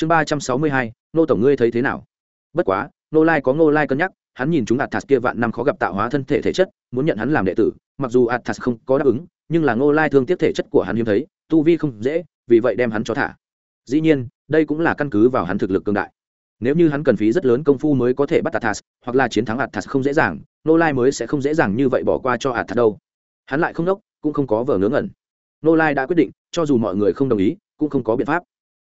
chương ba trăm sáu mươi hai, nô tổng ngươi thấy thế nào? Bất quá, nô lai có nô lai cân nhắc, hắn nhìn chúng athas kia vạn năm khó gặp tạo hóa thân thể thể chất, muốn nhận hắn làm đệ tử, mặc dù athas không có đáp ứng, nhưng là nô lai thương tiếc thể chất của hắn hiếm thấy, tu vi không dễ, vì vậy đem hắn cho thả. Dĩ nhiên, đây cũng là căn cứ vào hắn thực lực cương đại. Nếu như hắn cần phí rất lớn công phu mới có thể bắt athas hoặc là chiến thắng athas không dễ dàng, nô lai mới sẽ không dễ dàng như vậy bỏ qua cho athas đâu. Hắn lại không đốc, cũng không có vờ ngớ ngẩn. Nô lai đã quyết định, cho dù mọi người không đồng ý, cũng không có biện pháp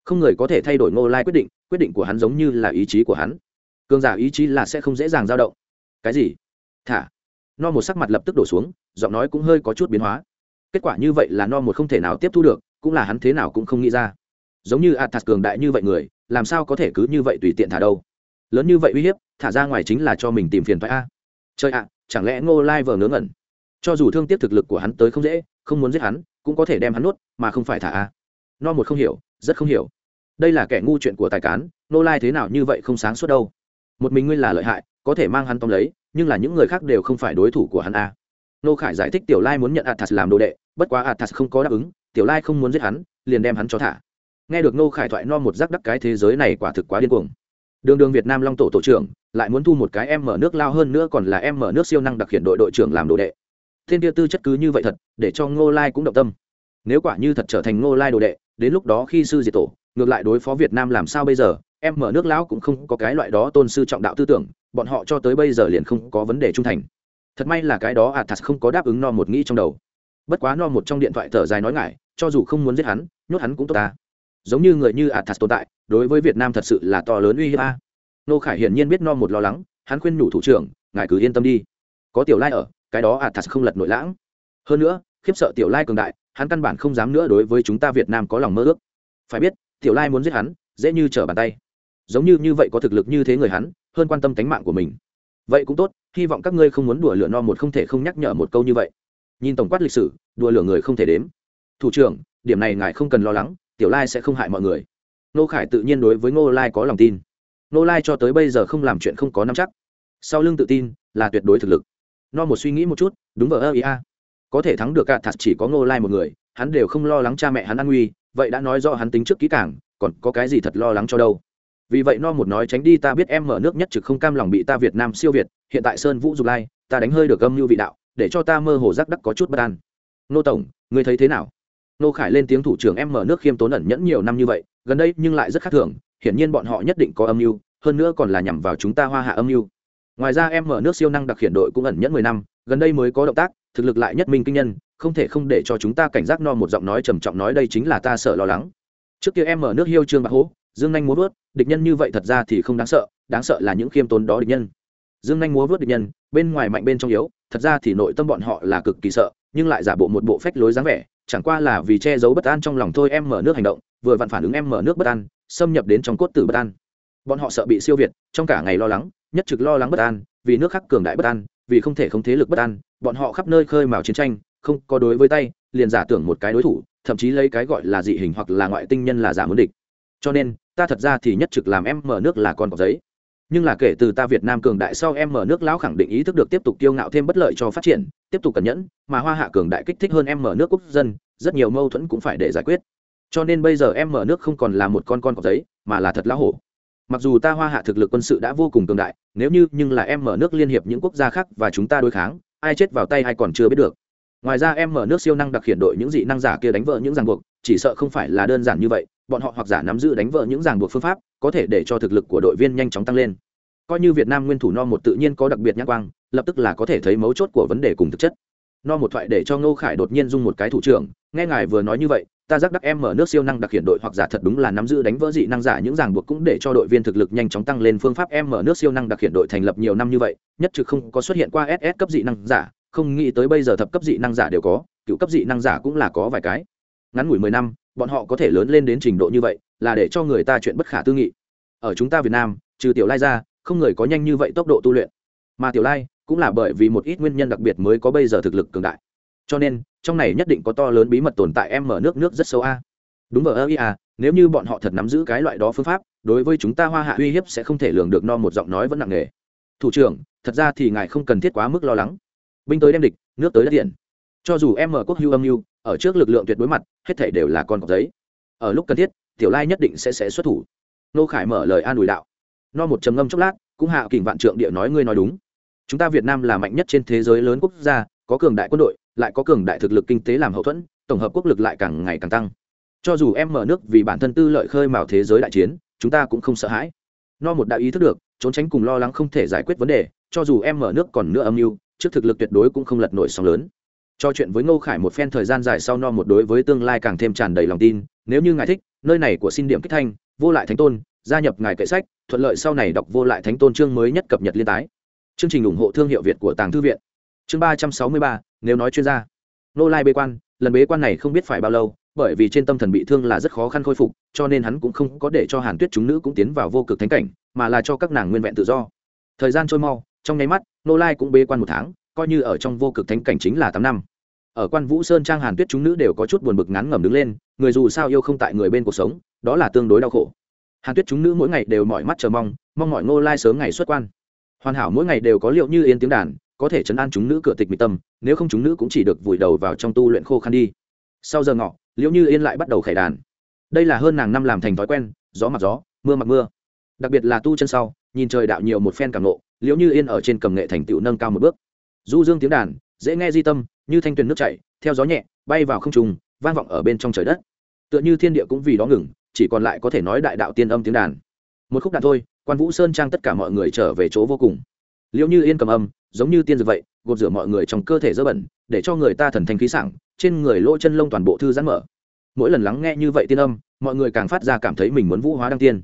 không người có thể thay đổi Ngô lai quyết định quyết định của hắn giống như là ý chí của hắn. Cường giả ý chí là sẽ không dễ dàng dao động. Cái gì? Thả. No một sắc mặt lập tức đổ xuống, giọng nói cũng hơi có chút biến hóa. Kết quả như vậy là no một không thể nào tiếp thu được, cũng là hắn thế nào cũng không nghĩ ra. Giống như athas cường đại như vậy người, làm sao có thể cứ như vậy tùy tiện thả đâu? Lớn như vậy uy hiếp, thả ra ngoài chính là cho mình tìm phiền thoại a. Chơi ạ, chẳng lẽ ngô lai vờ ngớ ngẩn? Cho dù thương tiếc thực lực của hắn tới không dễ, không muốn giết hắn, cũng có thể đem hắn nuốt, mà không phải thả a. No một không hiểu, rất không hiểu đây là kẻ ngu chuyện của tài cán, nô lai thế nào như vậy không sáng suốt đâu. Một mình ngươi là lợi hại, có thể mang hắn tóm lấy, nhưng là những người khác đều không phải đối thủ của hắn a nô khải giải thích tiểu lai muốn nhận athas làm đồ đệ, bất quá athas không có đáp ứng, tiểu lai không muốn giết hắn, liền đem hắn cho thả. Nghe được nô khải thoại no một giác đắc cái thế giới này quả thực quá điên cuồng. Đường đường việt nam long tổ tổ trưởng, lại muốn thu một cái em mở nước lao hơn nữa còn là em mở nước siêu năng đặc hiện đội đội trưởng làm đồ đệ. Thiên kia tư chất cứ như vậy thật, để cho ngô lai cũng động tâm. Nếu quả như thật trở thành ngô lai đồ đệ, đến lúc đó khi sư diệt tổ ngược lại đối phó việt nam làm sao bây giờ? Em mở nước lão cũng không có cái loại đó tôn sư trọng đạo tư tưởng, bọn họ cho tới bây giờ liền không có vấn đề trung thành. Thật may là cái đó athas không có đáp ứng no một nghĩ trong đầu. Bất quá no một trong điện thoại thở dài nói ngại, cho dù không muốn giết hắn, nhốt hắn cũng tốt ta. Giống như người như athas tồn tại, đối với việt nam thật sự là to lớn uy hiếp a. Nô khải hiển nhiên biết no một lo lắng, hắn khuyên nhủ thủ trưởng, ngài cứ yên tâm đi. Có tiểu lai ở, cái đó athas không lật nội lãng. Hơn nữa, khiếp sợ tiểu lai cường đại, hắn căn bản không dám nữa đối với chúng ta việt nam có lòng mơ ước. Phải biết tiểu lai muốn giết hắn, dễ như trở bàn tay. Giống như như vậy có thực lực như thế người hắn, hơn quan tâm tánh mạng của mình. Vậy cũng tốt, hy vọng các ngươi không muốn đùa lửa no một không thể không nhắc nhở một câu như vậy. Nhìn tổng quát lịch sử, đùa lửa người không thể đếm. Thủ trưởng, điểm này ngài không cần lo lắng, tiểu lai sẽ không hại mọi người. Nô khải tự nhiên đối với ngô lai có lòng tin. Nô lai cho tới bây giờ không làm chuyện không có nắm chắc. Sau lưng tự tin, là tuyệt đối thực lực. No một suy nghĩ một chút, đúng vờ ơ, ý a. Có thể thắng được cả thật chỉ có ngô lai một người hắn đều không lo lắng cha mẹ hắn an nguy, vậy đã nói do hắn tính trước kỹ càng, còn có cái gì thật lo lắng cho đâu? Vì vậy no một nói tránh đi ta biết em mở nước nhất trực không cam lòng bị ta việt nam siêu việt, hiện tại sơn vũ dục lai, ta đánh hơi được âm mưu vị đạo, để cho ta mơ hồ giác đắc có chút bất an. Nô tổng người thấy thế nào? Nô khải lên tiếng thủ trưởng em mở nước khiêm tốn ẩn nhẫn nhiều năm như vậy, gần đây nhưng lại rất khác thường, hiển nhiên bọn họ nhất định có âm mưu, hơn nữa còn là nhằm vào chúng ta hoa hạ âm mưu ngoài ra em mở nước siêu năng đặc hiện đội cũng ẩn nhẫn mười năm, gần đây mới có động tác, thực lực lại nhất minh kinh nhân, không thể không để cho chúng ta cảnh giác no một giọng nói trầm trọng nói đây chính là ta sợ lo lắng. Trước kia em mở nước hiêu trương bạc hố, dương nhanh múa vớt địch nhân như vậy thật ra thì không đáng sợ đáng sợ là những khiêm tốn đó địch nhân. Dương nhanh múa vớt địch nhân, bên ngoài mạnh bên trong yếu, thật ra thì nội tâm bọn họ là cực kỳ sợ, nhưng lại giả bộ một bộ phách lối dáng vẻ, chẳng qua là vì che giấu bất an trong lòng thôi em mở nước hành động, vừa vặn phản ứng em mở nước bất an, xâm nhập đến trong cốt tử bất an. Bọn họ sợ bị siêu việt, trong cả ngày lo lắng nhất trực lo lắng bất an, vì nước khác cường đại bất an, vì không thể không thế lực bất an, bọn họ khắp nơi khơi mào chiến tranh, không có đối với tay, liền giả tưởng một cái đối thủ, thậm chí lấy cái gọi là dị hình hoặc là ngoại tinh nhân là giả muốn địch. Cho nên, ta thật ra thì nhất trực làm em mở nước là con có giấy. Nhưng là kể từ ta việt nam cường đại sau em mở nước lão khẳng định ý thức được tiếp tục tiêu ngạo thêm bất lợi cho phát triển, tiếp tục cẩn nhẫn, mà hoa hạ cường đại kích thích hơn em mở nước quốc dân, rất nhiều mâu thuẫn cũng phải để giải quyết. Cho nên bây giờ em mở nước không còn là một con con cọp giấy, mà là thật lão hổ mặc dù ta hoa hạ thực lực quân sự đã vô cùng cường đại, nếu như nhưng là em mở nước liên hiệp những quốc gia khác và chúng ta đối kháng, ai chết vào tay ai còn chưa biết được. Ngoài ra em mở nước siêu năng đặc hiện đội những dị năng giả kia đánh vỡ những ràng buộc, chỉ sợ không phải là đơn giản như vậy, bọn họ hoặc giả nắm giữ đánh vỡ những ràng buộc phương pháp, có thể để cho thực lực của đội viên nhanh chóng tăng lên. Coi như việt nam nguyên thủ no một tự nhiên có đặc biệt nhãn quang, lập tức là có thể thấy mấu chốt của vấn đề cùng thực chất. No một thoại để cho ngô khải đột nhiên dung một cái thủ trưởng, nghe ngài vừa nói như vậy ta giác đắc em mở nước siêu năng đặc hiện đội hoặc giả thật đúng là nắm giữ đánh vỡ dị năng giả, những ràng buộc cũng để cho đội viên thực lực nhanh chóng tăng lên phương pháp em mở nước siêu năng đặc hiện đội thành lập nhiều năm như vậy, nhất trực không có xuất hiện qua ss cấp dị năng giả, không nghĩ tới bây giờ thập cấp dị năng giả đều có, cựu cấp dị năng giả cũng là có vài cái. Ngắn ngủi mười năm, bọn họ có thể lớn lên đến trình độ như vậy, là để cho người ta chuyện bất khả tư nghị. Ở chúng ta việt nam, trừ tiểu lai ra, không người có nhanh như vậy tốc độ tu luyện. Mà tiểu lai cũng là bởi vì một ít nguyên nhân đặc biệt mới có bây giờ thực lực cường đại cho nên, trong này nhất định có to lớn bí mật tồn tại em mở nước nước rất sâu a. Đúng vờ ơ ý à nếu như bọn họ thật nắm giữ cái loại đó phương pháp, đối với chúng ta hoa hạ uy hiếp sẽ không thể lường được no một giọng nói vẫn nặng nề. Thủ trưởng, thật ra thì ngài không cần thiết quá mức lo lắng. Binh tới đem địch, nước tới đất điện. Cho dù em mở quốc hưu âm mưu, ở trước lực lượng tuyệt đối mặt, hết thể đều là con cọc giấy. Ở lúc cần thiết, tiểu lai nhất định sẽ sẽ xuất thủ. Nô khải mở lời an ủi đạo. No một trầm ngâm chốc lát, cũng hạ kình vạn trượng địa nói ngươi nói đúng. Chúng ta việt nam là mạnh nhất trên thế giới lớn quốc gia, có cường đại quân đội lại có cường đại thực lực kinh tế làm hậu thuẫn, tổng hợp quốc lực lại càng ngày càng tăng. Cho dù em mở nước vì bản thân tư lợi khơi mào thế giới đại chiến, chúng ta cũng không sợ hãi. No một đã ý thức được, trốn tránh cùng lo lắng không thể giải quyết vấn đề, cho dù em mở nước còn nữa âm mưu, trước thực lực tuyệt đối cũng không lật nổi sóng lớn. Cho chuyện với ngô khải một phen thời gian dài sau no một đối với tương lai càng thêm tràn đầy lòng tin, nếu như ngài thích, nơi này của xin điểm kích thanh, vô lại thánh tôn, gia nhập ngài kệ sách, thuận lợi sau này đọc vô lại thánh tôn chương mới nhất cập nhật liên tái. Chương trình ủng hộ thương hiệu việt của tàng thư viện chương ba trăm sáu mươi ba, nếu nói chuyên gia. Nô lai bế quan, lần bế quan này không biết phải bao lâu, bởi vì trên tâm thần bị thương là rất khó khăn khôi phục, cho nên hắn cũng không có để cho hàn tuyết chúng nữ cũng tiến vào vô cực thánh cảnh, mà là cho các nàng nguyên vẹn tự do. Thời gian trôi mau, trong nháy mắt, nô lai cũng bế quan một tháng, coi như ở trong vô cực thánh cảnh chính là tám năm. Ở quan vũ sơn trang hàn tuyết chúng nữ đều có chút buồn bực ngắn ngẩm đứng lên, người dù sao yêu không tại người bên cuộc sống, đó là tương đối đau khổ. Hàn tuyết chúng nữ mỗi ngày đều mỏi mắt chờ mong mong mọi ngô lai sớm ngày xuất quan. Hoàn hảo mỗi ngày đều có liệu như yên tiếng đàn có thể chấn an chúng nữ cửa tịch mịch tâm, nếu không chúng nữ cũng chỉ được vùi đầu vào trong tu luyện khô khăn đi. Sau giờ ngọ, liễu như yên lại bắt đầu khải đàn. Đây là hơn nàng năm làm thành thói quen, gió mặc gió, mưa mặc mưa. Đặc biệt là tu chân sau, nhìn trời đạo nhiều một phen cảm nộ liễu như yên ở trên cầm nghệ thành tựu nâng cao một bước. Du dương tiếng đàn, dễ nghe di tâm, như thanh tuyền nước chảy, theo gió nhẹ, bay vào không trùng vang vọng ở bên trong trời đất. Tựa như thiên địa cũng vì đó ngừng, chỉ còn lại có thể nói đại đạo tiên âm tiếng đàn. Một khúc đàn thôi, quan vũ sơn trang tất cả mọi người trở về chỗ vô cùng. Liễu như yên cầm âm giống như tiên dược vậy, gột rửa mọi người trong cơ thể dơ bẩn, để cho người ta thần thanh khí sảng, trên người lỗ chân lông toàn bộ thư giãn mở. Mỗi lần lắng nghe như vậy tiên âm, mọi người càng phát ra cảm thấy mình muốn vũ hóa đăng tiên.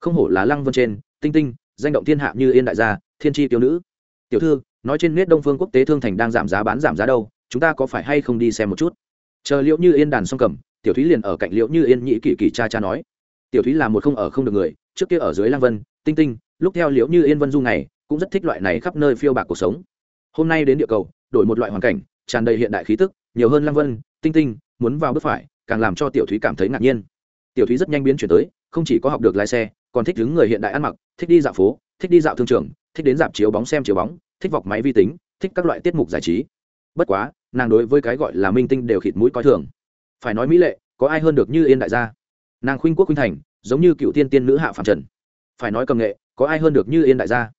Không hổ là lăng vân trên, tinh tinh, danh động thiên hạ như yên đại gia, thiên tri tiểu nữ. Tiểu thư, nói trên nét đông phương quốc tế thương thành đang giảm giá bán giảm giá đâu, chúng ta có phải hay không đi xem một chút? Chờ liệu như yên đàn song cầm, tiểu thúy liền ở cạnh liệu như yên nhị kỳ kỳ cha cha nói. Tiểu thúy là một không ở không được người, trước kia ở dưới lang vân, tinh tinh, lúc theo liễu như yên vân du này cũng rất thích loại này khắp nơi phiêu bạc cuộc sống. Hôm nay đến địa cầu, đổi một loại hoàn cảnh, tràn đầy hiện đại khí tức, nhiều hơn lang vân, tinh tinh, muốn vào bước phải, càng làm cho tiểu thúy cảm thấy ngạc nhiên. Tiểu thúy rất nhanh biến chuyển tới, không chỉ có học được lái xe, còn thích đứng người hiện đại ăn mặc, thích đi dạo phố, thích đi dạo thương trường, thích đến dạp chiếu bóng xem chiếu bóng, thích vọc máy vi tính, thích các loại tiết mục giải trí. Bất quá, nàng đối với cái gọi là minh tinh đều khịt mũi coi thường. Phải nói mỹ lệ, có ai hơn được như yên đại gia? Nàng khuynh quốc khuynh thành, giống như cựu tiên tiên nữ hạ phạm trần. Phải nói cầm nghệ, có ai hơn được như yên đại gia?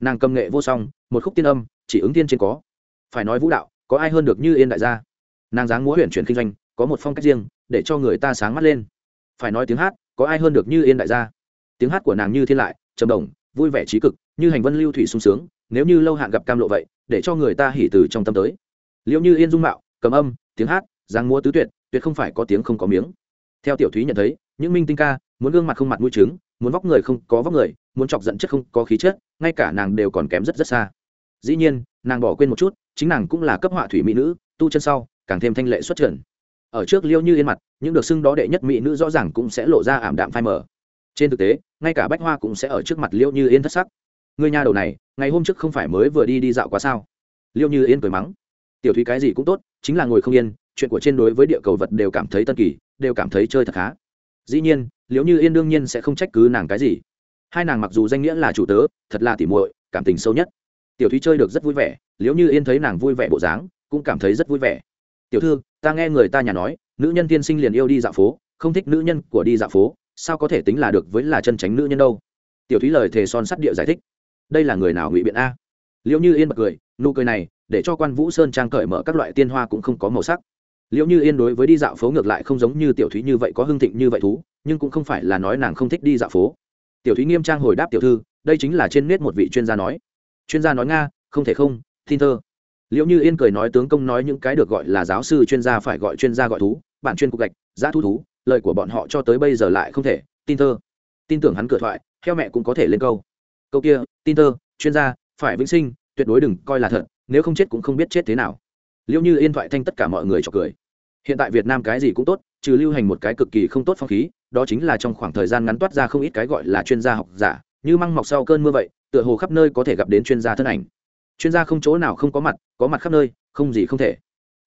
Nàng cầm nghệ vô song, một khúc tiên âm, chỉ ứng tiên trên có. Phải nói vũ đạo, có ai hơn được như yên đại gia? Nàng dáng múa huyện chuyển kinh doanh, có một phong cách riêng, để cho người ta sáng mắt lên. Phải nói tiếng hát, có ai hơn được như yên đại gia? Tiếng hát của nàng như thiên lại, trầm đồng, vui vẻ trí cực, như hành vân lưu thủy sung sướng, nếu như lâu hạn gặp cam lộ vậy, để cho người ta hỉ từ trong tâm tới. Liệu như yên dung mạo, cầm âm, tiếng hát, dáng múa tứ tuyệt tuyệt không phải có tiếng không có miếng. Theo tiểu thúy nhận thấy, những minh tinh ca, muốn gương mặt không mặt mũi trứng muốn vóc người không có vóc người, muốn chọc giận chất không có khí chất, ngay cả nàng đều còn kém rất rất xa. Dĩ nhiên, nàng bỏ quên một chút, chính nàng cũng là cấp họa thủy mỹ nữ, tu chân sau, càng thêm thanh lệ xuất trần. Ở trước liêu như yên mặt, những được xưng đó đệ nhất mỹ nữ rõ ràng cũng sẽ lộ ra ảm đạm phai mờ. Trên thực tế, ngay cả bách hoa cũng sẽ ở trước mặt liêu như yên thất sắc. Người nhà đầu này, ngày hôm trước không phải mới vừa đi đi dạo quá sao? Liêu như yên cười mắng. Tiểu thúy cái gì cũng tốt, chính là ngồi không yên, chuyện của trên đối với địa cầu vật đều cảm thấy tân kỳ, đều cảm thấy chơi thật khá dĩ nhiên, liễu như yên đương nhiên sẽ không trách cứ nàng cái gì. Hai nàng mặc dù danh nghĩa là chủ tớ, thật là tỉ muội, cảm tình sâu nhất. Tiểu thúy chơi được rất vui vẻ, liễu như yên thấy nàng vui vẻ bộ dáng, cũng cảm thấy rất vui vẻ. Tiểu thư, ta nghe người ta nhà nói, nữ nhân tiên sinh liền yêu đi dạo phố, không thích nữ nhân của đi dạo phố, sao có thể tính là được với là chân tránh nữ nhân đâu? Tiểu thúy lời thề son sắt địa giải thích. Đây là người nào ngụy biện a? Liễu như yên bật cười, nụ cười này, để cho quan vũ sơn trang cởi mở các loại tiên hoa cũng không có màu sắc liệu như yên đối với đi dạo phố ngược lại không giống như tiểu thúy như vậy có hưng thịnh như vậy thú, nhưng cũng không phải là nói nàng không thích đi dạo phố. Tiểu thúy nghiêm trang hồi đáp tiểu thư, đây chính là trên nét một vị chuyên gia nói. Chuyên gia nói nga, không thể không tin thơ. Liệu như yên cười nói tướng công nói những cái được gọi là giáo sư chuyên gia phải gọi chuyên gia gọi thú bản chuyên cục gạch, giá thú thú, lời của bọn họ cho tới bây giờ lại không thể tin thơ. Tin tưởng hắn cửa thoại, theo mẹ cũng có thể lên câu. Câu kia tin thơ, chuyên gia, phải vĩnh sinh, tuyệt đối đừng coi là thật, nếu không chết cũng không biết chết thế nào liệu như yên thoại thanh tất cả mọi người cho cười. Hiện tại việt nam cái gì cũng tốt, trừ lưu hành một cái cực kỳ không tốt phong khí, đó chính là trong khoảng thời gian ngắn toát ra không ít cái gọi là chuyên gia học giả, như măng mọc sau cơn mưa vậy, tựa hồ khắp nơi có thể gặp đến chuyên gia thân ảnh. Chuyên gia không chỗ nào không có mặt có mặt khắp nơi, không gì không thể.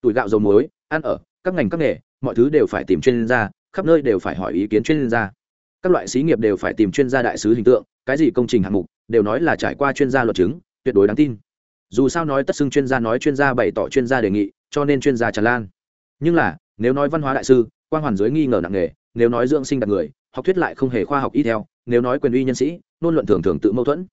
Tuổi gạo dầu muối, ăn ở, các ngành các nghề, mọi thứ đều phải tìm chuyên gia, khắp nơi đều phải hỏi ý kiến chuyên gia. Các loại xí nghiệp đều phải tìm chuyên gia đại sứ hình tượng, cái gì công trình hạng mục, đều nói là trải qua chuyên gia luật chứng, tuyệt đối đáng tin dù sao nói tất xưng chuyên gia nói chuyên gia bày tỏ chuyên gia đề nghị, cho nên chuyên gia tràn lan. Nhưng là, nếu nói văn hóa đại sư quan hoàn dưới nghi ngờ nặng nghề nếu nói dưỡng sinh đặc người, học thuyết lại không hề khoa học y theo, nếu nói quyền uy nhân sĩ, nôn luận thường thường tự mâu thuẫn.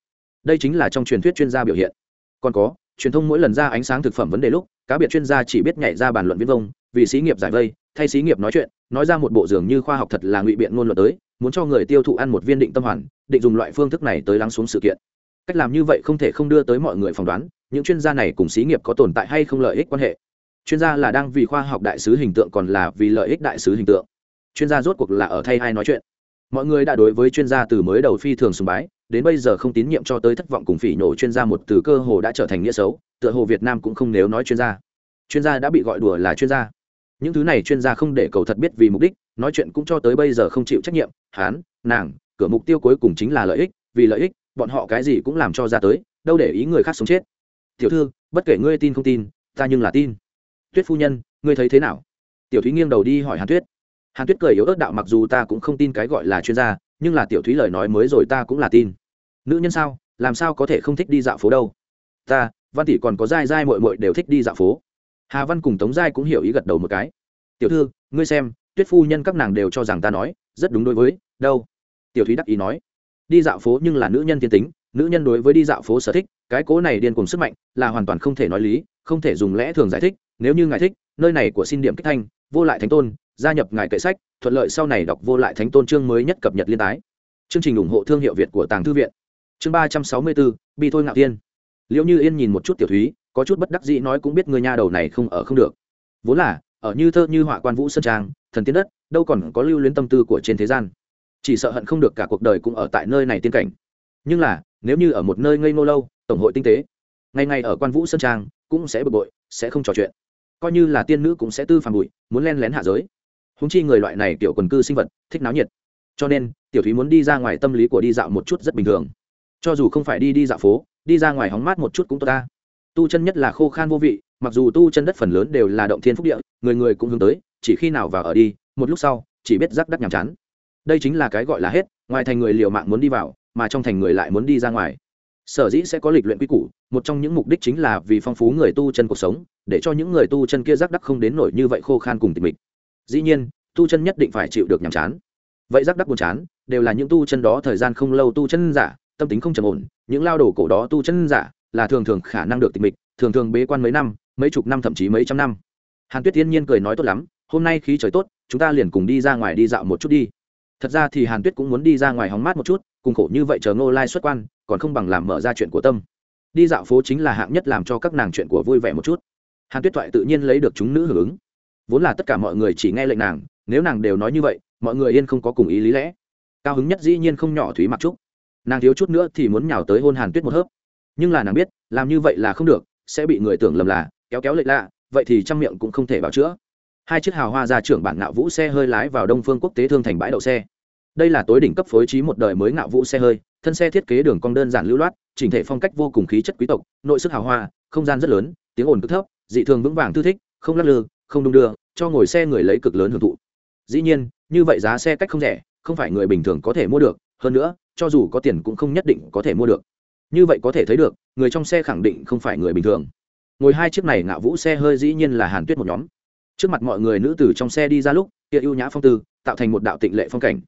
Đây chính là trong truyền thuyết chuyên gia biểu hiện. Còn có, truyền thông mỗi lần ra ánh sáng thực phẩm vấn đề lúc, cá biệt chuyên gia chỉ biết nhảy ra bàn luận viễn vông, vì xí nghiệp giải vây, thay xí nghiệp nói chuyện, nói ra một bộ dường như khoa học thật là ngụy biện ngôn luận tới, muốn cho người tiêu thụ ăn một viên định tâm hoàn, định dùng loại phương thức này tới lắng xuống sự kiện cách làm như vậy không thể không đưa tới mọi người phỏng đoán, những chuyên gia này cùng xí nghiệp có tồn tại hay không lợi ích quan hệ. Chuyên gia là đang vì khoa học đại sứ hình tượng còn là vì lợi ích đại sứ hình tượng. Chuyên gia rốt cuộc là ở thay ai nói chuyện. Mọi người đã đối với chuyên gia từ mới đầu phi thường sùng bái, đến bây giờ không tín nhiệm cho tới thất vọng cùng phỉ nổ chuyên gia một từ cơ hồ đã trở thành nghĩa xấu, tựa hồ việt nam cũng không nếu nói chuyên gia. Chuyên gia đã bị gọi đùa là chuyên gia. Những thứ này chuyên gia không để cầu thật biết vì mục đích, nói chuyện cũng cho tới bây giờ không chịu trách nhiệm, hán, nàng, cửa mục tiêu cuối cùng chính là lợi ích, vì lợi ích bọn họ cái gì cũng làm cho ra tới, đâu để ý người khác sống chết. Tiểu thư, bất kể ngươi tin không tin, ta nhưng là tin. Tuyết phu nhân, ngươi thấy thế nào? Tiểu thúy nghiêng đầu đi hỏi hàn tuyết. Hàn tuyết cười yếu ớt đạo mặc dù ta cũng không tin cái gọi là chuyên gia, nhưng là tiểu thúy lời nói mới rồi ta cũng là tin. Nữ nhân sao, làm sao có thể không thích đi dạo phố đâu? Ta, văn tỷ còn có dai dai mội mội đều thích đi dạo phố. Hà văn cùng tống giai cũng hiểu ý gật đầu một cái. Tiểu thư, ngươi xem, tuyết phu nhân các nàng đều cho rằng ta nói, rất đúng đối với, đâu? Tiểu thúy đắc ý nói đi dạo phố nhưng là nữ nhân thiên tính, nữ nhân đối với đi dạo phố sở thích, cái cố này điên cùng sức mạnh là hoàn toàn không thể nói lý, không thể dùng lẽ thường giải thích, nếu như ngài thích, nơi này của xin điểm kích thanh, vô lại thánh tôn, gia nhập ngài kệ sách, thuận lợi sau này đọc vô lại thánh tôn chương mới nhất cập nhật liên tái. Chương trình ủng hộ thương hiệu việt của tàng thư viện. Chương ba trăm sáu mươi bốn, bi thôi ngạo tiên liệu như yên nhìn một chút tiểu thúy, có chút bất đắc dĩ nói cũng biết người nha đầu này không ở không được. Vốn là, ở như thơ như họa quan vũ sơn trang, thần tiên đất, đâu còn có lưu luyến tâm tư của trên thế gian chỉ sợ hận không được cả cuộc đời cũng ở tại nơi này tiên cảnh. Nhưng là, nếu như ở một nơi ngây ngô lâu, tổng hội tinh tế, ngày ngày ở quan vũ sơn trang, cũng sẽ bực bội, sẽ không trò chuyện. Coi như là tiên nữ cũng sẽ tư phản bụi, muốn len lén hạ giới. Húng chi người loại này kiểu quần cư sinh vật, thích náo nhiệt. Cho nên, tiểu thúy muốn đi ra ngoài tâm lý của đi dạo một chút rất bình thường. Cho dù không phải đi đi dạo phố, đi ra ngoài hóng mát một chút cũng tốt ta. Tu chân nhất là khô khan vô vị, mặc dù tu chân đất phần lớn đều là động thiên phúc địa, người người cũng hướng tới, chỉ khi nào vào ở đi, một lúc sau, chỉ biết rắc đắc nhàm chán đây chính là cái gọi là hết, ngoài thành người liều mạng muốn đi vào, mà trong thành người lại muốn đi ra ngoài. Sở dĩ sẽ có lịch luyện quy củ, một trong những mục đích chính là vì phong phú người tu chân cuộc sống, để cho những người tu chân kia giác đắc không đến nổi như vậy khô khan cùng tình mịch. Dĩ nhiên, tu chân nhất định phải chịu được nhàm chán. Vậy giác đắc buồn chán, đều là những tu chân đó thời gian không lâu tu chân giả, tâm tính không trầm ổn, những lao đồ cổ đó tu chân giả, là thường thường khả năng được tình mịch, thường thường bế quan mấy năm, mấy chục năm thậm chí mấy trăm năm. Hàn tuyết thiên nhiên cười nói tốt lắm, hôm nay khí trời tốt, chúng ta liền cùng đi ra ngoài đi dạo một chút đi thật ra thì hàn tuyết cũng muốn đi ra ngoài hóng mát một chút, cùng khổ như vậy chờ ngô lai xuất quan, còn không bằng làm mở ra chuyện của tâm. Đi dạo phố chính là hạng nhất làm cho các nàng chuyện của vui vẻ một chút. Hàn tuyết thoại tự nhiên lấy được chúng nữ hưởng ứng. Vốn là tất cả mọi người chỉ nghe lệnh nàng, nếu nàng đều nói như vậy, mọi người yên không có cùng ý lý lẽ. Cao hứng nhất dĩ nhiên không nhỏ thúy mặc trúc. Nàng thiếu chút nữa thì muốn nhào tới hôn hàn tuyết một hớp. Nhưng là nàng biết, làm như vậy là không được, sẽ bị người tưởng lầm là, kéo kéo lệch lạ, vậy thì trong miệng cũng không thể bảo chữa hai chiếc hào hoa ra trưởng bản ngạo vũ xe hơi lái vào đông phương quốc tế thương thành bãi đậu xe. Đây là tối đỉnh cấp phối trí một đời mới ngạo vũ xe hơi, thân xe thiết kế đường cong đơn giản lưu loát, chỉnh thể phong cách vô cùng khí chất quý tộc, nội sức hào hoa, không gian rất lớn, tiếng ồn cực thấp, dị thường vững vàng thư thích, không lắc lư, không đung đưa, cho ngồi xe người lấy cực lớn hưởng thụ. Dĩ nhiên, như vậy giá xe cách không rẻ, không phải người bình thường có thể mua được, hơn nữa, cho dù có tiền cũng không nhất định có thể mua được. Như vậy có thể thấy được, người trong xe khẳng định không phải người bình thường. Ngồi hai chiếc này ngạo vũ xe hơi dĩ nhiên là hàn tuyết một nhóm trước mặt mọi người nữ tử trong xe đi ra lúc, kia ưu nhã phong tư, tạo thành một đạo tịnh lệ phong cảnh.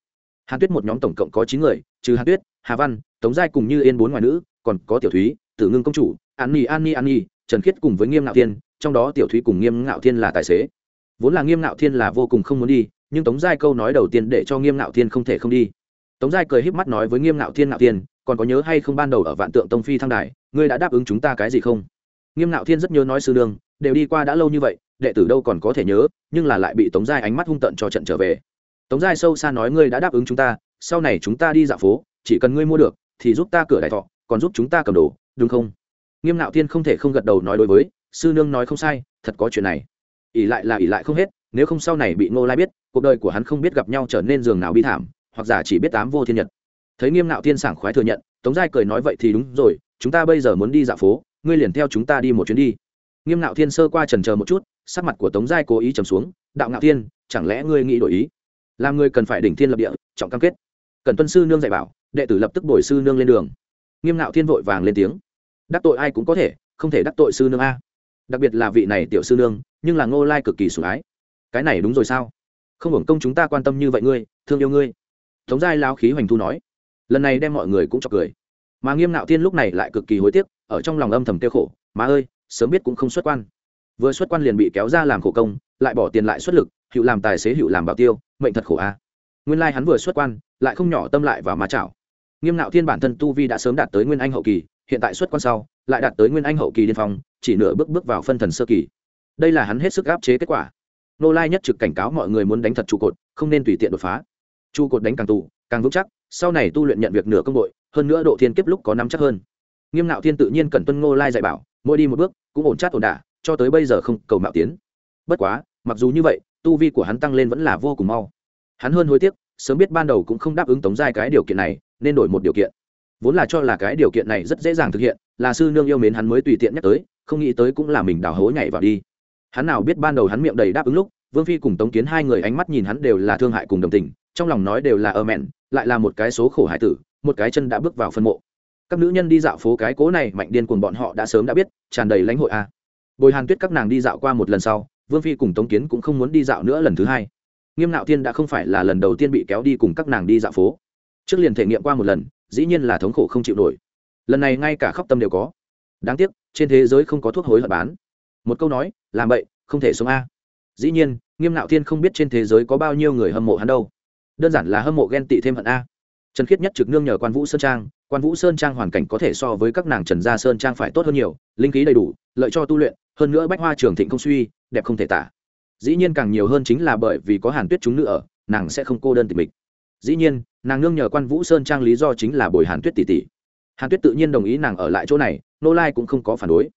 Hàn tuyết một nhóm tổng cộng có chín người, trừ hàn tuyết, hà văn, tống giai cùng như yên bốn ngoài nữ, còn có tiểu thúy, tử ngưng công chủ, an nhi an nhi an nhi, trần khiết cùng với nghiêm ngạo thiên, trong đó tiểu thúy cùng nghiêm ngạo thiên là tài xế. Vốn là nghiêm ngạo thiên là vô cùng không muốn đi, nhưng tống giai câu nói đầu tiên để cho nghiêm ngạo thiên không thể không đi. Tống giai cười híp mắt nói với nghiêm ngạo thiên ngạo thiên, còn có nhớ hay không ban đầu ở vạn tượng tông phi thăng đài, ngươi đã đáp ứng chúng ta cái gì không? Nghiêm ngạo thiên rất nhớ nói sư đường, đều đi qua đã lâu như vậy đệ tử đâu còn có thể nhớ, nhưng là lại bị tống giai ánh mắt hung tận cho trận trở về. Tống giai sâu xa nói, ngươi đã đáp ứng chúng ta, sau này chúng ta đi dạo phố, chỉ cần ngươi mua được, thì giúp ta cửa đại thọ, còn giúp chúng ta cầm đồ, đúng không? Nghiêm Nạo thiên không thể không gật đầu nói đối với, sư nương nói không sai, thật có chuyện này. ỉ lại là ỉ lại không hết, nếu không sau này bị ngô lai biết, cuộc đời của hắn không biết gặp nhau trở nên giường nào bi thảm, hoặc giả chỉ biết tám vô thiên nhật. Thấy nghiêm Nạo thiên sảng khoái thừa nhận, tống giai cười nói, vậy thì đúng rồi, chúng ta bây giờ muốn đi dạo phố, ngươi liền theo chúng ta đi một chuyến đi. Nghiêm Nạo thiên sơ qua trần chờ một chút sắc mặt của tống giai cố ý trầm xuống, đạo ngạo thiên, chẳng lẽ ngươi nghĩ đổi ý? Làm ngươi cần phải đỉnh thiên lập địa, trọng cam kết. Cần tuân sư nương dạy bảo, đệ tử lập tức đổi sư nương lên đường. Nghiêm ngạo thiên vội vàng lên tiếng, đắc tội ai cũng có thể, không thể đắc tội sư nương a. Đặc biệt là vị này tiểu sư nương, nhưng là ngô lai cực kỳ sủng ái. Cái này đúng rồi sao? Không hưởng công chúng ta quan tâm như vậy ngươi, thương yêu ngươi. Tống giai lao khí hoành thu nói. Lần này đem mọi người cũng cho cười. Mà nghiêm nạo thiên lúc này lại cực kỳ hối tiếc, ở trong lòng âm thầm tiêu khổ mà ơi, sớm biết cũng không xuất quan vừa xuất quan liền bị kéo ra làm khổ công, lại bỏ tiền lại xuất lực hiệu làm tài xế hiệu làm bảo tiêu, mệnh thật khổ a. Nguyên lai hắn vừa xuất quan, lại không nhỏ tâm lại vào má chảo. Nghiêm ngạo thiên bản thân tu vi đã sớm đạt tới nguyên anh hậu kỳ, hiện tại xuất quan sau, lại đạt tới nguyên anh hậu kỳ điên phong, chỉ nửa bước bước vào phân thần sơ kỳ. Đây là hắn hết sức áp chế kết quả. Nô lai nhất trực cảnh cáo mọi người muốn đánh thật trụ cột, không nên tùy tiện đột phá. Trụ cột đánh càng tù, càng vững chắc, sau này tu luyện nhận việc nửa công đội hơn nữa độ thiên kiếp lúc có nắm chắc hơn. Nghiêm ngạo thiên tự nhiên cần tuân ngô lai dạy bảo, mỗi đi một bước, cũng ổn chát ổn đả cho tới bây giờ không cầu mạo tiến. Bất quá, mặc dù như vậy, tu vi của hắn tăng lên vẫn là vô cùng mau. Hắn hơn hối tiếc, sớm biết ban đầu cũng không đáp ứng tống giai cái điều kiện này, nên đổi một điều kiện. Vốn là cho là cái điều kiện này rất dễ dàng thực hiện, là sư nương yêu mến hắn mới tùy tiện nhắc tới, không nghĩ tới cũng là mình đào hố nhảy vào đi. Hắn nào biết ban đầu hắn miệng đầy đáp ứng lúc, vương phi cùng tống kiến hai người ánh mắt nhìn hắn đều là thương hại cùng đồng tình, trong lòng nói đều là ơ mẹn, lại là một cái số khổ hải tử, một cái chân đã bước vào phân mộ. Các nữ nhân đi dạo phố cái cố này, mạnh điên cuồng bọn họ đã sớm đã biết, tràn đầy lãnh hội a bồi hàn tuyết các nàng đi dạo qua một lần sau, vương phi cùng tống kiến cũng không muốn đi dạo nữa lần thứ hai. Nghiêm nạo thiên đã không phải là lần đầu tiên bị kéo đi cùng các nàng đi dạo phố. Trước liền thể nghiệm qua một lần, dĩ nhiên là thống khổ không chịu nổi. Lần này ngay cả khóc tâm đều có. Đáng tiếc, trên thế giới không có thuốc hối hận bán. Một câu nói, làm vậy không thể sống a. Dĩ nhiên, nghiêm nạo thiên không biết trên thế giới có bao nhiêu người hâm mộ hắn đâu. Đơn giản là hâm mộ ghen tị thêm hận a. Trần khiết nhất trực nương nhờ quan vũ sơn trang, quan vũ sơn trang hoàn cảnh có thể so với các nàng trần gia sơn trang phải tốt hơn nhiều, linh khí đầy đủ, lợi cho tu luyện hơn nữa bách hoa trường thịnh không suy, đẹp không thể tả. Dĩ nhiên càng nhiều hơn chính là bởi vì có hàn tuyết chúng nữ ở, nàng sẽ không cô đơn tịch mịch. Dĩ nhiên, nàng nương nhờ quan vũ sơn trang lý do chính là bồi hàn tuyết tỷ tỷ hàn tuyết tự nhiên đồng ý nàng ở lại chỗ này, nô lai cũng không có phản đối.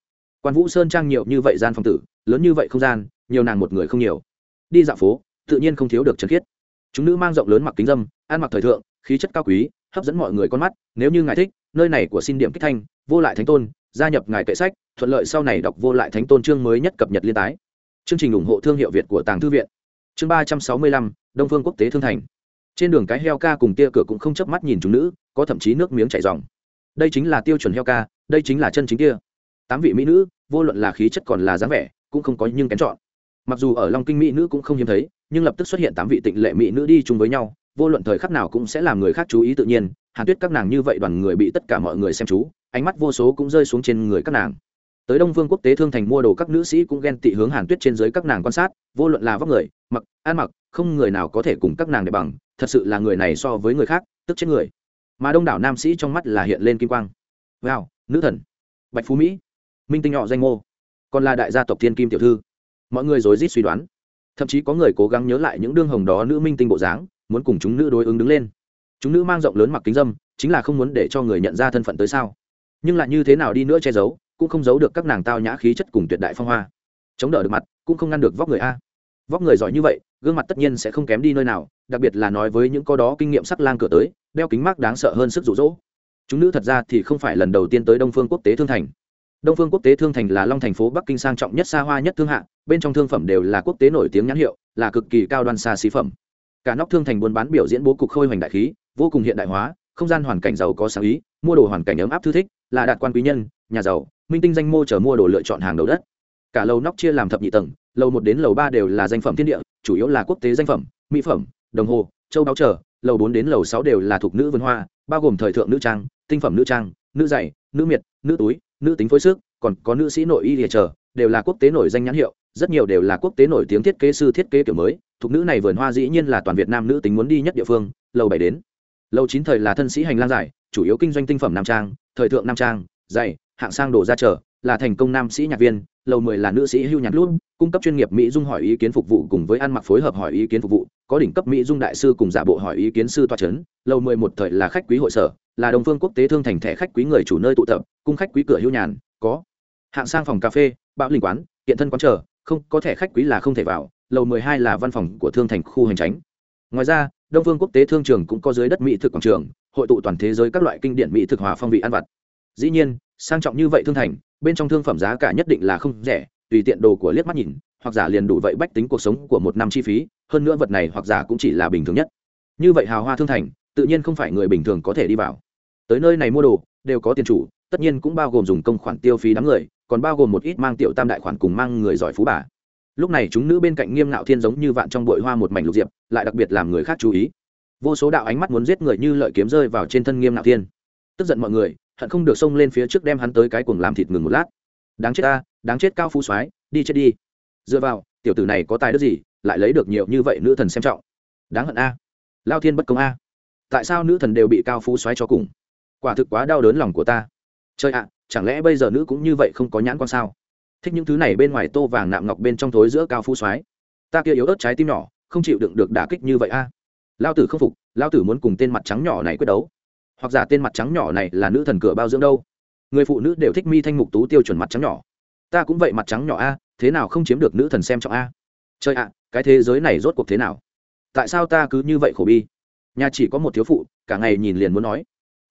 Quan vũ sơn trang nhiều như vậy gian phòng tử, lớn như vậy không gian, nhiều nàng một người không nhiều. Đi dạo phố, tự nhiên không thiếu được trần khiết. Chúng nữ mang rộng lớn mặc kính dâm, ăn mặc thời thượng, khí chất cao quý, hấp dẫn mọi người con mắt, nếu như ngài thích, nơi này của xin điểm kích thanh, vô lại thánh tôn gia nhập ngài kệ sách, thuận lợi sau này đọc vô lại thánh tôn chương mới nhất cập nhật liên tái. Chương trình ủng hộ thương hiệu việt của tàng thư viện. Chương ba trăm sáu mươi lăm, đông phương quốc tế thương thành. Trên đường cái heo ca cùng tia cửa cũng không chớp mắt nhìn chúng nữ, có thậm chí nước miếng chảy dòng đây chính là tiêu chuẩn heo ca, đây chính là chân chính tia tám vị mỹ nữ, vô luận là khí chất còn là dáng vẻ, cũng không có nhưng kén chọn. Mặc dù ở long kinh mỹ nữ cũng không hiếm thấy, nhưng lập tức xuất hiện tám vị tịnh lệ mỹ nữ đi chung với nhau vô luận thời khắc nào cũng sẽ làm người khác chú ý tự nhiên, hàn tuyết các nàng như vậy đoàn người bị tất cả mọi người xem chú, ánh mắt vô số cũng rơi xuống trên người các nàng. Tới đông vương quốc tế thương thành mua đồ các nữ sĩ cũng ghen tị hướng hàn tuyết trên dưới các nàng quan sát, vô luận là vóc người, mặc, ăn mặc, không người nào có thể cùng các nàng để bằng, thật sự là người này so với người khác, tức chết người. Mà đông đảo nam sĩ trong mắt là hiện lên kim quang. Wow, nữ thần. Bạch phú mỹ. Minh tinh nhỏ danh mô còn là đại gia tộc thiên kim tiểu thư. Mọi người rối rít suy đoán. Thậm chí có người cố gắng nhớ lại những đương hồng đó nữ minh tinh bộ dáng muốn cùng chúng nữ đối ứng đứng lên. Chúng nữ mang rộng lớn mặc kính dâm, chính là không muốn để cho người nhận ra thân phận tới sao? Nhưng lại như thế nào đi nữa che giấu, cũng không giấu được các nàng tao nhã khí chất cùng tuyệt đại phong hoa. Chống đỡ được mặt, cũng không ngăn được vóc người a. Vóc người giỏi như vậy, gương mặt tất nhiên sẽ không kém đi nơi nào, đặc biệt là nói với những có đó kinh nghiệm sắc lang cửa tới, đeo kính mắc đáng sợ hơn sức rụ rỗ chúng nữ thật ra thì không phải lần đầu tiên tới đông phương quốc tế thương thành. Đông phương quốc tế thương thành là long thành phố bắc kinh sang trọng nhất xa hoa nhất thương hạng bên trong thương phẩm đều là quốc tế nổi tiếng nhãn hiệu, là cực kỳ cao đoan xa xí phẩm cả nóc thương thành buôn bán biểu diễn bố cục khôi hoành đại khí, vô cùng hiện đại hóa, không gian hoàn cảnh giàu có sáng ý, mua đồ hoàn cảnh ấm áp thư thích, là đạt quan quý nhân, nhà giàu, minh tinh danh mô chờ mua đồ lựa chọn hàng đầu đất. Cả lầu nóc chia làm thập nhị tầng, lầu một đến lầu ba đều là danh phẩm thiên địa, chủ yếu là quốc tế danh phẩm, mỹ phẩm, đồng hồ, châu đáo chờ, lầu bốn đến lầu sáu đều là thuộc nữ vườn hoa, bao gồm thời thượng nữ trang, tinh phẩm nữ trang, nữ giày, nữ miệt, nữ túi, nữ tính phối sức, còn có nữ sĩ nội y địa chờ đều là quốc tế nổi danh nhãn hiệu, rất nhiều đều là quốc tế nổi tiếng thiết kế sư thiết kế kiểu mới, thuộc nữ này vườn hoa dĩ nhiên là toàn việt nam nữ tính muốn đi nhất địa phương, lầu bảy đến. Lầu chín thời là thân sĩ hành lang giải chủ yếu kinh doanh tinh phẩm nam trang, thời thượng nam trang dày hạng sang đồ ra chợ là thành công nam sĩ nhạc viên, lầu mười là nữ sĩ hưu nhạc luôn cung cấp chuyên nghiệp mỹ dung hỏi ý kiến phục vụ cùng với ăn mặc phối hợp hỏi ý kiến phục vụ, có đỉnh cấp mỹ dung đại sư cùng giả bộ hỏi ý kiến sư toa chấn, lầu mười một thời là khách quý hội sở, là đồng phương quốc tế thương thành thẻ khách quý người chủ nơi tụ tập, cung khách quý cửa hưu nhàn, có hạng sang phòng cà phê bạo linh quán hiện thân quán chờ, không, có thẻ khách quý là không thể vào, lầu mười hai là văn phòng của thương thành khu hành tránh ngoài ra, đông phương quốc tế thương trường cũng có dưới đất mỹ thực quảng trường, hội tụ toàn thế giới các loại kinh điển mỹ thực hòa phong vị ăn vặt. Dĩ nhiên, sang trọng như vậy thương thành, bên trong thương phẩm giá cả nhất định là không rẻ, tùy tiện đồ của liếc mắt nhìn, hoặc giả liền đủ vậy bách tính cuộc sống của một năm chi phí, hơn nữa vật này hoặc giả cũng chỉ là bình thường nhất. Như vậy hào hoa thương thành, tự nhiên không phải người bình thường có thể đi vào. Tới nơi này mua đồ, đều có tiền chủ tất nhiên cũng bao gồm dùng công khoản tiêu phí đám người, còn bao gồm một ít mang tiểu tam đại khoản cùng mang người giỏi phú bà. Lúc này chúng nữ bên cạnh nghiêm ngạo thiên giống như vạn trong bội hoa một mảnh lục diệp, lại đặc biệt làm người khác chú ý. Vô số đạo ánh mắt muốn giết người như lợi kiếm rơi vào trên thân nghiêm nạo thiên. Tức giận mọi người, hận không được xông lên phía trước đem hắn tới cái cuồng làm thịt ngừng một lát. Đáng chết ta, đáng chết cao phú soái, đi chết đi. Dựa vào, tiểu tử này có tài đức gì, lại lấy được nhiều như vậy nữ thần xem trọng. Đáng hận a. Lao thiên bất công a. Tại sao nữ thần đều bị cao phú soái cho cùng? Quả thực quá đau đớn lòng của ta chơi ạ, chẳng lẽ bây giờ nữ cũng như vậy không có nhãn quan sao? Thích những thứ này bên ngoài tô vàng nạm ngọc bên trong thối giữa cao phú soái. Ta kia yếu ớt trái tim nhỏ, không chịu đựng được đả kích như vậy a. Lao tử không phục, lao tử muốn cùng tên mặt trắng nhỏ này quyết đấu. Hoặc giả tên mặt trắng nhỏ này là nữ thần cửa bao dưỡng đâu? Người phụ nữ đều thích mi thanh mục tú tiêu chuẩn mặt trắng nhỏ. Ta cũng vậy mặt trắng nhỏ a, thế nào không chiếm được nữ thần xem trọng a? Chơi ạ, cái thế giới này rốt cuộc thế nào? Tại sao ta cứ như vậy khổ bi? Nhà chỉ có một thiếu phụ, cả ngày nhìn liền muốn nói.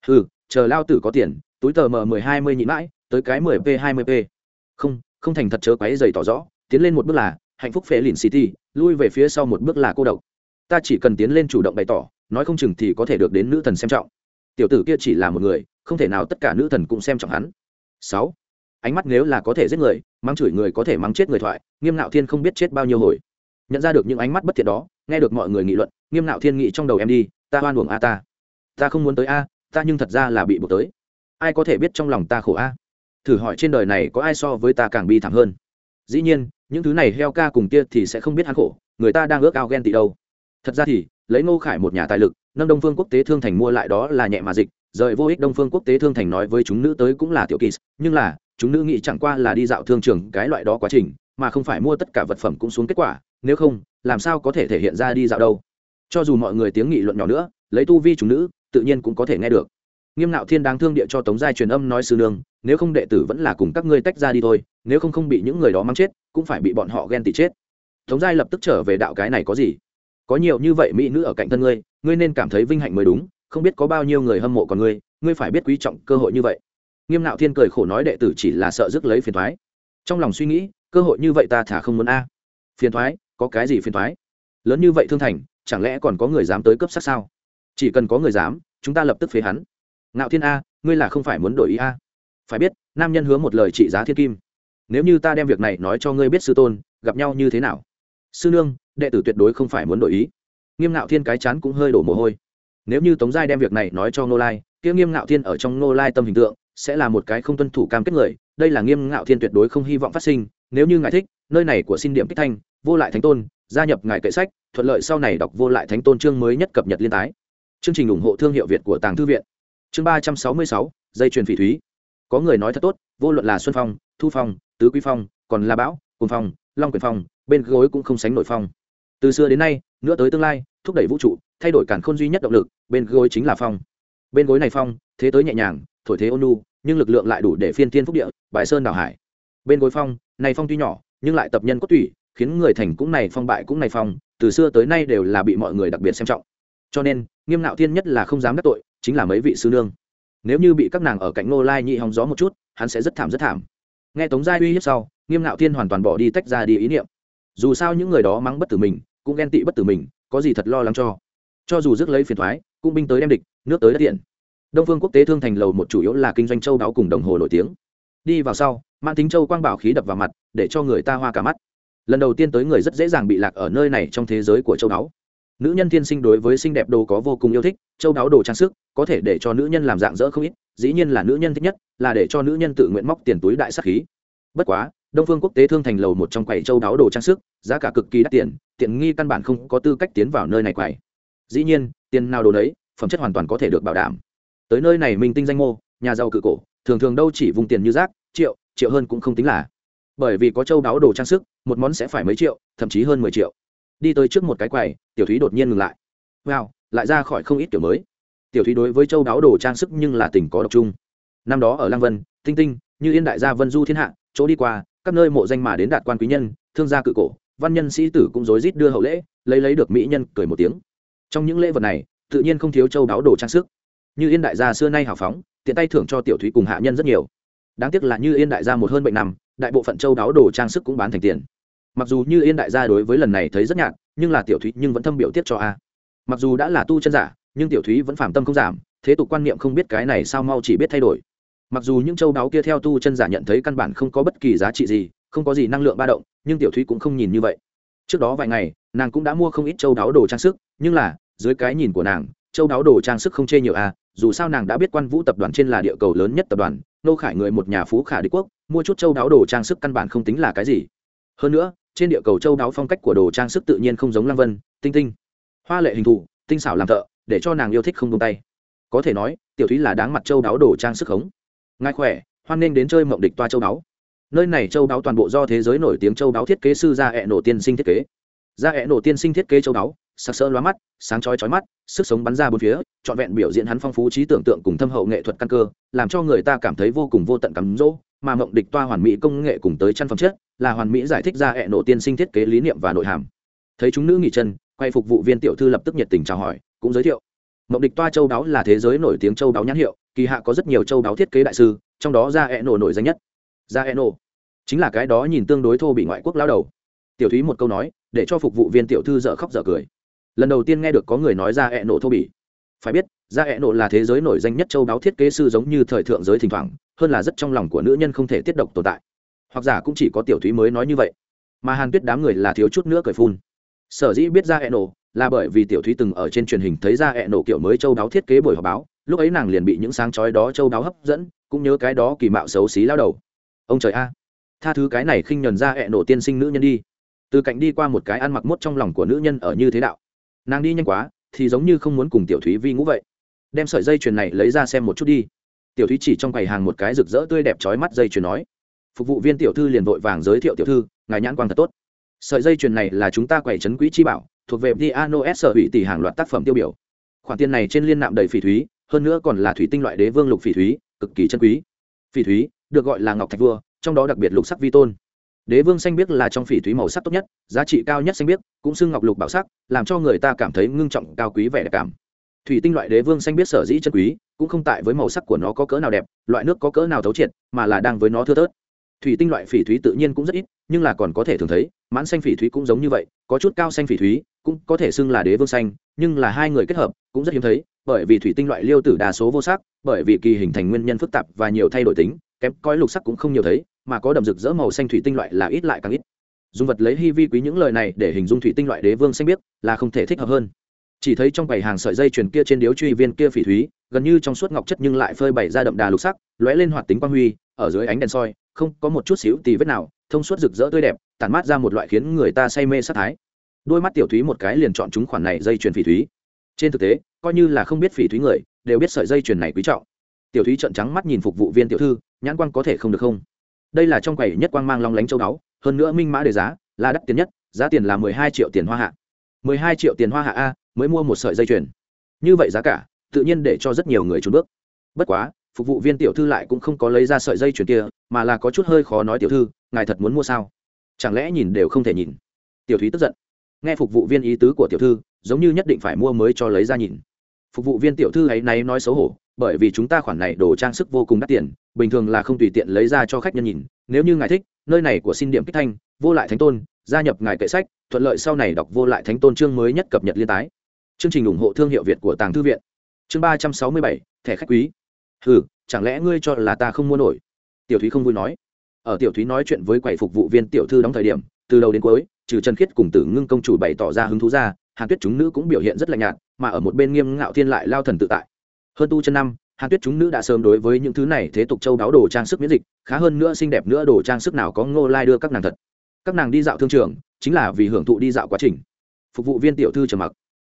Ừ chờ lao tử có tiền túi tờ m mười hai mươi nhịn mãi, tới cái mười p, hai mươi p. Không không thành thật chớ quáy dày tỏ rõ, tiến lên một bước là hạnh phúc phê lìn city, lui về phía sau một bước là cô độc. Ta chỉ cần tiến lên chủ động bày tỏ, nói không chừng thì có thể được đến nữ thần xem trọng. Tiểu tử kia chỉ là một người, không thể nào tất cả nữ thần cũng xem trọng hắn. Sáu, ánh mắt nếu là có thể giết người, mắng chửi người có thể mắng chết người thoại, nghiêm nạo thiên không biết chết bao nhiêu hồi. Nhận ra được những ánh mắt bất thiện đó, nghe được mọi người nghị luận, nghiêm nạo thiên nghị trong đầu em đi, ta hoan uổng a ta. Ta không muốn tới a, ta nhưng thật ra là bị buộc tới ai có thể biết trong lòng ta khổ a? Thử hỏi trên đời này có ai so với ta càng bi thảm hơn? Dĩ nhiên, những thứ này heo ca cùng kia thì sẽ không biết hắn khổ, người ta đang ước ao ghen tị đâu. Thật ra thì, lấy ngô khải một nhà tài lực, nâng đông phương quốc tế thương thành mua lại đó là nhẹ mà dịch, rời vô ích đông phương quốc tế thương thành nói với chúng nữ tới cũng là tiểu kỳ, nhưng là, chúng nữ nghĩ chẳng qua là đi dạo thương trường cái loại đó quá trình, mà không phải mua tất cả vật phẩm cũng xuống kết quả, nếu không, làm sao có thể thể hiện ra đi dạo đâu. Cho dù mọi người tiếng nghị luận nhỏ nữa, lấy tu vi chúng nữ, tự nhiên cũng có thể nghe được nghiêm nạo thiên đáng thương địa cho tống giai truyền âm nói sư nương, nếu không đệ tử vẫn là cùng các ngươi tách ra đi thôi, nếu không không bị những người đó mang chết, cũng phải bị bọn họ ghen tị chết. Tống giai lập tức trở về đạo cái này có gì? Có nhiều như vậy mỹ nữ ở cạnh thân ngươi ngươi nên cảm thấy vinh hạnh mới đúng, không biết có bao nhiêu người hâm mộ còn ngươi ngươi phải biết quý trọng cơ hội như vậy. Nghiêm nạo thiên cười khổ nói đệ tử chỉ là sợ rước lấy phiền thoái trong lòng suy nghĩ, cơ hội như vậy ta thả không muốn a. Phiền thoái có cái gì phiền thoái lớn như vậy thương thành, chẳng lẽ còn có người dám tới cấp sát sao? Chỉ cần có người dám, chúng ta lập tức phế hắn ngạo thiên a, ngươi là không phải muốn đổi ý a. Phải biết, nam nhân hứa một lời trị giá thiên kim. Nếu như ta đem việc này nói cho ngươi biết sư tôn, gặp nhau như thế nào? Sư nương, đệ tử tuyệt đối không phải muốn đổi ý. Nghiêm ngạo thiên cái chán cũng hơi đổ mồ hôi. Nếu như tống giai đem việc này nói cho ngô lai, kia nghiêm ngạo thiên ở trong ngô lai tâm hình tượng sẽ là một cái không tuân thủ cam kết người. Đây là nghiêm ngạo thiên tuyệt đối không hy vọng phát sinh. Nếu như ngài thích, nơi này của xin điểm kích thanh, vô lại thánh tôn, gia nhập ngài kệ sách, thuận lợi sau này đọc vô lại thánh tôn chương mới nhất cập nhật liên tái. Chương trình ủng hộ thương hiệu việt của tàng thư viện chương ba trăm sáu mươi sáu, dây chuyền phỉ thúy. Có người nói thật tốt, vô luận là xuân phong, thu phong, tứ quý phong, còn là bão cồn phong, long quyền phong, bên gối cũng không sánh nổi phong. Từ xưa đến nay, nữa tới tương lai, thúc đẩy vũ trụ, thay đổi cản khôn duy nhất động lực, bên gối chính là phong. Bên gối này phong, thế tới nhẹ nhàng, thổi thế ôn nu nhưng lực lượng lại đủ để phiên tiên phúc địa, bài sơn đảo hải. Bên gối phong, này phong tuy nhỏ, nhưng lại tập nhân cốt tủy, khiến người thành cũng này phong bại cũng này phong, từ xưa tới nay đều là bị mọi người đặc biệt xem trọng. Cho nên nghiêm nạo thiên nhất là không dám đắc tội, chính là mấy vị sư nương. Nếu như bị các nàng ở cạnh ngô lai nhị hòng gió một chút, hắn sẽ rất thảm rất thảm. Nghe tống giai uy hiếp sau, nghiêm nạo thiên hoàn toàn bỏ đi tách ra đi ý niệm. Dù sao những người đó mắng bất tử mình, cũng ghen tị bất tử mình, có gì thật lo lắng cho. Cho dù rước lấy phiền thoái, cũng binh tới đem địch, nước tới đất điện đông phương quốc tế thương thành lầu một chủ yếu là kinh doanh châu đáo cùng đồng hồ nổi tiếng. Đi vào sau mang tính châu quang bảo khí đập vào mặt, để cho người ta hoa cả mắt. Lần đầu tiên tới người rất dễ dàng bị lạc ở nơi này trong thế giới của châu đáo nữ nhân thiên sinh đối với xinh đẹp đồ có vô cùng yêu thích, châu đáo đồ trang sức, có thể để cho nữ nhân làm dạng dỡ không ít, dĩ nhiên là nữ nhân thích nhất, là để cho nữ nhân tự nguyện móc tiền túi đại sắc khí. Bất quá, đông phương quốc tế thương thành lầu một trong quầy châu đáo đồ trang sức, giá cả cực kỳ đắt tiền, tiện nghi căn bản không có tư cách tiến vào nơi này quầy. Dĩ nhiên, tiền nào đồ đấy phẩm chất hoàn toàn có thể được bảo đảm. Tới nơi này mình tinh danh mô, nhà giàu cự cổ, thường thường đâu chỉ vùng tiền như rác, triệu triệu hơn cũng không tính là. Bởi vì có châu đáo đồ trang sức, một món sẽ phải mấy triệu, thậm chí hơn mười triệu đi tới trước một cái quầy, tiểu thúy đột nhiên ngừng lại. Wow, lại ra khỏi không ít kiểu mới. Tiểu thúy đối với châu đáo đồ trang sức nhưng là tình có độc trung. năm đó ở lang vân, tinh tinh, như yên đại gia vân du thiên hạ, chỗ đi qua, các nơi mộ danh mà đến đạt quan quý nhân, thương gia cự cổ, văn nhân sĩ tử cũng rối rít đưa hậu lễ, lấy lấy được mỹ nhân, cười một tiếng. Trong những lễ vật này, tự nhiên không thiếu châu đáo đồ trang sức. Như yên đại gia xưa nay hào phóng, tiện tay thưởng cho tiểu thúy cùng hạ nhân rất nhiều. Đáng tiếc là như yên đại gia một hơn bệnh nằm đại bộ phận châu đáo đồ trang sức cũng bán thành tiền mặc dù như yên đại gia đối với lần này thấy rất nhạt, nhưng là tiểu thúy nhưng vẫn thâm biểu tiết cho a. Mặc dù đã là tu chân giả, nhưng tiểu thúy vẫn phạm tâm không giảm, thế tục quan niệm không biết cái này sao mau chỉ biết thay đổi. Mặc dù những châu đáo kia theo tu chân giả nhận thấy căn bản không có bất kỳ giá trị gì, không có gì năng lượng ba động, nhưng tiểu thúy cũng không nhìn như vậy. Trước đó vài ngày, nàng cũng đã mua không ít châu đáo đồ trang sức, nhưng là, dưới cái nhìn của nàng, châu đáo đồ trang sức không chê nhiều a, dù sao nàng đã biết quan vũ tập đoàn trên là địa cầu lớn nhất tập đoàn, nô khải người một nhà phú khả đế quốc, mua chút châu đáo đồ trang sức căn bản không tính là cái gì. Hơn nữa trên địa cầu châu đáo phong cách của đồ trang sức tự nhiên không giống lăng vân, tinh tinh. Hoa lệ hình thù, tinh xảo làm thợ, để cho nàng yêu thích không tung tay. Có thể nói, tiểu thúy là đáng mặt châu đáo đồ trang sức khống ngài khỏe, hoan nghênh đến chơi mộng địch toa châu đáo. Nơi này châu đáo toàn bộ do thế giới nổi tiếng châu đáo thiết kế sư gia hẹ nổ tiên sinh thiết kế. Gia hẹ nổ tiên sinh thiết kế châu đáo sắc sỡ lóa mắt, sáng chói chói mắt, sức sống bắn ra bốn phía, trọn vẹn biểu diễn hắn phong phú trí tưởng tượng cùng thâm hậu nghệ thuật căn cơ, làm cho người ta cảm thấy vô cùng vô tận cắm rỗ mà mộng địch toa hoàn mỹ công nghệ cùng tới chăn phẩm chất, là hoàn mỹ giải thích ra hệ nổ tiên sinh thiết kế lý niệm và nội hàm. Thấy chúng nữ nghỉ chân, quay phục vụ viên tiểu thư lập tức nhiệt tình chào hỏi, cũng giới thiệu. Mộng địch toa châu đáo là thế giới nổi tiếng châu đáo nhãn hiệu, kỳ hạ có rất nhiều châu đáo thiết kế đại sư, trong đó ra hệ nổ nổi danh nhất. Ra hệ nổ chính là cái đó nhìn tương đối thô bị ngoại quốc lao đầu. Tiểu thúy một câu nói, để cho phục vụ viên tiểu thư dở khóc dở cười. Lần đầu tiên nghe được có người nói ra hệ nổ thô bỉ. Phải biết, ra hệ nổ là thế giới nổi danh nhất châu đáo thiết kế sư giống như thời thượng giới thỉnh thoảng hơn là rất trong lòng của nữ nhân không thể tiết độc tồn tại. Hoặc giả cũng chỉ có tiểu thúy mới nói như vậy. Mà hàn tuyết đám người là thiếu chút nữa cởi phun. Sở dĩ biết ra hẹn nổ là bởi vì tiểu thúy từng ở trên truyền hình thấy ra hẹn nổ kiểu mới châu đáo thiết kế buổi họp báo, lúc ấy nàng liền bị những sáng chói đó châu đáo hấp dẫn, cũng nhớ cái đó kỳ mạo xấu xí lao đầu. Ông trời a, tha thứ cái này khinh nhuần ra hẹn nổ tiên sinh nữ nhân đi. Từ cạnh đi qua một cái ăn mặc mốt trong lòng của nữ nhân ở như thế đạo. Nàng đi nhanh quá, thì giống như không muốn cùng tiểu thúy vi ngũ vậy. Đem sợi dây chuyền này lấy ra xem một chút đi tiểu thúy chỉ trong quầy hàng một cái rực rỡ tươi đẹp trói mắt dây chuyền nói, phục vụ viên tiểu thư liền vội vàng giới thiệu tiểu thư, ngài nhãn quang thật tốt. Sợi dây chuyền này là chúng ta quầy trấn quỹ chi bảo, thuộc về piano s sở hủy tỷ hàng loạt tác phẩm tiêu biểu. Khoản tiền này trên liên nạm đầy phỉ thúy, hơn nữa còn là thủy tinh loại đế vương lục phỉ thúy, cực kỳ chân quý. Phỉ thúy, được gọi là ngọc thạch vua, trong đó đặc biệt lục sắc vi tôn. Đế vương xanh biếc là trong phỉ thúy màu sắc tốt nhất, giá trị cao nhất xanh biếc, cũng xưng ngọc lục bảo sắc, làm cho người ta cảm thấy ngưng trọng, cao quý, vẻ đẹp cảm thủy tinh loại đế vương xanh biết sở dĩ chân quý, cũng không tại với màu sắc của nó có cỡ nào đẹp, loại nước có cỡ nào thấu triệt, mà là đang với nó thưa thớt. Thủy tinh loại phỉ thúy tự nhiên cũng rất ít, nhưng là còn có thể thường thấy, mãn xanh phỉ thúy cũng giống như vậy, có chút cao xanh phỉ thúy, cũng có thể xưng là đế vương xanh, nhưng là hai người kết hợp cũng rất hiếm thấy, bởi vì thủy tinh loại liêu tử đa số vô sắc, bởi vì kỳ hình thành nguyên nhân phức tạp và nhiều thay đổi tính, kém coi lục sắc cũng không nhiều thấy, mà có đậm rực rỡ màu xanh thủy tinh loại là ít lại càng ít. Dùng vật lấy hy vi quý những lời này để hình dung thủy tinh loại đế vương xanh biết là không thể thích hợp hơn chỉ thấy trong bảy hàng sợi dây chuyền kia trên điếu truy viên kia phỉ thúy, gần như trong suốt ngọc chất nhưng lại phơi bày ra đậm đà lục sắc, lóe lên hoạt tính quang huy, ở dưới ánh đèn soi, không có một chút xíu tì vết nào, thông suốt rực rỡ tươi đẹp, tản mát ra một loại khiến người ta say mê sát thái. Đôi mắt tiểu thúy một cái liền chọn chúng khoản này dây chuyền phỉ thúy. Trên thực tế, coi như là không biết phỉ thúy người, đều biết sợi dây chuyền này quý trọng. Tiểu thúy trợn trắng mắt nhìn phục vụ viên tiểu thư, nhãn quan có thể không được không? Đây là trong quầy nhất quang mang long lánh châu đáo hơn nữa minh mã đề giá, là đắt tiền nhất, giá tiền là mười hai triệu tiền hoa hạ mười hai triệu tiền hoa hạ a, mới mua một sợi dây chuyền. Như vậy giá cả, tự nhiên để cho rất nhiều người trốn bước. Bất quá, phục vụ viên tiểu thư lại cũng không có lấy ra sợi dây chuyền kia, mà là có chút hơi khó nói tiểu thư, ngài thật muốn mua sao? Chẳng lẽ nhìn đều không thể nhìn? Tiểu thúy tức giận. Nghe phục vụ viên ý tứ của tiểu thư, giống như nhất định phải mua mới cho lấy ra nhìn. Phục vụ viên tiểu thư ấy náy nói xấu hổ, bởi vì chúng ta khoản này đồ trang sức vô cùng đắt tiền, bình thường là không tùy tiện lấy ra cho khách nhân nhìn, nếu như ngài thích, nơi này của xin điểm kích thanh, vô lại thánh tôn, gia nhập ngài kệ sách thuận lợi sau này đọc vô lại thánh tôn chương mới nhất cập nhật liên tái. Chương trình ủng hộ thương hiệu việt của tàng thư viện. Chương ba trăm sáu mươi bảy, thẻ khách quý. Ừ chẳng lẽ ngươi cho là ta không mua nổi? Tiểu thúy không vui nói. Ở tiểu thúy nói chuyện với quầy phục vụ viên tiểu thư đóng thời điểm, từ đầu đến cuối, trừ trần khiết cùng tử ngưng công chủ bày tỏ ra hứng thú ra, hàn tuyết chúng nữ cũng biểu hiện rất lạnh nhạt, mà ở một bên nghiêm ngạo thiên lại lao thần tự tại. Hơn tu chân năm, hàn tuyết chúng nữ đã sớm đối với những thứ này thế tục châu đáo đồ trang sức miễn dịch, khá hơn nữa xinh đẹp nữa đồ trang sức nào có ngô lai đưa các nàng thật. Các nàng đi dạo thương trường chính là vì hưởng thụ đi dạo quá trình. Phục vụ viên tiểu thư trầm mặc.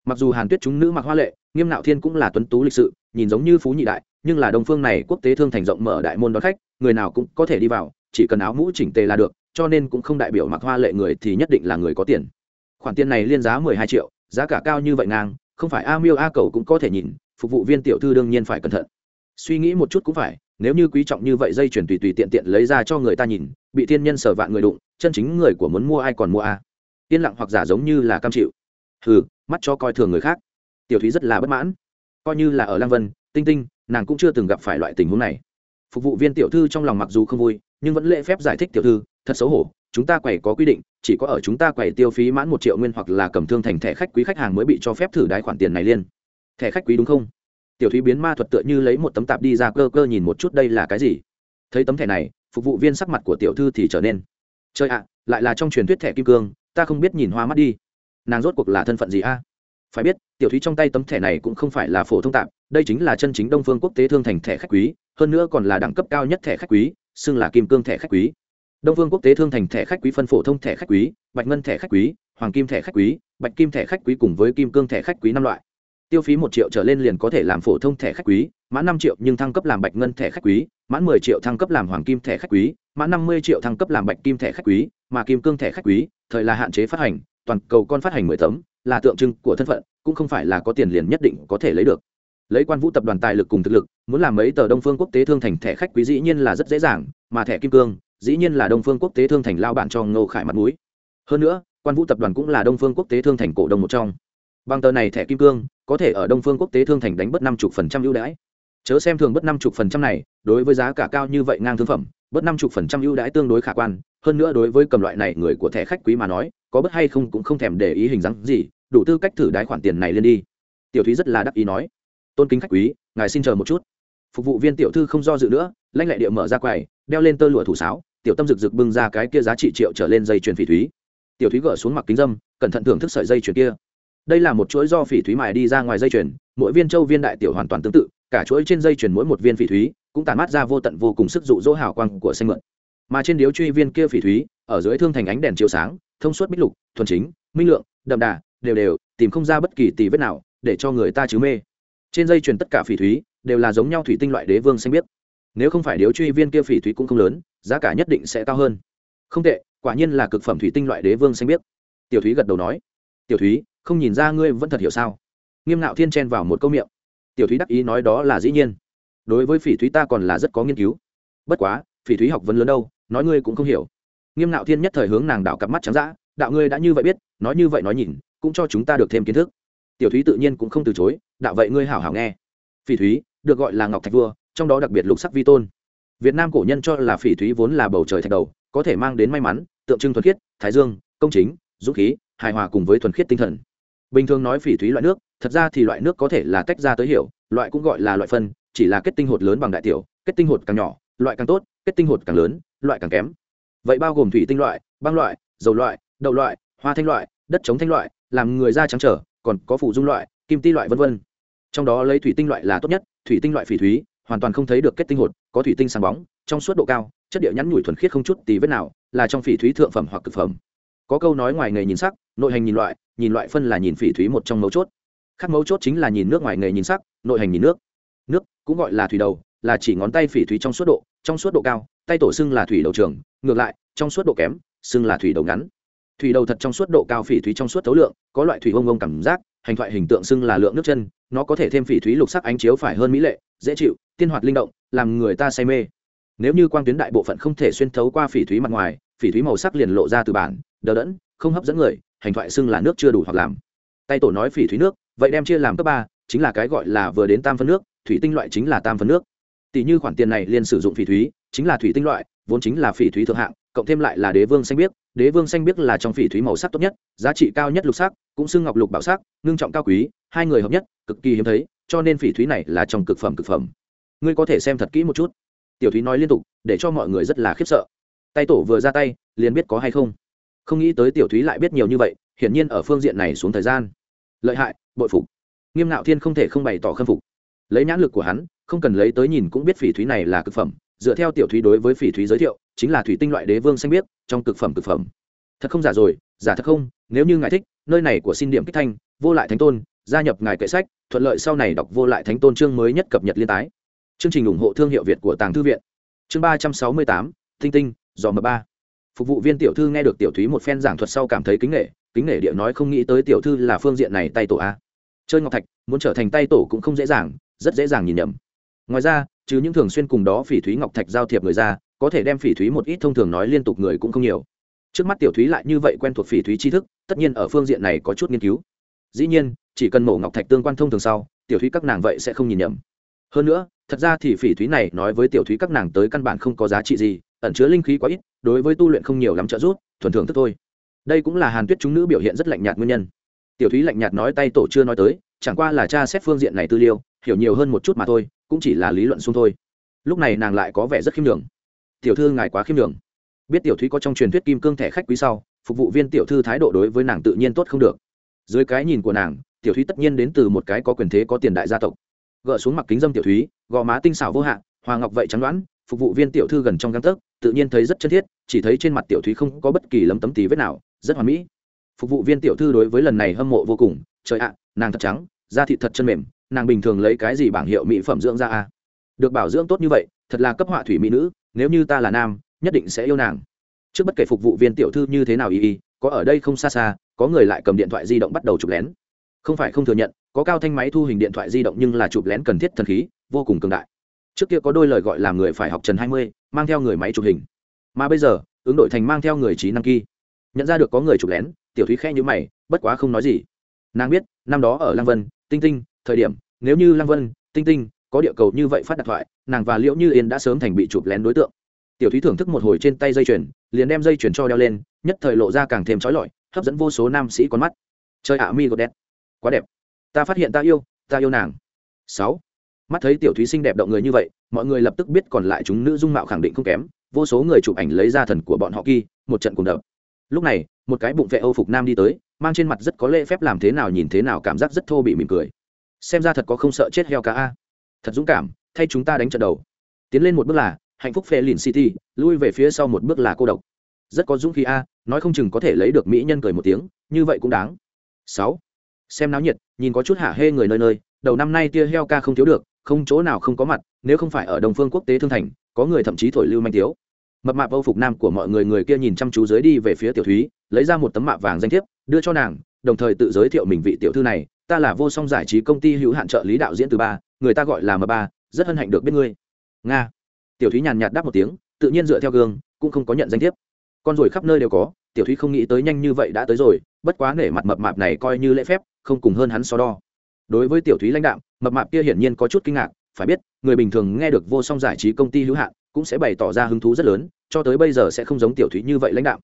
Mặc dù hàn tuyết chúng nữ mặc hoa lệ, nghiêm nạo thiên cũng là tuấn tú lịch sự, nhìn giống như phú nhị đại, nhưng là đông phương này quốc tế thương thành rộng mở đại môn đón khách, người nào cũng có thể đi vào, chỉ cần áo mũ chỉnh tề là được, cho nên cũng không đại biểu mặc hoa lệ người thì nhất định là người có tiền. Khoản tiền này liên giá mười hai triệu, giá cả cao như vậy ngang, không phải a miêu a cầu cũng có thể nhìn, phục vụ viên tiểu thư đương nhiên phải cẩn thận. Suy nghĩ một chút cũng phải, nếu như quý trọng như vậy dây chuyển tùy tùy tiện tiện lấy ra cho người ta nhìn, bị thiên nhân sở vạn người đụng chân chính người của muốn mua ai còn mua a. Yên lặng hoặc giả giống như là cam chịu. Hừ, mắt cho coi thường người khác. Tiểu thúy rất là bất mãn. Coi như là ở lang vân, tinh tinh, nàng cũng chưa từng gặp phải loại tình huống này. Phục vụ viên tiểu thư trong lòng mặc dù không vui, nhưng vẫn lễ phép giải thích tiểu thư, thật xấu hổ, chúng ta quầy có quy định, chỉ có ở chúng ta quầy tiêu phí mãn một triệu nguyên hoặc là cầm thương thành thẻ khách quý khách hàng mới bị cho phép thử đái khoản tiền này liên thẻ khách quý đúng không? Tiểu thúy biến ma thuật tựa như lấy một tấm tạp đi ra cơ cơ nhìn một chút đây là cái gì. Thấy tấm thẻ này, phục vụ viên sắc mặt của tiểu thư thì trở nên trời ạ, lại là trong truyền thuyết thẻ kim cương, ta không biết nhìn hoa mắt đi. Nàng rốt cuộc là thân phận gì a? Phải biết, tiểu thúy trong tay tấm thẻ này cũng không phải là phổ thông tạm đây chính là chân chính đông phương quốc tế thương thành thẻ khách quý, hơn nữa còn là đẳng cấp cao nhất thẻ khách quý, xưng là kim cương thẻ khách quý. Đông phương quốc tế thương thành thẻ khách quý phân phổ thông thẻ khách quý, bạch ngân thẻ khách quý, hoàng kim thẻ khách quý, bạch kim thẻ khách quý cùng với kim cương thẻ khách quý năm loại tiêu phí một triệu trở lên liền có thể làm phổ thông thẻ khách quý mãn năm triệu nhưng thăng cấp làm bạch ngân thẻ khách quý mãn mười triệu thăng cấp làm hoàng kim thẻ khách quý mãn năm mươi triệu thăng cấp làm bạch kim thẻ khách quý, mà kim cương thẻ khách quý, thời là hạn chế phát hành, toàn cầu con phát hành mười tấm, là tượng trưng của thân phận, cũng không phải là có tiền liền nhất định có thể lấy được. Lấy quan vũ tập đoàn tài lực cùng thực lực, muốn làm mấy tờ đông phương quốc tế thương thành thẻ khách quý dĩ nhiên là rất dễ dàng, mà thẻ kim cương, dĩ nhiên là đông phương quốc tế thương thành lao bản cho ngô khải mặt mũi. Hơn nữa, quan vũ tập đoàn cũng là đông phương quốc tế thương thành cổ đông một trong bằng tờ này thẻ kim cương, có thể ở đông phương quốc tế thương thành đánh bớt năm chục phần trăm ưu đãi. Chớ xem thường bớt năm chục phần trăm này, đối với giá cả cao như vậy ngang thương phẩm, bớt năm chục phần trăm ưu đãi tương đối khả quan. Hơn nữa đối với cầm loại này người của thẻ khách quý mà nói, có bớt hay không cũng không thèm để ý hình dáng gì, đủ tư cách thử đái khoản tiền này lên đi. Tiểu thúy rất là đắc ý nói, tôn kính khách quý, ngài xin chờ một chút. Phục vụ viên tiểu thư không do dự nữa lãnh lệ địa mở ra quầy, đeo lên tơ lụa thủ sáo, tiểu tâm rực rực bưng ra cái kia giá trị triệu trở lên dây chuyền phỉ thúy. Tiểu thúy gỡ xuống mặt kính dâm, cẩn thận thưởng thức sợi dây chuyền kia đây là một chuỗi do phỉ thúy mài đi ra ngoài dây chuyền, mỗi viên châu viên đại tiểu hoàn toàn tương tự, cả chuỗi trên dây chuyền mỗi một viên phỉ thúy cũng tàn mát ra vô tận vô cùng sức dụ dỗ hào quang của xanh mượn. Mà trên điếu truy viên kia phỉ thúy, ở dưới thương thành ánh đèn chiếu sáng, thông suốt bích lục, thuần chính, minh lượng, đậm đà, đều đều, tìm không ra bất kỳ tì vết nào để cho người ta chứ mê. Trên dây chuyền tất cả phỉ thúy đều là giống nhau thủy tinh loại đế vương xanh biết nếu không phải điếu truy viên kia phỉ thúy cũng không lớn, giá cả nhất định sẽ cao hơn. Không tệ, quả nhiên là cực phẩm thủy tinh loại đế vương xanh biết tiểu thúy gật đầu nói. Tiểu thúy không nhìn ra ngươi vẫn thật hiểu sao? Nghiêm ngạo thiên chen vào một câu miệng. Tiểu thúy đắc ý nói đó là dĩ nhiên. Đối với phỉ thúy ta còn là rất có nghiên cứu. Bất quá, phỉ thúy học vấn lớn đâu, nói ngươi cũng không hiểu. Nghiêm ngạo thiên nhất thời hướng nàng đạo cặp mắt trắng dã, đạo ngươi đã như vậy biết, nói như vậy nói nhìn, cũng cho chúng ta được thêm kiến thức. Tiểu thúy tự nhiên cũng không từ chối, đạo vậy ngươi hảo hảo nghe. Phỉ thúy, được gọi là ngọc thạch vua, trong đó đặc biệt lục sắc vi tôn. Việt nam cổ nhân cho là phỉ thúy vốn là bầu trời thạch đầu, có thể mang đến may mắn, tượng trưng thuần khiết, thái dương, công chính, dũng khí, hài hòa cùng với thuần khiết tinh thần bình thường nói phỉ thúy loại nước, thật ra thì loại nước có thể là tách ra tới hiểu, loại cũng gọi là loại phân, chỉ là kết tinh hột lớn bằng đại tiểu, kết tinh hột càng nhỏ, loại càng tốt, kết tinh hột càng lớn, loại càng kém. Vậy bao gồm thủy tinh loại, băng loại, dầu loại, đậu loại, hoa thanh loại, đất chống thanh loại, làm người da trắng trở, còn có phủ dung loại, kim ti loại v v trong đó lấy thủy tinh loại là tốt nhất, thủy tinh loại phỉ thúy, hoàn toàn không thấy được kết tinh hột, có thủy tinh sáng bóng, trong suốt độ cao, chất điệu nhắn nhủi thuần khiết không chút tì vết nào, là trong phỉ thúy thượng phẩm hoặc cực phẩm. Có câu nói ngoài nghề nhìn sắc, nội hành nhìn loại nhìn loại phân là nhìn phỉ thúy một trong mấu chốt. Khác mấu chốt chính là nhìn nước ngoài nghề nhìn sắc, nội hành nhìn nước. Nước cũng gọi là thủy đầu, là chỉ ngón tay phỉ thúy trong suốt độ, trong suốt độ cao, tay tổ xưng là thủy đầu trường, ngược lại, trong suốt độ kém, xưng là thủy đầu ngắn. Thủy đầu thật trong suốt độ cao phỉ thúy trong suốt thấu lượng, có loại thủy ông ông cảm giác, hành thoại hình tượng xưng là lượng nước chân, nó có thể thêm phỉ thúy lục sắc ánh chiếu phải hơn mỹ lệ, dễ chịu, tiên hoạt linh động, làm người ta say mê. Nếu như quang tuyến đại bộ phận không thể xuyên thấu qua phỉ thúy mặt ngoài, phỉ thúy màu sắc liền lộ ra từ bản, đờ đẫn không hấp dẫn người, hành thoại xưng là nước chưa đủ hoặc làm. Tay tổ nói phỉ thúy nước, vậy đem chia làm cấp ba, chính là cái gọi là vừa đến tam phân nước, thủy tinh loại chính là tam phân nước. Tỷ như khoản tiền này liền sử dụng phỉ thúy, chính là thủy tinh loại, vốn chính là phỉ thúy thượng hạng, cộng thêm lại là đế vương xanh biếc, đế vương xanh biếc là trong phỉ thúy màu sắc tốt nhất, giá trị cao nhất lục sắc, cũng xưng ngọc lục bảo sắc, ngưng trọng cao quý, hai người hợp nhất, cực kỳ hiếm thấy, cho nên phỉ thúy này là trong cực phẩm cực phẩm. Ngươi có thể xem thật kỹ một chút. Tiểu thúy nói liên tục, để cho mọi người rất là khiếp sợ. Tay tổ vừa ra tay, liền biết có hay không không nghĩ tới tiểu thúy lại biết nhiều như vậy, hiển nhiên ở phương diện này xuống thời gian. Lợi hại, bội phục. Nghiêm ngạo thiên không thể không bày tỏ khâm phục. Lấy nhãn lực của hắn, không cần lấy tới nhìn cũng biết phỉ thúy này là cực phẩm, dựa theo tiểu thúy đối với phỉ thúy giới thiệu, chính là thủy tinh loại đế vương xanh biết. trong cực phẩm cực phẩm. Thật không giả rồi, giả thật không, nếu như ngài thích, nơi này của xin điểm kích thanh, vô lại thánh tôn, gia nhập ngài kệ sách, thuận lợi sau này đọc vô lại thánh tôn chương mới nhất cập nhật liên tái. Chương trình ủng hộ thương hiệu việt của tàng thư viện. Chương ba trăm sáu mươi tám tinh tinh, dò mờ ba phục vụ viên tiểu thư nghe được tiểu thúy một phen giảng thuật sau cảm thấy kính nghệ kính nghệ địa nói không nghĩ tới tiểu thư là phương diện này tay tổ a. Chơi ngọc thạch, muốn trở thành tay tổ cũng không dễ dàng, rất dễ dàng nhìn nhầm. Ngoài ra chứ những thường xuyên cùng đó phỉ thúy ngọc thạch giao thiệp người ra, có thể đem phỉ thúy một ít thông thường nói liên tục người cũng không nhiều. Trước mắt tiểu thúy lại như vậy quen thuộc phỉ thúy tri thức, tất nhiên ở phương diện này có chút nghiên cứu. Dĩ nhiên, chỉ cần mổ ngọc thạch tương quan thông thường sau, tiểu thúy các nàng vậy sẽ không nhìn nhầm. Hơn nữa, thật ra thì phỉ thúy này nói với tiểu thúy các nàng tới căn bản không có giá trị gì, ẩn chứa linh khí quá ít đối với tu luyện không nhiều lắm trợ giúp, thuần thưởng thức thôi. Đây cũng là hàn tuyết chúng nữ biểu hiện rất lạnh nhạt nguyên nhân. Tiểu thúy lạnh nhạt nói tay tổ chưa nói tới, chẳng qua là cha xét phương diện này tư liêu hiểu nhiều hơn một chút mà thôi, cũng chỉ là lý luận xung thôi. Lúc này nàng lại có vẻ rất khiêm đường tiểu thư ngài quá khiêm đường biết tiểu thúy có trong truyền thuyết kim cương thẻ khách quý sau, phục vụ viên tiểu thư thái độ đối với nàng tự nhiên tốt không được. Dưới cái nhìn của nàng, tiểu thúy tất nhiên đến từ một cái có quyền thế có tiền đại gia tộc. Gỡ xuống mặt kính dâm tiểu thúy, gò má tinh xảo vô hạn, hòa ngọc vậy trắng đoán, phục vụ viên tiểu thư gần trong găng tấc tự nhiên thấy rất chân thiết, chỉ thấy trên mặt tiểu thúy không có bất kỳ lấm tấm tí vết nào, rất hoàn mỹ. Phục vụ viên tiểu thư đối với lần này hâm mộ vô cùng, trời ạ, nàng thật trắng, da thịt thật chân mềm, nàng bình thường lấy cái gì bảng hiệu mỹ phẩm dưỡng da a được bảo dưỡng tốt như vậy, thật là cấp họa thủy mỹ nữ, nếu như ta là nam, nhất định sẽ yêu nàng. Trước bất kể phục vụ viên tiểu thư như thế nào y y, có ở đây không xa xa, có người lại cầm điện thoại di động bắt đầu chụp lén. Không phải không thừa nhận, có cao thanh máy thu hình điện thoại di động nhưng là chụp lén cần thiết thần khí, vô cùng cường đại. Trước kia có đôi lời gọi là người phải học trần hai mươi mang theo người máy chụp hình. Mà bây giờ, ứng đội thành mang theo người trí năng kỳ nhận ra được có người chụp lén, tiểu thúy khe nhữ mày, bất quá không nói gì. Nàng biết, năm đó ở lăng vân, tinh tinh, thời điểm, nếu như lăng vân, tinh tinh có địa cầu như vậy phát đặt thoại, nàng và liễu như yên đã sớm thành bị chụp lén đối tượng. Tiểu thúy thưởng thức một hồi trên tay dây chuyền, liền đem dây chuyền cho đeo lên, nhất thời lộ ra càng thêm trói lọi, hấp dẫn vô số nam sĩ con mắt. Chơi ạ, mi gột đẹp quá đẹp. Ta phát hiện ta yêu ta yêu nàng. Sáu. Mắt thấy tiểu thúy xinh đẹp động người như vậy mọi người lập tức biết còn lại chúng nữ dung mạo khẳng định không kém, vô số người chụp ảnh lấy ra thần của bọn họ kỳ một trận cùng đập. Lúc này, một cái bụng vệ âu phục nam đi tới, mang trên mặt rất có lễ phép làm thế nào nhìn thế nào cảm giác rất thô bị mỉm cười. Xem ra thật có không sợ chết heo cá a. Thật dũng cảm, thay chúng ta đánh trận đầu. Tiến lên một bước là, hạnh phúc phê lìn city, lui về phía sau một bước là cô độc. Rất có dũng khí a, nói không chừng có thể lấy được mỹ nhân cười một tiếng, như vậy cũng đáng. Sáu. Xem náo nhiệt, nhìn có chút hạ hê người nơi nơi, đầu năm nay tia heo ca không thiếu được không chỗ nào không có mặt, nếu không phải ở đồng phương quốc tế thương thành, có người thậm chí thổi lưu manh tiếu. Mập mạp âu phục nam của mọi người người kia nhìn chăm chú dưới đi về phía tiểu thúy, lấy ra một tấm mạ vàng danh thiếp, đưa cho nàng, đồng thời tự giới thiệu mình vị tiểu thư này, ta là vô song giải trí công ty hữu hạn trợ lý đạo diễn từ ba, người ta gọi là m ba, rất hân hạnh được biết ngươi. Nga. Tiểu thúy nhàn nhạt đáp một tiếng, tự nhiên dựa theo gương, cũng không có nhận danh thiếp. Con rồi khắp nơi đều có, tiểu thúy không nghĩ tới nhanh như vậy đã tới rồi, bất quá nể mặt mập mạp này coi như lễ phép, không cùng hơn hắn so đo đối với tiểu thúy lãnh đạo mập mạp kia hiển nhiên có chút kinh ngạc, phải biết, người bình thường nghe được vô song giải trí công ty hữu hạn, cũng sẽ bày tỏ ra hứng thú rất lớn, cho tới bây giờ sẽ không giống tiểu thúy như vậy lãnh đạo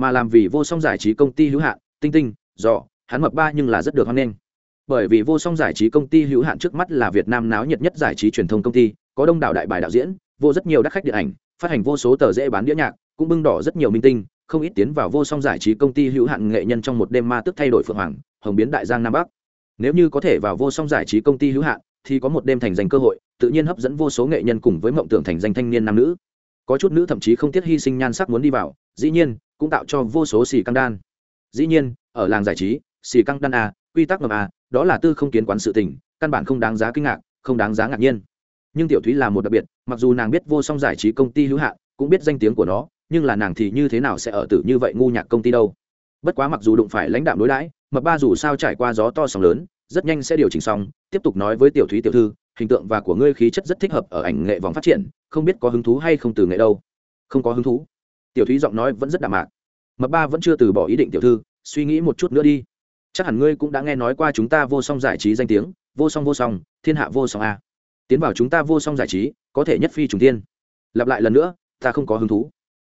mà làm vì vô song giải trí công ty hữu hạn, tinh tinh dò hắn mập ba nhưng là rất được hoan nghênh. Bởi vì vô song giải trí công ty hữu hạn trước mắt là việt nam náo nhiệt nhất giải trí truyền thông công ty, có đông đảo đại bài đạo diễn, vô rất nhiều đắt khách điện ảnh, phát hành vô số tờ dễ bán đĩa nhạc, cũng bưng đỏ rất nhiều minh tinh, không ít tiến vào vô song giải trí công ty hữu hạn nghệ nhân trong một đêm ma tức thay đổi phượng hoàng, hồng biến đại giang nam bắc nếu như có thể vào vô song giải trí công ty hữu hạn, thì có một đêm thành danh cơ hội, tự nhiên hấp dẫn vô số nghệ nhân cùng với mộng tưởng thành danh thanh niên nam nữ. Có chút nữ thậm chí không tiếc hy sinh nhan sắc muốn đi vào, dĩ nhiên, cũng tạo cho vô số xì căng đan. Dĩ nhiên, ở làng giải trí, xì căng đan a quy tắc ngầm a đó là tư không kiến quán sự tình, căn bản không đáng giá kinh ngạc, không đáng giá ngạc nhiên. Nhưng tiểu thúy là một đặc biệt, mặc dù nàng biết vô song giải trí công ty hữu hạn, cũng biết danh tiếng của nó, nhưng là nàng thì như thế nào sẽ ở tử như vậy ngu nhạc công ty đâu? Bất quá mặc dù đụng phải lãnh đạo đối đãi mập ba dù sao trải qua gió to sóng lớn, rất nhanh sẽ điều chỉnh xong, tiếp tục nói với tiểu thúy tiểu thư, hình tượng và của ngươi khí chất rất thích hợp ở ảnh nghệ vòng phát triển, không biết có hứng thú hay không từ nghệ đâu. Không có hứng thú. Tiểu thúy giọng nói vẫn rất đạm mạc. Mập ba vẫn chưa từ bỏ ý định tiểu thư, suy nghĩ một chút nữa đi. Chắc hẳn ngươi cũng đã nghe nói qua chúng ta vô song giải trí danh tiếng, vô song vô song, thiên hạ vô song a. Tiến vào chúng ta vô song giải trí, có thể nhất phi trùng tiên lặp lại lần nữa, ta không có hứng thú.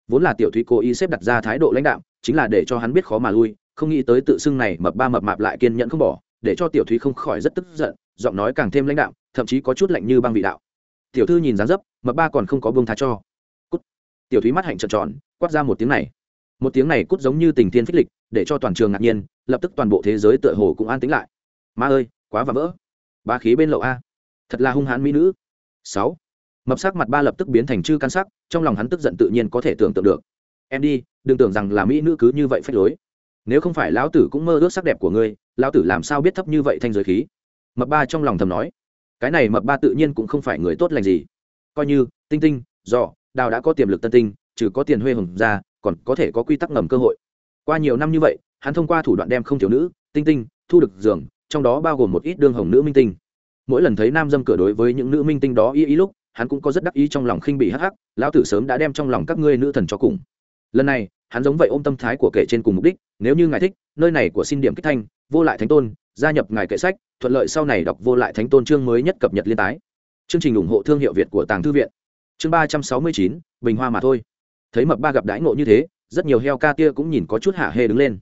Vốn là tiểu thúy cố ý xếp đặt ra thái độ lãnh đạo chính là để cho hắn biết khó mà lui không nghĩ tới tự xưng này mập ba mập mạp lại kiên nhẫn không bỏ, để cho tiểu thúy không khỏi rất tức giận, giọng nói càng thêm lãnh đạo thậm chí có chút lạnh như băng vị đạo. Tiểu thư nhìn dáng dấp, mập ba còn không có bông tha cho. Cút. Tiểu thúy mắt hạnh trợn tròn, quát ra một tiếng này. Một tiếng này cút giống như tình thiên phích lịch, để cho toàn trường ngạc nhiên, lập tức toàn bộ thế giới tựa hồ cũng an tính lại. Ma ơi, quá và vỡ. Ba khí bên lậu a. Thật là hung hãn mỹ nữ. Sáu. Mập sắc mặt ba lập tức biến thành chư căn sắc, trong lòng hắn tức giận tự nhiên có thể tưởng tượng được. Em đi, đừng tưởng rằng là mỹ nữ cứ như vậy phách lối nếu không phải lão tử cũng mơ ước sắc đẹp của ngươi, lão tử làm sao biết thấp như vậy thanh giới khí? Mập ba trong lòng thầm nói. Cái này mập ba tự nhiên cũng không phải người tốt lành gì. Coi như, tinh tinh dò đào đã có tiềm lực tân tinh, trừ có tiền huê hồng ra, còn có thể có quy tắc ngầm cơ hội. Qua nhiều năm như vậy, hắn thông qua thủ đoạn đem không thiếu nữ, tinh tinh, thu được giường, trong đó bao gồm một ít đương hồng nữ minh tinh. Mỗi lần thấy nam dâm cửa đối với những nữ minh tinh đó y ý lúc, hắn cũng có rất đắc ý trong lòng khinh bị hắc hắc, lão tử sớm đã đem trong lòng các ngươi nữ thần cho cùng. Lần này hắn giống vậy ôm tâm thái của kể trên cùng mục đích, nếu như ngài thích, nơi này của xin điểm kích thanh, vô lại thánh tôn, gia nhập ngài kệ sách, thuận lợi sau này đọc vô lại thánh tôn chương mới nhất cập nhật liên tái. Chương trình ủng hộ thương hiệu việt của tàng thư viện. Chương ba trăm sáu mươi chín, bình hoa mà thôi. Thấy mập ba gặp đãi ngộ như thế, rất nhiều heo ca tia cũng nhìn có chút hạ hê đứng lên.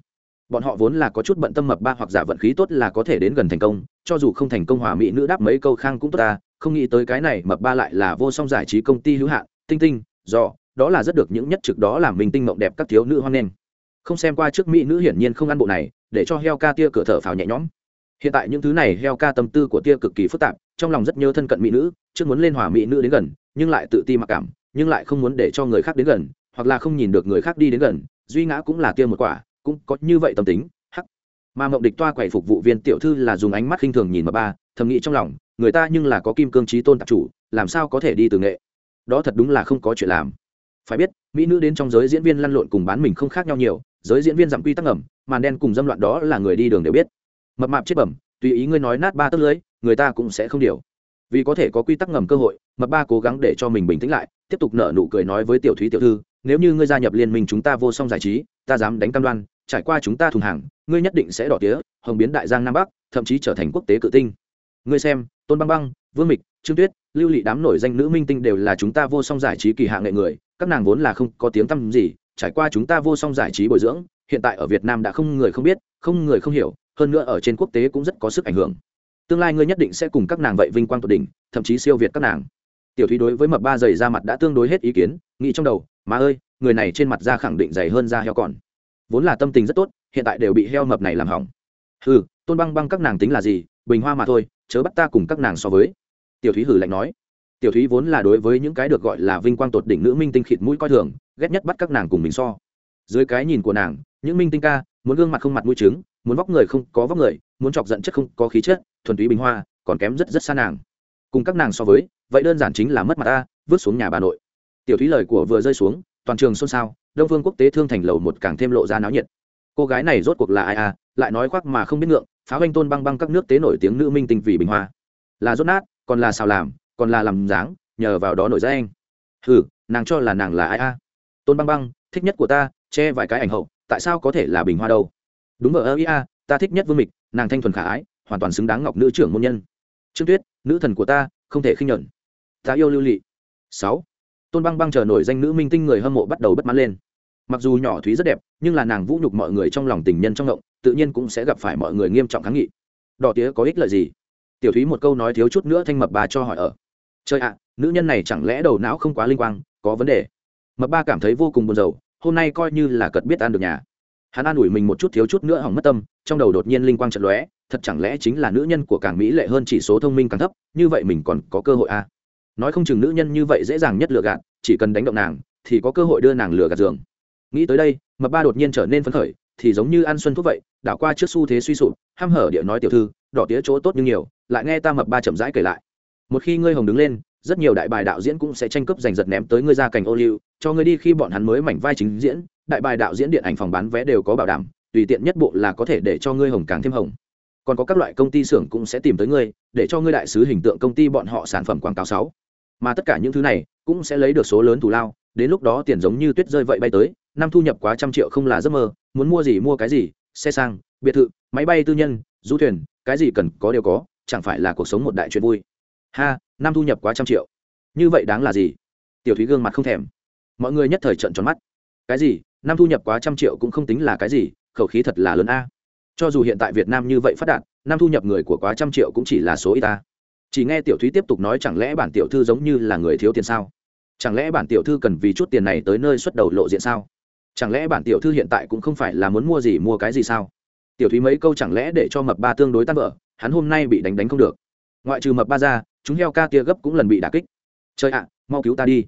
Bọn họ vốn là có chút bận tâm mập ba hoặc giả vận khí tốt là có thể đến gần thành công, cho dù không thành công hòa mỹ nữ đáp mấy câu khang cũng tốt ta, không nghĩ tới cái này mập ba lại là vô song giải trí công ty hữu hạn, tinh tinh do đó là rất được những nhất trực đó làm mình tinh mộng đẹp các thiếu nữ hoan nghênh. Không xem qua trước mỹ nữ hiển nhiên không ăn bộ này, để cho heo ca tia cửa thở phào nhẹ nhõm. Hiện tại những thứ này heo ca tâm tư của tia cực kỳ phức tạp, trong lòng rất nhớ thân cận mỹ nữ, trước muốn lên hòa mỹ nữ đến gần, nhưng lại tự ti mặc cảm, nhưng lại không muốn để cho người khác đến gần, hoặc là không nhìn được người khác đi đến gần, duy ngã cũng là tia một quả, cũng có như vậy tâm tính, hắc. Mà mộng địch toa quầy phục vụ viên tiểu thư là dùng ánh mắt khinh thường nhìn mà ba, thầm nghĩ trong lòng, người ta nhưng là có kim cương trí tôn tạp chủ, làm sao có thể đi từ nghệ? Đó thật đúng là không có chuyện làm phải biết, mỹ nữ đến trong giới diễn viên lăn lộn cùng bán mình không khác nhau nhiều, giới diễn viên giảm quy tắc ngầm, màn đen cùng dâm loạn đó là người đi đường đều biết. Mập mạp chết bẩm, tùy ý ngươi nói nát ba tấc lưới, người ta cũng sẽ không điều. Vì có thể có quy tắc ngầm cơ hội, mập ba cố gắng để cho mình bình tĩnh lại, tiếp tục nở nụ cười nói với tiểu thúy tiểu thư, nếu như ngươi gia nhập liên minh chúng ta vô song giải trí, ta dám đánh cam đoan, trải qua chúng ta thùng hàng, ngươi nhất định sẽ đỏ tía, hồng biến đại giang nam bắc, thậm chí trở thành quốc tế cự tinh. Ngươi xem, tôn băng băng, vương mịch, trương tuyết, lưu lị đám nổi danh nữ minh tinh đều là chúng ta vô song giải trí kỳ hạ nghệ người các nàng vốn là không có tiếng tăm gì, trải qua chúng ta vô song giải trí bồi dưỡng, hiện tại ở việt nam đã không người không biết, không người không hiểu, hơn nữa ở trên quốc tế cũng rất có sức ảnh hưởng. Tương lai ngươi nhất định sẽ cùng các nàng vậy vinh quang tột đỉnh, thậm chí siêu việt các nàng. Tiểu thúy đối với mập ba giày ra mặt đã tương đối hết ý kiến, nghĩ trong đầu, má ơi, người này trên mặt da khẳng định dày hơn da heo còn. Vốn là tâm tình rất tốt, hiện tại đều bị heo mập này làm hỏng. Ừ tôn băng băng các nàng tính là gì? Bình hoa mà thôi, chớ bắt ta cùng các nàng so với. Tiểu thúy hử lạnh nói tiểu thúy vốn là đối với những cái được gọi là vinh quang tột đỉnh nữ minh tinh khịt mũi coi thường, ghét nhất bắt các nàng cùng mình so. Dưới cái nhìn của nàng, những minh tinh ca, muốn gương mặt không mặt mũi trứng, muốn vóc người không có vóc người, muốn chọc giận chất không có khí chất, thuần túy bình hoa, còn kém rất rất xa nàng. Cùng các nàng so với, vậy đơn giản chính là mất mặt ta, vứt xuống nhà bà nội. Tiểu thúy lời của vừa rơi xuống, toàn trường xôn xao, đông phương quốc tế thương thành lầu một càng thêm lộ ra náo nhiệt. Cô gái này rốt cuộc là ai à lại nói khoác mà không biết ngượng, pháo anh tôn băng băng các nước tế nổi tiếng nữ minh tinh vì bình hoa. Là rốt nát, còn là xào làm còn là làm dáng, nhờ vào đó nổi ra anh. Hừ, nàng cho là nàng là ai a? Tôn băng băng, thích nhất của ta, che vài cái ảnh hậu, tại sao có thể là bình hoa đâu? Đúng vợ ơ ia ta thích nhất vương mịch, nàng thanh thuần khả ái, hoàn toàn xứng đáng ngọc nữ trưởng môn nhân. Trương tuyết, nữ thần của ta, không thể khinh nhuận. Ta yêu lưu lị. Sáu. Tôn băng băng chờ nổi danh nữ minh tinh người hâm mộ bắt đầu bất mãn lên. Mặc dù nhỏ thúy rất đẹp, nhưng là nàng vũ nhục mọi người trong lòng tình nhân trong ngộng, tự nhiên cũng sẽ gặp phải mọi người nghiêm trọng kháng nghị. Đỏ tía có ích lợi gì? Tiểu thúy một câu nói thiếu chút nữa thanh mập bà cho hỏi ở trời ạ, nữ nhân này chẳng lẽ đầu não không quá linh quang, có vấn đề. Mập ba cảm thấy vô cùng buồn rầu, hôm nay coi như là cật biết ăn được nhà. Hắn an ủi mình một chút thiếu chút nữa hỏng mất tâm, trong đầu đột nhiên linh quang trận lóe, thật chẳng lẽ chính là nữ nhân của càng mỹ lệ hơn chỉ số thông minh càng thấp, như vậy mình còn có cơ hội à? nói không chừng nữ nhân như vậy dễ dàng nhất lừa gạt, chỉ cần đánh động nàng, thì có cơ hội đưa nàng lừa gạt giường. Nghĩ tới đây, mập ba đột nhiên trở nên phấn khởi, thì giống như ăn xuân thuốc vậy, đảo qua trước xu thế suy sụp ham hở địa nói tiểu thư, đỏ tía chỗ tốt như nhiều, lại nghe ta mập ba chậm rãi kể lại một khi ngươi hồng đứng lên, rất nhiều đại bài đạo diễn cũng sẽ tranh cướp giành giật ném tới ngươi ra cành ô liu cho ngươi đi khi bọn hắn mới mảnh vai chính diễn. Đại bài đạo diễn điện ảnh phòng bán vé đều có bảo đảm, tùy tiện nhất bộ là có thể để cho ngươi hồng càng thêm hồng. Còn có các loại công ty xưởng cũng sẽ tìm tới ngươi, để cho ngươi đại sứ hình tượng công ty bọn họ sản phẩm quảng cáo sáu. Mà tất cả những thứ này cũng sẽ lấy được số lớn thù lao, đến lúc đó tiền giống như tuyết rơi vậy bay tới, năm thu nhập quá trăm triệu không là giấc mơ, muốn mua gì mua cái gì, xe sang, biệt thự, máy bay tư nhân, du thuyền, cái gì cần có đều có, chẳng phải là cuộc sống một đại chuyện vui ha, năm thu nhập quá trăm triệu. Như vậy đáng là gì? Tiểu thúy gương mặt không thèm. Mọi người nhất thời trận tròn mắt. Cái gì? Năm thu nhập quá trăm triệu cũng không tính là cái gì, khẩu khí thật là lớn a. Cho dù hiện tại việt nam như vậy phát đạt, năm thu nhập người của quá trăm triệu cũng chỉ là số y ta. Chỉ nghe tiểu thúy tiếp tục nói chẳng lẽ bản tiểu thư giống như là người thiếu tiền sao? Chẳng lẽ bản tiểu thư cần vì chút tiền này tới nơi xuất đầu lộ diện sao? Chẳng lẽ bản tiểu thư hiện tại cũng không phải là muốn mua gì mua cái gì sao? Tiểu thúy mấy câu chẳng lẽ để cho mập ba tương đối tan vỡ, hắn hôm nay bị đánh đánh không được ngoại trừ mập ba ra, chúng heo ca tia gấp cũng lần bị đả kích. Chơi ạ, mau cứu ta đi.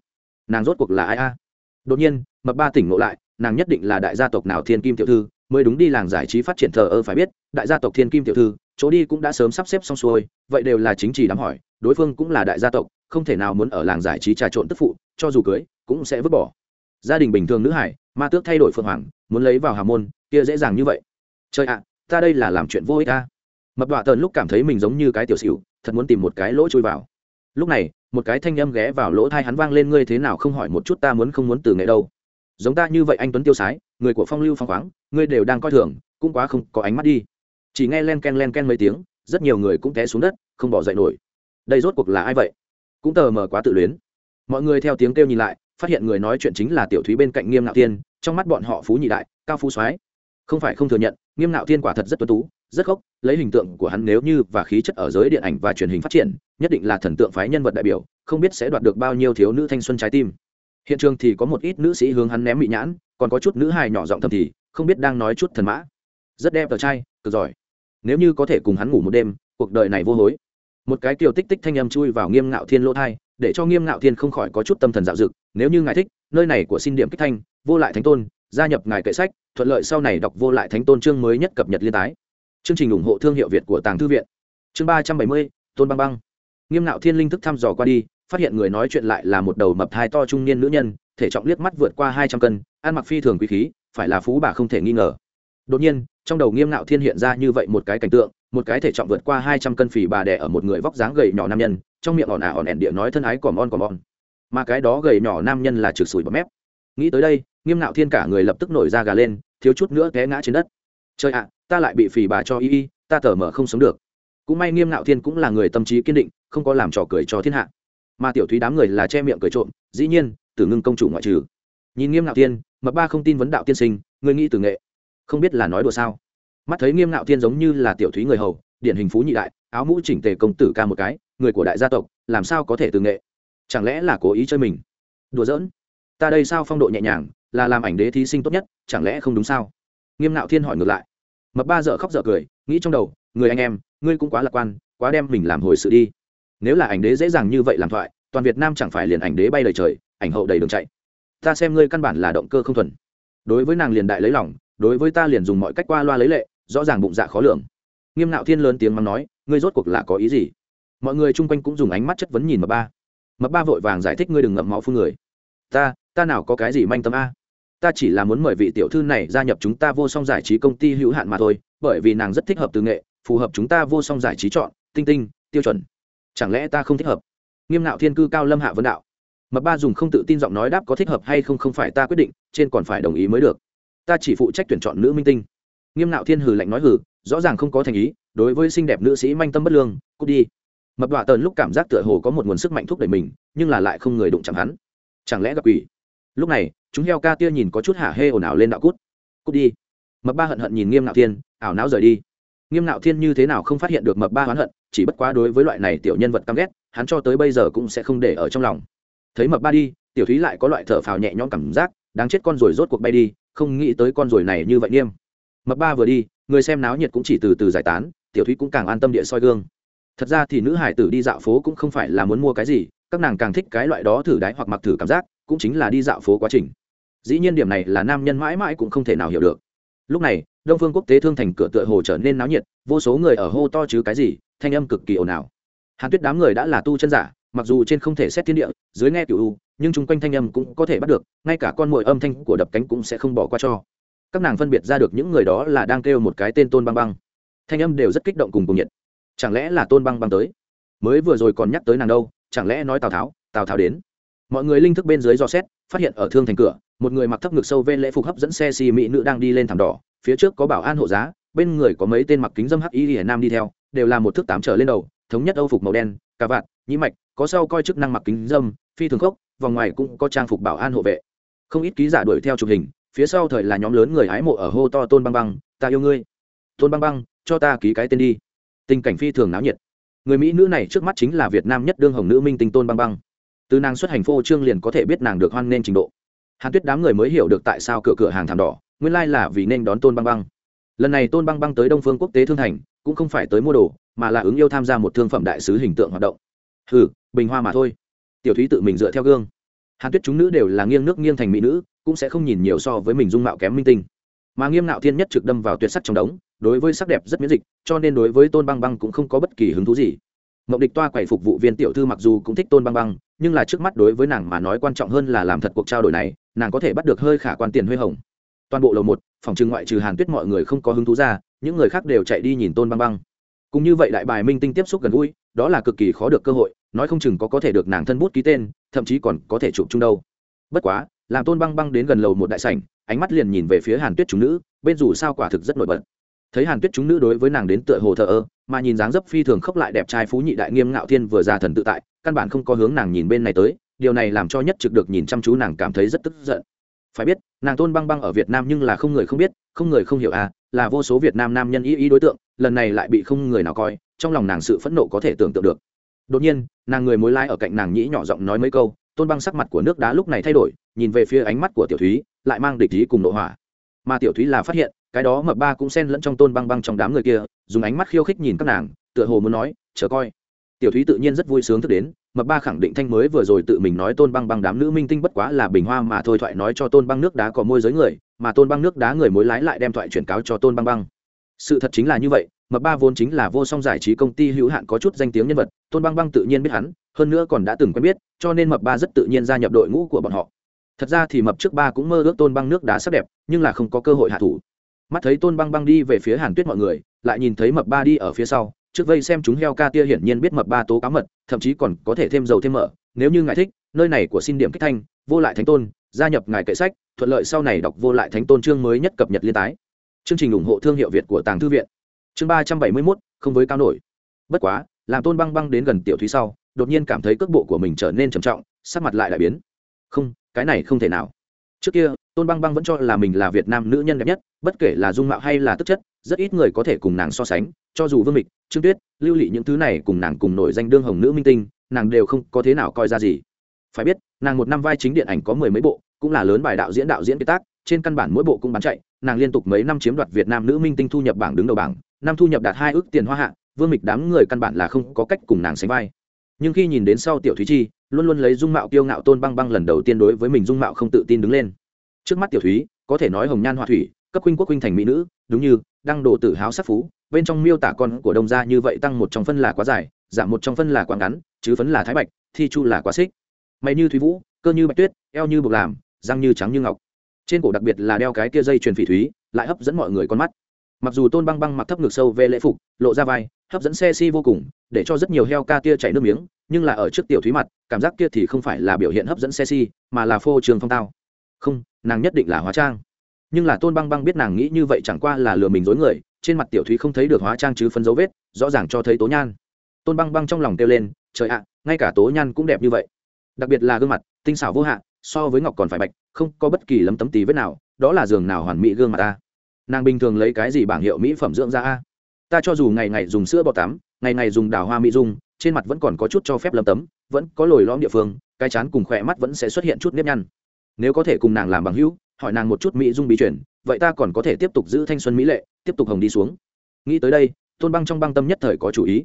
Nàng rốt cuộc là ai a? Đột nhiên, mập ba tỉnh ngộ lại, nàng nhất định là đại gia tộc nào thiên kim tiểu thư, mới đúng đi làng giải trí phát triển thờ ơ phải biết, đại gia tộc thiên kim tiểu thư, chỗ đi cũng đã sớm sắp xếp xong xuôi, vậy đều là chính trị đám hỏi, đối phương cũng là đại gia tộc, không thể nào muốn ở làng giải trí trà trộn tức phụ, cho dù cưới, cũng sẽ vứt bỏ. Gia đình bình thường nữ hải, ma tước thay đổi phượng hoàng, muốn lấy vào hà môn, kia dễ dàng như vậy. Trời ạ, ta đây là làm chuyện vô ích ta mập đọa tờn lúc cảm thấy mình giống như cái tiểu xỉu thật muốn tìm một cái lỗ chui vào. Lúc này, một cái thanh âm ghé vào lỗ thai hắn vang lên, ngươi thế nào không hỏi một chút ta muốn không muốn từ nghệ đâu? Giống ta như vậy anh tuấn tiêu sái, người của phong lưu phong khoáng, ngươi đều đang coi thường, cũng quá không có ánh mắt đi. Chỉ nghe len ken len ken mấy tiếng, rất nhiều người cũng té xuống đất, không bỏ dậy nổi. Đây rốt cuộc là ai vậy? Cũng tờ mờ quá tự luyến. Mọi người theo tiếng kêu nhìn lại, phát hiện người nói chuyện chính là tiểu thúy bên cạnh nghiêm nạo thiên, trong mắt bọn họ phú nhị đại, cao phú soái. Không phải không thừa nhận, nghiêm nạo thiên quả thật rất tuấn tú rất gốc lấy hình tượng của hắn nếu như và khí chất ở giới điện ảnh và truyền hình phát triển, nhất định là thần tượng phái nhân vật đại biểu, không biết sẽ đoạt được bao nhiêu thiếu nữ thanh xuân trái tim. Hiện trường thì có một ít nữ sĩ hướng hắn ném bị nhãn, còn có chút nữ hài nhỏ giọng thầm thì, không biết đang nói chút thần mã. Rất đẹp tờ trai, cực giỏi. Nếu như có thể cùng hắn ngủ một đêm, cuộc đời này vô hối. Một cái kiều tích tích thanh âm chui vào nghiêm ngạo thiên lỗ thai để cho nghiêm ngạo thiên không khỏi có chút tâm thần dạo dực, nếu như ngài thích, nơi này của xin điểm kích thanh, vô lại thánh tôn, gia nhập ngài kệ sách, thuận lợi sau này đọc vô lại thánh tôn chương mới nhất cập nhật liên tái chương trình ủng hộ thương hiệu việt của tàng thư viện. Chương ba trăm bảy mươi, tôn băng băng. Nghiêm ngạo thiên linh thức thăm dò qua đi, phát hiện người nói chuyện lại là một đầu mập thai to trung niên nữ nhân, thể trọng liếc mắt vượt qua hai trăm cân, ăn mặc phi thường quý khí, phải là phú bà không thể nghi ngờ. Đột nhiên, trong đầu nghiêm ngạo thiên hiện ra như vậy một cái cảnh tượng, một cái thể trọng vượt qua hai trăm cân phì bà đẻ ở một người vóc dáng gầy nhỏ nam nhân, trong miệng ỏn ả ỏn ẻn địa nói thân ái còm on còm on. Mà cái đó gầy nhỏ nam nhân là trực sủi bọt mép. Nghĩ tới đây, nghiêm ngạo thiên cả người lập tức nổi ra gà lên, thiếu chút nữa té ngã trên đất. Trời ạ ta lại bị phì bà cho y y, ta tở mở không sống được. Cũng may nghiêm ngạo thiên cũng là người tâm trí kiên định, không có làm trò cười cho thiên hạ. Mà tiểu thúy đám người là che miệng cười trộm, dĩ nhiên, tử ngưng công chủ ngoại trừ. Nhìn nghiêm ngạo thiên mập ba không tin vấn đạo tiên sinh, người nghĩ từ nghệ. Không biết là nói đùa sao? Mắt thấy nghiêm ngạo thiên giống như là tiểu thúy người hầu, điển hình phú nhị đại, áo mũ chỉnh tề công tử ca một cái, người của đại gia tộc, làm sao có thể từ nghệ? Chẳng lẽ là cố ý chơi mình? Đùa giỡn. Ta đây sao phong độ nhẹ nhàng, là làm ảnh đế thí sinh tốt nhất, chẳng lẽ không đúng sao? Nghiêm ngạo thiên hỏi ngược lại mập ba dợ khóc dợ cười, nghĩ trong đầu, người anh em, ngươi cũng quá lạc quan, quá đem mình làm hồi sự đi. Nếu là ảnh đế dễ dàng như vậy làm thoại, toàn việt nam chẳng phải liền ảnh đế bay đầy trời, ảnh hậu đầy đường chạy. Ta xem ngươi căn bản là động cơ không thuần. Đối với nàng liền đại lấy lòng, đối với ta liền dùng mọi cách qua loa lấy lệ, rõ ràng bụng dạ khó lường. Nghiêm nạo thiên lớn tiếng mắng nói, ngươi rốt cuộc là có ý gì? Mọi người chung quanh cũng dùng ánh mắt chất vấn nhìn mập ba. Mập ba vội vàng giải thích, ngươi đừng ngậm máu phương người. Ta ta nào có cái gì manh tâm a? Ta chỉ là muốn mời vị tiểu thư này gia nhập chúng ta vô song giải trí công ty hữu hạn mà thôi, bởi vì nàng rất thích hợp từ nghệ, phù hợp chúng ta vô song giải trí chọn, tinh tinh, tiêu chuẩn. Chẳng lẽ ta không thích hợp? Nghiêm nạo thiên cư cao lâm hạ vân đạo. Mập ba dùng không tự tin giọng nói đáp có thích hợp hay không không phải ta quyết định, trên còn phải đồng ý mới được. Ta chỉ phụ trách tuyển chọn nữ minh tinh. Nghiêm nạo thiên hừ lạnh nói hừ, rõ ràng không có thành ý, đối với xinh đẹp nữ sĩ manh tâm bất lương, cút đi. Mập đọa tờn lúc cảm giác tựa hồ có một nguồn sức mạnh thúc đẩy mình, nhưng là lại không người đụng chẳng hắn. Chẳng lẽ gặp quỷ? Lúc này, chúng heo ca tia nhìn có chút hả hê ồn ào lên đạo cút. Cút đi. Mập ba hận hận nhìn nghiêm nạo thiên, ảo não rời đi. Nghiêm nạo thiên như thế nào không phát hiện được mập ba hoán hận, chỉ bất quá đối với loại này tiểu nhân vật căm ghét, hắn cho tới bây giờ cũng sẽ không để ở trong lòng. Thấy mập ba đi, tiểu thúy lại có loại thở phào nhẹ nhõm cảm giác, đáng chết con rồi rốt cuộc bay đi, không nghĩ tới con rồi này như vậy nghiêm. Mập ba vừa đi, người xem náo nhiệt cũng chỉ từ từ giải tán, tiểu thúy cũng càng an tâm địa soi gương. Thật ra thì nữ hải tử đi dạo phố cũng không phải là muốn mua cái gì, các nàng càng thích cái loại đó thử đáy hoặc mặc thử cảm giác cũng chính là đi dạo phố quá trình. Dĩ nhiên điểm này là nam nhân mãi mãi cũng không thể nào hiểu được. Lúc này, đông phương quốc tế thương thành cửa tựa hồ trở nên náo nhiệt, vô số người ở hô to chứ cái gì, thanh âm cực kỳ ồn ào. Hàn tuyết đám người đã là tu chân giả, mặc dù trên không thể xét thiên địa, dưới nghe cựu u, nhưng chung quanh thanh âm cũng có thể bắt được, ngay cả con mồi âm thanh của đập cánh cũng sẽ không bỏ qua cho. Các nàng phân biệt ra được những người đó là đang kêu một cái tên tôn băng băng. Thanh âm đều rất kích động cùng cùng nhiệt. Chẳng lẽ là tôn băng băng tới? Mới vừa rồi còn nhắc tới nàng đâu, chẳng lẽ nói tào tháo tào tháo đến? Mọi người linh thức bên dưới do xét, phát hiện ở thương thành cửa, một người mặc thấp ngực sâu ven lễ phục hấp dẫn xe xì mỹ nữ đang đi lên thảm đỏ. Phía trước có bảo an hộ giá, bên người có mấy tên mặc kính dâm hắc y hiển nam đi theo, đều là một thước tám trở lên đầu, thống nhất âu phục màu đen, cà vạt, nhĩ mạch, có sau coi chức năng mặc kính dâm, phi thường khốc, vòng ngoài cũng có trang phục bảo an hộ vệ. Không ít ký giả đuổi theo chụp hình, phía sau thời là nhóm lớn người hái mộ ở hô to tôn băng băng, ta yêu ngươi. Tôn băng băng, cho ta ký cái tên đi. Tình cảnh phi thường náo nhiệt. Người mỹ nữ này trước mắt chính là việt nam nhất đương hồng nữ minh tinh tôn băng băng từ nàng xuất hành phô trương liền có thể biết nàng được hoan nên trình độ. Hàn tuyết đám người mới hiểu được tại sao cửa cửa hàng thảm đỏ, nguyên lai là vì nên đón tôn băng băng. Lần này tôn băng băng tới đông phương quốc tế thương thành, cũng không phải tới mua đồ, mà là ứng yêu tham gia một thương phẩm đại sứ hình tượng hoạt động. Hừ, bình hoa mà thôi. Tiểu thúy tự mình dựa theo gương. Hàn tuyết chúng nữ đều là nghiêng nước nghiêng thành mỹ nữ, cũng sẽ không nhìn nhiều so với mình dung mạo kém minh tinh. Mà nghiêm nạo thiên nhất trực đâm vào tuyệt sắc trong đống, đối với sắc đẹp rất miễn dịch, cho nên đối với tôn băng băng cũng không có bất kỳ hứng thú gì. Mộng địch toa quầy phục vụ viên tiểu thư mặc dù cũng thích tôn băng băng nhưng là trước mắt đối với nàng mà nói quan trọng hơn là làm thật cuộc trao đổi này, nàng có thể bắt được hơi khả quan tiền huê hồng. Toàn bộ lầu một, phòng trừng ngoại trừ hàn tuyết mọi người không có hứng thú ra, những người khác đều chạy đi nhìn tôn băng băng. Cũng như vậy đại bài minh tinh tiếp xúc gần gũi, đó là cực kỳ khó được cơ hội, nói không chừng có có thể được nàng thân bút ký tên, thậm chí còn có thể chụp chung đâu. Bất quá, làm tôn băng băng đến gần lầu một đại sảnh, ánh mắt liền nhìn về phía hàn tuyết chúng nữ, bên dù sao quả thực rất nổi bật thấy hàn tuyết chúng nữ đối với nàng đến tựa hồ thờ ơ, mà nhìn dáng dấp phi thường khóc lại đẹp trai phú nhị đại nghiêm ngạo thiên vừa ra thần tự tại, căn bản không có hướng nàng nhìn bên này tới, điều này làm cho nhất trực được nhìn chăm chú nàng cảm thấy rất tức giận. Phải biết, nàng tôn băng băng ở việt nam nhưng là không người không biết, không người không hiểu à là vô số việt nam nam nhân ý ý đối tượng, lần này lại bị không người nào coi, trong lòng nàng sự phẫn nộ có thể tưởng tượng được. Đột nhiên, nàng người mối lái ở cạnh nàng nhĩ nhỏ giọng nói mấy câu, tôn băng sắc mặt của nước đá lúc này thay đổi, nhìn về phía ánh mắt của tiểu thúy, lại mang địch ý cùng nội hỏa. Mà tiểu thúy là phát hiện cái đó mập ba cũng xen lẫn trong tôn băng băng trong đám người kia, dùng ánh mắt khiêu khích nhìn các nàng, tựa hồ muốn nói, chờ coi. Tiểu thúy tự nhiên rất vui sướng thức đến mập ba khẳng định thanh mới vừa rồi tự mình nói tôn băng băng đám nữ minh tinh bất quá là bình hoa mà thôi thoại nói cho tôn băng nước đá có môi giới người, mà tôn băng nước đá người mối lái lại đem thoại chuyển cáo cho tôn băng băng. Sự thật chính là như vậy mập ba vốn chính là vô song giải trí công ty hữu hạn có chút danh tiếng nhân vật, tôn băng băng tự nhiên biết hắn, hơn nữa còn đã từng quen biết, cho nên mập ba rất tự nhiên gia nhập đội ngũ của bọn họ. Thật ra thì mập trước ba cũng mơ ước tôn băng nước đá sắc đẹp, nhưng là không có cơ hội hạ thủ mắt thấy tôn băng băng đi về phía hàn tuyết mọi người, lại nhìn thấy mập ba đi ở phía sau, trước vây xem chúng heo ca tia hiển nhiên biết mập ba tố cáo mật, thậm chí còn có thể thêm dầu thêm mỡ, nếu như ngài thích, nơi này của xin điểm kích thanh, vô lại thánh tôn, gia nhập ngài kệ sách, thuận lợi sau này đọc vô lại thánh tôn chương mới nhất cập nhật liên tái. Chương trình ủng hộ thương hiệu việt của tàng thư viện. Chương ba trăm bảy mươi mốt, không với cao nổi. Bất quá, làm tôn băng băng đến gần tiểu thúy sau, đột nhiên cảm thấy cước bộ của mình trở nên trầm trọng, sắc mặt lại đại biến. Không, cái này không thể nào trước kia, tôn băng băng vẫn cho là mình là việt nam nữ nhân đẹp nhất, bất kể là dung mạo hay là tức chất, rất ít người có thể cùng nàng so sánh, cho dù vương mịch, trương tuyết, lưu lị những thứ này cùng nàng cùng nổi danh đương hồng nữ minh tinh, nàng đều không có thế nào coi ra gì. Phải biết, nàng một năm vai chính điện ảnh có mười mấy bộ, cũng là lớn bài đạo diễn đạo diễn kế tác, trên căn bản mỗi bộ cũng bán chạy, nàng liên tục mấy năm chiếm đoạt việt nam nữ minh tinh thu nhập bảng đứng đầu bảng, năm thu nhập đạt hai ước tiền hoa hạ, vương mịch đám người căn bản là không có cách cùng nàng sánh vai. Nhưng khi nhìn đến sau tiểu thúy chi luôn luôn lấy dung mạo kiêu ngạo tôn băng băng lần đầu tiên đối với mình dung mạo không tự tin đứng lên. Trước mắt tiểu thúy, có thể nói hồng nhan hoa thủy, cấp huynh quốc huynh thành mỹ nữ, đúng như, đăng độ tự háo sắc phú, bên trong miêu tả con của đông gia như vậy tăng một trong phân là quá dài, giảm một trong phân là quá ngắn, chứ phấn là thái bạch, thi chu là quá xích. Mày như thúy vũ, cơ như bạch tuyết, eo như bực làm, răng như trắng như ngọc. Trên cổ đặc biệt là đeo cái kia dây truyền phỉ thúy, lại hấp dẫn mọi người con mắt. Mặc dù tôn băng băng mặc thấp ngực sâu về lễ phục, lộ ra vai, hấp dẫn xe si vô cùng, để cho rất nhiều heo ca tia chảy nước miếng nhưng là ở trước tiểu thúy mặt, cảm giác kia thì không phải là biểu hiện hấp dẫn sexy, mà là phô trường phong tao. Không, nàng nhất định là hóa trang. Nhưng là tôn băng băng biết nàng nghĩ như vậy chẳng qua là lừa mình dối người, trên mặt tiểu thúy không thấy được hóa trang chứ phân dấu vết, rõ ràng cho thấy tố nhan. Tôn băng băng trong lòng kêu lên, trời ạ, ngay cả tố nhan cũng đẹp như vậy. Đặc biệt là gương mặt, tinh xảo vô hạn so với ngọc còn phải bạch, không có bất kỳ lấm tấm tí vết nào, đó là giường nào hoàn mỹ gương mặt ta nàng bình thường lấy cái gì bảng hiệu mỹ phẩm dưỡng da a? Ta cho dù ngày ngày dùng sữa bọ tắm, ngày ngày dùng đào hoa mỹ dung trên mặt vẫn còn có chút cho phép lấm tấm, vẫn có lồi lõm địa phương, cái chán cùng khỏe mắt vẫn sẽ xuất hiện chút nếp nhăn. Nếu có thể cùng nàng làm bằng hữu, hỏi nàng một chút mỹ dung bí truyền, vậy ta còn có thể tiếp tục giữ thanh xuân mỹ lệ, tiếp tục hồng đi xuống. Nghĩ tới đây, tôn băng trong băng tâm nhất thời có chủ ý.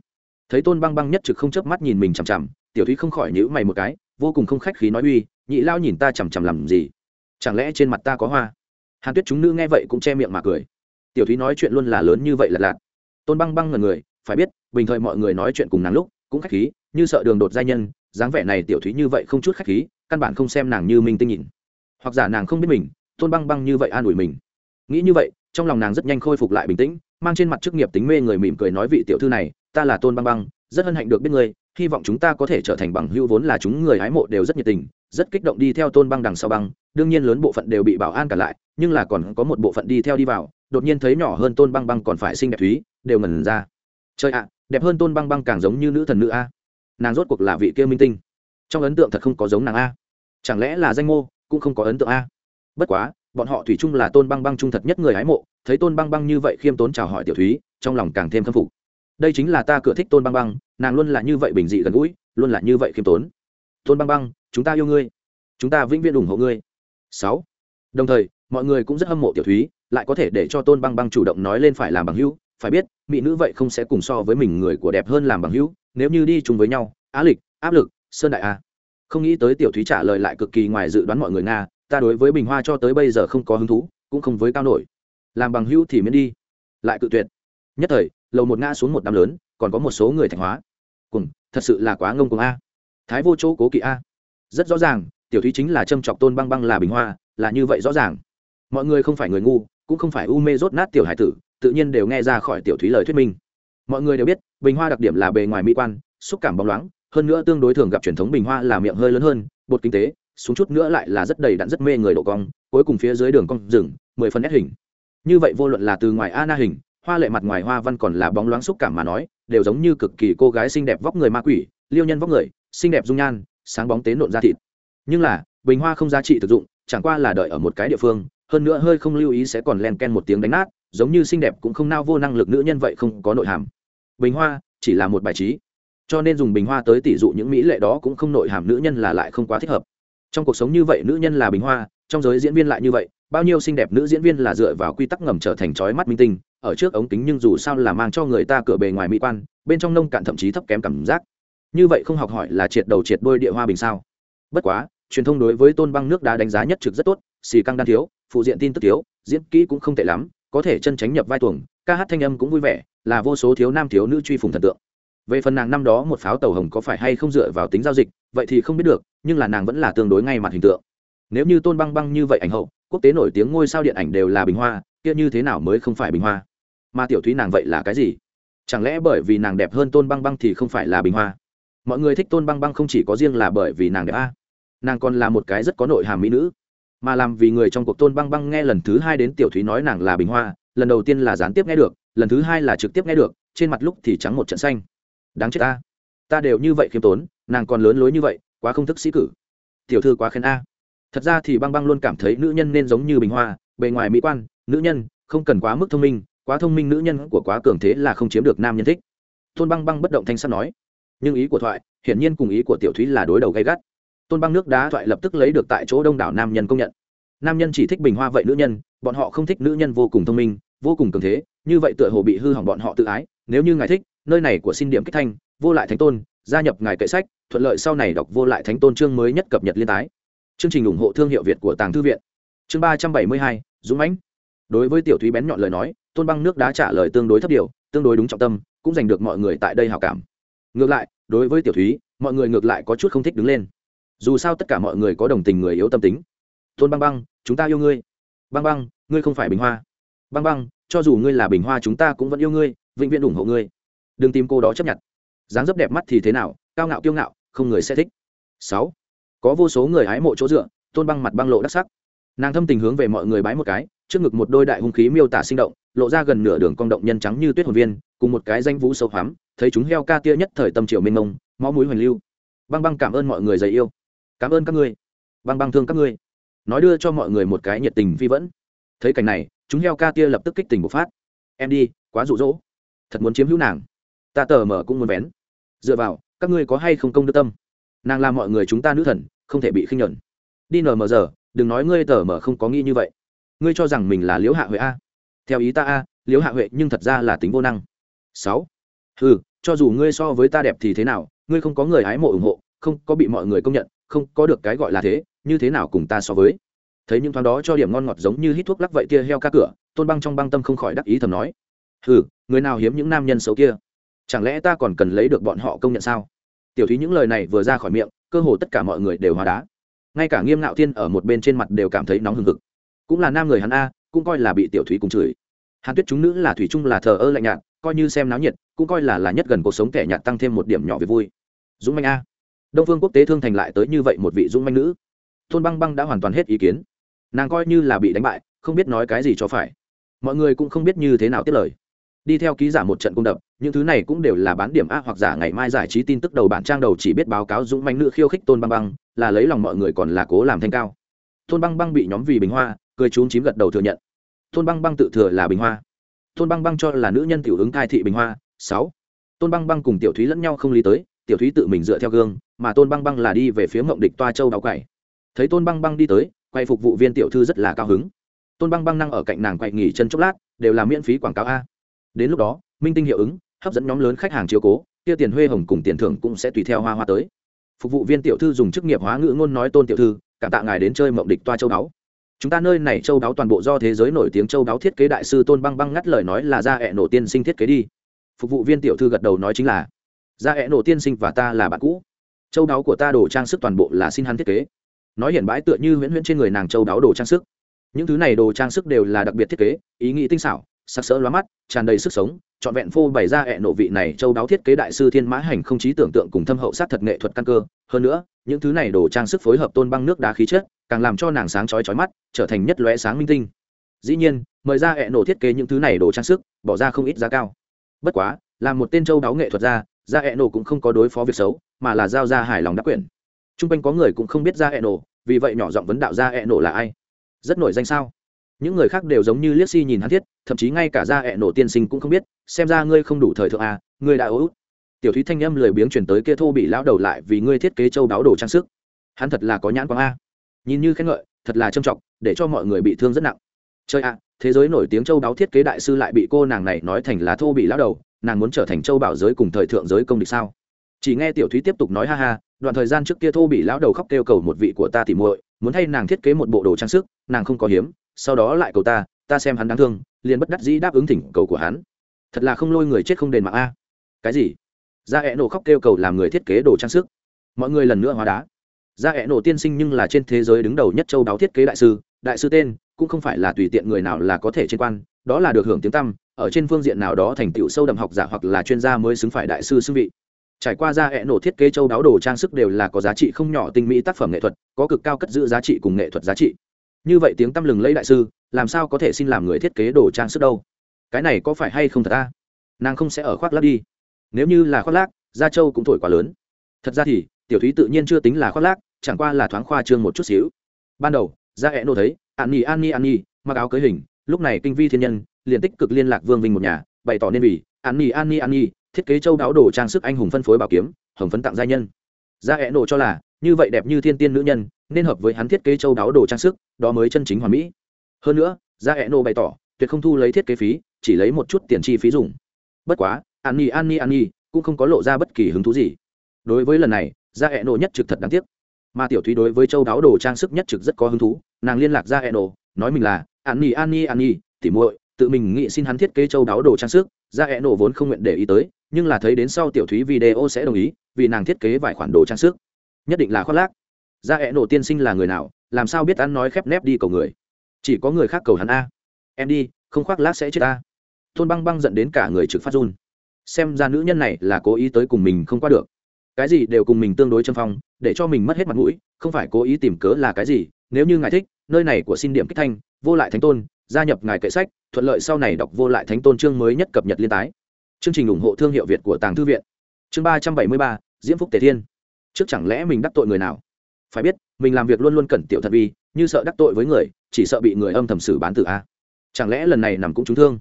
Thấy tôn băng băng nhất trực không chớp mắt nhìn mình chằm chằm, tiểu thúy không khỏi nhữ mày một cái, vô cùng không khách khí nói uy, nhị lao nhìn ta chằm chằm làm gì? Chẳng lẽ trên mặt ta có hoa? Hàn tuyết chúng nữ nghe vậy cũng che miệng mà cười. Tiểu thúy nói chuyện luôn là lớn như vậy lật lạc. tôn băng băng ngần người, phải biết, bình thời mọi người nói chuyện cùng nàng lúc cũng khách khí, như sợ đường đột giai nhân, dáng vẻ này tiểu thúy như vậy không chút khách khí, căn bản không xem nàng như minh tinh nhìn hoặc giả nàng không biết mình, tôn băng băng như vậy an ủi mình. Nghĩ như vậy, trong lòng nàng rất nhanh khôi phục lại bình tĩnh, mang trên mặt chức nghiệp tính mê người mỉm cười nói vị tiểu thư này, ta là tôn băng băng, rất hân hạnh được biết ngươi, hy vọng chúng ta có thể trở thành bằng hữu vốn là chúng người hái mộ đều rất nhiệt tình, rất kích động đi theo tôn băng đằng sau băng, đương nhiên lớn bộ phận đều bị bảo an cả lại, nhưng là còn có một bộ phận đi theo đi vào, đột nhiên thấy nhỏ hơn tôn băng băng còn phải xinh đẹp thúy, đều ngẩn ra. Trời ạ, đẹp hơn tôn băng băng càng giống như nữ thần nữ a. Nàng rốt cuộc là vị kia minh tinh. Trong ấn tượng thật không có giống nàng a. Chẳng lẽ là danh mô, cũng không có ấn tượng a. Bất quá, bọn họ thủy chung là tôn băng băng trung thật nhất người hái mộ, thấy tôn băng băng như vậy khiêm tốn chào hỏi tiểu thúy, trong lòng càng thêm khâm phục. Đây chính là ta cửa thích tôn băng băng, nàng luôn là như vậy bình dị gần gũi, luôn là như vậy khiêm tốn. Tôn băng băng, chúng ta yêu ngươi. Chúng ta vĩnh viễn ủng hộ ngươi. Sáu. Đồng thời, mọi người cũng rất hâm mộ tiểu thúy, lại có thể để cho tôn băng băng chủ động nói lên phải làm bằng hữu phải biết, mỹ nữ vậy không sẽ cùng so với mình người của đẹp hơn làm bằng hữu, nếu như đi chung với nhau, á lịch, áp lực, sơn đại a. Không nghĩ tới tiểu thúy trả lời lại cực kỳ ngoài dự đoán mọi người nga, ta đối với bình hoa cho tới bây giờ không có hứng thú, cũng không với cao nổi. Làm bằng hữu thì miễn đi. Lại cự tuyệt. Nhất thời, lầu một ngã xuống một đám lớn, còn có một số người thành hóa. Cùng, thật sự là quá ngông cuồng a. Thái vô chỗ cố kỵ a. Rất rõ ràng, tiểu thúy chính là châm chọc tôn băng băng là bình hoa, là như vậy rõ ràng. Mọi người không phải người ngu, cũng không phải u mê rốt nát tiểu hải tử tự nhiên đều nghe ra khỏi tiểu thúy lời thuyết minh. Mọi người đều biết, bình hoa đặc điểm là bề ngoài mỹ quan, xúc cảm bóng loáng, hơn nữa tương đối thường gặp truyền thống bình hoa là miệng hơi lớn hơn, bột kinh tế, xuống chút nữa lại là rất đầy đặn rất mê người độ cong, cuối cùng phía dưới đường cong rừng, mười phân nét hình. Như vậy vô luận là từ ngoài a na hình, hoa lệ mặt ngoài hoa văn còn là bóng loáng xúc cảm mà nói, đều giống như cực kỳ cô gái xinh đẹp vóc người ma quỷ, liêu nhân vóc người, xinh đẹp dung nhan, sáng bóng tế nộn da thịt. Nhưng là, bình hoa không giá trị thực dụng, chẳng qua là đợi ở một cái địa phương, hơn nữa hơi không lưu ý sẽ còn len ken một tiếng đánh nát giống như xinh đẹp cũng không nao vô năng lực nữ nhân vậy không có nội hàm. Bình hoa chỉ là một bài trí, cho nên dùng bình hoa tới tỷ dụ những mỹ lệ đó cũng không nội hàm nữ nhân là lại không quá thích hợp. Trong cuộc sống như vậy nữ nhân là bình hoa, trong giới diễn viên lại như vậy, bao nhiêu xinh đẹp nữ diễn viên là dựa vào quy tắc ngầm trở thành trói mắt minh tinh, ở trước ống kính nhưng dù sao là mang cho người ta cửa bề ngoài mỹ quan, bên trong nông cạn thậm chí thấp kém cảm giác. Như vậy không học hỏi là triệt đầu triệt đôi địa hoa bình sao? Bất quá, truyền thông đối với tôn băng nước đá đánh giá nhất trực rất tốt, xì căng đan thiếu, phụ diện tin tức thiếu, diễn kỹ cũng không tệ lắm có thể chân tránh nhập vai tuồng, ca hát thanh âm cũng vui vẻ, là vô số thiếu nam thiếu nữ truy phùng thần tượng. Về phần nàng năm đó một pháo tàu hồng có phải hay không dựa vào tính giao dịch, vậy thì không biết được, nhưng là nàng vẫn là tương đối ngay mặt hình tượng. Nếu như tôn băng băng như vậy ảnh hậu, quốc tế nổi tiếng ngôi sao điện ảnh đều là bình hoa, kia như thế nào mới không phải bình hoa? Mà tiểu thúy nàng vậy là cái gì? Chẳng lẽ bởi vì nàng đẹp hơn tôn băng băng thì không phải là bình hoa? Mọi người thích tôn băng băng không chỉ có riêng là bởi vì nàng đẹp a. Nàng còn là một cái rất có nội hàm mỹ nữ mà làm vì người trong cuộc tôn băng băng nghe lần thứ hai đến tiểu thúy nói nàng là bình hoa, lần đầu tiên là gián tiếp nghe được, lần thứ hai là trực tiếp nghe được, trên mặt lúc thì trắng một trận xanh. Đáng chết ta. Ta đều như vậy khiêm tốn, nàng còn lớn lối như vậy, quá không thức sĩ cử. Tiểu thư quá khen a. Thật ra thì băng băng luôn cảm thấy nữ nhân nên giống như bình hoa, bề ngoài mỹ quan, nữ nhân, không cần quá mức thông minh, quá thông minh nữ nhân của quá cường thế là không chiếm được nam nhân thích. Tôn băng băng bất động thanh sắt nói. Nhưng ý của thoại, hiển nhiên cùng ý của tiểu thúy là đối đầu gay gắt tôn băng nước đá thoại lập tức lấy được tại chỗ đông đảo nam nhân công nhận. Nam nhân chỉ thích bình hoa vậy nữ nhân, bọn họ không thích nữ nhân vô cùng thông minh, vô cùng cường thế, như vậy tựa hồ bị hư hỏng bọn họ tự ái. Nếu như ngài thích, nơi này của xin điểm kích thanh, vô lại thánh tôn, gia nhập ngài kệ sách, thuận lợi sau này đọc vô lại thánh tôn chương mới nhất cập nhật liên tái. Chương trình ủng hộ thương hiệu việt của tàng thư viện. Chương ba trăm bảy mươi hai, dũng mãnh. Đối với tiểu thúy bén nhọn lời nói, tôn băng nước đá trả lời tương đối thấp điều, tương đối đúng trọng tâm, cũng giành được mọi người tại đây hào cảm. Ngược lại, đối với tiểu thúy, mọi người ngược lại có chút không thích đứng lên dù sao tất cả mọi người có đồng tình người yếu tâm tính. Tôn băng băng, chúng ta yêu ngươi. Băng băng, ngươi không phải bình hoa. Băng băng, cho dù ngươi là bình hoa chúng ta cũng vẫn yêu ngươi, vĩnh viễn ủng hộ ngươi. Đừng tìm cô đó chấp nhận. Dáng dấp đẹp mắt thì thế nào, cao ngạo kiêu ngạo, không người sẽ thích. Sáu. Có vô số người hái mộ chỗ dựa, tôn băng mặt băng lộ đắc sắc. Nàng thâm tình hướng về mọi người bái một cái, trước ngực một đôi đại hung khí miêu tả sinh động, lộ ra gần nửa đường cong động nhân trắng như tuyết hồn viên, cùng một cái danh vũ sâu hoắm, thấy chúng heo ca tia nhất thời tâm triệu mênh mông, máu mũi hoành lưu. Băng băng cảm ơn mọi người dày yêu cảm ơn các ngươi. Băng băng thương các ngươi. Nói đưa cho mọi người một cái nhiệt tình vi vẫn. Thấy cảnh này, chúng heo ca tia lập tức kích tình bộc phát. Em đi, quá rụ rỗ thật muốn chiếm hữu nàng. Ta tờ mở cũng muốn vén. Dựa vào, các ngươi có hay không công đức tâm? Nàng làm mọi người chúng ta nữ thần, không thể bị khinh nhuận. Đi nờ mờ giờ, đừng nói ngươi tờ mở không có nghĩ như vậy. Ngươi cho rằng mình là liễu hạ huệ a. Theo ý ta a, liễu hạ huệ nhưng thật ra là tính vô năng. Sáu. Ừ cho dù ngươi so với ta đẹp thì thế nào, ngươi không có người hái mộ ủng hộ, không có bị mọi người công nhận không có được cái gọi là thế, như thế nào cùng ta so với? Thấy những thoáng đó cho điểm ngon ngọt giống như hít thuốc lắc vậy tia heo ca cửa, tôn băng trong băng tâm không khỏi đắc ý thầm nói. Ừ người nào hiếm những nam nhân xấu kia? Chẳng lẽ ta còn cần lấy được bọn họ công nhận sao? Tiểu thúy những lời này vừa ra khỏi miệng, cơ hồ tất cả mọi người đều hóa đá. Ngay cả nghiêm ngạo thiên ở một bên trên mặt đều cảm thấy nóng hừng hực. Cũng là nam người hắn a, cũng coi là bị tiểu thúy cùng chửi. Hàn tuyết chúng nữ là thủy chung là thờ ơ lạnh nhạt, coi như xem náo nhiệt, cũng coi là là nhất gần cuộc sống kẻ nhạt tăng thêm một điểm nhỏ về vui. Dũng manh a đông phương quốc tế thương thành lại tới như vậy một vị dũng manh nữ. Thôn băng băng đã hoàn toàn hết ý kiến. Nàng coi như là bị đánh bại, không biết nói cái gì cho phải. Mọi người cũng không biết như thế nào tiết lời. Đi theo ký giả một trận cung đập, những thứ này cũng đều là bán điểm a hoặc giả ngày mai giải trí tin tức đầu bản trang đầu chỉ biết báo cáo dũng manh nữ khiêu khích tôn băng băng, là lấy lòng mọi người còn là cố làm thanh cao. Tôn băng băng bị nhóm vì bình hoa, cười trúng chím gật đầu thừa nhận. Tôn băng băng tự thừa là bình hoa. Tôn băng băng cho là nữ nhân tiểu ứng thai thị bình hoa. Sáu. Tôn băng băng cùng tiểu thúy lẫn nhau không lý tới, tiểu thúy tự mình dựa theo gương mà tôn băng băng là đi về phía mộng địch toa châu đào quậy. Thấy tôn băng băng đi tới quay phục vụ viên tiểu thư rất là cao hứng. Tôn băng băng năng ở cạnh nàng quay nghỉ chân chốc lát, đều là miễn phí quảng cáo a. Đến lúc đó, minh tinh hiệu ứng, hấp dẫn nhóm lớn khách hàng chiếu cố, kia tiền huê hồng cùng tiền thưởng cũng sẽ tùy theo hoa hoa tới. Phục vụ viên tiểu thư dùng chức nghiệp hóa ngữ ngôn nói tôn tiểu thư, cảm tạ ngài đến chơi mộng địch toa châu đáo. Chúng ta nơi này châu đáo toàn bộ do thế giới nổi tiếng châu đáo thiết kế đại sư tôn băng băng ngắt lời nói là ra hẹ nổ tiên sinh thiết kế đi. Phục vụ viên tiểu thư gật đầu nói chính là, ra hẹ nổ tiên sinh và ta là bạn cũ châu đáo của ta đồ trang sức toàn bộ là xin hắn thiết kế. Nói hiện bãi tựa như huyễn huyễn trên người nàng châu đáo đồ trang sức. Những thứ này đồ trang sức đều là đặc biệt thiết kế, ý nghĩ tinh xảo sắc sỡ lóa mắt, tràn đầy sức sống, trọn vẹn phô bày ra hẹ nộ vị này châu đáo thiết kế đại sư thiên mã hành không trí tưởng tượng cùng thâm hậu sát thật nghệ thuật căn cơ. Hơn nữa, những thứ này đồ trang sức phối hợp tôn băng nước đá khí chất, càng làm cho nàng sáng chói chói mắt, trở thành nhất lóe sáng minh tinh. Dĩ nhiên, mời ra hẹ nộ thiết kế những thứ này đồ trang sức, bỏ ra không ít giá cao. Bất quá là một tên châu đáo nghệ thuật ra ra hẹ nộ cũng không có đối phó việc xấu mà là giao ra hài lòng đáp quyển. T r u n g quanh có người cũng không biết ra hẹ nổ vì vậy nhỏ giọng vấn đạo ra hẹ nổ là ai? Rất nổi danh sao? Những người khác đều giống như liếc si nhìn hắn thiết thậm chí ngay cả ra hẹ nổ tiên sinh cũng không biết xem ra ngươi không đủ thời thượng à, ngươi đã út. tiểu thúy thanh âm lười biếng chuyển tới kia thô bị lão đầu lại vì ngươi thiết kế châu đáo đồ trang sức. Hắn thật là có nhãn quang a. Nhìn như khen ngợi thật là trâm trọng để cho mọi người bị thương rất nặng. Chơi ạ thế giới nổi tiếng châu đáo thiết kế đại sư lại bị cô nàng này nói thành là thô bị lão đầu nàng muốn trở thành châu bảo giới cùng thời thượng giới công địch sao? Chỉ nghe tiểu thúy tiếp tục nói ha ha, đoạn thời gian trước kia thô bị lão đầu khóc kêu cầu một vị của ta thì muội, muốn thay nàng thiết kế một bộ đồ trang sức, nàng không có hiếm, sau đó lại cầu ta ta xem hắn đáng thương, liền bất đắc dĩ đáp ứng thỉnh cầu của hắn. Thật là không lôi người chết không đền mạng a. Cái gì? Ra hẹ nổ khóc kêu cầu làm người thiết kế đồ trang sức. Mọi người lần nữa hóa đá. Ra hẹ nổ tiên sinh nhưng là trên thế giới đứng đầu nhất châu đáo thiết kế đại sư đại sư tên, cũng không phải là tùy tiện người nào là có thể trên quan, đó là được hưởng tiếng tăm, ở trên phương diện nào đó thành tựu sâu đậm học giả hoặc là chuyên gia mới xứng phải đại sư xưng vị trải qua ra hẹ nổ thiết kế châu đáo đồ trang sức đều là có giá trị không nhỏ tinh mỹ tác phẩm nghệ thuật, có cực cao cất giữ giá trị cùng nghệ thuật giá trị. Như vậy tiếng tăm lừng lấy đại sư, làm sao có thể xin làm người thiết kế đồ trang sức đâu? Cái này có phải hay không thật ta nàng không sẽ ở khoác lác đi. Nếu như là khoác lác gia châu cũng thổi quá lớn. Thật ra thì, tiểu thúy tự nhiên chưa tính là khoác lác, chẳng qua là thoáng khoa trương một chút xíu. Ban đầu gia hẹ nổ thấy, an nhi an nhi an nhi, mặc áo cưới hình, lúc này kinh vi thiên nhân, liền tích cực liên lạc vương vinh một nhà, bày tỏ nên vì, an nhi an nhi an nhi thiết kế châu đáo đồ trang sức anh hùng phân phối bảo kiếm, hồng phấn tặng gia nhân. Gia hẹ nổ cho là, như vậy đẹp như thiên tiên nữ nhân, nên hợp với hắn thiết kế châu đáo đồ trang sức, đó mới chân chính hoàn mỹ. Hơn nữa gia hẹ nổ bày tỏ, tuyệt không thu lấy thiết kế phí, chỉ lấy một chút tiền chi phí dùng. Bất quá, an nhi an nhi an nhi cũng không có lộ ra bất kỳ hứng thú gì. Đối với lần này gia hẹ nổ nhất trực thật đáng tiếc. Mà tiểu thúy đối với châu đáo đồ trang sức nhất trực rất có hứng thú, nàng liên lạc gia hẹn nổ, nói mình là, an nhi an nhi an nhi tỉ muội, tự mình nghĩ xin hắn thiết kế châu đáo đồ trang sức gia hẹn nổ vốn không nguyện để ý tới nhưng là thấy đến sau tiểu thúy video sẽ đồng ý, vì nàng thiết kế vài khoản đồ trang sức. Nhất định là khoác lác. Gia hẹ nổ tiên sinh là người nào, làm sao biết ăn nói khép nép đi cầu người? Chỉ có người khác cầu hắn a. Em đi, không khoác lác sẽ chết ta. Thôn băng băng dẫn đến cả người trực phát run. Xem ra nữ nhân này là cố ý tới cùng mình không qua được. Cái gì đều cùng mình tương đối châm phong, để cho mình mất hết mặt mũi, không phải cố ý tìm cớ là cái gì. Nếu như ngài thích, nơi này của xin điểm kích thanh, vô lại thánh tôn, gia nhập ngài kệ sách, thuận lợi sau này đọc vô lại thánh tôn chương mới nhất cập nhật liên tái chương trình ủng hộ thương hiệu việt của tàng thư viện. Chương ba trăm bảy mươi ba, diễm phúc tề thiên. Trước chẳng lẽ mình đắc tội người nào? Phải biết, mình làm việc luôn luôn cẩn tiểu thật vì, như sợ đắc tội với người, chỉ sợ bị người âm thầm xử bán tử a. Chẳng lẽ lần này nằm cũng trúng thương?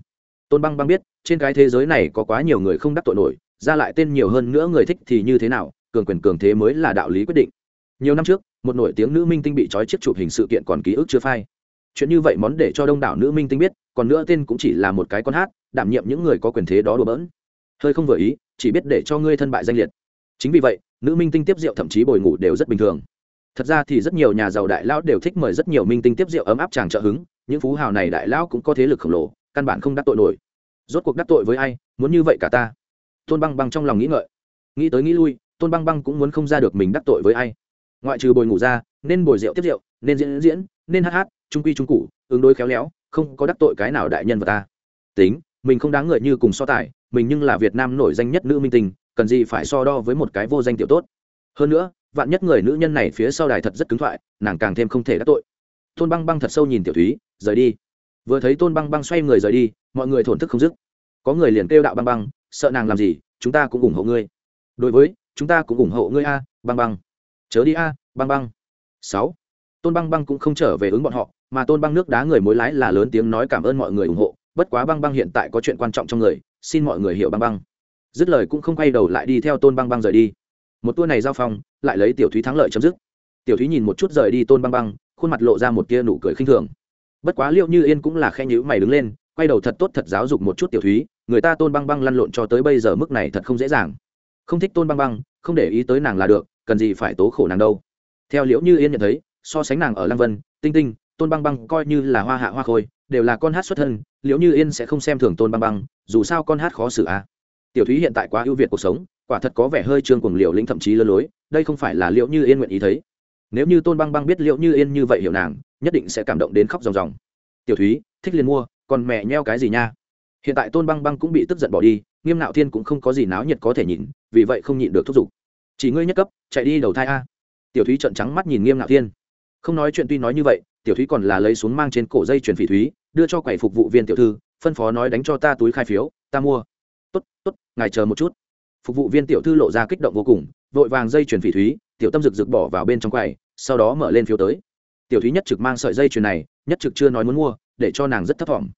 Tôn băng băng biết, trên cái thế giới này có quá nhiều người không đắc tội nổi, ra lại tên nhiều hơn nữa người thích thì như thế nào, cường quyền cường thế mới là đạo lý quyết định. Nhiều năm trước, một nổi tiếng nữ minh tinh bị trói chiếc chụp hình sự kiện còn ký ức chưa phai chuyện như vậy món để cho đông đảo nữ minh tinh biết, còn nữa tên cũng chỉ là một cái con hát, đảm nhiệm những người có quyền thế đó đùa bỡn. Hơi không vừa ý, chỉ biết để cho ngươi thân bại danh liệt. Chính vì vậy, nữ minh tinh tiếp rượu thậm chí bồi ngủ đều rất bình thường. Thật ra thì rất nhiều nhà giàu đại lão đều thích mời rất nhiều minh tinh tiếp rượu ấm áp chàng trợ hứng, những phú hào này đại lão cũng có thế lực khổng lồ, căn bản không đắc tội nổi. Rốt cuộc đắc tội với ai, muốn như vậy cả ta? Tôn băng băng trong lòng nghĩ ngợi. Nghĩ tới nghĩ lui, tôn băng băng cũng muốn không ra được mình đắc tội với ai. Ngoại trừ bồi ngủ ra, nên bồi rượu tiếp rượu, nên diễn diễn, nên hát hát trung quy trung cụ ứng đối khéo léo, không có đắc tội cái nào đại nhân vật ta. Tính, mình không đáng ngợi như cùng so tài, mình nhưng là việt nam nổi danh nhất nữ minh tinh, cần gì phải so đo với một cái vô danh tiểu tốt. Hơn nữa, vạn nhất người nữ nhân này phía sau đài thật rất cứng thoại, nàng càng thêm không thể đắc tội. Tôn băng băng thật sâu nhìn tiểu thúy, rời đi. Vừa thấy tôn băng băng xoay người rời đi, mọi người thổn thức không dứt. Có người liền kêu đạo băng băng, sợ nàng làm gì, chúng ta cũng ủng hộ ngươi. Đối với, chúng ta cũng ủng hộ ngươi a, băng băng. Chớ đi a, băng băng. Sáu tôn băng băng cũng không trở về ứng bọn họ, mà tôn băng nước đá người mối lái là lớn tiếng nói cảm ơn mọi người ủng hộ, bất quá băng băng hiện tại có chuyện quan trọng trong người, xin mọi người hiểu băng băng. Dứt lời cũng không quay đầu lại đi theo tôn băng băng rời đi. Một tour này giao phong, lại lấy tiểu thúy thắng lợi chấm dứt. Tiểu thúy nhìn một chút rời đi tôn băng băng, khuôn mặt lộ ra một tia nụ cười khinh thường. Bất quá liệu như yên cũng là khen nhữ mày đứng lên, quay đầu thật tốt thật giáo dục một chút tiểu thúy, người ta tôn băng băng lăn lộn cho tới bây giờ mức này thật không dễ dàng. Không thích tôn băng băng, không để ý tới nàng là được, cần gì phải tố khổ nàng đâu. Theo liễu như yên nhận thấy so sánh nàng ở lăng vân, tinh tinh, tôn băng băng coi như là hoa hạ hoa khôi, đều là con hát xuất thân liễu như yên sẽ không xem thường tôn băng băng, dù sao con hát khó xử à. tiểu thúy hiện tại quá ưu việt cuộc sống, quả thật có vẻ hơi trương cuồng liều lĩnh thậm chí lơ lối, đây không phải là liễu như yên nguyện ý thấy. Nếu như tôn băng băng biết liễu như yên như vậy hiểu nàng, nhất định sẽ cảm động đến khóc ròng ròng. Tiểu thúy, thích liền mua, còn mẹ nheo cái gì nha? Hiện tại tôn băng băng cũng bị tức giận bỏ đi, nghiêm nạo thiên cũng không có gì náo nhiệt có thể nhìn vì vậy không nhịn được thúc giục. Chỉ ngươi nhất cấp, chạy đi đầu thai a. Tiểu thúy trợn trắng mắt nhìn nghiêm nạo thiên không nói chuyện tuy nói như vậy, tiểu thúy còn là lấy xuống mang trên cổ dây chuyển phỉ thúy, đưa cho quầy phục vụ viên tiểu thư, phân phó nói đánh cho ta túi khai phiếu, ta mua. Tốt tốt, ngài chờ một chút. Phục vụ viên tiểu thư lộ ra kích động vô cùng, vội vàng dây chuyển phỉ thúy, tiểu tâm rực rực bỏ vào bên trong quầy, sau đó mở lên phiếu tới. Tiểu thúy nhất trực mang sợi dây chuyền này, nhất trực chưa nói muốn mua, để cho nàng rất thấp thỏm.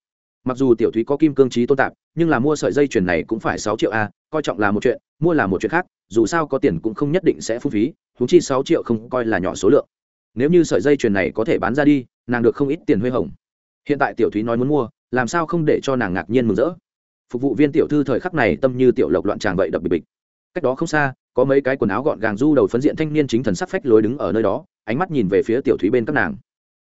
Mặc dù tiểu thúy có kim cương trí tôn tạp, nhưng là mua sợi dây chuyền này cũng phải sáu triệu a, coi trọng là một chuyện, mua là một chuyện khác, dù sao có tiền cũng không nhất định sẽ phung phí thú chi sáu triệu không coi là nhỏ số lượng nếu như sợi dây chuyền này có thể bán ra đi, nàng được không ít tiền huê hồng. Hiện tại tiểu thúy nói muốn mua, làm sao không để cho nàng ngạc nhiên mừng rỡ. Phục vụ viên tiểu thư thời khắc này tâm như tiểu lộc loạn tràng vậy đập bịch bịch. Cách đó không xa, có mấy cái quần áo gọn gàng du đầu phấn diện thanh niên chính thần sắc phách lối đứng ở nơi đó, ánh mắt nhìn về phía tiểu thúy bên các nàng.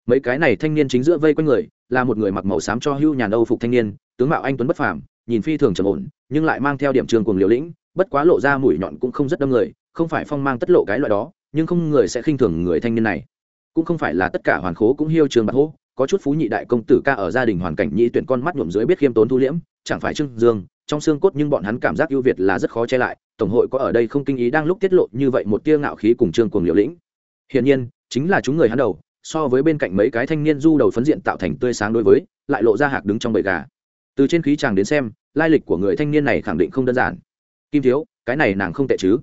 Mấy cái này thanh niên chính giữa vây quanh người, là một người mặc màu xám cho hưu nhà âu phục thanh niên, tướng mạo anh tuấn bất phàm, nhìn phi thường trầm ổn, nhưng lại mang theo điểm trường cùng liều lĩnh, bất quá lộ ra mũi nhọn cũng không rất đâm người, không phải phong mang tất lộ cái loại đó, nhưng không người sẽ khinh thường người thanh niên này cũng không phải là tất cả hoàn khố cũng hiêu trường bạc hô có chút phú nhị đại công tử ca ở gia đình hoàn cảnh nhị tuyển con mắt nhuộm dưới biết khiêm tốn thu liễm, chẳng phải trưng dương, trong xương cốt nhưng bọn hắn cảm giác ưu việt là rất khó che lại, tổng hội có ở đây không kinh ý đang lúc tiết lộ như vậy một tia ngạo khí cùng trương cuồng liều lĩnh. Hiển nhiên, chính là chúng người hắn đầu, so với bên cạnh mấy cái thanh niên du đầu phấn diện tạo thành tươi sáng đối với, lại lộ ra hạc đứng trong bầy gà. Từ trên khí chàng đến xem, lai lịch của người thanh niên này khẳng định không đơn giản. Kim thiếu, cái này nàng không tệ chứ?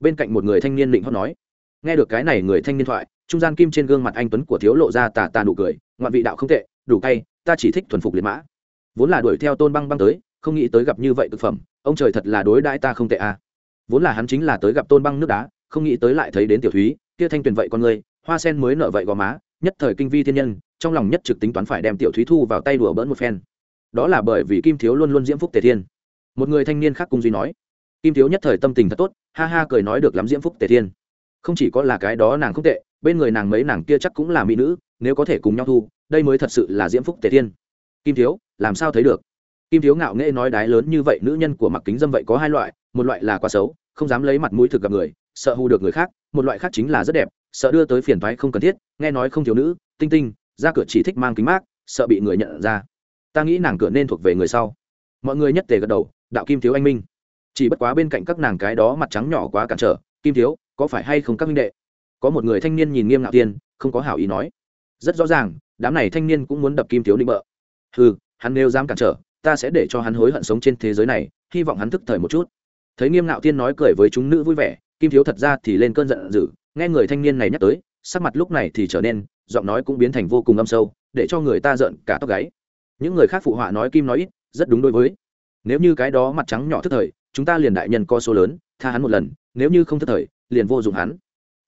Bên cạnh một người thanh niên định hót nói. Nghe được cái này người thanh niên thoại trung gian kim trên gương mặt anh tuấn của thiếu lộ ra tà tà nụ cười, ngoạn vị đạo không tệ, đủ cay, ta chỉ thích thuần phục liệt mã. Vốn là đuổi theo tôn băng băng tới, không nghĩ tới gặp như vậy thực phẩm, ông trời thật là đối đãi ta không tệ à. vốn là hắn chính là tới gặp tôn băng nước đá, không nghĩ tới lại thấy đến tiểu thúy, kia thanh tuyền vậy con người, hoa sen mới nợ vậy gò má, nhất thời kinh vi thiên nhân, trong lòng nhất trực tính toán phải đem tiểu thúy thu vào tay đùa bỡn một phen. Đó là bởi vì kim thiếu luôn luôn diễm phúc tề thiên. Một người thanh niên khác cung duy nói, kim thiếu nhất thời tâm tình thật tốt, ha ha cười nói được lắm diễm phúc tề thiên. Không chỉ có là cái đó nàng không tệ bên người nàng mấy nàng kia chắc cũng là mỹ nữ, nếu có thể cùng nhau thu, đây mới thật sự là diễm phúc tề thiên. Kim thiếu, làm sao thấy được? Kim thiếu ngạo nghễ nói đái lớn như vậy nữ nhân của mặc kính dâm vậy có hai loại, một loại là quá xấu, không dám lấy mặt mũi thực gặp người, sợ hù được người khác, một loại khác chính là rất đẹp, sợ đưa tới phiền thoái không cần thiết, nghe nói không thiếu nữ, tinh tinh, ra cửa chỉ thích mang kính mát, sợ bị người nhận ra. Ta nghĩ nàng cửa nên thuộc về người sau. Mọi người nhất tề gật đầu, đạo kim thiếu anh minh. Chỉ bất quá bên cạnh các nàng cái đó mặt trắng nhỏ quá cản trở, kim thiếu, có phải hay không các minh đệ? Có một người thanh niên nhìn nghiêm ngạo tiên, không có hảo ý nói. Rất rõ ràng, đám này thanh niên cũng muốn đập kim thiếu định bợ. Ừ hắn nếu dám cản trở, ta sẽ để cho hắn hối hận sống trên thế giới này, hy vọng hắn thức thời một chút. Thấy nghiêm ngạo tiên nói cười với chúng nữ vui vẻ, kim thiếu thật ra thì lên cơn giận dữ, nghe người thanh niên này nhắc tới, sắc mặt lúc này thì trở nên, giọng nói cũng biến thành vô cùng âm sâu, để cho người ta giận cả tóc gáy. Những người khác phụ họa nói kim nói ít, rất đúng đối với. Nếu như cái đó mặt trắng nhỏ thức thời, chúng ta liền đại nhân co số lớn, tha hắn một lần, nếu như không thức thời, liền vô dụng hắn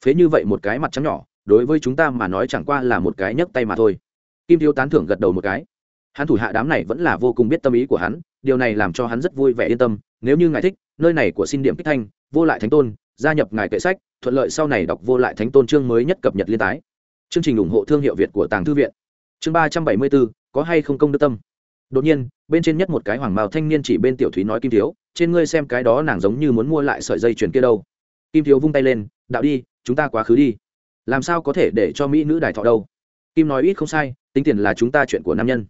phế như vậy một cái mặt trắng nhỏ, đối với chúng ta mà nói chẳng qua là một cái nhấc tay mà thôi. Kim thiếu tán thưởng gật đầu một cái. Hắn thủ hạ đám này vẫn là vô cùng biết tâm ý của hắn, điều này làm cho hắn rất vui vẻ yên tâm, nếu như ngài thích, nơi này của xin điểm kích thanh, vô lại thánh tôn, gia nhập ngài kệ sách, thuận lợi sau này đọc vô lại thánh tôn chương mới nhất cập nhật liên tái. Chương trình ủng hộ thương hiệu việt của tàng thư viện. Chương ba trăm bảy mươi bốn, có hay không công đức tâm? Đột nhiên, bên trên nhất một cái hoàng mao thanh niên chỉ bên tiểu thúy nói kim thiếu, trên ngươi xem cái đó nàng giống như muốn mua lại sợi dây chuyền kia đâu. Kim thiếu vung tay lên đạo đi chúng ta quá khứ đi. Làm sao có thể để cho mỹ nữ đài thọ đâu? Kim nói ít không sai tính tiền là chúng ta chuyện của nam nhân.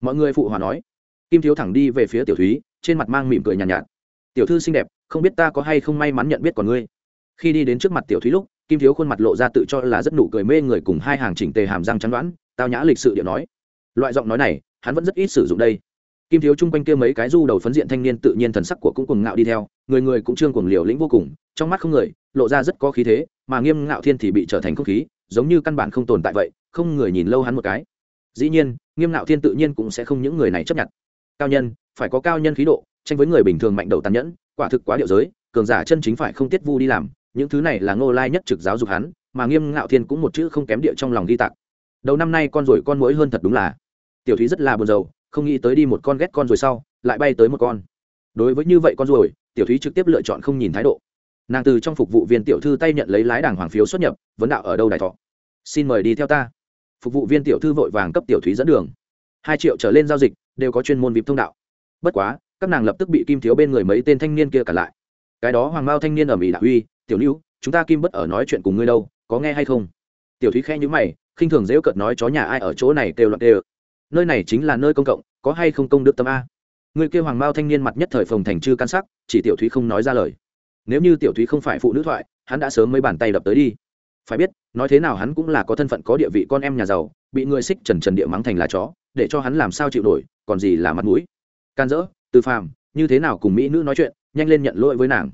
Mọi người phụ hòa nói. Kim thiếu thẳng đi về phía tiểu thúy trên mặt mang mỉm cười nhàn nhạt, nhạt. Tiểu thư xinh đẹp không biết ta có hay không may mắn nhận biết còn ngươi? Khi đi đến trước mặt tiểu thúy lúc kim thiếu khuôn mặt lộ ra tự cho là rất nụ cười mê người cùng hai hàng chỉnh tề hàm răng chắn đoán tao nhã lịch sự điệu nói. Loại giọng nói này hắn vẫn rất ít sử dụng đây. Kim thiếu chung quanh kia mấy cái du đầu phấn diện thanh niên tự nhiên thần sắc của cũng cùng ngạo đi theo người người cũng trương cuồng liều lĩnh vô cùng trong mắt không người lộ ra rất có khí thế, mà nghiêm ngạo thiên thì bị trở thành không khí, giống như căn bản không tồn tại vậy, không người nhìn lâu hắn một cái. Dĩ nhiên, nghiêm ngạo thiên tự nhiên cũng sẽ không những người này chấp nhận. Cao nhân, phải có cao nhân khí độ, tranh với người bình thường mạnh đầu tàn nhẫn, quả thực quá điệu giới, cường giả chân chính phải không tiết vu đi làm, những thứ này là ngô lai nhất trực giáo dục hắn, mà nghiêm ngạo thiên cũng một chữ không kém địa trong lòng ghi tặc đầu năm nay con rồi con mũi hơn thật đúng là. Tiểu thúy rất là buồn rầu, không nghĩ tới đi một con ghét con rồi sau, lại bay tới một con. Đối với như vậy con rồi tiểu thúy trực tiếp lựa chọn không nhìn thái độ nàng từ trong phục vụ viên tiểu thư tay nhận lấy lái đảng hoàng phiếu xuất nhập, vấn đạo ở đâu đại thọ? Xin mời đi theo ta. Phục vụ viên tiểu thư vội vàng cấp tiểu thúy dẫn đường. Hai triệu trở lên giao dịch, đều có chuyên môn vịp thông đạo. Bất quá, các nàng lập tức bị kim thiếu bên người mấy tên thanh niên kia cả lại. Cái đó hoàng mao thanh niên ở mỹ đạo uy, tiểu lưu chúng ta kim bất ở nói chuyện cùng ngươi đâu, có nghe hay không? Tiểu thúy khe nhữ mày, khinh thường dễu cợt nói, chó nhà ai ở chỗ này kêu loạn kêu nơi này chính là nơi công cộng, có hay không công đức tâm a? Người kêu hoàng mao thanh niên mặt nhất thời phòng thành chư căn sắc, chỉ tiểu thúy không nói ra lời nếu như tiểu thúy không phải phụ nữ thoại, hắn đã sớm mấy bàn tay đập tới đi. Phải biết, nói thế nào hắn cũng là có thân phận, có địa vị con em nhà giàu, bị người xích trần trần địa mắng thành là chó, để cho hắn làm sao chịu nổi, còn gì là mặt mũi. Can dỡ, từ phàm, như thế nào cùng mỹ nữ nói chuyện, nhanh lên nhận lỗi với nàng.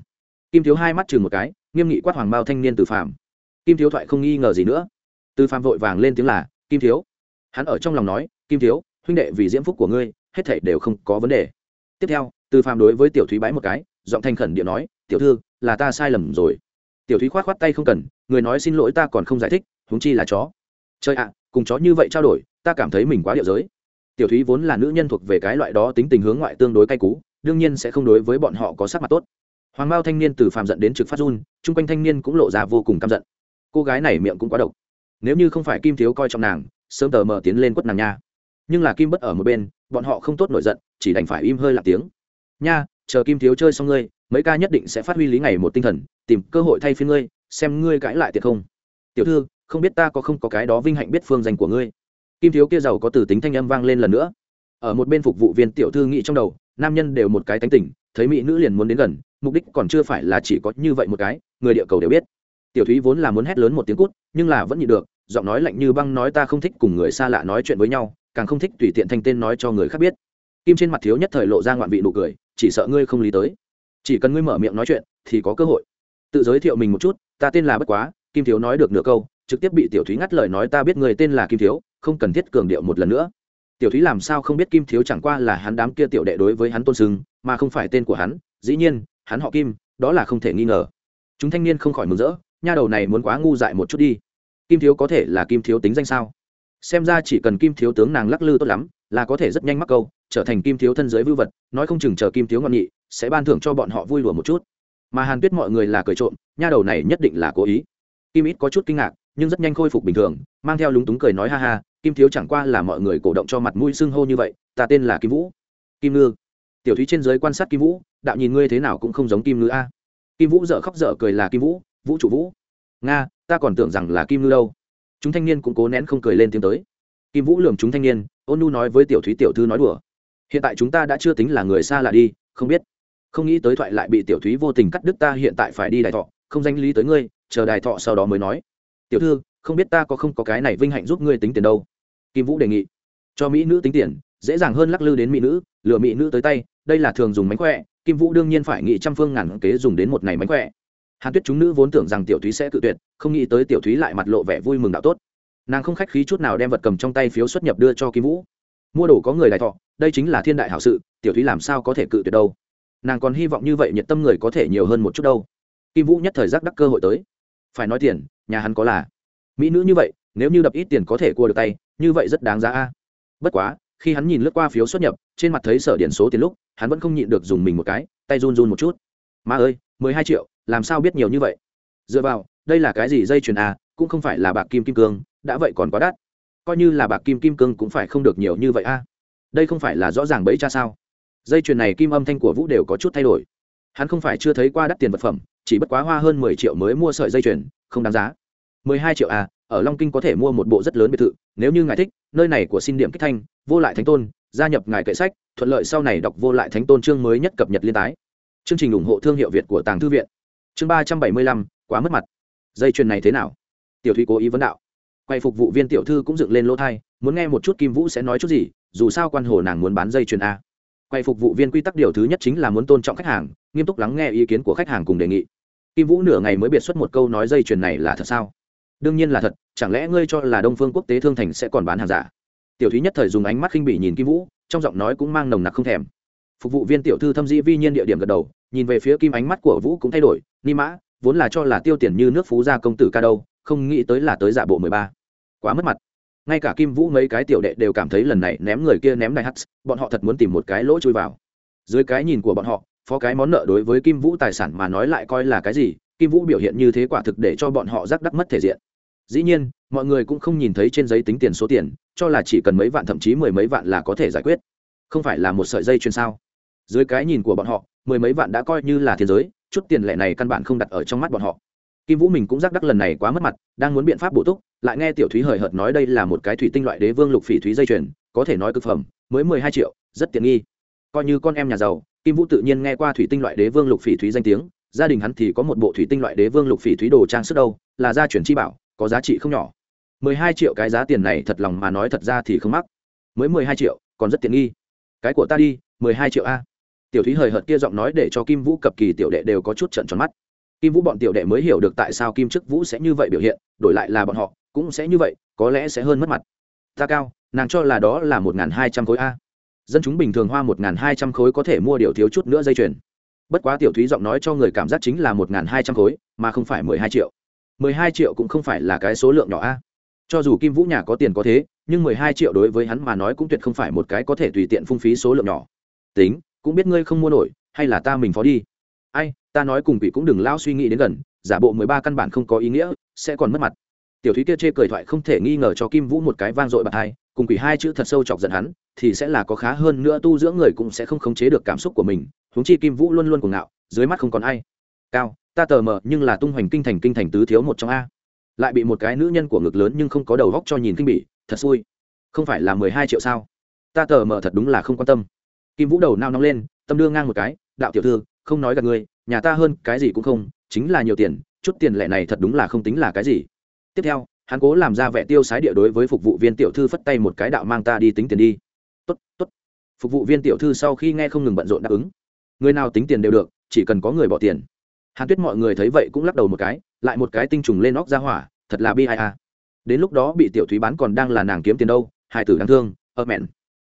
Kim thiếu hai mắt chừng một cái, nghiêm nghị quát hoàng bao thanh niên từ phàm. Kim thiếu thoại không nghi ngờ gì nữa. Từ phàm vội vàng lên tiếng là, kim thiếu. Hắn ở trong lòng nói, kim thiếu, huynh đệ vì diễm phúc của ngươi, hết thảy đều không có vấn đề. Tiếp theo, từ phàm đối với tiểu thúy bái một cái, giọng thanh khẩn điện nói tiểu thư, là ta sai lầm rồi. Tiểu thúy khoát khoát tay không cần, người nói xin lỗi ta còn không giải thích, huống chi là chó. Chơi ạ, cùng chó như vậy trao đổi, ta cảm thấy mình quá điệu giới. Tiểu thúy vốn là nữ nhân thuộc về cái loại đó tính tình hướng ngoại tương đối cay cú, đương nhiên sẽ không đối với bọn họ có sắc mặt tốt. Hoàng bao thanh niên từ phàm giận đến trực phát run, chung quanh thanh niên cũng lộ ra vô cùng căm giận. Cô gái này miệng cũng quá độc. Nếu như không phải kim thiếu coi trọng nàng, sớm tờ mờ tiến lên quất nàng nha. Nhưng là kim bất ở một bên, bọn họ không tốt nổi giận, chỉ đành phải im hơi lạc tiếng. Nha, chờ kim thiếu chơi xong ngươi mấy ca nhất định sẽ phát huy lý ngày một tinh thần, tìm cơ hội thay phiên ngươi, xem ngươi cãi lại tiệt không. Tiểu thư, không biết ta có không có cái đó vinh hạnh biết phương danh của ngươi. Kim thiếu kia giàu có từ tính thanh âm vang lên lần nữa. Ở một bên phục vụ viên tiểu thư nghĩ trong đầu, nam nhân đều một cái tánh tỉnh thấy mỹ nữ liền muốn đến gần, mục đích còn chưa phải là chỉ có như vậy một cái, người địa cầu đều biết. Tiểu thúy vốn là muốn hét lớn một tiếng cút, nhưng là vẫn nhịn được, giọng nói lạnh như băng nói ta không thích cùng người xa lạ nói chuyện với nhau, càng không thích tùy tiện thanh tên nói cho người khác biết. Kim trên mặt thiếu nhất thời lộ ra ngoạn vị nụ cười, chỉ sợ ngươi không lý tới chỉ cần ngươi mở miệng nói chuyện, thì có cơ hội. Tự giới thiệu mình một chút, ta tên là bất quá, kim thiếu nói được nửa câu, trực tiếp bị tiểu thúy ngắt lời nói ta biết người tên là kim thiếu, không cần thiết cường điệu một lần nữa. Tiểu thúy làm sao không biết kim thiếu chẳng qua là hắn đám kia tiểu đệ đối với hắn tôn sưng, mà không phải tên của hắn, dĩ nhiên, hắn họ kim, đó là không thể nghi ngờ. Chúng thanh niên không khỏi mừng rỡ, nha đầu này muốn quá ngu dại một chút đi. Kim thiếu có thể là kim thiếu tính danh sao? Xem ra chỉ cần kim thiếu tướng nàng lắc lư tốt lắm, là có thể rất nhanh mắc câu, trở thành kim thiếu thân giới vưu vật, nói không chừng chờ kim thiếu ngọn nhị sẽ ban thưởng cho bọn họ vui lùa một chút. Mà hàn tuyết mọi người là cười trộm, nha đầu này nhất định là cố ý. Kim ít có chút kinh ngạc, nhưng rất nhanh khôi phục bình thường, mang theo lúng túng cười nói ha ha, kim thiếu chẳng qua là mọi người cổ động cho mặt mũi xưng hô như vậy, ta tên là kim vũ. Kim ngư. Tiểu thúy trên giới quan sát kim vũ, đạo nhìn ngươi thế nào cũng không giống kim ngư a. Kim vũ dở khóc dở cười là kim vũ vũ trụ vũ. Nga, ta còn tưởng rằng là kim ngư đâu. Chúng thanh niên cũng cố nén không cười lên tiếng tới. Kim vũ lường chúng thanh niên, ôn nu nói với tiểu thúy tiểu thư nói đùa. Hiện tại chúng ta đã chưa tính là người xa lạ đi, không biết không nghĩ tới thoại lại bị tiểu thúy vô tình cắt đứt ta hiện tại phải đi đài thọ, không danh lý tới ngươi, chờ đài thọ sau đó mới nói. Tiểu thư, không biết ta có không có cái này vinh hạnh giúp ngươi tính tiền đâu. Kim vũ đề nghị. Cho mỹ nữ tính tiền, dễ dàng hơn lắc lư đến mỹ nữ, lừa mỹ nữ tới tay, đây là thường dùng mánh khỏe, kim vũ đương nhiên phải nghị trăm phương ngàn kế dùng đến một ngày mánh khỏe. Hàn tuyết chúng nữ vốn tưởng rằng tiểu thúy sẽ tự tuyệt, không nghĩ tới tiểu thúy lại mặt lộ vẻ vui mừng đạo tốt. Nàng không khách khí chút nào đem vật cầm trong tay phiếu xuất nhập đưa cho kim vũ. Mua đồ có người đại thọ, đây chính là thiên đại hảo sự, tiểu thúy làm sao có thể cự tuyệt đâu nàng còn hy vọng như vậy nhiệt tâm người có thể nhiều hơn một chút đâu. Kim vũ nhất thời giác đắc cơ hội tới. Phải nói tiền, nhà hắn có là. Mỹ nữ như vậy, nếu như đập ít tiền có thể cua được tay, như vậy rất đáng giá a. Bất quá, khi hắn nhìn lướt qua phiếu xuất nhập, trên mặt thấy sở điện số tiền lúc, hắn vẫn không nhịn được dùng mình một cái, tay run run một chút. Ma ơi, mười hai triệu, làm sao biết nhiều như vậy? Dựa vào, đây là cái gì dây chuyền a, cũng không phải là bạc kim kim cương, đã vậy còn quá đắt. Coi như là bạc kim kim cương cũng phải không được nhiều như vậy a. Đây không phải là rõ ràng bẫy cha sao? Dây chuyền này kim âm thanh của vũ đều có chút thay đổi. Hắn không phải chưa thấy qua đắt tiền vật phẩm, chỉ bất quá hoa hơn mười triệu mới mua sợi dây chuyền, không đáng giá. Mười hai triệu à ở long kinh có thể mua một bộ rất lớn biệt thự, nếu như ngài thích, nơi này của xin điểm kích thanh, vô lại thánh tôn, gia nhập ngài kệ sách, thuận lợi sau này đọc vô lại thánh tôn chương mới nhất cập nhật liên tái. Chương trình ủng hộ thương hiệu việt của tàng thư viện. Chương ba trăm bảy mươi lăm, quá mất mặt. Dây chuyền này thế nào? Tiểu thúy cố ý vấn đạo. Quay phục vụ viên tiểu thư cũng dựng lên lỗ thai, muốn nghe một chút kim vũ sẽ nói chút gì, dù sao quan hồ nàng muốn bán dây chuyền a quay phục vụ viên quy tắc điều thứ nhất chính là muốn tôn trọng khách hàng, nghiêm túc lắng nghe ý kiến của khách hàng cùng đề nghị. Kim vũ nửa ngày mới biệt xuất một câu nói dây chuyền này là thật sao? Đương nhiên là thật, chẳng lẽ ngươi cho là đông phương quốc tế thương thành sẽ còn bán hàng giả? Tiểu thúy nhất thời dùng ánh mắt khinh bỉ nhìn kim vũ, trong giọng nói cũng mang nồng nặc không thèm. Phục vụ viên tiểu thư thâm dĩ vi nhiên địa điểm gật đầu, nhìn về phía kim ánh mắt của vũ cũng thay đổi, ni mã, vốn là cho là tiêu tiền như nước phú gia công tử ca đâu, không nghĩ tới là tới giả bộ mười ba. Quá mất mặt ngay cả kim vũ mấy cái tiểu đệ đều cảm thấy lần này ném người kia ném này hắt bọn họ thật muốn tìm một cái lỗ chui vào. Dưới cái nhìn của bọn họ, phó cái món nợ đối với kim vũ tài sản mà nói lại coi là cái gì, kim vũ biểu hiện như thế quả thực để cho bọn họ rắc đắc mất thể diện. Dĩ nhiên, mọi người cũng không nhìn thấy trên giấy tính tiền số tiền, cho là chỉ cần mấy vạn thậm chí mười mấy vạn là có thể giải quyết. Không phải là một sợi dây chuyên sao? Dưới cái nhìn của bọn họ, mười mấy vạn đã coi như là thiên giới, chút tiền lệ này căn bản không đặt ở trong mắt bọn họ kim vũ mình cũng giác đắc lần này quá mất mặt, đang muốn biện pháp bổ túc, lại nghe tiểu thúy hời hợt nói đây là một cái thủy tinh loại đế vương lục phỉ thúy dây chuyền, có thể nói cực phẩm, mới mười hai triệu, rất tiện nghi. Coi như con em nhà giàu, kim vũ tự nhiên nghe qua thủy tinh loại đế vương lục phỉ thúy danh tiếng, gia đình hắn thì có một bộ thủy tinh loại đế vương lục phỉ thúy đồ trang sức đâu, là gia chuyển chi bảo, có giá trị không nhỏ. Mười hai triệu cái giá tiền này thật lòng mà nói thật ra thì không mắc. Mới mười hai triệu, còn rất tiện nghi. Cái của ta đi, mười hai triệu a. Tiểu thúy hời hợt kia giọng nói để cho kim vũ cập kỳ tiểu đệ đều có chút trận tròn mắt kim vũ bọn tiểu đệ mới hiểu được tại sao kim chức vũ sẽ như vậy biểu hiện, đổi lại là bọn họ, cũng sẽ như vậy, có lẽ sẽ hơn mất mặt. Ta cao, nàng cho là đó là một n g h n hai trăm khối a. Dân chúng bình thường hoa một n g h n hai trăm khối có thể mua điều thiếu chút nữa dây chuyền. Bất quá tiểu thúy giọng nói cho người cảm giác chính là một n g h n hai trăm khối, mà không phải mười hai triệu. Mười hai triệu cũng không phải là cái số lượng nhỏ a. Cho dù kim vũ nhà có tiền có thế, nhưng mười hai triệu đối với hắn mà nói cũng tuyệt không phải một cái có thể tùy tiện phung phí số lượng nhỏ. Tính, cũng biết ngươi không mua nổi, hay là ta mình phó đi. Ai ta nói cùng quỷ cũng đừng lao suy nghĩ đến gần, giả bộ mười ba căn bản không có ý nghĩa, sẽ còn mất mặt. Tiểu thúy kia chê cười thoại không thể nghi ngờ cho kim vũ một cái vang dội bạc hai, cùng quỷ hai chữ thật sâu chọc giận hắn, thì sẽ là có khá hơn nữa tu dưỡng người cũng sẽ không khống chế được cảm xúc của mình, huống chi kim vũ luôn luôn cuồng ngạo, dưới mắt không còn ai. Cao, ta tờ mờ, nhưng là tung hoành kinh thành kinh thành tứ thiếu một trong a. Lại bị một cái nữ nhân của ngực lớn nhưng không có đầu góc cho nhìn kinh bỉ, thật xui. Không phải là mười hai triệu sao? Ta tờ mờ thật đúng là không quan tâm. Kim vũ đầu nao nóng lên, tâm đưa ngang một cái, đạo tiểu thư, không nói gặp ngươi nhà ta hơn cái gì cũng không, chính là nhiều tiền, chút tiền lẻ này thật đúng là không tính là cái gì. Tiếp theo, hắn cố làm ra vẻ tiêu sái địa đối với phục vụ viên tiểu thư phất tay một cái đạo mang ta đi tính tiền đi. Tốt tốt. Phục vụ viên tiểu thư sau khi nghe không ngừng bận rộn đáp ứng. Người nào tính tiền đều được, chỉ cần có người bỏ tiền. Hàn tuyết mọi người thấy vậy cũng lắc đầu một cái, lại một cái tinh trùng lên óc ra hỏa, thật là bi ai a. Đến lúc đó bị tiểu thúy bán còn đang là nàng kiếm tiền đâu hai tử đáng thương, ơ mẹn.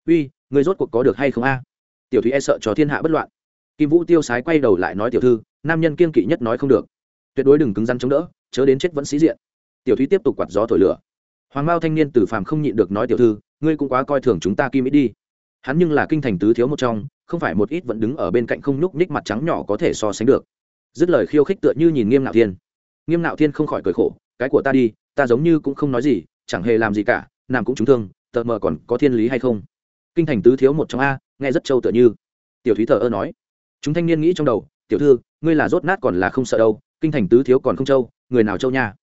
Uy, người rốt cuộc có được hay không a? Tiểu thúy e sợ cho thiên hạ bất loạn kim vũ tiêu sái quay đầu lại nói tiểu thư, nam nhân kiên kỵ nhất nói không được. Tuyệt đối đừng cứng rắn chống đỡ, chớ đến chết vẫn sĩ diện. Tiểu thúy tiếp tục quạt gió thổi lửa. Hoàng mao thanh niên từ phàm không nhịn được nói tiểu thư, ngươi cũng quá coi thường chúng ta kim ít đi. Hắn nhưng là kinh thành tứ thiếu một trong, không phải một ít vẫn đứng ở bên cạnh không nhúc nhích mặt trắng nhỏ có thể so sánh được. Dứt lời khiêu khích tựa như nhìn nghiêm nạo thiên. Nghiêm nạo thiên không khỏi cười khổ, cái của ta đi, ta giống như cũng không nói gì, chẳng hề làm gì cả, nam cũng trúng thương tợt mờ còn có thiên lý hay không? Kinh thành tứ thiếu một trong a, nghe rất trâu tựa như. Tiểu thúy thờ ơ nói chúng thanh niên nghĩ trong đầu, tiểu thư, ngươi là rốt nát còn là không sợ đâu, kinh thành tứ thiếu còn không châu, người nào châu nha?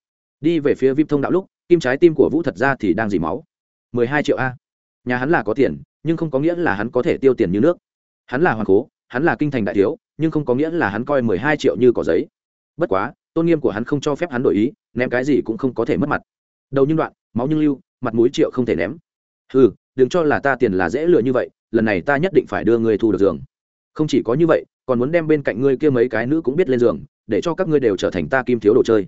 Đi về phía vip thông đạo lúc, kim trái tim của vũ thật ra thì đang dì máu. Mười hai triệu a. Nhà hắn là có tiền, nhưng không có nghĩa là hắn có thể tiêu tiền như nước. Hắn là hoàng cố, hắn là kinh thành đại thiếu, nhưng không có nghĩa là hắn coi mười hai triệu như cỏ giấy. Bất quá, tôn nghiêm của hắn không cho phép hắn đổi ý, ném cái gì cũng không có thể mất mặt. Đầu nhưng đoạn, máu nhưng lưu, mặt mũi triệu không thể ném. Ừ đừng cho là ta tiền là dễ lựa như vậy, lần này ta nhất định phải đưa người thu được giường không chỉ có như vậy, còn muốn đem bên cạnh ngươi kia mấy cái nữ cũng biết lên giường, để cho các ngươi đều trở thành ta kim thiếu đồ chơi.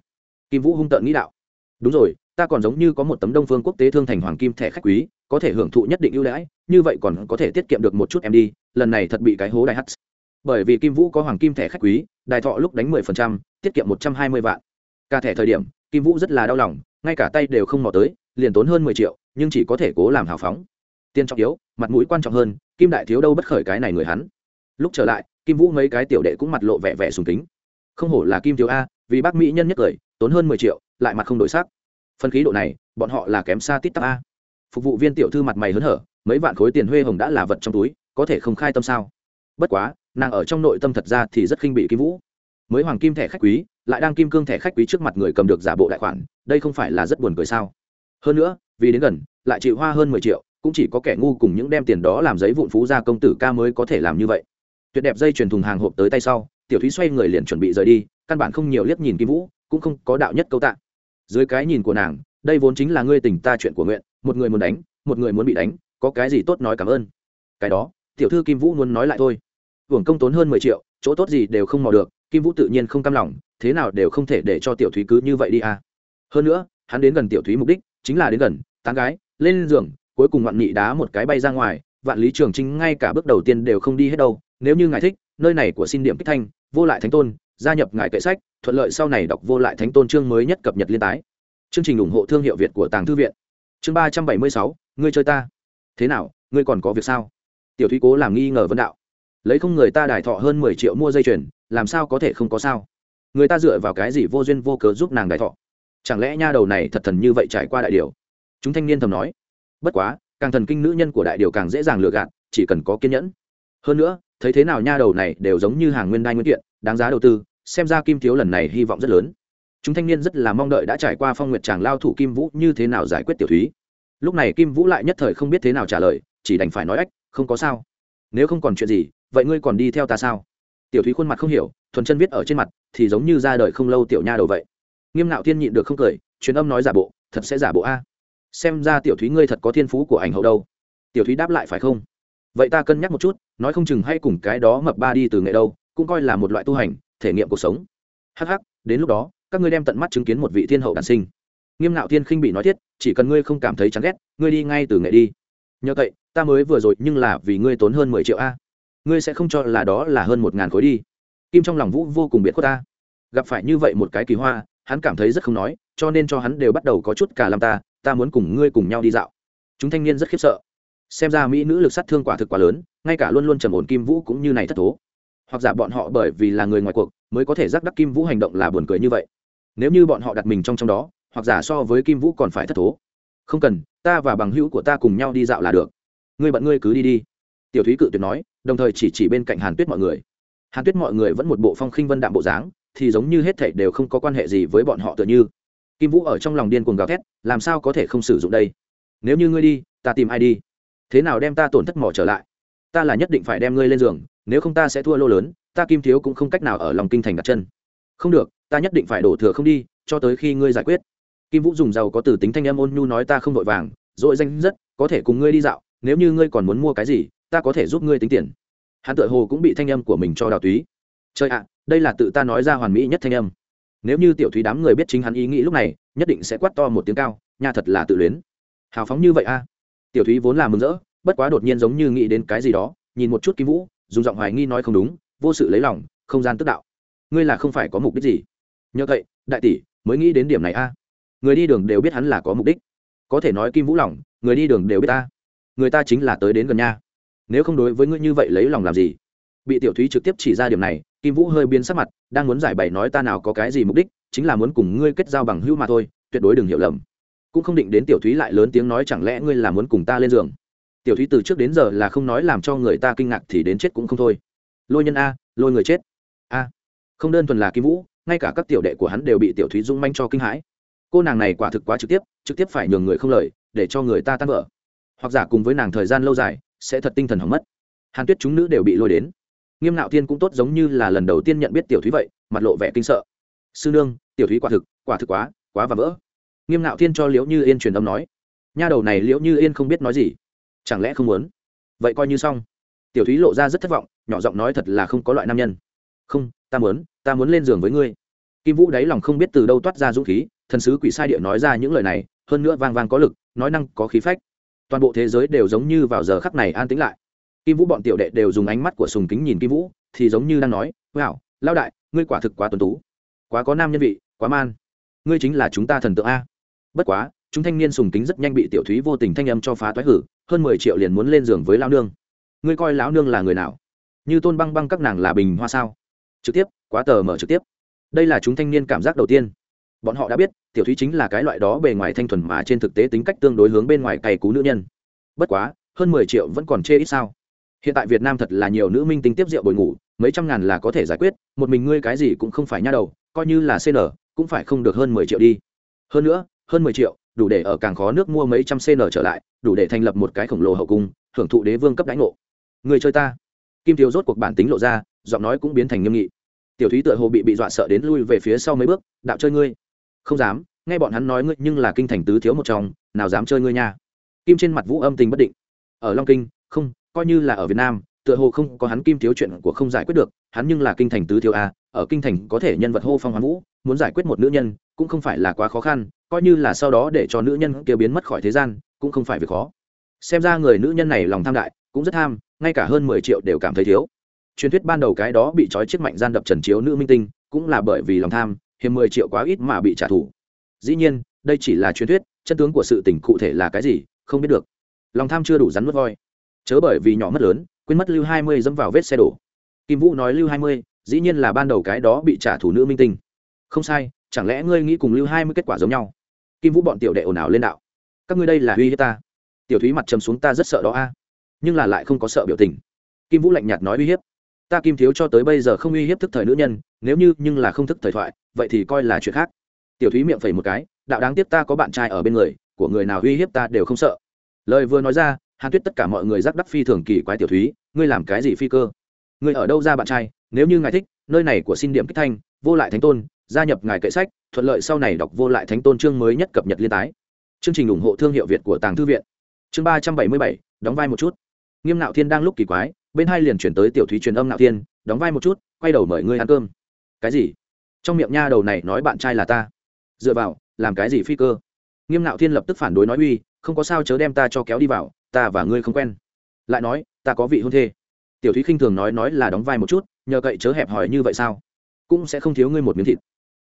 Kim vũ hung tợn nghĩ đạo. Đúng rồi, ta còn giống như có một tấm đông phương quốc tế thương thành hoàng kim thẻ khách quý, có thể hưởng thụ nhất định ưu đãi, như vậy còn có thể tiết kiệm được một chút em đi, lần này thật bị cái hố đại hắt. Bởi vì kim vũ có hoàng kim thẻ khách quý, đài thọ lúc đánh mười phần trăm, tiết kiệm một trăm hai mươi vạn. Cả thẻ thời điểm, kim vũ rất là đau lòng, ngay cả tay đều không mò tới, liền tốn hơn mười triệu, nhưng chỉ có thể cố làm hào phóng. Tiên trọng yếu, mặt mũi quan trọng hơn, kim đại thiếu đâu bất khởi cái này người hắn lúc trở lại, kim vũ mấy cái tiểu đệ cũng mặt lộ vẻ vẻ sùng kính. Không hổ là kim thiếu a, vì bác mỹ nhân nhất cười, tốn hơn mười triệu, lại mặt không đổi sắc. Phân khí độ này, bọn họ là kém xa tít tắc a. Phục vụ viên tiểu thư mặt mày hớn hở, mấy vạn khối tiền huê hồng đã là vật trong túi, có thể không khai tâm sao? Bất quá, nàng ở trong nội tâm thật ra thì rất khinh bị kim vũ. Mới hoàng kim thẻ khách quý, lại đang kim cương thẻ khách quý trước mặt người cầm được giả bộ đại khoản, đây không phải là rất buồn cười sao? Hơn nữa, vì đến gần, lại chịu hoa hơn mười triệu, cũng chỉ có kẻ ngu cùng những đem tiền đó làm giấy vụn phú gia công tử ca mới có thể làm như vậy tuyệt đẹp dây truyền thùng hàng hộp tới tay sau, tiểu thúy xoay người liền chuẩn bị rời đi, căn bản không nhiều liếc nhìn kim vũ, cũng không có đạo nhất câu tạ. Dưới cái nhìn của nàng, đây vốn chính là ngươi tình ta chuyện của nguyện, một người muốn đánh, một người muốn bị đánh, có cái gì tốt nói cảm ơn. Cái đó, tiểu thư kim vũ muốn nói lại thôi. Hưởng công tốn hơn mười triệu, chỗ tốt gì đều không mò được, kim vũ tự nhiên không cam lòng, thế nào đều không thể để cho tiểu thúy cứ như vậy đi à. Hơn nữa, hắn đến gần tiểu thúy mục đích, chính là đến gần, tán gái, lên giường, cuối cùng ngoạn nhị đá một cái bay ra ngoài vạn lý trường trinh ngay cả bước đầu tiên đều không đi hết đâu. Nếu như ngài thích, nơi này của xin điểm kích thanh, vô lại thánh tôn, gia nhập ngài kệ sách, thuận lợi sau này đọc vô lại thánh tôn chương mới nhất cập nhật liên tái. Chương trình ủng hộ thương hiệu việt của tàng thư viện. Chương ba trăm bảy mươi sáu, ngươi chơi ta. Thế nào, ngươi còn có việc sao? Tiểu thúy cố làm nghi ngờ vân đạo. Lấy không người ta đài thọ hơn mười triệu mua dây chuyền, làm sao có thể không có sao? Người ta dựa vào cái gì vô duyên vô cớ giúp nàng đài thọ? Chẳng lẽ nha đầu này thật thần như vậy trải qua đại điều? Chúng thanh niên thầm nói. Bất quá càng thần kinh nữ nhân của đại điều càng dễ dàng lừa gạt, chỉ cần có kiên nhẫn. Hơn nữa, thấy thế nào nha đầu này đều giống như hàng nguyên đai nguyên kiện, đáng giá đầu tư, xem ra kim thiếu lần này hy vọng rất lớn. Chúng thanh niên rất là mong đợi đã trải qua phong nguyệt tràng lao thủ kim vũ như thế nào giải quyết tiểu thúy. Lúc này kim vũ lại nhất thời không biết thế nào trả lời, chỉ đành phải nói ách, không có sao. Nếu không còn chuyện gì, vậy ngươi còn đi theo ta sao? Tiểu thúy khuôn mặt không hiểu, thuần chân viết ở trên mặt, thì giống như ra đời không lâu tiểu nha đầu vậy. Nghiêm nạo thiên nhịn được không cười, truyền âm nói giả bộ, thật sẽ giả bộ a xem ra tiểu thúy ngươi thật có thiên phú của ảnh hậu đâu. Tiểu thúy đáp lại phải không? Vậy ta cân nhắc một chút, nói không chừng hay cùng cái đó mập ba đi từ nghệ đâu, cũng coi là một loại tu hành, thể nghiệm cuộc sống. Hh đến lúc đó, các ngươi đem tận mắt chứng kiến một vị thiên hậu đàn sinh. Nghiêm ngạo thiên khinh bị nói thiết, chỉ cần ngươi không cảm thấy chán ghét, ngươi đi ngay từ nghệ đi. Nhờ vậy, ta mới vừa rồi nhưng là vì ngươi tốn hơn mười triệu a. Ngươi sẽ không cho là đó là hơn một ngàn khối đi. Kim trong lòng vũ vô cùng biệt cô ta. Gặp phải như vậy một cái kỳ hoa, hắn cảm thấy rất không nói, cho nên cho hắn đều bắt đầu có chút cả làm ta ta muốn cùng ngươi cùng nhau đi dạo. Chúng thanh niên rất khiếp sợ. Xem ra mỹ nữ lực sát thương quả thực quá lớn, ngay cả luôn luôn trầm ổn kim vũ cũng như này thất thố. Hoặc giả bọn họ bởi vì là người ngoài cuộc, mới có thể giác đắc kim vũ hành động là buồn cười như vậy. Nếu như bọn họ đặt mình trong trong đó, hoặc giả so với kim vũ còn phải thất thố. Không cần, ta và bằng hữu của ta cùng nhau đi dạo là được. Ngươi bận ngươi cứ đi đi. Tiểu thúy cự tuyệt nói, đồng thời chỉ chỉ bên cạnh hàn tuyết mọi người. Hàn tuyết mọi người vẫn một bộ phong khinh vân đạm bộ dáng, thì giống như hết thảy đều không có quan hệ gì với bọn họ tựa như kim vũ ở trong lòng điên cuồng gào thét, làm sao có thể không sử dụng đây? Nếu như ngươi đi, ta tìm ai đi? Thế nào đem ta tổn thất mỏ trở lại? Ta là nhất định phải đem ngươi lên giường, nếu không ta sẽ thua lô lớn, ta kim thiếu cũng không cách nào ở lòng kinh thành đặt chân. Không được, ta nhất định phải đổ thừa không đi, cho tới khi ngươi giải quyết. Kim vũ dùng giàu có từ tính thanh em ôn nhu nói ta không vội vàng, dội danh rất, có thể cùng ngươi đi dạo, nếu như ngươi còn muốn mua cái gì, ta có thể giúp ngươi tính tiền. Hắn tự hồ cũng bị thanh âm của mình cho đào túy. Trời ạ, đây là tự ta nói ra hoàn mỹ nhất thanh âm nếu như tiểu thúy đám người biết chính hắn ý nghĩ lúc này, nhất định sẽ quát to một tiếng cao, nha thật là tự luyến. Hào phóng như vậy a. Tiểu thúy vốn là mừng rỡ, bất quá đột nhiên giống như nghĩ đến cái gì đó, nhìn một chút kim vũ, dùng giọng hoài nghi nói không đúng, vô sự lấy lòng, không gian tức đạo. Ngươi là không phải có mục đích gì? Nhờ vậy đại tỷ, mới nghĩ đến điểm này a. Người đi đường đều biết hắn là có mục đích. Có thể nói kim vũ lòng, người đi đường đều biết ta. Người ta chính là tới đến gần nha. Nếu không đối với ngươi như vậy lấy lòng làm gì? Bị tiểu thúy trực tiếp chỉ ra điểm này kim vũ hơi biến sắc mặt, đang muốn giải bày nói ta nào có cái gì mục đích, chính là muốn cùng ngươi kết giao bằng hữu mà thôi, tuyệt đối đừng hiểu lầm. Cũng không định đến tiểu thúy lại lớn tiếng nói chẳng lẽ ngươi là muốn cùng ta lên giường? Tiểu thúy từ trước đến giờ là không nói làm cho người ta kinh ngạc thì đến chết cũng không thôi. Lôi nhân a, lôi người chết. A, không đơn thuần là kim vũ, ngay cả các tiểu đệ của hắn đều bị tiểu thúy dung manh cho kinh hãi. Cô nàng này quả thực quá trực tiếp trực tiếp phải nhường người không lời, để cho người ta tan vỡ. Hoặc giả cùng với nàng thời gian lâu dài, sẽ thật tinh thần hỏng mất. Hàn tuyết chúng nữ đều bị lôi đến nghiêm nạo thiên cũng tốt giống như là lần đầu tiên nhận biết tiểu thúy vậy, mặt lộ vẻ kinh sợ. Sư nương, tiểu thúy quả thực quả thực quá quá và vỡ. Nghiêm nạo thiên cho liễu như yên truyền âm nói. Nha đầu này liễu như yên không biết nói gì. Chẳng lẽ không muốn? Vậy coi như xong. Tiểu thúy lộ ra rất thất vọng, nhỏ giọng nói thật là không có loại nam nhân. Không, ta muốn ta muốn lên giường với ngươi. Kim vũ đáy lòng không biết từ đâu toát ra dũng khí, thần sứ quỷ sai địa nói ra những lời này, hơn nữa vang vang có lực, nói năng có khí phách. Toàn bộ thế giới đều giống như vào giờ khắc này an tĩnh lại kim vũ bọn tiểu đệ đều dùng ánh mắt của sùng kính nhìn kim vũ, thì giống như đang nói, wow lao đại, ngươi quả thực quá tuấn tú. Quá có nam nhân vị, quá man. Ngươi chính là chúng ta thần tượng a. Bất quá, chúng thanh niên sùng kính rất nhanh bị tiểu thúy vô tình thanh âm cho phá toái hử, hơn mười triệu liền muốn lên giường với lão nương. Ngươi coi lão nương là người nào? Như tôn băng băng các nàng là bình hoa sao? Trực tiếp, quá tờ mở trực tiếp. Đây là chúng thanh niên cảm giác đầu tiên. Bọn họ đã biết, tiểu thúy chính là cái loại đó bề ngoài thanh thuần mà trên thực tế tính cách tương đối hướng bên ngoài cày cú nữ nhân. Bất quá, hơn mười triệu vẫn còn chê ít sao hiện tại việt nam thật là nhiều nữ minh tinh tiếp rượu bồi ngủ, mấy trăm ngàn là có thể giải quyết, một mình ngươi cái gì cũng không phải nha đầu, coi như là cn cũng phải không được hơn mười triệu đi. Hơn nữa, hơn mười triệu, đủ để ở càng khó nước mua mấy trăm cn trở lại, đủ để thành lập một cái khổng lồ hậu cung, hưởng thụ đế vương cấp đánh ngộ. Người chơi ta. Kim thiếu rốt cuộc bản tính lộ ra, giọng nói cũng biến thành nghiêm nghị. Tiểu thúy tựa hồ bị bị dọa sợ đến lui về phía sau mấy bước, đạo chơi ngươi. Không dám, nghe bọn hắn nói ngươi, nhưng là kinh thành tứ thiếu một chồng nào dám chơi ngươi nha. Kim trên mặt vũ âm tình bất định. Ở long kinh, không coi như là ở việt nam, tựa hồ không có hắn kim thiếu chuyện của không giải quyết được, hắn nhưng là kinh thành tứ thiếu a, ở kinh thành có thể nhân vật hô phong hoán vũ, muốn giải quyết một nữ nhân, cũng không phải là quá khó khăn, coi như là sau đó để cho nữ nhân kia biến mất khỏi thế gian, cũng không phải việc khó. Xem ra người nữ nhân này lòng tham đại, cũng rất tham, ngay cả hơn mười triệu đều cảm thấy thiếu. Truyền thuyết ban đầu cái đó bị trói chiếc mạnh gian đập trần chiếu nữ minh tinh, cũng là bởi vì lòng tham, hiếm mười triệu quá ít mà bị trả thù. Dĩ nhiên, đây chỉ là truyền thuyết, chân tướng của sự tình cụ thể là cái gì, không biết được. Lòng tham chưa đủ rắn mất voi chớ bởi vì nhỏ mất lớn, quên mất lưu hai mươi dẫm vào vết xe đổ. Kim vũ nói lưu hai mươi, dĩ nhiên là ban đầu cái đó bị trả thù nữ minh tinh. Không sai, chẳng lẽ ngươi nghĩ cùng lưu hai mươi kết quả giống nhau? Kim vũ bọn tiểu đệ ồn ào lên đạo. Các ngươi đây là uy hiếp ta. Tiểu thúy mặt trầm xuống ta rất sợ đó a. Nhưng là lại không có sợ biểu tình. Kim vũ lạnh nhạt nói uy hiếp. Ta kim thiếu cho tới bây giờ không uy hiếp thức thời nữ nhân, nếu như nhưng là không thức thời thoại, vậy thì coi là chuyện khác. Tiểu thúy miệng phẩy một cái, đạo đáng tiếc ta có bạn trai ở bên người, của người nào uy hiếp ta đều không sợ. Lời vừa nói ra hàn tuyết tất cả mọi người giác đắc phi thường kỳ quái tiểu thúy, ngươi làm cái gì phi cơ? Ngươi ở đâu ra bạn trai? Nếu như ngài thích, nơi này của xin điểm kích thanh, vô lại thánh tôn, gia nhập ngài kệ sách, thuận lợi sau này đọc vô lại thánh tôn chương mới nhất cập nhật liên tái. Chương trình ủng hộ thương hiệu việt của tàng thư viện. Chương ba trăm bảy mươi bảy, đóng vai một chút. Nghiêm nạo thiên đang lúc kỳ quái, bên hai liền chuyển tới tiểu thúy truyền âm nạo thiên, đóng vai một chút, quay đầu mời ngươi ăn cơm. Cái gì? Trong miệng nha đầu này nói bạn trai là ta. Dựa vào, làm cái gì phi cơ? Nghiêm nạo thiên lập tức phản đối nói uy không có sao chớ đem ta cho kéo đi vào, ta và ngươi không quen. Lại nói, ta có vị hôn thê. Tiểu thúy khinh thường nói nói là đóng vai một chút, nhờ cậy chớ hẹp hòi như vậy sao? Cũng sẽ không thiếu ngươi một miếng thịt.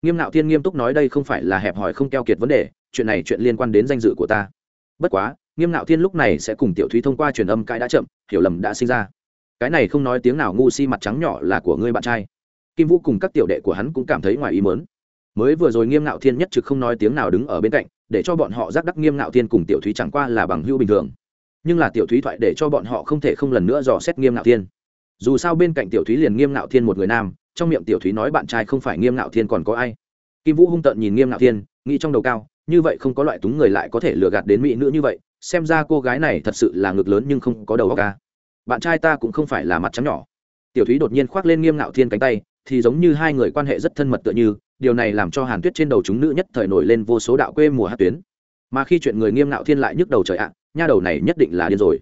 Nghiêm nạo thiên nghiêm túc nói đây không phải là hẹp hòi không keo kiệt vấn đề, chuyện này chuyện liên quan đến danh dự của ta. Bất quá, nghiêm nạo thiên lúc này sẽ cùng tiểu thúy thông qua truyền âm cãi đã chậm, hiểu lầm đã sinh ra. Cái này không nói tiếng nào ngu si mặt trắng nhỏ là của ngươi bạn trai. Kim vũ cùng các tiểu đệ của hắn cũng cảm thấy ngoài ý mớn mới vừa rồi nghiêm ngạo thiên nhất trực không nói tiếng nào đứng ở bên cạnh, để cho bọn họ giác đắc nghiêm ngạo thiên cùng tiểu thúy chẳng qua là bằng hữu bình thường. Nhưng là tiểu thúy thoại để cho bọn họ không thể không lần nữa dò xét nghiêm ngạo thiên. Dù sao bên cạnh tiểu thúy liền nghiêm ngạo thiên một người nam, trong miệng tiểu thúy nói bạn trai không phải nghiêm ngạo thiên còn có ai. Kim vũ hung tợn nhìn nghiêm ngạo thiên, nghĩ trong đầu cao, như vậy không có loại túng người lại có thể lừa gạt đến mỹ nữ như vậy, xem ra cô gái này thật sự là ngực lớn nhưng không có đầu óc ca. Bạn trai ta cũng không phải là mặt trắng nhỏ. Tiểu thúy đột nhiên khoác lên nghiêm ngạo thiên cánh tay, thì giống như hai người quan hệ rất thân mật tựa như điều này làm cho hàn tuyết trên đầu chúng nữ nhất thời nổi lên vô số đạo quê mùa hát tuyến. Mà khi chuyện người nghiêm nạo thiên lại nhức đầu trời ạ, nha đầu này nhất định là điên rồi.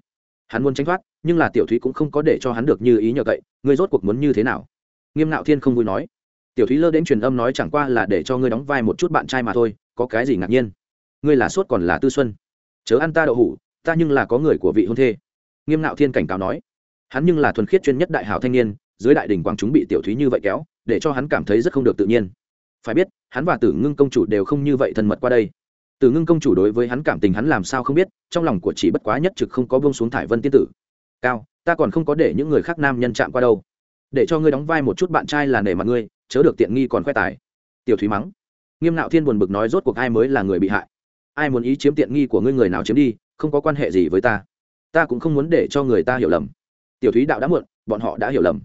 Hắn muốn tránh thoát, nhưng là tiểu thúy cũng không có để cho hắn được như ý nhờ cậy, ngươi rốt cuộc muốn như thế nào? Nghiêm nạo thiên không vui nói. Tiểu thúy lơ đến truyền âm nói chẳng qua là để cho ngươi đóng vai một chút bạn trai mà thôi, có cái gì ngạc nhiên? Ngươi là sốt còn là tư xuân? Chớ ăn ta đậu hủ, ta nhưng là có người của vị hôn thê. Nghiêm nạo thiên cảnh cáo nói. Hắn nhưng là thuần khiết chuyên nhất đại hảo thanh niên, dưới đại đình quảng chúng bị tiểu thúy như vậy kéo, để cho hắn cảm thấy rất không được tự nhiên phải biết, hắn và tử ngưng công chủ đều không như vậy thân mật qua đây. Tử ngưng công chủ đối với hắn cảm tình hắn làm sao không biết, trong lòng của chỉ bất quá nhất trực không có bông xuống thải vân tiên tử. Cao, ta còn không có để những người khác nam nhân chạm qua đâu. Để cho ngươi đóng vai một chút bạn trai là nể mặt ngươi, chớ được tiện nghi còn khoe tài. Tiểu thúy mắng. Nghiêm nạo thiên buồn bực nói rốt cuộc ai mới là người bị hại? Ai muốn ý chiếm tiện nghi của ngươi người nào chiếm đi, không có quan hệ gì với ta. Ta cũng không muốn để cho người ta hiểu lầm. Tiểu thúy đạo đã muộn, bọn họ đã hiểu lầm.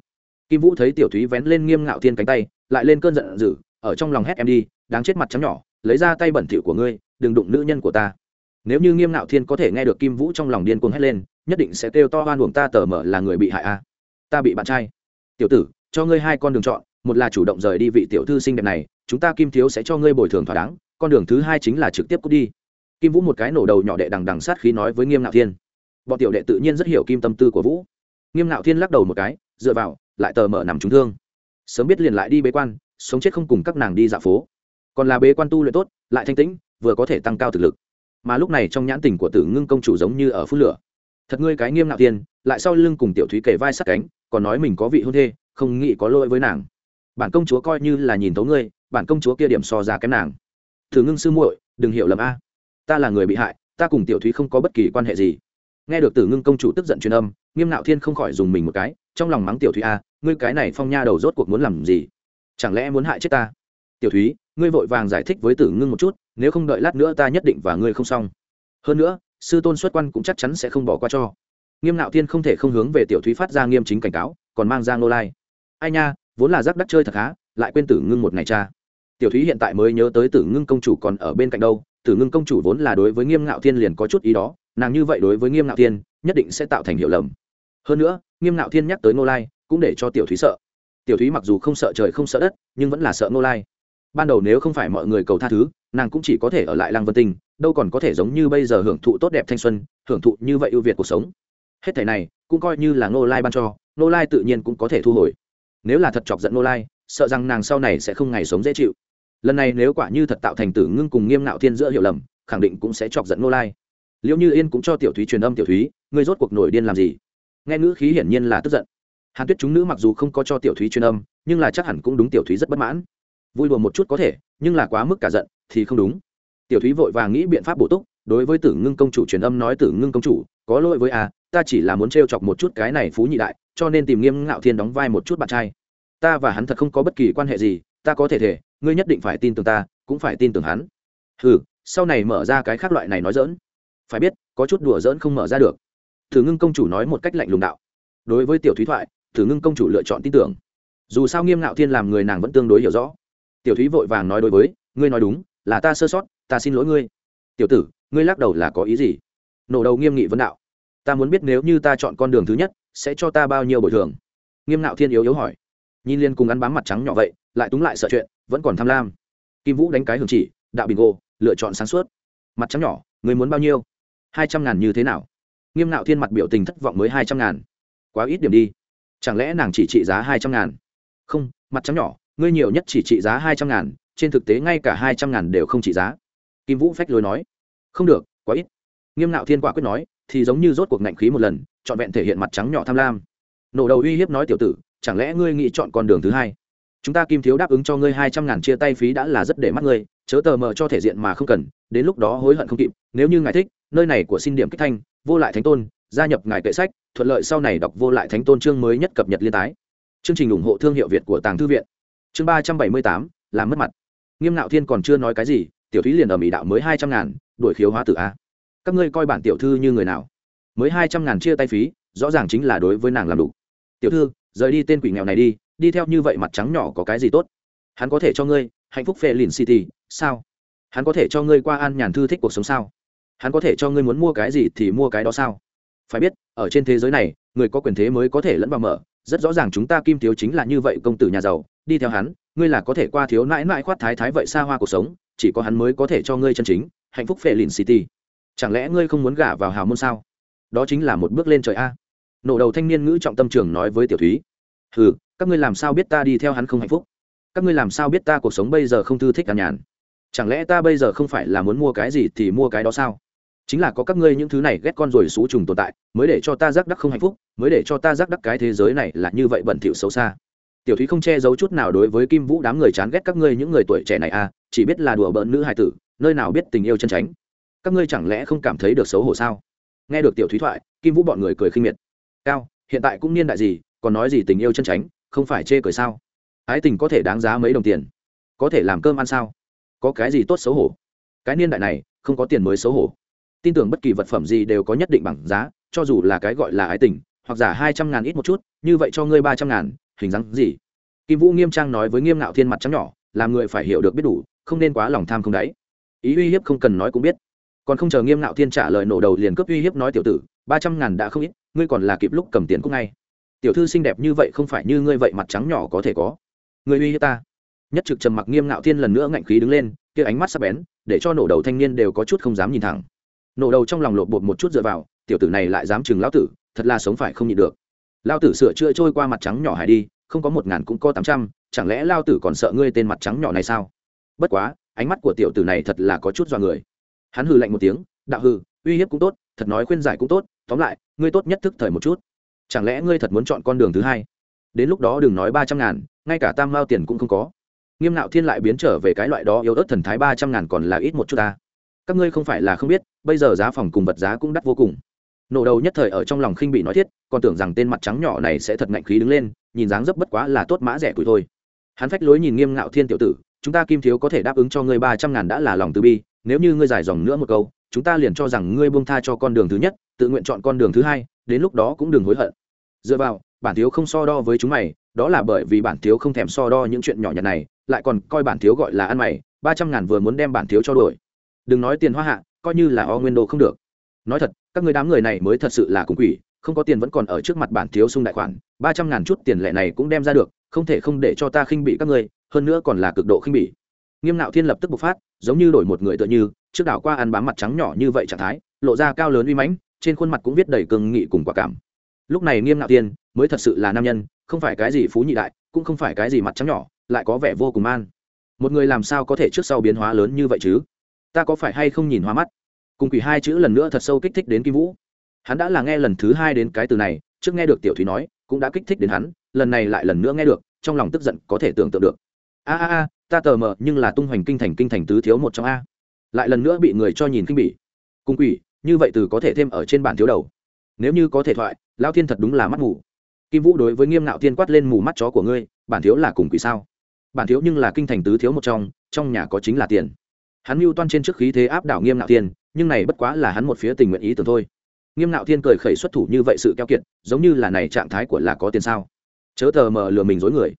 Kim vũ thấy tiểu thúy vén lên nghiêm ngạo thiên cánh tay, lại lên cơn giận dữ ở trong lòng hét em đi, đáng chết mặt trắng nhỏ, lấy ra tay bẩn thỉu của ngươi, đừng đụng nữ nhân của ta. Nếu như nghiêm nạo thiên có thể nghe được kim vũ trong lòng điên cuồng hét lên, nhất định sẽ kêu to oan uổng ta tờ mở là người bị hại a. Ta bị bạn trai. Tiểu tử, cho ngươi hai con đường chọn, một là chủ động rời đi vị tiểu thư xinh đẹp này, chúng ta kim thiếu sẽ cho ngươi bồi thường thỏa đáng, con đường thứ hai chính là trực tiếp cút đi. Kim vũ một cái nổ đầu nhỏ đệ đằng đằng sát khí nói với nghiêm nạo thiên. Bọn tiểu đệ tự nhiên rất hiểu kim tâm tư của vũ. Nghiêm nạo thiên lắc đầu một cái, dựa vào, lại tờ mở nằm trúng thương. Sớm biết liền lại đi bế quan sống chết không cùng các nàng đi dạo phố. Còn là bế quan tu luyện tốt, lại thanh tĩnh, vừa có thể tăng cao thực lực. Mà lúc này trong nhãn tình của tử ngưng công chủ giống như ở phút lửa. Thật ngươi cái nghiêm nạo thiên lại sau lưng cùng tiểu thúy kề vai sát cánh, còn nói mình có vị hôn thê, không nghĩ có lỗi với nàng. Bản công chúa coi như là nhìn tấu ngươi, bản công chúa kia điểm so ra kém nàng. Thử ngưng sư muội, đừng hiểu lầm a. Ta là người bị hại, ta cùng tiểu thúy không có bất kỳ quan hệ gì. Nghe được tử ngưng công chủ tức giận truyền âm, nghiêm nạo thiên không khỏi dùng mình một cái, trong lòng mắng tiểu thúy a, ngươi cái này phong nha đầu rốt cuộc muốn làm gì? Chẳng lẽ muốn hại chết ta? Tiểu thúy ngươi vội vàng giải thích với tử ngưng một chút nếu không đợi lát nữa ta nhất định và ngươi không xong. Hơn nữa sư tôn xuất quan cũng chắc chắn sẽ không bỏ qua cho. Nghiêm nạo thiên không thể không hướng về tiểu thúy phát ra nghiêm chính cảnh cáo còn mang ra nô lai. Ai nha vốn là giáp đắc chơi thật á, lại quên tử ngưng một ngày cha. Tiểu thúy hiện tại mới nhớ tới tử ngưng công chủ còn ở bên cạnh đâu tử ngưng công chủ vốn là đối với nghiêm ngạo thiên liền có chút ý đó nàng như vậy đối với nghiêm ngạo thiên nhất định sẽ tạo thành hiệu lầm. Hơn nữa nghiêm ngạo thiên nhắc tới nô lai cũng để cho tiểu thúy sợ tiểu thúy mặc dù không sợ trời không sợ đất, nhưng vẫn là sợ nô lai. Ban đầu nếu không phải mọi người cầu tha thứ, nàng cũng chỉ có thể ở lại lăng vân tinh, đâu còn có thể giống như bây giờ hưởng thụ tốt đẹp thanh xuân, hưởng thụ như vậy ưu việt cuộc sống. Hết thảy này, cũng coi như là nô lai ban cho nô lai tự nhiên cũng có thể thu hồi. Nếu là thật chọc giận nô lai, sợ rằng nàng sau này sẽ không ngày sống dễ chịu. Lần này nếu quả như thật tạo thành tử ngưng cùng nghiêm ngạo thiên giữa hiểu lầm, khẳng định cũng sẽ chọc giận nô lai. Liệu như yên cũng cho tiểu thúy truyền âm tiểu thúy, ngươi rốt cuộc nổi điên làm gì? Nghe ngữ khí hiển nhiên là tức giận hàn tuyết chúng nữ mặc dù không có cho tiểu thúy truyền âm, nhưng là chắc hẳn cũng đúng tiểu thúy rất bất mãn. Vui đùa một chút có thể, nhưng là quá mức cả giận, thì không đúng. Tiểu thúy vội vàng nghĩ biện pháp bổ túc, đối với tử ngưng công chủ truyền âm nói tử ngưng công chủ, có lỗi với a ta chỉ là muốn t chọc một chút cái này phú nhị đại, cho nên tìm nghiêm ngạo thiên đóng vai một chút bạn trai. Ta và hắn thật không có bất kỳ quan hệ gì, ta có thể thể, ngươi nhất định phải tin tưởng ta, cũng phải tin tưởng hắn. Ừ sau này mở ra cái khác loại này nói dỡn phải biết, có chút đùa dỡn không mở ra được. Thử ngưng công chủ nói một cách lạnh lùng đạo. Đối với tiểu thúy thoại thử ngưng công chủ lựa chọn tin tưởng. Dù sao nghiêm ngạo thiên làm người nàng vẫn tương đối hiểu rõ. Tiểu thúy vội vàng nói đối với, ngươi nói đúng, là ta sơ sót, ta xin lỗi ngươi. Tiểu tử, ngươi lắc đầu là có ý gì? Nổ đầu nghiêm nghị vấn đạo. Ta muốn biết nếu như ta chọn con đường thứ nhất, sẽ cho ta bao nhiêu bồi thường? Nghiêm ngạo thiên yếu yếu hỏi. Nhìn liên cùng ăn bám mặt trắng nhỏ vậy, lại túng lại sợ chuyện, vẫn còn tham lam. Kim vũ đánh cái hưởng chỉ, đạo bình gô, lựa chọn sáng suốt. Mặt trắng nhỏ người muốn bao nhiêu? Hai trăm ngàn như thế nào? Nghiêm ngạo thiên mặt biểu tình thất vọng mới hai trăm ngàn. Quá ít điểm đi chẳng lẽ nàng chỉ trị giá hai trăm ngàn? Không, mặt trắng nhỏ, ngươi nhiều nhất chỉ trị giá hai trăm ngàn, trên thực tế ngay cả hai trăm ngàn đều không trị giá. Kim vũ phách lối nói. Không được, quá ít. Nghiêm ngạo thiên quả quyết nói, thì giống như rốt cuộc ngạnh khí một lần, trọn vẹn thể hiện mặt trắng nhỏ tham lam. Nổ đầu uy hiếp nói tiểu tử, chẳng lẽ ngươi nghĩ chọn con đường thứ hai? Chúng ta kim thiếu đáp ứng cho ngươi hai trăm ngàn chia tay phí đã là rất để mắt ngươi, chớ tờ mờ cho thể diện mà không cần, đến lúc đó hối hận không kịp, nếu như ngài thích, nơi này của xin điểm kích thanh, vô lại thánh tôn gia nhập ngài kệ sách, thuận lợi sau này đọc vô lại thánh tôn chương mới nhất cập nhật liên tái. Chương trình ủng hộ thương hiệu việt của tàng thư viện. Chương ba trăm bảy mươi tám, làm mất mặt. Nghiêm ngạo thiên còn chưa nói cái gì, tiểu thúy liền ở mỹ đạo mới hai trăm ngàn đổi khiếu hóa tử a. Các ngươi coi bản tiểu thư như người nào? Mới hai trăm ngàn chia tay phí, rõ ràng chính là đối với nàng làm đủ. Tiểu thư, rời đi tên quỷ nghèo này đi đi theo như vậy mặt trắng nhỏ có cái gì tốt? Hắn có thể cho ngươi hạnh phúc phê lìn city, sao? Hắn có thể cho ngươi qua an nhàn thư thích cuộc sống sao? Hắn có thể cho ngươi muốn mua cái gì thì mua cái đó sao? Phải biết, ở trên thế giới này, người có quyền thế mới có thể lẫn vào mở. Rất rõ ràng chúng ta kim thiếu chính là như vậy công tử nhà giàu. Đi theo hắn, ngươi là có thể qua thiếu nãi nãi khoát thái thái vậy xa hoa cuộc sống, chỉ có hắn mới có thể cho ngươi chân chính, hạnh phúc phệ lìn city. Chẳng lẽ ngươi không muốn gả vào hào môn sao? Đó chính là một bước lên trời a. Nổ đầu thanh niên ngữ trọng tâm trường nói với tiểu thúy. Ừ các ngươi làm sao biết ta đi theo hắn không hạnh phúc? Các ngươi làm sao biết ta cuộc sống bây giờ không thư thích nhàn nhàn? Chẳng lẽ ta bây giờ không phải là muốn mua cái gì thì mua cái đó sao? Chính là có các ngươi những thứ này ghét con rồi xú trùng tồn tại, mới để cho ta giác đắc không hạnh phúc, mới để cho ta giác đắc cái thế giới này là như vậy bẩn thỉu xấu xa. Tiểu thúy không che giấu chút nào đối với kim vũ đám người chán ghét các ngươi những người tuổi trẻ này à chỉ biết là đùa bỡn nữ hài tử, nơi nào biết tình yêu chân tránh các ngươi chẳng lẽ không cảm thấy được xấu hổ sao? Nghe được tiểu thúy thoại, kim vũ bọn người cười khinh miệt. Cao, hiện tại cũng niên đại gì, còn nói gì tình yêu chân tránh không phải chê cười sao? Ái tình có thể đáng giá mấy đồng tiền? Có thể làm cơm ăn sao? Có cái gì tốt xấu hổ? Cái niên đại này, không có tiền mới xấu hổ tin tưởng bất kỳ vật phẩm gì đều có nhất định bằng giá, cho dù là cái gọi là ái tình, hoặc giả hai trăm ngàn ít một chút, như vậy cho ngươi ba trăm ngàn, hình dáng gì? Kim vũ nghiêm trang nói với nghiêm ngạo thiên mặt trắng nhỏ, làm người phải hiểu được biết đủ, không nên quá lòng tham không đáy. Ý uy hiếp không cần nói cũng biết. Còn không chờ nghiêm ngạo thiên trả lời nổ đầu liền cướp uy hiếp nói tiểu tử, ba trăm ngàn đã không ít, ngươi còn là kịp lúc cầm tiền cũng ngay. Tiểu thư xinh đẹp như vậy không phải như ngươi vậy mặt trắng nhỏ có thể có. Người uy hiếp ta. Nhất trực trầm mặc nghiêm ngạo thiên lần nữa ngạnh khí đứng lên, kia ánh mắt sắp bén, để cho nổ đầu thanh niên đều có chút không dám nhìn thẳng nổ đầu trong lòng lột bột một chút dựa vào, tiểu tử này lại dám chừng lão tử, thật là sống phải không nhịn được. Lao tử sửa chữa trôi qua mặt trắng nhỏ hải đi, không có một ngàn cũng có tám trăm, chẳng lẽ lao tử còn sợ ngươi tên mặt trắng nhỏ này sao? Bất quá, ánh mắt của tiểu tử này thật là có chút dọa người. Hắn hừ lạnh một tiếng, đạo hừ, uy hiếp cũng tốt, thật nói khuyên giải cũng tốt, tóm lại, ngươi tốt nhất thức thời một chút. Chẳng lẽ ngươi thật muốn chọn con đường thứ hai? Đến lúc đó đừng nói ba trăm ngàn, ngay cả tam mao tiền cũng không có. Nghiêm nạo thiên lại biến trở về cái loại đó yếu ớt thần thái ba trăm ngàn còn là ít một chút ta các ngươi không phải là không biết, bây giờ giá phòng cùng vật giá cũng đắt vô cùng. Nổ đầu nhất thời ở trong lòng khinh bị nói thiết, còn tưởng rằng tên mặt trắng nhỏ này sẽ thật ngạnh khí đứng lên, nhìn dáng dấp bất quá là tốt mã rẻ tuổi thôi. Hắn phách lối nhìn nghiêm ngạo thiên tiểu tử, chúng ta kim thiếu có thể đáp ứng cho ngươi ba trăm ngàn đã là lòng từ bi, nếu như ngươi dài dòng nữa một câu, chúng ta liền cho rằng ngươi buông tha cho con đường thứ nhất, tự nguyện chọn con đường thứ hai, đến lúc đó cũng đừng hối hận. Dựa vào, bản thiếu không so đo với chúng mày, đó là bởi vì bản thiếu không thèm so đo những chuyện nhỏ nhặt này, lại còn coi bản thiếu gọi là ăn mày, ba trăm ngàn vừa muốn đem bản thiếu cho đổi đừng nói tiền hoa hạ, coi như là o nguyên đồ không được. Nói thật, các người đám người này mới thật sự là cùng quỷ, không có tiền vẫn còn ở trước mặt bản thiếu sung đại khoản, ba trăm ngàn chút tiền lệ này cũng đem ra được, không thể không để cho ta khinh bị các ngươi, hơn nữa còn là cực độ khinh bị nghiêm nạo thiên lập tức bộc phát, giống như đổi một người tựa như, trước đảo qua ăn bám mặt trắng nhỏ như vậy trạng thái, lộ ra cao lớn uy mãnh, trên khuôn mặt cũng viết đầy cường nghị cùng quả cảm. Lúc này nghiêm nạo thiên mới thật sự là nam nhân, không phải cái gì phú nhị đại, cũng không phải cái gì mặt trắng nhỏ, lại có vẻ vô cùng man một người làm sao có thể trước sau biến hóa lớn như vậy chứ? Ta có phải hay không nhìn hoa mắt? Cùng quỷ hai chữ lần nữa thật sâu kích thích đến kim vũ. Hắn đã là nghe lần thứ hai đến cái từ này, trước nghe được tiểu thúy nói, cũng đã kích thích đến hắn, lần này lại lần nữa nghe được, trong lòng tức giận có thể tưởng tượng được. A a a, ta tờ mờ, nhưng là tung hoành kinh thành kinh thành tứ thiếu một trong a. Lại lần nữa bị người cho nhìn kinh bỉ. Cung quỷ, như vậy từ có thể thêm ở trên bản thiếu đầu. Nếu như có thể thoại, lao thiên thật đúng là mắt mù. Kim vũ đối với nghiêm ngạo thiên quát lên mù mắt chó của ngươi, bản thiếu là cùng quỷ sao? Bản thiếu nhưng là kinh thành tứ thiếu một trong trong nhà có chính là tiền hắn mưu toan trên trước khí thế áp đảo nghiêm ngạo thiên, nhưng này bất quá là hắn một phía tình nguyện ý tưởng thôi. Nghiêm ngạo thiên cười khẩy xuất thủ như vậy sự keo kiệt, giống như là này trạng thái của là có tiền sao? Chớ tờ mờ lừa mình dối người.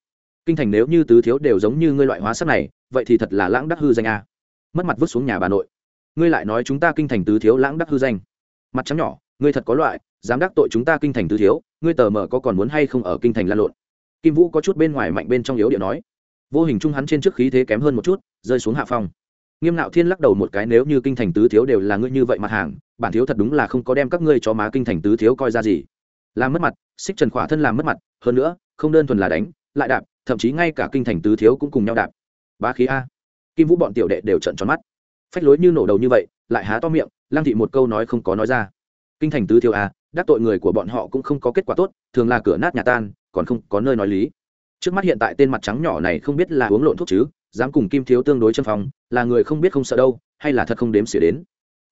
Kinh thành nếu như tứ thiếu đều giống như ngươi loại hóa sắc này, vậy thì thật là lãng đắc hư danh a. Mất mặt vứt xuống nhà bà nội. Ngươi lại nói chúng ta kinh thành tứ thiếu lãng đắc hư danh. Mặt trắng nhỏ, ngươi thật có loại, dám đắc tội chúng ta kinh thành tứ thiếu, ngươi tờ mờ có còn muốn hay không ở kinh thành lan lộn? Kim vũ có chút bên ngoài mạnh bên trong yếu điện nói. Vô hình chung hắn trên trước khí thế kém hơn một chút, rơi xuống hạ phong nghiêm nạo thiên lắc đầu một cái, nếu như kinh thành tứ thiếu đều là ngươi như vậy mặt hàng, bản thiếu thật đúng là không có đem các ngươi cho má kinh thành tứ thiếu coi ra gì. Làm mất mặt, xích trần khỏa thân làm mất mặt, hơn nữa, không đơn thuần là đánh, lại đạp, thậm chí ngay cả kinh thành tứ thiếu cũng cùng nhau đạp. Ba khí a. Kim vũ bọn tiểu đệ đều trận tròn mắt. Phách lối như nổ đầu như vậy, lại há to miệng lang thị một câu nói không có nói ra. Kinh thành tứ thiếu a, đắc tội người của bọn họ cũng không có kết quả tốt, thường là cửa nát nhà tan, còn không có nơi nói lý. Trước mắt hiện tại tên mặt trắng nhỏ này không biết là uống lộn thuốc chứ dám cùng kim thiếu tương đối châm phòng là người không biết không sợ đâu, hay là thật không đếm xỉa đến.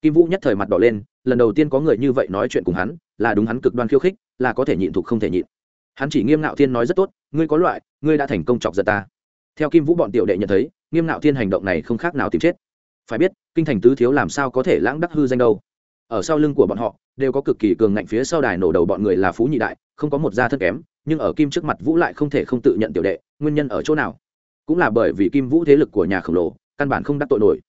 Kim vũ nhất thời mặt đỏ lên, lần đầu tiên có người như vậy nói chuyện cùng hắn, là đúng hắn cực đoan khiêu khích, là có thể nhịn thục không thể nhịn. Hắn chỉ nghiêm ngạo thiên nói rất tốt, ngươi có loại, ngươi đã thành công chọc giật ta. Theo kim vũ bọn tiểu đệ nhận thấy, nghiêm ngạo thiên hành động này không khác nào tìm chết. Phải biết, kinh thành tứ thiếu làm sao có thể lãng đắc hư danh đâu. Ở sau lưng của bọn họ, đều có cực kỳ cường ngạnh phía sau đài nổ đầu bọn người là phú nhị đại, không có một gia thân kém, nhưng ở kim trước mặt vũ lại không thể không tự nhận tiểu đệ, nguyên nhân ở chỗ nào? Cũng là bởi vì kim vũ thế lực của nhà khổng lồ, căn bản không đắc tội nổi.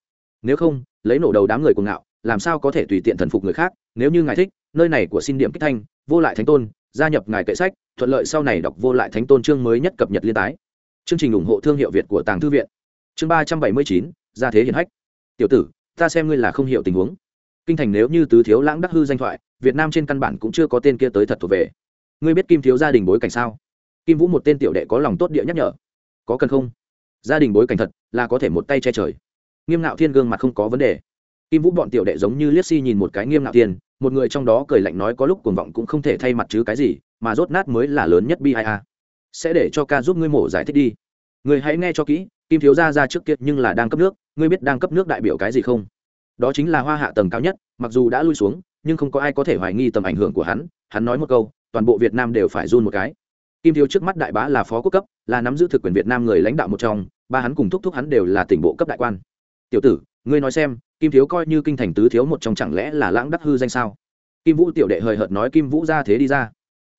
Nếu không, lấy nổ đầu đám người cuồng ngạo, làm sao có thể tùy tiện thần phục người khác? Nếu như ngài thích, nơi này của xin điểm kích thanh, vô lại thánh tôn, gia nhập ngài kệ sách, thuận lợi sau này đọc vô lại thánh tôn chương mới nhất cập nhật liên tái. Chương trình ủng hộ thương hiệu việt của tàng thư viện. Chương ba trăm bảy mươi chín, gia thế hiển hách. Tiểu tử, ta xem ngươi là không hiểu tình huống. Kinh thành nếu như tứ thiếu lãng đắc hư danh thoại, việt nam trên căn bản cũng chưa có tên kia tới thật thuộc về. Ngươi biết kim thiếu gia đình bối cảnh sao? Kim vũ một tên tiểu đệ có lòng tốt địa nhắc nhở. Có cần không? Gia đình bối cảnh thật là có thể một tay che trời. Nghiêm ngạo thiên gương mặt không có vấn đề. Kim vũ bọn tiểu đệ giống như liếc si nhìn một cái nghiêm ngạo thiên, một người trong đó cười lạnh nói có lúc cuồng vọng cũng không thể thay mặt chứ cái gì, mà rốt nát mới là lớn nhất bi ai a. Sẽ để cho ca giúp ngươi mổ giải thích đi. Người hãy nghe cho kỹ, kim thiếu gia ra trước kiệt nhưng là đang cấp nước, ngươi biết đang cấp nước đại biểu cái gì không? Đó chính là hoa hạ tầng cao nhất, mặc dù đã lui xuống, nhưng không có ai có thể hoài nghi tầm ảnh hưởng của hắn hắn nói một câu, toàn bộ việt nam đều phải run một cái. Kim thiếu trước mắt đại bá là phó quốc cấp, là nắm giữ thực quyền việt nam người lãnh đạo một trong ba hắn cùng thúc thúc hắn đều là tỉnh bộ cấp đại quan. Tiểu tử, ngươi nói xem, kim thiếu coi như kinh thành tứ thiếu một trong chẳng lẽ là lãng đắc hư danh sao? Kim vũ tiểu đệ hời hợt nói kim vũ ra thế đi ra.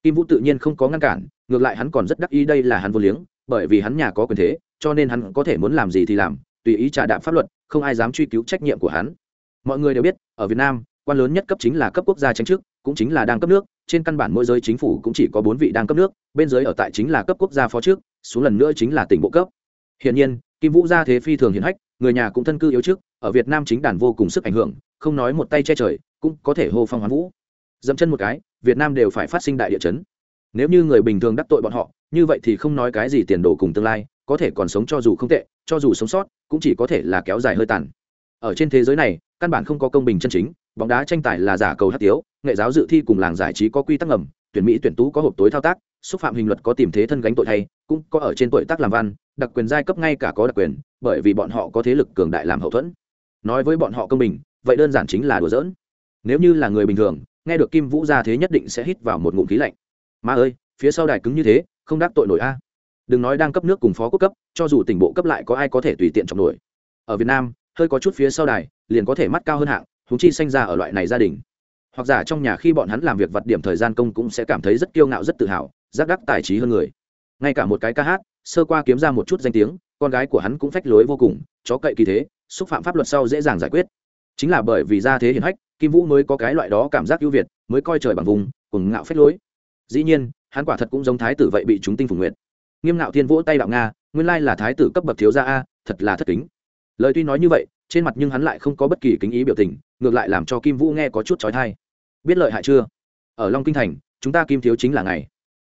Kim vũ tự nhiên không có ngăn cản, ngược lại hắn còn rất đắc ý đây là hắn vô liếng, bởi vì hắn nhà có quyền thế, cho nên hắn có thể muốn làm gì thì làm, tùy ý trả đạm pháp luật, không ai dám truy cứu trách nhiệm của hắn. Mọi người đều biết, ở việt nam, quan lớn nhất cấp chính là cấp quốc gia tranh chức, cũng chính là đang cấp nước, trên căn bản mỗi giới chính phủ cũng chỉ có bốn vị đang cấp nước, bên dưới ở tại chính là cấp quốc gia phó trước, xuống lần nữa chính là tỉnh bộ cấp hiển nhiên, kim vũ gia thế phi thường hiển hách, người nhà cũng thân cư yếu trước, ở việt nam chính đàn vô cùng sức ảnh hưởng, không nói một tay che trời, cũng có thể hô phong hoán vũ. Dẫm chân một cái, việt nam đều phải phát sinh đại địa chấn. Nếu như người bình thường đắc tội bọn họ, như vậy thì không nói cái gì tiền đồ cùng tương lai, có thể còn sống cho dù không tệ, cho dù sống sót, cũng chỉ có thể là kéo dài hơi tàn. Ở trên thế giới này, căn bản không có công bình chân chính, bóng đá tranh tài là giả cầu hát tiếu, nghệ giáo dự thi cùng làng giải trí có quy tắc ngầm, tuyển mỹ tuyển tú có hộp tối thao tác xúc phạm hình luật có tìm thế thân gánh tội thay, cũng có ở trên tội tác làm văn, đặc quyền giai cấp ngay cả có đặc quyền, bởi vì bọn họ có thế lực cường đại làm hậu thuẫn. Nói với bọn họ công bình, vậy đơn giản chính là đùa giỡn. Nếu như là người bình thường, nghe được kim vũ ra thế nhất định sẽ hít vào một ngụm khí lạnh. Ma ơi, phía sau đài cứng như thế, không đáp tội nổi a. Đừng nói đang cấp nước cùng phó quốc cấp, cho dù tỉnh bộ cấp lại có ai có thể tùy tiện trọng nổi. Ở việt nam, hơi có chút phía sau đài, liền có thể mắt cao hơn hạng húng chi sanh ra ở loại này gia đình. Hoặc giả trong nhà khi bọn hắn làm việc vặt điểm thời gian công cũng sẽ cảm thấy rất kiêu ngạo, rất tự hào giác đắc tài trí hơn người. Ngay cả một cái ca hát, sơ qua kiếm ra một chút danh tiếng, con gái của hắn cũng phách lối vô cùng, chó cậy kỳ thế, xúc phạm pháp luật sau dễ dàng giải quyết. Chính là bởi vì ra thế hiển hách, kim vũ mới có cái loại đó cảm giác ưu việt, mới coi trời bằng vùng cùng ngạo phách lối. Dĩ nhiên, hắn quả thật cũng giống thái tử vậy bị chúng tinh phủ nguyện nghiêm ngạo thiên vỗ tay đạo nga, nguyên lai là thái tử cấp bậc thiếu gia a, thật là thất kính. Lời tuy nói như vậy, trên mặt nhưng hắn lại không có bất kỳ kính ý biểu tình, ngược lại làm cho kim vũ nghe có chút trói thai biết lợi hại chưa? Ở long kinh thành, chúng ta kim thiếu chính là ngày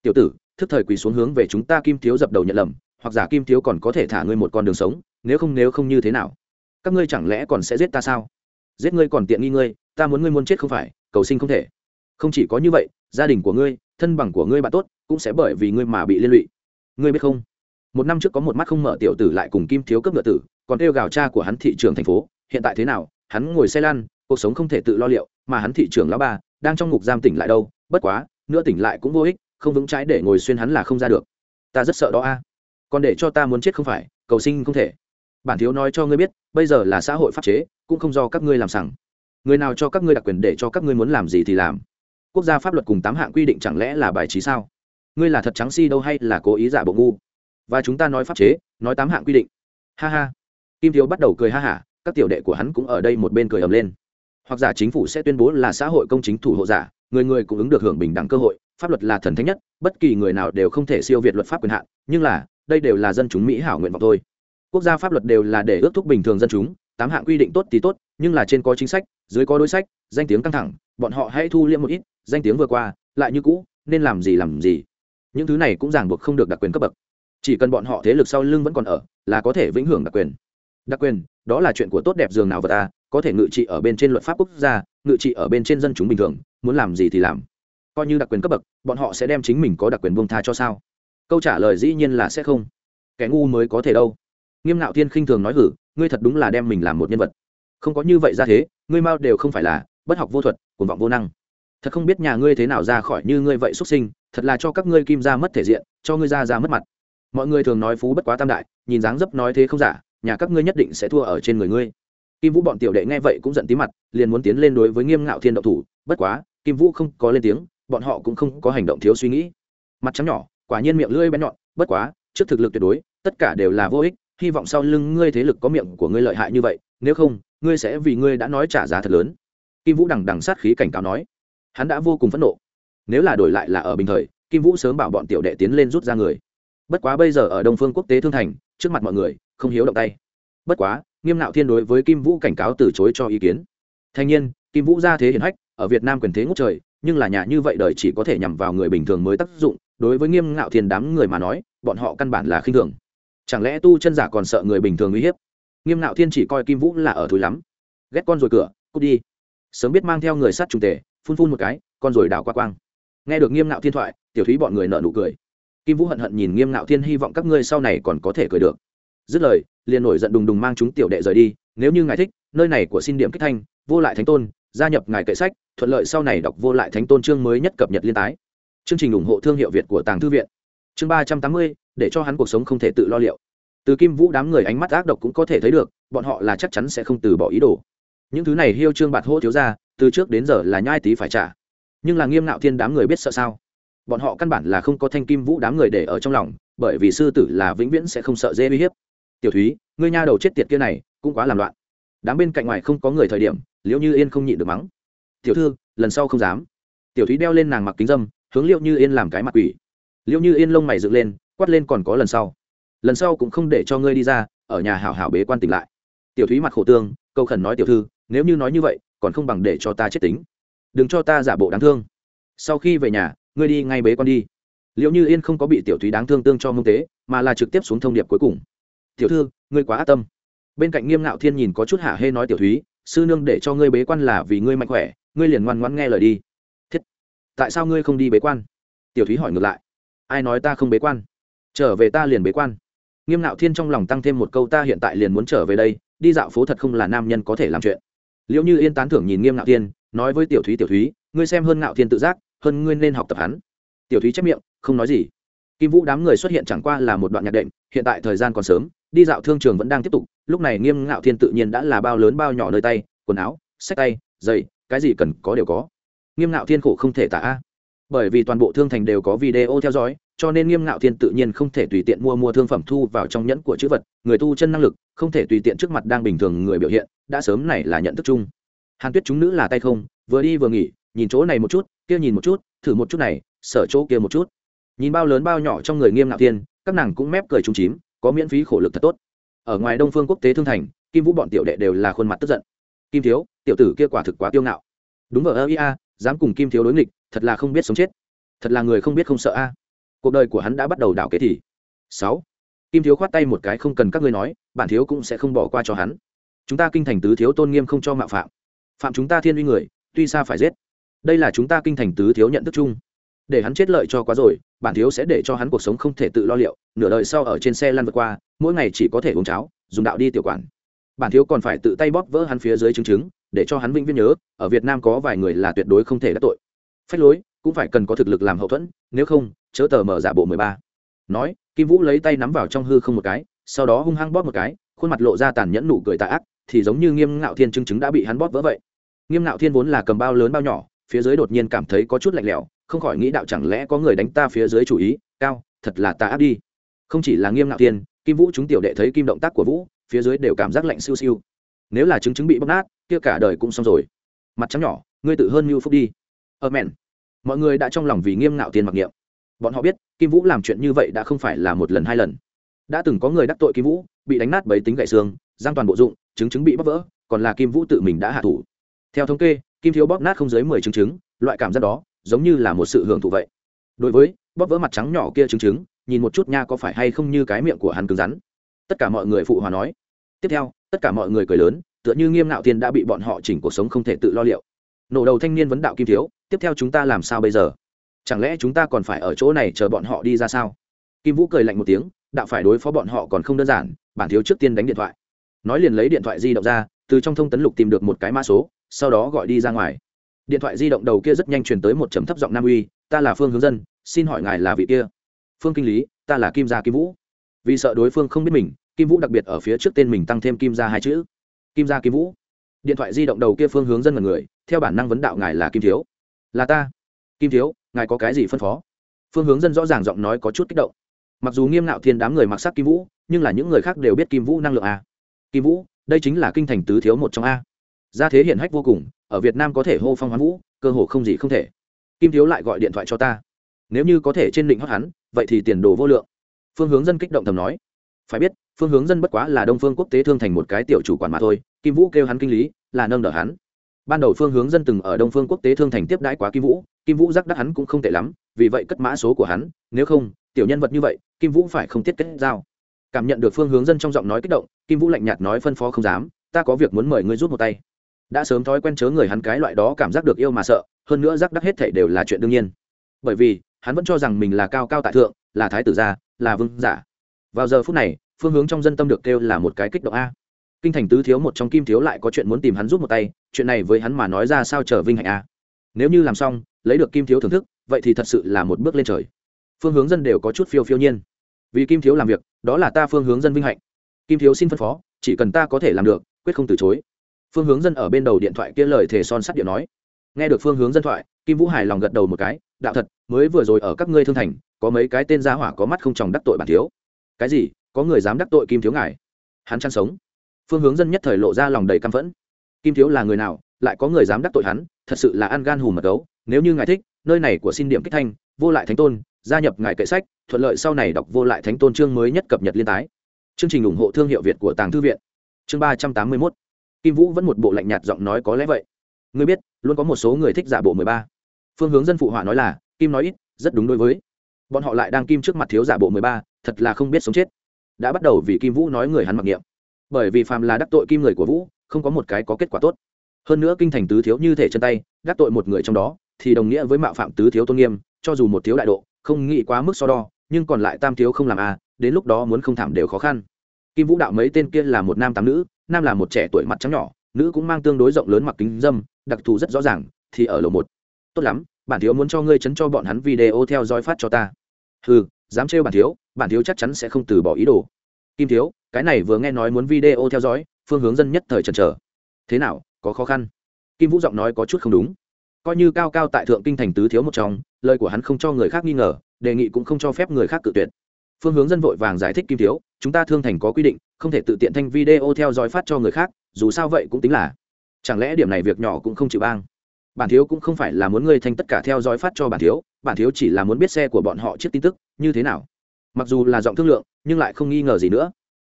tiểu tử, thức thời quỳ xuống hướng về chúng ta kim thiếu dập đầu nhận lầm, hoặc giả kim thiếu còn có thể thả ngươi một con đường sống, nếu không nếu không như thế nào? Các ngươi chẳng lẽ còn sẽ giết ta sao? Giết ngươi còn tiện nghi ngươi, ta muốn ngươi muốn chết không phải, cầu sinh không thể. Không chỉ có như vậy, gia đình của ngươi, thân bằng của ngươi bạn tốt, cũng sẽ bởi vì ngươi mà bị liên lụy. Ngươi biết không? Một năm trước có một mắt không mở tiểu tử lại cùng kim thiếu cấp ngựa tử, còn kêu gào cha của hắn thị trường thành phố, hiện tại thế nào? Hắn ngồi xe lăn, cuộc sống không thể tự lo liệu, mà hắn thị trường lão ba đang trong ngục giam tỉnh lại đâu, bất quá nữa tỉnh lại cũng vô ích không vững trái để ngồi xuyên hắn là không ra được. Ta rất sợ đó a. Còn để cho ta muốn chết không phải, cầu sinh không thể. Bản thiếu nói cho ngươi biết, bây giờ là xã hội pháp chế, cũng không do các ngươi làm sằng. Người nào cho các ngươi đặc quyền để cho các ngươi muốn làm gì thì làm. Quốc gia pháp luật cùng tám hạng quy định chẳng lẽ là bài trí sao? Ngươi là thật trắng si đâu hay là cố ý giả bộ ngu? Và chúng ta nói pháp chế, nói tám hạng quy định. Ha ha. Kim thiếu bắt đầu cười ha hả, các tiểu đệ của hắn cũng ở đây một bên cười ầm lên. Hoặc giả chính phủ sẽ tuyên bố là xã hội công chính thủ hộ giả, người người cũng ứng được hưởng bình đẳng cơ hội pháp luật là thần thánh nhất, bất kỳ người nào đều không thể siêu việt luật pháp quyền hạn, nhưng là, đây đều là dân chúng mỹ hảo nguyện vọng thôi. Quốc gia pháp luật đều là để ước thúc bình thường dân chúng, tám hạng quy định tốt thì tốt, nhưng là trên có chính sách, dưới có đối sách, danh tiếng căng thẳng, bọn họ hãy thu liễm một ít, danh tiếng vừa qua, lại như cũ, nên làm gì làm gì. Những thứ này cũng ràng buộc không được đặc quyền cấp bậc. Chỉ cần bọn họ thế lực sau lưng vẫn còn ở, là có thể vĩnh hưởng đặc quyền. Đặc quyền, đó là chuyện của tốt đẹp dường nào vật ta, có thể ngự trị ở bên trên luật pháp quốc gia, ngự trị ở bên trên dân chúng bình thường, muốn làm gì thì làm coi như đặc quyền cấp bậc, bọn họ sẽ đem chính mình có đặc quyền buông tha cho sao? Câu trả lời dĩ nhiên là sẽ không. Kẻ ngu mới có thể đâu. Nghiêm ngạo thiên khinh thường nói hử, ngươi thật đúng là đem mình làm một nhân vật. Không có như vậy ra thế, ngươi mao đều không phải là bất học vô thuật, cuồng vọng vô năng. Thật không biết nhà ngươi thế nào ra khỏi như ngươi vậy xuất sinh, thật là cho các ngươi kim ra mất thể diện, cho ngươi ra ra mất mặt. Mọi người thường nói phú bất quá tam đại, nhìn dáng dấp nói thế không giả, nhà các ngươi nhất định sẽ thua ở trên người ngươi. Kim vũ bọn tiểu đệ nghe vậy cũng giận tí mặt, liền muốn tiến lên đối với nghiêm ngạo thiên động thủ, bất quá, kim vũ không có lên tiếng bọn họ cũng không có hành động thiếu suy nghĩ. Mặt trắng nhỏ, quả nhiên miệng lưỡi bén nhọn, bất quá, trước thực lực tuyệt đối, tất cả đều là vô ích, hy vọng sau lưng ngươi thế lực có miệng của ngươi lợi hại như vậy, nếu không, ngươi sẽ vì ngươi đã nói trả giá thật lớn. Kim vũ đằng đằng sát khí cảnh cáo nói. Hắn đã vô cùng phẫn nộ. Nếu là đổi lại là ở bình thời, kim vũ sớm bảo bọn tiểu đệ tiến lên rút ra người. Bất quá bây giờ ở đông phương quốc tế thương thành, trước mặt mọi người, không hiếu động tay. Bất quá, nghiêm nạo thiên đối với kim vũ cảnh cáo từ chối cho ý kiến. Thanh nhiên kim vũ ra thế hiển hách, ở việt nam quyền thế ngốc trời nhưng là nhà như vậy đời chỉ có thể nhằm vào người bình thường mới tác dụng, đối với nghiêm ngạo thiên đám người mà nói, bọn họ căn bản là khinh thường. Chẳng lẽ tu chân giả còn sợ người bình thường uy hiếp? Nghiêm ngạo thiên chỉ coi kim vũ là ở thúi lắm. Ghét con rồi cửa, cút đi. Sớm biết mang theo người sát trùng tề, phun phun một cái, con rồi đảo qua quang. Nghe được nghiêm ngạo thiên thoại, tiểu thúy bọn người nợ nụ cười. Kim vũ hận hận nhìn nghiêm ngạo thiên hy vọng các ngươi sau này còn có thể cười được. Dứt lời, liền nổi giận đùng đùng mang chúng tiểu đệ rời đi, nếu như ngài thích, nơi này của xin điểm kích thanh, vô lại thánh tôn gia nhập ngài kệ sách, thuận lợi sau này đọc vô lại thánh tôn chương mới nhất cập nhật liên tái. Chương trình ủng hộ thương hiệu việt của tàng thư viện. Chương ba trăm tám mươi, để cho hắn cuộc sống không thể tự lo liệu. Từ kim vũ đám người ánh mắt ác độc cũng có thể thấy được, bọn họ là chắc chắn sẽ không từ bỏ ý đồ. Những thứ này hiêu trương bạt hô thiếu ra từ trước đến giờ là nhai tí phải trả. Nhưng là nghiêm ngạo thiên đám người biết sợ sao? Bọn họ căn bản là không có thanh kim vũ đám người để ở trong lòng, bởi vì sư tử là vĩnh viễn sẽ không sợ dê uy hiếp. Tiểu thúy, ngươi nha đầu chết tiệt kia này, cũng quá làm loạn. Đám bên cạnh ngoài không có người thời điểm liệu như yên không nhịn được mắng. Tiểu thư, lần sau không dám. Tiểu thúy đeo lên nàng mặc kính dâm, hướng liễu như yên làm cái mặt quỷ. Liễu như yên lông mày dựng lên, quát lên còn có lần sau. Lần sau cũng không để cho ngươi đi ra, ở nhà hảo hảo bế quan tỉnh lại. Tiểu thúy mặt khổ tương, câu khẩn nói tiểu thư, nếu như nói như vậy, còn không bằng để cho ta chết tính. Đừng cho ta giả bộ đáng thương. Sau khi về nhà, ngươi đi ngay bế quan đi. Liệu như yên không có bị tiểu thúy đáng thương tương cho mông tế, mà là trực tiếp xuống thông điệp cuối cùng. Tiểu thư, ngươi quá ác tâm. Bên cạnh nghiêm ngạo thiên nhìn có chút hả hê nói tiểu thúy sư nương để cho ngươi bế quan là vì ngươi mạnh khỏe, ngươi liền ngoan ngoãn nghe lời đi. Thiết, tại sao ngươi không đi bế quan? Tiểu thúy hỏi ngược lại. Ai nói ta không bế quan? Trở về ta liền bế quan. Nghiêm Nạo thiên trong lòng tăng thêm một câu ta hiện tại liền muốn trở về đây, đi dạo phố thật không là nam nhân có thể làm chuyện. Liệu như yên tán thưởng nhìn nghiêm Nạo thiên, nói với tiểu thúy tiểu thúy, ngươi xem hơn Nạo thiên tự giác, hơn ngươi nên học tập hắn. Tiểu thúy chép miệng, không nói gì kim vũ đám người xuất hiện chẳng qua là một đoạn nhạc đệm, hiện tại thời gian còn sớm, đi dạo thương trường vẫn đang tiếp tục, lúc này nghiêm ngạo thiên tự nhiên đã là bao lớn bao nhỏ nơi tay, quần áo, sách tay, giày, cái gì cần có đều có. Nghiêm ngạo thiên khổ không thể tả. Bởi vì toàn bộ thương thành đều có video theo dõi, cho nên nghiêm ngạo thiên tự nhiên không thể tùy tiện mua mua thương phẩm thu vào trong nhẫn của chữ vật, người tu chân năng lực, không thể tùy tiện trước mặt đang bình thường người biểu hiện, đã sớm này là nhận thức chung. Hàn tuyết chúng nữ là tay không, vừa đi vừa nghỉ, nhìn chỗ này một chút, kia nhìn một chút, thử một chút này, sở chỗ kia một chút nhìn bao lớn bao nhỏ trong người nghiêm ngạo thiên, các nàng cũng mép cười trúng chím, có miễn phí khổ lực thật tốt. Ở ngoài đông phương quốc tế thương thành, kim vũ bọn tiểu đệ đều là khuôn mặt tức giận. Kim thiếu, tiểu tử kia quả thực quá tiêu ngạo. Đúng ở ơ ia dám cùng kim thiếu đối nghịch, thật là không biết sống chết. Thật là người không biết không sợ a. Cuộc đời của hắn đã bắt đầu đảo kế thì. Sáu. Kim thiếu khoát tay một cái không cần các ngươi nói, bản thiếu cũng sẽ không bỏ qua cho hắn. Chúng ta kinh thành tứ thiếu tôn nghiêm không cho mạo phạm. Phạm chúng ta thiên uy người, tuy xa phải giết. Đây là chúng ta kinh thành tứ thiếu nhận thức chung. Để hắn chết lợi cho quá rồi bản thiếu sẽ để cho hắn cuộc sống không thể tự lo liệu, nửa đời sau ở trên xe lăn vượt qua, mỗi ngày chỉ có thể uống cháo, dùng đạo đi tiểu quản. Bản thiếu còn phải tự tay bóp vỡ hắn phía dưới chứng chứng, để cho hắn vĩnh viễn nhớ, ở việt nam có vài người là tuyệt đối không thể đắc tội. Phách lối, cũng phải cần có thực lực làm hậu thuẫn, nếu không, chớ tờ mở giả bộ mười ba. Nói, kim vũ lấy tay nắm vào trong hư không một cái, sau đó hung hăng bóp một cái, khuôn mặt lộ ra tàn nhẫn nụ cười tạ ác, thì giống như nghiêm ngạo thiên chứng chứng đã bị hắn bóp vỡ vậy. Nghiêm ngạo thiên vốn là cầm bao lớn bao nhỏ, phía dưới đột nhiên cảm thấy có chút lạnh lẽo không khỏi nghĩ đạo chẳng lẽ có người đánh ta phía dưới chủ ý, cao, thật là ta áp đi. Không chỉ là nghiêm ngạo tiên kim vũ chúng tiểu đệ thấy kim động tác của vũ, phía dưới đều cảm giác lạnh siêu siêu. Nếu là chứng chứng bị bóc nát, kia cả đời cũng xong rồi. Mặt trắng nhỏ, ngươi tự hơn mưu phúc đi. Ờ mẹn. Mọi người đã trong lòng vì nghiêm ngạo tiên mặc niệm. Bọn họ biết, kim vũ làm chuyện như vậy đã không phải là một lần hai lần. Đã từng có người đắc tội kim vũ, bị đánh nát bấy tính gậy xương, giang toàn bộ dụng, chứng chứng bị bóc vỡ, còn là kim vũ tự mình đã hạ thủ. Theo thống kê, kim thiếu bóc nát không dưới mười chứng chứng, loại cảm giác đó giống như là một sự hưởng thụ vậy. Đối với, bóp vỡ mặt trắng nhỏ kia chứng chứng, nhìn một chút nha có phải hay không như cái miệng của hắn cứng rắn. Tất cả mọi người phụ hòa nói. Tiếp theo, tất cả mọi người cười lớn, tựa như nghiêm ngạo thiên đã bị bọn họ chỉnh cuộc sống không thể tự lo liệu. Nổ đầu thanh niên vấn đạo kim thiếu, tiếp theo chúng ta làm sao bây giờ? Chẳng lẽ chúng ta còn phải ở chỗ này chờ bọn họ đi ra sao? Kim vũ cười lạnh một tiếng, đạo phải đối phó bọn họ còn không đơn giản, bản thiếu trước tiên đánh điện thoại. Nói liền lấy điện thoại di động ra, từ trong thông tấn lục tìm được một cái mã số, sau đó gọi đi ra ngoài điện thoại di động đầu kia rất nhanh truyền tới một chấm thấp giọng nam uy, ta là phương hướng dân, xin hỏi ngài là vị kia? Phương kinh lý, ta là kim gia kim vũ. Vì sợ đối phương không biết mình, kim vũ đặc biệt ở phía trước tên mình tăng thêm kim gia hai chữ. Kim gia kim vũ. Điện thoại di động đầu kia phương hướng dân là người, theo bản năng vấn đạo ngài là kim thiếu. Là ta. Kim thiếu, ngài có cái gì phân phó? Phương hướng dân rõ ràng giọng nói có chút kích động. Mặc dù nghiêm ngạo thiên đám người mặc sắc kim vũ, nhưng là những người khác đều biết kim vũ năng lượng a. Kim vũ, đây chính là kinh thành tứ thiếu một trong a. Gia thế hiện hách vô cùng ở việt nam có thể hô phong hoán vũ, cơ hồ không gì không thể. Kim thiếu lại gọi điện thoại cho ta. Nếu như có thể trên định hót hắn, vậy thì tiền đồ vô lượng. Phương hướng dân kích động thầm nói. Phải biết, phương hướng dân bất quá là đông phương quốc tế thương thành một cái tiểu chủ quản mà thôi, kim vũ kêu hắn kinh lý, là nâng đỡ hắn. Ban đầu phương hướng dân từng ở đông phương quốc tế thương thành tiếp đãi quá kim vũ kim vũ giác đắc hắn cũng không tệ lắm, vì vậy cất mã số của hắn, nếu không, tiểu nhân vật như vậy, kim vũ phải không tiết kết giao. Cảm nhận được phương hướng dân trong giọng nói kích động, kim vũ lạnh nhạt nói phân phó không dám, ta có việc muốn mời ngươi rút một tay đã sớm thói quen chớ người hắn cái loại đó cảm giác được yêu mà sợ, hơn nữa giác đắc hết thảy đều là chuyện đương nhiên. Bởi vì, hắn vẫn cho rằng mình là cao cao tại thượng, là thái tử gia, là vương giả. Vào giờ phút này, phương hướng trong dân tâm được kêu là một cái kích động a. Kinh thành tứ thiếu một trong kim thiếu lại có chuyện muốn tìm hắn giúp một tay, chuyện này với hắn mà nói ra sao trở vinh hạnh a. Nếu như làm xong, lấy được kim thiếu thưởng thức, vậy thì thật sự là một bước lên trời. Phương hướng dân đều có chút phiêu phiêu nhiên. Vì kim thiếu làm việc, đó là ta phương hướng dân vinh hạnh. Kim thiếu xin phân phó, chỉ cần ta có thể làm được, quyết không từ chối phương hướng dân ở bên đầu điện thoại kia lời thề son sắt điện nói. Nghe được phương hướng dân thoại, kim vũ hài lòng gật đầu một cái, đạo thật, mới vừa rồi ở các ngươi thương thành, có mấy cái tên gia hỏa có mắt không tròng đắc tội bản thiếu. Cái gì? Có người dám đắc tội kim thiếu ngài? Hắn chăn sống. Phương hướng dân nhất thời lộ ra lòng đầy căm phẫn. Kim thiếu là người nào, lại có người dám đắc tội hắn, thật sự là ăn gan hùm mật gấu. Nếu như ngài thích, nơi này của xin điểm kích thanh, vô lại thánh tôn, gia nhập ngài kệ sách, thuận lợi sau này đọc vô lại thánh tôn chương mới nhất cập nhật liên tái. Chương trình ủng hộ thương hiệu việt của tàng thư viện. Chương ba trăm tám mươi mốt kim vũ vẫn một bộ lạnh nhạt giọng nói có lẽ vậy. Ngươi biết, luôn có một số người thích giả bộ mười ba. Phương hướng dân phụ họa nói là, kim nói ít, rất đúng đối với. Bọn họ lại đang kim trước mặt thiếu giả bộ mười ba, thật là không biết sống chết. Đã bắt đầu vì kim vũ nói người hắn mặc niệm. Bởi vì phàm là đắc tội kim người của vũ, không có một cái có kết quả tốt. Hơn nữa kinh thành tứ thiếu như thể chân tay, đắc tội một người trong đó, thì đồng nghĩa với mạo phạm tứ thiếu tôn nghiêm, cho dù một thiếu đại độ, không nghĩ quá mức so đo, nhưng còn lại tam thiếu không làm à đến lúc đó muốn không thảm đều khó khăn. Kim vũ đạo mấy tên kia là một nam tám nữ nam là một trẻ tuổi mặt trắng nhỏ, nữ cũng mang tương đối rộng lớn mặc kính dâm, đặc thù rất rõ ràng, thì ở lầu một. Tốt lắm, bản thiếu muốn cho ngươi chấn cho bọn hắn video theo dõi phát cho ta. Ừ dám trêu bản thiếu bản thiếu chắc chắn sẽ không từ bỏ ý đồ. Kim thiếu, cái này vừa nghe nói muốn video theo dõi, phương hướng dân nhất thời chần chờ. Thế nào, có khó khăn? Kim vũ giọng nói có chút không đúng. Coi như cao cao tại thượng kinh thành tứ thiếu một trong, lời của hắn không cho người khác nghi ngờ, đề nghị cũng không cho phép người khác cự tuyệt phương hướng dân vội vàng giải thích kim thiếu, chúng ta thương thành có quy định, không thể tự tiện thanh video theo dõi phát cho người khác, dù sao vậy cũng tính là chẳng lẽ điểm này việc nhỏ cũng không chịu bang? Bản thiếu cũng không phải là muốn ngươi thanh tất cả theo dõi phát cho bản thiếu bản thiếu chỉ là muốn biết xe của bọn họ trước tin tức, như thế nào. Mặc dù là giọng thương lượng, nhưng lại không nghi ngờ gì nữa.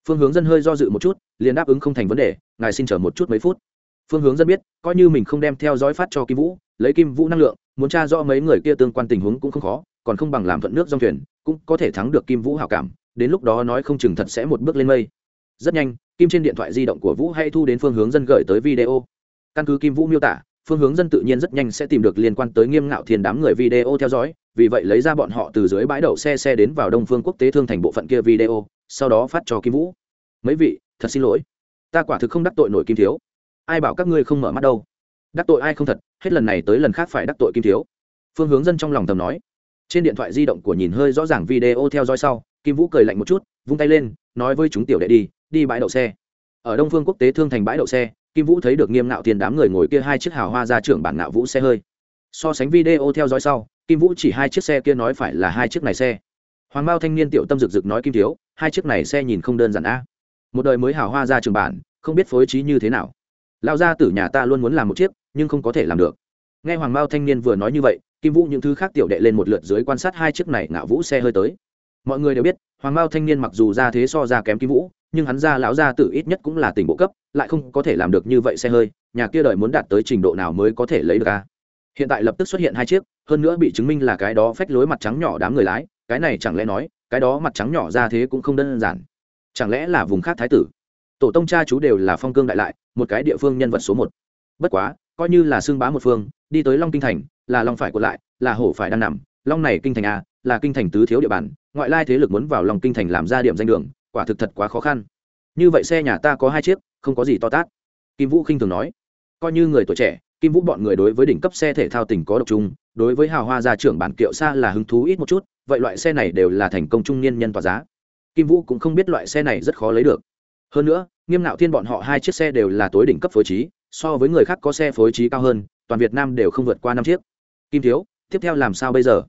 Phương hướng dân hơi do dự một chút, liền đáp ứng không thành vấn đề, ngài xin chờ một chút mấy phút. Phương hướng dân biết, coi như mình không đem theo dõi phát cho kim vũ, lấy kim vũ năng lượng, muốn tra rõ mấy người kia tương quan tình huống cũng không khó còn không bằng làm thuận nước dòng thuyền, cũng có thể thắng được kim vũ hảo cảm, đến lúc đó nói không chừng thật sẽ một bước lên mây. Rất nhanh, kim trên điện thoại di động của vũ hay thu đến phương hướng dân gửi tới video. Căn cứ kim vũ miêu tả, phương hướng dân tự nhiên rất nhanh sẽ tìm được liên quan tới nghiêm ngạo thiên đám người video theo dõi, vì vậy lấy ra bọn họ từ dưới bãi đậu xe xe đến vào đông phương quốc tế thương thành bộ phận kia video, sau đó phát cho kim vũ. Mấy vị, thật xin lỗi. Ta quả thực không đắc tội nổi kim thiếu. Ai bảo các ngươi không mở mắt đâu? Đắc tội ai không thật, hết lần này tới lần khác phải đắc tội kim thiếu. Phương hướng dân trong lòng tầm nói trên điện thoại di động của nhìn hơi rõ ràng video theo dõi sau, kim vũ cười lạnh một chút, vung tay lên, nói với chúng tiểu đệ đi đi bãi đậu xe. Ở đông phương quốc tế thương thành bãi đậu xe, kim vũ thấy được nghiêm ngạo tiền đám người ngồi kia hai chiếc hào hoa ra trưởng bản ngạo vũ xe hơi. So sánh video theo dõi sau, kim vũ chỉ hai chiếc xe kia nói phải là hai chiếc này xe. Hoàng mao thanh niên tiểu tâm rực rực nói kim thiếu, hai chiếc này xe nhìn không đơn giản a. Một đời mới hào hoa ra trường bản, không biết phối trí như thế nào. Lao ra từ nhà ta luôn muốn làm một chiếc, nhưng không có thể làm được. Nghe hoàng mao thanh niên vừa nói như vậy kim vũ những thứ khác tiểu đệ lên một lượt dưới quan sát hai chiếc này ngạo vũ xe hơi tới. Mọi người đều biết, hoàng mao thanh niên mặc dù ra thế so ra kém kim vũ, nhưng hắn ra lão ra tử ít nhất cũng là tỉnh bộ cấp, lại không có thể làm được như vậy xe hơi, nhà kia đời muốn đạt tới trình độ nào mới có thể lấy được a. Hiện tại lập tức xuất hiện hai chiếc, hơn nữa bị chứng minh là cái đó phách lối mặt trắng nhỏ đám người lái, cái này chẳng lẽ nói, cái đó mặt trắng nhỏ ra thế cũng không đơn giản. Chẳng lẽ là vùng khác thái tử? Tổ tông cha chú đều là phong cương đại lại, một cái địa phương nhân vật số một. Bất quá coi như là xương bá một phương, đi tới long kinh thành, là long phải của lại, là hổ phải đang nằm. Long này kinh thành a, là kinh thành tứ thiếu địa bàn, ngoại lai thế lực muốn vào lòng kinh thành làm ra điểm danh đường, quả thực thật quá khó khăn. Như vậy xe nhà ta có hai chiếc, không có gì to tát. Kim vũ khinh thường nói. Coi như người tuổi trẻ, kim vũ bọn người đối với đỉnh cấp xe thể thao tỉnh có độc trung đối với hào hoa gia trưởng bản kiệu xa là hứng thú ít một chút, vậy loại xe này đều là thành công trung niên nhân tỏa giá. Kim vũ cũng không biết loại xe này rất khó lấy được. Hơn nữa, nghiêm nạo thiên bọn họ hai chiếc xe đều là tối đỉnh cấp phối trí so với người khác có xe phối trí cao hơn, toàn việt nam đều không vượt qua năm chiếc. Kim thiếu, tiếp theo làm sao bây giờ?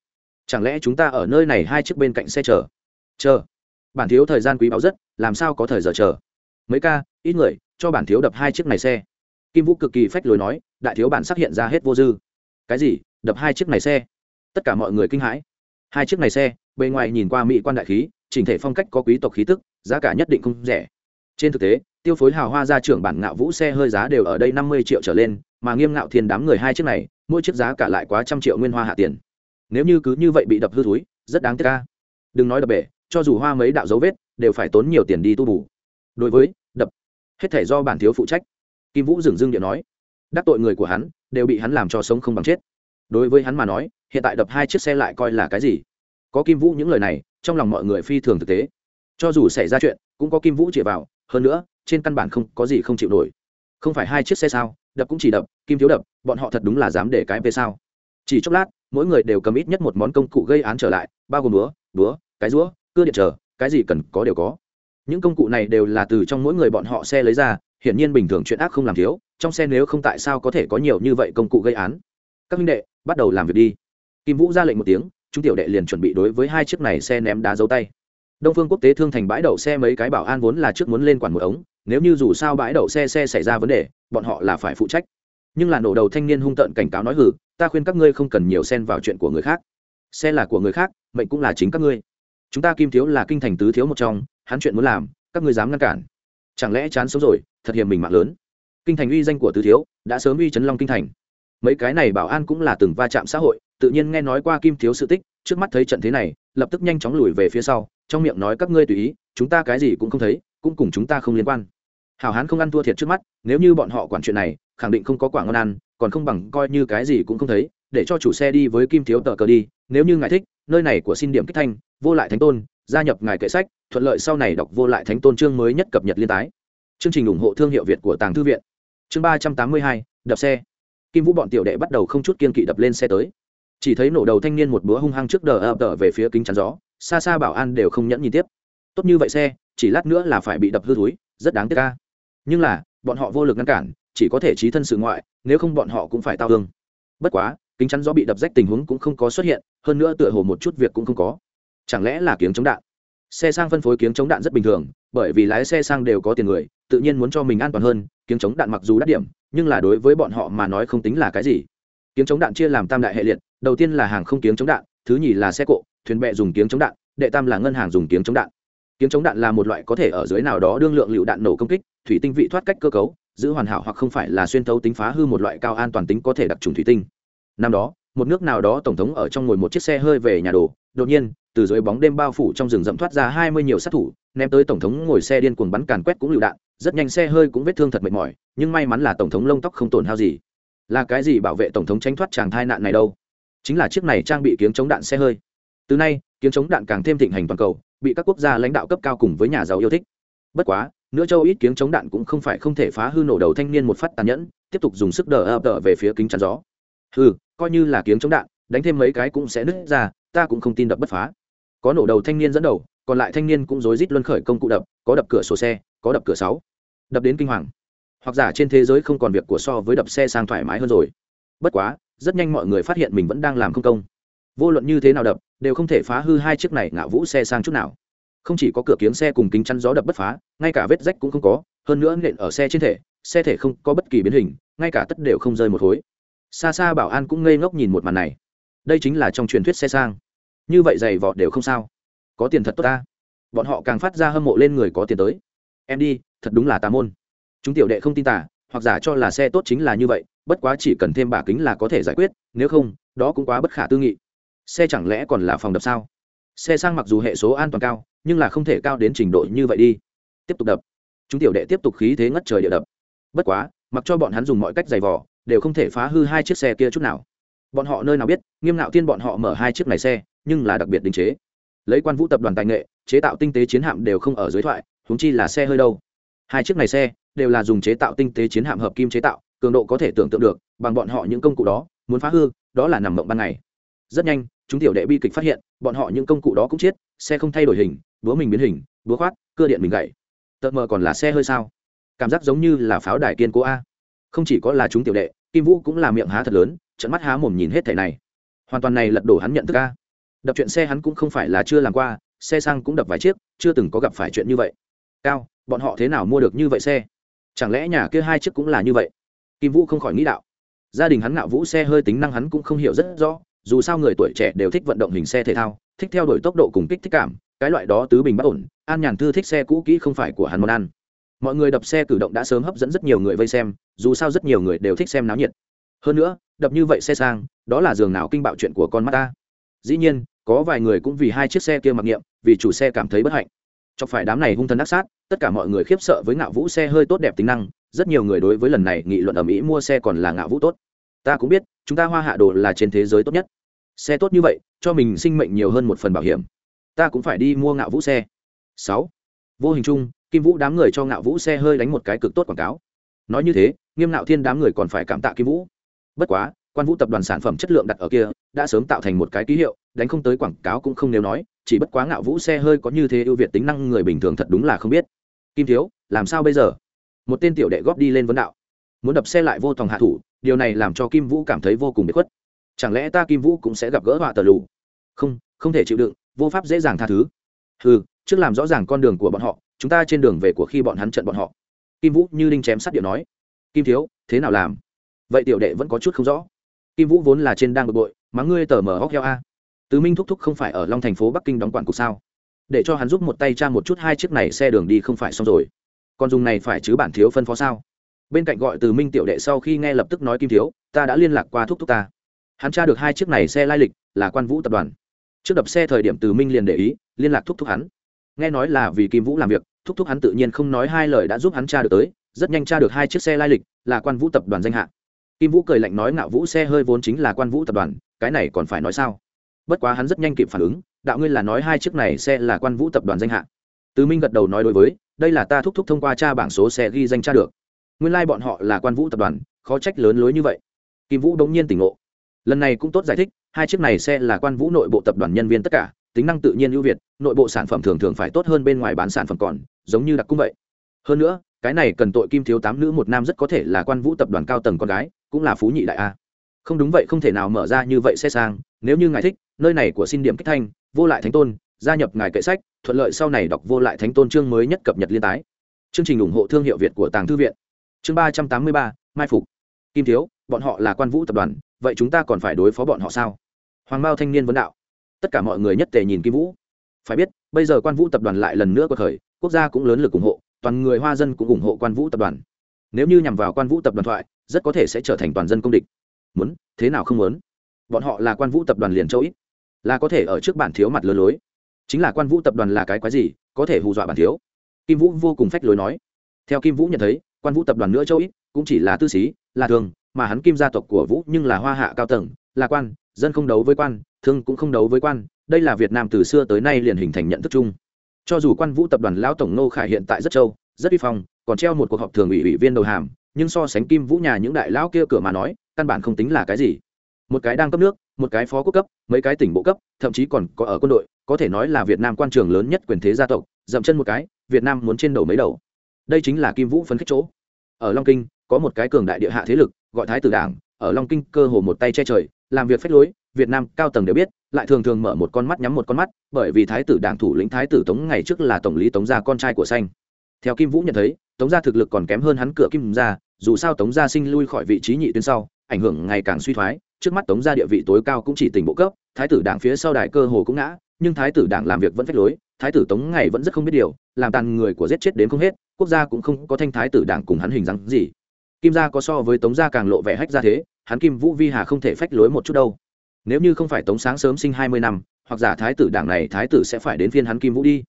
Chẳng lẽ chúng ta ở nơi này hai chiếc bên cạnh xe chờ? Chờ. Bản thiếu thời gian quý báu rất, làm sao có thời giờ chờ? Mấy ca, ít người, cho bản thiếu đập hai chiếc này xe. Kim vũ cực kỳ phách lối nói, đại thiếu bản xác hiện ra hết vô dư. Cái gì? Đập hai chiếc này xe? Tất cả mọi người kinh hãi. Hai chiếc này xe, bề ngoài nhìn qua mỹ quan đại khí, chỉnh thể phong cách có quý tộc khí tức, giá cả nhất định không rẻ trên thực tế, tiêu phối hào hoa ra trưởng bản ngạo vũ xe hơi giá đều ở đây năm mươi triệu trở lên, mà nghiêm ngạo thiên đám người hai chiếc này, mỗi chiếc giá cả lại quá trăm triệu nguyên hoa hạ tiền. Nếu như cứ như vậy bị đập hư túi rất đáng tiếc ca đừng nói đập bể, cho dù hoa mấy đạo dấu vết, đều phải tốn nhiều tiền đi tu bù. Đối với, đập. Hết thể do bản thiếu phụ trách. Kim vũ dừng dưng điện nói. Đắc tội người của hắn, đều bị hắn làm cho sống không bằng chết. Đối với hắn mà nói, hiện tại đập hai chiếc xe lại coi là cái gì? Có kim vũ những lời này, trong lòng mọi người phi thường thực tế. Cho dù xảy ra chuyện, cũng có kim vũ chĩa vào hơn nữa, trên căn bản không có gì không chịu nổi. Không phải hai chiếc xe sao, đập cũng chỉ đập, kim thiếu đập, bọn họ thật đúng là dám để cái về sao? Chỉ chốc lát, mỗi người đều cầm ít nhất một món công cụ gây án trở lại, bao gồm búa búa, cái rũa cưa điện trở, cái gì cần có đều có. Những công cụ này đều là từ trong mỗi người bọn họ xe lấy ra, hiển nhiên bình thường chuyện ác không làm thiếu, trong xe nếu không tại sao có thể có nhiều như vậy công cụ gây án? Các minh đệ, bắt đầu làm việc đi. Kim vũ ra lệnh một tiếng, chúng tiểu đệ liền chuẩn bị đối với hai chiếc này xe ném đá dấu tay đông phương quốc tế thương thành bãi đậu xe mấy cái bảo an vốn là trước muốn lên quản một ống, nếu như dù sao bãi đậu xe xe xảy ra vấn đề, bọn họ là phải phụ trách. Nhưng là nổ đầu thanh niên hung tợn cảnh cáo nói hử ta khuyên các ngươi không cần nhiều xen vào chuyện của người khác. Xe là của người khác, mệnh cũng là chính các ngươi. Chúng ta kim thiếu là kinh thành tứ thiếu một trong, hắn chuyện muốn làm, các ngươi dám ngăn cản. Chẳng lẽ chán sống rồi, thật hiểm mình mạng lớn. Kinh thành uy danh của tứ thiếu đã sớm uy chấn long kinh thành. Mấy cái này bảo an cũng là từng va chạm xã hội, tự nhiên nghe nói qua kim thiếu sự tích, trước mắt thấy trận thế này, lập tức nhanh chóng lùi về phía sau trong miệng nói các ngươi tùy ý, chúng ta cái gì cũng không thấy, cũng cùng chúng ta không liên quan. Hảo hán không ăn thua thiệt trước mắt, nếu như bọn họ quản chuyện này, khẳng định không có quả ngon ăn, còn không bằng coi như cái gì cũng không thấy, để cho chủ xe đi với kim thiếu tờ cờ đi, nếu như ngài thích, nơi này của xin điểm kích thanh, vô lại thánh tôn, gia nhập ngài kệ sách, thuận lợi sau này đọc vô lại thánh tôn chương mới nhất cập nhật liên tái. Chương trình ủng hộ thương hiệu việt của tàng thư viện. Chương ba trăm tám mươi hai, đập xe. Kim vũ bọn tiểu đệ bắt đầu không chút kiên kỵ đập lên xe tới. Chỉ thấy nổ đầu thanh niên một búa hung hăng trước đờ ập đờ về phía kính chắn gió xa xa bảo an đều không nhẫn nhìn tiếp. Tốt như vậy xe, chỉ lát nữa là phải bị đập hư túi rất đáng tiếc ca nhưng là, bọn họ vô lực ngăn cản, chỉ có thể trí thân sự ngoại, nếu không bọn họ cũng phải tao thương. Bất quá, kính chắn gió bị đập rách tình huống cũng không có xuất hiện, hơn nữa tựa hồ một chút việc cũng không có. Chẳng lẽ là kiếng chống đạn? Xe sang phân phối kiếng chống đạn rất bình thường, bởi vì lái xe sang đều có tiền người, tự nhiên muốn cho mình an toàn hơn, kiếng chống đạn mặc dù đắt điểm, nhưng là đối với bọn họ mà nói không tính là cái gì. Kiếng chống đạn chia làm tam đại hệ liệt, đầu tiên là hàng không kiếng chống đạn thứ nhì là xe cộ, thuyền bè dùng tiếng chống đạn, đệ tam là ngân hàng dùng tiếng chống đạn. Tiếng chống đạn là một loại có thể ở dưới nào đó đương lượng lựu đạn nổ công kích, thủy tinh vị thoát cách cơ cấu, giữ hoàn hảo hoặc không phải là xuyên thấu tính phá hư một loại cao an toàn tính có thể đặc trùng thủy tinh. Năm đó, một nước nào đó tổng thống ở trong ngồi một chiếc xe hơi về nhà đồ, đột nhiên, từ dưới bóng đêm bao phủ trong rừng rậm thoát ra hai mươi nhiều sát thủ, ném tới tổng thống ngồi xe điên cuồng bắn càn quét cũng lựu đạn, rất nhanh xe hơi cũng vết thương thật mệt mỏi, nhưng may mắn là tổng thống lông tóc không tổn hao gì. Là cái gì bảo vệ tổng thống tránh thoát chàng thai nạn này đâu? Chính là chiếc này trang bị kiếm chống đạn xe hơi. Từ nay, kiếm chống đạn càng thêm thịnh hành toàn cầu, bị các quốc gia lãnh đạo cấp cao cùng với nhà giàu yêu thích. Bất quá, nữa châu ít kiếm chống đạn cũng không phải không thể phá hư nổ đầu thanh niên một phát tàn nhẫn, tiếp tục dùng sức đờ ập đờ về phía kính chắn gió. Ừ coi như là kiếm chống đạn, đánh thêm mấy cái cũng sẽ nứt ra, ta cũng không tin đập bất phá. Có nổ đầu thanh niên dẫn đầu, còn lại thanh niên cũng rối rít luân khởi công cụ đập, có đập cửa sổ xe, có đập cửa sáu. Đập đến kinh hoàng. Hoặc giả trên thế giới không còn việc của so với đập xe sang thoải mái hơn rồi. Bất quá rất nhanh mọi người phát hiện mình vẫn đang làm không công. Vô luận như thế nào đập, đều không thể phá hư hai chiếc này ngạo vũ xe sang chút nào. Không chỉ có cửa kiếng xe cùng kính chắn gió đập bất phá, ngay cả vết rách cũng không có, hơn nữa nện ở xe trên thể, xe thể không có bất kỳ biến hình, ngay cả tất đều không rơi một khối. Xa xa bảo an cũng ngây ngốc nhìn một màn này. Đây chính là trong truyền thuyết xe sang. Như vậy giày vọt đều không sao. Có tiền thật tốt ta. Bọn họ càng phát ra hâm mộ lên người có tiền tới. Em đi, thật đúng là tà môn. Chúng tiểu đệ không tin tả hoặc giả cho là xe tốt chính là như vậy, bất quá chỉ cần thêm bả kính là có thể giải quyết, nếu không, đó cũng quá bất khả tư nghị. Xe chẳng lẽ còn là phòng đập sao? Xe sang mặc dù hệ số an toàn cao, nhưng là không thể cao đến trình độ như vậy đi. Tiếp tục đập. Chúng tiểu đệ tiếp tục khí thế ngất trời địa đập. Bất quá, mặc cho bọn hắn dùng mọi cách giày vò, đều không thể phá hư hai chiếc xe kia chút nào. Bọn họ nơi nào biết, nghiêm ngạo tiên bọn họ mở hai chiếc này xe, nhưng là đặc biệt đình chế. Lấy quan vũ tập đoàn tài nghệ, chế tạo tinh tế chiến hạm đều không ở dưới thoại húng chi là xe hơi đâu. Hai chiếc này xe đều là dùng chế tạo tinh tế chiến hạm hợp kim chế tạo, cường độ có thể tưởng tượng được, bằng bọn họ những công cụ đó, muốn phá hư, đó là nằm mộng ban ngày. Rất nhanh, chúng tiểu đệ bi kịch phát hiện, bọn họ những công cụ đó cũng chết, xe không thay đổi hình, búa mình biến hình, búa khoát cưa điện mình gậy. Tợt mờ còn là xe hơi sao? Cảm giác giống như là pháo đài kiên cố a. Không chỉ có là chúng tiểu đệ, kim vũ cũng là miệng há thật lớn trận mắt há mồm nhìn hết thẻ này. Hoàn toàn này lật đổ hắn nhận thức a. Đập chuyện xe hắn cũng không phải là chưa làm qua, xe sang cũng đập vài chiếc, chưa từng có gặp phải chuyện như vậy. Cao, bọn họ thế nào mua được như vậy xe? Chẳng lẽ nhà kia hai chiếc cũng là như vậy? Kim vũ không khỏi nghĩ đạo. Gia đình hắn ngạo vũ xe hơi tính năng hắn cũng không hiểu rất rõ, dù sao người tuổi trẻ đều thích vận động hình xe thể thao, thích theo đuổi tốc độ cùng kích thích cảm, cái loại đó tứ bình bất ổn, an nhàn thư thích xe cũ kỹ không phải của hắn món ăn. Mọi người đập xe cử động đã sớm hấp dẫn rất nhiều người vây xem, dù sao rất nhiều người đều thích xem náo nhiệt. Hơn nữa, đập như vậy xe sang, đó là giường nào kinh bạo chuyện của con mắt ta. Dĩ nhiên, có vài người cũng vì hai chiếc xe kia mặc niệm, vì chủ xe cảm thấy bất hạnh chọc phải đám này hung thần ác sát, tất cả mọi người khiếp sợ với ngạo vũ xe hơi tốt đẹp tính năng, rất nhiều người đối với lần này nghị luận ở mỹ mua xe còn là ngạo vũ tốt. Ta cũng biết, chúng ta hoa hạ đồ là trên thế giới tốt nhất. Xe tốt như vậy, cho mình sinh mệnh nhiều hơn một phần bảo hiểm. Ta cũng phải đi mua ngạo vũ xe. Sáu. Vô hình chung, kim vũ đám người cho ngạo vũ xe hơi đánh một cái cực tốt quảng cáo. Nói như thế, nghiêm ngạo thiên đám người còn phải cảm tạ kim vũ. Bất quá, quan vũ tập đoàn sản phẩm chất lượng đặt ở kia, đã sớm tạo thành một cái ký hiệu đánh không tới quảng cáo cũng không nếu nói, chỉ bất quá ngạo vũ xe hơi có như thế ưu việt tính năng người bình thường thật đúng là không biết. Kim thiếu, làm sao bây giờ? Một tên tiểu đệ góp đi lên vấn đạo. Muốn đập xe lại vô tòng hạ thủ, điều này làm cho kim vũ cảm thấy vô cùng bị khuất. Chẳng lẽ ta kim vũ cũng sẽ gặp gỡ họa tờ lù? Không không thể chịu đựng, vô pháp dễ dàng tha thứ. Ừ trước làm rõ ràng con đường của bọn họ, chúng ta trên đường về của khi bọn hắn trận bọn họ. Kim vũ như đinh chém sắt điện nói. Kim thiếu, thế nào làm? Vậy tiểu đệ vẫn có chút không rõ. Kim vũ vốn là trên đang bực bội mắng ngươi tờ mờ hóc heo a tứ minh thúc thúc không phải ở long thành phố bắc kinh đóng quản cục sao? Để cho hắn giúp một tay tra một chút hai chiếc này xe đường đi không phải xong rồi. Còn dùng này phải chứ bản thiếu phân phó sao? Bên cạnh gọi từ minh tiểu đệ sau khi nghe lập tức nói kim thiếu, ta đã liên lạc qua thúc thúc ta. Hắn tra được hai chiếc này xe lai lịch, là quan vũ tập đoàn. Trước đập xe thời điểm từ minh liền để ý, liên lạc thúc thúc hắn. Nghe nói là vì kim vũ làm việc, thúc thúc hắn tự nhiên không nói hai lời đã giúp hắn tra được tới, rất nhanh tra được hai chiếc xe lai lịch, là quan vũ tập đoàn danh hạ. Kim vũ cười lạnh nói, ngạo vũ xe hơi vốn chính là quan vũ tập đoàn, cái này còn phải nói sao? Bất quá hắn rất nhanh kịp phản ứng, đạo ngươi là nói hai chiếc này xe là quan vũ tập đoàn danh hạ. Tứ minh gật đầu nói đối với, đây là ta thúc thúc thông qua tra bảng số xe ghi danh tra được. Nguyên lai、like、bọn họ là quan vũ tập đoàn, khó trách lớn lối như vậy. Kim vũ đống nhiên tỉnh ngộ. Lần này cũng tốt giải thích, hai chiếc này xe là quan vũ nội bộ tập đoàn nhân viên tất cả, tính năng tự nhiên ưu việt, nội bộ sản phẩm thường thường phải tốt hơn bên ngoài bán sản phẩm còn, giống như đặc cung vậy. Hơn nữa, cái này cần tội kim thiếu tám nữ một nam rất có thể là quan vũ tập đoàn cao tầng con gái, cũng là phú nhị đại a. Không đúng vậy không thể nào mở ra như vậy xe sang, nếu như ngài thích nơi này của xin điểm kích thanh, vô lại thánh tôn, gia nhập ngài kệ sách, thuận lợi sau này đọc vô lại thánh tôn chương mới nhất cập nhật liên tái. Chương trình ủng hộ thương hiệu việt của tàng thư viện. Chương ba trăm tám mươi ba, mai phục. Kim thiếu, bọn họ là quan vũ tập đoàn, vậy chúng ta còn phải đối phó bọn họ sao? Hoàng mao thanh niên vấn đạo. Tất cả mọi người nhất tề nhìn kim vũ. Phải biết, bây giờ quan vũ tập đoàn lại lần nữa có thời quốc gia cũng lớn lực ủng hộ, toàn người hoa dân cũng ủng hộ quan vũ tập đoàn. Nếu như nhằm vào quan vũ tập đoàn thoại, rất có thể sẽ trở thành toàn dân công địch. Muốn, thế nào không muốn? Bọn họ là quan vũ tập đoàn liền châu ít là có thể ở trước bản thiếu mặt lừa lối. Chính là quan vũ tập đoàn là cái quái gì, có thể hù dọa bản thiếu. Kim vũ vô cùng phách lối nói. Theo kim vũ nhận thấy, quan vũ tập đoàn nữa châu ít, cũng chỉ là tư sĩ là thường, mà hắn kim gia tộc của vũ nhưng là hoa hạ cao tầng, là quan, dân không đấu với quan, thương cũng không đấu với quan, đây là việt nam từ xưa tới nay liền hình thành nhận thức chung. Cho dù quan vũ tập đoàn lão tổng nô khải hiện tại rất châu rất uy phong, còn treo một cuộc họp thường ủy ủy viên đầu hàm, nhưng so sánh kim vũ nhà những đại lão kia cửa mà nói, căn bản không tính là cái gì. Một cái đang cấp nước một cái phó quốc cấp, mấy cái tỉnh bộ cấp, thậm chí còn có ở quân đội, có thể nói là việt nam quan trường lớn nhất quyền thế gia tộc, dậm chân một cái, việt nam muốn trên đầu mấy đầu. Đây chính là kim vũ phấn khích chỗ. Ở long kinh, có một cái cường đại địa hạ thế lực, gọi thái tử đảng, ở long kinh cơ hồ một tay che trời, làm việc phách lối, việt nam cao tầng đều biết, lại thường thường mở một con mắt nhắm một con mắt, bởi vì thái tử đảng thủ lĩnh thái tử tống ngày trước là tổng lý tống gia con trai của xanh theo kim vũ nhận thấy, tống gia thực lực còn kém hơn hắn cửa kim gia dù sao tống gia sinh lui khỏi vị trí nhị tuyến sau, ảnh hưởng ngày càng suy thoái trước mắt tống gia địa vị tối cao cũng chỉ tỉnh bộ cấp, thái tử đảng phía sau đài cơ hồ cũng ngã, nhưng thái tử đảng làm việc vẫn phách lối, thái tử tống ngày vẫn rất không biết điều, làm tàn người của giết chết đến không hết, quốc gia cũng không có thanh thái tử đảng cùng hắn hình dáng gì. Kim gia có so với tống gia càng lộ vẻ hách ra thế, hắn kim vũ vi hà không thể phách lối một chút đâu. Nếu như không phải tống sáng sớm sinh hai mươi năm, hoặc giả thái tử đảng này thái tử sẽ phải đến phiên hắn kim vũ đi.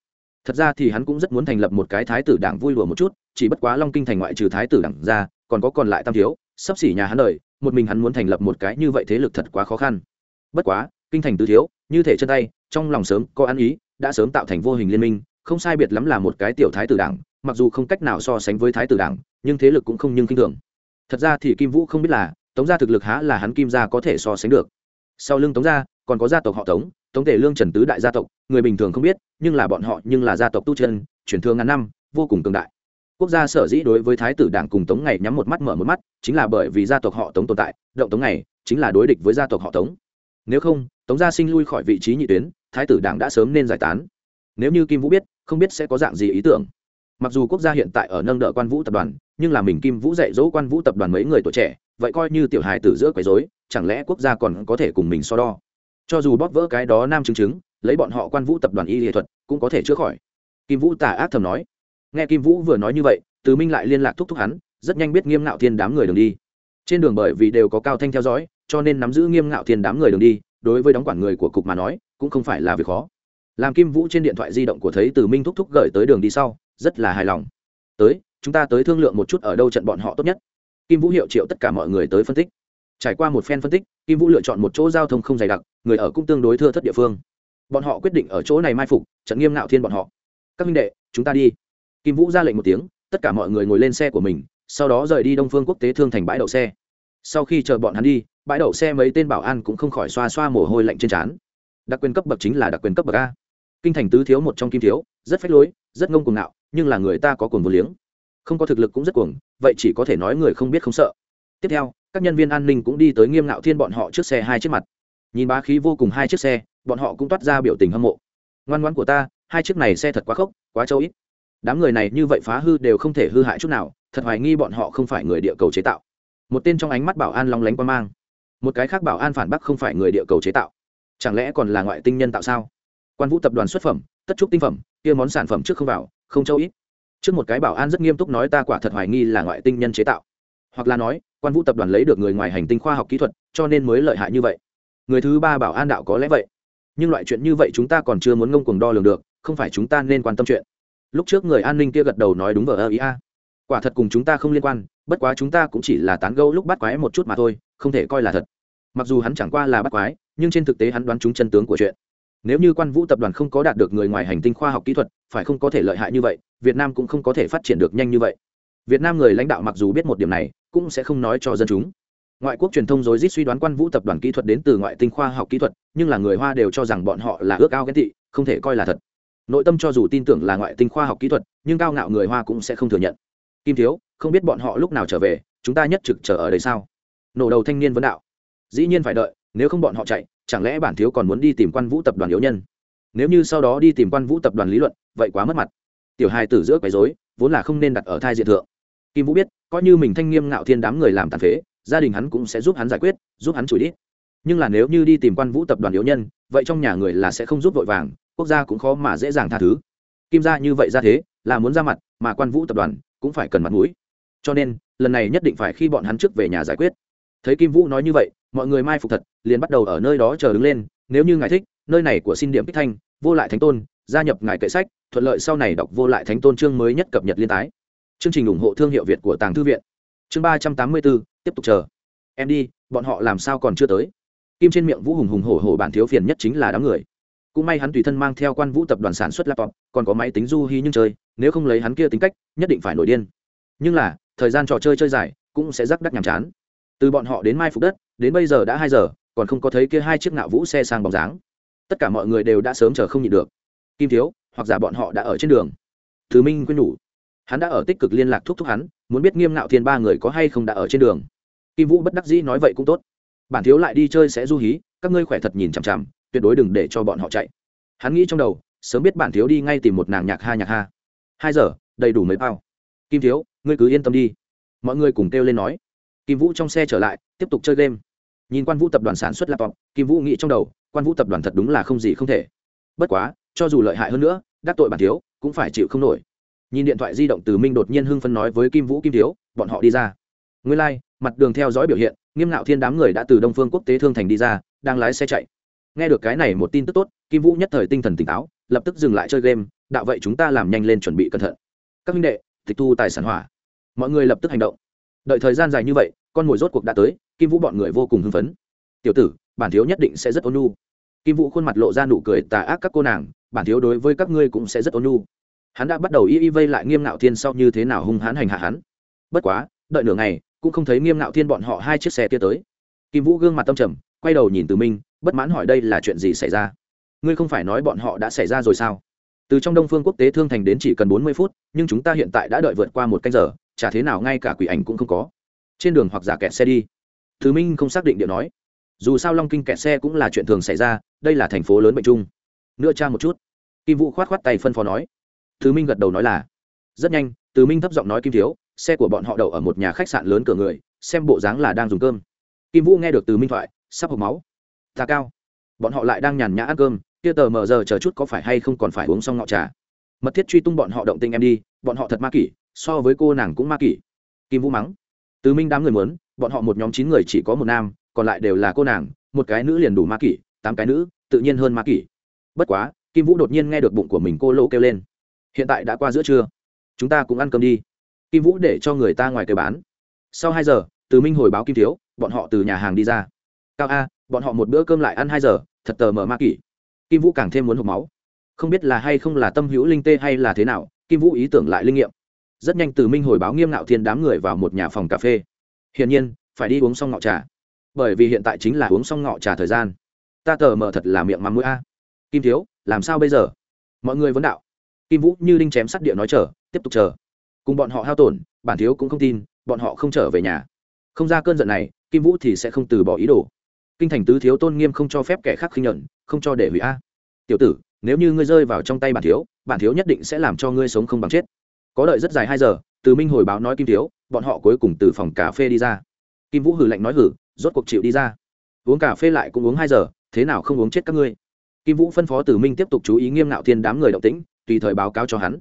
Thật ra thì hắn cũng rất muốn thành lập một cái thái tử đảng vui lùa một chút, chỉ bất quá long kinh thành ngoại trừ thái tử đảng ra, còn có còn lại tam thiếu sắp xỉ nhà hắn đời, một mình hắn muốn thành lập một cái như vậy thế lực thật quá khó khăn. Bất quá, kinh thành tứ thiếu, như thể chân tay, trong lòng sớm có ăn ý, đã sớm tạo thành vô hình liên minh, không sai biệt lắm là một cái tiểu thái tử đảng, mặc dù không cách nào so sánh với thái tử đảng, nhưng thế lực cũng không nhưng kinh thường. Thật ra thì kim vũ không biết là, tống gia thực lực há là hắn kim gia có thể so sánh được. Sau lưng tống gia, còn có gia tộc họ tống tống tể lương trần tứ đại gia tộc, người bình thường không biết, nhưng là bọn họ nhưng là gia tộc tu chân truyền thương ngàn năm, vô cùng cường đại quốc gia sở dĩ đối với thái tử đảng cùng tống ngày nhắm một mắt mở một mắt, chính là bởi vì gia tộc họ tống tồn tại, động tống này chính là đối địch với gia tộc họ tống. Nếu không, tống gia sinh lui khỏi vị trí nhị tuyến, thái tử đảng đã sớm nên giải tán. Nếu như kim vũ biết, không biết sẽ có dạng gì ý tưởng. Mặc dù quốc gia hiện tại ở nâng đỡ quan vũ tập đoàn, nhưng là mình kim vũ dạy dỗ quan vũ tập đoàn mấy người tuổi trẻ, vậy coi như tiểu hài tử giữa quấy rối, chẳng lẽ quốc gia còn có thể cùng mình so đo? Cho dù bóp vỡ cái đó nam chứng chứng, lấy bọn họ quan vũ tập đoàn y nghệ thuật, cũng có thể chữa khỏi. Kim vũ tà ác thầm nói nghe kim vũ vừa nói như vậy, từ minh lại liên lạc thúc thúc hắn, rất nhanh biết nghiêm ngạo thiên đám người đường đi. Trên đường bởi vì đều có cao thanh theo dõi, cho nên nắm giữ nghiêm ngạo thiên đám người đường đi, đối với đóng quản người của cục mà nói, cũng không phải là việc khó. Làm kim vũ trên điện thoại di động của thấy từ minh thúc thúc gửi tới đường đi sau, rất là hài lòng. Tới, chúng ta tới thương lượng một chút ở đâu trận bọn họ tốt nhất. Kim vũ hiệu triệu tất cả mọi người tới phân tích. Trải qua một phen phân tích, kim vũ lựa chọn một chỗ giao thông không dày đặc, người ở cũng tương đối thưa thất địa phương. Bọn họ quyết định ở chỗ này mai phục, trận nghiêm ngạo thiên bọn họ. Các minh đệ, chúng ta đi kim vũ ra lệnh một tiếng, tất cả mọi người ngồi lên xe của mình, sau đó rời đi đông phương quốc tế thương thành bãi đậu xe. Sau khi chờ bọn hắn đi, bãi đậu xe mấy tên bảo an cũng không khỏi xoa xoa mồ hôi lạnh trên trán. Đặc quyền cấp bậc chính là đặc quyền cấp bậc a. Kinh thành tứ thiếu một trong kim thiếu, rất phách lối, rất ngông cuồng ngạo, nhưng là người ta có cuồng vô liếng. Không có thực lực cũng rất cuồng, vậy chỉ có thể nói người không biết không sợ. Tiếp theo, các nhân viên an ninh cũng đi tới nghiêm ngạo thiên bọn họ trước xe hai chiếc mặt. Nhìn bá khí vô cùng hai chiếc xe, bọn họ cũng toát ra biểu tình hâm mộ. Ngoan ngoan của ta, hai chiếc này xe thật quá khốc, quá châu ít đám người này như vậy phá hư đều không thể hư hại chút nào, thật hoài nghi bọn họ không phải người địa cầu chế tạo. Một tên trong ánh mắt bảo an long lánh qua mang. Một cái khác bảo an phản bác không phải người địa cầu chế tạo. Chẳng lẽ còn là ngoại tinh nhân tạo sao? Quan vũ tập đoàn xuất phẩm, tất trúc tinh phẩm, kia món sản phẩm trước không vào, không châu ít. Trước một cái bảo an rất nghiêm túc nói ta quả thật hoài nghi là ngoại tinh nhân chế tạo. Hoặc là nói, quan vũ tập đoàn lấy được người ngoài hành tinh khoa học kỹ thuật, cho nên mới lợi hại như vậy. Người thứ ba bảo an đạo có lẽ vậy. Nhưng loại chuyện như vậy chúng ta còn chưa muốn ngông cuồng đo lường được, không phải chúng ta nên quan tâm chuyện lúc trước người an ninh kia gật đầu nói đúng vờ ơ ý a. Quả thật cùng chúng ta không liên quan, bất quá chúng ta cũng chỉ là tán gẫu lúc bắt quái một chút mà thôi, không thể coi là thật. Mặc dù hắn chẳng qua là bắt quái, nhưng trên thực tế hắn đoán chúng chân tướng của chuyện. Nếu như quan vũ tập đoàn không có đạt được người ngoài hành tinh khoa học kỹ thuật, phải không có thể lợi hại như vậy, việt nam cũng không có thể phát triển được nhanh như vậy. Việt nam người lãnh đạo mặc dù biết một điểm này, cũng sẽ không nói cho dân chúng. Ngoại quốc truyền thông dối rít suy đoán quan vũ tập đoàn kỹ thuật đến từ ngoại tinh khoa học kỹ thuật, nhưng là người hoa đều cho rằng bọn họ là ước ao ghen tị, không thể coi là thật nội tâm cho dù tin tưởng là ngoại tinh khoa học kỹ thuật, nhưng cao ngạo người hoa cũng sẽ không thừa nhận. Kim thiếu, không biết bọn họ lúc nào trở về, chúng ta nhất trực chờ ở đây sao? Nổ đầu thanh niên vấn đạo. Dĩ nhiên phải đợi, nếu không bọn họ chạy, chẳng lẽ bản thiếu còn muốn đi tìm quan vũ tập đoàn yếu nhân? Nếu như sau đó đi tìm quan vũ tập đoàn lý luận, vậy quá mất mặt. Tiểu hai tử giữa quấy dối vốn là không nên đặt ở thai diện thượng. Kim vũ biết, coi như mình thanh nghiêm ngạo thiên đám người làm tàn phế, gia đình hắn cũng sẽ giúp hắn giải quyết, giúp hắn chửi đi nhưng là nếu như đi tìm quan vũ tập đoàn yếu nhân, vậy trong nhà người là sẽ không giúp vội vàng quốc gia cũng khó mà dễ dàng tha thứ. Kim gia như vậy ra thế, là muốn ra mặt, mà quan vũ tập đoàn cũng phải cần mặt mũi. Cho nên, lần này nhất định phải khi bọn hắn trước về nhà giải quyết. Thấy kim vũ nói như vậy, mọi người mai phục thật, liền bắt đầu ở nơi đó chờ đứng lên, nếu như ngài thích, nơi này của xin điểm kích thanh, vô lại thánh tôn, gia nhập ngài kệ sách, thuận lợi sau này đọc vô lại thánh tôn chương mới nhất cập nhật liên tái. Chương trình ủng hộ thương hiệu việt của tàng thư viện. Chương ba trăm tám mươi bốn, tiếp tục chờ. Em đi, bọn họ làm sao còn chưa tới? Kim trên miệng vũ hùng hùng hổ hổ bản thiếu phiền nhất chính là đám người cũng may hắn tùy thân mang theo quan vũ tập đoàn sản xuất laptop, còn có máy tính du hi nhưng chơi, nếu không lấy hắn kia tính cách, nhất định phải nổi điên. Nhưng là, thời gian trò chơi chơi dài, cũng sẽ rắc đắc nhàm chán. Từ bọn họ đến mai phục đất, đến bây giờ đã hai giờ, còn không có thấy kia hai chiếc nạo vũ xe sang bóng dáng. Tất cả mọi người đều đã sớm chờ không nhịn được. Kim thiếu, hoặc giả bọn họ đã ở trên đường. Thứ minh quên nhủ hắn đã ở tích cực liên lạc thúc thúc hắn, muốn biết nghiêm nạo thiên ba người có hay không đã ở trên đường. Kim vũ bất đắc dĩ nói vậy cũng tốt. Bản thiếu lại đi chơi sẽ du hí, các ngươi khỏe thật nhìn chằm chằm tuyệt đối đừng để cho bọn họ chạy. Hắn nghĩ trong đầu sớm biết bản thiếu đi ngay tìm một nàng nhạc ha nhạc ha. Hai giờ đầy đủ mấy bao. Kim thiếu ngươi cứ yên tâm đi. Mọi người cùng kêu lên nói. Kim vũ trong xe trở lại tiếp tục chơi game. Nhìn quan vũ tập đoàn sản xuất laptop kim vũ nghĩ trong đầu quan vũ tập đoàn thật đúng là không gì không thể. Bất quá cho dù lợi hại hơn nữa đắc tội bản thiếu cũng phải chịu không nổi. Nhìn điện thoại di động từ minh đột nhiên hưng phân nói với kim vũ kim thiếu bọn họ đi ra. Nguyên lai、like, mặt đường theo dõi biểu hiện nghiêm ngạo thiên đám người đã từ đông phương quốc tế thương thành đi ra đang lái xe chạy nghe được cái này một tin tức tốt, kim vũ nhất thời tinh thần tỉnh táo, lập tức dừng lại chơi game, đạo vậy chúng ta làm nhanh lên chuẩn bị cẩn thận. Các minh đệ, tịch thu tài sản hỏa. Mọi người lập tức hành động. Đợi thời gian dài như vậy, con mồi rốt cuộc đã tới, kim vũ bọn người vô cùng hưng phấn. Tiểu tử, bản thiếu nhất định sẽ rất ôn nhu. Kim vũ khuôn mặt lộ ra nụ cười tà ác các cô nàng, bản thiếu đối với các ngươi cũng sẽ rất ôn nhu. Hắn đã bắt đầu y y vây lại nghiêm ngạo thiên sau như thế nào hung hãn hành hạ hắn. Bất quá, đợi nửa ngày, cũng không thấy nghiêm ngạo thiên bọn họ hai chiếc xe kia tới. Kim vũ gương mặt tâm trầm, quay đầu nhìn từ minh bất mãn hỏi đây là chuyện gì xảy ra? Ngươi không phải nói bọn họ đã xảy ra rồi sao? Từ trong đông phương quốc tế thương thành đến chỉ cần bốn mươi phút, nhưng chúng ta hiện tại đã đợi vượt qua một canh giờ, chả thế nào ngay cả quỷ ảnh cũng không có. Trên đường hoặc giả kẹt xe đi. Thứ minh không xác định điện nói. Dù sao long kinh kẹt xe cũng là chuyện thường xảy ra, đây là thành phố lớn bệnh chung. Nữa cha một chút. Kim vũ khoát khoát tay phân phó nói. Thứ minh gật đầu nói là, rất nhanh, từ minh thấp giọng nói kim thiếu, xe của bọn họ đậu ở một nhà khách sạn lớn cửa người, xem bộ dáng là đang dùng cơm. Kim vũ nghe được từ minh thoại, sắp hộp máu ta cao. Bọn họ lại đang nhàn nhã ăn cơm, kia tờ mờ giờ chờ chút có phải hay không còn phải uống xong ngọ trà. Mật thiết truy tung bọn họ động tinh em đi, bọn họ thật ma kỷ, so với cô nàng cũng ma kỷ. Kim vũ mắng, từ minh đám người muốn, bọn họ một nhóm chín người chỉ có một nam, còn lại đều là cô nàng, một cái nữ liền đủ ma kỷ, tám cái nữ, tự nhiên hơn ma kỷ. Bất quá, kim vũ đột nhiên nghe được bụng của mình cô lỗ kêu lên, hiện tại đã qua giữa trưa, chúng ta cũng ăn cơm đi. Kim vũ để cho người ta ngoài kề bán. Sau hai giờ, từ minh hồi báo kim thiếu, bọn họ từ nhà hàng đi ra. Cao a bọn họ một bữa cơm lại ăn hai giờ, thật tờ mờ ma kỷ. Kim vũ càng thêm muốn hộp máu. Không biết là hay không là tâm hữu linh tê hay là thế nào, kim vũ ý tưởng lại linh nghiệm. Rất nhanh từ minh hồi báo nghiêm ngạo thiên đám người vào một nhà phòng cà phê. Hiển nhiên, phải đi uống xong ngọ trà. Bởi vì hiện tại chính là uống xong ngọ trà thời gian. Ta tờ mờ thật là miệng mắm mũi a. Kim thiếu, làm sao bây giờ? Mọi người vấn đạo. Kim vũ như đinh chém sắt địa nói chờ, tiếp tục chờ. Cùng bọn họ hao tổn, bản thiếu cũng không tin, bọn họ không trở về nhà. Không ra cơn giận này, kim vũ thì sẽ không từ bỏ ý đồ kinh thành tứ thiếu tôn nghiêm không cho phép kẻ khác khinh nhận không cho để hủy a. Tiểu tử, nếu như ngươi rơi vào trong tay bản thiếu bản thiếu nhất định sẽ làm cho ngươi sống không bằng chết. Có đợi rất dài hai giờ, từ minh hồi báo nói kim thiếu, bọn họ cuối cùng từ phòng cà phê đi ra. Kim vũ hử lạnh nói hử rốt cuộc chịu đi ra. Uống cà phê lại cũng uống hai giờ, thế nào không uống chết các ngươi. Kim vũ phân phó từ minh tiếp tục chú ý nghiêm ngạo thiên đám người động tĩnh, tùy thời báo cáo cho hắn.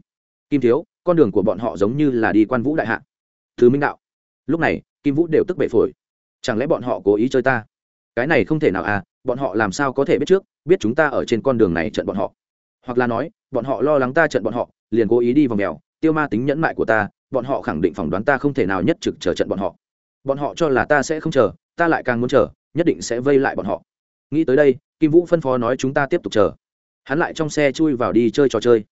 Kim thiếu, con đường của bọn họ giống như là đi quan vũ đại hạ. Thứ minh đạo, lúc này, kim vũ đều tức bể phổi. Chẳng lẽ bọn họ cố ý chơi ta? Cái này không thể nào à bọn họ làm sao có thể biết trước, biết chúng ta ở trên con đường này trận bọn họ. Hoặc là nói, bọn họ lo lắng ta trận bọn họ, liền cố ý đi vào mèo, tiêu ma tính nhẫn mại của ta, bọn họ khẳng định phỏng đoán ta không thể nào nhất trực chờ trận bọn họ. Bọn họ cho là ta sẽ không chờ, ta lại càng muốn chờ, nhất định sẽ vây lại bọn họ. Nghĩ tới đây, kim vũ phân phó nói chúng ta tiếp tục chờ. Hắn lại trong xe chui vào đi chơi trò chơi.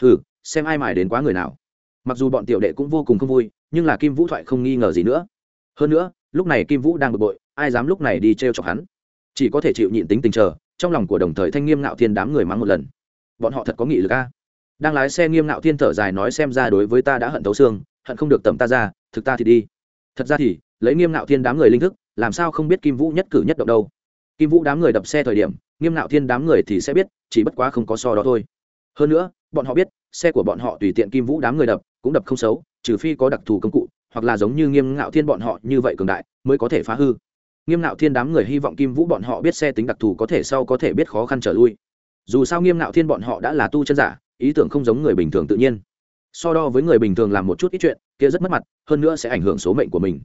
Hừ, xem ai mải đến quá người nào. Mặc dù bọn tiểu đệ cũng vô cùng không vui, nhưng là kim vũ thoại không nghi ngờ gì nữa. Hơn nữa, lúc này kim vũ đang bực bội ai dám lúc này đi t r e o chọc hắn? Chỉ có thể chịu nhịn tính tình chờ, trong lòng của đồng thời thanh nghiêm ngạo thiên đám người mắng một lần. Bọn họ thật có nghị lực a. Đang lái xe nghiêm ngạo thiên thở dài nói xem ra đối với ta đã hận thấu xương, hận không được tầm ta ra, thực ta thì đi. Thật ra thì, lấy nghiêm ngạo thiên đám người linh thức, làm sao không biết kim vũ nhất cử nhất động đâu. Kim vũ đám người đập xe thời điểm, nghiêm ngạo thiên đám người thì sẽ biết, chỉ bất quá không có so đó thôi. Hơn nữa, bọn họ biết, xe của bọn họ tùy tiện kim vũ đám người đập, cũng đập không xấu, trừ phi có đặc thù công cụ, hoặc là giống như nghiêm ngạo thiên bọn họ như vậy cường đại, mới có thể phá hư nghiêm Nạo thiên đám người hy vọng kim vũ bọn họ biết xe tính đặc thù có thể sau có thể biết khó khăn trở lui. Dù sao nghiêm Nạo thiên bọn họ đã là tu chân giả, ý tưởng không giống người bình thường tự nhiên. So đo với người bình thường làm một chút ít chuyện, kia rất mất mặt, hơn nữa sẽ ảnh hưởng số mệnh của mình.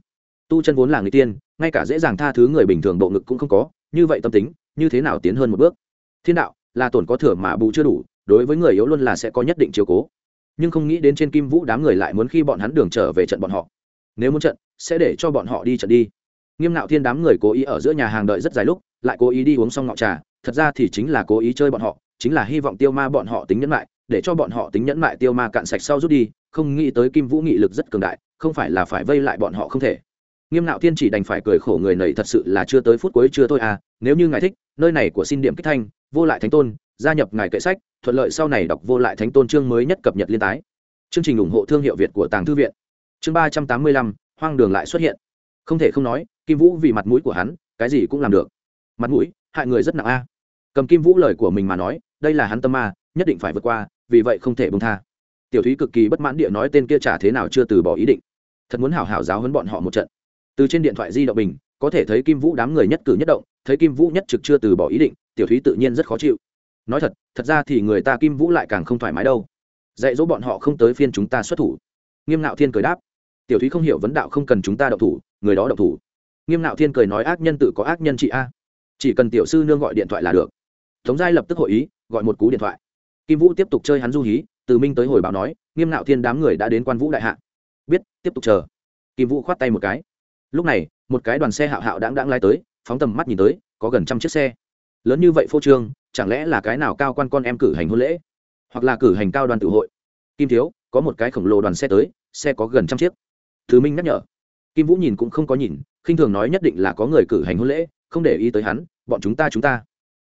Tu chân vốn là người tiên, ngay cả dễ dàng tha thứ người bình thường bộ ngực cũng không có, như vậy tâm tính, như thế nào tiến hơn một bước? Thiên đạo, là tổn có thừa mà bù chưa đủ, đối với người yếu luôn là sẽ có nhất định chiều cố. Nhưng không nghĩ đến trên kim vũ đám người lại muốn khi bọn hắn đường trở về trận bọn họ. Nếu muốn trận, sẽ để cho bọn họ đi trận đi nghiêm ngạo thiên đám người cố ý ở giữa nhà hàng đợi rất dài lúc lại cố ý đi uống xong ngọ trà thật ra thì chính là cố ý chơi bọn họ chính là hy vọng tiêu ma bọn họ tính nhẫn lại, để cho bọn họ tính nhẫn mại tiêu ma cạn sạch sau rút đi không nghĩ tới kim vũ nghị lực rất cường đại không phải là phải vây lại bọn họ không thể. Nghiêm ngạo thiên chỉ đành phải cười khổ người này thật sự là chưa tới phút cuối chưa thôi à nếu như ngài thích nơi này của xin điểm kích thanh vô lại thánh tôn gia nhập ngài kệ sách thuận lợi sau này đọc vô lại thánh tôn chương mới nhất cập nhật liên tái. Chương trình ủng hộ thương hiệu việt của tàng thư viện. Chương ba trăm tám mươi lăm hoang đường lại xuất hiện. Không thể không nói kim vũ vì mặt mũi của hắn, cái gì cũng làm được. Mặt mũi, hại người rất nặng a. Cầm kim vũ lời của mình mà nói, đây là hắn tâm ma, nhất định phải vượt qua, vì vậy không thể bông tha. Tiểu thúy cực kỳ bất mãn địa nói tên kia trả thế nào chưa từ bỏ ý định. Thật muốn hảo hảo giáo hấn bọn họ một trận. Từ trên điện thoại di động bình, có thể thấy kim vũ đám người nhất cử nhất động, thấy kim vũ nhất trực chưa từ bỏ ý định, tiểu thúy tự nhiên rất khó chịu. Nói thật thật ra thì người ta kim vũ lại càng không thoải mái đâu. Dạy dỗ bọn họ không tới phiên chúng ta xuất thủ. Nghiêm ngạo thiên cười đáp. Tiểu thúy không hiểu vấn đạo không cần chúng ta động thủ, người đó động thủ nghiêm Nạo thiên cười nói, ác nhân tự có ác nhân chị a. Chỉ cần tiểu sư nương gọi điện thoại là được. Tống giai lập tức hội ý, gọi một cú điện thoại. Kim vũ tiếp tục chơi hắn du hí, từ minh tới hồi báo nói, nghiêm Nạo thiên đám người đã đến quan vũ đại hạ. Biết, tiếp tục chờ. Kim vũ khoát tay một cái. Lúc này, một cái đoàn xe hạo hạo đáng đáng lai tới, phóng tầm mắt nhìn tới, có gần trăm chiếc xe. Lớn như vậy phô trương, chẳng lẽ là cái nào cao quan con em cử hành hôn lễ? Hoặc là cử hành cao đoàn tự hội? Kim thiếu, có một cái khổng lồ đoàn xe tới, xe có gần trăm chiếc. Thứ minh nhắc nhở. Kim vũ nhìn cũng không có nhìn khinh thường nói nhất định là có người cử hành hôn lễ, không để ý tới hắn, bọn chúng ta chúng ta.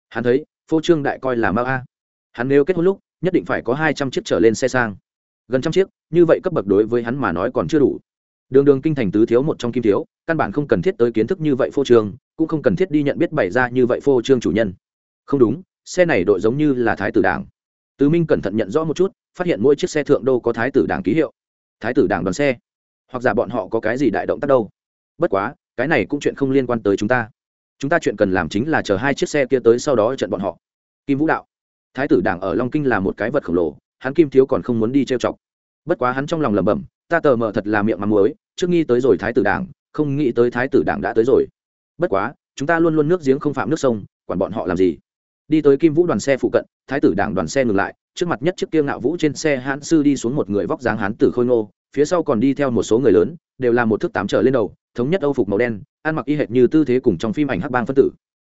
Hắn thấy, phô trương đại coi là mao a. Hắn nếu kết hôn lúc, nhất định phải có hai trăm chiếc trở lên xe sang. Gần trăm chiếc, như vậy cấp bậc đối với hắn mà nói còn chưa đủ. Đường đường kinh thành tứ thiếu một trong kim thiếu, căn bản không cần thiết tới kiến thức như vậy phô trương, cũng không cần thiết đi nhận biết bày ra như vậy phô trương chủ nhân. Không đúng, xe này đội giống như là thái tử đảng. Tứ minh cẩn thận nhận rõ một chút, phát hiện mỗi chiếc xe thượng đô có thái tử đảng ký hiệu, thái tử đảng đoàn xe. Hoặc giả bọn họ có cái gì đại động tác đâu. Bất quá cái này cũng chuyện không liên quan tới chúng ta. Chúng ta chuyện cần làm chính là chờ hai chiếc xe kia tới sau đó trận bọn họ. Kim vũ đạo. Thái tử đảng ở long kinh là một cái vật khổng lồ, hắn kim thiếu còn không muốn đi trêu chọc. Bất quá hắn trong lòng lẩm bẩm, ta tờ mờ thật là miệng mắm muối, trước nghi tới rồi thái tử đảng, không nghĩ tới thái tử đảng đã tới rồi. Bất quá, chúng ta luôn luôn nước giếng không phạm nước sông, quản bọn họ làm gì? Đi tới kim vũ đoàn xe phụ cận, thái tử đảng đoàn xe ngừng lại, trước mặt nhất chiếc kia ngạo vũ trên xe hãn sư đi xuống một người vóc dáng hán tử khôi ngô, phía sau còn đi theo một số người lớn, đều là một thước tám trở lên đầu thống nhất âu phục màu đen, ăn mặc y hệt như tư thế cùng trong phim ảnh hắc bang phân tử.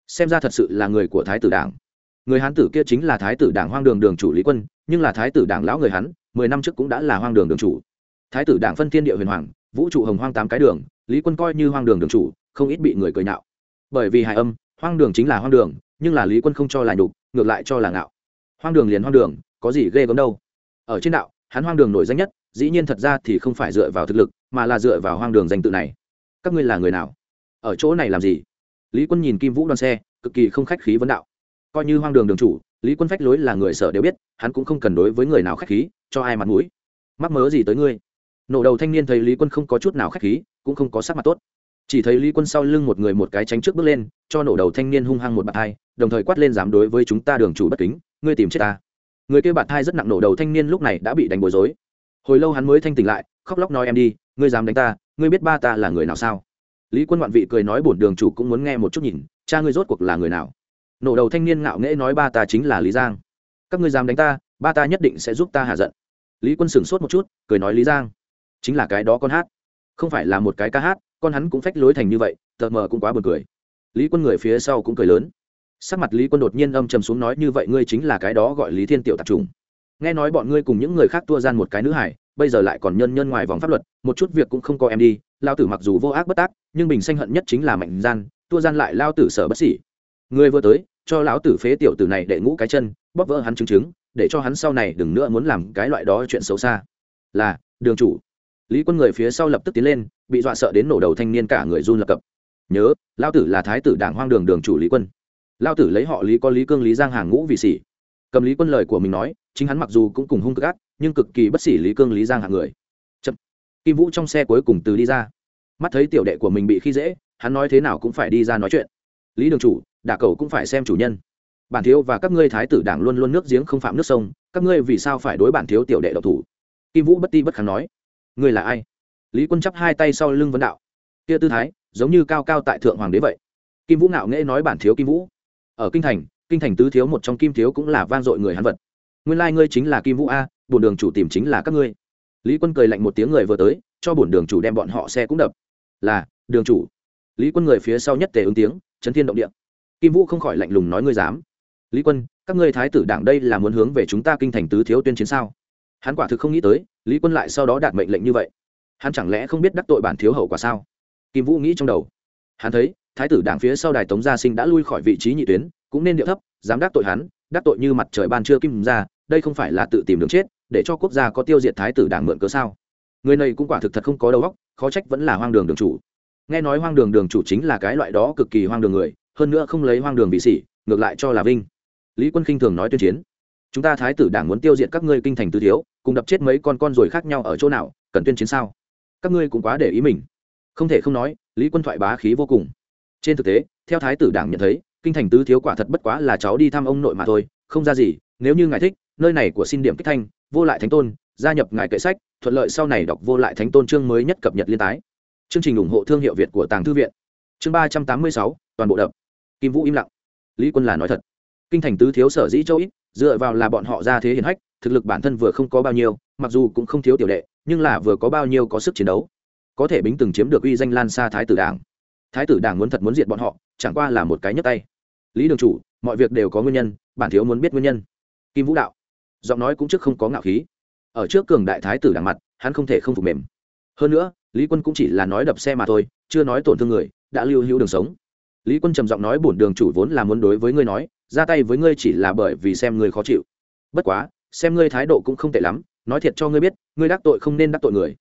Xem ra thật sự là người của thái tử đảng. Người hán tử kia chính là thái tử đảng hoang đường đường chủ lý quân, nhưng là thái tử đảng lão người hắn mười năm trước cũng đã là hoang đường đường chủ. Thái tử đảng phân thiên địa huyền hoàng, vũ trụ hồng hoang tám cái đường, lý quân coi như hoang đường đường chủ, không ít bị người cười nhạo. Bởi vì hài âm, hoang đường chính là hoang đường, nhưng là lý quân không cho là nhục, ngược lại cho là ngạo. Hoang đường liền hoang đường, có gì ghê gớm đâu. Ở trên đạo, hắn hoang đường nổi danh nhất, dĩ nhiên thật ra thì không phải dựa vào thực lực, mà là dựa vào hoang đường danh tự này các ngươi là người nào? Ở chỗ này làm gì? Lý quân nhìn kim vũ đoàn xe, cực kỳ không khách khí vấn đạo. Coi như hoang đường đường chủ, lý quân phách lối là người sở đều biết, hắn cũng không cần đối với người nào khách khí, cho ai mặt mũi. Mắc mớ gì tới ngươi? Nổ đầu thanh niên thấy lý quân không có chút nào khách khí, cũng không có sắc mặt tốt. Chỉ thấy lý quân sau lưng một người một cái tránh trước bước lên, cho nổ đầu thanh niên hung hăng một bạt hai, đồng thời quát lên dám đối với chúng ta đường chủ bất kính, ngươi tìm chết ta. Người kia bạt hai rất nặng nổ đầu thanh niên lúc này đã bị đánh bối rối. Hồi lâu hắn mới thanh tỉnh lại, khóc lóc nói em đi ngươi dám đánh ta, ngươi biết ba ta là người nào sao? Lý quân ngoạn vị cười nói bổn đường chủ cũng muốn nghe một chút nhìn, cha ngươi rốt cuộc là người nào? Nổ đầu thanh niên ngạo nghễ nói ba ta chính là lý giang. Các ngươi dám đánh ta, ba ta nhất định sẽ giúp ta hạ giận. Lý quân sửng sốt một chút, cười nói lý giang, chính là cái đó con hát. Không phải là một cái ca hát, con hắn cũng phách lối thành như vậy, tờ mờ cũng quá buồn cười. Lý quân người phía sau cũng cười lớn. Sắc mặt lý quân đột nhiên âm trầm xuống nói như vậy ngươi chính là cái đó gọi lý thiên tiểu tạp trùng. Nghe nói bọn ngươi cùng những người khác tua gian một cái nữ hải bây giờ lại còn nhân nhân ngoài vòng pháp luật, một chút việc cũng không có em đi, lao tử mặc dù vô ác bất tác, nhưng bình sanh hận nhất chính là mạnh gian, tua gian lại lao tử sở bất xỉ người vừa tới, cho lão tử phế tiểu tử này để ngũ cái chân, bóp vỡ hắn chứng chứng, để cho hắn sau này đừng nữa muốn làm cái loại đó chuyện xấu xa. Là, đường chủ. Lý quân người phía sau lập tức tiến lên, bị dọa sợ đến nổ đầu thanh niên cả người run lập cập. Nhớ lao tử là thái tử đảng hoang đường đường chủ lý quân. Lao tử lấy họ lý có lý cương lý giang hàng ngũ vì xỉ cầm lý quân lời của mình nói, chính hắn mặc dù cũng cùng hung cực ác nhưng cực kỳ bất xỉ lý cương lý giang hạng người Chậm. kim vũ trong xe cuối cùng từ đi ra mắt thấy tiểu đệ của mình bị khi dễ hắn nói thế nào cũng phải đi ra nói chuyện lý đường chủ đả cầu cũng phải xem chủ nhân bản thiếu và các ngươi thái tử đảng luôn luôn nước giếng không phạm nước sông các ngươi vì sao phải đối bản thiếu tiểu đệ độc thủ kim vũ bất ti bất kháng nói ngươi là ai lý quân chắp hai tay sau lưng vấn đạo kia tư thái giống như cao cao tại thượng hoàng đế vậy kim vũ ngạo nghễ nói bản thiếu kim vũ ở kinh thành kinh thành tứ thiếu một trong kim thiếu cũng là vang dội người hắn vật nguyên lai、like、ngươi chính là kim vũ a bổn đường chủ tìm chính là các ngươi. Lý quân cười lạnh một tiếng người vừa tới, cho bổn đường chủ đem bọn họ xe cũng đập. Là, đường chủ. Lý quân người phía sau nhất tề ứng tiếng, chấn thiên động địa. Kim vũ không khỏi lạnh lùng nói ngươi dám. Lý quân, các ngươi thái tử đảng đây là muốn hướng về chúng ta kinh thành tứ thiếu tuyên chiến sao? Hắn quả thực không nghĩ tới, lý quân lại sau đó đạt mệnh lệnh như vậy. Hắn chẳng lẽ không biết đắc tội bản thiếu hậu quả sao? Kim vũ nghĩ trong đầu. Hắn thấy, thái tử đảng phía sau đài tống gia sinh đã lui khỏi vị trí nhị tuyến, cũng nên điệu thấp, dám đắc tội hắn, đắc tội như mặt trời ban trưa kim ra đây không phải là tự tìm đường chết, để cho quốc gia có tiêu diệt thái tử đảng mượn cớ sao? Người này cũng quả thực thật không có đầu óc, khó trách vẫn là hoang đường đường chủ. Nghe nói hoang đường đường chủ chính là cái loại đó cực kỳ hoang đường người, hơn nữa không lấy hoang đường vị sĩ ngược lại cho là vinh. Lý quân khinh thường nói tuyên chiến, chúng ta thái tử đảng muốn tiêu diệt các ngươi kinh thành tứ thiếu, cùng đập chết mấy con con rồi khác nhau ở chỗ nào, cần tuyên chiến sao? Các ngươi cũng quá để ý mình. Không thể không nói, lý quân thoại bá khí vô cùng. Trên thực tế, theo thái tử đảng nhận thấy, kinh thành tứ thiếu quả thật bất quá là cháu đi thăm ông nội mà thôi, không ra gì, nếu như ngài thích nơi này của xin điểm kích thanh, vô lại thánh tôn, gia nhập ngài kệ sách, thuận lợi sau này đọc vô lại thánh tôn chương mới nhất cập nhật liên tái. Chương trình ủng hộ thương hiệu việt của tàng thư viện. Chương ba trăm tám mươi sáu, toàn bộ đập. Kim vũ im lặng. Lý quân là nói thật. Kinh thành tứ thiếu sở dĩ châu ít, dựa vào là bọn họ ra thế hiển hách, thực lực bản thân vừa không có bao nhiêu, mặc dù cũng không thiếu tiểu đệ, nhưng là vừa có bao nhiêu có sức chiến đấu. Có thể bính từng chiếm được uy danh lan xa thái tử đảng. Thái tử đảng muốn thật muốn diệt bọn họ, chẳng qua là một cái nhấp tay. Lý đường chủ, mọi việc đều có nguyên nhân, bản thiếu muốn biết nguyên nhân. Kim vũ đạo giọng nói cũng trước không có ngạo khí. Ở trước cường đại thái tử đằng mặt, hắn không thể không phục mềm. Hơn nữa, lý quân cũng chỉ là nói đập xe mà thôi, chưa nói tổn thương người, đã lưu hữu đường sống. Lý quân trầm giọng nói bổn đường chủ vốn là muốn đối với ngươi nói, ra tay với ngươi chỉ là bởi vì xem ngươi khó chịu. Bất quá, xem ngươi thái độ cũng không tệ lắm, nói thiệt cho ngươi biết, ngươi đắc tội không nên đắc tội người.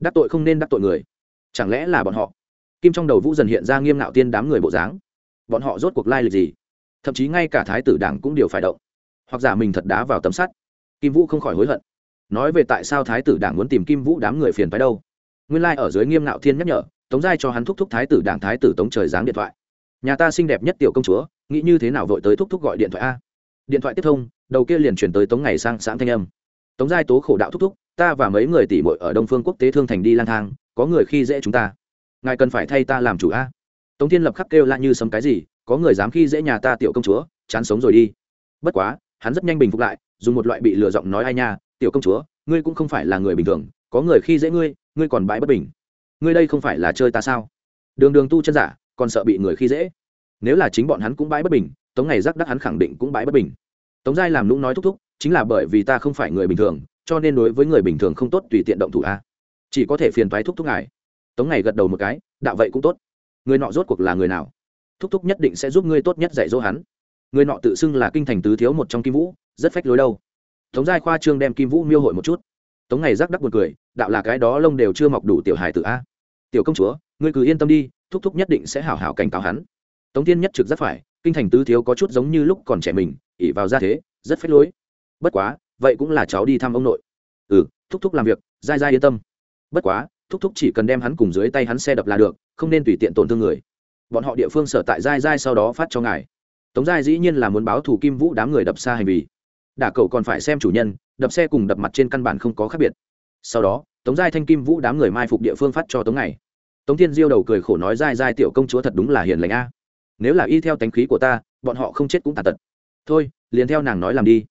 Đắc tội không nên đắc tội người. Chẳng lẽ là bọn họ? Kim trong đầu vũ dần hiện ra nghiêm ngạo tiên đám người bộ dáng. Bọn họ rốt cuộc lai lịch gì? Thậm chí ngay cả thái tử đảng cũng đều phải động. Hoặc giả mình thật đá vào tấm sắt kim vũ không khỏi hối hận. Nói về tại sao thái tử đảng muốn tìm kim vũ đám người phiền phái đâu? Nguyên lai、like、ở dưới nghiêm ngạo thiên nhắc nhở, tống giai cho hắn thúc thúc thái tử đảng thái tử tống trời giáng điện thoại. Nhà ta xinh đẹp nhất tiểu công chúa, nghĩ như thế nào vội tới thúc thúc gọi điện thoại a? Điện thoại tiếp thông, đầu kia liền chuyển tới tống ngày sang sáng thanh âm. Tống giai tố khổ đạo thúc thúc, ta và mấy người tỷ bội ở đông phương quốc tế thương thành đi lang thang, có người khi dễ chúng ta. Ngài cần phải thay ta làm chủ a? Tống thiên lập khắc kêu lại như sấm cái gì, có người dám khi dễ nhà ta tiểu công chúa, chán sống rồi đi. Bất quá, hắn rất nhanh bình phục lại dùng một loại bị lừa giọng nói ai nha, tiểu công chúa, ngươi cũng không phải là người bình thường, có người khi dễ ngươi ngươi còn bãi bất bình. Ngươi đây không phải là chơi ta sao? Đường đường tu chân giả, còn sợ bị người khi dễ. Nếu là chính bọn hắn cũng bãi bất bình, tống ngày rắc đắc hắn khẳng định cũng bãi bất bình. Tống giai làm lũng nói thúc thúc, chính là bởi vì ta không phải người bình thường, cho nên đối với người bình thường không tốt tùy tiện động thủ a. Chỉ có thể phiền toái thúc thúc ngài. Tống ngày gật đầu một cái, đạo vậy cũng tốt. Người nọ rốt cuộc là người nào? Thúc thúc nhất định sẽ giúp ngươi tốt nhất dạy dỗ hắn người nọ tự xưng là kinh thành tứ thiếu một trong kim vũ, rất phách lối đâu. Tống giai khoa trương đem kim vũ miêu hội một chút. Tống ngày rắc đắc một cười, đạo là cái đó lông đều chưa mọc đủ tiểu hài tử a. Tiểu công chúa, ngươi cứ yên tâm đi, thúc thúc nhất định sẽ hảo hảo cảnh cáo hắn. Tống tiên nhất trực rất phải, kinh thành tứ thiếu có chút giống như lúc còn trẻ mình ỉ vào ra thế, rất phách lối. Bất quá, vậy cũng là cháu đi thăm ông nội. Ừ thúc thúc làm việc dai dai yên tâm. Bất quá, thúc thúc chỉ cần đem hắn cùng dưới tay hắn xe đập là được, không nên tùy tiện tổn thương người. Bọn họ địa phương sở tại dai dai sau đó phát cho ngài tống giai dĩ nhiên là muốn báo thủ kim vũ đám người đập xa hành vi. Đả cậu còn phải xem chủ nhân, đập xe cùng đập mặt trên căn bản không có khác biệt. Sau đó, tống giai thanh kim vũ đám người mai phục địa phương phát cho tống này tống thiên diêu đầu cười khổ nói, Giai Giai tiểu công chúa thật đúng là hiền lành a. Nếu là y theo tánh khí của ta, bọn họ không chết cũng tàn tật. Thôi, liền theo nàng nói làm đi.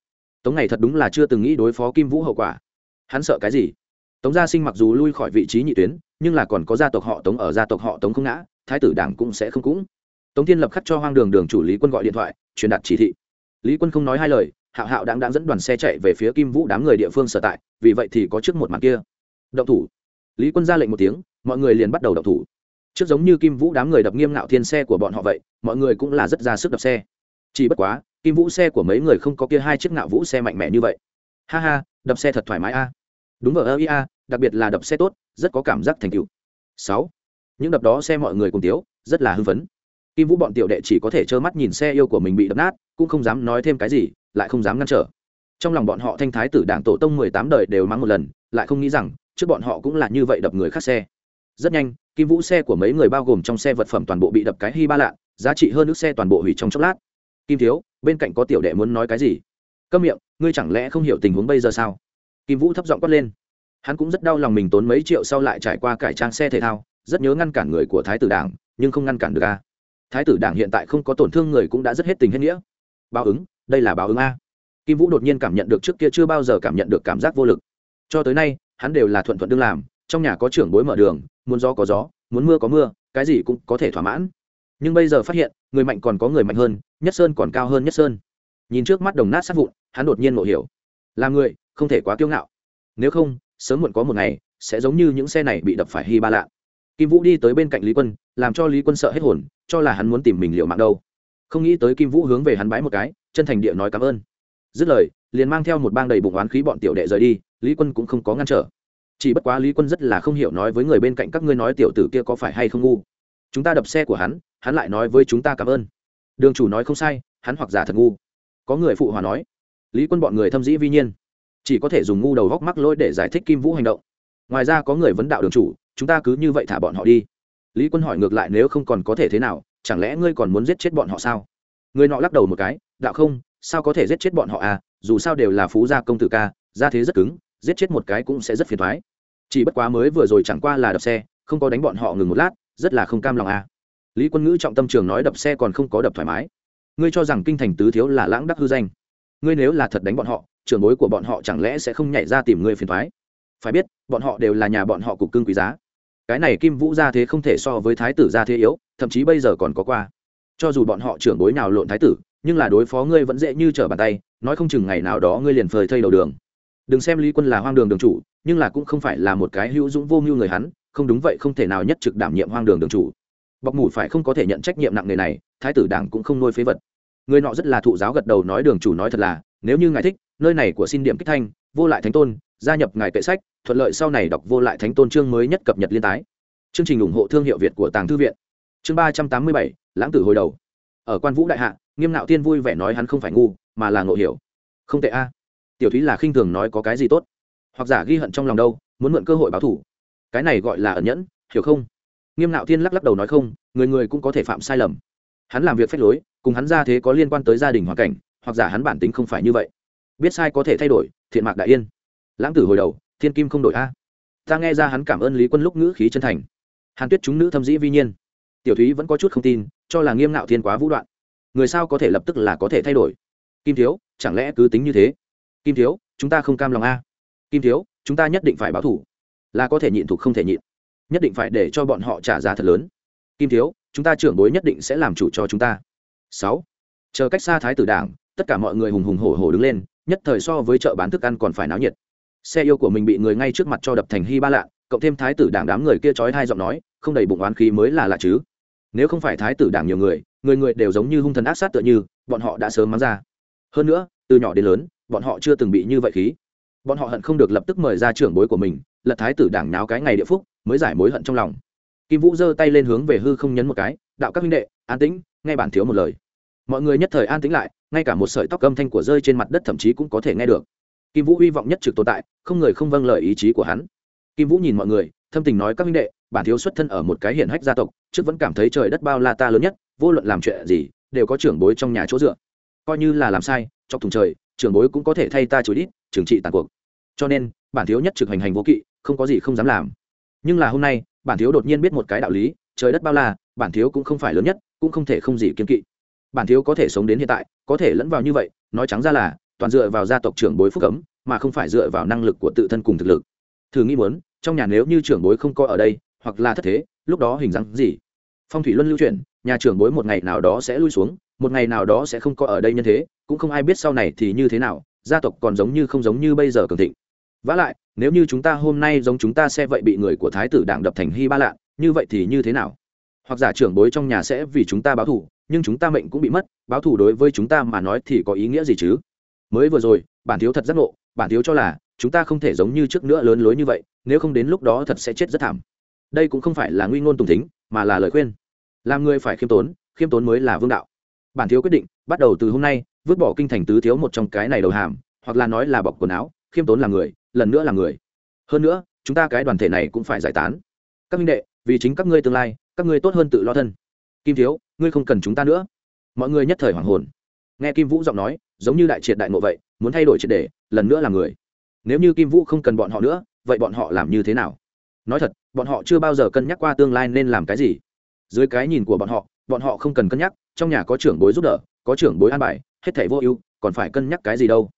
Tống này thật đúng là chưa từng nghĩ đối phó kim vũ hậu quả. Hắn sợ cái gì? Tống gia sinh mặc dù lui khỏi vị trí nhị tuyến, nhưng là còn có gia tộc họ tống ở gia tộc họ tống không ngã, thái tử đảng cũng sẽ không cũng tống thiên lập khắc cho hoang đường đường chủ lý quân gọi điện thoại, truyền đạt chỉ thị. Lý quân không nói hai lời hạo hạo đang đang dẫn đoàn xe chạy về phía kim vũ đám người địa phương sở tại, vì vậy thì có trước một mặt kia. Động thủ. Lý quân ra lệnh một tiếng, mọi người liền bắt đầu động thủ. Trước giống như kim vũ đám người đập nghiêm ngạo thiên xe của bọn họ vậy, mọi người cũng là rất ra sức đập xe. Chỉ bất quá, kim vũ xe của mấy người không có kia hai chiếc ngạo vũ xe mạnh mẽ như vậy. Ha ha, đập xe thật thoải mái a. Đúng vào ơ ia đặc biệt là đập xe tốt, rất có cảm giác thành tựu. Sáu. Những đập đó xe mọi người cùng tiếu, rất là hưng phấn kim vũ bọn tiểu đệ chỉ có thể trơ mắt nhìn xe yêu của mình bị đập nát, cũng không dám nói thêm cái gì, lại không dám ngăn trở. Trong lòng bọn họ thanh thái tử đảng tổ tông mười tám đời đều mắng một lần, lại không nghĩ rằng, trước bọn họ cũng là như vậy đập người khác xe. Rất nhanh, kim vũ xe của mấy người bao gồm trong xe vật phẩm toàn bộ bị đập cái hy ba lạ, giá trị hơn nước xe toàn bộ hủy trong chốc lát. Kim thiếu, bên cạnh có tiểu đệ muốn nói cái gì? Câm miệng, ngươi chẳng lẽ không hiểu tình huống bây giờ sao? Kim vũ thấp giọng quát lên. Hắn cũng rất đau lòng mình tốn mấy triệu sau lại trải qua cải trang xe thể thao, rất nhớ ngăn cản người của thái tử đảng, nhưng không ngăn cản được a thái tử đảng hiện tại không có tổn thương người cũng đã rất hết tình hết nghĩa. Báo ứng, đây là báo ứng a. Kim vũ đột nhiên cảm nhận được trước kia chưa bao giờ cảm nhận được cảm giác vô lực. Cho tới nay, hắn đều là thuận thuận đương làm, trong nhà có trưởng bối mở đường, muốn gió có gió, muốn mưa có mưa, cái gì cũng có thể thỏa mãn. Nhưng bây giờ phát hiện, người mạnh còn có người mạnh hơn, nhất sơn còn cao hơn nhất sơn. Nhìn trước mắt đồng nát sát vụn, hắn đột nhiên ngộ hiểu. Là người, không thể quá kiêu ngạo. Nếu không, sớm muộn có một ngày, sẽ giống như những xe này bị đập phải hy ba lạ. Kim vũ đi tới bên cạnh lý quân làm cho lý quân sợ hết hồn, cho là hắn muốn tìm mình liệu mạng đâu. Không nghĩ tới kim vũ hướng về hắn bái một cái, chân thành địa nói cảm ơn. Dứt lời, liền mang theo một bang đầy bụng oán khí bọn tiểu đệ rời đi, lý quân cũng không có ngăn trở. Chỉ bất quá lý quân rất là không hiểu nói với người bên cạnh các ngươi nói tiểu tử kia có phải hay không ngu. Chúng ta đập xe của hắn hắn lại nói với chúng ta cảm ơn. Đường chủ nói không sai, hắn hoặc giả thật ngu. Có người phụ hòa nói. Lý quân bọn người thâm dĩ vi nhiên. Chỉ có thể dùng ngu đầu góc mắc lỗi để giải thích kim vũ hành động. Ngoài ra có người vấn đạo đường chủ, chúng ta cứ như vậy thả bọn họ đi lý quân hỏi ngược lại nếu không còn có thể thế nào, chẳng lẽ ngươi còn muốn giết chết bọn họ sao? Người nọ lắc đầu một cái, đạo không, sao có thể giết chết bọn họ à? Dù sao đều là phú gia công tử ca, gia thế rất cứng, giết chết một cái cũng sẽ rất phiền thoái chỉ bất quá mới vừa rồi chẳng qua là đập xe, không có đánh bọn họ ngừng một lát, rất là không cam lòng à. Lý quân ngữ trọng tâm trường nói đập xe còn không có đập thoải mái. Ngươi cho rằng kinh thành tứ thiếu là lãng đắc hư danh. Ngươi nếu là thật đánh bọn họ, trưởng bối của bọn họ chẳng lẽ sẽ không nhảy ra tìm ngươi phiền thoái phải biết, bọn họ đều là nhà bọn họ cục cưng quý giá cái này kim vũ gia thế không thể so với thái tử gia thế yếu, thậm chí bây giờ còn có qua. Cho dù bọn họ trưởng bối nào lộn thái tử, nhưng là đối phó ngươi vẫn dễ như trở bàn tay, nói không chừng ngày nào đó ngươi liền phơi thây đầu đường. Đừng xem lý quân là hoang đường đường chủ, nhưng là cũng không phải là một cái hữu dũng vô mưu người hắn, không đúng vậy không thể nào nhất trực đảm nhiệm hoang đường đường chủ. Bọc mủ phải không có thể nhận trách nhiệm nặng nề này, thái tử đảng cũng không nuôi phế vật. Người nọ rất là thụ giáo gật đầu nói đường chủ nói thật là, nếu như ngài thích, nơi này của xin điểm kích thanh, vô lại thánh tôn gia nhập ngài kệ sách, thuận lợi sau này đọc vô lại thánh tôn chương mới nhất cập nhật liên tái. Chương trình ủng hộ thương hiệu việt của tàng thư viện. Chương ba trăm tám mươi bảy, lãng tử hồi đầu. Ở quan vũ đại hạ, nghiêm nạo tiên vui vẻ nói hắn không phải ngu, mà là ngộ hiểu. Không tệ a. Tiểu thúy là khinh thường nói có cái gì tốt. Hoặc giả ghi hận trong lòng đâu, muốn mượn cơ hội báo thủ. Cái này gọi là ẩn nhẫn, hiểu không? Nghiêm nạo tiên lắc lắc đầu nói không, người người cũng có thể phạm sai lầm. Hắn làm việc phép lối, cùng hắn ra thế có liên quan tới gia đình hoàn cảnh, hoặc giả hắn bản tính không phải như vậy. Biết sai có thể thay đổi, thiện mạc đại yên lãng tử hồi đầu, thiên kim không đổi a. Ta nghe ra hắn cảm ơn lý quân lúc ngữ khí chân thành. Hàn tuyết chúng nữ thâm dĩ vi nhiên. Tiểu thúy vẫn có chút không tin, cho là nghiêm ngạo thiên quá vũ đoạn. Người sao có thể lập tức là có thể thay đổi? Kim thiếu, chẳng lẽ cứ tính như thế? Kim thiếu, chúng ta không cam lòng a. Kim thiếu, chúng ta nhất định phải báo thủ. Là có thể nhịn thuộc không thể nhịn. Nhất định phải để cho bọn họ trả giá thật lớn. Kim thiếu, chúng ta trưởng bối nhất định sẽ làm chủ cho chúng ta. Sáu. Chờ cách xa thái tử đảng, tất cả mọi người hùng hùng hổ hổ đứng lên, nhất thời so với chợ bán thức ăn còn phải náo nhiệt xe yêu của mình bị người ngay trước mặt cho đập thành hy ba lạ cộng thêm thái tử đảng đám người kia trói hai giọng nói, không đầy bụng oán khí mới là lạ chứ. Nếu không phải thái tử đảng nhiều người người người đều giống như hung thần ác sát tựa như, bọn họ đã sớm mắng ra. Hơn nữa, từ nhỏ đến lớn, bọn họ chưa từng bị như vậy khí. Bọn họ hận không được lập tức mời ra trưởng bối của mình lật thái tử đảng náo cái ngày địa phúc, mới giải mối hận trong lòng. Kim vũ giơ tay lên hướng về hư không nhấn một cái, đạo các huynh đệ, an tĩnh, nghe bản thiếu một lời. Mọi người nhất thời an tĩnh lại, ngay cả một sợi tóc âm thanh của rơi trên mặt đất thậm chí cũng có thể nghe được kim vũ hy vọng nhất trực tồn tại, không người không vâng lời ý chí của hắn. Kim vũ nhìn mọi người, thâm tình nói, các huynh đệ, bản thiếu xuất thân ở một cái hiển hách gia tộc, trước vẫn cảm thấy trời đất bao la ta lớn nhất, vô luận làm chuyện gì, đều có trưởng bối trong nhà chỗ dựa. Coi như là làm sai trong thùng trời, trưởng bối cũng có thể thay ta chối đít, trừng trị tàn cuộc. Cho nên, bản thiếu nhất trực hành hành vô kỵ, không có gì không dám làm. Nhưng là hôm nay, bản thiếu đột nhiên biết một cái đạo lý, trời đất bao la, bản thiếu cũng không phải lớn nhất, cũng không thể không gì kiên kỵ. Bản thiếu có thể sống đến hiện tại, có thể lẫn vào như vậy, nói trắng ra là toàn dựa vào gia tộc trưởng bối phúc cấm, mà không phải dựa vào năng lực của tự thân cùng thực lực. Thử nghĩ muốn, trong nhà nếu như trưởng bối không có ở đây, hoặc là thất thế, lúc đó hình dáng gì? Phong thủy luân lưu chuyển, nhà trưởng bối một ngày nào đó sẽ lui xuống, một ngày nào đó sẽ không có ở đây nhân thế, cũng không ai biết sau này thì như thế nào, gia tộc còn giống như không giống như bây giờ cường thịnh. Vả lại, nếu như chúng ta hôm nay giống chúng ta sẽ vậy bị người của thái tử đảng đập thành hy ba lạ, như vậy thì như thế nào? Hoặc giả trưởng bối trong nhà sẽ vì chúng ta báo thù, nhưng chúng ta mệnh cũng bị mất, báo thù đối với chúng ta mà nói thì có ý nghĩa gì chứ? Mới vừa rồi, bản thiếu thật giác ngộ, bản thiếu cho là chúng ta không thể giống như trước nữa lớn lối như vậy, nếu không đến lúc đó thật sẽ chết rất thảm. Đây cũng không phải là nguy ngôn tùng thính, mà là lời khuyên. Làm người phải khiêm tốn khiêm tốn mới là vương đạo. Bản thiếu quyết định, bắt đầu từ hôm nay, vứt bỏ kinh thành tứ thiếu một trong cái này đầu hàm, hoặc là nói là bọc quần áo, khiêm tốn là người, lần nữa là người. Hơn nữa, chúng ta cái đoàn thể này cũng phải giải tán. Các minh đệ, vì chính các ngươi tương lai, các ngươi tốt hơn tự lo thân. Kim thiếu, ngươi không cần chúng ta nữa. Mọi người nhất thời hoàng hồn. Nghe kim vũ giọng nói giống như đại triệt đại ngộ vậy, muốn thay đổi triệt để, lần nữa là người. Nếu như kim vũ không cần bọn họ nữa, vậy bọn họ làm như thế nào? Nói thật, bọn họ chưa bao giờ cân nhắc qua tương lai nên làm cái gì. Dưới cái nhìn của bọn họ bọn họ không cần cân nhắc, trong nhà có trưởng bối giúp đỡ, có trưởng bối an bài, hết thảy vô ưu, còn phải cân nhắc cái gì đâu.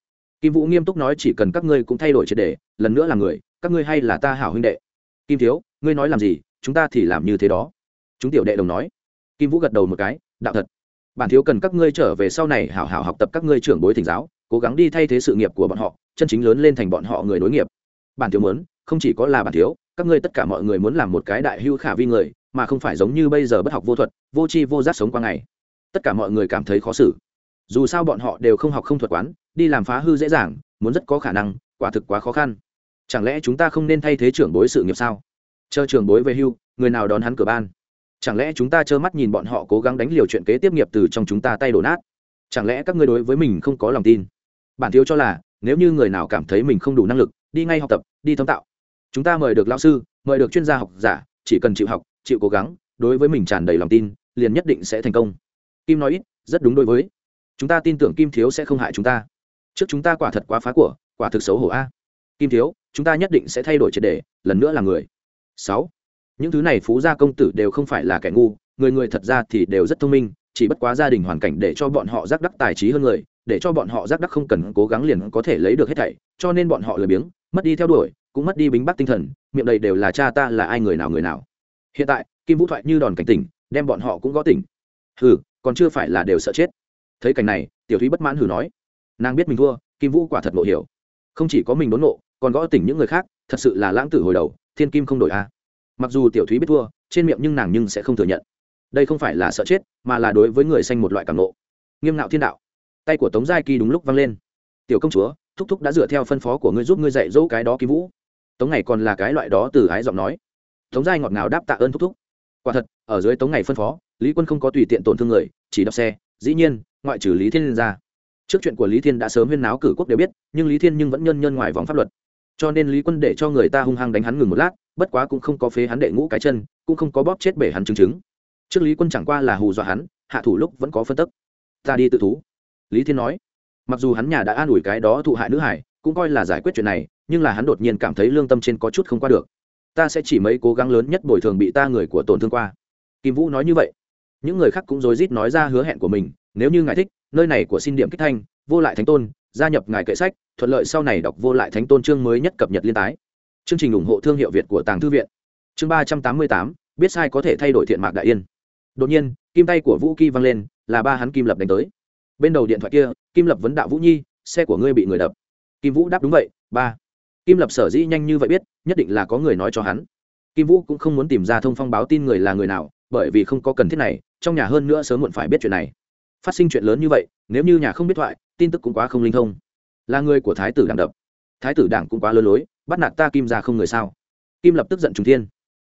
Kim vũ nghiêm túc nói chỉ cần các ngươi cũng thay đổi triệt để, lần nữa là người, các ngươi hay là ta hảo huynh đệ. Kim thiếu, ngươi nói làm gì, chúng ta thì làm như thế đó. Chúng tiểu đệ đồng nói. Kim vũ gật đầu một cái, đạo thật bản thiếu cần các ngươi trở về sau này hảo hảo học tập các ngươi trưởng bối thỉnh giáo, cố gắng đi thay thế sự nghiệp của bọn họ, chân chính lớn lên thành bọn họ người nối nghiệp. Bản thiếu muốn, không chỉ có là bản thiếu, các ngươi tất cả mọi người muốn làm một cái đại hưu khả vi người, mà không phải giống như bây giờ bất học vô thuật, vô tri vô giác sống qua ngày. Tất cả mọi người cảm thấy khó xử. Dù sao bọn họ đều không học không thuật quán, đi làm phá hư dễ dàng, muốn rất có khả năng, quả thực quá khó khăn. Chẳng lẽ chúng ta không nên thay thế trưởng bối sự nghiệp sao? Chờ trưởng bối về hưu, người nào đón hắn cửa ban? Chẳng lẽ chúng ta trơ mắt nhìn bọn họ cố gắng đánh liều chuyện kế tiếp nghiệp từ trong chúng ta tay đổ nát? Chẳng lẽ các ngươi đối với mình không có lòng tin? Bản thiếu cho là, nếu như người nào cảm thấy mình không đủ năng lực, đi ngay học tập, đi thông tạo. Chúng ta mời được lao sư, mời được chuyên gia học giả, chỉ cần chịu học, chịu cố gắng, đối với mình tràn đầy lòng tin, liền nhất định sẽ thành công. Kim nói ít, rất đúng đối với. Chúng ta tin tưởng kim thiếu sẽ không hại chúng ta. Trước chúng ta quả thật quá phá của, quả thực xấu hổ a. Kim thiếu, chúng ta nhất định sẽ thay đổi triệt đề lần nữa là người. Sáu những thứ này phú gia công tử đều không phải là kẻ ngu, người người thật ra thì đều rất thông minh, chỉ bất quá gia đình hoàn cảnh để cho bọn họ giác đắc tài trí hơn người, để cho bọn họ giác đắc không cần cố gắng liền có thể lấy được hết thảy, cho nên bọn họ lười biếng, mất đi theo đuổi, cũng mất đi bính bắc tinh thần, miệng đầy đều là cha ta là ai người nào người nào. Hiện tại, kim vũ thoại như đòn cảnh tỉnh, đem bọn họ cũng gõ tỉnh. Hừ, còn chưa phải là đều sợ chết. Thấy cảnh này, tiểu thúy bất mãn hừ nói. Nàng biết mình thua, kim vũ quả thật ngộ hiểu. Không chỉ có mình đốn ngộ, còn gõ tỉnh những người khác, thật sự là lãng tử hồi đầu, thiên kim không đổi a mặc dù tiểu thúy biết thua, trên miệng nhưng nàng nhưng sẽ không thừa nhận. Đây không phải là sợ chết, mà là đối với người xanh một loại cảm nộ nghiêm ngạo thiên đạo. Tay của tống giai kỳ đúng lúc văng lên. Tiểu công chúa, thúc thúc đã dựa theo phân phó của ngươi giúp ngươi dạy dỗ cái đó ký vũ. Tống ngày còn là cái loại đó từ ái giọng nói. Tống giai ngọt ngào đáp tạ ơn thúc thúc. Quả thật, ở dưới tống ngày phân phó, lý quân không có tùy tiện tổn thương người, chỉ đọc xe, dĩ nhiên, ngoại trừ lý thiên liên ra. Trước chuyện của lý thiên đã sớm huyên náo cử quốc đều biết, nhưng lý thiên nhưng vẫn nhân nhân ngoài vòng pháp luật. Cho nên lý quân để cho người ta hung hăng đánh hắn ngừng một lát bất quá cũng không có phế hắn đệ ngũ cái chân, cũng không có bóp chết bể hắn chứng chứng. Trước lý quân chẳng qua là hù dọa hắn, hạ thủ lúc vẫn có phân tức. Ta đi tự thú. Lý thiên nói. Mặc dù hắn nhà đã an ủi cái đó thụ hại nữ hải, cũng coi là giải quyết chuyện này, nhưng là hắn đột nhiên cảm thấy lương tâm trên có chút không qua được. Ta sẽ chỉ mấy cố gắng lớn nhất bồi thường bị ta người của tổn thương qua. Kim vũ nói như vậy. Những người khác cũng rối rít nói ra hứa hẹn của mình, nếu như ngài thích, nơi này của xin điểm kích thanh, vô lại thánh tôn, gia nhập ngài kệ sách, thuận lợi sau này đọc vô lại thánh tôn chương mới nhất cập nhật liên tái chương trình ủng hộ thương hiệu việt của tàng thư viện. Chương ba trăm tám mươi tám, biết sai có thể thay đổi thiện mạc đại yên. Đột nhiên, kim tay của vũ kỳ văng lên, là ba hắn kim lập đánh tới. Bên đầu điện thoại kia, kim lập vấn đạo vũ nhi, xe của ngươi bị người đập. Kim vũ đáp, đúng vậy, ba. Kim lập sở dĩ nhanh như vậy biết, nhất định là có người nói cho hắn. Kim vũ cũng không muốn tìm ra thông phong báo tin người là người nào, bởi vì không có cần thiết này, trong nhà hơn nữa sớm muộn phải biết chuyện này. Phát sinh chuyện lớn như vậy, nếu như nhà không biết thoại, tin tức cũng quá không linh thông. Là người của thái tử đảng đập. Thái tử đảng cũng quá lơ lối bắt nạt ta kim gia không người sao? Kim lập tức giận trùng thiên.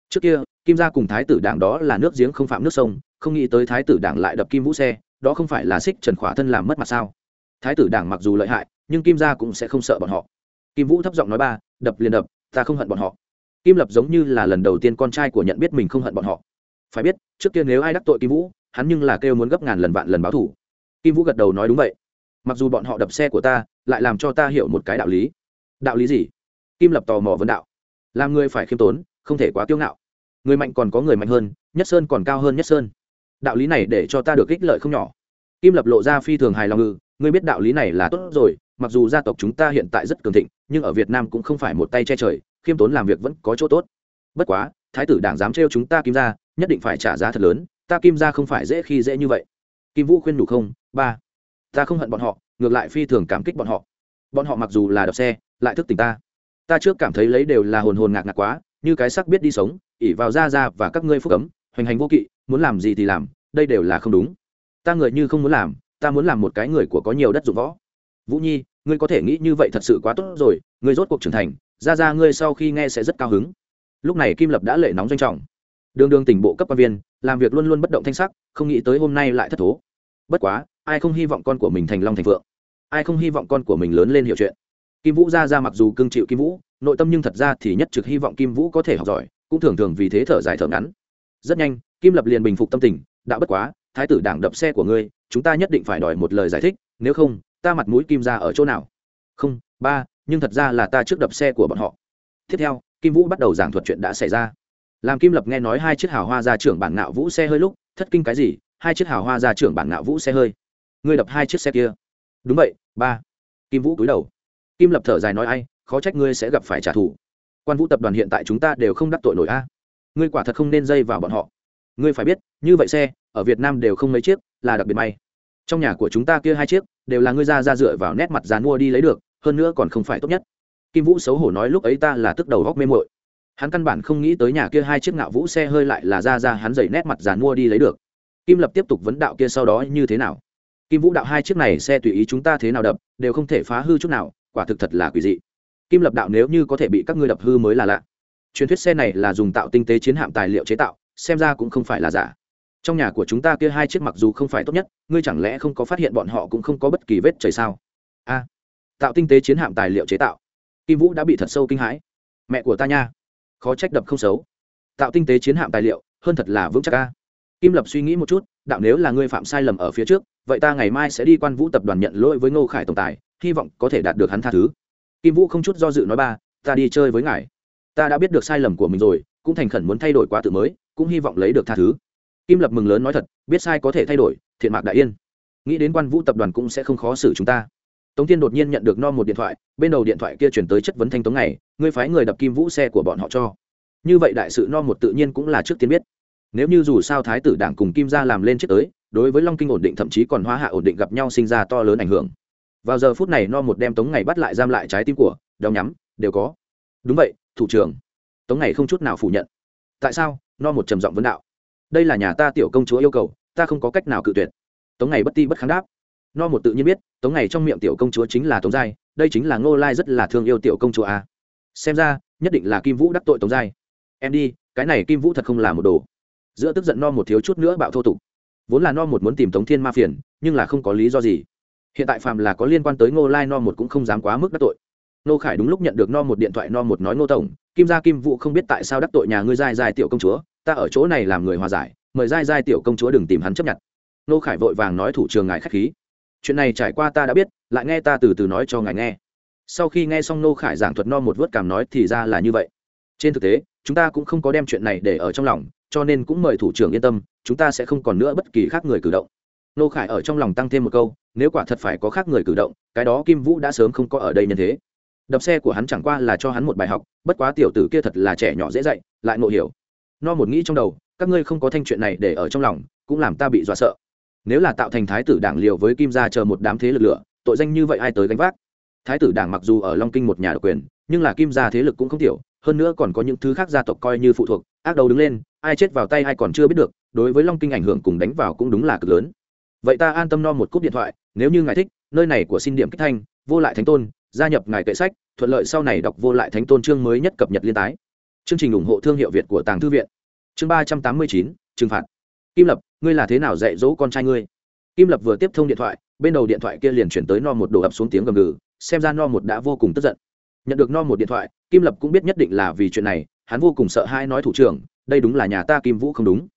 Trước kia, kim gia cùng thái tử đảng đó là nước giếng không phạm nước sông, không nghĩ tới thái tử đảng lại đập kim vũ xe, đó không phải là xích trần khỏa thân làm mất mặt sao? Thái tử đảng mặc dù lợi hại, nhưng kim gia cũng sẽ không sợ bọn họ. Kim vũ thấp giọng nói ba, đập liền đập, ta không hận bọn họ. Kim lập giống như là lần đầu tiên con trai của nhận biết mình không hận bọn họ. Phải biết, trước kia nếu ai đắc tội kim vũ, hắn nhưng là kêu muốn gấp ngàn lần vạn lần báo thủ. Kim vũ gật đầu nói đúng vậy. Mặc dù bọn họ đập xe của ta, lại làm cho ta hiểu một cái đạo lý. Đạo lý gì? Kim lập tò mò vấn đạo. Làm người phải khiêm tốn, không thể quá kiêu ngạo. Người mạnh còn có người mạnh hơn, nhất sơn còn cao hơn nhất sơn. Đạo lý này để cho ta được ích lợi không nhỏ. Kim lập lộ ra phi thường hài lòng ngự, ngươi biết đạo lý này là tốt rồi, mặc dù gia tộc chúng ta hiện tại rất cường thịnh, nhưng ở việt nam cũng không phải một tay che trời, khiêm tốn làm việc vẫn có chỗ tốt. Bất quá, thái tử đảng dám trêu chúng ta kim ra nhất định phải trả giá thật lớn, ta kim ra không phải dễ khi dễ như vậy. Kim vũ khuyên đủ không, ba, ta không hận bọn họ, ngược lại phi thường cảm kích bọn họ. Bọn họ mặc dù là đập xe, lại thức tỉnh ta ta trước cảm thấy lấy đều là hồn hồn ngạc ngạc quá, như cái sắc biết đi sống ỉ vào ra ra và các ngươi phúc cấm, hoành hành vô kỵ, muốn làm gì thì làm, đây đều là không đúng. Ta người như không muốn làm, ta muốn làm một cái người của có nhiều đất dụng võ. Vũ nhi, ngươi có thể nghĩ như vậy thật sự quá tốt rồi, ngươi rốt cuộc trưởng thành ra ra ngươi sau khi nghe sẽ rất cao hứng. Lúc này kim lập đã lệ nóng doanh trọng. Đường đường tỉnh bộ cấp quan viên, làm việc luôn luôn bất động thanh sắc, không nghĩ tới hôm nay lại thất thố. Bất quá, ai không hy vọng con của mình thành long thành phượng? Ai không hy vọng con của mình lớn lên hiểu chuyện? Kim vũ ra ra mặc dù cương chịu kim vũ, nội tâm nhưng thật ra thì nhất trực hy vọng kim vũ có thể học giỏi, cũng thường thường vì thế thở dài thở ngắn. Rất nhanh, kim lập liền bình phục tâm tình, đã bất quá, thái tử đảng đập xe của ngươi, chúng ta nhất định phải đòi một lời giải thích, nếu không, ta mặt mũi kim ra ở chỗ nào? Không, ba, nhưng thật ra là ta trước đập xe của bọn họ. Tiếp theo, kim vũ bắt đầu giảng thuật chuyện đã xảy ra. Làm kim lập nghe nói hai chiếc hào hoa ra trưởng bản nạo vũ xe hơi lúc, thất kinh cái gì, hai chiếc hào hoa ra trưởng bản nạo vũ xe hơi. Ngươi đập hai chiếc xe kia. Đúng vậy, ba. Kim vũ cúi đầu kim lập thở dài nói ai, khó trách ngươi sẽ gặp phải trả thù. Quan vũ tập đoàn hiện tại chúng ta đều không đắc tội nổi a. Ngươi quả thật không nên dây vào bọn họ. Ngươi phải biết, như vậy xe, ở việt nam đều không mấy chiếc, là đặc biệt may. Trong nhà của chúng ta kia hai chiếc, đều là ngươi ra ra dựa vào nét mặt dán mua đi lấy được, hơn nữa còn không phải tốt nhất. Kim vũ xấu hổ nói lúc ấy ta là tức đầu góc mê mội hắn căn bản không nghĩ tới nhà kia hai chiếc ngạo vũ xe hơi lại là ra ra hắn dày nét mặt dán mua đi lấy được. Kim lập tiếp tục vấn đạo kia sau đó như thế nào? Kim vũ đạo hai chiếc này xe tùy ý chúng ta thế nào đập, đều không thể phá hư chút nào quả thực thật là quỷ dị. Kim lập đạo nếu như có thể bị các ngươi đập hư mới là lạ. Truyền thuyết xe này là dùng tạo tinh tế chiến hạm tài liệu chế tạo, xem ra cũng không phải là giả. Trong nhà của chúng ta kia hai chiếc mặc dù không phải tốt nhất, ngươi chẳng lẽ không có phát hiện bọn họ cũng không có bất kỳ vết trời sao? A. Tạo tinh tế chiến hạm tài liệu chế tạo. Kim vũ đã bị thật sâu kinh hãi. Mẹ của ta nha. Khó trách đập không xấu. Tạo tinh tế chiến hạm tài liệu, hơn thật là vững chắc a. Kim lập suy nghĩ một chút, đạo nếu là ngươi phạm sai lầm ở phía trước, vậy ta ngày mai sẽ đi quan vũ tập đoàn nhận lỗi với ngô khải tổng tài hy vọng có thể đạt được hắn tha thứ. Kim vũ không chút do dự nói ba, ta đi chơi với ngài. Ta đã biết được sai lầm của mình rồi, cũng thành khẩn muốn thay đổi quá tự mới, cũng hy vọng lấy được tha thứ. Kim lập mừng lớn nói thật, biết sai có thể thay đổi, thiện mạc đại yên. Nghĩ đến quan vũ tập đoàn cũng sẽ không khó xử chúng ta. Tống tiên đột nhiên nhận được no một điện thoại, bên đầu điện thoại kia chuyển tới chất vấn thanh tống này, ngươi phái người đập kim vũ xe của bọn họ cho. Như vậy đại sự no một tự nhiên cũng là trước tiên biết. Nếu như dù sao thái tử đảng cùng kim gia làm lên trước tới, đối với long kinh ổn định thậm chí còn hóa hạ ổn định gặp nhau sinh ra to lớn ảnh hưởng vào giờ phút này no một đem tống ngày bắt lại giam lại trái tim của đeo nhắm, đều có. Đúng vậy, thủ trưởng. Tống ngày không chút nào phủ nhận. Tại sao? No một trầm giọng vấn đạo. Đây là nhà ta tiểu công chúa yêu cầu, ta không có cách nào cự tuyệt. Tống ngày bất ti bất kháng đáp. No một tự nhiên biết, tống ngày trong miệng tiểu công chúa chính là tống giai, đây chính là ngô lai rất là thương yêu tiểu công chúa à? xem ra, nhất định là kim vũ đắc tội tống giai. Em đi, cái này kim vũ thật không là một đồ. Giữa tức giận no một thiếu chút nữa bạo thô tục. Vốn là no một muốn tìm tống thiên ma phiền, nhưng là không có lý do gì hiện tại phàm là có liên quan tới ngô lai no một cũng không dám quá mức đắc tội. Nô khải đúng lúc nhận được no một điện thoại no một nói ngô tổng, kim gia kim vũ không biết tại sao đắc tội nhà ngươi giai giai tiểu công chúa, ta ở chỗ này làm người hòa giải, mời giai giai tiểu công chúa đừng tìm hắn chấp nhận. Nô khải vội vàng nói thủ trường ngài khách khí. Chuyện này trải qua ta đã biết, lại nghe ta từ từ nói cho ngài nghe. Sau khi nghe xong nô khải giảng thuật no một vớt cảm nói thì ra là như vậy. Trên thực tế, chúng ta cũng không có đem chuyện này để ở trong lòng, cho nên cũng mời thủ trưởng yên tâm, chúng ta sẽ không còn nữa bất kỳ khác người cử động nô khải ở trong lòng tăng thêm một câu nếu quả thật phải có khác người cử động cái đó kim vũ đã sớm không có ở đây nhân thế. Đập xe của hắn chẳng qua là cho hắn một bài học bất quá tiểu tử kia thật là trẻ nhỏ dễ dạy lại ngộ hiểu. No một nghĩ trong đầu các ngươi không có thanh chuyện này để ở trong lòng cũng làm ta bị dọa sợ. Nếu là tạo thành thái tử đảng liều với kim gia chờ một đám thế lực lửa tội danh như vậy ai tới gánh vác? Thái tử đảng mặc dù ở long kinh một nhà độc quyền nhưng là kim gia thế lực cũng không thiểu, hơn nữa còn có những thứ khác gia tộc coi như phụ thuộc ác đầu đứng lên ai chết vào tay ai còn chưa biết được đối với long kinh ảnh hưởng cùng đánh vào cũng đúng là cực lớn vậy ta an tâm no một cúp điện thoại, nếu như ngài thích, nơi này của xin điểm kích thanh, vô lại thánh tôn, gia nhập ngài kệ sách, thuận lợi sau này đọc vô lại thánh tôn chương mới nhất cập nhật liên tái. Chương trình ủng hộ thương hiệu việt của tàng thư viện. Chương ba trăm tám mươi chín, trừng phạt. Kim lập, ngươi là thế nào dạy dỗ con trai ngươi? Kim lập vừa tiếp thông điện thoại, bên đầu điện thoại kia liền chuyển tới no một đổ ập xuống tiếng gầm gừ, xem ra no một đã vô cùng tức giận. Nhận được no một điện thoại, kim lập cũng biết nhất định là vì chuyện này, hắn vô cùng sợ hai nói thủ trưởng, đây đúng là nhà ta kim vũ không đúng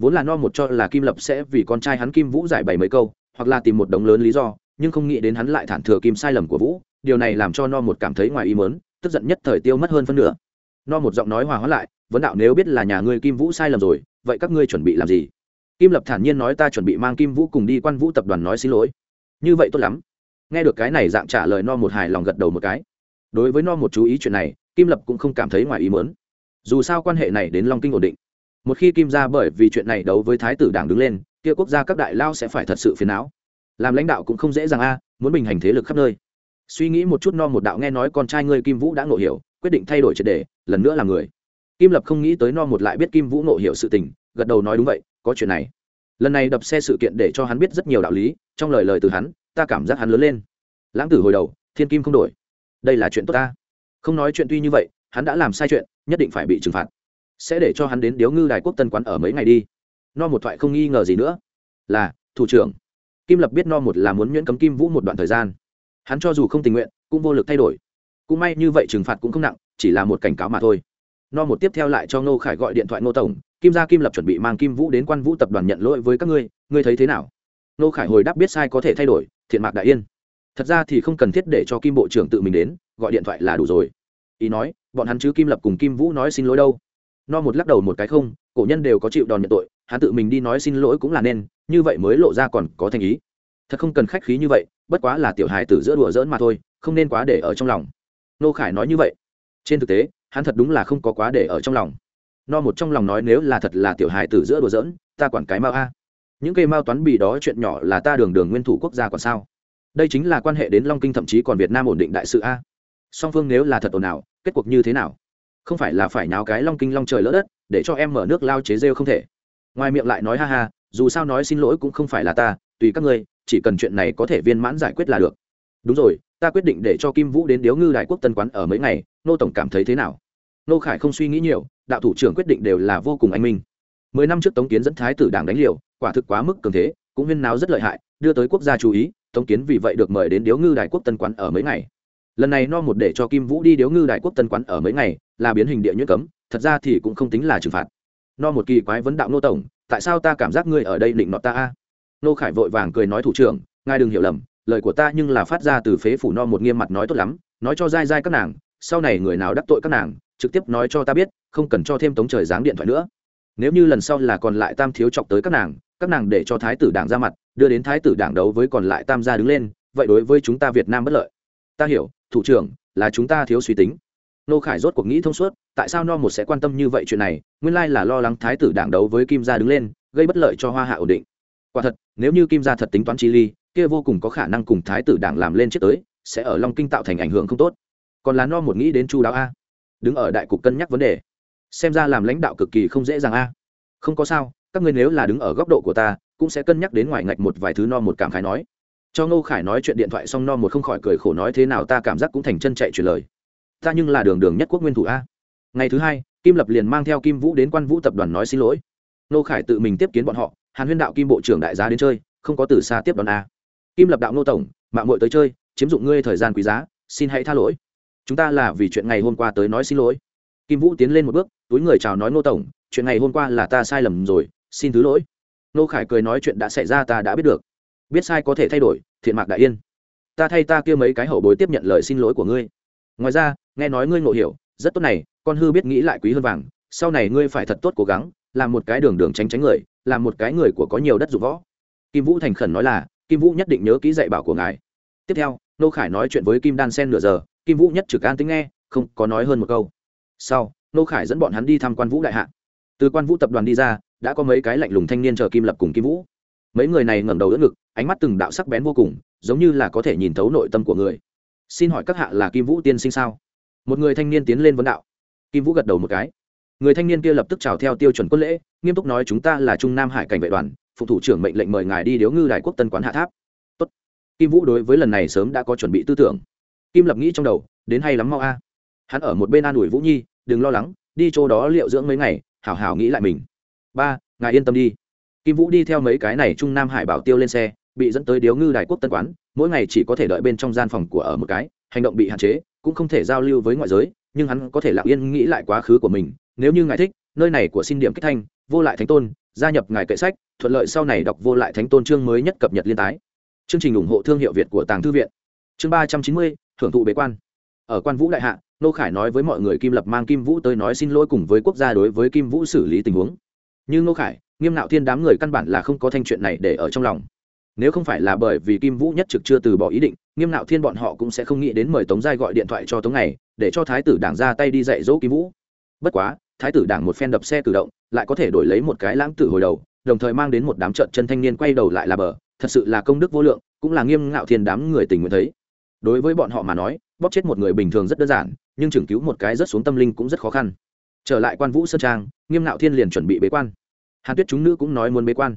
vốn là no một cho là kim lập sẽ vì con trai hắn kim vũ giải bày mấy câu, hoặc là tìm một đống lớn lý do, nhưng không nghĩ đến hắn lại thản thừa kim sai lầm của vũ, điều này làm cho no một cảm thấy ngoài ý mớn tức giận nhất thời tiêu mất hơn phân nửa. No một giọng nói hòa hóa lại, vấn đạo nếu biết là nhà ngươi kim vũ sai lầm rồi, vậy các ngươi chuẩn bị làm gì? Kim lập thản nhiên nói, ta chuẩn bị mang kim vũ cùng đi quan vũ tập đoàn nói xin lỗi. Như vậy tốt lắm. Nghe được cái này, dạng trả lời no một hài lòng gật đầu một cái. Đối với no một chú ý chuyện này, kim lập cũng không cảm thấy ngoài ý mớn dù sao quan hệ này đến long kinh ổn định một khi kim gia bởi vì chuyện này đấu với thái tử đảng đứng lên, kia quốc gia các đại lao sẽ phải thật sự phiền não. Làm lãnh đạo cũng không dễ dàng a, muốn bình hành thế lực khắp nơi. Suy nghĩ một chút no một đạo nghe nói con trai ngươi kim vũ đã ngộ hiểu, quyết định thay đổi triệt đề, lần nữa là người. Kim lập không nghĩ tới no một lại biết kim vũ ngộ hiểu sự tình, gật đầu nói đúng vậy, có chuyện này. Lần này đập xe sự kiện để cho hắn biết rất nhiều đạo lý, trong lời lời từ hắn, ta cảm giác hắn lớn lên. Lãng tử hồi đầu, thiên kim không đổi. Đây là chuyện tốt ta. Không nói chuyện tuy như vậy, hắn đã làm sai chuyện, nhất định phải bị trừng phạt sẽ để cho hắn đến điếu ngư đài quốc tân quán ở mấy ngày đi. No một thoại không nghi ngờ gì nữa. Là, thủ trưởng. Kim lập biết no một là muốn nhuyễn cấm kim vũ một đoạn thời gian. Hắn cho dù không tình nguyện, cũng vô lực thay đổi. Cũng may như vậy trừng phạt cũng không nặng, chỉ là một cảnh cáo mà thôi. No một tiếp theo lại cho ngô khải gọi điện thoại ngô tổng. Kim gia kim lập chuẩn bị mang kim vũ đến quan vũ tập đoàn nhận lỗi với các ngươi. Ngươi thấy thế nào? Ngô khải hồi đáp biết sai có thể thay đổi, thiện mạc đại yên. Thật ra thì không cần thiết để cho kim bộ trưởng tự mình đến, gọi điện thoại là đủ rồi. Ý nói, bọn hắn chứ kim lập cùng kim vũ nói xin lỗi đâu no một lắc đầu một cái không, cổ nhân đều có chịu đòn nhận tội, hắn tự mình đi nói xin lỗi cũng là nên, như vậy mới lộ ra còn có thành ý. Thật không cần khách khí như vậy, bất quá là tiểu hài tử giữa đùa dỡn mà thôi, không nên quá để ở trong lòng. Nô khải nói như vậy. Trên thực tế, hắn thật đúng là không có quá để ở trong lòng. No một trong lòng nói nếu là thật là tiểu hài tử giữa đùa dỡn ta quản cái mao a. Những cây mao toán bì đó chuyện nhỏ là ta đường đường nguyên thủ quốc gia còn sao? Đây chính là quan hệ đến long kinh thậm chí còn việt nam ổn định đại sự a. Song phương nếu là thật ồn ào, kết cuộc như thế nào? Không phải là phải nháo cái long kinh long trời lỡ đất, để cho em mở nước lao chế rêu không thể. Ngoài miệng lại nói ha ha, dù sao nói xin lỗi cũng không phải là ta, tùy các ngươi, chỉ cần chuyện này có thể viên mãn giải quyết là được. Đúng rồi, ta quyết định để cho kim vũ đến điếu ngư đại quốc tân quán ở mấy ngày, nô tổng cảm thấy thế nào? Nô khải không suy nghĩ nhiều, đạo thủ trưởng quyết định đều là vô cùng anh minh. Mười năm trước tống kiến dẫn thái tử đảng đánh liều, quả thực quá mức cường thế, cũng huyên náo rất lợi hại, đưa tới quốc gia chú ý, tống kiến vì vậy được mời đến điếu ngư đại quốc tân quán ở mấy ngày lần này no một để cho kim vũ đi điếu ngư đại quốc tân quán ở mấy ngày, là biến hình địa nhuyễn cấm, thật ra thì cũng không tính là trừng phạt. No một kỳ quái vấn đạo nô tổng, tại sao ta cảm giác ngươi ở đây định nọ ta a? Nô khải vội vàng cười nói thủ trưởng, ngài đừng hiểu lầm, lời của ta nhưng là phát ra từ phế phủ no một nghiêm mặt nói tốt lắm, nói cho dai dai các nàng, sau này người nào đắc tội các nàng, trực tiếp nói cho ta biết, không cần cho thêm tống trời dáng điện thoại nữa. Nếu như lần sau là còn lại tam thiếu chọc tới các nàng các nàng để cho thái tử đảng ra mặt, đưa đến thái tử đảng đấu với còn lại tam gia đứng lên, vậy đối với chúng ta việt nam bất lợi. Ta hiểu thủ trưởng, là chúng ta thiếu suy tính. Nô khải rốt cuộc nghĩ thông suốt, tại sao no một sẽ quan tâm như vậy chuyện này, nguyên lai là lo lắng thái tử đảng đấu với kim gia đứng lên, gây bất lợi cho hoa hạ ổn định. Quả thật, nếu như kim gia thật tính toán chi ly, kia vô cùng có khả năng cùng thái tử đảng làm lên trước tới, sẽ ở long kinh tạo thành ảnh hưởng không tốt. Còn là no một nghĩ đến chu đáo a. Đứng ở đại cục cân nhắc vấn đề. Xem ra làm lãnh đạo cực kỳ không dễ dàng a. Không có sao, các ngươi nếu là đứng ở góc độ của ta, cũng sẽ cân nhắc đến ngoài ngạch một vài thứ no một cảm khái nói cho ngô khải nói chuyện điện thoại xong no một không khỏi cười khổ nói thế nào ta cảm giác cũng thành chân chạy chuyển lời. Ta nhưng là đường đường nhất quốc nguyên thủ a. Ngày thứ hai, kim lập liền mang theo kim vũ đến quan vũ tập đoàn nói xin lỗi. Ngô khải tự mình tiếp kiến bọn họ, hàn huyên đạo kim bộ trưởng đại giá đến chơi, không có từ xa tiếp đón a. Kim lập đạo ngô tổng, mạng mội tới chơi, chiếm dụng ngươi thời gian quý giá, xin hãy tha lỗi. Chúng ta là vì chuyện ngày hôm qua tới nói xin lỗi. Kim vũ tiến lên một bước, túi người chào nói ngô tổng, chuyện ngày hôm qua là ta sai lầm rồi, xin thứ lỗi. Ngô khải cười nói chuyện đã xảy ra ta đã biết được biết sai có thể thay đổi, thiện mạc đại yên. Ta thay ta kia mấy cái hậu bối tiếp nhận lời xin lỗi của ngươi. Ngoài ra, nghe nói ngươi ngộ hiểu, rất tốt này, con hư biết nghĩ lại quý hơn vàng, sau này ngươi phải thật tốt cố gắng, làm một cái đường đường tránh tránh người, làm một cái người của có nhiều đất dụng võ. Kim vũ thành khẩn nói là, kim vũ nhất định nhớ kỹ dạy bảo của ngài. Tiếp theo, nô khải nói chuyện với kim đan sen nửa giờ, kim vũ nhất trực an tính nghe, không có nói hơn một câu. Sau, nô khải dẫn bọn hắn đi thăm quan vũ đại hạ. Từ quan vũ tập đoàn đi ra, đã có mấy cái lạnh lùng thanh niên chờ kim lập cùng kim vũ mấy người này ngẩng đầu đỡ ngực, ánh mắt từng đạo sắc bén vô cùng, giống như là có thể nhìn thấu nội tâm của người. Xin hỏi các hạ là kim vũ tiên sinh sao? Một người thanh niên tiến lên vấn đạo. Kim vũ gật đầu một cái. Người thanh niên kia lập tức chào theo tiêu chuẩn quân lễ, nghiêm túc nói chúng ta là trung nam hải cảnh vệ đoàn, phụ thủ trưởng mệnh lệnh mời ngài đi điếu ngư đại quốc tân quán hạ tháp. Tốt. kim vũ đối với lần này sớm đã có chuẩn bị tư tưởng. Kim lập nghĩ trong đầu, đến hay lắm mau a. Hắn ở một bên an ủi vũ nhi, đừng lo lắng, đi chỗ đó liệu dưỡng mấy ngày, hảo hảo nghĩ lại mình. Ba, ngài yên tâm đi kim vũ đi theo mấy cái này trung nam hải bảo tiêu lên xe, bị dẫn tới điếu ngư đại quốc tân quán, mỗi ngày chỉ có thể đợi bên trong gian phòng của ở một cái, hành động bị hạn chế, cũng không thể giao lưu với ngoại giới, nhưng hắn có thể lặng yên nghĩ lại quá khứ của mình. Nếu như ngài thích, nơi này của xin điểm kích thanh, vô lại thánh tôn, gia nhập ngài kệ sách, thuận lợi sau này đọc vô lại thánh tôn chương mới nhất cập nhật liên tái. Chương trình ủng hộ thương hiệu việt của tàng thư viện. Chương ba trăm chín mươi, thưởng thụ bế quan. Ở quan vũ đại hạ, nô khải nói với mọi người kim lập mang kim vũ tới nói xin lỗi cùng với quốc gia đối với kim vũ xử lý tình huống. Như nô khải nghiêm nạo thiên đám người căn bản là không có thanh chuyện này để ở trong lòng. Nếu không phải là bởi vì kim vũ nhất trực chưa từ bỏ ý định, nghiêm nạo thiên bọn họ cũng sẽ không nghĩ đến mời tống giai gọi điện thoại cho tống này, để cho thái tử đảng ra tay đi dạy dỗ kim vũ. Bất quá, thái tử đảng một phen đập xe cử động, lại có thể đổi lấy một cái lãng tử hồi đầu, đồng thời mang đến một đám trợn chân thanh niên quay đầu lại là bờ. Thật sự là công đức vô lượng, cũng là nghiêm ngạo thiên đám người tình nguyện thấy. Đối với bọn họ mà nói, bóp chết một người bình thường rất đơn giản, nhưng chừng cứu một cái rất xuống tâm linh cũng rất khó khăn. Trở lại quan vũ sơn trang, nghiêm ngạo thiên liền chuẩn bị bế quan hàn tuyết chúng nữ cũng nói muốn bế quan.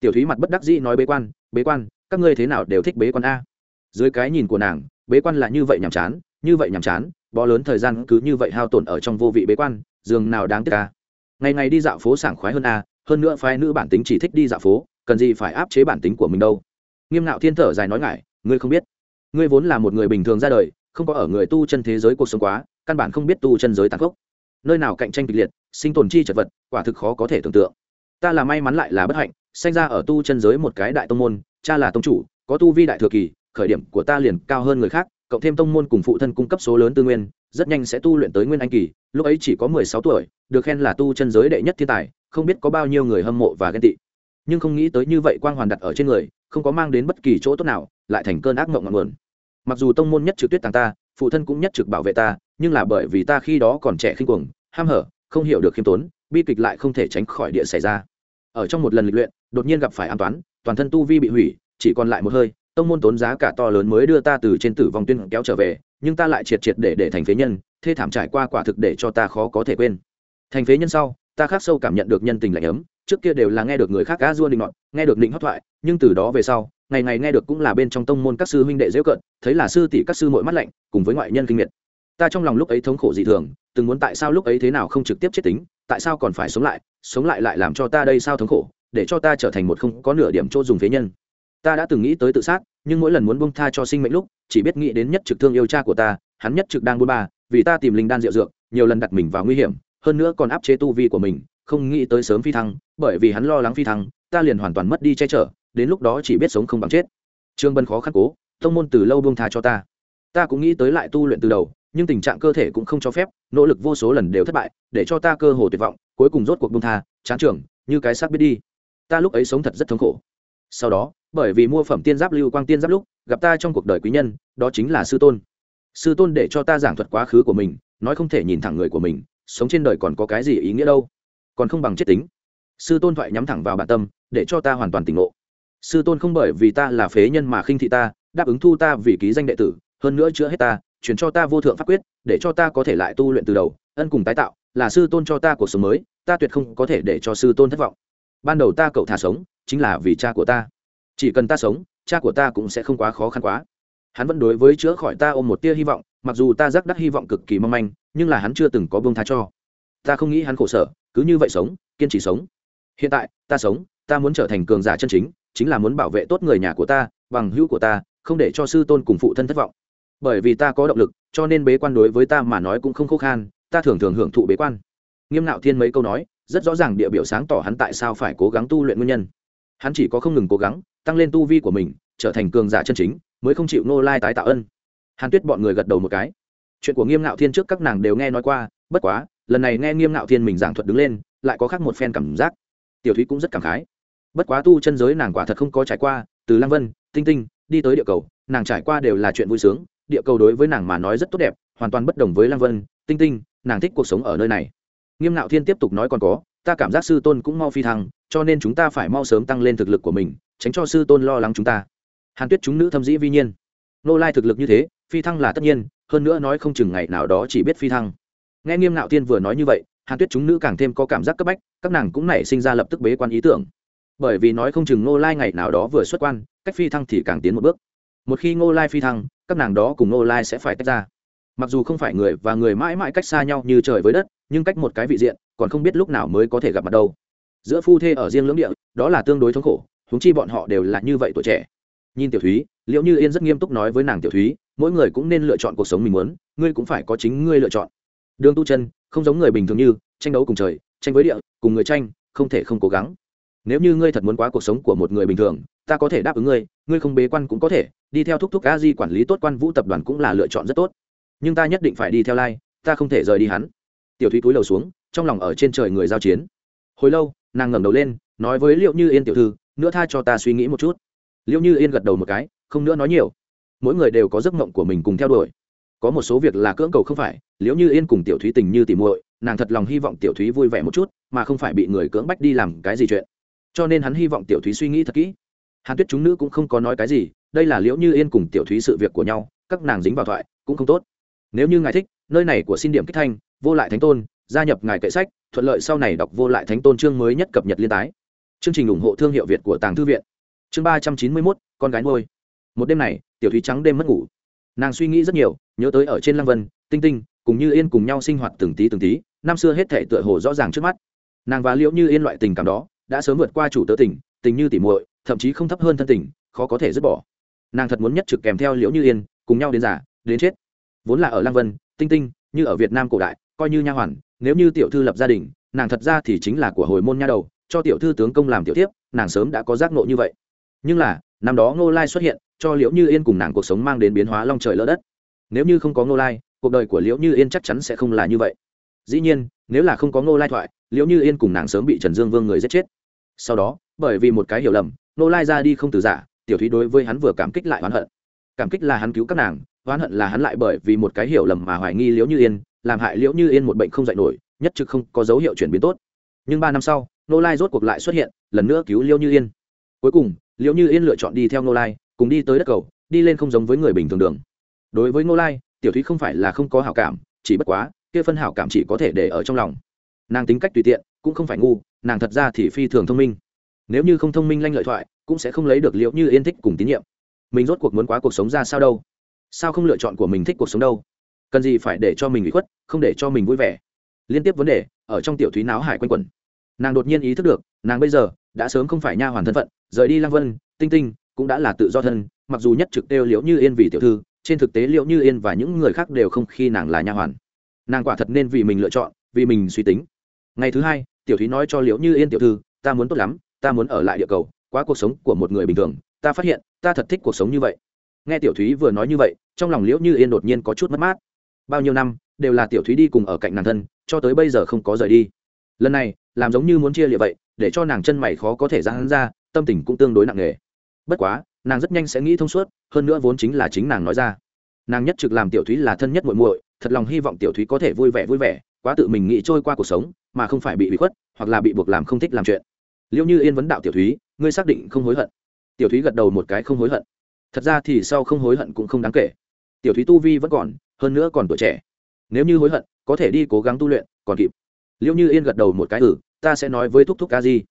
Tiểu thúy mặt bất đắc dĩ nói bế quan bế quan, các ngươi thế nào đều thích bế quan a? Dưới cái nhìn của nàng, bế quan là như vậy nhàm chán, như vậy nhàm chán, bó lớn thời gian cứ như vậy hao tổn ở trong vô vị bế quan giường nào đáng tiếc a. Ngày ngày đi dạo phố sảng khoái hơn a, hơn nữa phái nữ bản tính chỉ thích đi dạo phố, cần gì phải áp chế bản tính của mình đâu. Nghiêm ngạo thiên thở dài nói ngại, ngươi không biết, ngươi vốn là một người bình thường ra đời, không có ở người tu chân thế giới cuộc sống quá, căn bản không biết tu chân giới tàn khốc. Nơi nào cạnh tranh kịch liệt, sinh tồn chi chật vật, quả thực khó có thể tưởng tượng ta là may mắn lại là bất hạnh sinh ra ở tu chân giới một cái đại tông môn, cha là tông chủ, có tu vi đại thừa kỳ, khởi điểm của ta liền cao hơn người khác, cộng thêm tông môn cùng phụ thân cung cấp số lớn tư nguyên, rất nhanh sẽ tu luyện tới nguyên anh kỳ, lúc ấy chỉ có mười sáu tuổi, được khen là tu chân giới đệ nhất thiên tài, không biết có bao nhiêu người hâm mộ và ghen tị. Nhưng không nghĩ tới như vậy quang hoàn đặt ở trên người, không có mang đến bất kỳ chỗ tốt nào, lại thành cơn ác mộng ngọn nguồn. Mặc dù tông môn nhất trực tuyết tàng ta, phụ thân cũng nhất trực bảo vệ ta, nhưng là bởi vì ta khi đó còn trẻ khinh cuồng, ham hở, không hiểu được khiêm tốn, bi kịch lại không thể tránh khỏi địa xảy ra ở trong một lần lịch luyện, đột nhiên gặp phải an toán, toàn thân tu vi bị hủy, chỉ còn lại một hơi, tông môn tốn giá cả to lớn mới đưa ta từ trên tử vong tuyên kéo trở về, nhưng ta lại triệt triệt để để thành phế nhân, thê thảm trải qua quả thực để cho ta khó có thể quên. Thành phế nhân sau, ta khắc sâu cảm nhận được nhân tình lạnh ấm, trước kia đều là nghe được người khác cá dua định nọt, nghe được định hót thoại, nhưng từ đó về sau, ngày ngày nghe được cũng là bên trong tông môn các sư huynh đệ dễ cận thấy là sư tỷ các sư mội mắt lạnh, cùng với ngoại nhân kinh miệt. Ta trong lòng lúc ấy thống khổ dị thường, từng muốn tại sao lúc ấy thế nào không trực tiếp chết tính, tại sao còn phải sống lại sống lại lại làm cho ta đây sao thống khổ, để cho ta trở thành một không có nửa điểm chỗ dùng phế nhân. Ta đã từng nghĩ tới tự sát, nhưng mỗi lần muốn bông tha cho sinh mệnh lúc, chỉ biết nghĩ đến nhất trực thương yêu cha của ta, hắn nhất trực đang buôn ba, vì ta tìm linh đan rượu dược, nhiều lần đặt mình vào nguy hiểm, hơn nữa còn áp chế tu vi của mình, không nghĩ tới sớm phi thăng, bởi vì hắn lo lắng phi thăng, ta liền hoàn toàn mất đi che chở, đến lúc đó chỉ biết sống không bằng chết. Trương bân khó khăn cố thông môn từ lâu buông tha cho ta. Ta cũng nghĩ tới lại tu luyện từ đầu, nhưng tình trạng cơ thể cũng không cho phép, nỗ lực vô số lần đều thất bại, để cho ta cơ hồ tuyệt vọng cuối cùng rốt cuộc bông tha, chán trưởng như cái xác biết đi. Ta lúc ấy sống thật rất thống khổ. Sau đó, bởi vì mua phẩm tiên giáp lưu quang tiên giáp lúc, gặp ta trong cuộc đời quý nhân, đó chính là sư tôn. Sư tôn để cho ta giảng thuật quá khứ của mình, nói không thể nhìn thẳng người của mình, sống trên đời còn có cái gì ý nghĩa đâu. Còn không bằng chết tính. Sư tôn thoại nhắm thẳng vào bản tâm, để cho ta hoàn toàn tỉnh ngộ. Sư tôn không bởi vì ta là phế nhân mà khinh thị ta, đáp ứng thu ta vì ký danh đệ tử, hơn nữa chữa hết ta chuyển cho ta vô thượng pháp quyết, để cho ta có thể lại tu luyện từ đầu, ân cùng tái tạo, là sư tôn cho ta cuộc sống mới ta tuyệt không có thể để cho sư tôn thất vọng. Ban đầu ta cậu thả sống, chính là vì cha của ta. Chỉ cần ta sống, cha của ta cũng sẽ không quá khó khăn quá. Hắn vẫn đối với chữa khỏi ta ôm một tia hy vọng, mặc dù ta rắc đắc hy vọng cực kỳ mong manh, nhưng là hắn chưa từng có bông tha cho. Ta không nghĩ hắn khổ sở, cứ như vậy sống, kiên trì sống. Hiện tại, ta sống, ta muốn trở thành cường giả chân chính chính là muốn bảo vệ tốt người nhà của ta, bằng hữu của ta, không để cho sư tôn cùng phụ thân thất vọng. Bởi vì ta có động lực, cho nên bế quan đối với ta mà nói cũng không khô khan, ta thường thường hưởng thụ bế quan nghiêm nạo thiên mấy câu nói, rất rõ ràng địa biểu sáng tỏ hắn tại sao phải cố gắng tu luyện nguyên nhân. Hắn chỉ có không ngừng cố gắng, tăng lên tu vi của mình, trở thành cường giả chân chính, mới không chịu nô lai tái tạo ân. Hàn tuyết bọn người gật đầu một cái. Chuyện của nghiêm Nạo thiên trước các nàng đều nghe nói qua, bất quá, lần này nghe nghiêm Nạo thiên mình giảng thuật đứng lên, lại có khác một phen cảm giác. Tiểu thúy cũng rất cảm khái. Bất quá tu chân giới nàng quả thật không có trải qua, từ lăng vân, tinh tinh, đi tới địa cầu, nàng trải qua đều là chuyện vui sướng, địa cầu đối với nàng mà nói rất tốt đẹp, hoàn toàn bất đồng với lăng vân, tinh tinh, nàng thích cuộc sống ở nơi này nghiêm Nạo thiên tiếp tục nói còn có, ta cảm giác sư tôn cũng mau phi thăng, cho nên chúng ta phải mau sớm tăng lên thực lực của mình, tránh cho sư tôn lo lắng chúng ta. Hàn tuyết chúng nữ thâm dĩ vi nhiên. Nô lai thực lực như thế, phi thăng là tất nhiên, hơn nữa nói không chừng ngày nào đó chỉ biết phi thăng. Nghe nghiêm Nạo Thiên vừa nói như vậy, hàn tuyết chúng nữ càng thêm có cảm giác cấp bách, các nàng cũng nảy sinh ra lập tức bế quan ý tưởng. Bởi vì nói không chừng ngô lai ngày nào đó vừa xuất quan, cách phi thăng thì càng tiến một bước. Một khi ngô lai phi thăng, các nàng đó cùng ngô lai sẽ phải tách ra. Mặc dù không phải người và người mãi mãi cách xa nhau như trời với đất nhưng cách một cái vị diện, còn không biết lúc nào mới có thể gặp mặt đâu. Giữa phu thê ở riêng lưỡng địa, đó là tương đối thống khổ húng chi bọn họ đều là như vậy tuổi trẻ. Nhìn tiểu thúy liệu như yên rất nghiêm túc nói với nàng tiểu thúy, mỗi người cũng nên lựa chọn cuộc sống mình muốn, ngươi cũng phải có chính ngươi lựa chọn. Đường tu chân, không giống người bình thường như, tranh đấu cùng trời, tranh với địa, cùng người tranh, không thể không cố gắng. Nếu như ngươi thật muốn quá cuộc sống của một người bình thường, ta có thể đáp ứng ngươi ngươi không bế quan cũng có thể, đi theo thúc thúc a di quản lý tốt quan vũ tập đoàn cũng là lựa chọn rất tốt. Nhưng ta nhất định phải đi theo lai, ta không thể rời đi hắn tiểu thúy túi lầu xuống, trong lòng ở trên trời người giao chiến. Hồi lâu, nàng ngẩng đầu lên, nói với liệu như yên tiểu thư, nữa tha cho ta suy nghĩ một chút. Liệu như yên gật đầu một cái, không nữa nói nhiều. Mỗi người đều có giấc mộng của mình cùng theo đuổi. Có một số việc là cưỡng cầu không phải liệu như yên cùng tiểu thúy tình như tìm muội, nàng thật lòng hy vọng tiểu thúy vui vẻ một chút, mà không phải bị người cưỡng bách đi làm cái gì chuyện. Cho nên hắn hy vọng tiểu thúy suy nghĩ thật kỹ. Hàn tuyết chúng nữ cũng không có nói cái gì, đây là liễu như yên cùng tiểu thúy sự việc của nhau, các nàng dính vào thoại, cũng không tốt. Nếu như ngài thích nơi này của xin điểm kích thanh, vô lại thánh tôn, gia nhập ngài kệ sách, thuận lợi sau này đọc vô lại thánh tôn chương mới nhất cập nhật liên tái. Chương trình ủng hộ thương hiệu việt của tàng thư viện. Chương ba trăm chín mươi mốt, con gái ngôi một đêm này, tiểu thúy trắng đêm mất ngủ. Nàng suy nghĩ rất nhiều, nhớ tới ở trên lăng vân, tinh tinh, cùng như yên cùng nhau sinh hoạt từng tí từng tí, năm xưa hết thể tựa hồ rõ ràng trước mắt. Nàng và liễu như yên loại tình cảm đó, đã sớm vượt qua chủ tớ tình tình như tỉ muội, thậm chí không thấp hơn thân tình, khó có thể dứt bỏ. Nàng thật muốn nhất trực kèm theo liễu như yên, cùng nhau đến giả đến chết. Vốn là ở lăng vân tinh tinh, như ở việt nam cổ đại, coi như nha hoàn, nếu như tiểu thư lập gia đình, nàng thật ra thì chính là của hồi môn nha đầu, cho tiểu thư tướng công làm tiểu tiếp nàng sớm đã có giác nộ như vậy. Nhưng là, năm đó ngô lai xuất hiện, cho liễu như yên cùng nàng cuộc sống mang đến biến hóa long trời lỡ đất. Nếu như không có ngô lai, cuộc đời của liễu như yên chắc chắn sẽ không là như vậy. Dĩ nhiên, nếu là không có ngô lai thoại, liễu như yên cùng nàng sớm bị trần dương vương người giết chết. Sau đó, bởi vì một cái hiểu lầm, ngô lai ra đi không từ giả, tiểu thúy đối với hắn vừa cảm kích lại oán hận. Cảm kích là hắn cứu các nàng oán hận là hắn lại bởi vì một cái hiểu lầm mà hoài nghi liễu như yên, làm hại liễu như yên một bệnh không dạy nổi, nhất trực không có dấu hiệu chuyển biến tốt. Nhưng ba năm sau nô lai rốt cuộc lại xuất hiện, lần nữa cứu liễu như yên. Cuối cùng, liễu như yên lựa chọn đi theo nô lai, cùng đi tới đất cầu, đi lên không giống với người bình thường đường. Đối với nô lai, tiểu thúy không phải là không có hảo cảm, chỉ bất quá, kia phân hảo cảm chỉ có thể để ở trong lòng. Nàng tính cách tùy tiện, cũng không phải ngu, nàng thật ra thì phi thường thông minh. Nếu như không thông minh lanh lợi thoại, cũng sẽ không lấy được liễu như yên thích cùng tín nhiệm. Mình rốt cuộc muốn quá cuộc sống ra sao đâu? Sao không lựa chọn của mình thích cuộc sống đâu? Cần gì phải để cho mình bị khuất, không để cho mình vui vẻ? Liên tiếp vấn đề, ở trong tiểu thúy náo hải quanh quẩn. Nàng đột nhiên ý thức được, nàng bây giờ đã sớm không phải nha hoàn thân phận, rời đi lang vân, tinh tinh cũng đã là tự do thân, mặc dù nhất trực tiêu liễu như yên vì tiểu thư, trên thực tế liễu như yên và những người khác đều không khi nàng là nha hoàn. Nàng quả thật nên vì mình lựa chọn, vì mình suy tính. Ngày thứ hai, tiểu thúy nói cho liễu như yên tiểu thư, ta muốn tốt lắm, ta muốn ở lại địa cầu, quá cuộc sống của một người bình thường, ta phát hiện, ta thật thích cuộc sống như vậy nghe tiểu thúy vừa nói như vậy, trong lòng liễu như yên đột nhiên có chút mất mát. Bao nhiêu năm, đều là tiểu thúy đi cùng ở cạnh nàng thân, cho tới bây giờ không có rời đi. Lần này, làm giống như muốn chia lịa vậy, để cho nàng chân mày khó có thể ra hắn ra, tâm tình cũng tương đối nặng nề. Bất quá, nàng rất nhanh sẽ nghĩ thông suốt, hơn nữa vốn chính là chính nàng nói ra. Nàng nhất trực làm tiểu thúy là thân nhất muội muội, thật lòng hy vọng tiểu thúy có thể vui vẻ vui vẻ, quá tự mình nghĩ trôi qua cuộc sống, mà không phải bị bị khuất, hoặc là bị buộc làm không thích làm chuyện. Liệu như yên vấn đạo tiểu thúy, ngươi xác định không hối hận? Tiểu thúy gật đầu một cái không hối hận thật ra thì sau không hối hận cũng không đáng kể. Tiểu thúy tu vi vẫn còn hơn nữa còn tuổi trẻ. Nếu như hối hận có thể đi cố gắng tu luyện còn kịp. Liệu như yên gật đầu một cái ử ừ, ta sẽ nói với thúc thúc ca di.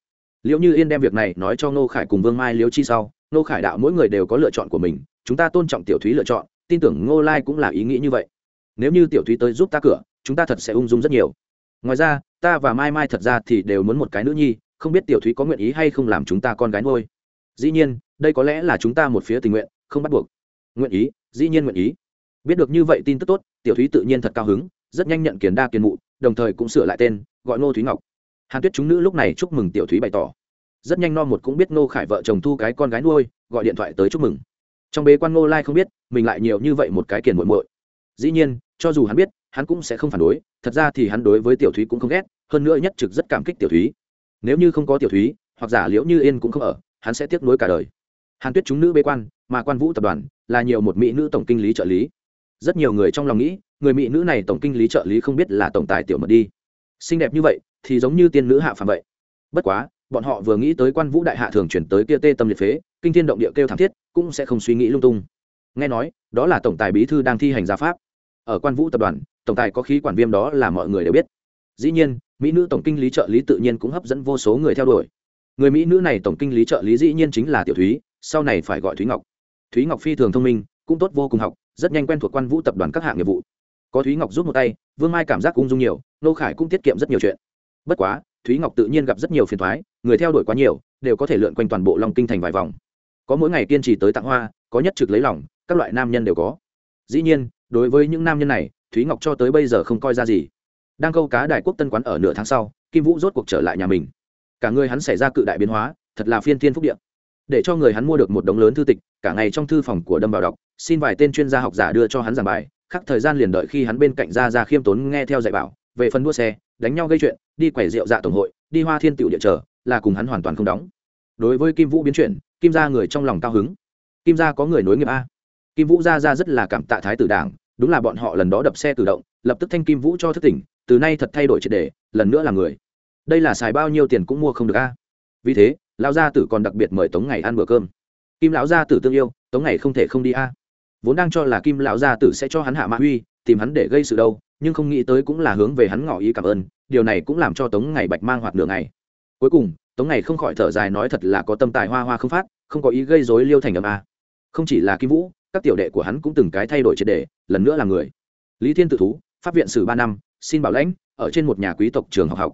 Liệu như yên đem việc này nói cho ngô khải cùng vương mai liêu chi sau. Ngô khải đạo mỗi người đều có lựa chọn của mình chúng ta tôn trọng tiểu thúy lựa chọn tin tưởng ngô lai cũng là ý nghĩ như vậy. Nếu như tiểu thúy tới giúp ta cửa chúng ta thật sẽ ung dung rất nhiều. Ngoài ra ta và mai mai thật ra thì đều muốn một cái nữ nhi không biết tiểu thúy có nguyện ý hay không làm chúng ta con gái ngôi dĩ nhiên, đây có lẽ là chúng ta một phía tình nguyện, không bắt buộc. Nguyện ý, dĩ nhiên nguyện ý. Biết được như vậy tin tức tốt, tiểu thúy tự nhiên thật cao hứng, rất nhanh nhận kiến đa kiên mụ, đồng thời cũng sửa lại tên, gọi ngô thúy ngọc. Hàn tuyết chúng nữ lúc này chúc mừng tiểu thúy bày tỏ. Rất nhanh no một cũng biết ngô khải vợ chồng thu cái con gái nuôi, gọi điện thoại tới chúc mừng. Trong bế quan ngô lai không biết, mình lại nhiều như vậy một cái kiền muộn muội. Dĩ nhiên, cho dù hắn biết, hắn cũng sẽ không phản đối, thật ra thì hắn đối với tiểu thúy cũng không ghét, hơn nữa nhất trực rất cảm kích tiểu thúy. Nếu như không có tiểu thúy, hoặc giả liễu như yên cũng không ở hắn sẽ tiếc nuối cả đời. Hàn tuyết chúng nữ bế quan, mà quan vũ tập đoàn là nhiều một mỹ nữ tổng kinh lý trợ lý. Rất nhiều người trong lòng nghĩ, người mỹ nữ này tổng kinh lý trợ lý không biết là tổng tài tiểu mật đi. Xinh đẹp như vậy thì giống như tiên nữ hạ phàm vậy. Bất quá, bọn họ vừa nghĩ tới quan vũ đại hạ thường chuyển tới kia tê tâm liệt phế, kinh thiên động địa kêu thảm thiết, cũng sẽ không suy nghĩ lung tung. Nghe nói, đó là tổng tài bí thư đang thi hành gia pháp. Ở quan vũ tập đoàn, tổng tài có khí quản viêm đó là mọi người đều biết. Dĩ nhiên, mỹ nữ tổng kinh lý trợ lý tự nhiên cũng hấp dẫn vô số người theo đuổi người mỹ nữ này tổng kinh lý trợ lý dĩ nhiên chính là tiểu thúy, sau này phải gọi thúy ngọc. Thúy ngọc phi thường thông minh, cũng tốt vô cùng học, rất nhanh quen thuộc quan vũ tập đoàn các hạng nghiệp vụ. Có thúy ngọc giúp một tay, vương mai cảm giác ung dung nhiều, nô khải cũng tiết kiệm rất nhiều chuyện. Bất quá, thúy ngọc tự nhiên gặp rất nhiều phiền thoái người theo đuổi quá nhiều, đều có thể lượn quanh toàn bộ long kinh thành vài vòng. Có mỗi ngày kiên trì tới tặng hoa, có nhất trực lấy lòng, các loại nam nhân đều có. Dĩ nhiên, đối với những nam nhân này, thúy ngọc cho tới bây giờ không coi ra gì. Đang câu cá đại quốc tân quán ở nửa tháng sau, kim vũ rốt cuộc trở lại nhà mình cả người hắn xảy ra cự đại biến hóa, thật là phiên thiên phúc điện để cho người hắn mua được một đống lớn thư tịch, cả ngày trong thư phòng của đâm vào đọc, xin vài tên chuyên gia học giả đưa cho hắn giảng bài, khắc thời gian liền đợi khi hắn bên cạnh ra ra khiêm tốn nghe theo dạy bảo, về phần đua xe, đánh nhau gây chuyện, đi quẩy rượu dạ tổng hội, đi hoa thiên tiểu địa trở là cùng hắn hoàn toàn không đóng. Đối với kim vũ biến chuyển, kim gia người trong lòng cao hứng. Kim gia có người nối nghiệp a. Kim vũ gia ra rất là cảm tạ thái tử đảng, đúng là bọn họ lần đó đập xe tự động, lập tức thanh kim vũ cho thức tỉnh, từ nay thật thay đổi triệt đề lần nữa là người đây là xài bao nhiêu tiền cũng mua không được a. Vì thế, lão gia tử còn đặc biệt mời tống ngày ăn bữa cơm. Kim lão gia tử tương yêu, tống ngày không thể không đi a. Vốn đang cho là kim lão gia tử sẽ cho hắn hạ mã huy tìm hắn để gây sự đâu, nhưng không nghĩ tới cũng là hướng về hắn ngỏ ý cảm ơn, điều này cũng làm cho tống ngày bạch mang hoạt nửa ngày. Cuối cùng, tống ngày không khỏi thở dài nói thật là có tâm tài hoa hoa không phát, không có ý gây dối liêu thành âm a. Không chỉ là kim vũ, các tiểu đệ của hắn cũng từng cái thay đổi triệt đề lần nữa là người. Lý thiên tự thú, pháp viện sử ba năm, xin bảo lãnh, ở trên một nhà quý tộc trường học học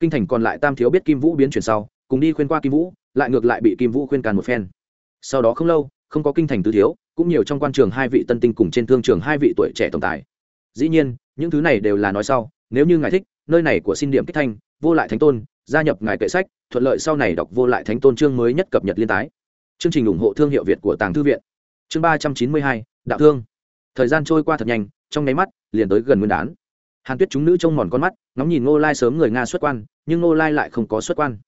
kinh thành còn lại tam thiếu biết kim vũ biến chuyển sau, cùng đi khuyên qua kim vũ, lại ngược lại bị kim vũ khuyên càn một phen. Sau đó không lâu, không có kinh thành tứ thiếu, cũng nhiều trong quan trường hai vị tân tinh cùng trên thương trường hai vị tuổi trẻ tổng tài. Dĩ nhiên, những thứ này đều là nói sau, nếu như ngài thích, nơi này của xin điểm kích thanh, vô lại thánh tôn, gia nhập ngài kệ sách, thuận lợi sau này đọc vô lại thánh tôn chương mới nhất cập nhật liên tái. Chương trình ủng hộ thương hiệu việt của tàng thư viện. Chương ba trăm chín mươi hai, đạo thương. Thời gian trôi qua thật nhanh, trong nháy mắt, liền tới gần nguyên đán. Hàn tuyết chúng nữ trông mòn con mắt ngóng nhìn ngô lai sớm người nga xuất quan, nhưng ngô lai lại không có xuất quan.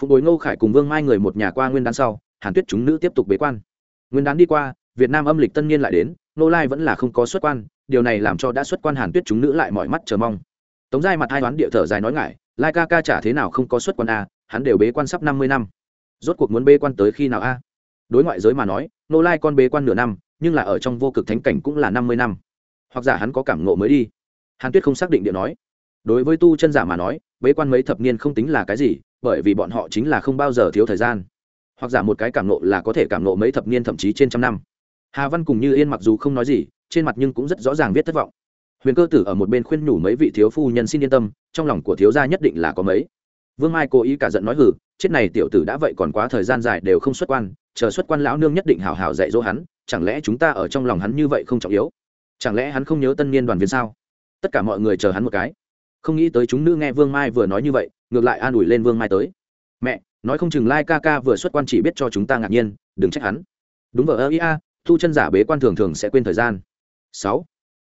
Phục bồi ngô khải cùng vương mai người một nhà qua nguyên đán sau, hàn tuyết chúng nữ tiếp tục bế quan. Nguyên đán đi qua, việt nam âm lịch tân niên lại đến, ngô lai vẫn là không có xuất quan, điều này làm cho đã xuất quan hàn tuyết chúng nữ lại mọi mắt chờ mong. Tống giai mặt hai toán địa thở dài nói ngại, lai ca ca trả thế nào không có xuất quan a hắn đều bế quan sắp năm mươi năm. Rốt cuộc muốn bế quan tới khi nào a đối ngoại giới mà nói nô lai con bế quan nửa năm, nhưng là ở trong vô cực thánh cảnh cũng là năm mươi năm. Hoặc giả hắn có cảm ngộ mới đi. Hàn tuyết không xác định điện nói đối với tu chân giả mà nói, bế quan mấy thập niên không tính là cái gì, bởi vì bọn họ chính là không bao giờ thiếu thời gian. Hoặc giả một cái cảm nộ là có thể cảm nộ mấy thập niên thậm chí trên trăm năm. Hà văn cùng như yên mặc dù không nói gì, trên mặt nhưng cũng rất rõ ràng viết thất vọng. Huyền cơ tử ở một bên khuyên nhủ mấy vị thiếu phu nhân xin yên tâm, trong lòng của thiếu gia nhất định là có mấy. Vương mai cố ý cả giận nói hử chết này tiểu tử đã vậy còn quá thời gian dài đều không xuất quan, chờ xuất quan lão nương nhất định hào hào dạy dỗ hắn, chẳng lẽ chúng ta ở trong lòng hắn như vậy không trọng yếu? Chẳng lẽ hắn không nhớ tân niên đoàn viên sao? Tất cả mọi người chờ hắn một cái không nghĩ tới chúng nữ nghe vương mai vừa nói như vậy, ngược lại an ủi lên vương mai tới. Mẹ, nói không chừng lai ca ca vừa xuất quan chỉ biết cho chúng ta ngạc nhiên, đừng trách hắn. Đúng vợ ơ ia thu chân giả bế quan thường thường sẽ quên thời gian. Sáu,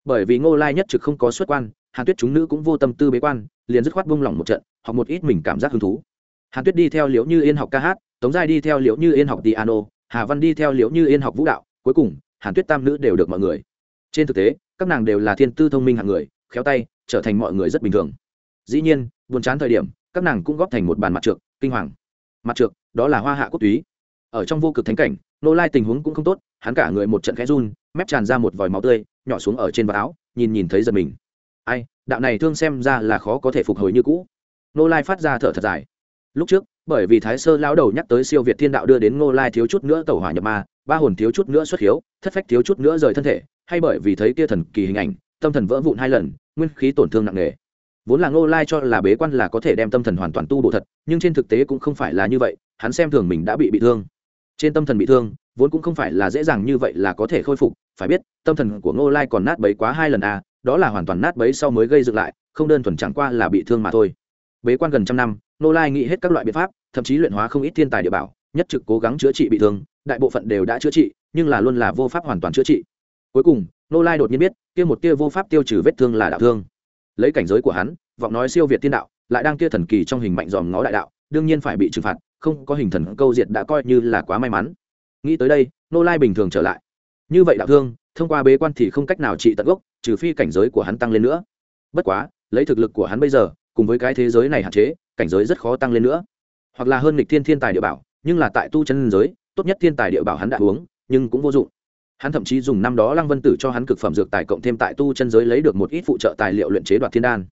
bởi vì ngô lai nhất trực không có xuất quan, hàn tuyết chúng nữ cũng vô tâm tư bế quan, liền dứt khoát buông lỏng một trận, học một ít mình cảm giác hứng thú. Hàn tuyết đi theo liễu như yên học ca hát, tống giai đi theo liễu như yên học piano, hà văn đi theo liễu như yên học vũ đạo, cuối cùng, hàn tuyết tam nữ đều được mọi người. Trên thực tế, các nàng đều là thiên tư thông minh hạng người, khéo tay trở thành mọi người rất bình thường. Dĩ nhiên, buồn chán thời điểm, các nàng cũng góp thành một bàn mặt trượt kinh hoàng. Mặt trượt đó là hoa hạ quốc túy ở trong vô cực thánh cảnh, nô lai tình huống cũng không tốt, hắn cả người một trận khẽ run, mép tràn ra một vòi máu tươi, nhỏ xuống ở trên vạt áo, nhìn nhìn thấy giật mình. Ai, đạo này thương xem ra là khó có thể phục hồi như cũ. Nô lai phát ra thở thật dài. Lúc trước, bởi vì thái sơ lão đầu nhắc tới siêu việt thiên đạo đưa đến nô lai thiếu chút nữa tẩu hỏa nhập ma, ba hồn thiếu chút nữa xuất hiếu, thất phách thiếu chút nữa rời thân thể, hay bởi vì thấy kia thần kỳ hình ảnh tâm thần vỡ vụn hai lần, nguyên khí tổn thương nặng nề. Vốn là ngô lai cho là bế quan là có thể đem tâm thần hoàn toàn tu bổ thật, nhưng trên thực tế cũng không phải là như vậy, hắn xem thường mình đã bị bị thương. Trên tâm thần bị thương, vốn cũng không phải là dễ dàng như vậy là có thể khôi phục, phải biết, tâm thần của ngô lai còn nát bấy quá hai lần à đó là hoàn toàn nát bấy sau mới gây dựng lại, không đơn thuần chẳng qua là bị thương mà thôi. Bế quan gần trăm năm, ngô lai nghĩ hết các loại biện pháp, thậm chí luyện hóa không ít thiên tài địa bảo, nhất trực cố gắng chữa trị bị thương, đại bộ phận đều đã chữa trị, nhưng là luôn là vô pháp hoàn toàn chữa trị. Cuối cùng Nô lai đột nhiên biết, kia một kia vô pháp tiêu trừ vết thương là đạo thương. Lấy cảnh giới của hắn, vọng nói siêu việt thiên đạo, lại đang kia thần kỳ trong hình mạnh dòm ngó đại đạo, đương nhiên phải bị trừng phạt, không có hình thần câu diệt đã coi như là quá may mắn. Nghĩ tới đây, nô lai bình thường trở lại. Như vậy đạo thương, thông qua bế quan thì không cách nào trị tận gốc, trừ phi cảnh giới của hắn tăng lên nữa. Bất quá, lấy thực lực của hắn bây giờ, cùng với cái thế giới này hạn chế, cảnh giới rất khó tăng lên nữa. Hoặc là hơn nghịch thiên thiên tài địa bảo, nhưng là tại tu chân giới, tốt nhất thiên tài địa bảo hắn đã uống, nhưng cũng vô dụng hắn thậm chí dùng năm đó lăng vân tử cho hắn cực phẩm dược tài cộng thêm tại tu chân giới lấy được một ít phụ trợ tài liệu luyện chế đoạt thiên đan.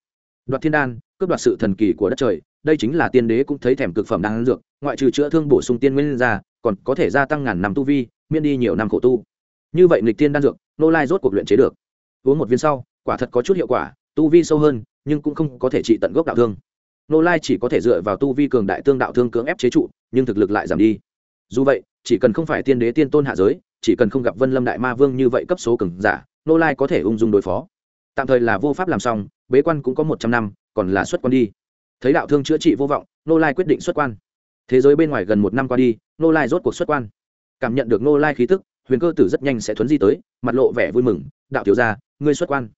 Đoạt thiên đan, cướp đoạt sự thần kỳ của đất trời, đây chính là tiên đế cũng thấy thèm cực phẩm đan dược, ngoại trừ chữa thương bổ sung tiên nguyên ra, còn có thể gia tăng ngàn năm tu vi, miễn đi nhiều năm khổ tu. Như vậy nghịch tiên đan dược, nô lai rốt cuộc luyện chế được. Uống một viên sau, quả thật có chút hiệu quả, tu vi sâu hơn, nhưng cũng không có thể trị tận gốc đạo thương. Nô lai chỉ có thể dựa vào tu vi cường đại tương đạo thương cưỡng ép chế trụ, nhưng thực lực lại giảm đi. Dù vậy, chỉ cần không phải tiên đế tiên tôn hạ giới chỉ cần không gặp vân lâm đại ma vương như vậy cấp số cường giả, nô lai có thể ung dung đối phó. Tạm thời là vô pháp làm xong, bế quan cũng có một trăm năm, còn là xuất quan đi. Thấy đạo thương chữa trị vô vọng, nô lai quyết định xuất quan. Thế giới bên ngoài gần một năm qua đi, nô lai rốt cuộc xuất quan. Cảm nhận được nô lai khí tức, huyền cơ tử rất nhanh sẽ thuấn di tới, mặt lộ vẻ vui mừng, đạo thiếu gia, ngươi xuất quan.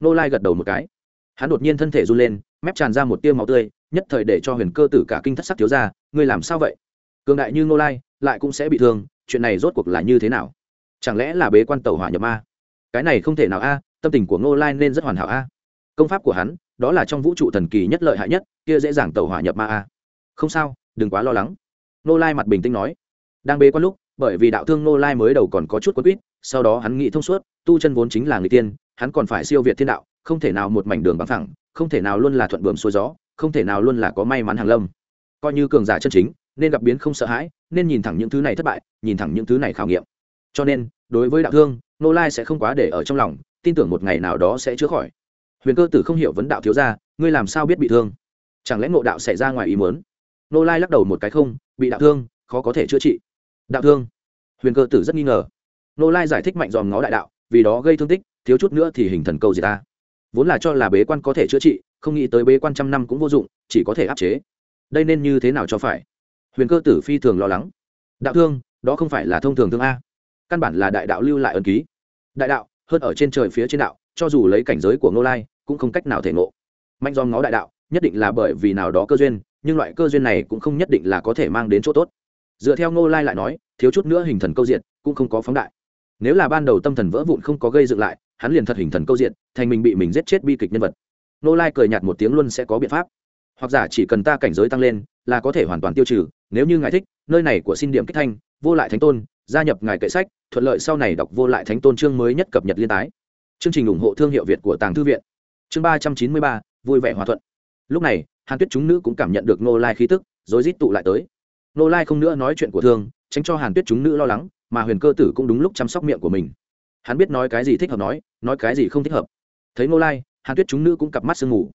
Nô lai gật đầu một cái. Hắn đột nhiên thân thể run lên, mép tràn ra một tiêu máu tươi, nhất thời để cho huyền cơ tử cả kinh thất sắc thiếu gia, ngươi làm sao vậy? Cường đại như nô lai, lại cũng sẽ bị thương chuyện này rốt cuộc là như thế nào? Chẳng lẽ là bế quan tàu hỏa nhập ma? Cái này không thể nào a, tâm tình của nô lai nên rất hoàn hảo a. Công pháp của hắn, đó là trong vũ trụ thần kỳ nhất lợi hại nhất, kia dễ dàng tàu hỏa nhập ma a. Không sao, đừng quá lo lắng. Nô lai mặt bình tĩnh nói. Đang bế quan lúc, bởi vì đạo thương nô lai mới đầu còn có chút quất quýt, sau đó hắn nghĩ thông suốt, tu chân vốn chính là người tiên, hắn còn phải siêu việt thiên đạo, không thể nào một mảnh đường bằng thẳng không thể nào luôn là thuận bờm xuôi gió, không thể nào luôn là có may mắn hàng lâm. Coi như cường giả chân chính nên gặp biến không sợ hãi, nên nhìn thẳng những thứ này thất bại, nhìn thẳng những thứ này khảo nghiệm. Cho nên, đối với đạo thương nô lai sẽ không quá để ở trong lòng, tin tưởng một ngày nào đó sẽ chữa khỏi. Huyền cơ tử không hiểu vấn đạo thiếu ra ngươi làm sao biết bị thương? Chẳng lẽ ngộ đạo xảy ra ngoài ý muốn? Nô lai lắc đầu một cái không, bị đạo thương, khó có thể chữa trị. Đạo thương? Huyền cơ tử rất nghi ngờ. Nô lai giải thích mạnh dòm ngó đại đạo, vì đó gây thương tích, thiếu chút nữa thì hình thần câu gì ta. Vốn là cho là bế quan có thể chữa trị, không nghĩ tới bế quan trăm năm cũng vô dụng, chỉ có thể áp chế. Đây nên như thế nào cho phải? Huyền cơ tử phi thường lo lắng. Đạo thương, đó không phải là thông thường thương a. Căn bản là đại đạo lưu lại ân ký. Đại đạo hơn ở trên trời phía trên đạo, cho dù lấy cảnh giới của ngô lai, cũng không cách nào thể ngộ. Mạnh do ngó đại đạo, nhất định là bởi vì nào đó cơ duyên, nhưng loại cơ duyên này cũng không nhất định là có thể mang đến chỗ tốt. Dựa theo ngô lai lại nói, thiếu chút nữa hình thần câu diện cũng không có phóng đại. Nếu là ban đầu tâm thần vỡ vụn không có gây dựng lại, hắn liền thật hình thần câu diện thành mình bị mình giết chết bi kịch nhân vật. Ngô lai cười nhạt một tiếng luôn sẽ có biện pháp hoặc giả chỉ cần ta cảnh giới tăng lên, là có thể hoàn toàn tiêu trừ, nếu như ngài thích, nơi này của xin điểm kích thanh, vô lại thánh tôn, gia nhập ngài kệ sách, thuận lợi sau này đọc vô lại thánh tôn chương mới nhất cập nhật liên tái. Chương trình ủng hộ thương hiệu việt của tàng thư viện. Chương ba trăm chín mươi ba, vui vẻ hòa thuận. Lúc này, hàn tuyết chúng nữ cũng cảm nhận được nô lai khí tức, rồi rít tụ lại tới. Nô lai không nữa nói chuyện của thương, tránh cho hàn tuyết chúng nữ lo lắng, mà huyền cơ tử cũng đúng lúc chăm sóc miệng của mình. Hắn biết nói cái gì thích hợp nói nói cái gì không thích hợp. Thấy nô lai, hàn tuyết chúng nữ cũng cặp mắt sương mù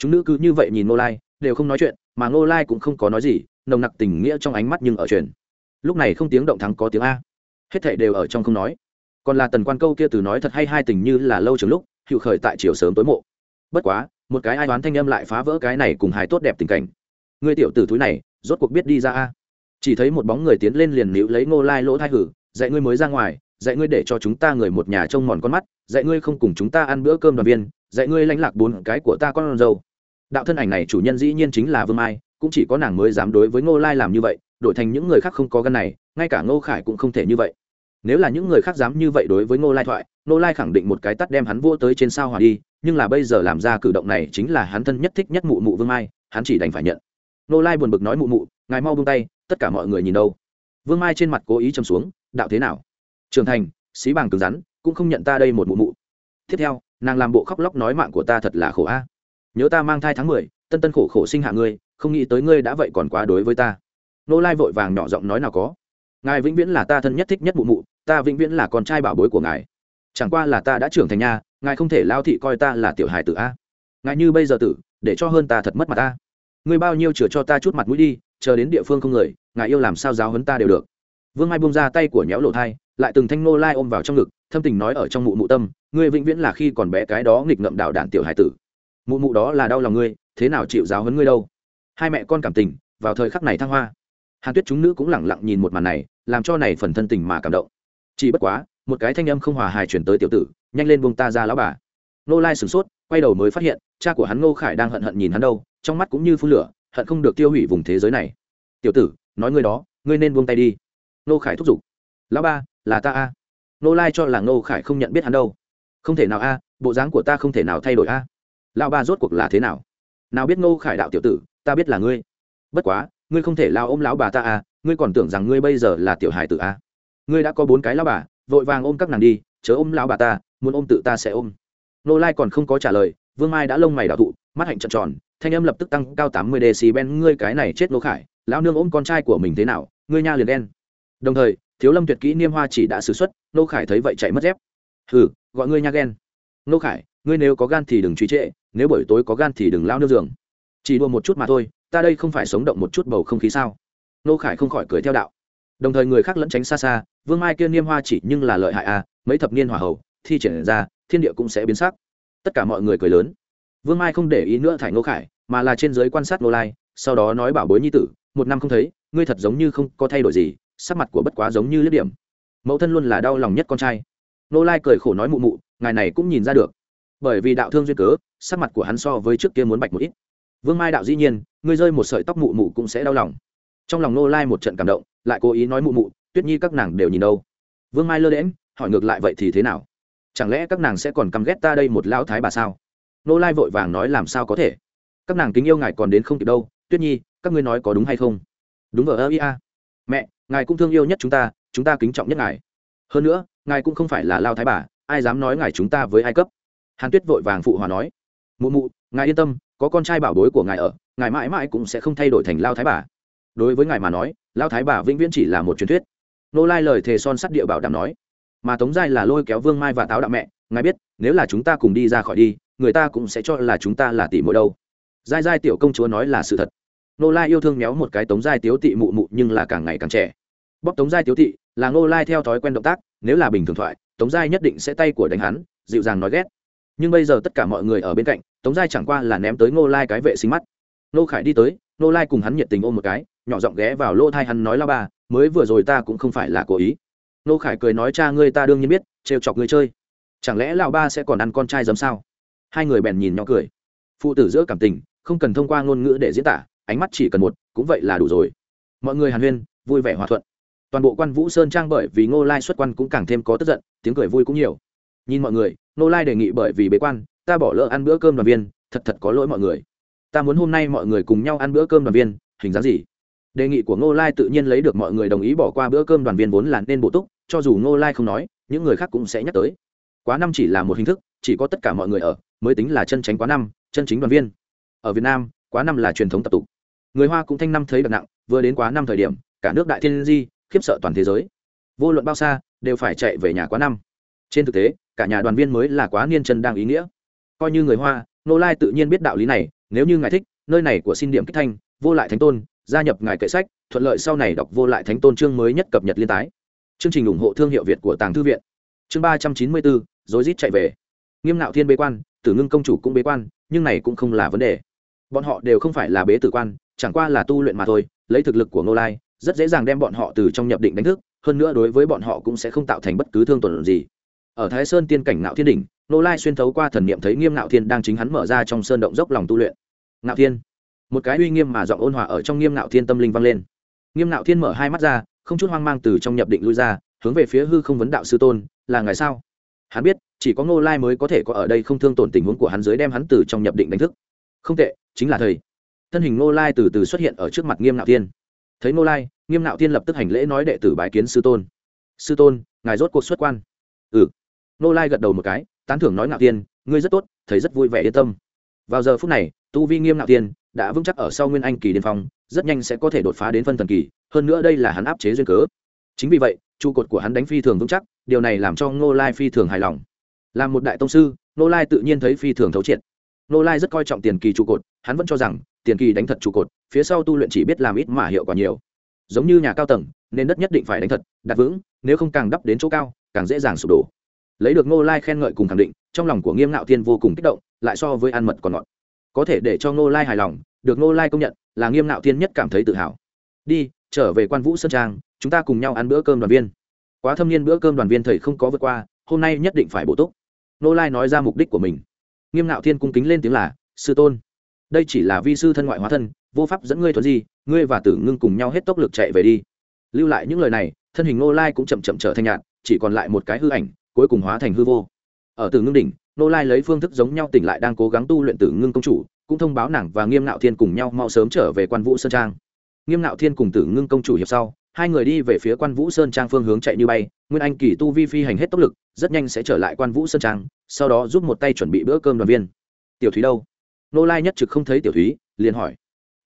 chúng nữ cứ như vậy nhìn nô lai, đều không nói chuyện, mà nô lai cũng không có nói gì, nồng nặc tình nghĩa trong ánh mắt nhưng ở truyền. Lúc này không tiếng động thắng có tiếng a. Hết thảy đều ở trong không nói. Còn là tần quan câu kia từ nói thật hay hai tình như là lâu trường lúc hiệu khởi tại chiều sớm tối mộ. Bất quá, một cái ai toán thanh âm lại phá vỡ cái này cùng hài tốt đẹp tình cảnh. Người tiểu tử thúi này, rốt cuộc biết đi ra a. Chỉ thấy một bóng người tiến lên liền níu lấy ngô lai lỗ thai hử, dạy ngươi mới ra ngoài, dạy ngươi để cho chúng ta người một nhà trông mòn con mắt, dạy ngươi không cùng chúng ta ăn bữa cơm đoàn viên, dạy ngươi lãnh lạc bốn cái của ta con râu đạo thân ảnh này chủ nhân dĩ nhiên chính là vương mai, cũng chỉ có nàng mới dám đối với ngô lai làm như vậy, đổi thành những người khác không có gân này, ngay cả ngô khải cũng không thể như vậy. Nếu là những người khác dám như vậy đối với ngô lai thoại, ngô lai khẳng định một cái tắt đem hắn vô tới trên sao hòa đi, nhưng là bây giờ làm ra cử động này chính là hắn thân nhất thích nhất mụ mụ vương mai, hắn chỉ đành phải nhận. Ngô lai buồn bực nói mụ mụ, ngài mau buông tay, tất cả mọi người nhìn đâu? Vương mai trên mặt cố ý châm xuống, đạo thế nào? Trưởng thành, xí bàng cứng rắn, cũng không nhận ta đây một mụ mụ. Tiếp theo, nàng làm bộ khóc lóc nói mạng của ta thật là khổ a nhớ ta mang thai tháng mười, tân tân khổ khổ sinh hạ ngươi, không nghĩ tới ngươi đã vậy còn quá đối với ta. Nô lai vội vàng nhỏ giọng nói nào có. Ngài vĩnh viễn là ta thân nhất thích nhất mụ mụ, ta vĩnh viễn là con trai bảo bối của ngài. Chẳng qua là ta đã trưởng thành nha, ngài không thể lao thị coi ta là tiểu hài tử a. Ngài như bây giờ tử, để cho hơn ta thật mất mặt ta ngươi bao nhiêu chừa cho ta chút mặt mũi đi, chờ đến địa phương không người, ngài yêu làm sao giáo hấn ta đều được. Vương mai buông ra tay của nhéo lộ thai, lại từng thanh nô lai ôm vào trong ngực, thâm tình nói ở trong mụ mụ tâm, ngươi vĩnh viễn là khi còn bé cái đó nghịch ngậm đạo đạn tiểu hải tử mụ mụ đó là đau lòng ngươi, thế nào chịu giáo hấn ngươi đâu? Hai mẹ con cảm tình, vào thời khắc này thăng hoa. Hàn tuyết chúng nữ cũng lẳng lặng nhìn một màn này, làm cho này phần thân tình mà cảm động. Chỉ bất quá, một cái thanh âm không hòa hài chuyển tới tiểu tử, nhanh lên buông ta ra lão bà. Nô lai sửng sốt, quay đầu mới phát hiện, cha của hắn ngô khải đang hận hận nhìn hắn đâu, trong mắt cũng như phun lửa, hận không được tiêu hủy vùng thế giới này. Tiểu tử, nói ngươi đó, ngươi nên buông tay đi. Nô khải thúc giục. Lão ba, là ta a. Nô lai cho là nô khải không nhận biết hắn đâu. Không thể nào a, bộ dáng của ta không thể nào thay đổi a lão ba rốt cuộc là thế nào? Nào biết Ngô khải đạo tiểu tử, ta biết là ngươi. Bất quá, ngươi không thể lao ôm lão bà ta à? ngươi còn tưởng rằng ngươi bây giờ là tiểu hài tử à? ngươi đã có bốn cái lão bà, vội vàng ôm các nàng đi, chớ ôm lão bà ta, muốn ôm tự ta sẽ ôm. Nô lai còn không có trả lời, vương mai đã lông mày đào thụ mắt hạnh trợn tròn, thanh âm lập tức tăng cao tám mươi decibel, ngươi cái này chết nô khải, lão nương ôm con trai của mình thế nào, ngươi nha liền đen. Đồng thời, thiếu lâm tuyệt kỹ niêm hoa chỉ đã xử x u ấ t nô khải thấy vậy chạy mất dép. Hừ, gọi ngươi nha ghen. Nô khải ngươi nếu có gan thì đừng truy trệ, nếu buổi tối có gan thì đừng lao nương giường. Chỉ đua một chút mà thôi ta đây không phải sống động một chút bầu không khí sao? Nô khải không khỏi cười theo đạo. Đồng thời người khác lẫn tránh xa xa vương mai kia niêm hoa chỉ nhưng là lợi hại à mấy thập niên hỏa hậu thi triển ra thiên địa cũng sẽ biến sắc. Tất cả mọi người cười lớn. Vương mai không để ý nữa thải nô khải mà là trên giới quan sát nô lai sau đó nói bảo bối nhi tử một năm không thấy ngươi thật giống như không có thay đổi gì sắc mặt của bất quá giống như liếc điểm. Mẫu thân luôn là đau lòng nhất con trai. Nô lai cười khổ nói mụ mụ ngài này cũng nhìn ra được bởi vì đạo thương duyên cớ, sắc mặt của hắn so với trước kia muốn bạch một ít. Vương mai đạo dĩ nhiên, ngươi rơi một sợi tóc mụ mụ cũng sẽ đau lòng. Trong lòng nô lai một trận cảm động, lại cố ý nói mụ mụ, tuyết nhi các nàng đều nhìn đâu? Vương mai lơ đễm hỏi ngược lại vậy thì thế nào? Chẳng lẽ các nàng sẽ còn căm ghét ta đây một lão thái bà sao? Nô lai vội vàng nói làm sao có thể? Các nàng kính yêu ngài còn đến không kịp đâu. Tuyết nhi, các ngươi nói có đúng hay không? Đúng vợ ơ ia mẹ, ngài cũng thương yêu nhất chúng ta chúng ta kính trọng nhất ngài. Hơn nữa, ngài cũng không phải là lao thái bà, ai dám nói ngài chúng ta với ai cấp? Hàn tuyết vội vàng phụ hòa nói, mụ mụ, ngài yên tâm, có con trai bảo bối của ngài ở, ngài mãi mãi cũng sẽ không thay đổi thành lao thái bà. Đối với ngài mà nói, lao thái bà vĩnh viễn chỉ là một truyền thuyết. Nô lai lời thề son sắt địa bảo đảm nói, mà tống giai là lôi kéo vương mai và táo đạo mẹ, ngài biết, nếu là chúng ta cùng đi ra khỏi đi, người ta cũng sẽ cho là chúng ta là tỷ mỗi đâu. Giai giai tiểu công chúa nói là sự thật. Nô lai yêu thương méo một cái tống giai tiếu tị mụ mụ nhưng là càng ngày càng trẻ. Bóc tống giai tiếu tị là nô lai theo thói quen động tác, nếu là bình thường thoại, tống giai nhất định sẽ tay của đánh hắn, dịu dàng nói ghét nhưng bây giờ tất cả mọi người ở bên cạnh, tống giai chẳng qua là ném tới ngô lai cái vệ sinh mắt. Nô khải đi tới nô lai cùng hắn nhiệt tình ôm một cái, nhỏ giọng ghé vào lỗ thai hắn nói la ba, mới vừa rồi ta cũng không phải là cố ý. Nô khải cười nói, cha ngươi ta đương nhiên biết, trêu chọc ngươi chơi. Chẳng lẽ lão ba sẽ còn ăn con trai giấm sao? Hai người bèn nhìn nhỏ cười. Phụ tử giữa cảm tình, không cần thông qua ngôn ngữ để diễn tả, ánh mắt chỉ cần một, cũng vậy là đủ rồi. Mọi người hàn huyên, vui vẻ hòa thuận. Toàn bộ quan vũ sơn trang bởi vì ngô lai xuất quan cũng càng thêm có tức giận, tiếng cười vui cũng nhiều nhìn mọi người, ngô lai đề nghị bởi vì bế quan, ta bỏ lỡ ăn bữa cơm đoàn viên, thật thật có lỗi mọi người. Ta muốn hôm nay mọi người cùng nhau ăn bữa cơm đoàn viên, hình dáng gì? Đề nghị của ngô lai tự nhiên lấy được mọi người đồng ý bỏ qua bữa cơm đoàn viên vốn là nên bổ túc, cho dù ngô lai không nói, những người khác cũng sẽ nhắc tới. Quá năm chỉ là một hình thức, chỉ có tất cả mọi người ở, mới tính là chân tránh quá năm, chân chính đoàn viên. Ở việt nam, quá năm là truyền thống tập tục. Người hoa cũng thanh năm thấy đặc nặng, vừa đến quá năm thời điểm, cả nước đại thiên di, khiếp sợ toàn thế giới. Vô luận bao xa, đều phải chạy về nhà quá năm. Trên thực tế cả nhà đoàn viên mới là quá niên chân đang ý nghĩa. Coi như người hoa nô lai tự nhiên biết đạo lý này, nếu như ngài thích, nơi này của xin điểm kích thanh, vô lại thánh tôn, gia nhập ngài kệ sách, thuận lợi sau này đọc vô lại thánh tôn chương mới nhất cập nhật liên tái. Chương trình ủng hộ thương hiệu việt của tàng thư viện. Chương ba trăm chín mươi bốn, rối rít chạy về. Nghiêm nạo thiên bế quan, tử ngưng công chủ cũng bế quan, nhưng này cũng không là vấn đề. Bọn họ đều không phải là bế tử quan, chẳng qua là tu luyện mà thôi, lấy thực lực của ngô lai, rất dễ dàng đem bọn họ từ trong nhập định đánh thức, hơn nữa đối với bọn họ cũng sẽ không tạo thành bất cứ thương tổn gì ở thái sơn tiên cảnh ngạo thiên đỉnh ngô lai xuyên thấu qua thần niệm thấy nghiêm ngạo thiên đang chính hắn mở ra trong sơn động dốc lòng tu luyện. Ngạo thiên. Một cái uy nghiêm mà giọng ôn hòa ở trong nghiêm ngạo thiên tâm linh vang lên. Nghiêm ngạo thiên mở hai mắt ra, không chút hoang mang từ trong nhập định lui ra, hướng về phía hư không vấn đạo sư tôn, là ngày sao? Hắn biết, chỉ có ngô lai mới có thể có ở đây không thương tổn tình huống của hắn dưới đem hắn từ trong nhập định đánh thức. Không tệ, chính là thầy. Thân hình ngô lai từ từ xuất hiện ở trước mặt nghiêm Nạo thiên. Thấy Ngô lai, nghiêm nạo thiên lập tức hành lễ nói đệ tử bái kiến sư tôn. Sư tôn, ngài rốt cuộc xuất quan. Ừ nô lai gật đầu một cái, tán thưởng nói ngạo tiên, ngươi rất tốt thấy rất vui vẻ, yên tâm. Vào giờ phút này, tu vi nghiêm ngạo tiên đã vững chắc ở sau nguyên anh kỳ điên phong, rất nhanh sẽ có thể đột phá đến phân thần kỳ, hơn nữa đây là hắn áp chế duyên cớ. Chính vì vậy, trụ cột của hắn đánh phi thường vững chắc, điều này làm cho ngô lai phi thường hài lòng. Làm một đại tông sư, ngô lai tự nhiên thấy phi thường thấu triệt. Ngô lai rất coi trọng tiền kỳ trụ cột, hắn vẫn cho rằng, tiền kỳ đánh thật trụ cột, phía sau tu luyện chỉ biết làm ít mà hiệu quả nhiều. Giống như nhà cao tầng nên đất nhất định phải đánh thật, đặt vững, nếu không càng đắp đến chỗ cao, càng dễ dàng sụp đổ lấy được ngô lai khen ngợi cùng khẳng định, trong lòng của nghiêm ngạo thiên vô cùng kích động, lại so với ăn mật còn ngọt. Có thể để cho ngô lai hài lòng, được ngô lai công nhận, là nghiêm ngạo thiên nhất cảm thấy tự hào. Đi, trở về quan vũ sơn trang, chúng ta cùng nhau ăn bữa cơm đoàn viên. Quá thâm niên bữa cơm đoàn viên thầy không có vượt qua, hôm nay nhất định phải bổ túc. Ngô lai nói ra mục đích của mình. Nghiêm ngạo thiên cung kính lên tiếng là, sư tôn, đây chỉ là vi sư thân ngoại hóa thân, vô pháp dẫn ngươi thuận gì ngươi và tử ngưng cùng nhau hết tốc lực chạy về đi. Lưu lại những lời này, thân hình ngô lai cũng chậm chậm trở thành nhạt, chỉ còn lại một cái hư ảnh cuối cùng hóa thành hư vô. Ở tử ngưng đỉnh, nô lai lấy phương thức giống nhau tỉnh lại đang cố gắng tu luyện tử ngưng công chủ, cũng thông báo nàng và nghiêm nạo thiên cùng nhau mau sớm trở về quan vũ sơn trang. Nghiêm nạo thiên cùng tử ngưng công chủ hiệp sau, hai người đi về phía quan vũ sơn trang phương hướng chạy như bay, nguyên anh kỳ tu vi phi hành hết tốc lực, rất nhanh sẽ trở lại quan vũ sơn trang, sau đó giúp một tay chuẩn bị bữa cơm đoàn viên. Tiểu thúy đâu? Nô lai nhất trực không thấy tiểu thúy, liền hỏi.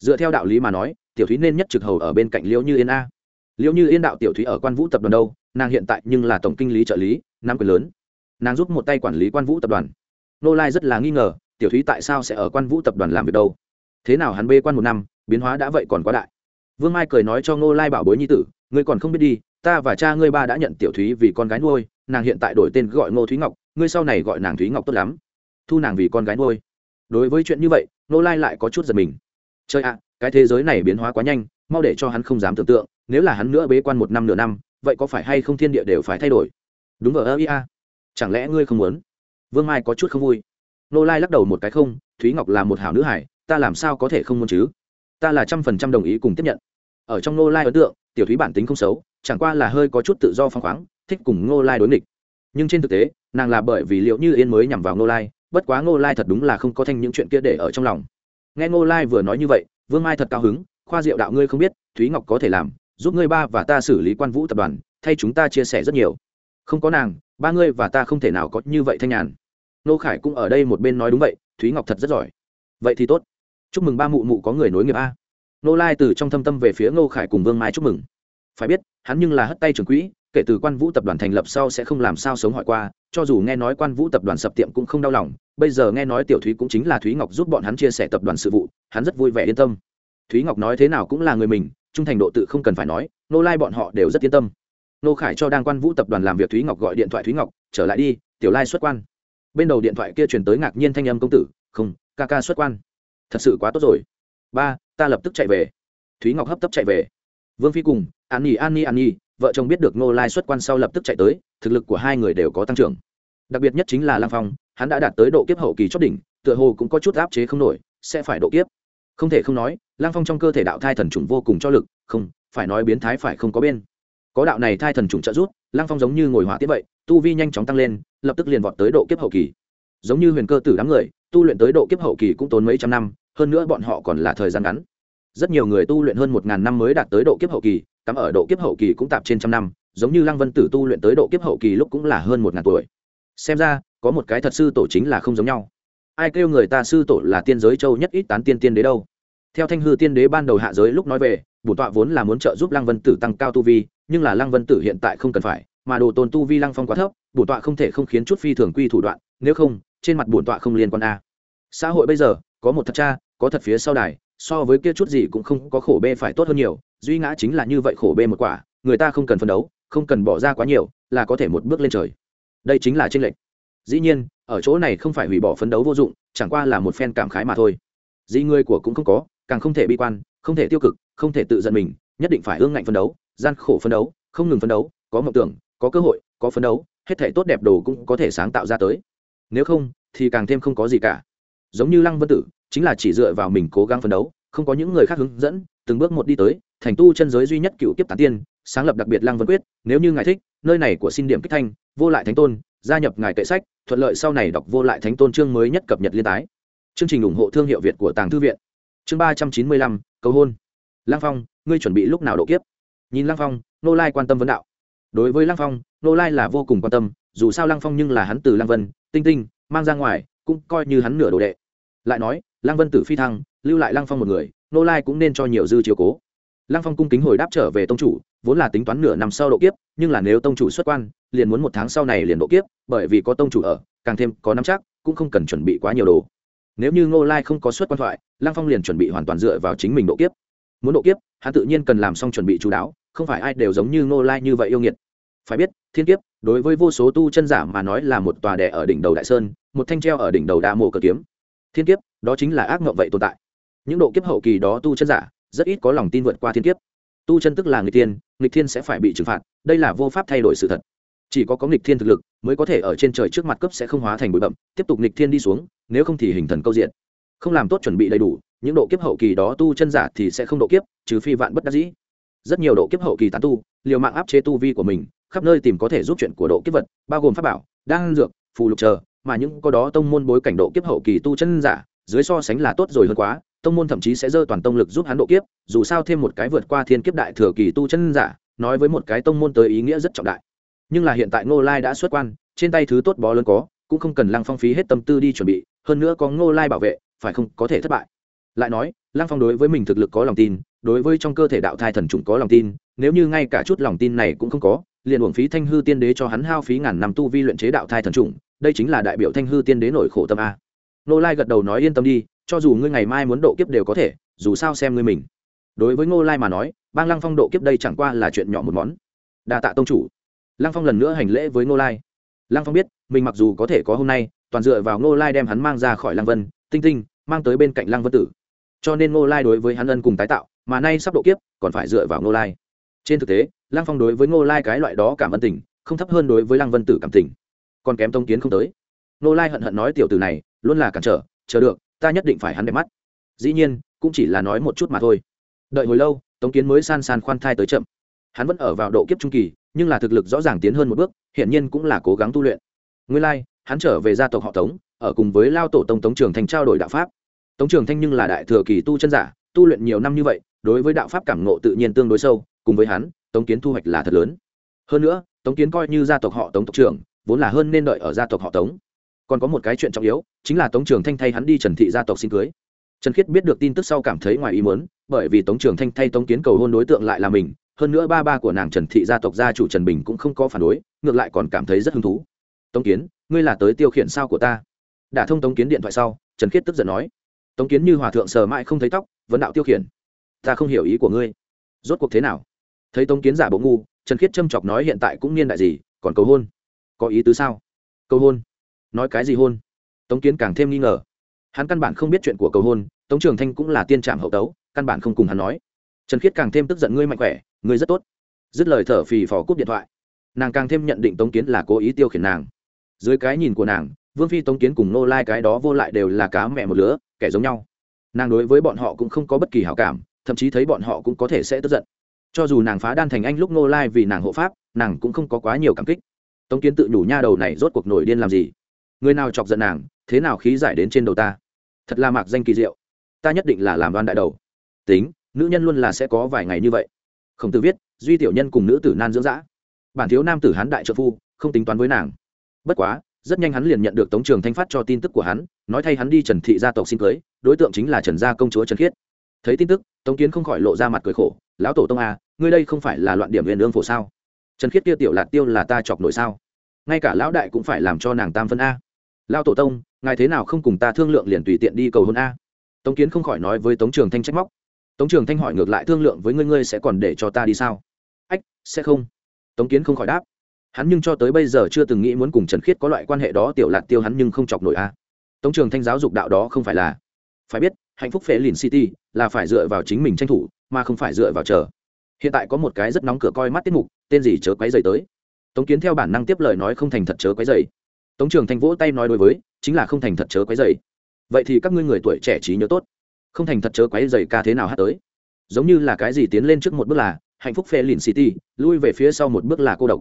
Dựa theo đạo lý mà nói, tiểu thúy nên nhất trực hầu ở bên cạnh liễu như yên a. Liễu như yên đạo tiểu thúy ở quan vũ tập đoàn đâu? Nàng hiện tại nhưng là tổng kinh lý trợ lý nam quyền lớn. Nàng giúp một tay quản lý quan vũ tập đoàn. Nô lai rất là nghi ngờ, tiểu thúy tại sao sẽ ở quan vũ tập đoàn làm việc đâu? Thế nào hắn bê quan một năm, biến hóa đã vậy còn quá đại. Vương mai cười nói cho nô lai bảo bối nhi tử, ngươi còn không biết đi, ta và cha ngươi ba đã nhận tiểu thúy vì con gái nuôi, nàng hiện tại đổi tên gọi ngô thúy ngọc, ngươi sau này gọi nàng thúy ngọc tốt lắm. Thu nàng vì con gái nuôi. Đối với chuyện như vậy nô lai lại có chút giật mình. Chơi ạ, cái thế giới này biến hóa quá nhanh, mau để cho hắn không dám tưởng tượng, nếu là hắn nữa bế quan một năm nửa năm vậy có phải hay không thiên địa đều phải thay đổi? Đúng ở ơ ia chẳng lẽ ngươi không muốn? Vương mai có chút không vui. Nô lai lắc đầu một cái không, thúy ngọc là một hảo nữ hải ta làm sao có thể không muốn chứ? Ta là trăm phần trăm đồng ý cùng tiếp nhận. Ở trong nô lai ấn tượng, tiểu thúy bản tính không xấu, chẳng qua là hơi có chút tự do phăng khoáng, thích cùng nô lai đối nghịch. Nhưng trên thực tế, nàng là bởi vì liệu như yên mới nhằm vào nô lai, bất quá nô lai thật đúng là không có thanh những chuyện kia để ở trong lòng. Nghe nô lai vừa nói như vậy, vương mai thật cao hứng, khoa diệu đạo ngươi không biết, thúy ngọc có thể làm giúp ngươi ba và ta xử lý quan vũ tập đoàn, thay chúng ta chia sẻ rất nhiều. Không có nàng, ba ngươi và ta không thể nào có như vậy thanh nhàn. Nô khải cũng ở đây một bên nói đúng vậy, thúy ngọc thật rất giỏi. Vậy thì tốt. Chúc mừng ba mụ mụ có người nối nghiệp a. Nô lai từ trong thâm tâm về phía ngô khải cùng vương mai chúc mừng. Phải biết, hắn nhưng là hất tay trưởng quỹ, kể từ quan vũ tập đoàn thành lập sau sẽ không làm sao sống hỏi qua, cho dù nghe nói quan vũ tập đoàn sập tiệm cũng không đau lòng, bây giờ nghe nói tiểu thúy cũng chính là thúy ngọc giúp bọn hắn chia sẻ tập đoàn sự vụ, hắn rất vui vẻ yên tâm. Thúy ngọc nói thế nào cũng là người mình trung thành độ tự không cần phải nói nô lai bọn họ đều rất yên tâm. Nô khải cho đang quan vũ tập đoàn làm việc thúy ngọc gọi điện thoại thúy ngọc, trở lại đi, tiểu lai xuất quan. Bên đầu điện thoại kia chuyển tới ngạc nhiên thanh âm công tử, không, ca ca xuất quan. Thật sự quá tốt rồi. Ba, ta lập tức chạy về. Thúy ngọc hấp tấp chạy về. Vương phi cùng, an nhi an nhi an nhi, vợ chồng biết được nô lai xuất quan sau lập tức chạy tới, thực lực của hai người đều có tăng trưởng. Đặc biệt nhất chính là lang phong, hắn đã đạt tới độ kiếp hậu kỳ chót đỉnh, tựa hồ cũng có chút áp chế không nổi, sẽ phải độ kiếp. Không thể không nói lang phong trong cơ thể đạo thai thần trùng vô cùng cho lực không phải nói biến thái phải không có bên. Có đạo này thai thần trùng trợ giúp, lang phong giống như ngồi hỏa tiếp vậy tu vi nhanh chóng tăng lên lập tức liền vọt tới độ kiếp hậu kỳ. Giống như huyền cơ tử đám người tu luyện tới độ kiếp hậu kỳ cũng tốn mấy trăm năm hơn nữa bọn họ còn là thời gian ngắn. Rất nhiều người tu luyện hơn một ngàn năm mới đạt tới độ kiếp hậu kỳ cắm ở độ kiếp hậu kỳ cũng tạp trên trăm năm giống như lăng vân tử tu luyện tới độ kiếp hậu kỳ lúc cũng là hơn một ngàn tuổi. Xem ra có một cái thật sư tổ chính là không giống nhau. Ai kêu người ta sư tổ là tiên giới châu nhất ít tán tiên tiên đế đâu? Theo thanh hư tiên đế ban đầu hạ giới lúc nói về bổn tọa vốn là muốn trợ giúp lăng vân tử tăng cao tu vi, nhưng là lăng vân tử hiện tại không cần phải, mà đồ tôn tu vi lăng phong quá thấp bổn tọa không thể không khiến chút phi thường quy thủ đoạn, nếu không, trên mặt bổn tọa không liên quan a. Xã hội bây giờ, có một thật cha, có thật phía sau đài, so với kia chút gì cũng không có khổ bê phải tốt hơn nhiều, duy ngã chính là như vậy khổ bê một quả, người ta không cần phấn đấu, không cần bỏ ra quá nhiều, là có thể một bước lên trời. Đây chính là tranh lệch. Dĩ nhiên, ở chỗ này không phải hủy bỏ phấn đấu vô dụng, chẳng qua là một phen cảm khái mà thôi. Dĩ người của cũng không có càng không thể bi quan, không thể tiêu cực, không thể tự giận mình, nhất định phải ương ngạnh phấn đấu, gian khổ phấn đấu, không ngừng phấn đấu, có mộng tưởng, có cơ hội, có phấn đấu, hết thể tốt đẹp đồ cũng có thể sáng tạo ra tới. Nếu không, thì càng thêm không có gì cả. Giống như lăng vân tử, chính là chỉ dựa vào mình cố gắng phấn đấu, không có những người khác hướng dẫn, từng bước một đi tới, thành tu chân giới duy nhất cựu kiếp tán tiên, sáng lập đặc biệt lăng vân quyết, nếu như ngài thích, nơi này của xin điểm kích thanh, vô lại thánh tôn, gia nhập ngài kệ sách, thuận lợi sau này đọc vô lại thánh tôn chương mới nhất cập nhật liên tái. Chương trình ủng hộ thương hiệu việt của tàng thư viện chương ba trăm chín mươi lăm, cầu hôn. Lang phong, ngươi chuẩn bị lúc nào độ kiếp? Nhìn lăng phong nô lai quan tâm vấn đạo. Đối với lăng phong nô lai là vô cùng quan tâm, dù sao lăng phong nhưng là hắn từ lăng vân, tinh tinh, mang ra ngoài, cũng coi như hắn nửa đồ đệ. Lại nói, lăng vân tử phi thăng, lưu lại lăng phong một người nô lai cũng nên cho nhiều dư chiều cố. Lăng phong cung kính hồi đáp trở về tông chủ, vốn là tính toán nửa năm sau độ kiếp, nhưng là nếu tông chủ xuất quan, liền muốn một tháng sau này liền độ kiếp, bởi vì có tông chủ ở, càng thêm có năm chắc, cũng không cần chuẩn bị quá nhiều đồ nếu như ngô lai không có xuất quan thoại, lăng phong liền chuẩn bị hoàn toàn dựa vào chính mình độ kiếp. Muốn độ kiếp, hắn tự nhiên cần làm xong chuẩn bị chú đáo, không phải ai đều giống như ngô lai như vậy yêu nghiệt. Phải biết, thiên kiếp, đối với vô số tu chân giả mà nói là một tòa đẻ ở đỉnh đầu đại sơn, một thanh treo ở đỉnh đầu đa mộ cờ kiếm. Thiên kiếp, đó chính là ác mộng vậy tồn tại. Những độ kiếp hậu kỳ đó tu chân giả, rất ít có lòng tin vượt qua thiên kiếp. Tu chân tức là nghịch tiên nghịch thiên sẽ phải bị trừng phạt, đây là vô pháp thay đổi sự thật. Chỉ có có nghịch thiên thực lực mới có thể ở trên trời trước mặt cấp sẽ không hóa thành bụi bậm tiếp tục nghịch thiên đi xuống, nếu không thì hình thần câu diện. Không làm tốt chuẩn bị đầy đủ, những độ kiếp hậu kỳ đó tu chân giả thì sẽ không độ kiếp, trừ phi vạn bất đắc dĩ. Rất nhiều độ kiếp hậu kỳ tán tu, liều mạng áp chế tu vi của mình, khắp nơi tìm có thể giúp chuyện của độ kiếp vật, bao gồm pháp bảo, đan dược, phù lục chờ, mà những có đó tông môn bối cảnh độ kiếp hậu kỳ tu chân giả, dưới so sánh là tốt rồi hơn quá, tông môn thậm chí sẽ dơ toàn tông lực giúp hắn độ kiếp, dù sao thêm một cái vượt qua thiên kiếp đại thừa kỳ tu chân giả, nói với một cái tông môn tới ý nghĩa rất trọng đại nhưng là hiện tại ngô lai đã xuất quan, trên tay thứ tốt bó lớn có, cũng không cần lăng phong phí hết tâm tư đi chuẩn bị, hơn nữa có ngô lai bảo vệ, phải không, có thể thất bại. Lại nói, lăng phong đối với mình thực lực có lòng tin, đối với trong cơ thể đạo thai thần trùng có lòng tin, nếu như ngay cả chút lòng tin này cũng không có, liền uổng phí thanh hư tiên đế cho hắn hao phí ngàn năm tu vi luyện chế đạo thai thần trùng đây chính là đại biểu thanh hư tiên đế nổi khổ tâm a. Ngô lai gật đầu nói yên tâm đi, cho dù ngươi ngày mai muốn độ kiếp đều có thể, dù sao xem ngươi mình. Đối với ngô lai mà nói, bang lăng phong độ kiếp đây chẳng qua là chuyện nhỏ một món. Đa tạ tông chủ lăng phong lần nữa hành lễ với ngô lai. Lăng phong biết, mình mặc dù có thể có hôm nay, toàn dựa vào ngô lai đem hắn mang ra khỏi lăng vân, tinh tinh, mang tới bên cạnh lăng vân tử. Cho nên ngô lai đối với hắn ân cùng tái tạo, mà nay sắp độ kiếp, còn phải dựa vào ngô lai. Trên thực tế, lăng phong đối với ngô lai cái loại đó cảm ơn tình, không thấp hơn đối với lăng vân tử cảm tình. Còn kém tông kiến không tới. Ngô lai hận hận nói tiểu tử này, luôn là cản trở, chờ được, ta nhất định phải hắn đẹp mắt. Dĩ nhiên, cũng chỉ là nói một chút mà thôi. Đợi hồi lâu tống kiến mới san san khoan thai tới chậm. Hắn vẫn ở vào độ kiếp trung kỳ nhưng là thực lực rõ ràng tiến hơn một bước hiện nhiên cũng là cố gắng tu luyện. Nguyên lai、like, hắn trở về gia tộc họ tống ở cùng với lao tổ tông tống trường thanh trao đổi đạo pháp. Tống trường thanh nhưng là đại thừa kỳ tu chân giả tu luyện nhiều năm như vậy đối với đạo pháp cảm ngộ tự nhiên tương đối sâu cùng với hắn tống kiến thu hoạch là thật lớn. Hơn nữa tống kiến coi như gia tộc họ tống tộc trưởng vốn là hơn nên đợi ở gia tộc họ tống. Còn có một cái chuyện trọng yếu chính là tống trường thanh thay hắn đi trần thị gia tộc xin cưới. Trần khiết biết được tin tức sau cảm thấy ngoài ý muốn bởi vì tống trường thanh thay tống kiến cầu hôn đối tượng lại là mình hơn nữa ba ba của nàng trần thị gia tộc gia chủ trần bình cũng không có phản đối, ngược lại còn cảm thấy rất hứng thú. Tống kiến, ngươi là tới tiêu khiển sao của ta? Đã thông tống kiến điện thoại sau, trần khiết tức giận nói. Tống kiến như hòa thượng sờ mãi không thấy tóc, vấn đạo tiêu khiển. Ta không hiểu ý của ngươi. Rốt cuộc thế nào? Thấy tống kiến giả bộ ngu, trần khiết châm chọc nói hiện tại cũng niên đại gì, còn cầu hôn. Có ý tứ sao? Cầu hôn. Nói cái gì hôn? Tống kiến càng thêm nghi ngờ. Hắn căn bản không biết chuyện của cầu hôn, tống trường thanh cũng là tiên trạm hậu tấu, căn bản không cùng hắn nói. Trần khiết càng thêm tức giận, ngươi mạnh khỏe ngươi rất tốt. Dứt lời thở phì phò cúp điện thoại. Nàng càng thêm nhận định tống kiến là cố ý tiêu khiển nàng. Dưới cái nhìn của nàng, vương phi, tống kiến cùng nô lai cái đó vô lại đều là cá mẹ một lứa, kẻ giống nhau. Nàng đối với bọn họ cũng không có bất kỳ hảo cảm, thậm chí thấy bọn họ cũng có thể sẽ tức giận. Cho dù nàng phá đan thành anh lúc nô lai vì nàng hộ pháp, nàng cũng không có quá nhiều cảm kích. Tống kiến tự nhủ nha đầu này rốt cuộc nổi điên làm gì? Người nào chọc giận nàng, thế nào khí giải đến trên đầu ta? Thật là mạc danh kỳ diệu. Ta nhất định là làm đoan đại đầu. Tính, nữ nhân luôn là sẽ có vài ngày như vậy khổng tử viết duy tiểu nhân cùng nữ tử nan dưỡng dã. Bản thiếu nam tử hán đại trợ phu không tính toán với nàng. Bất quá rất nhanh hắn liền nhận được tống trường thanh phát cho tin tức của hắn nói thay hắn đi trần thị gia tộc xin cưới đối tượng chính là trần gia công chúa trần khiết. Thấy tin tức tống kiến không khỏi lộ ra mặt cười khổ lão tổ tông a à, ngươi đây không phải là loạn điểm huyền ương phổ sao? Trần khiết kia tiểu lạt tiêu là ta chọc nổi sao? Ngay cả lão đại cũng phải làm cho nàng tam phân a. Lão tổ tông ngài thế nào không cùng ta thương lượng liền tùy tiện đi cầu hôn a? Tống kiến không khỏi nói với tống trường thanh trách móc tống trường thanh hỏi ngược lại thương lượng với ngươi ngươi sẽ còn để cho ta đi sao? Ách, sẽ không. Tống kiến không khỏi đáp. Hắn nhưng cho tới bây giờ chưa từng nghĩ muốn cùng trần khiết có loại quan hệ đó, tiểu lạc tiêu hắn nhưng không chọc nổi a. Tống trường thanh giáo dục đạo đó không phải là, phải biết, hạnh phúc phế lìn city là phải dựa vào chính mình tranh thủ, mà không phải dựa vào chờ. Hiện tại có một cái rất nóng cửa coi mắt tiết mục, tên gì chớ quấy dày tới. Tống kiến theo bản năng tiếp lời nói không thành thật chớ quấy dày tống trường thanh vỗ tay nói đối với, chính là không thành thật chớ quấy dày vậy thì các ngươi người tuổi trẻ trí nhớ tốt không thành thật chớ quấy dày ca thế nào hát tới. Giống như là cái gì tiến lên trước một bước là, hạnh phúc phê lìn city, lui về phía sau một bước là cô độc.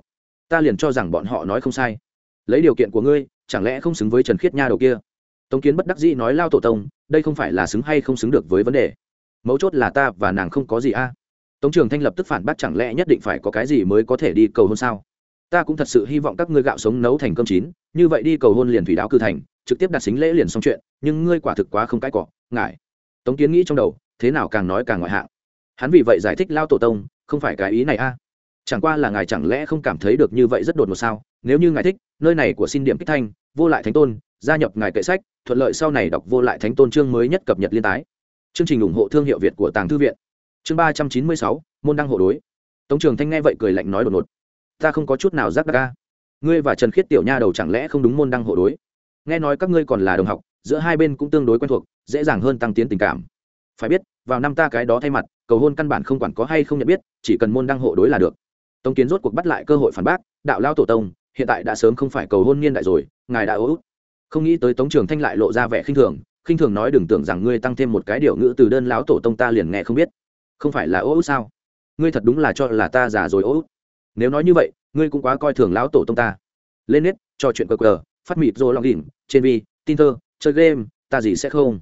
Ta liền cho rằng bọn họ nói không sai. Lấy điều kiện của ngươi, chẳng lẽ không xứng với trần khiết nha đầu kia? Tống kiến bất đắc dĩ nói lao tổ tông, đây không phải là xứng hay không xứng được với vấn đề. Mấu chốt là ta và nàng không có gì a. À? Tống trường thanh lập tức phản bác chẳng lẽ nhất định phải có cái gì mới có thể đi cầu hôn sao? Ta cũng thật sự hy vọng các ngươi gạo sống nấu thành cơm chín, như vậy đi cầu hôn liền thủy đáo cư thành, trực tiếp đặt xính lễ liền xong chuyện, nhưng ngươi quả thực quá không cãi cọ ngại tống kiến nghĩ trong đầu, thế nào càng nói càng ngoại hạng. Hắn vì vậy giải thích lao tổ tông, không phải cái ý này a. Chẳng qua là ngài chẳng lẽ không cảm thấy được như vậy rất đột ngột sao? Nếu như ngài thích, nơi này của xin điểm kích thanh, vô lại thánh tôn, gia nhập ngài kệ sách, thuận lợi sau này đọc vô lại thánh tôn chương mới nhất cập nhật liên tái. Chương trình ủng hộ thương hiệu việt của tàng thư viện. Chương ba trăm chín mươi sáu, môn đăng hộ đối. Tống trường thanh nghe vậy cười lạnh nói đột ngột. Ta không có chút nào giác đắc ca ngươi và trần khiết tiểu nha đầu chẳng lẽ không đúng môn đăng hộ đối? Nghe nói các ngươi còn là đồng học giữa hai bên cũng tương đối quen thuộc, dễ dàng hơn tăng tiến tình cảm. Phải biết, vào năm ta cái đó thay mặt, cầu hôn căn bản không quản có hay không nhận biết, chỉ cần môn đăng hộ đối là được. Tống kiến rốt cuộc bắt lại cơ hội phản bác, đạo lao tổ tông, hiện tại đã sớm không phải cầu hôn niên đại rồi, ngài đã ố không nghĩ tới tống trường thanh lại lộ ra vẻ khinh thường khinh thường nói đừng tưởng rằng ngươi tăng thêm một cái điều ngữ từ đơn lão tổ tông ta liền nghe không biết. Không phải là ô út sao? Ngươi thật đúng là cho là ta già rồi ô út. Nếu nói như vậy, ngươi cũng quá coi thường lão tổ tông ta. Lên nết, trò chuyện cờ cờ, phát mịt rồi lòng đỉnh trên vi, tin thơ chơi game, ta gì sẽ không?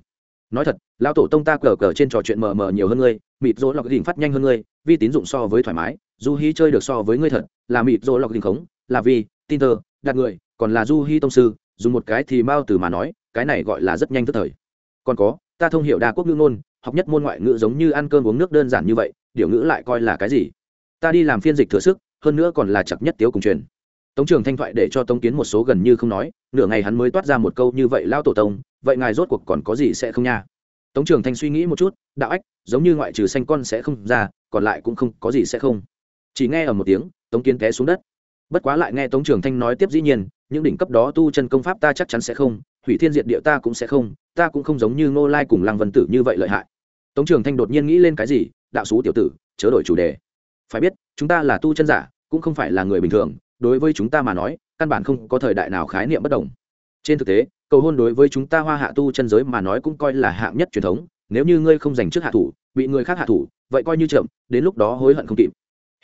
Nói thật, lão tổ tông ta cờ cờ trên trò chuyện mờ mờ nhiều hơn ngươi, mịt rỗ lọc đỉnh phát nhanh hơn ngươi, vi tín dụng so với thoải mái, du hi chơi được so với ngươi thật, là mịt rỗ lọc đỉnh khống, là vì tin thơ đặt người, còn là du hi tông sư, dùng một cái thì mao từ mà nói, cái này gọi là rất nhanh tức thời. Còn có, ta thông hiểu đa quốc ngữ ngôn, học nhất môn ngoại ngữ giống như ăn cơm uống nước đơn giản như vậy, điều ngữ lại coi là cái gì? Ta đi làm phiên dịch thừa sức, hơn nữa còn là chặt nhất tiếu cùng truyền tống trường thanh thoại để cho tống kiến một số gần như không nói, nửa ngày hắn mới toát ra một câu như vậy, lao tổ tông, vậy ngài rốt cuộc còn có gì sẽ không nha? Tống trường thanh suy nghĩ một chút, đạo ách, giống như ngoại trừ xanh con sẽ không ra, còn lại cũng không có gì sẽ không. Chỉ nghe ở một tiếng, tống kiến té xuống đất. Bất quá lại nghe tống trường thanh nói tiếp dĩ nhiên, những đỉnh cấp đó tu chân công pháp ta chắc chắn sẽ không, hủy thiên diệt địa ta cũng sẽ không, ta cũng không giống như ngô lai cùng lăng vân tử như vậy lợi hại. Tống trường thanh đột nhiên nghĩ lên cái gì, đạo xú tiểu tử, chớ đổi chủ đề. Phải biết, chúng ta là tu chân giả, cũng không phải là người bình thường đối với chúng ta mà nói, căn bản không có thời đại nào khái niệm bất đồng. Trên thực tế, cầu hôn đối với chúng ta hoa hạ tu chân giới mà nói cũng coi là hạng nhất truyền thống, nếu như ngươi không giành trước hạ thủ, bị người khác hạ thủ, vậy coi như chậm, đến lúc đó hối hận không kịp.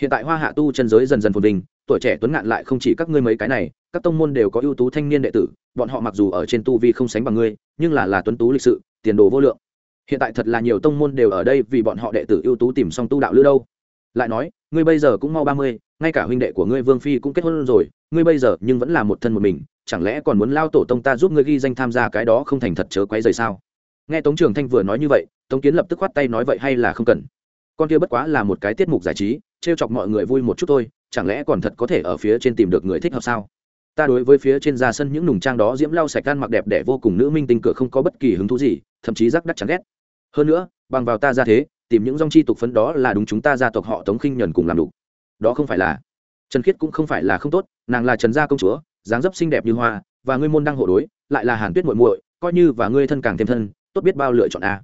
Hiện tại hoa hạ tu chân giới dần dần phồn vinh, tuổi trẻ tuấn ngạn lại không chỉ các ngươi mấy cái này, các tông môn đều có ưu tú thanh niên đệ tử, bọn họ mặc dù ở trên tu vi không sánh bằng ngươi, nhưng là là tuấn tú lịch sự, tiền đồ vô lượng. Hiện tại thật là nhiều tông môn đều ở đây vì bọn họ đệ tử ưu tú tìm xong tu đạo lữ đâu. Lại nói, ngươi bây giờ cũng mau ba mươi ngay cả huynh đệ của ngươi vương phi cũng kết hôn rồi, ngươi bây giờ nhưng vẫn là một thân một mình, chẳng lẽ còn muốn lao tổ tông ta giúp ngươi ghi danh tham gia cái đó không thành thật chớ quấy rời sao? Nghe tống trường thanh vừa nói như vậy, tống kiến lập tức khoát tay nói vậy hay là không cần? Con kia bất quá là một cái tiết mục giải trí, trêu chọc mọi người vui một chút thôi, chẳng lẽ còn thật có thể ở phía trên tìm được người thích hợp sao? Ta đối với phía trên ra sân những nùng trang đó diễm lau sạch gan mặc đẹp để vô cùng nữ minh tinh cửa không có bất kỳ hứng thú gì, thậm chí rắc đắc chán ghét. Hơn nữa, bằng vào ta ra thế, tìm những dòng chi tục phấn đó là đúng chúng ta gia tộc họ tống khinh nhuần cùng làm đủ đó không phải là trần khiết cũng không phải là không tốt, nàng là trần gia công chúa, dáng dấp xinh đẹp như hoa, và ngươi môn đăng hộ đối, lại là hàn tuyết muội muội, coi như và ngươi thân càng thêm thân, tốt biết bao lựa chọn a.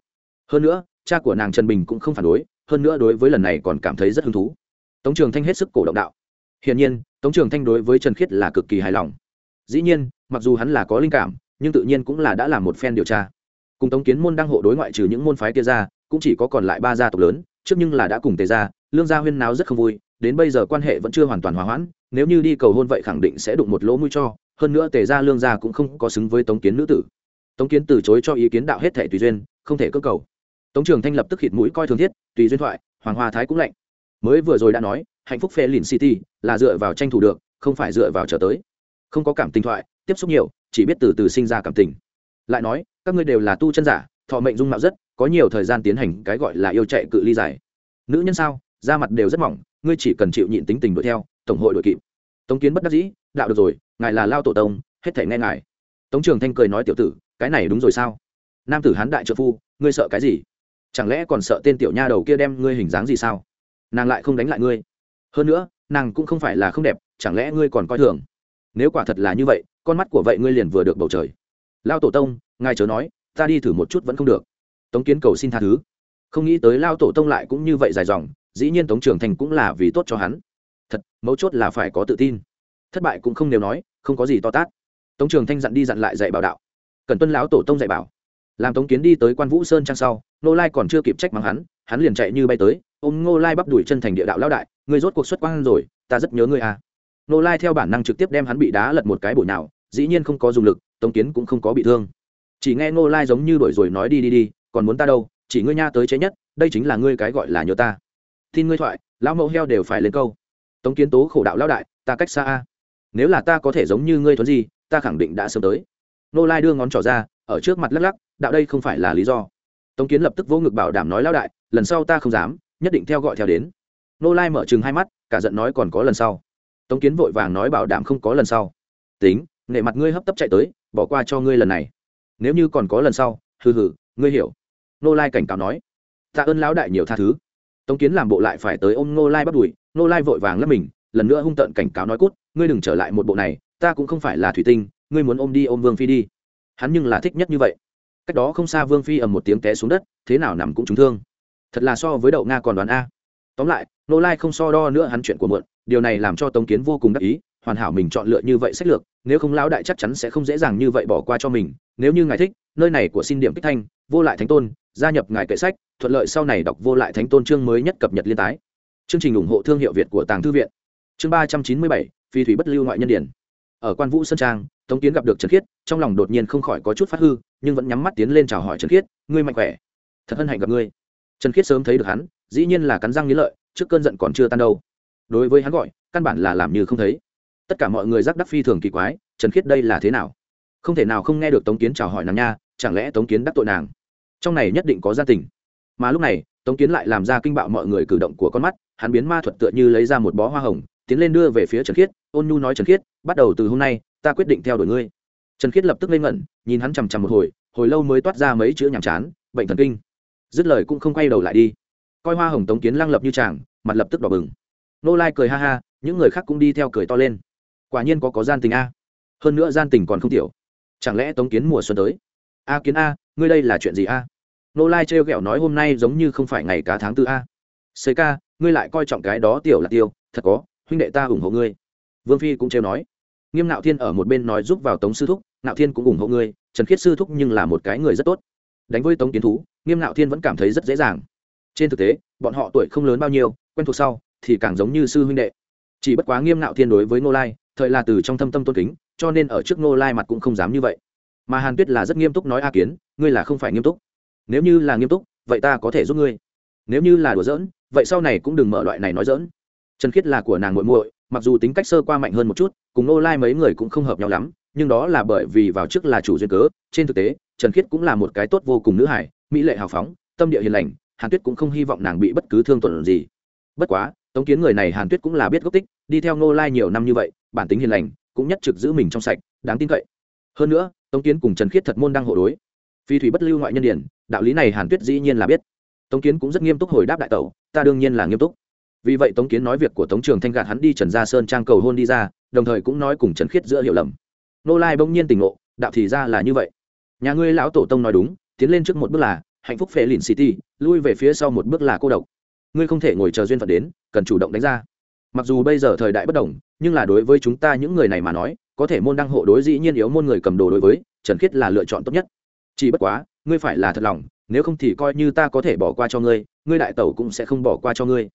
Hơn nữa, cha của nàng trần bình cũng không phản đối, hơn nữa đối với lần này còn cảm thấy rất hứng thú. Tống trường thanh hết sức cổ động đạo. Hiển nhiên, tống trường thanh đối với trần khiết là cực kỳ hài lòng. Dĩ nhiên, mặc dù hắn là có linh cảm, nhưng tự nhiên cũng là đã làm một phen điều tra. Cùng tống kiến môn đăng hộ đối ngoại trừ những môn phái kia ra, cũng chỉ có còn lại ba gia tộc lớn trước nhưng là đã cùng tề gia, lương gia huyên náo rất không vui, đến bây giờ quan hệ vẫn chưa hoàn toàn hòa hoãn, nếu như đi cầu hôn vậy khẳng định sẽ đụng một lỗ mũi cho, hơn nữa tề gia lương gia cũng không có xứng với tống kiến nữ tử. Tống kiến từ chối cho ý kiến đạo hết thể tùy duyên, không thể cơ cầu. Tống trường thanh lập tức hít mũi coi thường thiết, tùy duyên thoại, hoàng hoa thái cũng lạnh. Mới vừa rồi đã nói, hạnh phúc phê lìn city là dựa vào tranh thủ được, không phải dựa vào trở tới. Không có cảm tình thoại, tiếp xúc nhiều, chỉ biết từ từ sinh ra cảm tình. Lại nói, các ngươi đều là tu chân giả thọ mệnh dung mạo rất, có nhiều thời gian tiến hành cái gọi là yêu chạy cự ly dài. Nữ nhân sao? Da mặt đều rất mỏng, ngươi chỉ cần chịu nhịn tính tình đuổi theo, tổng hội đuổi kịp. Tống kiến bất đắc dĩ, đạo được rồi, ngài là lao tổ tông, hết thể nghe ngài. Tống trường thanh cười nói, tiểu tử, cái này đúng rồi sao? Nam tử hán đại trợ phu, ngươi sợ cái gì? Chẳng lẽ còn sợ tên tiểu nha đầu kia đem ngươi hình dáng gì sao? Nàng lại không đánh lại ngươi. Hơn nữa, nàng cũng không phải là không đẹp, chẳng lẽ ngươi còn coi thường? Nếu quả thật là như vậy, con mắt của vậy ngươi liền vừa được bầu trời. Lao tổ tông, ngài chớ nói ta đi thử một chút vẫn không được. Tống kiến cầu xin tha thứ. Không nghĩ tới lao tổ tông lại cũng như vậy dài dòng, dĩ nhiên tống trường thành cũng là vì tốt cho hắn. Thật, mấu chốt là phải có tự tin. Thất bại cũng không nếu nói, không có gì to tát. Tống trường thanh dặn đi dặn lại dạy bảo đạo. Cần tuân lão tổ tông dạy bảo. Làm tống kiến đi tới quan vũ sơn trang sau nô lai còn chưa kịp trách mắng hắn hắn liền chạy như bay tới, ôm ngô lai bắp đuổi chân thành địa đạo lao đại người rốt cuộc xuất quang rồi, ta rất nhớ ngươi à. Nô lai theo bản năng trực tiếp đem hắn bị đá lật một cái bụi nào, dĩ nhiên không có dùng lực, tống kiến cũng không có bị thương chỉ nghe ngô lai giống như đổi rồi nói đi đi đi, còn muốn ta đâu? Chỉ ngươi nha tới chế nhất, đây chính là ngươi cái gọi là nhớ ta. Tin ngươi thoại, lão mẫu heo đều phải lên câu. Tống kiến tố khổ đạo lão đại, ta cách xa a. Nếu là ta có thể giống như ngươi thuấn gì, ta khẳng định đã sớm tới. Nô lai đưa ngón trỏ ra, ở trước mặt lắc lắc, đạo đây không phải là lý do. Tống kiến lập tức vỗ ngực bảo đảm nói lão đại, lần sau ta không dám, nhất định theo gọi theo đến. Nô lai mở chừng hai mắt, cả giận nói còn có lần sau. Tống kiến vội vàng nói bảo đảm không có lần sau. Tính nệ mặt ngươi hấp tấp chạy tới, bỏ qua cho ngươi lần này nếu như còn có lần sau, hừ hừ, ngươi hiểu. Nô lai cảnh cáo nói. Tạ ơn lão đại nhiều tha thứ. Tống kiến làm bộ lại phải tới ôm nô lai bắt đùi nô lai vội vàng lấp mình, lần nữa hung tợn cảnh cáo nói cút, ngươi đừng trở lại một bộ này, ta cũng không phải là thủy tinh, ngươi muốn ôm đi ôm vương phi đi. Hắn nhưng là thích nhất như vậy. Cách đó không xa vương phi ầm một tiếng té xuống đất, thế nào nằm cũng trúng thương. Thật là so với đậu nga còn đoán a. Tóm lại nô lai không so đo nữa hắn chuyện của mượn điều này làm cho tống kiến vô cùng đắc ý, hoàn hảo mình chọn lựa như vậy sách lược, nếu không lão đại chắc chắn sẽ không dễ dàng như vậy bỏ qua cho mình nếu như ngài thích, nơi này của xin điểm kích thanh, vô lại thánh tôn, gia nhập ngài kệ sách, thuận lợi sau này đọc vô lại thánh tôn chương mới nhất cập nhật liên tái. Chương trình ủng hộ thương hiệu việt của tàng thư viện. Chương ba trăm chín mươi bảy, phi thủy bất lưu ngoại nhân điển. Ở quan vũ sơn trang, tống kiến gặp được trần khiết, trong lòng đột nhiên không khỏi có chút phát hư, nhưng vẫn nhắm mắt tiến lên chào hỏi trần khiết, ngươi mạnh khỏe? Thật hân hạnh gặp ngươi. Trần khiết sớm thấy được hắn, dĩ nhiên là cắn răng nghĩ lợi, trước cơn giận còn chưa tan đâu. Đối với hắn gọi, căn bản là làm như không thấy. Tất cả mọi người giác đắc phi thường kỳ quái, trần khiết đây là thế nào? Không thể nào không nghe được tống kiến chào hỏi nàng nha, chẳng lẽ tống kiến đắc tội nàng? Trong này nhất định có gia tình. Mà lúc này, tống kiến lại làm ra kinh bạo mọi người cử động của con mắt, hắn biến ma thuật tựa như lấy ra một bó hoa hồng, tiến lên đưa về phía trần khiết, ôn nhu nói trần khiết, bắt đầu từ hôm nay, ta quyết định theo đuổi ngươi. Trần khiết lập tức lên ngẩn, nhìn hắn chằm chằm một hồi hồi lâu mới toát ra mấy chữ nhàm chán, bệnh thần kinh. Dứt lời cũng không quay đầu lại đi. Coi hoa hồng tống kiến lăng lập như chàng mặt lập tức đỏ bừng. Nô lai cười ha ha, những người khác cũng đi theo cười to lên. Quả nhiên có có gian tình a. Hơn nữa gian tình còn không tiểu chẳng lẽ tống kiến mùa xuân tới? A kiến a, ngươi đây là chuyện gì a? Nô lai trêu ghẹo nói hôm nay giống như không phải ngày cá tháng tư a. Xây ca, ngươi lại coi trọng cái đó tiểu là tiêu, thật có, huynh đệ ta ủng hộ ngươi. Vương phi cũng trêu nói. Nghiêm nạo thiên ở một bên nói giúp vào tống sư thúc nạo thiên cũng ủng hộ ngươi, trần khiết sư thúc nhưng là một cái người rất tốt. Đánh với tống kiến thú, nghiêm nạo thiên vẫn cảm thấy rất dễ dàng. Trên thực tế, bọn họ tuổi không lớn bao nhiêu, quen thuộc sau thì càng giống như sư huynh đệ. Chỉ bất quá nghiêm nạo thiên đối với ngô lai, thời là từ trong thâm tâm tôn kính cho nên ở trước Nô lai mặt cũng không dám như vậy. Mà hàn tuyết là rất nghiêm túc nói a kiến, ngươi là không phải nghiêm túc. Nếu như là nghiêm túc, vậy ta có thể giúp ngươi. Nếu như là đùa giỡn, vậy sau này cũng đừng mở loại này nói giỡn. Trần khiết là của nàng muội muội, mặc dù tính cách sơ qua mạnh hơn một chút, cùng Nô lai mấy người cũng không hợp nhau lắm, nhưng đó là bởi vì vào trước là chủ duyên cớ, trên thực tế, trần khiết cũng là một cái tốt vô cùng nữ hải mỹ lệ hào phóng, tâm địa hiền lành, hàn tuyết cũng không hy vọng nàng bị bất cứ thương tổn gì. Bất quá, tống kiến người này hàn tuyết cũng là biết gốc tích, đi theo Nô lai nhiều năm như vậy, bản tính hiền lành cũng nhất trực giữ mình trong sạch, đáng tin cậy. Hơn nữa, tống kiến cùng trần khiết thật môn đang hộ đối. Phi thủy bất lưu ngoại nhân điển, đạo lý này hàn tuyết dĩ nhiên là biết. Tống kiến cũng rất nghiêm túc hồi đáp đại tẩu, ta đương nhiên là nghiêm túc. Vì vậy tống kiến nói việc của tống trường thanh gạt hắn đi trần gia sơn trang cầu hôn đi ra, đồng thời cũng nói cùng trần khiết giữa hiểu lầm. Nô lai bỗng nhiên tỉnh ngộ, đạo thì ra là như vậy. Nhà ngươi lão tổ tông nói đúng, tiến lên trước một bước là hạnh phúc phê lìn city lui về phía sau một bước là cô độc. Ngươi không thể ngồi chờ duyên phận đến, cần chủ động đánh ra mặc dù bây giờ thời đại bất đồng, nhưng là đối với chúng ta những người này mà nói, có thể môn đăng hộ đối dĩ nhiên yếu môn người cầm đồ đối với, trần khiết là lựa chọn tốt nhất. Chỉ bất quá, ngươi phải là thật lòng, nếu không thì coi như ta có thể bỏ qua cho ngươi ngươi đại tẩu cũng sẽ không bỏ qua cho ngươi.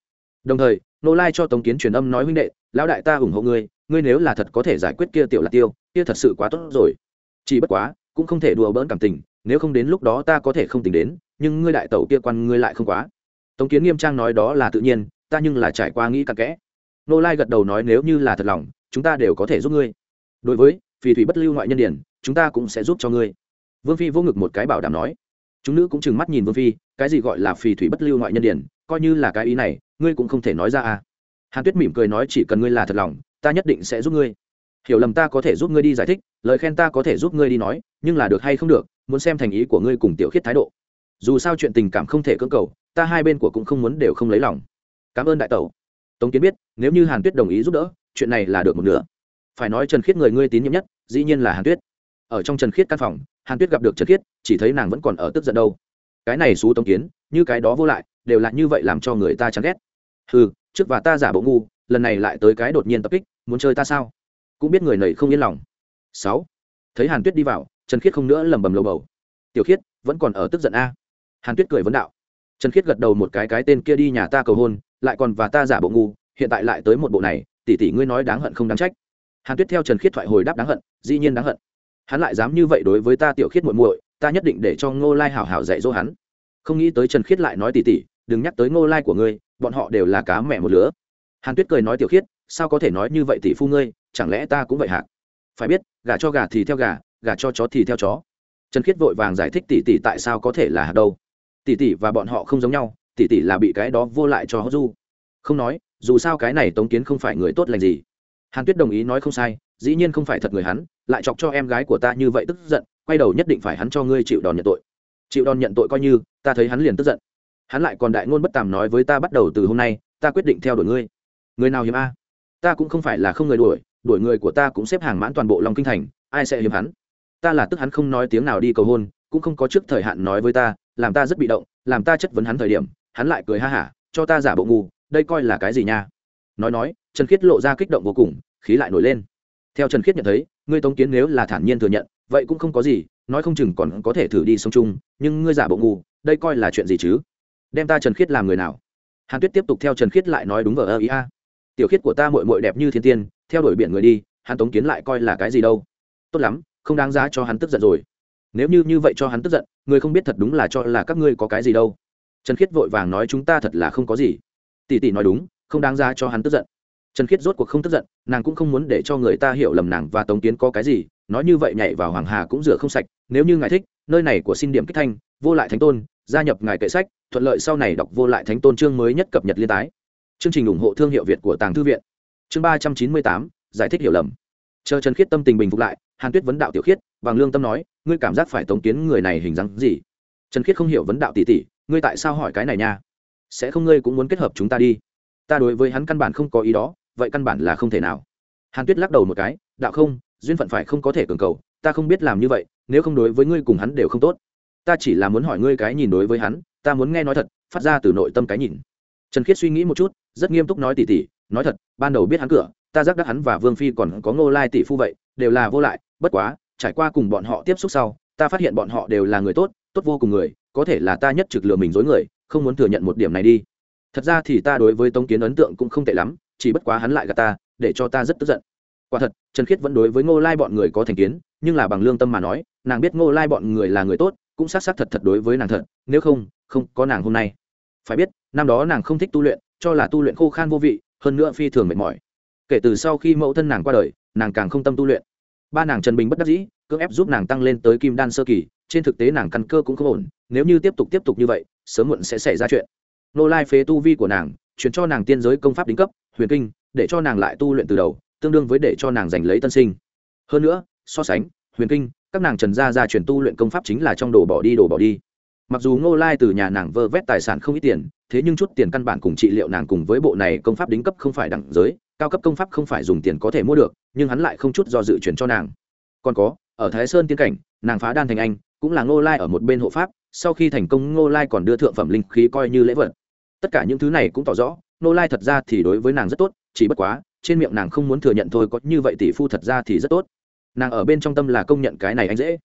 Đồng thời, nô lai cho tống kiến truyền âm nói huynh đệ, lão đại ta ủng hộ ngươi ngươi nếu là thật có thể giải quyết kia tiểu lạc tiêu, kia thật sự quá tốt rồi. Chỉ bất quá, cũng không thể đùa bỡn cảm tình, nếu không đến lúc đó ta có thể không tính đến, nhưng ngươi đại tẩu kia quan ngươi lại không quá. Tống kiến nghiêm trang nói đó là tự nhiên, ta nhưng là trải qua nghĩ cặn kẽ nô lai gật đầu nói, nếu như là thật lòng, chúng ta đều có thể giúp ngươi. Đối với phì thủy bất lưu ngoại nhân điển, chúng ta cũng sẽ giúp cho ngươi. Vương phi vô ngực một cái bảo đảm nói. Chúng nữ cũng chừng mắt nhìn vương phi, cái gì gọi là phì thủy bất lưu ngoại nhân điển? Coi như là cái ý này, ngươi cũng không thể nói ra à. Hàn tuyết mỉm cười nói, chỉ cần ngươi là thật lòng, ta nhất định sẽ giúp ngươi. Hiểu lầm ta có thể giúp ngươi đi giải thích, lời khen ta có thể giúp ngươi đi nói, nhưng là được hay không được, muốn xem thành ý của ngươi cùng tiểu khiết thái độ. Dù sao chuyện tình cảm không thể cưỡng cầu, ta hai bên của cũng không muốn đều không lấy lòng. Cảm ơn đại tẩu tống kiến biết, nếu như hàn tuyết đồng ý giúp đỡ, chuyện này là được một nửa. Phải nói trần khiết người ngươi tín nhiệm nhất, dĩ nhiên là hàn tuyết. Ở trong trần khiết căn phòng, hàn tuyết gặp được trần khiết, chỉ thấy nàng vẫn còn ở tức giận đâu. Cái này xú tống kiến, như cái đó vô lại, đều là như vậy làm cho người ta chán ghét. Ừ trước và ta giả bộ ngu, lần này lại tới cái đột nhiên tập kích, muốn chơi ta sao? Cũng biết người này không yên lòng. Sáu. Thấy hàn tuyết đi vào, trần khiết không nữa lẩm bẩm lầu bầu. Tiểu khiết, vẫn còn ở tức giận a. Hàn tuyết cười vấn đạo. Trần khiết gật đầu một cái cái tên kia đi nhà ta cầu hôn lại còn và ta giả bộ ngu, hiện tại lại tới một bộ này, tỷ tỷ ngươi nói đáng hận không đáng trách. Hàn tuyết theo trần khiết thoại hồi đáp đáng hận, dĩ nhiên đáng hận. Hắn lại dám như vậy đối với ta tiểu khiết muội muội, ta nhất định để cho ngô lai hảo hảo dạy dỗ hắn. Không nghĩ tới trần khiết lại nói tỷ tỷ, đừng nhắc tới ngô lai của ngươi, bọn họ đều là cá mẹ một lứa. Hàn tuyết cười nói tiểu khiết, sao có thể nói như vậy tỷ phu ngươi, chẳng lẽ ta cũng vậy hả? Phải biết, gà cho gà thì theo gà gà cho chó thì theo chó. Trần khiết vội vàng giải thích tỷ tỷ tại sao có thể là hạt đâu. Tỷ tỷ và bọn họ không giống nhau tỷ tỷ là bị cái đó vô lại cho hốt du. Không nói, dù sao cái này tống kiến không phải người tốt lành gì. Hàn tuyết đồng ý nói không sai, dĩ nhiên không phải thật người hắn, lại chọc cho em gái của ta như vậy tức giận, quay đầu nhất định phải hắn cho ngươi chịu đòn nhận tội. Chịu đòn nhận tội coi như, ta thấy hắn liền tức giận. Hắn lại còn đại ngôn bất tàm nói với ta bắt đầu từ hôm nay, ta quyết định theo đuổi ngươi. Người nào hiếm a? Ta cũng không phải là không người đuổi đuổi người của ta cũng xếp hàng mãn toàn bộ lòng kinh thành, ai sẽ hiếm hắn? Ta là tức hắn không nói tiếng nào đi cầu hôn, cũng không có trước thời hạn nói với ta, làm ta rất bị động, làm ta chất vấn hắn thời điểm hắn lại cười ha hả, cho ta giả bộ ngu, đây coi là cái gì nha? Nói nói, trần khiết lộ ra kích động vô cùng, khí lại nổi lên. Theo trần khiết nhận thấy, ngươi tống kiến nếu là thản nhiên thừa nhận, vậy cũng không có gì, nói không chừng còn có thể thử đi sống chung, nhưng ngươi giả bộ ngu, đây coi là chuyện gì chứ? Đem ta trần khiết làm người nào? Hàn tuyết tiếp tục theo trần khiết lại nói đúng vờ ơ ý a. Tiểu khiết của ta mội mội đẹp như thiên tiên, theo đuổi biển người đi hàn tống kiến lại coi là cái gì đâu? Tốt lắm, không đáng giá cho hắn tức giận rồi. Nếu như như vậy cho hắn tức giận người không biết thật đúng là cho là các ngươi có cái gì đâu trần khiết vội vàng nói chúng ta thật là không có gì. Tỷ tỷ nói đúng, không đáng ra cho hắn tức giận. Trần khiết rốt cuộc không tức giận, nàng cũng không muốn để cho người ta hiểu lầm nàng và tống kiến có cái gì, nói như vậy nhảy vào hoàng hà cũng rửa không sạch, nếu như ngài thích, nơi này của xin điểm kích thanh, vô lại thánh tôn, gia nhập ngài kệ sách, thuận lợi sau này đọc vô lại thánh tôn chương mới nhất cập nhật liên tái. Chương trình ủng hộ thương hiệu việt của tàng thư viện. Chương ba trăm chín mươi tám, giải thích hiểu lầm. Chờ trần khiết tâm tình bình phục lại, hàn tuyết vấn đạo tiểu khiết, bằng lương tâm nói, ngươi cảm giác phải tống kiến người này hình dáng gì? Trần khiết không hiểu vấn đạo tỷ tỷ ngươi tại sao hỏi cái này nha? Sẽ không ngươi cũng muốn kết hợp chúng ta đi. Ta đối với hắn căn bản không có ý đó, vậy căn bản là không thể nào. Hàn tuyết lắc đầu một cái, đạo không, duyên phận phải không có thể cường cầu, ta không biết làm như vậy, nếu không đối với ngươi cùng hắn đều không tốt. Ta chỉ là muốn hỏi ngươi cái nhìn đối với hắn, ta muốn nghe nói thật, phát ra từ nội tâm cái nhìn. Trần khiết suy nghĩ một chút, rất nghiêm túc nói tỉ tỉ, nói thật, ban đầu biết hắn cửa, ta giác đắc hắn và vương phi còn có ngô lai tỷ phu vậy, đều là vô lại, bất quá, trải qua cùng bọn họ tiếp xúc sau, ta phát hiện bọn họ đều là người tốt tốt vô cùng người có thể là ta nhất trực lừa mình dối người, không muốn thừa nhận một điểm này đi. Thật ra thì ta đối với tống kiến ấn tượng cũng không tệ lắm, chỉ bất quá hắn lại gạt ta, để cho ta rất tức giận. Quả thật, trần khiết vẫn đối với ngô lai bọn người có thành kiến, nhưng là bằng lương tâm mà nói, nàng biết ngô lai bọn người là người tốt, cũng xác xác thật thật đối với nàng thật, nếu không không có nàng hôm nay. Phải biết, năm đó nàng không thích tu luyện, cho là tu luyện khô khan vô vị, hơn nữa phi thường mệt mỏi. Kể từ sau khi mẫu thân nàng qua đời, nàng càng không tâm tu luyện. Ba nàng trần bình bất đắc dĩ cưỡng ép giúp nàng tăng lên tới kim đan sơ kỳ, trên thực tế nàng căn cơ cũng không ổn, nếu như tiếp tục tiếp tục như vậy, sớm muộn sẽ xảy ra chuyện. Nô lai phế tu vi của nàng chuyển cho nàng tiên giới công pháp đính cấp, huyền kinh, để cho nàng lại tu luyện từ đầu, tương đương với để cho nàng giành lấy tân sinh. Hơn nữa, so sánh, huyền kinh, các nàng trần gia ra chuyển tu luyện công pháp chính là trong đồ bỏ đi đồ bỏ đi. Mặc dù ngô lai từ nhà nàng vơ vét tài sản không ít tiền, thế nhưng chút tiền căn bản cùng trị liệu nàng cùng với bộ này công pháp đính cấp không phải đẳng giới, cao cấp công pháp không phải dùng tiền có thể mua được, nhưng hắn lại không chút do dự chuyển cho nàng. Còn có ở thái sơn tiến cảnh, nàng phá đan thành anh, cũng là ngô lai ở một bên hộ pháp, sau khi thành công ngô lai còn đưa thượng phẩm linh khí coi như lễ vật. Tất cả những thứ này cũng tỏ rõ, ngô lai thật ra thì đối với nàng rất tốt, chỉ bất quá, trên miệng nàng không muốn thừa nhận thôi, có như vậy tỷ phu thật ra thì rất tốt. Nàng ở bên trong tâm là công nhận cái này anh dễ.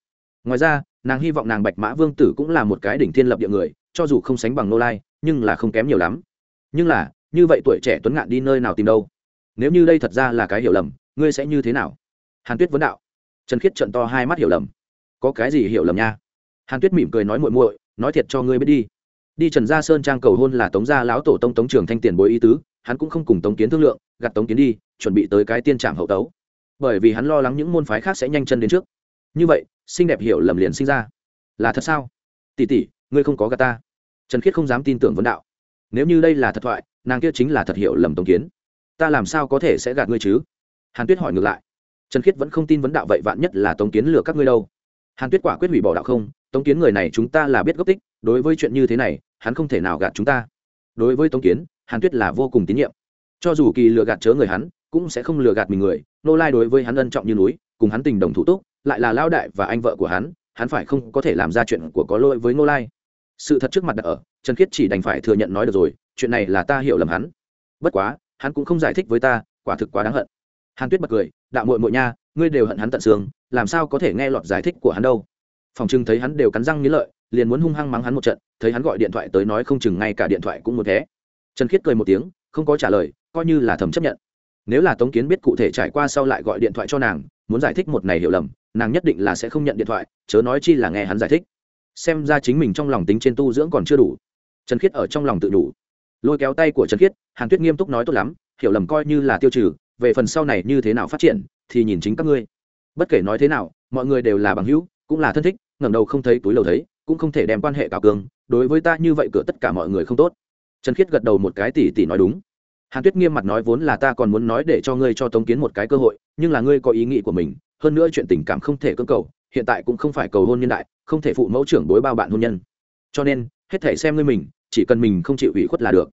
Ngoài ra, nàng hy vọng nàng bạch mã vương tử cũng là một cái đỉnh thiên lập địa người, cho dù không sánh bằng Ngô lai, nhưng là không kém nhiều lắm. Nhưng là, như vậy tuổi trẻ tuấn ngạn đi nơi nào tìm đâu? Nếu như đây thật ra là cái hiểu lầm, ngươi sẽ như thế nào? Hàn tuyết vấn đạo trần khiết trận to hai mắt hiểu lầm. Có cái gì hiểu lầm nha? Hàn tuyết mỉm cười nói muội muội, nói thiệt cho ngươi biết đi. Đi trần gia sơn trang cầu hôn là tống gia lão tổ tông tống trường thanh tiền bối ý tứ, hắn cũng không cùng tống kiến thương lượng gặt tống kiến đi, chuẩn bị tới cái tiên trạm hậu tấu. Bởi vì hắn lo lắng những môn phái khác sẽ nhanh chân đến trước. Như vậy, xinh đẹp hiểu lầm liền sinh ra. Là thật sao? Tỷ tỷ, ngươi không có gà ta. Trần khiết không dám tin tưởng vấn đạo. Nếu như đây là thật thoại, nàng kia chính là thật hiểu lầm tống kiến. Ta làm sao có thể sẽ gạt ngươi chứ? Hàn tuyết hỏi ngược lại trần khiết vẫn không tin vấn đạo vậy vạn nhất là tống kiến lừa các ngươi đâu. Hàn tuyết quả quyết hủy bỏ đạo không, tống kiến người này chúng ta là biết gốc tích, đối với chuyện như thế này, hắn không thể nào gạt chúng ta. Đối với tống kiến, hàn tuyết là vô cùng tín nhiệm. Cho dù kỳ lừa gạt chớ người hắn, cũng sẽ không lừa gạt mình người. Nô lai đối với hắn ân trọng như núi, cùng hắn tình đồng thủ túc, lại là lao đại và anh vợ của hắn hắn phải không có thể làm ra chuyện của có lỗi với nô lai. Sự thật trước mặt đặt ở, trần khiết chỉ đành phải thừa nhận nói được rồi, chuyện này là ta hiểu lầm hắn. Bất quá, hắn cũng không giải thích với ta, quả thực quá đáng hận hàn tuyết bật cười, đạo mội mội nha, ngươi đều hận hắn tận xương, làm sao có thể nghe lọt giải thích của hắn đâu? Phòng trưng thấy hắn đều cắn răng nghĩ lợi, liền muốn hung hăng mắng hắn một trận, thấy hắn gọi điện thoại tới nói không chừng ngay cả điện thoại cũng muốn thế. Trần khiết cười một tiếng, không có trả lời, coi như là thầm chấp nhận. Nếu là tống kiến biết cụ thể trải qua sau lại gọi điện thoại cho nàng, muốn giải thích một này hiểu lầm, nàng nhất định là sẽ không nhận điện thoại, chớ nói chi là nghe hắn giải thích. Xem ra chính mình trong lòng tính trên tu dưỡng còn chưa đủ. Trần khiết ở trong lòng tự đủ. Lôi kéo tay của trần khiết, hàn tuyết nghiêm túc nói tốt lắm, hiểu lầm coi như là tiêu trừ về phần sau này như thế nào phát triển, thì nhìn chính các ngươi. Bất kể nói thế nào, mọi người đều là bằng hữu, cũng là thân thích, ngẩng đầu không thấy túi lầu thấy, cũng không thể đem quan hệ cao cường đối với ta như vậy cửa tất cả mọi người không tốt. Trần khiết gật đầu một cái tỉ tỉ nói đúng. Hàn tuyết nghiêm mặt nói vốn là ta còn muốn nói để cho ngươi cho tống kiến một cái cơ hội, nhưng là ngươi có ý nghĩ của mình, hơn nữa chuyện tình cảm không thể cưỡng cầu, hiện tại cũng không phải cầu hôn nhân đại, không thể phụ mẫu trưởng đối bao bạn hôn nhân. Cho nên, hết thể xem ngươi mình, chỉ cần mình không chịu ủy khuất là được.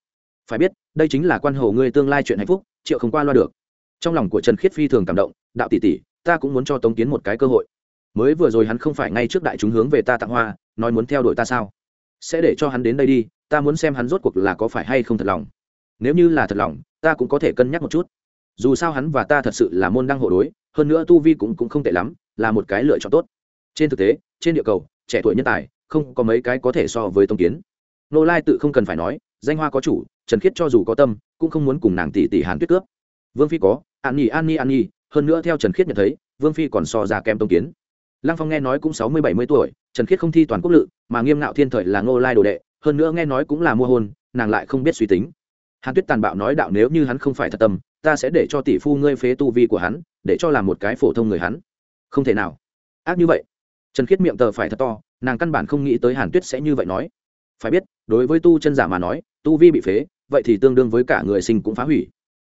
Phải biết, đây chính là quan hồ ngươi tương lai chuyện hạnh phúc, triệu không qua loa được trong lòng của trần khiết phi thường cảm động, đạo tỷ tỷ, ta cũng muốn cho tống kiến một cái cơ hội. Mới vừa rồi hắn không phải ngay trước đại chúng hướng về ta tặng hoa, nói muốn theo đuổi ta sao? Sẽ để cho hắn đến đây đi, ta muốn xem hắn rốt cuộc là có phải hay không thật lòng. Nếu như là thật lòng, ta cũng có thể cân nhắc một chút. Dù sao hắn và ta thật sự là môn đăng hộ đối, hơn nữa tu vi cũng cũng không tệ lắm, là một cái lựa chọn tốt. Trên thực tế, trên địa cầu, trẻ tuổi nhân tài, không có mấy cái có thể so với tông kiến. Nô lai tự không cần phải nói, danh hoa có chủ, trần khiết cho dù có tâm, cũng không muốn cùng nàng tỷ tỷ hàn tuyết cướp. Vương phi có an nhi an nhi an nhi, hơn nữa theo trần khiết nhận thấy, vương phi còn so ra kém tông kiến. Lăng phong nghe nói cũng sáu mươi, bảy mươi tuổi, trần khiết không thi toàn quốc lự, mà nghiêm ngạo thiên thời là ngô lai đồ đệ, hơn nữa nghe nói cũng là mua hôn, nàng lại không biết suy tính. Hàn tuyết tàn bạo nói đạo nếu như hắn không phải thật tâm, ta sẽ để cho tỷ phu ngươi phế tu vi của hắn, để cho làm một cái phổ thông người hắn. Không thể nào. Ác như vậy. Trần khiết miệng tờ phải thật to, nàng căn bản không nghĩ tới hàn tuyết sẽ như vậy nói. Phải biết, đối với tu chân giả mà nói, tu vi bị phế, vậy thì tương đương với cả người sinh cũng phá hủy.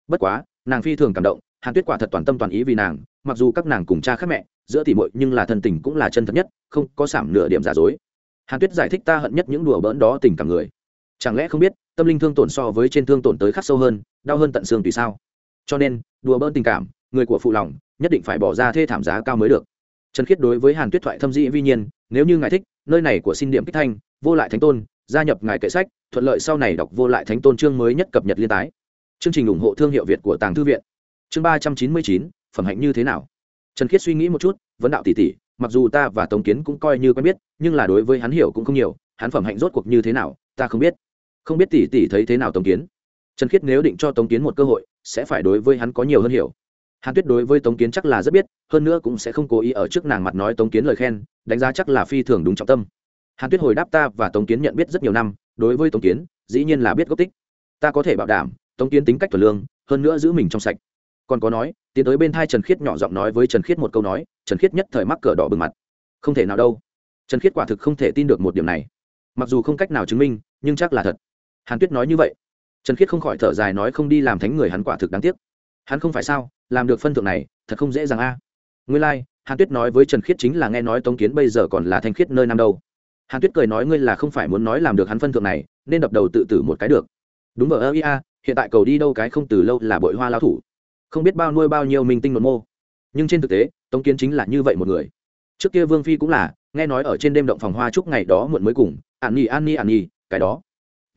Bất quá nàng phi thường cảm động, hàn tuyết quả thật toàn tâm toàn ý vì nàng, mặc dù các nàng cùng cha khác mẹ, giữa tỉ mội nhưng là thân tình cũng là chân thật nhất, không có giảm nửa điểm giả dối. Hàn tuyết giải thích ta hận nhất những đùa bỡn đó tình cảm người. Chẳng lẽ không biết, tâm linh thương tổn so với trên thương tổn tới khắc sâu hơn, đau hơn tận xương tùy sao? Cho nên, đùa bỡn tình cảm, người của phụ lòng, nhất định phải bỏ ra thê thảm giá cao mới được. Trần khiết đối với hàn tuyết thoại thâm dĩ vi nhiên, nếu như ngài thích, nơi này của xin điểm kích thanh, vô lại thánh tôn, gia nhập ngài kệ sách, thuận lợi sau này đọc vô lại thánh tôn chương mới nhất cập nhật liên tái chương trình ủng hộ thương hiệu việt của tàng thư viện. Chương ba trăm chín mươi chín, phẩm hạnh như thế nào? Trần khiết suy nghĩ một chút, vấn đạo tỷ tỷ mặc dù ta và tống kiến cũng coi như quen biết, nhưng là đối với hắn hiểu cũng không nhiều, hắn phẩm hạnh rốt cuộc như thế nào, ta không biết. Không biết tỷ tỷ thấy thế nào tống kiến? Trần khiết nếu định cho tống kiến một cơ hội, sẽ phải đối với hắn có nhiều hơn hiểu. Hàn tuyết đối với tống kiến chắc là rất biết, hơn nữa cũng sẽ không cố ý ở trước nàng mặt nói tống kiến lời khen, đánh giá chắc là phi thường đúng trọng tâm. Hàn tuyết hồi đáp ta và tống kiến nhận biết rất nhiều năm, đối với tống kiến, dĩ nhiên là biết gốc tích. Ta có thể bảo đảm tống kiến tính cách thuần lương hơn nữa giữ mình trong sạch. Còn có nói tiến tới bên thai trần khiết nhỏ giọng nói với trần khiết một câu nói trần khiết nhất thời mắc cờ đỏ bừng mặt. Không thể nào đâu. Trần khiết quả thực không thể tin được một điểm này. Mặc dù không cách nào chứng minh nhưng chắc là thật. Hàn tuyết nói như vậy. Trần khiết không khỏi thở dài nói không đi làm thánh người hắn quả thực đáng tiếc. Hắn không phải sao làm được phân thượng này thật không dễ dàng a. À. nguyên lai、like, hàn tuyết nói với trần khiết chính là nghe nói tống kiến bây giờ còn là thanh khiết nơi Nam đâu. Hàn tuyết cười nói ngươi là không phải muốn nói làm được hắn phân thượng này nên đập đầu tự tử một cái được. Đúng ở ơ ia hiện tại cầu đi đâu cái không từ lâu là bội hoa lao thủ. Không biết bao nuôi bao nhiêu minh tinh một mô. Nhưng trên thực tế, tống kiến chính là như vậy một người. Trước kia vương phi cũng là, nghe nói ở trên đêm động phòng hoa chúc ngày đó muộn mới cùng, an nhi an nhi an nhi, cái đó.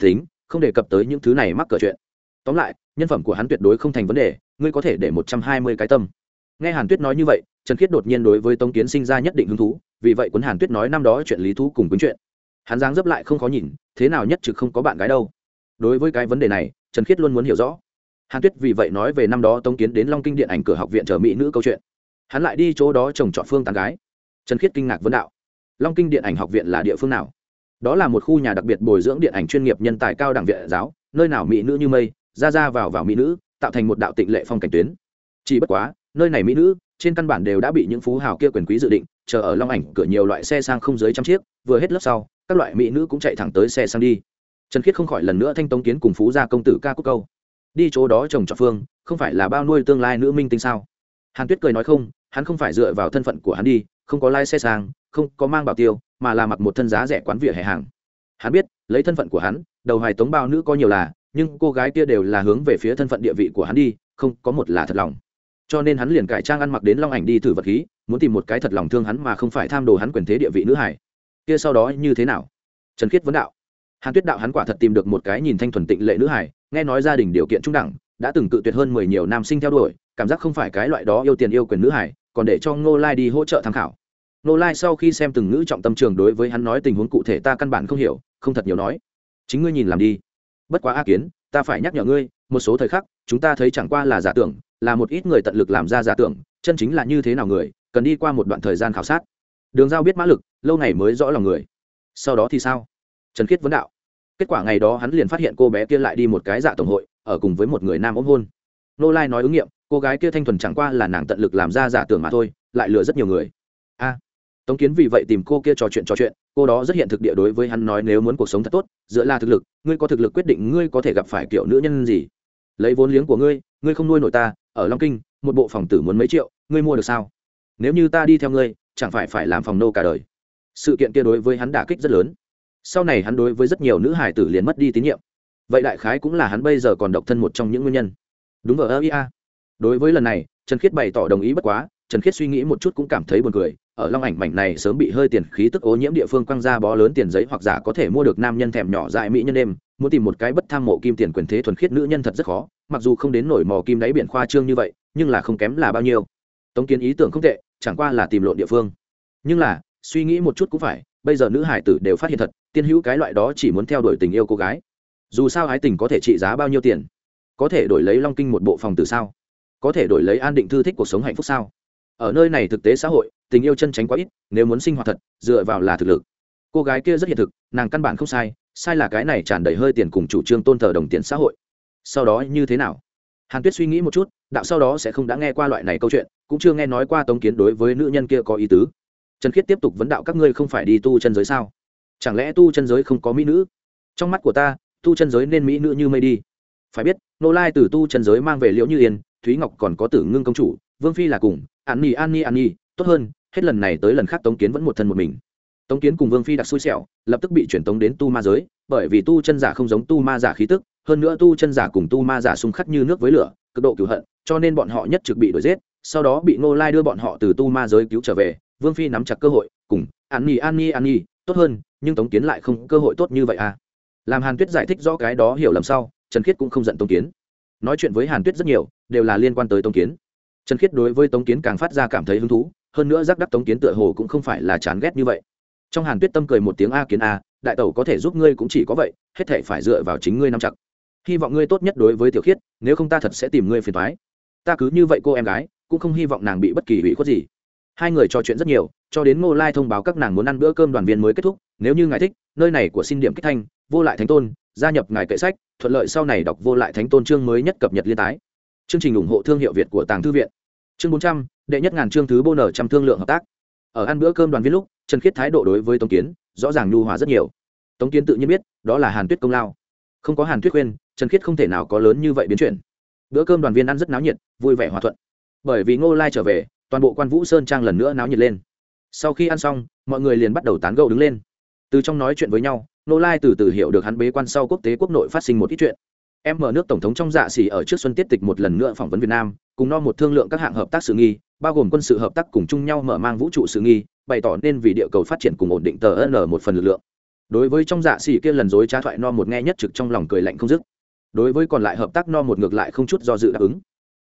Tính, không đề cập tới những thứ này mắc cỡ chuyện. Tóm lại, nhân phẩm của hắn tuyệt đối không thành vấn đề, ngươi có thể để một trăm hai mươi cái tâm. Nghe hàn tuyết nói như vậy, trần khiết đột nhiên đối với tống kiến sinh ra nhất định hứng thú, vì vậy cuốn hàn tuyết nói năm đó chuyện lý thú cùng cuốn chuyện. Hắn giáng dấp lại không khó nhìn, thế nào nhất trực không có bạn gái đâu đối với cái vấn đề này, trần khiết luôn muốn hiểu rõ. Hàn tuyết vì vậy nói về năm đó tống kiến đến long kinh điện ảnh cửa học viện chờ mỹ nữ câu chuyện. Hắn lại đi chỗ đó trồng trọt phương tán gái. Trần khiết kinh ngạc vấn đạo, long kinh điện ảnh học viện là địa phương nào? Đó là một khu nhà đặc biệt bồi dưỡng điện ảnh chuyên nghiệp nhân tài cao đẳng viện giáo, nơi nào mỹ nữ như mây, ra ra vào vào mỹ nữ, tạo thành một đạo tịnh lệ phong cảnh tuyến. Chỉ bất quá, nơi này mỹ nữ, trên căn bản đều đã bị những phú hào kia quyền quý dự định, chờ ở long ảnh cửa nhiều loại xe sang không dưới trăm chiếc, vừa hết lớp sau, các loại mỹ nữ cũng chạy thẳng tới xe sang đi trần khiết không khỏi lần nữa thanh tống kiến cùng phú gia công tử ca cúc câu. Đi chỗ đó trồng trọt phương, không phải là bao nuôi tương lai nữ minh tinh sao? Hàn tuyết cười nói không, hắn không phải dựa vào thân phận của hắn đi, không có lai xe sang, không có mang bảo tiêu, mà là mặc một thân giá rẻ quán vỉa hè hàng. Hắn biết, lấy thân phận của hắn, đầu hoài tống bao nữ có nhiều là, nhưng cô gái kia đều là hướng về phía thân phận địa vị của hắn đi, không có một là thật lòng. Cho nên hắn liền cải trang ăn mặc đến long ảnh đi thử vật khí, muốn tìm một cái thật lòng thương hắn mà không phải tham đồ hắn quyền thế địa vị nữ hải. Kia sau đó như thế nào? Trần khiết vấn đạo hàn tuyết đạo hắn quả thật tìm được một cái nhìn thanh thuần tịnh lệ nữ hải nghe nói gia đình điều kiện trung đẳng, đã từng cự tuyệt hơn mười nhiều nam sinh theo đuổi, cảm giác không phải cái loại đó yêu tiền yêu quyền nữ hải còn để cho ngô lai đi hỗ trợ tham khảo. Ngô lai sau khi xem từng ngữ trọng tâm trường đối với hắn nói tình huống cụ thể ta căn bản không hiểu, không thật nhiều nói. Chính ngươi nhìn làm đi. Bất quá a kiến, ta phải nhắc nhở ngươi, một số thời khắc, chúng ta thấy chẳng qua là giả tưởng, là một ít người tận lực làm ra giả tưởng, chân chính là như thế nào người, cần đi qua một đoạn thời gian khảo sát. Đường giao biết mã lực, lâu ngày mới rõ lòng người. Sau đó thì sao? Trần khiết vấn đạo kết quả ngày đó hắn liền phát hiện cô bé kia lại đi một cái dạ tổng hội, ở cùng với một người nam ốm hôn. Nô lai nói ứng nghiệm, cô gái kia thanh thuần chẳng qua là nàng tận lực làm ra giả tưởng mà thôi, lại lừa rất nhiều người. A. Tống kiến vì vậy tìm cô kia trò chuyện trò chuyện, cô đó rất hiện thực địa đối với hắn nói nếu muốn cuộc sống thật tốt, dựa là thực lực, ngươi có thực lực quyết định ngươi có thể gặp phải kiểu nữ nhân gì. Lấy vốn liếng của ngươi ngươi không nuôi nổi ta, ở long kinh, một bộ phòng tử muốn mấy triệu, ngươi mua được sao? Nếu như ta đi theo ngươi, chẳng phải phải làm phòng nô cả đời. Sự kiện kia đối với hắn đả kích rất lớn sau này hắn đối với rất nhiều nữ hải tử liền mất đi tín nhiệm. Vậy đại khái cũng là hắn bây giờ còn độc thân một trong những nguyên nhân. Đúng vào ơ ia đối với lần này, trần khiết bày tỏ đồng ý bất quá, trần khiết suy nghĩ một chút cũng cảm thấy buồn cười. Ở long ảnh mảnh này sớm bị hơi tiền khí tức ô nhiễm địa phương quăng ra bó lớn tiền giấy hoặc giả có thể mua được nam nhân thèm nhỏ dại mỹ nhân đêm, muốn tìm một cái bất tham mộ kim tiền quyền thế thuần khiết nữ nhân thật rất khó, mặc dù không đến nổi mò kim đáy biển khoa trương như vậy, nhưng là không kém là bao nhiêu. Tống kiến ý tưởng không tệ, chẳng qua là tìm lộn địa phương. Nhưng là, suy nghĩ một chút cũng phải bây giờ nữ hải tử đều phát hiện thật, tiên hữu cái loại đó chỉ muốn theo đuổi tình yêu cô gái. Dù sao ái tình có thể trị giá bao nhiêu tiền? Có thể đổi lấy long kinh một bộ phòng từ sao? Có thể đổi lấy an định thư thích cuộc sống hạnh phúc sao? Ở nơi này thực tế xã hội, tình yêu chân tránh quá ít, nếu muốn sinh hoạt thật, dựa vào là thực lực. Cô gái kia rất hiện thực, nàng căn bản không sai sai là cái này tràn đầy hơi tiền cùng chủ trương tôn thờ đồng tiền xã hội. Sau đó như thế nào? Hàn tuyết suy nghĩ một chút, đạo sau đó sẽ không đã nghe qua loại này câu chuyện, cũng chưa nghe nói qua tống kiến đối với nữ nhân kia có ý tứ trần khiết tiếp tục vấn đạo các ngươi không phải đi tu chân giới sao? Chẳng lẽ tu chân giới không có mỹ nữ? Trong mắt của ta, tu chân giới nên mỹ nữ như mây đi. Phải biết, nô lai từ tu chân giới mang về liễu như yên, thúy ngọc còn có tử ngưng công chủ, vương phi là cùng, an nhi an nhi an nhi, tốt hơn, hết lần này tới lần khác tống kiến vẫn một thân một mình. Tống kiến cùng vương phi đặc xui xẻo, lập tức bị chuyển tống đến tu ma giới, bởi vì tu chân giả không giống tu ma giả khí tức, hơn nữa tu chân giả cùng tu ma giả xung khắc như nước với lửa, cực độ cửu hận, cho nên bọn họ nhất trực bị đuổi giết, sau đó bị ngô lai đưa bọn họ từ tu ma giới cứu trở về vương phi nắm chặt cơ hội, cùng, an nhi an nhi an nhi, tốt hơn, nhưng tống kiến lại không cơ hội tốt như vậy à? Làm hàn tuyết giải thích rõ cái đó hiểu lầm sau, trần khiết cũng không giận tống kiến. Nói chuyện với hàn tuyết rất nhiều, đều là liên quan tới tống kiến. Trần khiết đối với tống kiến càng phát ra cảm thấy hứng thú, hơn nữa giác đắc tống kiến tựa hồ cũng không phải là chán ghét như vậy. Trong hàn tuyết tâm cười một tiếng a kiến a, đại tẩu có thể giúp ngươi cũng chỉ có vậy, hết thể phải dựa vào chính ngươi nắm chặt. Hy vọng ngươi tốt nhất đối với tiểu khiết, nếu không ta thật sẽ tìm ngươi phiền thoái ta cứ như vậy cô em gái, cũng không hy vọng nàng bị bất kỳ ủy khuất gì hai người trò chuyện rất nhiều, cho đến ngô lai thông báo các nàng muốn ăn bữa cơm đoàn viên mới kết thúc, nếu như ngài thích, nơi này của xin điểm kích thanh, vô lại thánh tôn, gia nhập ngài kệ sách, thuận lợi sau này đọc vô lại thánh tôn chương mới nhất cập nhật liên tái. Chương trình ủng hộ thương hiệu việt của tàng thư viện. Chương bốn trăm, đệ nhất ngàn chương thứ bô nở trăm thương lượng hợp tác. Ở ăn bữa cơm đoàn viên lúc, trần khiết thái độ đối với tống kiến, rõ ràng nhu hòa rất nhiều. Tống kiến tự nhiên biết, đó là hàn tuyết công lao. Không có hàn tuyết khuyên, trần khiết không thể nào có lớn như vậy biến chuyển. Bữa cơm đoàn viên ăn rất náo nhiệt, vui vẻ hòa thuận. Bởi vì ngô lai trở về toàn bộ quan vũ sơn trang lần nữa náo nhiệt lên sau khi ăn xong mọi người liền bắt đầu tán gẫu đứng lên từ trong nói chuyện với nhau nô lai từ từ hiểu được hắn bế quan sau quốc tế quốc nội phát sinh một ít chuyện em mở nước tổng thống trong dạ xỉ ở trước xuân tiết tịch một lần nữa phỏng vấn việt nam cùng no một thương lượng các hạng hợp tác sự nghi bao gồm quân sự hợp tác cùng chung nhau mở mang vũ trụ sự nghi bày tỏ nên vì địa cầu phát triển cùng ổn định tờ n một phần lực lượng đối với trong dạ xỉ kia lần dối trá thoại no một nghe nhất trực trong lòng cười lạnh không dứt đối với còn lại hợp tác no một ngược lại không chút do dự đáp ứng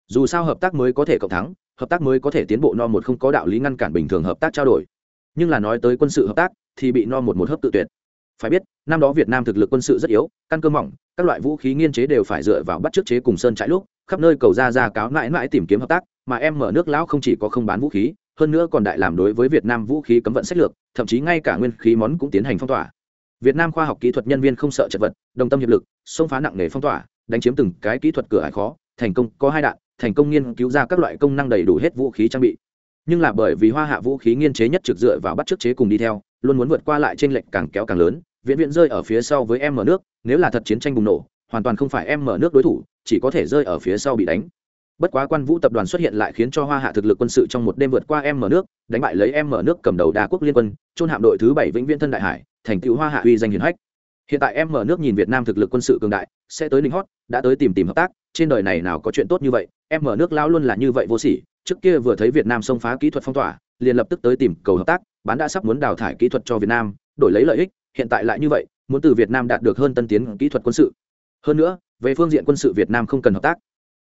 dù sao hợp tác mới có thể cộng thắng hợp tác mới có thể tiến bộ no một không có đạo lý ngăn cản bình thường hợp tác trao đổi. Nhưng là nói tới quân sự hợp tác, thì bị no một một hấp tự tuyệt. Phải biết, năm đó việt nam thực lực quân sự rất yếu, căn cơ mỏng, các loại vũ khí nghiên chế đều phải dựa vào bắt chước chế cùng sơn trại lúc, khắp nơi cầu ra ra cáo mãi mãi tìm kiếm hợp tác, mà em mở nước lão không chỉ có không bán vũ khí, hơn nữa còn đại làm đối với việt nam vũ khí cấm vận sách lược, thậm chí ngay cả nguyên khí món cũng tiến hành phong tỏa. Việt nam khoa học kỹ thuật nhân viên không sợ chật vật, đồng tâm hiệp lực, xông phá nặng nề phong tỏa, đánh chiếm từng cái kỹ thuật cửa hải khó, thành công có hai đạn thành công nghiên cứu ra các loại công năng đầy đủ hết vũ khí trang bị. Nhưng là bởi vì hoa hạ vũ khí nghiên chế nhất trực dựa vào bắt chước chế cùng đi theo, luôn muốn vượt qua lại trên lệnh càng kéo càng lớn, viễn viễn rơi ở phía sau với em mở nước, nếu là thật chiến tranh bùng nổ, hoàn toàn không phải em mở nước đối thủ, chỉ có thể rơi ở phía sau bị đánh. Bất quá quan vũ tập đoàn xuất hiện lại khiến cho hoa hạ thực lực quân sự trong một đêm vượt qua em mở nước, đánh bại lấy em mở nước cầm đầu đa quốc liên quân trôn hạm đội thứ bảy vĩnh viễn thân đại hải, thành tựu hoa hạ uy danh hiển hách hiện tại em mở nước nhìn việt nam thực lực quân sự cường đại, sẽ tới ninh hót, đã tới tìm tìm hợp tác, trên đời này nào có chuyện tốt như vậy, em mở nước lao luôn là như vậy vô sỉ, trước kia vừa thấy việt nam xông phá kỹ thuật phong tỏa, liền lập tức tới tìm cầu hợp tác, bán đã sắp muốn đào thải kỹ thuật cho việt nam, đổi lấy lợi ích, hiện tại lại như vậy, muốn từ việt nam đạt được hơn tân tiến kỹ thuật quân sự. Hơn nữa, về phương diện quân sự việt nam không cần hợp tác,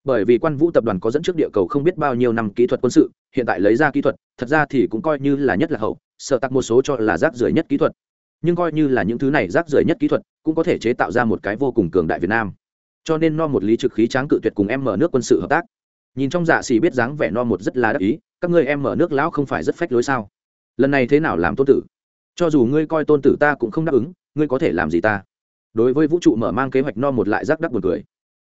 bởi vì quan vũ tập đoàn có dẫn trước địa cầu không biết bao nhiêu năm kỹ thuật quân sự, hiện tại lấy ra kỹ thuật, thật ra thì cũng coi như là nhất là hậu sợ tặc một số cho là rác rưởi nhất kỹ thuật nhưng coi như là những thứ này rác rưởi nhất kỹ thuật, cũng có thể chế tạo ra một cái vô cùng cường đại việt nam. Cho nên no một lý trực khí tráng cự tuyệt cùng em mở nước quân sự hợp tác. Nhìn trong dạ xì biết dáng vẻ no một rất là đắc ý, các ngươi em mở nước lão không phải rất phách lối sao? Lần này thế nào làm tôn tử? Cho dù ngươi coi tôn tử ta cũng không đáp ứng, ngươi có thể làm gì ta? Đối với vũ trụ mở mang kế hoạch no một lại rắc đắc buồn cười.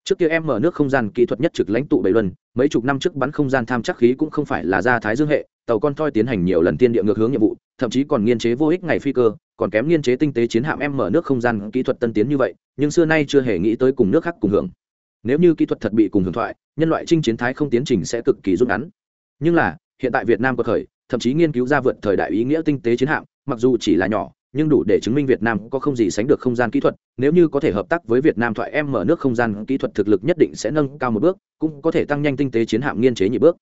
Trước kia em mở nước không gian kỹ thuật nhất trực lãnh tụ bảy luân, mấy chục năm trước bắn không gian tham chắc khí cũng không phải là ra thái dương hệ, tàu con thoi tiến hành nhiều lần tiên địa ngược hướng nhiệm vụ thậm chí còn nghiên chế vô ích ngày phi cơ còn kém nghiên chế tinh tế chiến hạm em mở nước không gian kỹ thuật tân tiến như vậy nhưng xưa nay chưa hề nghĩ tới cùng nước khác cùng hưởng nếu như kỹ thuật thật bị cùng hưởng thoại nhân loại trinh chiến thái không tiến trình sẽ cực kỳ rút ngắn nhưng là hiện tại việt nam có khởi thậm chí nghiên cứu ra vượt thời đại ý nghĩa tinh tế chiến hạm mặc dù chỉ là nhỏ nhưng đủ để chứng minh Việt Nam có không gì sánh được không gian kỹ thuật, nếu như có thể hợp tác với Việt Nam thoại em mở nước không gian kỹ thuật thực lực nhất định sẽ nâng cao một bước, cũng có thể tăng nhanh tinh tế chiến hạm nghiên chế nhị bước.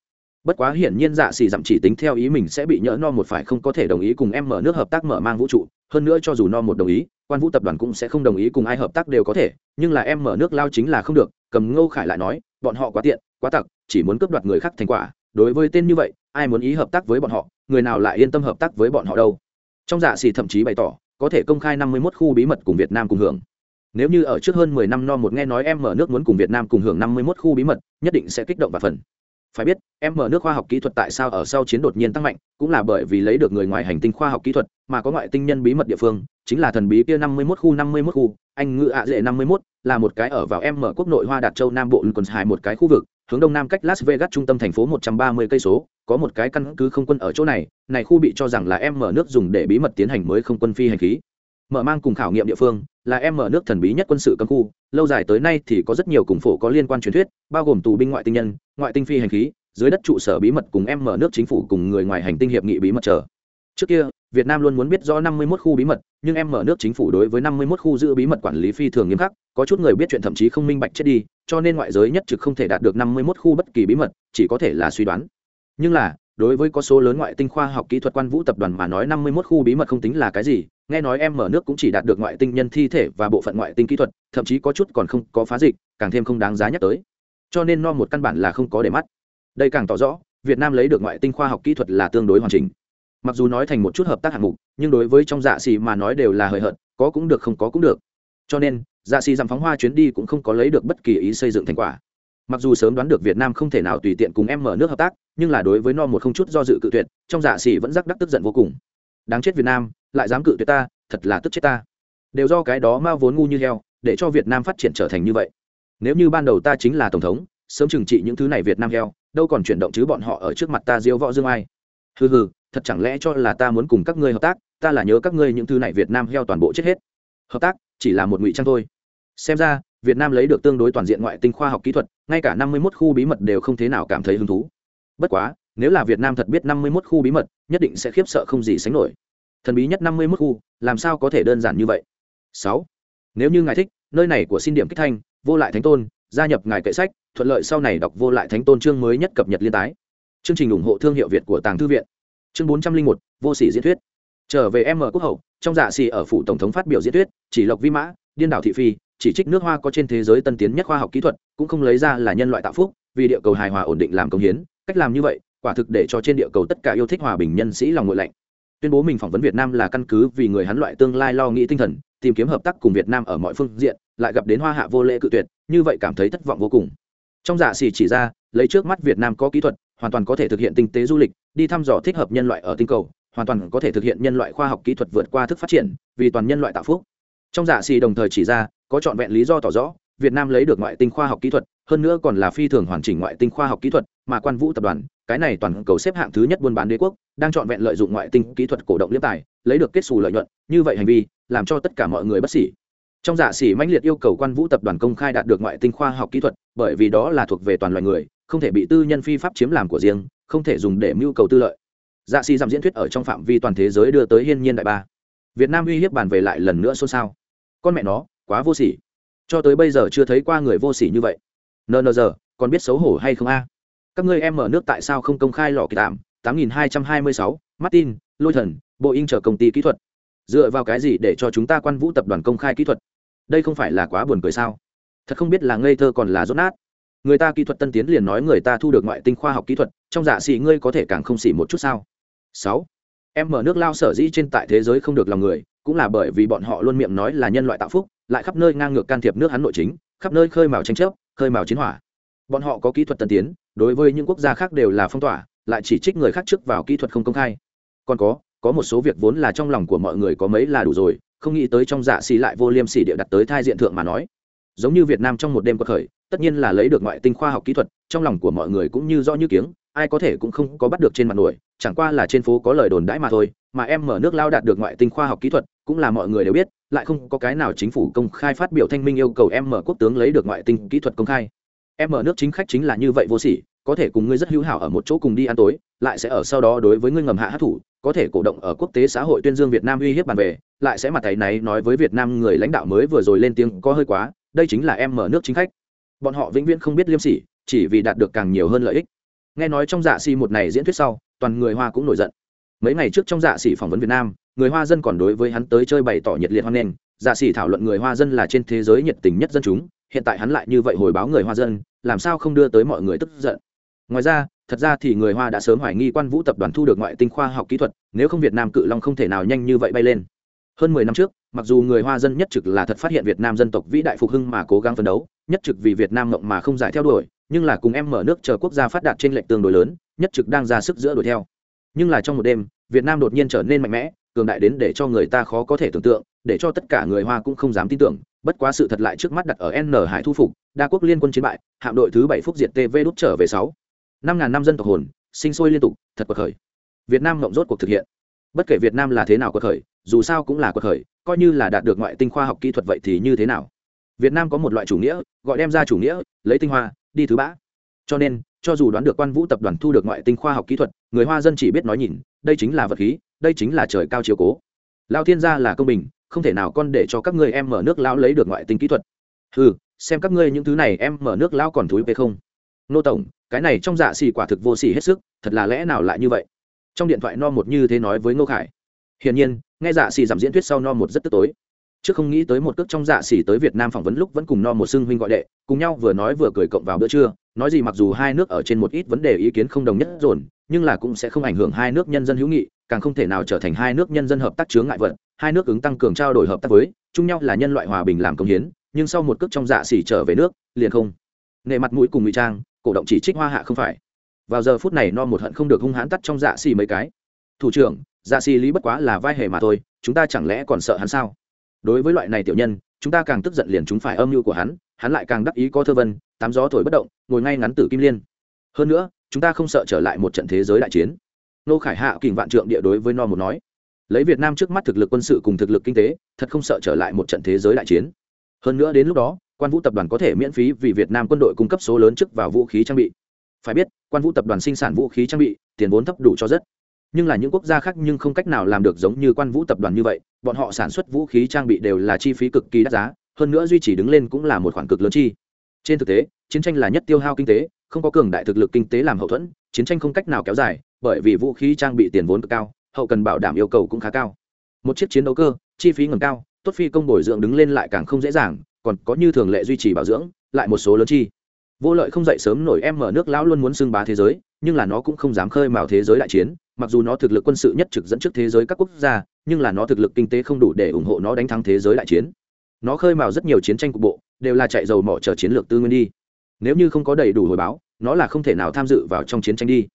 Bất quá hiển nhiên dạ xì dặm chỉ tính theo ý mình sẽ bị nhỡ no một phải không có thể đồng ý cùng em mở nước hợp tác mở mang vũ trụ, hơn nữa cho dù no một đồng ý, quan vũ tập đoàn cũng sẽ không đồng ý cùng ai hợp tác đều có thể, nhưng là em mở nước lao chính là không được, cầm Ngô Khải lại nói, bọn họ quá tiện, quá tặc, chỉ muốn cướp đoạt người khác thành quả, đối với tên như vậy, ai muốn ý hợp tác với bọn họ, người nào lại yên tâm hợp tác với bọn họ đâu. Trong dạ xì thậm chí bày tỏ, có thể công khai năm mươi 51 khu bí mật cùng Việt Nam cùng hưởng. Nếu như ở trước hơn mười năm no một nghe nói em mở nước muốn cùng Việt Nam cùng hưởng năm mươi 51 khu bí mật, nhất định sẽ kích động và phần. Phải biết, em mở nước khoa học kỹ thuật tại sao ở sau chiến đột nhiên tăng mạnh, cũng là bởi vì lấy được người ngoài hành tinh khoa học kỹ thuật, mà có ngoại tinh nhân bí mật địa phương, chính là thần bí kia năm mươi 51 khu năm mươi 51 khu, anh ngữ ạ dễ năm mươi 51, là một cái ở vào em mở quốc nội Hoa Đạt Châu Nam Bộ Lincoln Hải một cái khu vực, hướng đông nam cách Las Vegas trung tâm thành phố một trăm ba mươi cây số, có một cái căn cứ không quân ở chỗ này, này khu bị cho rằng là em mở nước dùng để bí mật tiến hành mới không quân phi hành khí mở mang cùng khảo nghiệm địa phương, là em mở nước thần bí nhất quân sự cấm khu. Lâu dài tới nay thì có rất nhiều cùng phổ có liên quan truyền thuyết, bao gồm tù binh ngoại tinh nhân, ngoại tinh phi hành khí, dưới đất trụ sở bí mật cùng em mở nước chính phủ cùng người ngoài hành tinh hiệp nghị bí mật chờ. Trước kia, việt nam luôn muốn biết rõ năm mươi 51 khu bí mật, nhưng em mở nước chính phủ đối với năm mươi 51 khu giữ bí mật quản lý phi thường nghiêm khắc, có chút người biết chuyện thậm chí không minh bạch chết đi, cho nên ngoại giới nhất trực không thể đạt được năm mươi 51 khu bất kỳ bí mật, chỉ có thể là suy đoán. Nhưng là, đối với có số lớn ngoại tinh khoa học kỹ thuật quan vũ tập đoàn mà nói năm mươi 51 khu bí mật không tính là cái gì nghe nói em mở nước cũng chỉ đạt được ngoại tinh nhân thi thể và bộ phận ngoại tinh kỹ thuật, thậm chí có chút còn không có phá dịch, càng thêm không đáng giá nhắc tới. Cho nên no một căn bản là không có để mắt. Đây càng tỏ rõ, việt nam lấy được ngoại tinh khoa học kỹ thuật là tương đối hoàn chỉnh. Mặc dù nói thành một chút hợp tác hạng mục, nhưng đối với trong dạ xì mà nói đều là hời hợt, có cũng được không có cũng được. Cho nên dạ xì dằm phóng hoa chuyến đi cũng không có lấy được bất kỳ ý xây dựng thành quả. Mặc dù sớm đoán được việt nam không thể nào tùy tiện cùng em mở nước hợp tác, nhưng là đối với no một không chút do dự cự tuyệt, trong dạ xì vẫn rắc đắc tức giận vô cùng. Đáng chết việt nam lại dám cự tuyệt ta, thật là tức chết ta. Đều do cái đó ma vốn ngu như heo, để cho việt nam phát triển trở thành như vậy. Nếu như ban đầu ta chính là tổng thống, sớm trừng trị những thứ này việt nam heo, đâu còn chuyển động chứ bọn họ ở trước mặt ta diêu võ dương ai. Hừ hừ, thật chẳng lẽ cho là ta muốn cùng các ngươi hợp tác, ta là nhớ các ngươi những thứ này việt nam heo toàn bộ chết hết. Hợp tác, chỉ là một ngụy trang thôi. Xem ra, việt nam lấy được tương đối toàn diện ngoại tinh khoa học kỹ thuật, ngay cả năm mươi 51 khu bí mật đều không thế nào cảm thấy hứng thú. Bất quá, nếu là việt nam thật biết năm mươi 51 khu bí mật, nhất định sẽ khiếp sợ không gì sánh nổi thần bí nhất năm mươi mức khu, làm sao có thể đơn giản như vậy? Sáu, nếu như ngài thích, nơi này của xin điểm kích thanh, vô lại thánh tôn, gia nhập ngài kệ sách, thuận lợi sau này đọc vô lại thánh tôn chương mới nhất cập nhật liên tái. Chương trình ủng hộ thương hiệu việt của tàng thư viện. Chương bốn trăm linh một, vô sĩ diễn thuyết. Trở về m quốc hậu, trong dạ xì ở phủ tổng thống phát biểu diễn thuyết, chỉ lộc vi mã, điên đảo thị phi, chỉ trích nước hoa có trên thế giới tân tiến nhất khoa học kỹ thuật, cũng không lấy ra là nhân loại tạo phúc, vì địa cầu hài hòa ổn định làm công hiến. Cách làm như vậy, quả thực để cho trên địa cầu tất cả yêu thích hòa bình nhân sĩ lòng ngội lạnh tuyên bố mình phỏng vấn việt nam là căn cứ vì người hắn loại tương lai lo nghĩ tinh thần, tìm kiếm hợp tác cùng việt nam ở mọi phương diện, lại gặp đến hoa hạ vô lễ cự tuyệt, như vậy cảm thấy thất vọng vô cùng. Trong giả xỉ chỉ ra, lấy trước mắt việt nam có kỹ thuật, hoàn toàn có thể thực hiện tinh tế du lịch, đi thăm dò thích hợp nhân loại ở tinh cầu, hoàn toàn có thể thực hiện nhân loại khoa học kỹ thuật vượt qua thức phát triển, vì toàn nhân loại tạo phúc. Trong giả xỉ đồng thời chỉ ra, có trọn vẹn lý do tỏ rõ, việt nam lấy được ngoại tinh khoa học kỹ thuật, hơn nữa còn là phi thường hoàn chỉnh ngoại tinh khoa học kỹ thuật, mà quan vũ tập đoàn cái này toàn cầu xếp hạng thứ nhất buôn bán đế quốc, đang chọn vẹn lợi dụng ngoại tinh kỹ thuật cổ động liếp tài, lấy được kết xù lợi nhuận, như vậy hành vi, làm cho tất cả mọi người bất xỉ trong dạ giả xỉ mãnh liệt yêu cầu quan vũ tập đoàn công khai đạt được ngoại tinh khoa học kỹ thuật, bởi vì đó là thuộc về toàn loài người, không thể bị tư nhân phi pháp chiếm làm của riêng, không thể dùng để mưu cầu tư lợi. Dạ xỉ giảm diễn thuyết ở trong phạm vi toàn thế giới đưa tới hiên nhiên đại ba. Việt nam uy hiếp bàn về lại lần nữa xôn xao. Con mẹ nó, quá vô sỉ. Cho tới bây giờ chưa thấy qua người vô sỉ như vậy. Nờ nờ giờ, còn biết xấu hổ hay không a? Các ngươi em mở nước tại sao không công khai lò kỳ tạm? tám nghìn hai trăm hai mươi sáu, martin, lôi thần bộ in chờ công ty kỹ thuật. Dựa vào cái gì để cho chúng ta quan vũ tập đoàn công khai kỹ thuật? Đây không phải là quá buồn cười sao? Thật không biết là ngây thơ còn là rốt nát. Người ta kỹ thuật tân tiến liền nói người ta thu được ngoại tinh khoa học kỹ thuật, trong dạ xỉ ngươi có thể càng không xỉ một chút sao? Sáu, em mở nước lao sở dĩ trên tại thế giới không được lòng người, cũng là bởi vì bọn họ luôn miệng nói là nhân loại tạo phúc, lại khắp nơi ngang ngược can thiệp nước hắn nội chính, khắp nơi khơi mào tranh chấp, khơi mào chiến hỏa bọn họ có kỹ thuật tân tiến, đối với những quốc gia khác đều là phong tỏa, lại chỉ trích người khác trước vào kỹ thuật không công khai. Còn có có một số việc vốn là trong lòng của mọi người có mấy là đủ rồi, không nghĩ tới trong dạ xì lại vô liêm sỉ địa đặt tới thai diện thượng mà nói. Giống như việt nam trong một đêm có khởi, tất nhiên là lấy được ngoại tinh khoa học kỹ thuật, trong lòng của mọi người cũng như rõ như kiếng, ai có thể cũng không có bắt được trên mặt nổi, chẳng qua là trên phố có lời đồn đãi mà thôi, mà em mở nước lao đạt được ngoại tinh khoa học kỹ thuật, cũng là mọi người đều biết, lại không có cái nào chính phủ công khai phát biểu thanh minh yêu cầu em mở quốc tướng lấy được ngoại tinh kỹ thuật công khai em mở nước chính khách chính là như vậy vô sỉ, có thể cùng ngươi rất hữu hảo ở một chỗ cùng đi ăn tối, lại sẽ ở sau đó đối với ngươi ngầm hạ hát thủ, có thể cổ động ở quốc tế xã hội tuyên dương việt nam uy hiếp bàn về lại sẽ mặt thầy này nói với việt nam người lãnh đạo mới vừa rồi lên tiếng có hơi quá, đây chính là em mở nước chính khách. Bọn họ vĩnh viễn không biết liêm sỉ, chỉ vì đạt được càng nhiều hơn lợi ích. Nghe nói trong dạ xì một này diễn thuyết sau, toàn người hoa cũng nổi giận. Mấy ngày trước trong dạ sĩ phỏng vấn việt nam, người hoa dân còn đối với hắn tới chơi bày tỏ nhiệt liệt hoan nghênh. Dạ sĩ thảo luận người hoa dân là trên thế giới nhiệt tình nhất dân chúng hiện tại hắn lại như vậy hồi báo người hoa dân, làm sao không đưa tới mọi người tức giận? Ngoài ra, thật ra thì người hoa đã sớm hoài nghi quan vũ tập đoàn thu được ngoại tinh khoa học kỹ thuật, nếu không việt nam cự long không thể nào nhanh như vậy bay lên. Hơn mười năm trước, mặc dù người hoa dân nhất trực là thật phát hiện việt nam dân tộc vĩ đại phục hưng mà cố gắng phấn đấu, nhất trực vì việt nam mộng mà không giải theo đuổi, nhưng là cùng em mở nước chờ quốc gia phát đạt trên lệnh tương đối lớn, nhất trực đang ra sức giữa đuổi theo. Nhưng là trong một đêm, việt nam đột nhiên trở nên mạnh mẽ, cường đại đến để cho người ta khó có thể tưởng tượng, để cho tất cả người hoa cũng không dám tin tưởng bất quá sự thật lại trước mắt đặt ở n hải thu phục, đa quốc liên quân chiến bại, hạm đội thứ bảy phúc diệt tv đút trở về sáu. Năm ngàn năm dân tộc hồn, sinh sôi liên tục, thật cuộc khởi. Việt nam mộng rốt cuộc thực hiện. Bất kể việt nam là thế nào cuộc khởi, dù sao cũng là cuộc khởi, coi như là đạt được ngoại tinh khoa học kỹ thuật vậy thì như thế nào? Việt nam có một loại chủ nghĩa, gọi đem ra chủ nghĩa, lấy tinh hoa, đi thứ bã cho nên, cho dù đoán được quan vũ tập đoàn thu được ngoại tinh khoa học kỹ thuật, người hoa dân chỉ biết nói nhìn, đây chính là vật khí, đây chính là trời cao chiều cố. Lao thiên gia là công bình không thể nào con để cho các ngươi em mở nước lao lấy được ngoại tinh kỹ thuật. Ừ xem các ngươi những thứ này em mở nước lao còn thúi về không? Nô tổng, cái này trong dạ xì quả thực vô sỉ hết sức, thật là lẽ nào lại như vậy? Trong điện thoại no một như thế nói với ngô khải. Hiển nhiên, nghe dạ xì giảm diễn thuyết sau no một rất tức tối. Trước không nghĩ tới một cước trong dạ xỉ tới việt nam phỏng vấn lúc vẫn cùng no một xưng huynh gọi đệ, cùng nhau vừa nói vừa cười cộng vào bữa trưa, nói gì mặc dù hai nước ở trên một ít vấn đề ý kiến không đồng nhất dồn, nhưng là cũng sẽ không ảnh hưởng hai nước nhân dân hữu nghị càng không thể nào trở thành hai nước nhân dân hợp tác chướng ngại vật, hai nước ứng tăng cường trao đổi hợp tác với, chung nhau là nhân loại hòa bình làm công hiến, nhưng sau một cước trong dạ xỉ trở về nước, liền không. Nệ mặt mũi cùng ngụy trang, cổ động chỉ trích hoa hạ không phải. Vào giờ phút này no một hận không được hung hãn tắt trong dạ xỉ mấy cái. Thủ trưởng dạ xỉ lý bất quá là vai hề mà thôi, chúng ta chẳng lẽ còn sợ hắn sao? Đối với loại này tiểu nhân, chúng ta càng tức giận liền chúng phải âm mưu của hắn hắn lại càng đắc ý có thơ vân, tám gió thổi bất động, ngồi ngay ngắn tử kim liên. Hơn nữa, chúng ta không sợ trở lại một trận thế giới đại chiến nô khải hạ kình vạn trượng địa đối với no một nói, lấy việt nam trước mắt thực lực quân sự cùng thực lực kinh tế, thật không sợ trở lại một trận thế giới đại chiến. Hơn nữa đến lúc đó, quan vũ tập đoàn có thể miễn phí vì việt nam quân đội cung cấp số lớn trước vào vũ khí trang bị. Phải biết, quan vũ tập đoàn sinh sản vũ khí trang bị, tiền vốn thấp đủ cho rất. Nhưng là những quốc gia khác nhưng không cách nào làm được giống như quan vũ tập đoàn như vậy, bọn họ sản xuất vũ khí trang bị đều là chi phí cực kỳ đắt giá, hơn nữa duy trì đứng lên cũng là một khoản cực lớn chi. Trên thực tế, chiến tranh là nhất tiêu hao kinh tế không có cường đại thực lực kinh tế làm hậu thuẫn, chiến tranh không cách nào kéo dài, bởi vì vũ khí trang bị tiền vốn cực cao, hậu cần bảo đảm yêu cầu cũng khá cao. Một chiếc chiến đấu cơ, chi phí ngầm cao, tốt phi công bồi dưỡng đứng lên lại càng không dễ dàng, còn có như thường lệ duy trì bảo dưỡng, lại một số lớn chi. Vô lợi không dậy sớm nổi em mở nước lão luôn muốn xưng bá thế giới, nhưng là nó cũng không dám khơi mào thế giới đại chiến, mặc dù nó thực lực quân sự nhất trực dẫn trước thế giới các quốc gia, nhưng là nó thực lực kinh tế không đủ để ủng hộ nó đánh thắng thế giới đại chiến. Nó khơi mào rất nhiều chiến tranh cục bộ, đều là chạy dầu mỏ chờ chiến lược tư nguyên đi nếu như không có đầy đủ hồi báo, nó là không thể nào tham dự vào trong chiến tranh đi.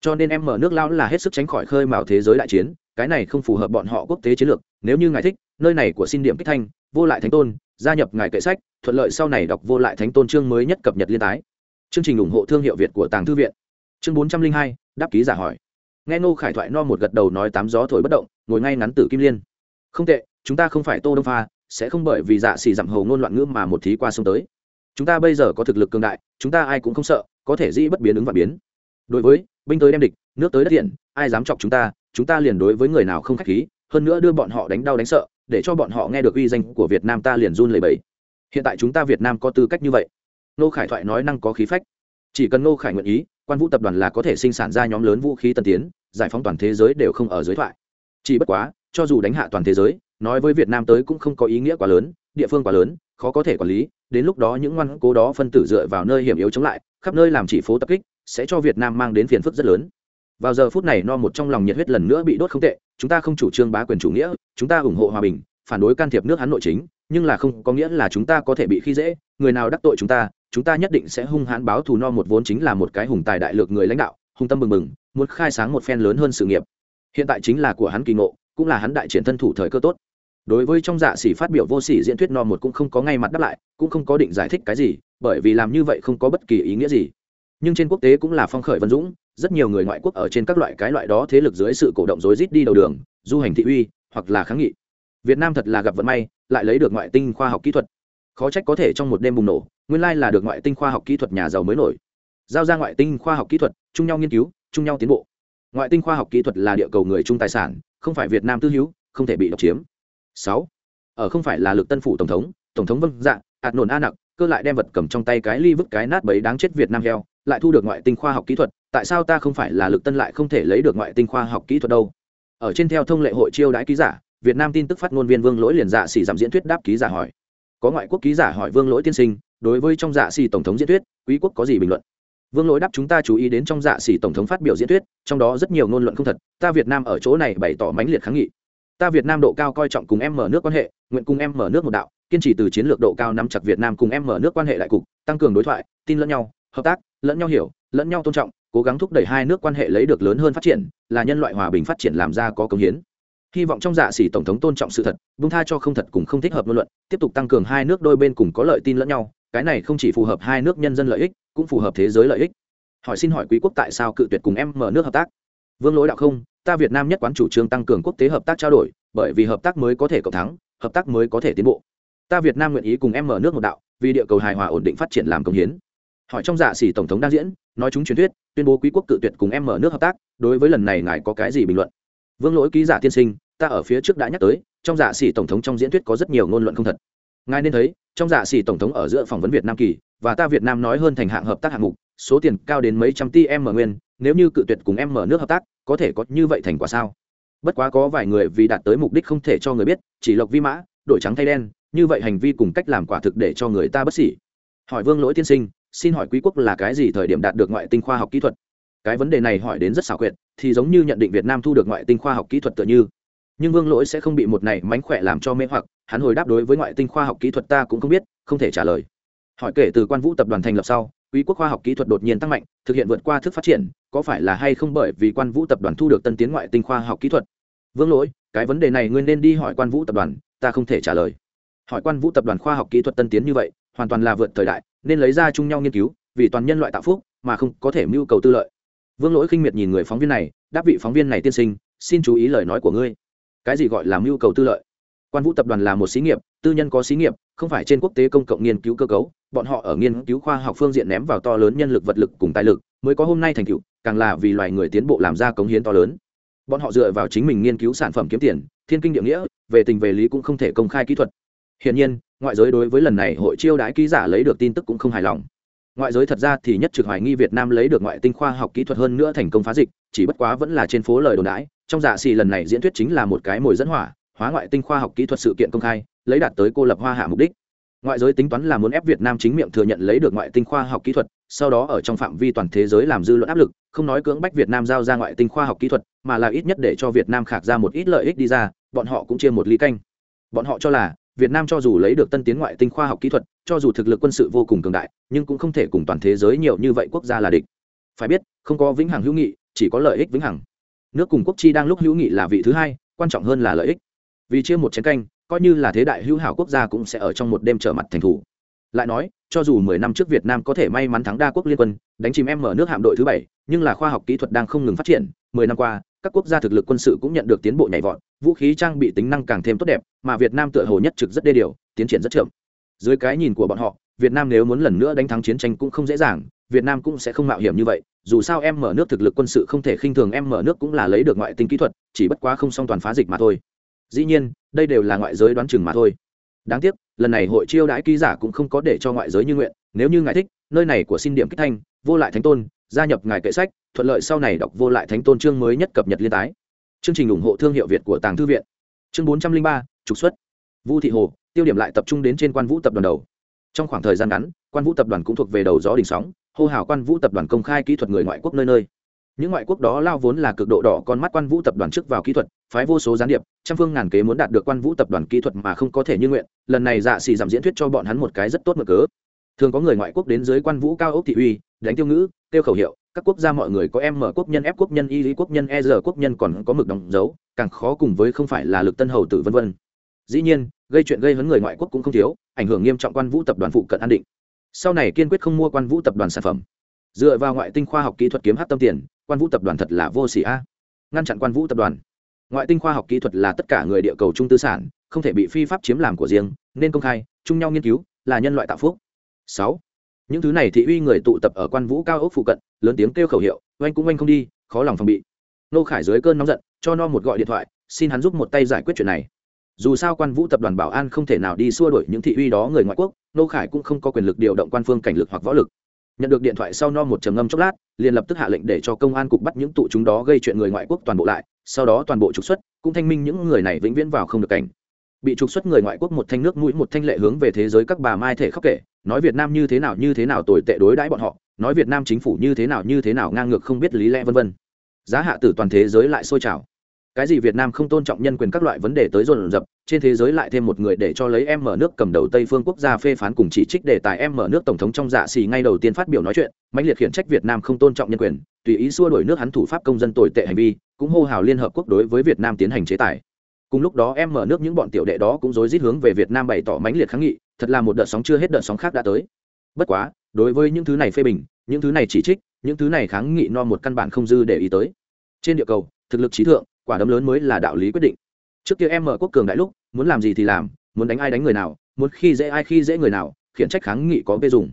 Cho nên em mở nước lao là hết sức tránh khỏi khơi mào thế giới đại chiến, cái này không phù hợp bọn họ quốc tế chiến lược. Nếu như ngài thích, nơi này của xin điểm kích thanh, vô lại thánh tôn, gia nhập ngài kệ sách, thuận lợi sau này đọc vô lại thánh tôn chương mới nhất cập nhật liên tái. Chương trình ủng hộ thương hiệu việt của tàng thư viện. Chương bốn trăm linh hai, đáp ký giả hỏi. Nghe ngô khải thoại no một gật đầu nói tám gió thổi bất động, ngồi ngay ngắn tử kim liên. Không tệ, chúng ta không phải tô đông pha, sẽ không bởi vì dạ xì dặm hầu ngôn loạn ngữ mà một thí qua sông tới chúng ta bây giờ có thực lực cường đại, chúng ta ai cũng không sợ, có thể dĩ bất biến ứng và biến. Đối với binh tới đem địch, nước tới đất thiện, ai dám chọc chúng ta chúng ta liền đối với người nào không khách khí, hơn nữa đưa bọn họ đánh đau đánh sợ, để cho bọn họ nghe được uy danh của việt nam ta liền run lẩy bẩy. Hiện tại chúng ta việt nam có tư cách như vậy. Nô khải thoại nói năng có khí phách. Chỉ cần nô khải nguyện ý, quan vũ tập đoàn là có thể sinh sản ra nhóm lớn vũ khí tân tiến, giải phóng toàn thế giới đều không ở dưới thoại. Chỉ bất quá, cho dù đánh hạ toàn thế giới, nói với việt nam tới cũng không có ý nghĩa quá lớn, địa phương quá lớn khó có thể quản lý, đến lúc đó những ngoan cố đó phân tử dựa vào nơi hiểm yếu chống lại, khắp nơi làm chỉ phố tập kích, sẽ cho việt nam mang đến phiền phức rất lớn. Vào giờ phút này no một trong lòng nhiệt huyết lần nữa bị đốt không tệ, chúng ta không chủ trương bá quyền chủ nghĩa, chúng ta ủng hộ hòa bình, phản đối can thiệp nước hắn nội chính, nhưng là không có nghĩa là chúng ta có thể bị khi dễ, người nào đắc tội chúng ta chúng ta nhất định sẽ hung hãn báo thù no một vốn chính là một cái hùng tài đại lược người lãnh đạo, hung tâm mừng mừng muốn khai sáng một phen lớn hơn sự nghiệp. Hiện tại chính là của hắn kỳ ngộ, cũng là hắn đại triển thân thủ thời cơ tốt đối với trong dạ xỉ phát biểu vô sỉ diễn thuyết no một cũng không có ngay mặt đáp lại, cũng không có định giải thích cái gì, bởi vì làm như vậy không có bất kỳ ý nghĩa gì. Nhưng trên quốc tế cũng là phong khởi vân dũng, rất nhiều người ngoại quốc ở trên các loại cái loại đó thế lực dưới sự cổ động rối rít đi đầu đường, du hành thị uy, hoặc là kháng nghị. Việt nam thật là gặp vận may, lại lấy được ngoại tinh khoa học kỹ thuật. Khó trách có thể trong một đêm bùng nổ, nguyên lai là được ngoại tinh khoa học kỹ thuật nhà giàu mới nổi. Giao ra ngoại tinh khoa học kỹ thuật, chung nhau nghiên cứu, chung nhau tiến bộ. Ngoại tinh khoa học kỹ thuật là địa cầu người chung tài sản, không phải việt nam tư hữu, không thể bị độc chiếm sáu. Ở không phải là lực tân phủ tổng thống tổng thống vâng dạ ạt nổn a nặc, cơ lại đem vật cầm trong tay cái ly vứt cái nát bấy đáng chết việt nam heo, lại thu được ngoại tinh khoa học kỹ thuật, tại sao ta không phải là lực tân lại không thể lấy được ngoại tinh khoa học kỹ thuật đâu? Ở trên theo thông lệ hội chiêu đãi ký giả, việt nam tin tức phát ngôn viên vương lỗi liền dạ xỉ giảm diễn thuyết đáp ký giả hỏi. Có ngoại quốc ký giả hỏi vương lỗi tiên sinh, đối với trong dạ xỉ tổng thống diễn thuyết, quý quốc có gì bình luận? Vương lỗi đáp, chúng ta chú ý đến trong dạ xỉ tổng thống phát biểu diễn thuyết, trong đó rất nhiều ngôn luận không thật, ta việt nam ở chỗ này bày tỏ mãnh liệt kháng nghị ta việt nam độ cao coi trọng cùng em mở nước quan hệ, nguyện cùng em mở nước một đạo, kiên trì từ chiến lược độ cao nắm chặt việt nam cùng em mở nước quan hệ đại cục, tăng cường đối thoại, tin lẫn nhau, hợp tác, lẫn nhau hiểu, lẫn nhau tôn trọng, cố gắng thúc đẩy hai nước quan hệ lấy được lớn hơn phát triển, là nhân loại hòa bình phát triển làm ra có công hiến. Hy vọng trong dạ xỉ tổng thống tôn trọng sự thật bung tha cho không thật cùng không thích hợp ngôn luận, tiếp tục tăng cường hai nước đôi bên cùng có lợi tin lẫn nhau, cái này không chỉ phù hợp hai nước nhân dân lợi ích, cũng phù hợp thế giới lợi ích. Hỏi xin hỏi quý quốc tại sao cự tuyệt cùng em mở nước hợp tác? Vương lỗi đạo không ta việt nam nhất quán chủ trương tăng cường quốc tế hợp tác trao đổi, bởi vì hợp tác mới có thể cộng thắng, hợp tác mới có thể tiến bộ. Ta việt nam nguyện ý cùng em mở nước một đạo, vì địa cầu hài hòa ổn định phát triển làm công hiến. Hỏi trong dạ xỉ tổng thống đang diễn, nói chúng truyền thuyết, tuyên bố quý quốc cự tuyệt cùng em mở nước hợp tác, đối với lần này ngài có cái gì bình luận? Vương lỗi ký giả tiên sinh, ta ở phía trước đã nhắc tới, trong dạ xỉ tổng thống trong diễn thuyết có rất nhiều ngôn luận không thật. Ngài nên thấy, trong dạ xỉ tổng thống ở giữa phỏng vấn việt nam kỳ, và ta việt nam nói hơn thành hạng hợp tác hạng mục, số tiền cao đến mấy trăm tỷ em mở nguyên, nếu như cự tuyệt cùng em mở nước hợp tác có thể có như vậy thành quả sao? Bất quá có vài người vì đạt tới mục đích không thể cho người biết, chỉ lộc vi mã, đổi trắng thay đen, như vậy hành vi cùng cách làm quả thực để cho người ta bất xỉ hỏi vương lỗi tiên sinh, xin hỏi quý quốc là cái gì thời điểm đạt được ngoại tinh khoa học kỹ thuật? Cái vấn đề này hỏi đến rất xảo quyệt, thì giống như nhận định việt nam thu được ngoại tinh khoa học kỹ thuật tựa như. Nhưng vương lỗi sẽ không bị một này mánh khỏe làm cho mê hoặc, hắn hồi đáp đối với ngoại tinh khoa học kỹ thuật ta cũng không biết, không thể trả lời. Hỏi kể từ quan vũ tập đoàn thành lập sau quý quốc khoa học kỹ thuật đột nhiên tăng mạnh, thực hiện vượt qua thức phát triển, có phải là hay không bởi vì quan vũ tập đoàn thu được tân tiến ngoại tinh khoa học kỹ thuật? Vương lỗi, cái vấn đề này ngươi nên đi hỏi quan vũ tập đoàn, ta không thể trả lời. Hỏi quan vũ tập đoàn khoa học kỹ thuật tân tiến như vậy, hoàn toàn là vượt thời đại, nên lấy ra chung nhau nghiên cứu, vì toàn nhân loại tạo phúc, mà không có thể mưu cầu tư lợi. Vương lỗi khinh miệt nhìn người phóng viên này, đáp vị phóng viên này tiên sinh, xin chú ý lời nói của ngươi. Cái gì gọi là mưu cầu tư lợi? Quan vũ tập đoàn là một xí nghiệp, tư nhân có xí nghiệp, không phải trên quốc tế công cộng nghiên cứu cơ cấu bọn họ ở nghiên cứu khoa học phương diện ném vào to lớn nhân lực vật lực cùng tài lực, mới có hôm nay thành tựu, càng là vì loài người tiến bộ làm ra cống hiến to lớn. Bọn họ dựa vào chính mình nghiên cứu sản phẩm kiếm tiền, thiên kinh địa nghĩa, về tình về lý cũng không thể công khai kỹ thuật. Hiển nhiên, ngoại giới đối với lần này hội chiêu đãi ký giả lấy được tin tức cũng không hài lòng. Ngoại giới thật ra thì nhất trực hoài nghi việt nam lấy được ngoại tinh khoa học kỹ thuật hơn nữa thành công phá dịch, chỉ bất quá vẫn là trên phố lời đồn đãi, trong dạ xì lần này diễn thuyết chính là một cái mồi dẫn hỏa, hóa ngoại tinh khoa học kỹ thuật sự kiện công khai, lấy đạt tới cô lập hoa hạ mục đích ngoại giới tính toán là muốn ép việt nam chính miệng thừa nhận lấy được ngoại tinh khoa học kỹ thuật, sau đó ở trong phạm vi toàn thế giới làm dư luận áp lực, không nói cưỡng bách việt nam giao ra ngoại tinh khoa học kỹ thuật, mà là ít nhất để cho việt nam khạc ra một ít lợi ích đi ra, bọn họ cũng chia một ly canh. Bọn họ cho là, việt nam cho dù lấy được tân tiến ngoại tinh khoa học kỹ thuật, cho dù thực lực quân sự vô cùng cường đại, nhưng cũng không thể cùng toàn thế giới nhiều như vậy quốc gia là địch. Phải biết, không có vĩnh hằng hữu nghị, chỉ có lợi ích vĩnh hằng. Nước cùng quốc chi đang lúc hữu nghị là vị thứ hai, quan trọng hơn là lợi ích. Vì chia một chén canh coi như là thế đại hữu hảo quốc gia cũng sẽ ở trong một đêm trở mặt thành thủ. Lại nói, cho dù mười năm trước việt nam có thể may mắn thắng đa quốc liên quân, đánh chìm em mở nước hạm đội thứ bảy, nhưng là khoa học kỹ thuật đang không ngừng phát triển, mười năm qua, các quốc gia thực lực quân sự cũng nhận được tiến bộ nhảy vọt, vũ khí trang bị tính năng càng thêm tốt đẹp, mà việt nam tựa hồ nhất trực rất đê điều, tiến triển rất chậm. Dưới cái nhìn của bọn họ, việt nam nếu muốn lần nữa đánh thắng chiến tranh cũng không dễ dàng, việt nam cũng sẽ không mạo hiểm như vậy, dù sao em mở nước thực lực quân sự không thể khinh thường em mở nước cũng là lấy được ngoại tinh kỹ thuật, chỉ bất quá không song toàn phá dịch mà thôi. Dĩ nhiên đây đều là ngoại giới đoán chừng mà thôi. Đáng tiếc, lần này hội chiêu đãi ký giả cũng không có để cho ngoại giới như nguyện, nếu như ngài thích, nơi này của xin điểm kích thanh, vô lại thánh tôn, gia nhập ngài kệ sách, thuận lợi sau này đọc vô lại thánh tôn chương mới nhất cập nhật liên tái. Chương trình ủng hộ thương hiệu việt của tàng thư viện. Chương bốn trăm linh ba, trục xuất. Vu thị hồ, tiêu điểm lại tập trung đến trên quan vũ tập đoàn đầu. Trong khoảng thời gian ngắn, quan vũ tập đoàn cũng thuộc về đầu gió đỉnh sóng, hô hào quan vũ tập đoàn công khai kỹ thuật người ngoại quốc nơi nơi. Những ngoại quốc đó lao vốn là cực độ đỏ con mắt quan vũ tập đoàn trước vào kỹ thuật phái vô số gián điệp, trăm phương ngàn kế muốn đạt được quan vũ tập đoàn kỹ thuật mà không có thể như nguyện, lần này dạ xì giảm diễn thuyết cho bọn hắn một cái rất tốt mở cớ. Thường có người ngoại quốc đến dưới quan vũ cao ốc thị uy, đánh tiêu ngữ, tiêu khẩu hiệu, các quốc gia mọi người có em mở quốc nhân, ép quốc nhân, y lý quốc nhân e r quốc nhân còn có mực đóng dấu, càng khó cùng với không phải là lực tân hầu tử vân vân. Dĩ nhiên, gây chuyện gây hấn người ngoại quốc cũng không thiếu, ảnh hưởng nghiêm trọng quan vũ tập đoàn phụ cận an định. Sau này kiên quyết không mua quan vũ tập đoàn sản phẩm. Dựa vào ngoại tinh khoa học kỹ thuật kiếm hát tâm tiền, quan vũ tập đoàn thật là vô xỉ a. Ngăn chặn quan vũ tập đoàn ngoại tinh khoa học kỹ thuật là tất cả người địa cầu chung tư sản, không thể bị phi pháp chiếm làm của riêng, nên công khai, chung nhau nghiên cứu, là nhân loại tạo phúc. Sáu. Những thứ này thị uy người tụ tập ở quan vũ cao ốc phụ cận, lớn tiếng kêu khẩu hiệu, oanh cũng oanh không đi, khó lòng phòng bị. Nô khải dưới cơn nóng giận, cho no một gọi điện thoại, xin hắn giúp một tay giải quyết chuyện này. Dù sao quan vũ tập đoàn bảo an không thể nào đi xua đuổi những thị uy đó người ngoại quốc, nô khải cũng không có quyền lực điều động quan phương cảnh lực hoặc võ lực nhận được điện thoại sau no một trầm ngâm chốc lát, liền lập tức hạ lệnh để cho công an cục bắt những tụ chúng đó gây chuyện người ngoại quốc toàn bộ lại, sau đó toàn bộ trục xuất, cũng thanh minh những người này vĩnh viễn vào không được cảnh. Bị trục xuất người ngoại quốc một thanh nước mũi một thanh lệ hướng về thế giới các bà mai thể khóc kể, nói việt nam như thế nào như thế nào tồi tệ đối đãi bọn họ, nói việt nam chính phủ như thế nào như thế nào ngang ngược không biết lý lẽ vân vân. Giá hạ tử toàn thế giới lại sôi trào cái gì việt nam không tôn trọng nhân quyền các loại vấn đề tới dồn dập, trên thế giới lại thêm một người để cho lấy em mở nước cầm đầu tây phương quốc gia phê phán cùng chỉ trích đề tài em mở nước tổng thống trong dạ xì ngay đầu tiên phát biểu nói chuyện, mãnh liệt khiển trách việt nam không tôn trọng nhân quyền, tùy ý xua đuổi nước hắn thủ pháp công dân tồi tệ hành vi, cũng hô hào liên hợp quốc đối với việt nam tiến hành chế tài. Cùng lúc đó em mở nước những bọn tiểu đệ đó cũng rối rít hướng về việt nam bày tỏ mãnh liệt kháng nghị, thật là một đợt sóng chưa hết đợt sóng khác đã tới. Bất quá, đối với những thứ này phê bình, những thứ này chỉ trích, những thứ này kháng nghị no một căn bản không dư để ý tới. Trên địa cầu, thực lực trí thượng quả đấm lớn mới là đạo lý quyết định. Trước kia em mở quốc cường đại lúc, muốn làm gì thì làm, muốn đánh ai đánh người nào, muốn khi dễ ai khi dễ người nào, khiển trách kháng nghị có bê dùng.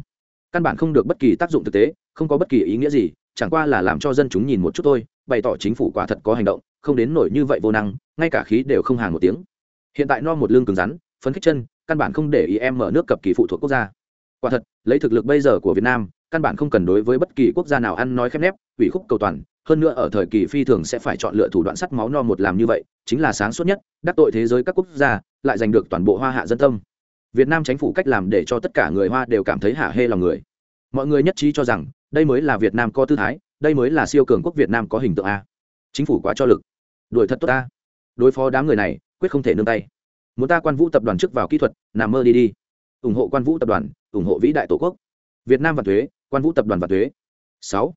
Căn bản không được bất kỳ tác dụng thực tế, không có bất kỳ ý nghĩa gì, chẳng qua là làm cho dân chúng nhìn một chút thôi, bày tỏ chính phủ quả thật có hành động, không đến nổi như vậy vô năng, ngay cả khí đều không hàng một tiếng. Hiện tại no một lương cứng rắn, phấn khích chân, căn bản không để ý em mở nước cập kỳ phụ thuộc quốc gia. Quả thật, lấy thực lực bây giờ của việt nam, căn bản không cần đối với bất kỳ quốc gia nào ăn nói khép nép, ủy khúc cầu toàn hơn nữa ở thời kỳ phi thường sẽ phải chọn lựa thủ đoạn sắt máu no một làm như vậy, chính là sáng suốt nhất, đắc tội thế giới các quốc gia, lại giành được toàn bộ hoa hạ dân tâm. Việt nam chính phủ cách làm để cho tất cả người hoa đều cảm thấy hạ hê lòng người. Mọi người nhất trí cho rằng, đây mới là việt nam có tư thái, đây mới là siêu cường quốc việt nam có hình tượng a. Chính phủ quá cho lực. Đuổi thật tốt ta đối phó đám người này, quyết không thể nương tay. Muốn ta quan vũ tập đoàn trước vào kỹ thuật, nằm mơ đi đi. Ủng hộ quan vũ tập đoàn, ủng hộ vĩ đại tổ quốc. Việt nam và thuế, quan vũ tập đoàn và thuế. Sáu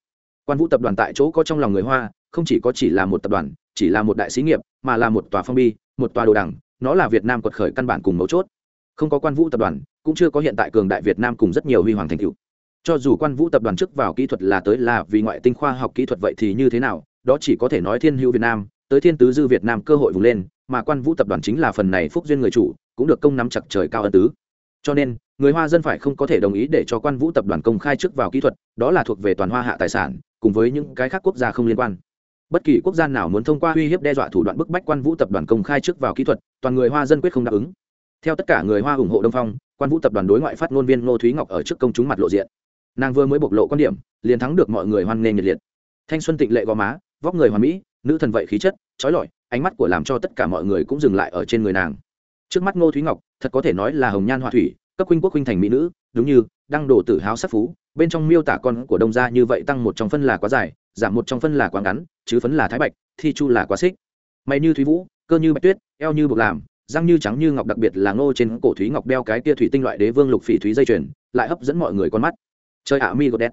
quan vũ tập đoàn tại chỗ có trong lòng người hoa, không chỉ có chỉ là một tập đoàn, chỉ là một đại sĩ nghiệp, mà là một tòa phong bi, một tòa đồ đằng, nó là việt nam quật khởi căn bản cùng mấu chốt. Không có quan vũ tập đoàn, cũng chưa có hiện tại cường đại việt nam cùng rất nhiều huy hoàng thành tựu. Cho dù quan vũ tập đoàn trước vào kỹ thuật là tới là vì ngoại tinh khoa học kỹ thuật vậy thì như thế nào, đó chỉ có thể nói thiên hữu việt nam, tới thiên tứ dư việt nam cơ hội vùng lên, mà quan vũ tập đoàn chính là phần này phúc duyên người chủ, cũng được công nắm chặt trời cao ân tứ. Cho nên, người hoa dân phải không có thể đồng ý để cho quan vũ tập đoàn công khai trước vào kỹ thuật, đó là thuộc về toàn hoa hạ tài sản cùng với những cái khác quốc gia không liên quan. Bất kỳ quốc gia nào muốn thông qua uy hiếp đe dọa thủ đoạn bức bách quan vũ tập đoàn công khai trước vào kỹ thuật, toàn người hoa dân quyết không đáp ứng. Theo tất cả người hoa ủng hộ đông phong, quan vũ tập đoàn đối ngoại phát ngôn viên ngô thúy ngọc ở trước công chúng mặt lộ diện. Nàng vừa mới bộc lộ quan điểm, liền thắng được mọi người hoan nghênh nhiệt liệt. Thanh xuân tịnh lệ gò má, vóc người hoàn mỹ, nữ thần vậy khí chất, trói lọi, ánh mắt của làm cho tất cả mọi người cũng dừng lại ở trên người nàng. Trước mắt ngô thúy ngọc, thật có thể nói là hồng nhan họa thủy, cấp huynh quốc huynh thành mỹ nữ, đúng như, đăng đồ tử háo sắc phú bên trong miêu tả con của đông gia như vậy tăng một trong phân là quá dài, giảm một trong phân là quá ngắn, chứ phấn là thái bạch, thi chu là quá xích. Mày như thúy vũ, cơ như bạch tuyết, eo như bục làm, răng như trắng như ngọc đặc biệt là ngô trên cổ thúy ngọc đeo cái tia thủy tinh loại đế vương lục phỉ thúy dây chuyền, lại hấp dẫn mọi người con mắt. Chơi ạ, mi gột đẹp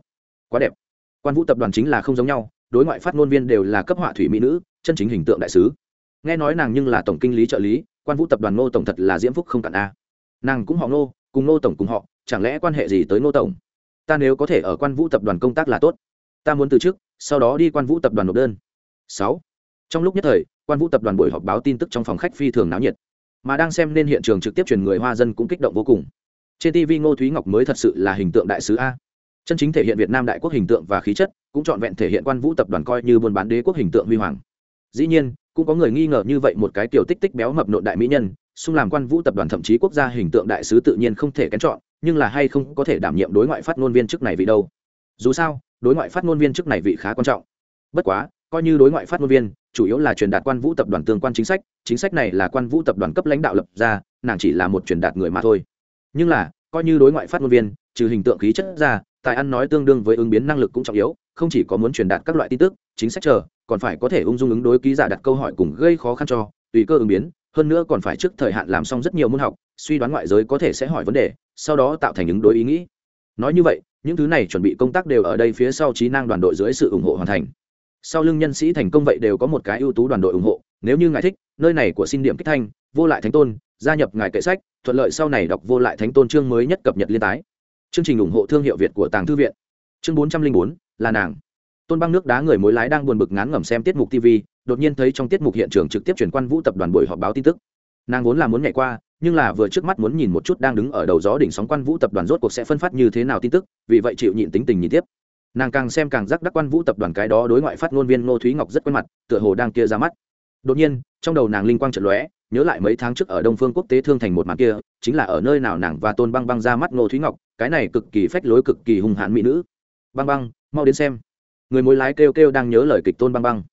quá đẹp. Quan vũ tập đoàn chính là không giống nhau, đối ngoại phát ngôn viên đều là cấp họa thủy mỹ nữ, chân chính hình tượng đại sứ. Nghe nói nàng nhưng là tổng kinh lý trợ lý, quan vũ tập đoàn ngô tổng thật là diễm phúc không cản a. Nàng cũng họ ngô, cùng ngô tổng cùng họ, chẳng lẽ quan hệ gì tới ngô tổng? Ta nếu có thể ở quan vũ tập đoàn công tác là tốt. Ta muốn từ chức, sau đó đi quan vũ tập đoàn nộp đơn. Sáu. Trong lúc nhất thời, quan vũ tập đoàn buổi họp báo tin tức trong phòng khách phi thường náo nhiệt. Mà đang xem nên hiện trường trực tiếp truyền người hoa dân cũng kích động vô cùng. Trên tv ngô thúy ngọc mới thật sự là hình tượng đại sứ a. Chân chính thể hiện việt nam đại quốc hình tượng và khí chất, cũng trọn vẹn thể hiện quan vũ tập đoàn coi như buôn bán đế quốc hình tượng huy hoàng. Dĩ nhiên, cũng có người nghi ngờ như vậy một cái tiểu tích tích béo mập nội đại mỹ nhân, xung làm quan vũ tập đoàn thậm chí quốc gia hình tượng đại sứ tự nhiên không thể kén chọn nhưng là hay không có thể đảm nhiệm đối ngoại phát ngôn viên chức này vị đâu. Dù sao, đối ngoại phát ngôn viên chức này vị khá quan trọng. Bất quá, coi như đối ngoại phát ngôn viên, chủ yếu là truyền đạt quan vũ tập đoàn tương quan chính sách chính sách này là quan vũ tập đoàn cấp lãnh đạo lập ra, nàng chỉ là một truyền đạt người mà thôi. Nhưng là, coi như đối ngoại phát ngôn viên, trừ hình tượng khí chất ra, tài ăn nói tương đương với ứng biến năng lực cũng trọng yếu, không chỉ có muốn truyền đạt các loại tin tức, chính sách chờ, còn phải có thể ung dung ứng đối ký giả đặt câu hỏi cùng gây khó khăn cho, tùy cơ ứng biến, hơn nữa còn phải trước thời hạn làm xong rất nhiều môn học, suy đoán ngoại giới có thể sẽ hỏi vấn đề sau đó tạo thành ứng đối ý nghĩ. Nói như vậy, những thứ này chuẩn bị công tác đều ở đây phía sau trí năng đoàn đội dưới sự ủng hộ hoàn thành. Sau lưng nhân sĩ thành công vậy đều có một cái ưu tú đoàn đội ủng hộ, nếu như ngài thích, nơi này của xin điểm kích thanh, vô lại thánh tôn, gia nhập ngài kệ sách, thuận lợi sau này đọc vô lại thánh tôn chương mới nhất cập nhật liên tái. Chương trình ủng hộ thương hiệu việt của tàng thư viện. Chương bốn trăm linh bốn, là nàng. Tôn băng nước đá người mối lái đang buồn bực ngán ngẩm xem tiết mục tv đột nhiên thấy trong tiết mục hiện trường trực tiếp chuyển quan vũ tập đoàn buổi họp báo tin tức. Nàng vốn là muốn nhảy qua nhưng là vừa trước mắt muốn nhìn một chút đang đứng ở đầu gió đỉnh sóng quan vũ tập đoàn rốt cuộc sẽ phân phát như thế nào tin tức, vì vậy chịu nhịn tính tình nhìn tiếp. Nàng càng xem càng rắc đắc quan vũ tập đoàn cái đó đối ngoại phát ngôn viên ngô thúy ngọc rất quen mặt, tựa hồ đang kia ra mắt. Đột nhiên, trong đầu nàng linh quang trận lóe, nhớ lại mấy tháng trước ở đông phương quốc tế thương thành một màn kia, chính là ở nơi nào nàng và tôn băng băng ra mắt ngô thúy ngọc, cái này cực kỳ phách lối cực kỳ hung hãn mỹ nữ. Băng băng, mau đến xem. Người mối lái kêu kêu đang nhớ lời kịch tôn băng băng.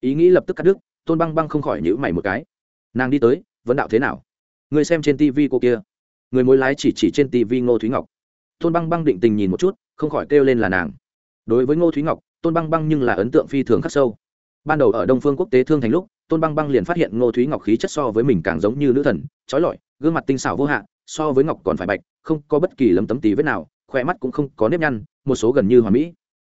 Ý nghĩ lập tức cắt đứt, tôn băng băng không khỏi nhữ mày một cái. Nàng đi tới, vấn đạo thế nào? Người xem trên tv cô kia. Người mối lái chỉ chỉ trên tv ngô thúy ngọc. Tôn băng băng định tình nhìn một chút, không khỏi kêu lên là nàng. Đối với ngô thúy ngọc, tôn băng băng nhưng là ấn tượng phi thường khắc sâu. Ban đầu ở đông phương quốc tế thương thành lúc, tôn băng băng liền phát hiện ngô thúy ngọc khí chất so với mình càng giống như nữ thần, trói lọi, gương mặt tinh xảo vô hạn so với ngọc còn phải bạch, không có bất kỳ lấm tấm tí vết nào khỏe mắt cũng không có nếp nhăn, một số gần như hòa mỹ.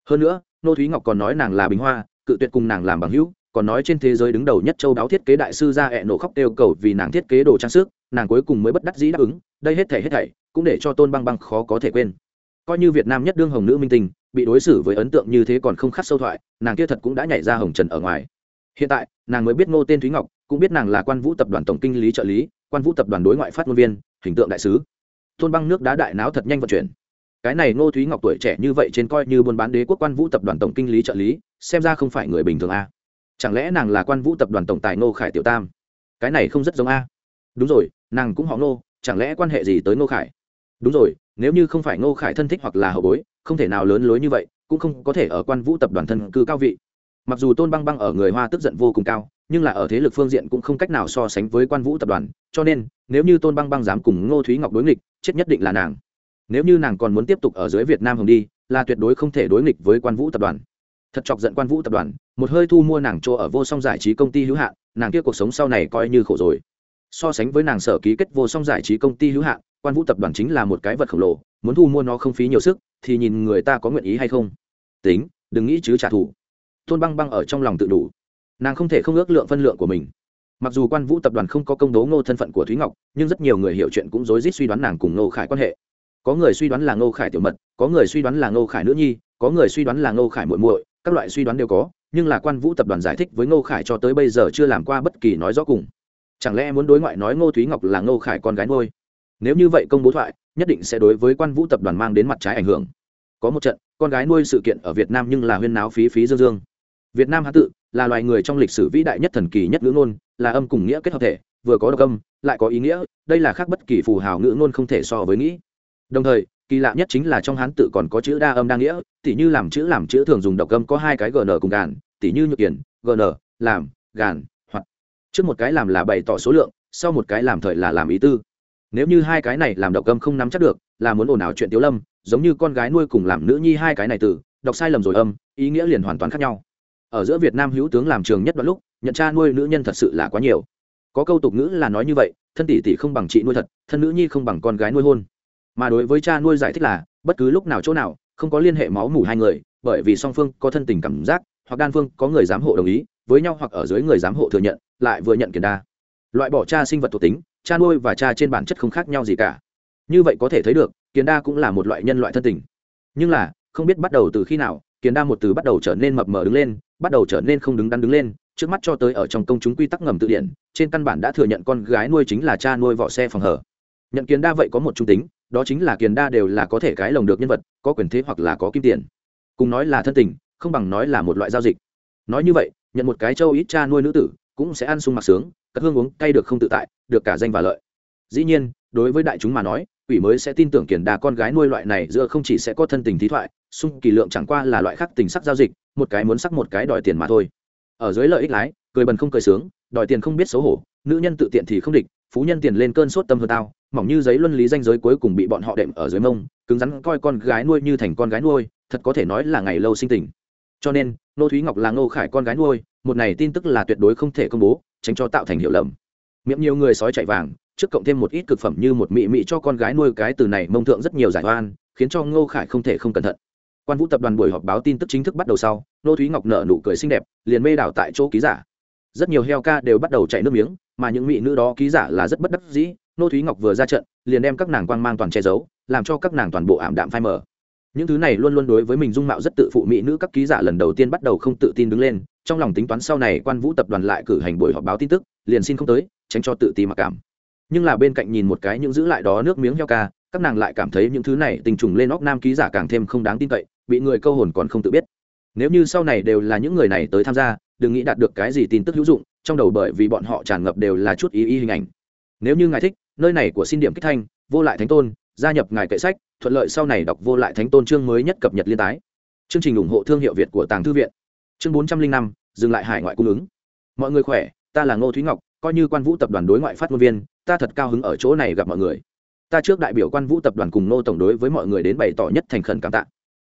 Hơn nữa, ngô thúy ngọc còn nói nàng là bình hoa, cự tuyệt cùng nàng làm bằng hữu, còn nói trên thế giới đứng đầu nhất châu đáo thiết kế đại sư ra hẹ nổ khóc đều cầu vì nàng thiết kế đồ trang sức nàng cuối cùng mới bất đắc dĩ đáp ứng, đây hết thể hết thảy cũng để cho tôn băng băng khó có thể quên. Coi như việt nam nhất đương hồng nữ minh tình bị đối xử với ấn tượng như thế còn không khắc sâu thoại, nàng kia thật cũng đã nhảy ra hồng trần ở ngoài. Hiện tại, nàng mới biết ngô tên thúy ngọc, cũng biết nàng là quan vũ tập đoàn tổng kinh lý trợ lý, quan vũ tập đoàn đối ngoại phát ngôn viên, hình tượng đại sứ. Tôn băng nước đá đại náo thật nhanh vận chuyển. Cái này ngô thúy ngọc tuổi trẻ như vậy trên coi như buôn bán đế quốc quan vũ tập đoàn tổng kinh lý trợ lý, xem ra không phải người bình thường a. Chẳng lẽ nàng là quan vũ tập đoàn tổng tài ngô khải tiểu tam? Cái này không rất giống a đúng rồi, nàng cũng họ ngô, chẳng lẽ quan hệ gì tới ngô khải? Đúng rồi, nếu như không phải ngô khải thân thích hoặc là hậu bối, không thể nào lớn lối như vậy, cũng không có thể ở quan vũ tập đoàn thân cư cao vị. Mặc dù tôn băng băng ở người hoa tức giận vô cùng cao, nhưng là ở thế lực phương diện cũng không cách nào so sánh với quan vũ tập đoàn, cho nên, nếu như tôn băng băng dám cùng ngô thúy ngọc đối nghịch, chết nhất định là nàng. Nếu như nàng còn muốn tiếp tục ở dưới việt nam hồng đi, là tuyệt đối không thể đối nghịch với quan vũ tập đoàn. Thật chọc giận quan vũ tập đoàn, một hơi thu mua nàng chỗ ở vô song giải trí công ty hữu hạn, nàng kia cuộc sống sau này coi như khổ rồi so sánh với nàng sở ký kết vô song giải trí công ty hữu hạn, quan vũ tập đoàn chính là một cái vật khổng lồ, muốn thu mua nó không phí nhiều sức, thì nhìn người ta có nguyện ý hay không. Tính, đừng nghĩ chứ trả thù. Tôn băng băng ở trong lòng tự đủ. Nàng không thể không ước lượng phân lượng của mình. Mặc dù quan vũ tập đoàn không có công đố ngô thân phận của thúy ngọc, nhưng rất nhiều người hiểu chuyện cũng rối rít suy đoán nàng cùng ngô khải quan hệ. Có người suy đoán là ngô khải tiểu mật, có người suy đoán là ngô khải nữ nhi, có người suy đoán là ngô khải muội muội, các loại suy đoán đều có, nhưng là quan vũ tập đoàn giải thích với ngô khải cho tới bây giờ chưa làm qua bất kỳ nói rõ cùng chẳng lẽ muốn đối ngoại nói ngô thúy ngọc là ngô khải con gái ngôi nếu như vậy công bố thoại, nhất định sẽ đối với quan vũ tập đoàn mang đến mặt trái ảnh hưởng. Có một trận, con gái nuôi sự kiện ở việt nam nhưng là huyên náo phí phí dương dương. Việt nam hán tự là loài người trong lịch sử vĩ đại nhất thần kỳ nhất ngữ ngôn, là âm cùng nghĩa kết hợp thể, vừa có độc âm, lại có ý nghĩa, đây là khác bất kỳ phù hào ngữ ngôn không thể so với nghĩ. Đồng thời, kỳ lạ nhất chính là trong hán tự còn có chữ đa âm đa nghĩa, tỉ như làm chữ làm chữ thường dùng độc âm có hai cái gn cùng gàn, tỉ như nhược kiển gn làm, gàn trước một cái làm là bày tỏ số lượng, sau một cái làm thời là làm ý tư. Nếu như hai cái này làm độc âm không nắm chắc được, là muốn ồn ào chuyện tiếu lâm, giống như con gái nuôi cùng làm nữ nhi hai cái này từ, đọc sai lầm rồi âm, ý nghĩa liền hoàn toàn khác nhau. Ở giữa việt nam hữu tướng làm trường nhất đoạn lúc, nhận cha nuôi nữ nhân thật sự là quá nhiều. Có câu tục ngữ là nói như vậy, thân tỷ tỷ không bằng chị nuôi thật, thân nữ nhi không bằng con gái nuôi hôn. Mà đối với cha nuôi giải thích là, bất cứ lúc nào chỗ nào, không có liên hệ máu mủ hai người, bởi vì song phương có thân tình cảm giác, hoặc đan phương có người giám hộ đồng ý, với nhau hoặc ở dưới người giám hộ thừa nhận lại vừa nhận kiền đa. Loại bỏ cha sinh vật thuộc tính, cha nuôi và cha trên bản chất không khác nhau gì cả. Như vậy có thể thấy được kiến đa cũng là một loại nhân loại thân tình. Nhưng là, không biết bắt đầu từ khi nào kiến đa một từ bắt đầu trở nên mập mờ đứng lên, bắt đầu trở nên không đứng đắn đứng lên, trước mắt cho tới ở trong công chúng quy tắc ngầm tự điển trên căn bản đã thừa nhận con gái nuôi chính là cha nuôi vỏ xe phòng hở. Nhận kiến đa vậy có một trung tính, đó chính là kiến đa đều là có thể cái lồng được nhân vật, có quyền thế hoặc là có kim tiền. Cùng nói là thân tình, không bằng nói là một loại giao dịch. Nói như vậy, nhận một cái châu ít cha nuôi nữ tử cũng sẽ ăn sung mặc sướng, cất hương uống, cay được không tự tại, được cả danh và lợi. Dĩ nhiên, đối với đại chúng mà nói, quỷ mới sẽ tin tưởng kiển đà con gái nuôi loại này giữa không chỉ sẽ có thân tình thí thoại, sung kỳ lượng chẳng qua là loại khác tình sắc giao dịch, một cái muốn sắc một cái đòi tiền mà thôi. Ở dưới lợi ích lái, cười bần không cười sướng, đòi tiền không biết xấu hổ, nữ nhân tự tiện thì không địch, phú nhân tiền lên cơn sốt tâm hơn tao, mỏng như giấy luân lý danh giới cuối cùng bị bọn họ đệm ở dưới mông, cứng rắn coi con gái nuôi như thành con gái nuôi, thật có thể nói là ngày lâu sinh tình. Cho nên, nô thúy ngọc là ngô khải con gái nuôi một này tin tức là tuyệt đối không thể công bố, tránh cho tạo thành hiểu lầm. Miệng nhiều người sói chạy vàng, trước cộng thêm một ít cực phẩm như một mị mị cho con gái nuôi cái từ này mông thượng rất nhiều giải oan, khiến cho ngô khải không thể không cẩn thận. Quan vũ tập đoàn buổi họp báo tin tức chính thức bắt đầu sau, nô thúy ngọc nở nụ cười xinh đẹp, liền mê đảo tại chỗ ký giả. Rất nhiều heo ca đều bắt đầu chạy nước miếng, mà những mỹ nữ đó ký giả là rất bất đắc dĩ. Nô thúy ngọc vừa ra trận, liền đem các nàng quang mang toàn che giấu, làm cho các nàng toàn bộ ảm đạm phai mờ những thứ này luôn luôn đối với mình dung mạo rất tự phụ mỹ nữ các ký giả lần đầu tiên bắt đầu không tự tin đứng lên, trong lòng tính toán sau này quan vũ tập đoàn lại cử hành buổi họp báo tin tức, liền xin không tới, tránh cho tự ti mặc cảm. Nhưng là bên cạnh nhìn một cái những giữ lại đó nước miếng heo ca, các nàng lại cảm thấy những thứ này tình trùng lên óc nam ký giả càng thêm không đáng tin cậy, bị người câu hồn còn không tự biết. Nếu như sau này đều là những người này tới tham gia, đừng nghĩ đạt được cái gì tin tức hữu dụng, trong đầu bởi vì bọn họ tràn ngập đều là chút ý ý hình ảnh. Nếu như ngài thích, nơi này của xin điểm kích thanh, vô lại thánh tôn gia nhập ngài kệ sách, thuận lợi sau này đọc vô lại thánh tôn chương mới nhất cập nhật liên tái. Chương trình ủng hộ thương hiệu việt của tàng thư viện. Chương bốn trăm linh năm, dừng lại hải ngoại cung ứng. Mọi người khỏe, ta là ngô thúy ngọc, coi như quan vũ tập đoàn đối ngoại phát ngôn viên, ta thật cao hứng ở chỗ này gặp mọi người. Ta trước đại biểu quan vũ tập đoàn cùng nô tổng đối với mọi người đến bày tỏ nhất thành khẩn cảm tạ.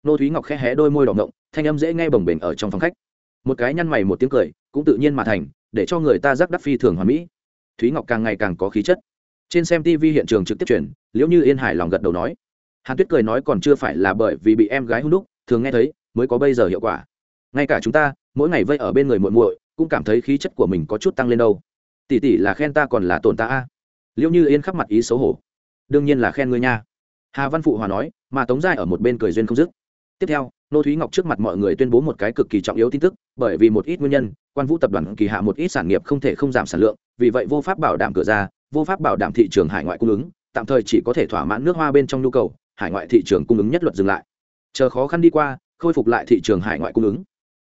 Nô thúy ngọc khẽ hé đôi môi đỏ ngộng thanh âm dễ nghe bồng bềnh ở trong phòng khách. Một cái nhăn mày một tiếng cười, cũng tự nhiên mà thành, để cho người ta giác đắc phi thường hoàn mỹ. Thúy ngọc càng ngày càng có khí chất trên xem tv hiện trường trực tiếp truyền liễu như yên hải lòng gật đầu nói. Hàn tuyết cười nói còn chưa phải là bởi vì bị em gái hung đúc, thường nghe thấy, mới có bây giờ hiệu quả. Ngay cả chúng ta, mỗi ngày vây ở bên người muội muội, cũng cảm thấy khí chất của mình có chút tăng lên đâu. Tỷ tỷ là khen ta còn là tồn ta a. Liễu như yên khắp mặt ý xấu hổ. Đương nhiên là khen ngươi nha. Hà văn phụ hòa nói, mà tống giai ở một bên cười duyên không dứt. Tiếp theo, nô thúy ngọc trước mặt mọi người tuyên bố một cái cực kỳ trọng yếu tin tức, bởi vì một ít nguyên nhân, quan vũ tập đoàn kỳ hạ một ít sản nghiệp không thể không giảm sản lượng, vì vậy vô pháp bảo đảm cửa ra vô pháp bảo đảm thị trường hải ngoại cung ứng, tạm thời chỉ có thể thỏa mãn nước hoa bên trong nhu cầu, hải ngoại thị trường cung ứng nhất luật dừng lại. Chờ khó khăn đi qua, khôi phục lại thị trường hải ngoại cung ứng.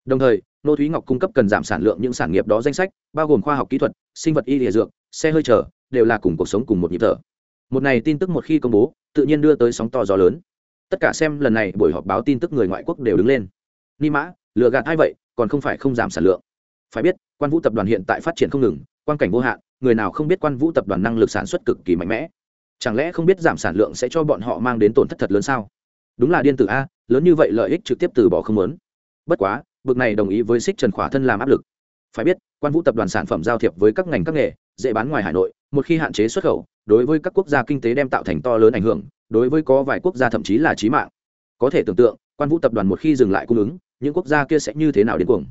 Đồng thời, nô thúy ngọc cung cấp cần giảm sản lượng những sản nghiệp đó danh sách, bao gồm khoa học kỹ thuật, sinh vật y địa dược, xe hơi chở đều là cùng cuộc sống cùng một nhịp thở. Một này tin tức một khi công bố, tự nhiên đưa tới sóng to gió lớn. Tất cả xem lần này buổi họp báo tin tức người ngoại quốc đều đứng lên. Ni mã, lừa gạt ai vậy, còn không phải không giảm sản lượng. Phải biết, quan vũ tập đoàn hiện tại phát triển không ngừng, quan cảnh vô hạn người nào không biết quan vũ tập đoàn năng lực sản xuất cực kỳ mạnh mẽ chẳng lẽ không biết giảm sản lượng sẽ cho bọn họ mang đến tổn thất thật lớn sao đúng là điên tử a lớn như vậy lợi ích trực tiếp từ bỏ không lớn bất quá bực này đồng ý với xích trần khỏa thân làm áp lực phải biết quan vũ tập đoàn sản phẩm giao thiệp với các ngành các nghề dễ bán ngoài hà nội một khi hạn chế xuất khẩu đối với các quốc gia kinh tế đem tạo thành to lớn ảnh hưởng đối với có vài quốc gia thậm chí là trí mạng có thể tưởng tượng quan vũ tập đoàn một khi dừng lại cung ứng những quốc gia kia sẽ như thế nào đến cuồng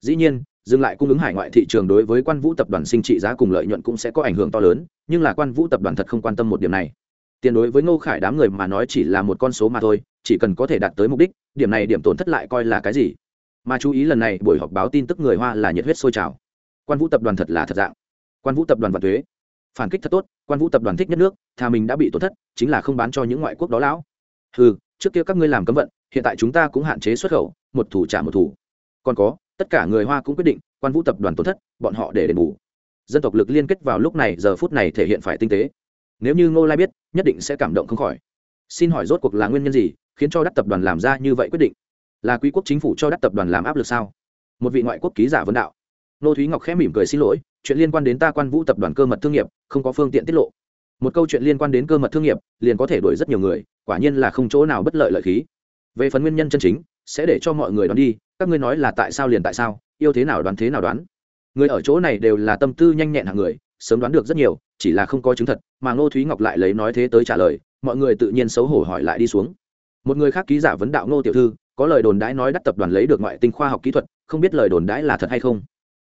dĩ nhiên dừng lại cung ứng hải ngoại thị trường đối với quan vũ tập đoàn sinh trị giá cùng lợi nhuận cũng sẽ có ảnh hưởng to lớn, nhưng là quan vũ tập đoàn thật không quan tâm một điểm này. Tiền đối với ngô khải đám người mà nói chỉ là một con số mà thôi, chỉ cần có thể đạt tới mục đích, điểm này điểm tổn thất lại coi là cái gì? Mà chú ý lần này buổi họp báo tin tức người hoa là nhiệt huyết sôi trào. Quan vũ tập đoàn thật là thật dạng. Quan vũ tập đoàn và thuế. Phản kích thật tốt, quan vũ tập đoàn thích nhất nước, thà mình đã bị tổn thất, chính là không bán cho những ngoại quốc đó lão. Ừ trước kia các ngươi làm cấm vận, hiện tại chúng ta cũng hạn chế xuất khẩu, một thủ trả một thủ. Còn có tất cả người hoa cũng quyết định quan vũ tập đoàn tổn thất bọn họ để đền bù dân tộc lực liên kết vào lúc này giờ phút này thể hiện phải tinh tế nếu như ngô lai biết nhất định sẽ cảm động không khỏi xin hỏi rốt cuộc là nguyên nhân gì khiến cho đắc tập đoàn làm ra như vậy quyết định là quý quốc chính phủ cho đắc tập đoàn làm áp lực sao một vị ngoại quốc ký giả vấn đạo nô thúy ngọc khẽ mỉm cười xin lỗi chuyện liên quan đến ta quan vũ tập đoàn cơ mật thương nghiệp không có phương tiện tiết lộ một câu chuyện liên quan đến cơ mật thương nghiệp liền có thể đuổi rất nhiều người quả nhiên là không chỗ nào bất lợi lợi khí về phần nguyên nhân chân chính sẽ để cho mọi người đoán đi, các ngươi nói là tại sao liền tại sao, yêu thế nào đoán thế nào đoán. Người ở chỗ này đều là tâm tư nhanh nhẹn hàng người, sớm đoán được rất nhiều, chỉ là không có chứng thật, mà ngô thúy ngọc lại lấy nói thế tới trả lời, mọi người tự nhiên xấu hổ hỏi lại đi xuống. Một người khác ký giả vấn đạo ngô tiểu thư, có lời đồn đãi nói đắt tập đoàn lấy được ngoại tinh khoa học kỹ thuật, không biết lời đồn đãi là thật hay không.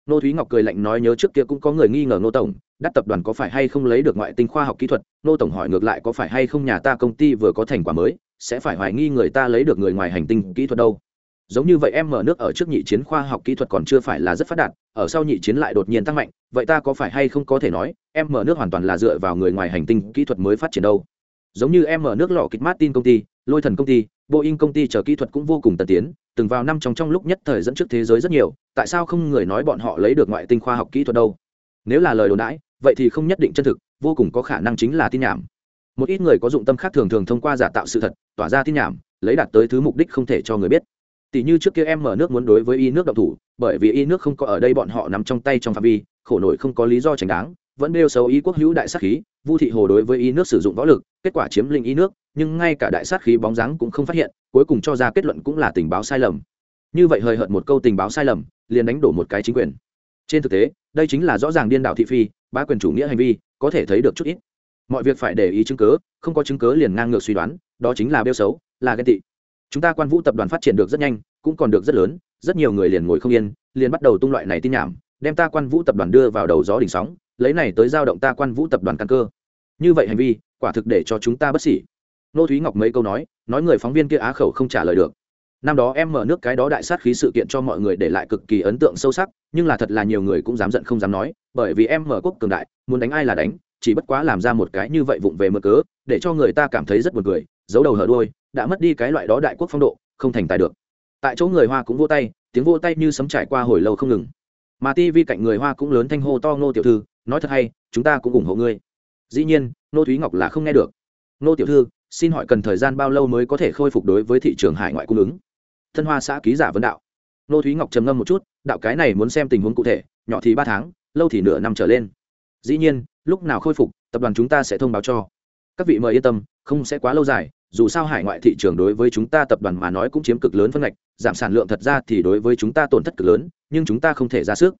Ngô thúy ngọc cười lạnh nói nhớ trước kia cũng có người nghi ngờ Ngô tổng, đắt tập đoàn có phải hay không lấy được ngoại tinh khoa học kỹ thuật? Ngô tổng hỏi ngược lại có phải hay không nhà ta công ty vừa có thành quả mới? Sẽ phải hoài nghi người ta lấy được người ngoài hành tinh kỹ thuật đâu. Giống như vậy em mở nước ở trước nhị chiến khoa học kỹ thuật còn chưa phải là rất phát đạt, ở sau nhị chiến lại đột nhiên tăng mạnh, vậy ta có phải hay không có thể nói, em mở nước hoàn toàn là dựa vào người ngoài hành tinh kỹ thuật mới phát triển đâu. Giống như em mở nước lò kịch martin công ty, lôi thần công ty, boeing công ty chờ kỹ thuật cũng vô cùng tân tiến, từng vào năm trong trong lúc nhất thời dẫn trước thế giới rất nhiều, tại sao không người nói bọn họ lấy được ngoại tinh khoa học kỹ thuật đâu? Nếu là lời đồn đãi, vậy thì không nhất định chân thực, vô cùng có khả năng chính là tin nhảm. Một ít người có dụng tâm khác thường thường thông qua giả tạo sự thật tỏa ra tin nhảm, lấy đạt tới thứ mục đích không thể cho người biết. Tỷ như trước kia em mở nước muốn đối với y nước độc thủ, bởi vì y nước không có ở đây bọn họ nằm trong tay trong phạm vi, khổ nổi không có lý do tránh đáng, vẫn đeo xấu ý quốc hữu đại sát khí, vu thị hồ đối với y nước sử dụng võ lực, kết quả chiếm lĩnh y nước, nhưng ngay cả đại sát khí bóng dáng cũng không phát hiện, cuối cùng cho ra kết luận cũng là tình báo sai lầm. Như vậy hời hợt một câu tình báo sai lầm, liền đánh đổ một cái chính quyền. Trên thực tế, đây chính là rõ ràng điên đảo thị phi, bá quyền chủ nghĩa hành vi, có thể thấy được chút ít mọi việc phải để ý chứng cớ không có chứng cớ liền ngang ngược suy đoán, đó chính là bêu xấu, là ghen tị. Chúng ta quan vũ tập đoàn phát triển được rất nhanh, cũng còn được rất lớn, rất nhiều người liền ngồi không yên, liền bắt đầu tung loại này tin nhảm, đem ta quan vũ tập đoàn đưa vào đầu gió đỉnh sóng, lấy này tới giao động ta quan vũ tập đoàn căn cơ. Như vậy hành vi, quả thực để cho chúng ta bất xỉ nô thúy ngọc mấy câu nói nói người phóng viên kia á khẩu không trả lời được. Năm đó em mở nước cái đó đại sát khí sự kiện cho mọi người để lại cực kỳ ấn tượng sâu sắc, nhưng là thật là nhiều người cũng dám giận không dám nói, bởi vì em mở quốc cường đại, muốn đánh ai là đánh chỉ bất quá làm ra một cái như vậy vụng về mơ cớ, để cho người ta cảm thấy rất buồn cười, giấu đầu hở đôi đã mất đi cái loại đó đại quốc phong độ, không thành tài được. Tại chỗ người hoa cũng vô tay, tiếng vô tay như sấm trải qua hồi lâu không ngừng. Mà ti Vi cạnh người hoa cũng lớn thanh hô to ngô tiểu thư, nói thật hay, chúng ta cũng ủng hộ ngươi. Dĩ nhiên nô thúy ngọc là không nghe được. Nô tiểu thư, xin hỏi cần thời gian bao lâu mới có thể khôi phục đối với thị trường hải ngoại cung ứng? Thân hoa xã ký giả vấn đạo. Nô thúy ngọc trầm ngâm một chút, đạo cái này muốn xem tình huống cụ thể, nhỏ thì ba tháng, lâu thì nửa năm trở lên dĩ nhiên, lúc nào khôi phục, tập đoàn chúng ta sẽ thông báo cho. Các vị mời yên tâm, không sẽ quá lâu dài, dù sao hải ngoại thị trường đối với chúng ta tập đoàn mà nói cũng chiếm cực lớn phân ngạch, giảm sản lượng thật ra thì đối với chúng ta tổn thất cực lớn, nhưng chúng ta không thể ra sức.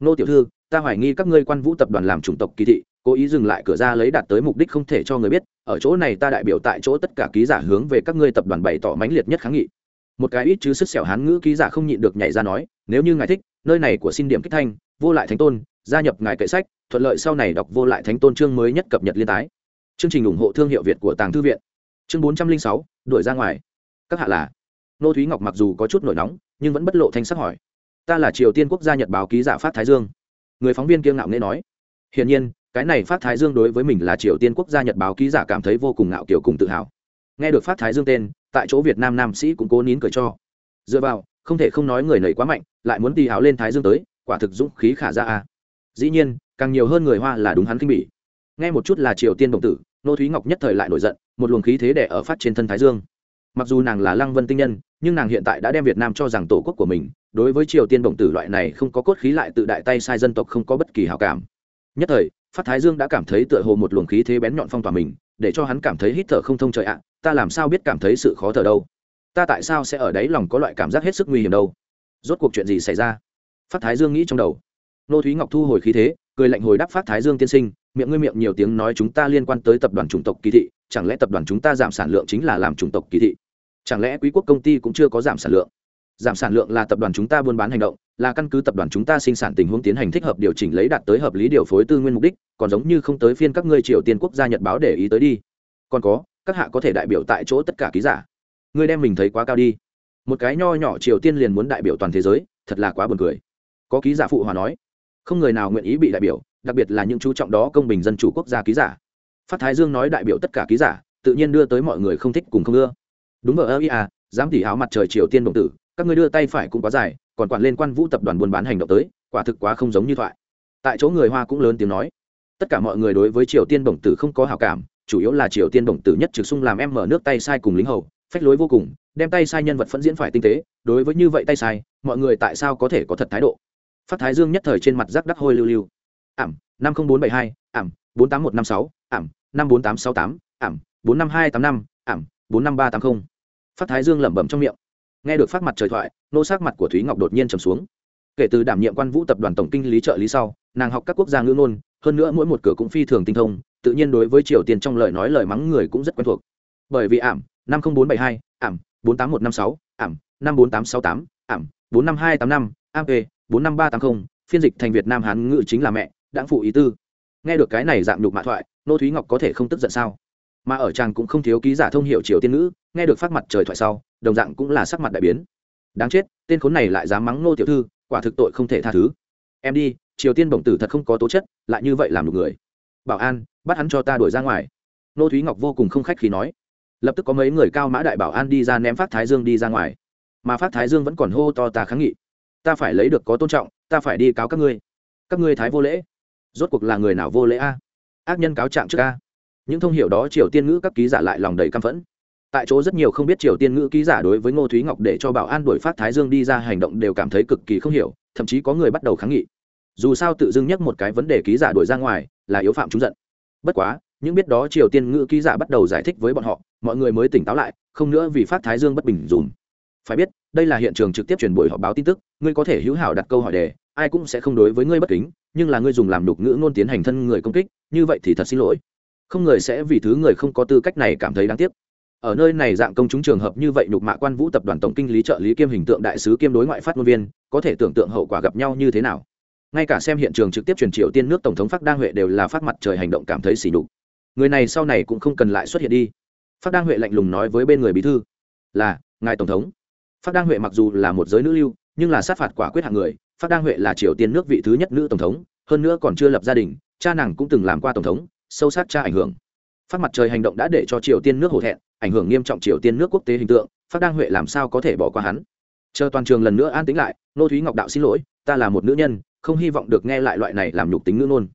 Nô tiểu thư, ta hoài nghi các ngươi quan vũ tập đoàn làm chủng tộc kỳ thị, cố ý dừng lại cửa ra lấy đạt tới mục đích không thể cho người biết, ở chỗ này ta đại biểu tại chỗ tất cả ký giả hướng về các ngươi tập đoàn bày tỏ mãnh liệt nhất kháng nghị. Một cái ít chứ sức xẻo hán ngữ ký giả không nhịn được nhảy ra nói, nếu như ngài thích, nơi này của xin điểm kích thanh, vô lại thánh tôn gia nhập ngài kệ sách, thuận lợi sau này đọc vô lại thánh tôn chương mới nhất cập nhật liên tái. Chương trình ủng hộ thương hiệu việt của tàng thư viện. Chương bốn trăm linh sáu, đuổi ra ngoài. Các hạ là? Nô thúy ngọc mặc dù có chút nổi nóng, nhưng vẫn bất lộ thanh sắc hỏi. Ta là triều tiên quốc gia nhật báo ký giả phát thái dương. Người phóng viên kiêng ngạo nghễ nói. Hiển nhiên, cái này phát thái dương đối với mình là triều tiên quốc gia nhật báo ký giả cảm thấy vô cùng ngạo kiểu cùng tự hào. Nghe được phát thái dương tên, tại chỗ việt nam nam sĩ cũng cố nín cười cho. Dựa vào, không thể không nói người nầy quá mạnh, lại muốn tì hào lên thái dương tới, quả thực dũng khí khả ra a dĩ nhiên, càng nhiều hơn người hoa là đúng hắn kinh bỉ. Nghe một chút là triều tiên đồng tử, nô thúy ngọc nhất thời lại nổi giận, một luồng khí thế đẻ ở phát trên thân thái dương. Mặc dù nàng là lăng vân tinh nhân, nhưng nàng hiện tại đã đem việt nam cho rằng tổ quốc của mình, đối với triều tiên đồng tử loại này không có cốt khí lại tự đại tay sai dân tộc không có bất kỳ hào cảm. Nhất thời, phát thái dương đã cảm thấy tựa hồ một luồng khí thế bén nhọn phong tỏa mình, để cho hắn cảm thấy hít thở không thông trời ạ, ta làm sao biết cảm thấy sự khó thở đâu? Ta tại sao sẽ ở đấy lòng có loại cảm giác hết sức nguy hiểm đâu? Rốt cuộc chuyện gì xảy ra? Phát thái dương nghĩ trong đầu nô thúy ngọc thu hồi khí thế, cười lạnh hồi đáp phát thái dương tiên sinh, miệng ngươi miệng nhiều tiếng nói chúng ta liên quan tới tập đoàn chủng tộc kỳ thị, chẳng lẽ tập đoàn chúng ta giảm sản lượng chính là làm chủng tộc kỳ thị? Chẳng lẽ quý quốc công ty cũng chưa có giảm sản lượng? Giảm sản lượng là tập đoàn chúng ta buôn bán hành động, là căn cứ tập đoàn chúng ta sinh sản tình huống tiến hành thích hợp điều chỉnh lấy đạt tới hợp lý điều phối tư nguyên mục đích, còn giống như không tới phiên các ngươi triều tiên quốc gia nhật báo để ý tới đi. Còn có, các hạ có thể đại biểu tại chỗ tất cả ký giả. Ngươi đem mình thấy quá cao đi. Một cái nho nhỏ triều tiên liền muốn đại biểu toàn thế giới, thật là quá buồn cười. Có ký giả phụ hòa nói không người nào nguyện ý bị đại biểu, đặc biệt là những chú trọng đó công bình dân chủ quốc gia ký giả. Phát thái dương nói đại biểu tất cả ký giả, tự nhiên đưa tới mọi người không thích cùng không ưa. Đúng ở ơ ia à, dám tỉ áo mặt trời triều tiên đồng tử, các người đưa tay phải cũng quá dài, còn quản lên quan vũ tập đoàn buôn bán hành động tới, quả thực quá không giống như thoại. Tại chỗ người hoa cũng lớn tiếng nói. Tất cả mọi người đối với triều tiên đồng tử không có hào cảm, chủ yếu là triều tiên đồng tử nhất trực sung làm em mở nước tay sai cùng lính hầu, phách lối vô cùng, đem tay sai nhân vật phẫn diễn phải tinh tế, đối với như vậy tay sai, mọi người tại sao có thể có thật thái độ? Phát thái dương nhất thời trên mặt rắc đắc hôi lưu lưu. Ảm, năm mươi bốn bảy hai, ảm, bốn tám một năm sáu, ảm, năm bốn tám sáu tám, ảm, bốn năm hai tám năm, ảm, bốn năm ba tám mươi phát thái dương lẩm bẩm trong miệng. Nghe được phát mặt trời thoại, nô sát mặt của thúy ngọc đột nhiên trầm xuống. Kể từ đảm nhiệm quan vũ tập đoàn tổng kinh lý trợ lý sau, nàng học các quốc gia ngữ ngôn, hơn nữa mỗi một cửa cũng phi thường tinh thông, tự nhiên đối với triều tiên trong lời nói lời mắng người cũng rất quen thuộc. Bởi vì ảm, năm mươi bốn bảy hai, ảm, bốn tám một năm sáu, ảm, năm bốn tám sáu tám, ảm, bốn năm hai tám năm ap bốn năm ba tám mươi phiên dịch thành việt nam hán ngữ chính là mẹ, đãng phụ ý tư. Nghe được cái này dạng nhục mạ thoại, nô thúy ngọc có thể không tức giận sao? Mà ở chàng cũng không thiếu ký giả thông hiệu triều tiên ngữ, nghe được phát mặt trời thoại sau, đồng dạng cũng là sắc mặt đại biến. Đáng chết, tên khốn này lại dám mắng nô tiểu thư, quả thực tội không thể tha thứ. Em đi, triều tiên bổng tử thật không có tố chất, lại như vậy làm được người. Bảo an, bắt hắn cho ta đuổi ra ngoài. Nô thúy ngọc vô cùng không khách khi nói. Lập tức có mấy người cao mã đại bảo an đi ra ném phát thái dương đi ra ngoài. Mà phát thái dương vẫn còn hô to ta kháng nghị ta phải lấy được có tôn trọng, ta phải đi cáo các ngươi. Các ngươi thái vô lễ. Rốt cuộc là người nào vô lễ a? Ác nhân cáo trạng trước a. Những thông hiệu đó triều tiên ngữ các ký giả lại lòng đầy căm phẫn. Tại chỗ rất nhiều không biết triều tiên ngữ ký giả đối với ngô thúy ngọc để cho bảo an đuổi phát thái dương đi ra hành động đều cảm thấy cực kỳ không hiểu, thậm chí có người bắt đầu kháng nghị. Dù sao tự dưng nhắc một cái vấn đề ký giả đuổi ra ngoài là yếu phạm trúng giận. Bất quá, những biết đó triều tiên ngữ ký giả bắt đầu giải thích với bọn họ, mọi người mới tỉnh táo lại, không nữa vì phát thái dương bất bình dùm. Phải biết đây là hiện trường trực tiếp truyền buổi họp báo tin tức, ngươi có thể hữu hảo đặt câu hỏi đề, ai cũng sẽ không đối với ngươi bất kính, nhưng là ngươi dùng làm đục ngữ ngôn tiến hành thân người công kích, như vậy thì thật xin lỗi. Không người sẽ vì thứ người không có tư cách này cảm thấy đáng tiếc. Ở nơi này dạng công chúng trường hợp như vậy nhục mạ quan vũ tập đoàn tổng kinh lý trợ lý kiêm hình tượng đại sứ kiêm đối ngoại phát ngôn viên, có thể tưởng tượng hậu quả gặp nhau như thế nào. Ngay cả xem hiện trường trực tiếp truyền triều tiên nước tổng thống phát đa huệ đều là phát mặt trời hành động cảm thấy xỉ nhục. Người này sau này cũng không cần lại xuất hiện đi. Phát đang huệ lạnh lùng nói với bên người bí thư, là, ngài tổng thống phát đăng huệ mặc dù là một giới nữ lưu, nhưng là sát phạt quả quyết hạng người, phát đăng huệ là triều tiên nước vị thứ nhất nữ tổng thống, hơn nữa còn chưa lập gia đình, cha nàng cũng từng làm qua tổng thống, sâu sát cha ảnh hưởng. Phát mặt trời hành động đã để cho triều tiên nước hổ thẹn, ảnh hưởng nghiêm trọng triều tiên nước quốc tế hình tượng, phát đăng huệ làm sao có thể bỏ qua hắn? Chờ toàn trường lần nữa an tĩnh lại, nô thúy ngọc đạo xin lỗi, ta là một nữ nhân, không hy vọng được nghe lại loại này làm nhục tính ngữ luôn.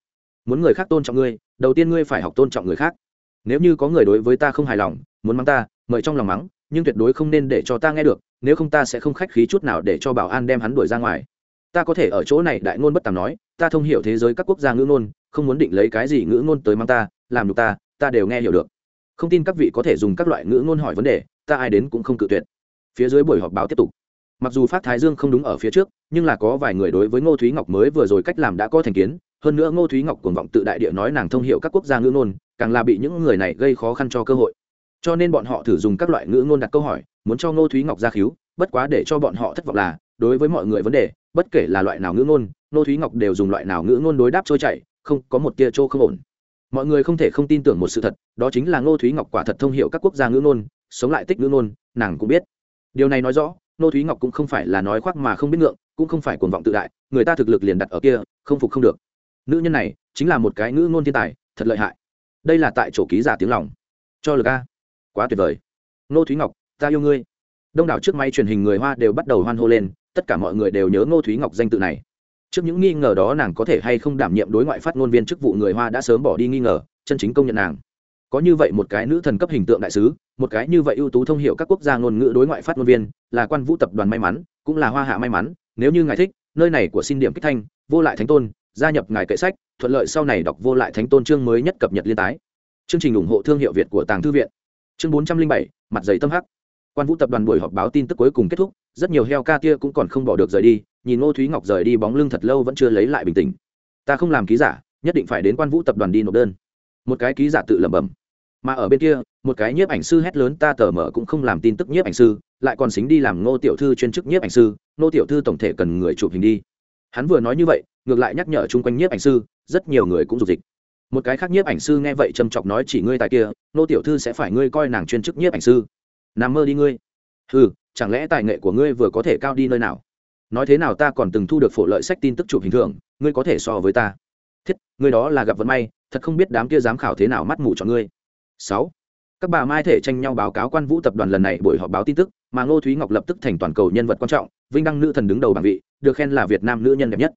muốn người khác tôn trọng ngươi, đầu tiên ngươi phải học tôn trọng người khác. Nếu như có người đối với ta không hài lòng, muốn mắng ta, mời trong lòng mắng, nhưng tuyệt đối không nên để cho ta nghe được nếu không ta sẽ không khách khí chút nào để cho bảo an đem hắn đuổi ra ngoài. Ta có thể ở chỗ này đại ngôn bất tàm nói, ta thông hiểu thế giới các quốc gia ngữ ngôn, không muốn định lấy cái gì ngữ ngôn tới mang ta, làm được ta ta đều nghe hiểu được. Không tin các vị có thể dùng các loại ngữ ngôn hỏi vấn đề, ta ai đến cũng không cự tuyệt. Phía dưới buổi họp báo tiếp tục. Mặc dù phát thái dương không đúng ở phía trước, nhưng là có vài người đối với ngô thúy ngọc mới vừa rồi cách làm đã có thành kiến, hơn nữa ngô thúy ngọc cuồng vọng tự đại địa nói nàng thông h i ể u các quốc gia ngữ ngôn, càng là bị những người này gây khó khăn cho cơ hội cho nên bọn họ thử dùng các loại ngữ ngôn đặt câu hỏi, muốn cho ngô thúy ngọc ra khíu, bất quá để cho bọn họ thất vọng là, đối với mọi người vấn đề, bất kể là loại nào ngữ ngôn, ngô thúy ngọc đều dùng loại nào ngữ ngôn đối đáp trôi chảy, không, có một tia trô không ổn. Mọi người không thể không tin tưởng một sự thật, đó chính là ngô thúy ngọc quả thật thông h i ể u các quốc gia ngữ ngôn, sống lại tích ngữ ngôn, nàng cũng biết. Điều này nói rõ, ngô thúy ngọc cũng không phải là nói khoác mà không biết ngượng, cũng không phải cuồng vọng tự đại, người ta thực lực liền đặt ở kia, không phục không được. Nữ nhân này chính là một cái ngữ ngôn thiên tài, thật lợi hại. Đây là tại chỗ ký giả tiếng lòng. Cho lực a quá tuyệt vời. Ngô thúy ngọc, ta yêu ngươi. Đông đảo trước máy truyền hình người hoa đều bắt đầu hoan hô lên, tất cả mọi người đều nhớ ngô thúy ngọc danh tự này. Trước những nghi ngờ đó nàng có thể hay không đảm nhiệm đối ngoại phát ngôn viên chức vụ người hoa đã sớm bỏ đi nghi ngờ, chân chính công nhận nàng. Có như vậy một cái nữ thần cấp hình tượng đại sứ, một cái như vậy ưu tú thông hiệu các quốc gia ngôn ngữ đối ngoại phát ngôn viên, là quan vũ tập đoàn may mắn, cũng là hoa hạ may mắn. Nếu như ngài thích, nơi này của xin điểm kích thanh, vô lại thánh tôn, gia nhập ngài kệ sách, thuận lợi sau này đọc vô lại thánh tôn chương mới nhất cập nhật liên tái. Chương trình ủng hộ thương hiệu việt của tàng thư viện chương bốn trăm linh bảy, mặt giấy tâm hắc. Quan vũ tập đoàn buổi họp báo tin tức cuối cùng kết thúc, rất nhiều heo ca tia cũng còn không bỏ được rời đi, nhìn ngô thúy ngọc rời đi bóng lưng thật lâu vẫn chưa lấy lại bình tĩnh. Ta không làm ký giả, nhất định phải đến quan vũ tập đoàn đi nộp đơn. Một cái ký giả tự lẩm bẩm. Mà ở bên kia, một cái nhiếp ảnh sư hét lớn ta tờ mở cũng không làm tin tức nhiếp ảnh sư, lại còn xính đi làm ngô tiểu thư chuyên chức nhiếp ảnh sư, ngô tiểu thư tổng thể cần người chụp hình đi. Hắn vừa nói như vậy, ngược lại nhắc nhở chung quanh nhiếp ảnh sư, rất nhiều người cũng dục dịch một cái khác nhiếp ảnh sư nghe vậy trầm chọc nói chỉ ngươi tại kia, nô tiểu thư sẽ phải ngươi coi nàng chuyên chức nhiếp ảnh sư. Nằm mơ đi ngươi. Ừ chẳng lẽ tài nghệ của ngươi vừa có thể cao đi nơi nào? Nói thế nào ta còn từng thu được phổ lợi sách tin tức chụp hình thường ngươi có thể so với ta. Thiết, ngươi đó là gặp vận may, thật không biết đám kia giám khảo thế nào mắt mù cho ngươi. Sáu, các bà mai thể tranh nhau báo cáo quan vũ tập đoàn lần này buổi họp báo tin tức, mà ngô thúy ngọc lập tức thành toàn cầu nhân vật quan trọng, vinh đăng nữ thần đứng đầu bảng vị, được khen là việt nam nữ nhân đẹp nhất.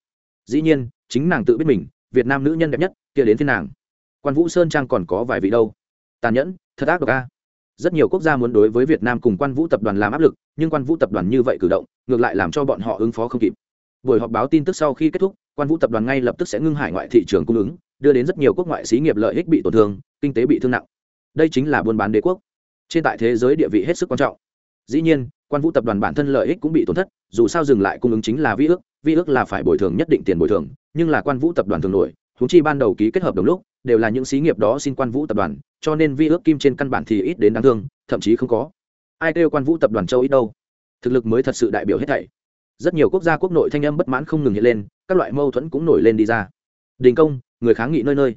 Dĩ nhiên, chính nàng tự biết mình, việt nam nữ nhân đẹp nhất kia đến thiên nàng. Quan vũ sơn trang còn có vài vị đâu. Tàn nhẫn, thật ác độc a. Rất nhiều quốc gia muốn đối với việt nam cùng quan vũ tập đoàn làm áp lực, nhưng quan vũ tập đoàn như vậy cử động, ngược lại làm cho bọn họ ứng phó không kịp. Buổi họp báo tin tức sau khi kết thúc, quan vũ tập đoàn ngay lập tức sẽ ngưng hải ngoại thị trường cung ứng, đưa đến rất nhiều quốc ngoại xí nghiệp lợi ích bị tổn thương, kinh tế bị thương nặng. Đây chính là buôn bán đế quốc. Trên tại thế giới địa vị hết sức quan trọng. Dĩ nhiên, quan vũ tập đoàn bản thân lợi ích cũng bị tổn thất, dù sao dừng lại cung ứng chính là vi ước vi ước là phải bồi thường nhất định tiền bồi thường, nhưng là quan vũ tập đoàn thường nổi húng chi ban đầu ký kết hợp đồng lúc, đều là những xí nghiệp đó xin quan vũ tập đoàn, cho nên vi ước kim trên căn bản thì ít đến đáng thương, thậm chí không có. Ai kêu quan vũ tập đoàn châu ít đâu? Thực lực mới thật sự đại biểu hết thảy. Rất nhiều quốc gia quốc nội thanh âm bất mãn không ngừng hiện lên, các loại mâu thuẫn cũng nổi lên đi ra. Đình công, người kháng nghị nơi nơi.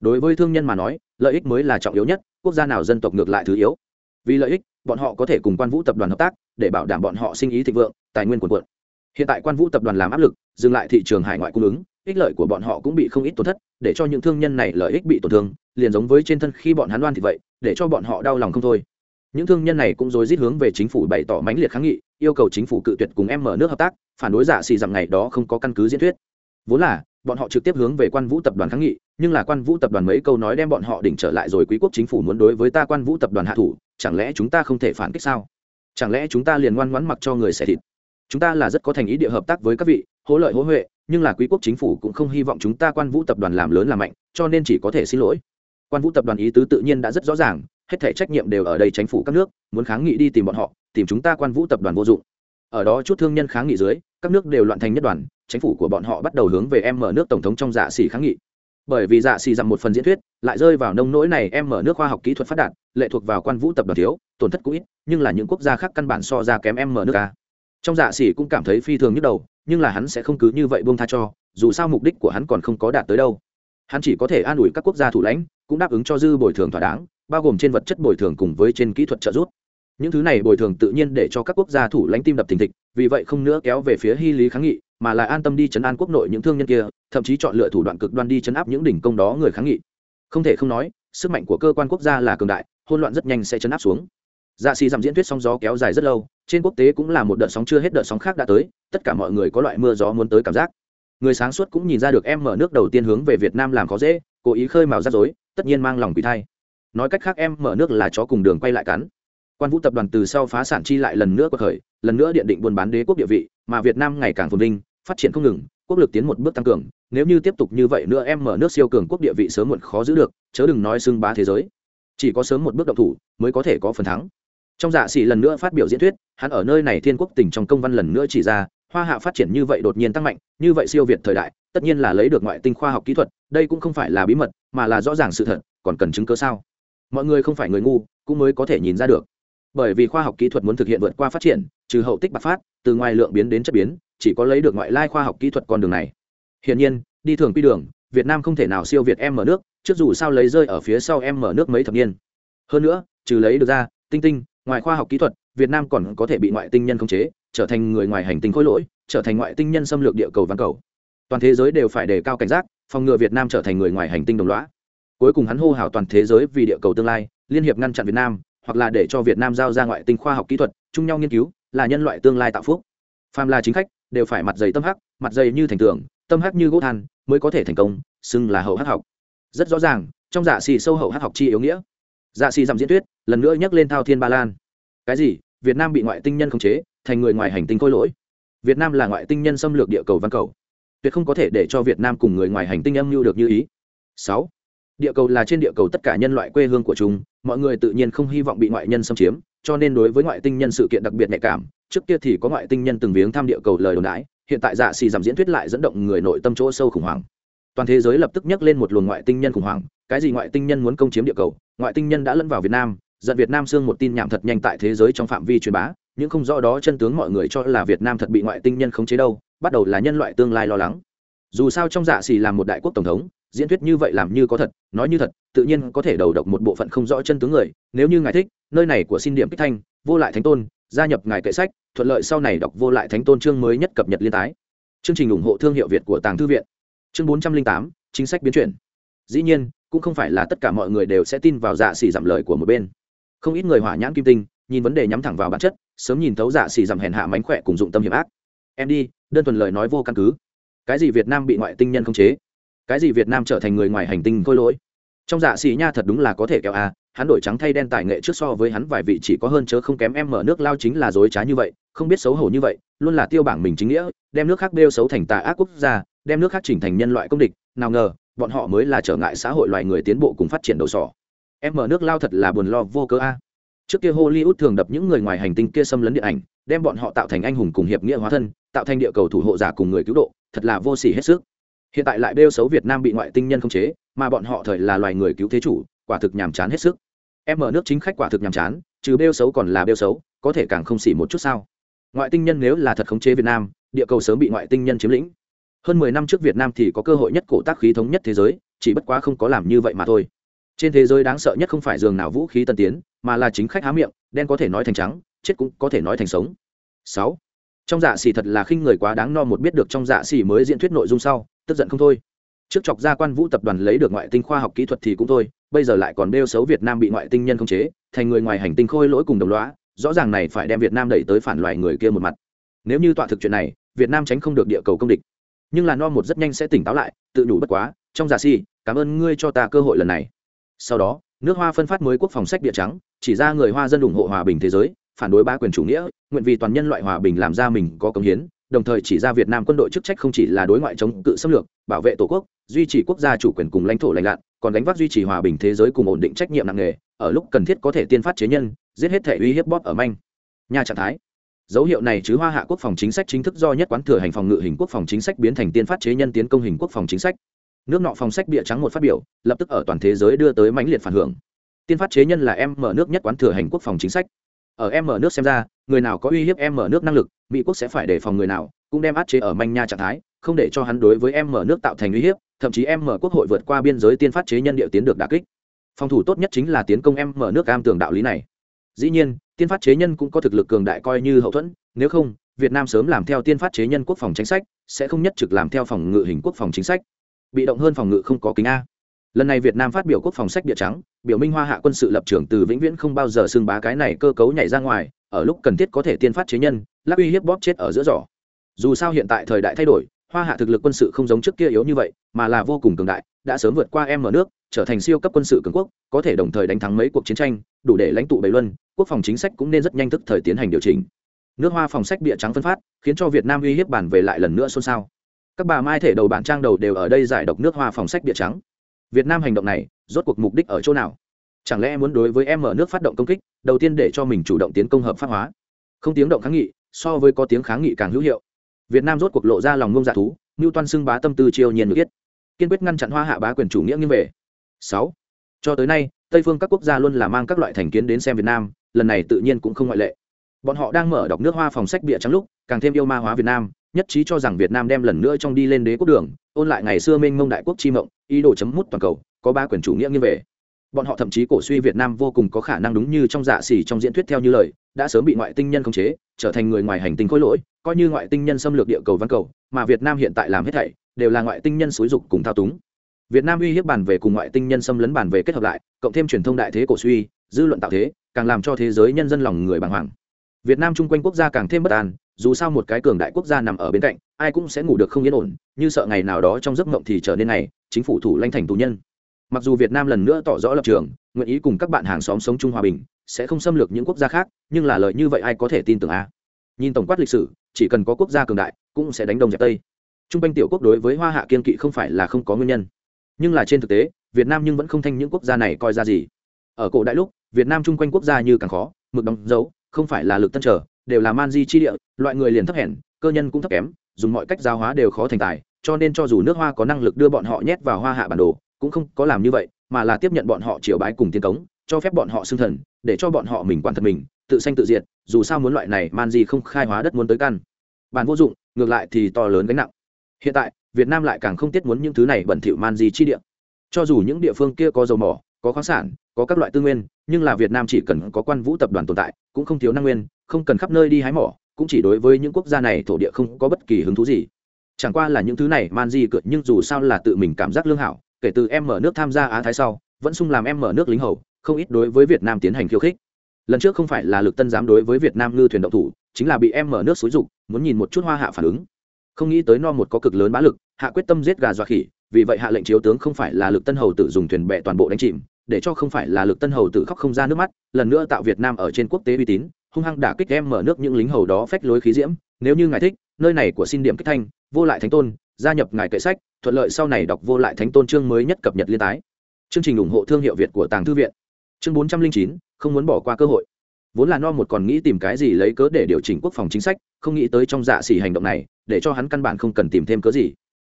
Đối với thương nhân mà nói, lợi ích mới là trọng yếu nhất, quốc gia nào dân tộc ngược lại thứ yếu. Vì lợi ích, bọn họ có thể cùng quan vũ tập đoàn hợp tác, để bảo đảm bọn họ sinh ý thịnh vượng, tài nguyên quần quận hiện tại quan vũ tập đoàn làm áp lực, dừng lại thị trường hải ngoại cung ứng ích lợi của bọn họ cũng bị không ít tổn thất, để cho những thương nhân này lợi ích bị tổn thương, liền giống với trên thân khi bọn hắn đoan thì vậy, để cho bọn họ đau lòng không thôi. Những thương nhân này cũng rối rít hướng về chính phủ bày tỏ mãnh liệt kháng nghị, yêu cầu chính phủ cự tuyệt cùng em mở nước hợp tác, phản đối giả xì rằng ngày đó không có căn cứ diễn thuyết. Vốn là, bọn họ trực tiếp hướng về quan vũ tập đoàn kháng nghị, nhưng là quan vũ tập đoàn mấy câu nói đem bọn họ đỉnh trở lại rồi quý quốc chính phủ muốn đối với ta quan vũ tập đoàn hạ thủ, chẳng lẽ chúng ta không thể phản kích sao? Chẳng lẽ chúng ta liền ngoan ngoãn mặc cho người xẻ thịt? Chúng ta là rất có thành ý địa hợp tác với các vị, hỗ lợi hỗ huệ nhưng là quý quốc chính phủ cũng không hy vọng chúng ta quan vũ tập đoàn làm lớn làm mạnh, cho nên chỉ có thể xin lỗi. Quan vũ tập đoàn ý tứ tự nhiên đã rất rõ ràng, hết thể trách nhiệm đều ở đây chính phủ các nước, muốn kháng nghị đi tìm bọn họ, tìm chúng ta quan vũ tập đoàn vô dụng. Ở đó chút thương nhân kháng nghị dưới, các nước đều loạn thành nhất đoàn, chính phủ của bọn họ bắt đầu hướng về em mở nước tổng thống trong dạ xỉ kháng nghị. Bởi vì dạ xỉ rằng một phần diễn thuyết, lại rơi vào nông nỗi này em mở nước khoa học kỹ thuật phát đạt, lệ thuộc vào quan vũ tập đoàn thiếu, tổn thất cũng ít, nhưng là những quốc gia khác căn bản so ra kém em mở nước ta trong dạ xỉ cũng cảm thấy phi thường nhức đầu, nhưng là hắn sẽ không cứ như vậy buông tha cho, dù sao mục đích của hắn còn không có đạt tới đâu. Hắn chỉ có thể an ủi các quốc gia thủ lãnh, cũng đáp ứng cho dư bồi thường thỏa đáng, bao gồm trên vật chất bồi thường cùng với trên kỹ thuật trợ giúp. Những thứ này bồi thường tự nhiên để cho các quốc gia thủ lãnh tim đập thình thịch, vì vậy không nữa kéo về phía hy lý kháng nghị, mà lại an tâm đi chấn an quốc nội những thương nhân kia, thậm chí chọn lựa thủ đoạn cực đoan đi chấn áp những đỉnh công đó người kháng nghị. Không thể không nói, sức mạnh của cơ quan quốc gia là cường đại hôn loạn rất nhanh sẽ chấn áp xuống dạ xì giảm diễn thuyết sóng gió kéo dài rất lâu, trên quốc tế cũng là một đợt sóng chưa hết đợt sóng khác đã tới, tất cả mọi người có loại mưa gió muốn tới cảm giác. Người sáng suốt cũng nhìn ra được em mở nước đầu tiên hướng về việt nam làm khó dễ, cố ý khơi mào rắc rối, tất nhiên mang lòng quỷ thay nói cách khác em mở nước là chó cùng đường quay lại cắn. Quan vũ tập đoàn từ sau phá sản chi lại lần nữa cuộc khởi, lần nữa điện định buôn bán đế quốc địa vị, mà việt nam ngày càng phồn vinh, phát triển không ngừng, quốc lực tiến một bước tăng cường, nếu như tiếp tục như vậy nữa em mở nước siêu cường quốc địa vị sớm muộn khó giữ được, chớ đừng nói xưng bá thế giới. Chỉ có sớm một bước động thủ mới có thể có phần thắng trong dạ xỉ lần nữa phát biểu diễn thuyết, hắn ở nơi này thiên quốc tỉnh trong công văn lần nữa chỉ ra, hoa hạ phát triển như vậy đột nhiên tăng mạnh, như vậy siêu việt thời đại, tất nhiên là lấy được ngoại tinh khoa học kỹ thuật, đây cũng không phải là bí mật, mà là rõ ràng sự thật, còn cần chứng cớ sao? Mọi người không phải người ngu, cũng mới có thể nhìn ra được. Bởi vì khoa học kỹ thuật muốn thực hiện vượt qua phát triển, trừ hậu tích bạc phát, từ ngoài lượng biến đến chất biến, chỉ có lấy được ngoại lai khoa học kỹ thuật con đường này. Hiển nhiên, đi thường quy đường, việt nam không thể nào siêu việt em mở nước, trước dù sao lấy rơi ở phía sau em mở nước mấy thập niên. Hơn nữa, trừ lấy được ra, tinh tinh ngoài khoa học kỹ thuật, việt nam còn có thể bị ngoại tinh nhân khống chế, trở thành người ngoài hành tinh khối lỗi, trở thành ngoại tinh nhân xâm lược địa cầu văn cầu. Toàn thế giới đều phải đề cao cảnh giác, phòng ngừa việt nam trở thành người ngoài hành tinh đồng loá cuối cùng hắn hô hào toàn thế giới vì địa cầu tương lai, liên hiệp ngăn chặn việt nam, hoặc là để cho việt nam giao ra ngoại tinh khoa học kỹ thuật, chung nhau nghiên cứu, là nhân loại tương lai tạo phúc. Phàm là chính khách, đều phải mặt dày tâm hắc, mặt dày như thành tưởng tâm hắc như gỗ than, mới có thể thành công, xưng là hậu hắc học. Rất rõ ràng, trong giả xì sâu hậu hắc học chi yếu nghĩa dạ xì dặm diễn thuyết, lần nữa nhắc lên thao thiên ba lan. Cái gì? Việt nam bị ngoại tinh nhân khống chế, thành người ngoài hành tinh khôi lỗi. Việt nam là ngoại tinh nhân xâm lược địa cầu văn cầu. Tuyệt không có thể để cho việt nam cùng người ngoài hành tinh âm mưu được như ý. Sáu. Địa cầu là trên địa cầu tất cả nhân loại quê hương của chúng, mọi người tự nhiên không hy vọng bị ngoại nhân xâm chiếm, cho nên đối với ngoại tinh nhân sự kiện đặc biệt nhạy cảm, trước kia thì có ngoại tinh nhân từng viếng thăm địa cầu lời đồn đãi, hiện tại dạ xì giảm diễn thuyết lại dẫn động người nội tâm chỗ sâu khủng hoảng. Toàn thế giới lập tức nhắc lên một luồng ngoại tinh nhân khủng hoảng cái gì ngoại tinh nhân muốn công chiếm địa cầu, ngoại tinh nhân đã lẫn vào việt nam, giận việt nam xương một tin nhảm thật nhanh tại thế giới trong phạm vi truyền bá, những không rõ đó chân tướng mọi người cho là việt nam thật bị ngoại tinh nhân khống chế đâu, bắt đầu là nhân loại tương lai lo lắng. Dù sao trong dạ xì làm một đại quốc tổng thống, diễn thuyết như vậy làm như có thật, nói như thật, tự nhiên có thể đầu độc một bộ phận không rõ chân tướng người, nếu như ngài thích, nơi này của xin điểm kích thanh, vô lại thánh tôn, gia nhập ngài kệ sách, thuận lợi sau này đọc vô lại thánh tôn chương mới nhất cập nhật liên tái. Chương trình ủng hộ thương hiệu việt của tàng thư viện. Chương bốn trăm linh tám, chính sách biến chuyển. Dĩ nhiên cũng không phải là tất cả mọi người đều sẽ tin vào dạ xỉ giảm lời của một bên. Không ít người hỏa nhãn kim tinh, nhìn vấn đề nhắm thẳng vào bản chất, sớm nhìn thấu dạ xỉ giảm hèn hạ mánh khỏe cùng dụng tâm hiểm ác. Em đi, đơn thuần lời nói vô căn cứ. Cái gì việt nam bị ngoại tinh nhân khống chế? Cái gì việt nam trở thành người ngoài hành tinh khôi lỗi? Trong dạ xỉ nha thật đúng là có thể kéo a hắn đổi trắng thay đen tài nghệ trước so với hắn vài vị chỉ có hơn chớ không kém em mở nước lao chính là dối trá như vậy, không biết xấu hổ như vậy, luôn là tiêu bảng mình chính nghĩa, đem nước khác bêu xấu thành tà ác quốc gia, đem nước khác chỉnh thành nhân loại công địch, nào ngờ bọn họ mới là trở ngại xã hội loài người tiến bộ cùng phát triển đầu sỏ. Em mở nước lao thật là buồn lo vô cớ a. Trước kia hollywood thường đập những người ngoài hành tinh kia xâm lấn điện ảnh, đem bọn họ tạo thành anh hùng cùng hiệp nghĩa hóa thân, tạo thành địa cầu thủ hộ giả cùng người cứu độ, thật là vô sỉ hết sức. Hiện tại lại bêu xấu việt nam bị ngoại tinh nhân khống chế, mà bọn họ thời là loài người cứu thế chủ, quả thực nhàm chán hết sức. Em mở nước chính khách quả thực nhàm chán, trừ bêu xấu còn là bêu xấu, có thể càng không xỉ một chút sao? Ngoại tinh nhân nếu là thật khống chế việt nam, địa cầu sớm bị ngoại tinh nhân chiếm lĩnh hơn mười năm trước việt nam thì có cơ hội nhất cổ tác khí thống nhất thế giới, chỉ bất quá không có làm như vậy mà thôi. Trên thế giới đáng sợ nhất không phải giường nào vũ khí tân tiến, mà là chính khách há miệng, đen có thể nói thành trắng, chết cũng có thể nói thành sống. Sáu. Trong dạ xỉ thật là khinh người quá đáng no một biết được trong dạ xỉ mới diễn thuyết nội dung sau, tức giận không thôi. Trước chọc ra quan vũ tập đoàn lấy được ngoại tinh khoa học kỹ thuật thì cũng thôi, bây giờ lại còn đeo xấu việt nam bị ngoại tinh nhân khống chế, thành người ngoài hành tinh khôi lỗi cùng đồng loá rõ ràng này phải đem việt nam đẩy tới phản loài người kia một mặt. Nếu như tọa thực chuyện này, việt nam tránh không được địa cầu công địch nhưng là no một rất nhanh sẽ tỉnh táo lại tự đủ bất quá trong giả si cảm ơn ngươi cho ta cơ hội lần này sau đó nước hoa phân phát mới quốc phòng sách địa trắng chỉ ra người hoa dân ủng hộ hòa bình thế giới phản đối ba quyền chủ nghĩa nguyện vì toàn nhân loại hòa bình làm ra mình có công hiến đồng thời chỉ ra Việt Nam quân đội chức trách không chỉ là đối ngoại chống cự xâm lược, bảo vệ tổ quốc, duy trì quốc gia chủ quyền cùng lãnh thổ lành lặn còn gánh vác duy trì hòa bình thế giới cùng ổn định trách nhiệm nặng nề, ở lúc cần thiết có thể tiên phát chế nhân, giết hết thể uy hiếp bóp ở manh. Nhà trạng thái. Dấu hiệu này chứ Hoa Hạ quốc phòng chính sách chính thức do nhất quán thừa hành phòng ngự hình quốc phòng chính sách biến thành tiên phát chế nhân tiến công hình quốc phòng chính sách. Nước nọ phòng sách bịa trắng một phát biểu, lập tức ở toàn thế giới đưa tới mãnh liệt phản hưởng. Tiên phát chế nhân là em mở nước nhất quán thừa hành quốc phòng chính sách. Ở em mở nước xem ra, người nào có uy hiếp em mở nước năng lực, Mỹ quốc sẽ phải đề phòng người nào, cũng đem áp chế ở manh nha trạng thái không để cho hắn đối với em mở nước tạo thành uy hiếp thậm chí em mở quốc hội vượt qua biên giới tiên phát chế nhân địa tiến được đà kích phòng thủ tốt nhất chính là tiến công em mở nước cam tường đạo lý này dĩ nhiên, tiên phát chế nhân cũng có thực lực cường đại coi như hậu thuẫn, nếu không, việt nam sớm làm theo tiên phát chế nhân quốc phòng chính sách, sẽ không nhất trực làm theo phòng ngự hình quốc phòng chính sách. Bị động hơn phòng ngự không có kính a. Lần này việt nam phát biểu quốc phòng sách địa trắng, biểu minh hoa hạ quân sự lập trường từ vĩnh viễn không bao giờ xưng bá cái này cơ cấu nhảy ra ngoài, ở lúc cần thiết có thể tiên phát chế nhân, lắc uy hiếp bóp chết ở giữa giỏ. Dù sao hiện tại thời đại thay đổi, hoa hạ thực lực quân sự không giống trước kia yếu như vậy, mà là vô cùng cường đại, đã sớm vượt qua em ở nước, trở thành siêu cấp quân sự cường quốc, có thể đồng thời đánh thắng mấy cuộc chiến tranh, đủ để lãnh tụ bảy luân quốc phòng chính sách cũng nên rất nhanh thức thời tiến hành điều chỉnh. Nước hoa phòng sách bịa trắng phân phát, khiến cho việt nam uy hiếp bản về lại lần nữa xôn xao. Các bà mai thể đầu bản trang đầu đều ở đây giải độc nước hoa phòng sách bịa trắng. Việt nam hành động này, rốt cuộc mục đích ở chỗ nào? Chẳng lẽ muốn đối với em ở nước phát động công kích, đầu tiên để cho mình chủ động tiến công hợp pháp hóa? Không tiếng động kháng nghị, so với có tiếng kháng nghị càng hữu hiệu. Việt nam rốt cuộc lộ ra lòng ngông dạ thú như toan xưng bá tâm tư chiêu nhiên được biết. Kiên quyết ngăn chặn hoa hạ bá quyền chủ nghĩa nghiêm về. Sáu. Cho tới nay, tây phương các quốc gia luôn là mang các loại thành kiến đến xem việt nam lần này tự nhiên cũng không ngoại lệ. Bọn họ đang mở đọc nước hoa phòng sách bịa trắng lúc, càng thêm yêu ma hóa việt nam, nhất trí cho rằng việt nam đem lần nữa trong đi lên đế quốc đường, ôn lại ngày xưa Minh mông đại quốc chi mộng, ý đồ chấm mút toàn cầu, có ba quyền chủ nghĩa nghiêng về. Bọn họ thậm chí cổ suy việt nam vô cùng có khả năng đúng như trong dạ xỉ trong diễn thuyết theo như lời, đã sớm bị ngoại tinh nhân khống chế, trở thành người ngoài hành tinh khối lỗi, coi như ngoại tinh nhân xâm lược địa cầu văn cầu, mà việt nam hiện tại làm hết thảy, đều là ngoại tinh nhân xúi dục cùng thao túng. Việt nam uy hiếp bàn về cùng ngoại tinh nhân xâm lấn bàn về kết hợp lại, cộng thêm truyền thông đại thế cổ suy dư luận tạo thế, càng làm cho thế giới nhân dân lòng người bàng hoàng. Việt nam chung quanh quốc gia càng thêm bất an, dù sao một cái cường đại quốc gia nằm ở bên cạnh, ai cũng sẽ ngủ được không yên ổn, như sợ ngày nào đó trong giấc mộng thì trở nên này, chính phủ thủ lãnh thành tù nhân. Mặc dù việt nam lần nữa tỏ rõ lập trường, nguyện ý cùng các bạn hàng xóm sống chung hòa bình, sẽ không xâm lược những quốc gia khác, nhưng là lời như vậy ai có thể tin tưởng a? Nhìn tổng quát lịch sử, chỉ cần có quốc gia cường đại, cũng sẽ đánh đồng dẹp tây. T r u n g quanh tiểu quốc đối với hoa hạ kiên kỵ không phải là không có nguyên nhân. Nhưng là trên thực tế, việt nam nhưng vẫn không thanh những quốc gia này coi ra gì ở cổ đại lúc, việt nam chung quanh quốc gia như càng khó, mực đóng dấu, không phải là lực tân trở, đều là man di chi địa, loại người liền thấp hèn, cơ nhân cũng thấp kém, dùng mọi cách giao hóa đều khó thành tài, cho nên cho dù nước hoa có năng lực đưa bọn họ nhét vào hoa hạ bản đồ, cũng không có làm như vậy, mà là tiếp nhận bọn họ triều bái cùng tiến cống, cho phép bọn họ xưng thần, để cho bọn họ mình quản thật mình, tự sanh tự diệt, dù sao muốn loại này man di không khai hóa đất muốn tới căn. Bàn vô dụng, ngược lại thì to lớn gánh nặng. Hiện tại, việt nam lại càng không tiết muốn những thứ này bẩn thỉu man di chi địa. Cho dù những địa phương kia có dầu mỏ có khoáng sản, có các loại tư nguyên, nhưng là việt nam chỉ cần có quan vũ tập đoàn tồn tại, cũng không thiếu năng nguyên, không cần khắp nơi đi hái mỏ, cũng chỉ đối với những quốc gia này thổ địa không có bất kỳ hứng thú gì. Chẳng qua là những thứ này man di cượt nhưng dù sao là tự mình cảm giác lương hảo, kể từ em mở nước tham gia á thái sau, vẫn sung làm em mở nước lính hầu, không ít đối với việt nam tiến hành khiêu khích. Lần trước không phải là lực tân giám đối với việt nam ngư thuyền động thủ, chính là bị em mở nước xúi dục, muốn nhìn một chút hoa hạ phản ứng. Không nghĩ tới no một có cực lớn bá lực, hạ quyết tâm giết gà dọa khỉ, vì vậy hạ lệnh chiếu tướng không phải là lực tân hầu tự dùng thuyền bè toàn bộ đánh chìm để cho không phải là lực tân hầu tự khóc không ra nước mắt, lần nữa tạo việt nam ở trên quốc tế uy tín, hung hăng đả kích em mở nước những lính hầu đó phách lối khí diễm, nếu như ngài thích, nơi này của xin điểm kích thanh, vô lại thánh tôn, gia nhập ngài kệ sách, thuận lợi sau này đọc vô lại thánh tôn chương mới nhất cập nhật liên tái. Chương trình ủng hộ thương hiệu việt của tàng thư viện. Chương bốn trăm linh chín, không muốn bỏ qua cơ hội. Vốn là no một còn nghĩ tìm cái gì lấy cớ để điều chỉnh quốc phòng chính sách, không nghĩ tới trong dạ xỉ hành động này, để cho hắn căn bản không cần tìm thêm cớ gì.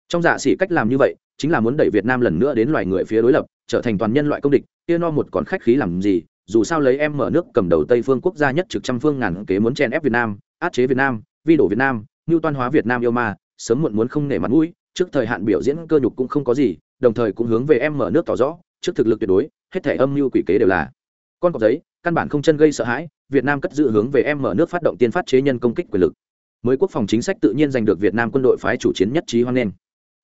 Trong dạ xỉ cách làm như vậy, chính là muốn đẩy việt nam lần nữa đến loài người phía đối lập trở thành toàn nhân loại công địch, kia no một còn khách khí làm gì, dù sao lấy em mở nước cầm đầu tây phương quốc gia nhất trực trăm phương ngàn kế muốn chen ép việt nam, át chế việt nam, vi đổ việt nam ngưu toan hóa việt nam yêu ma, sớm muộn muốn không nể mặt mũi, trước thời hạn biểu diễn cơ nhục cũng không có gì, đồng thời cũng hướng về em mở nước tỏ rõ, trước thực lực tuyệt đối, hết thể âm mưu quỷ kế đều là. Con cọp giấy, căn bản không chân gây sợ hãi, việt nam cất dự hướng về em mở nước phát động tiên phát chế nhân công kích quyền lực. Mới quốc phòng chính sách tự nhiên giành được việt nam quân đội phái chủ chiến nhất trí hoan nghênh.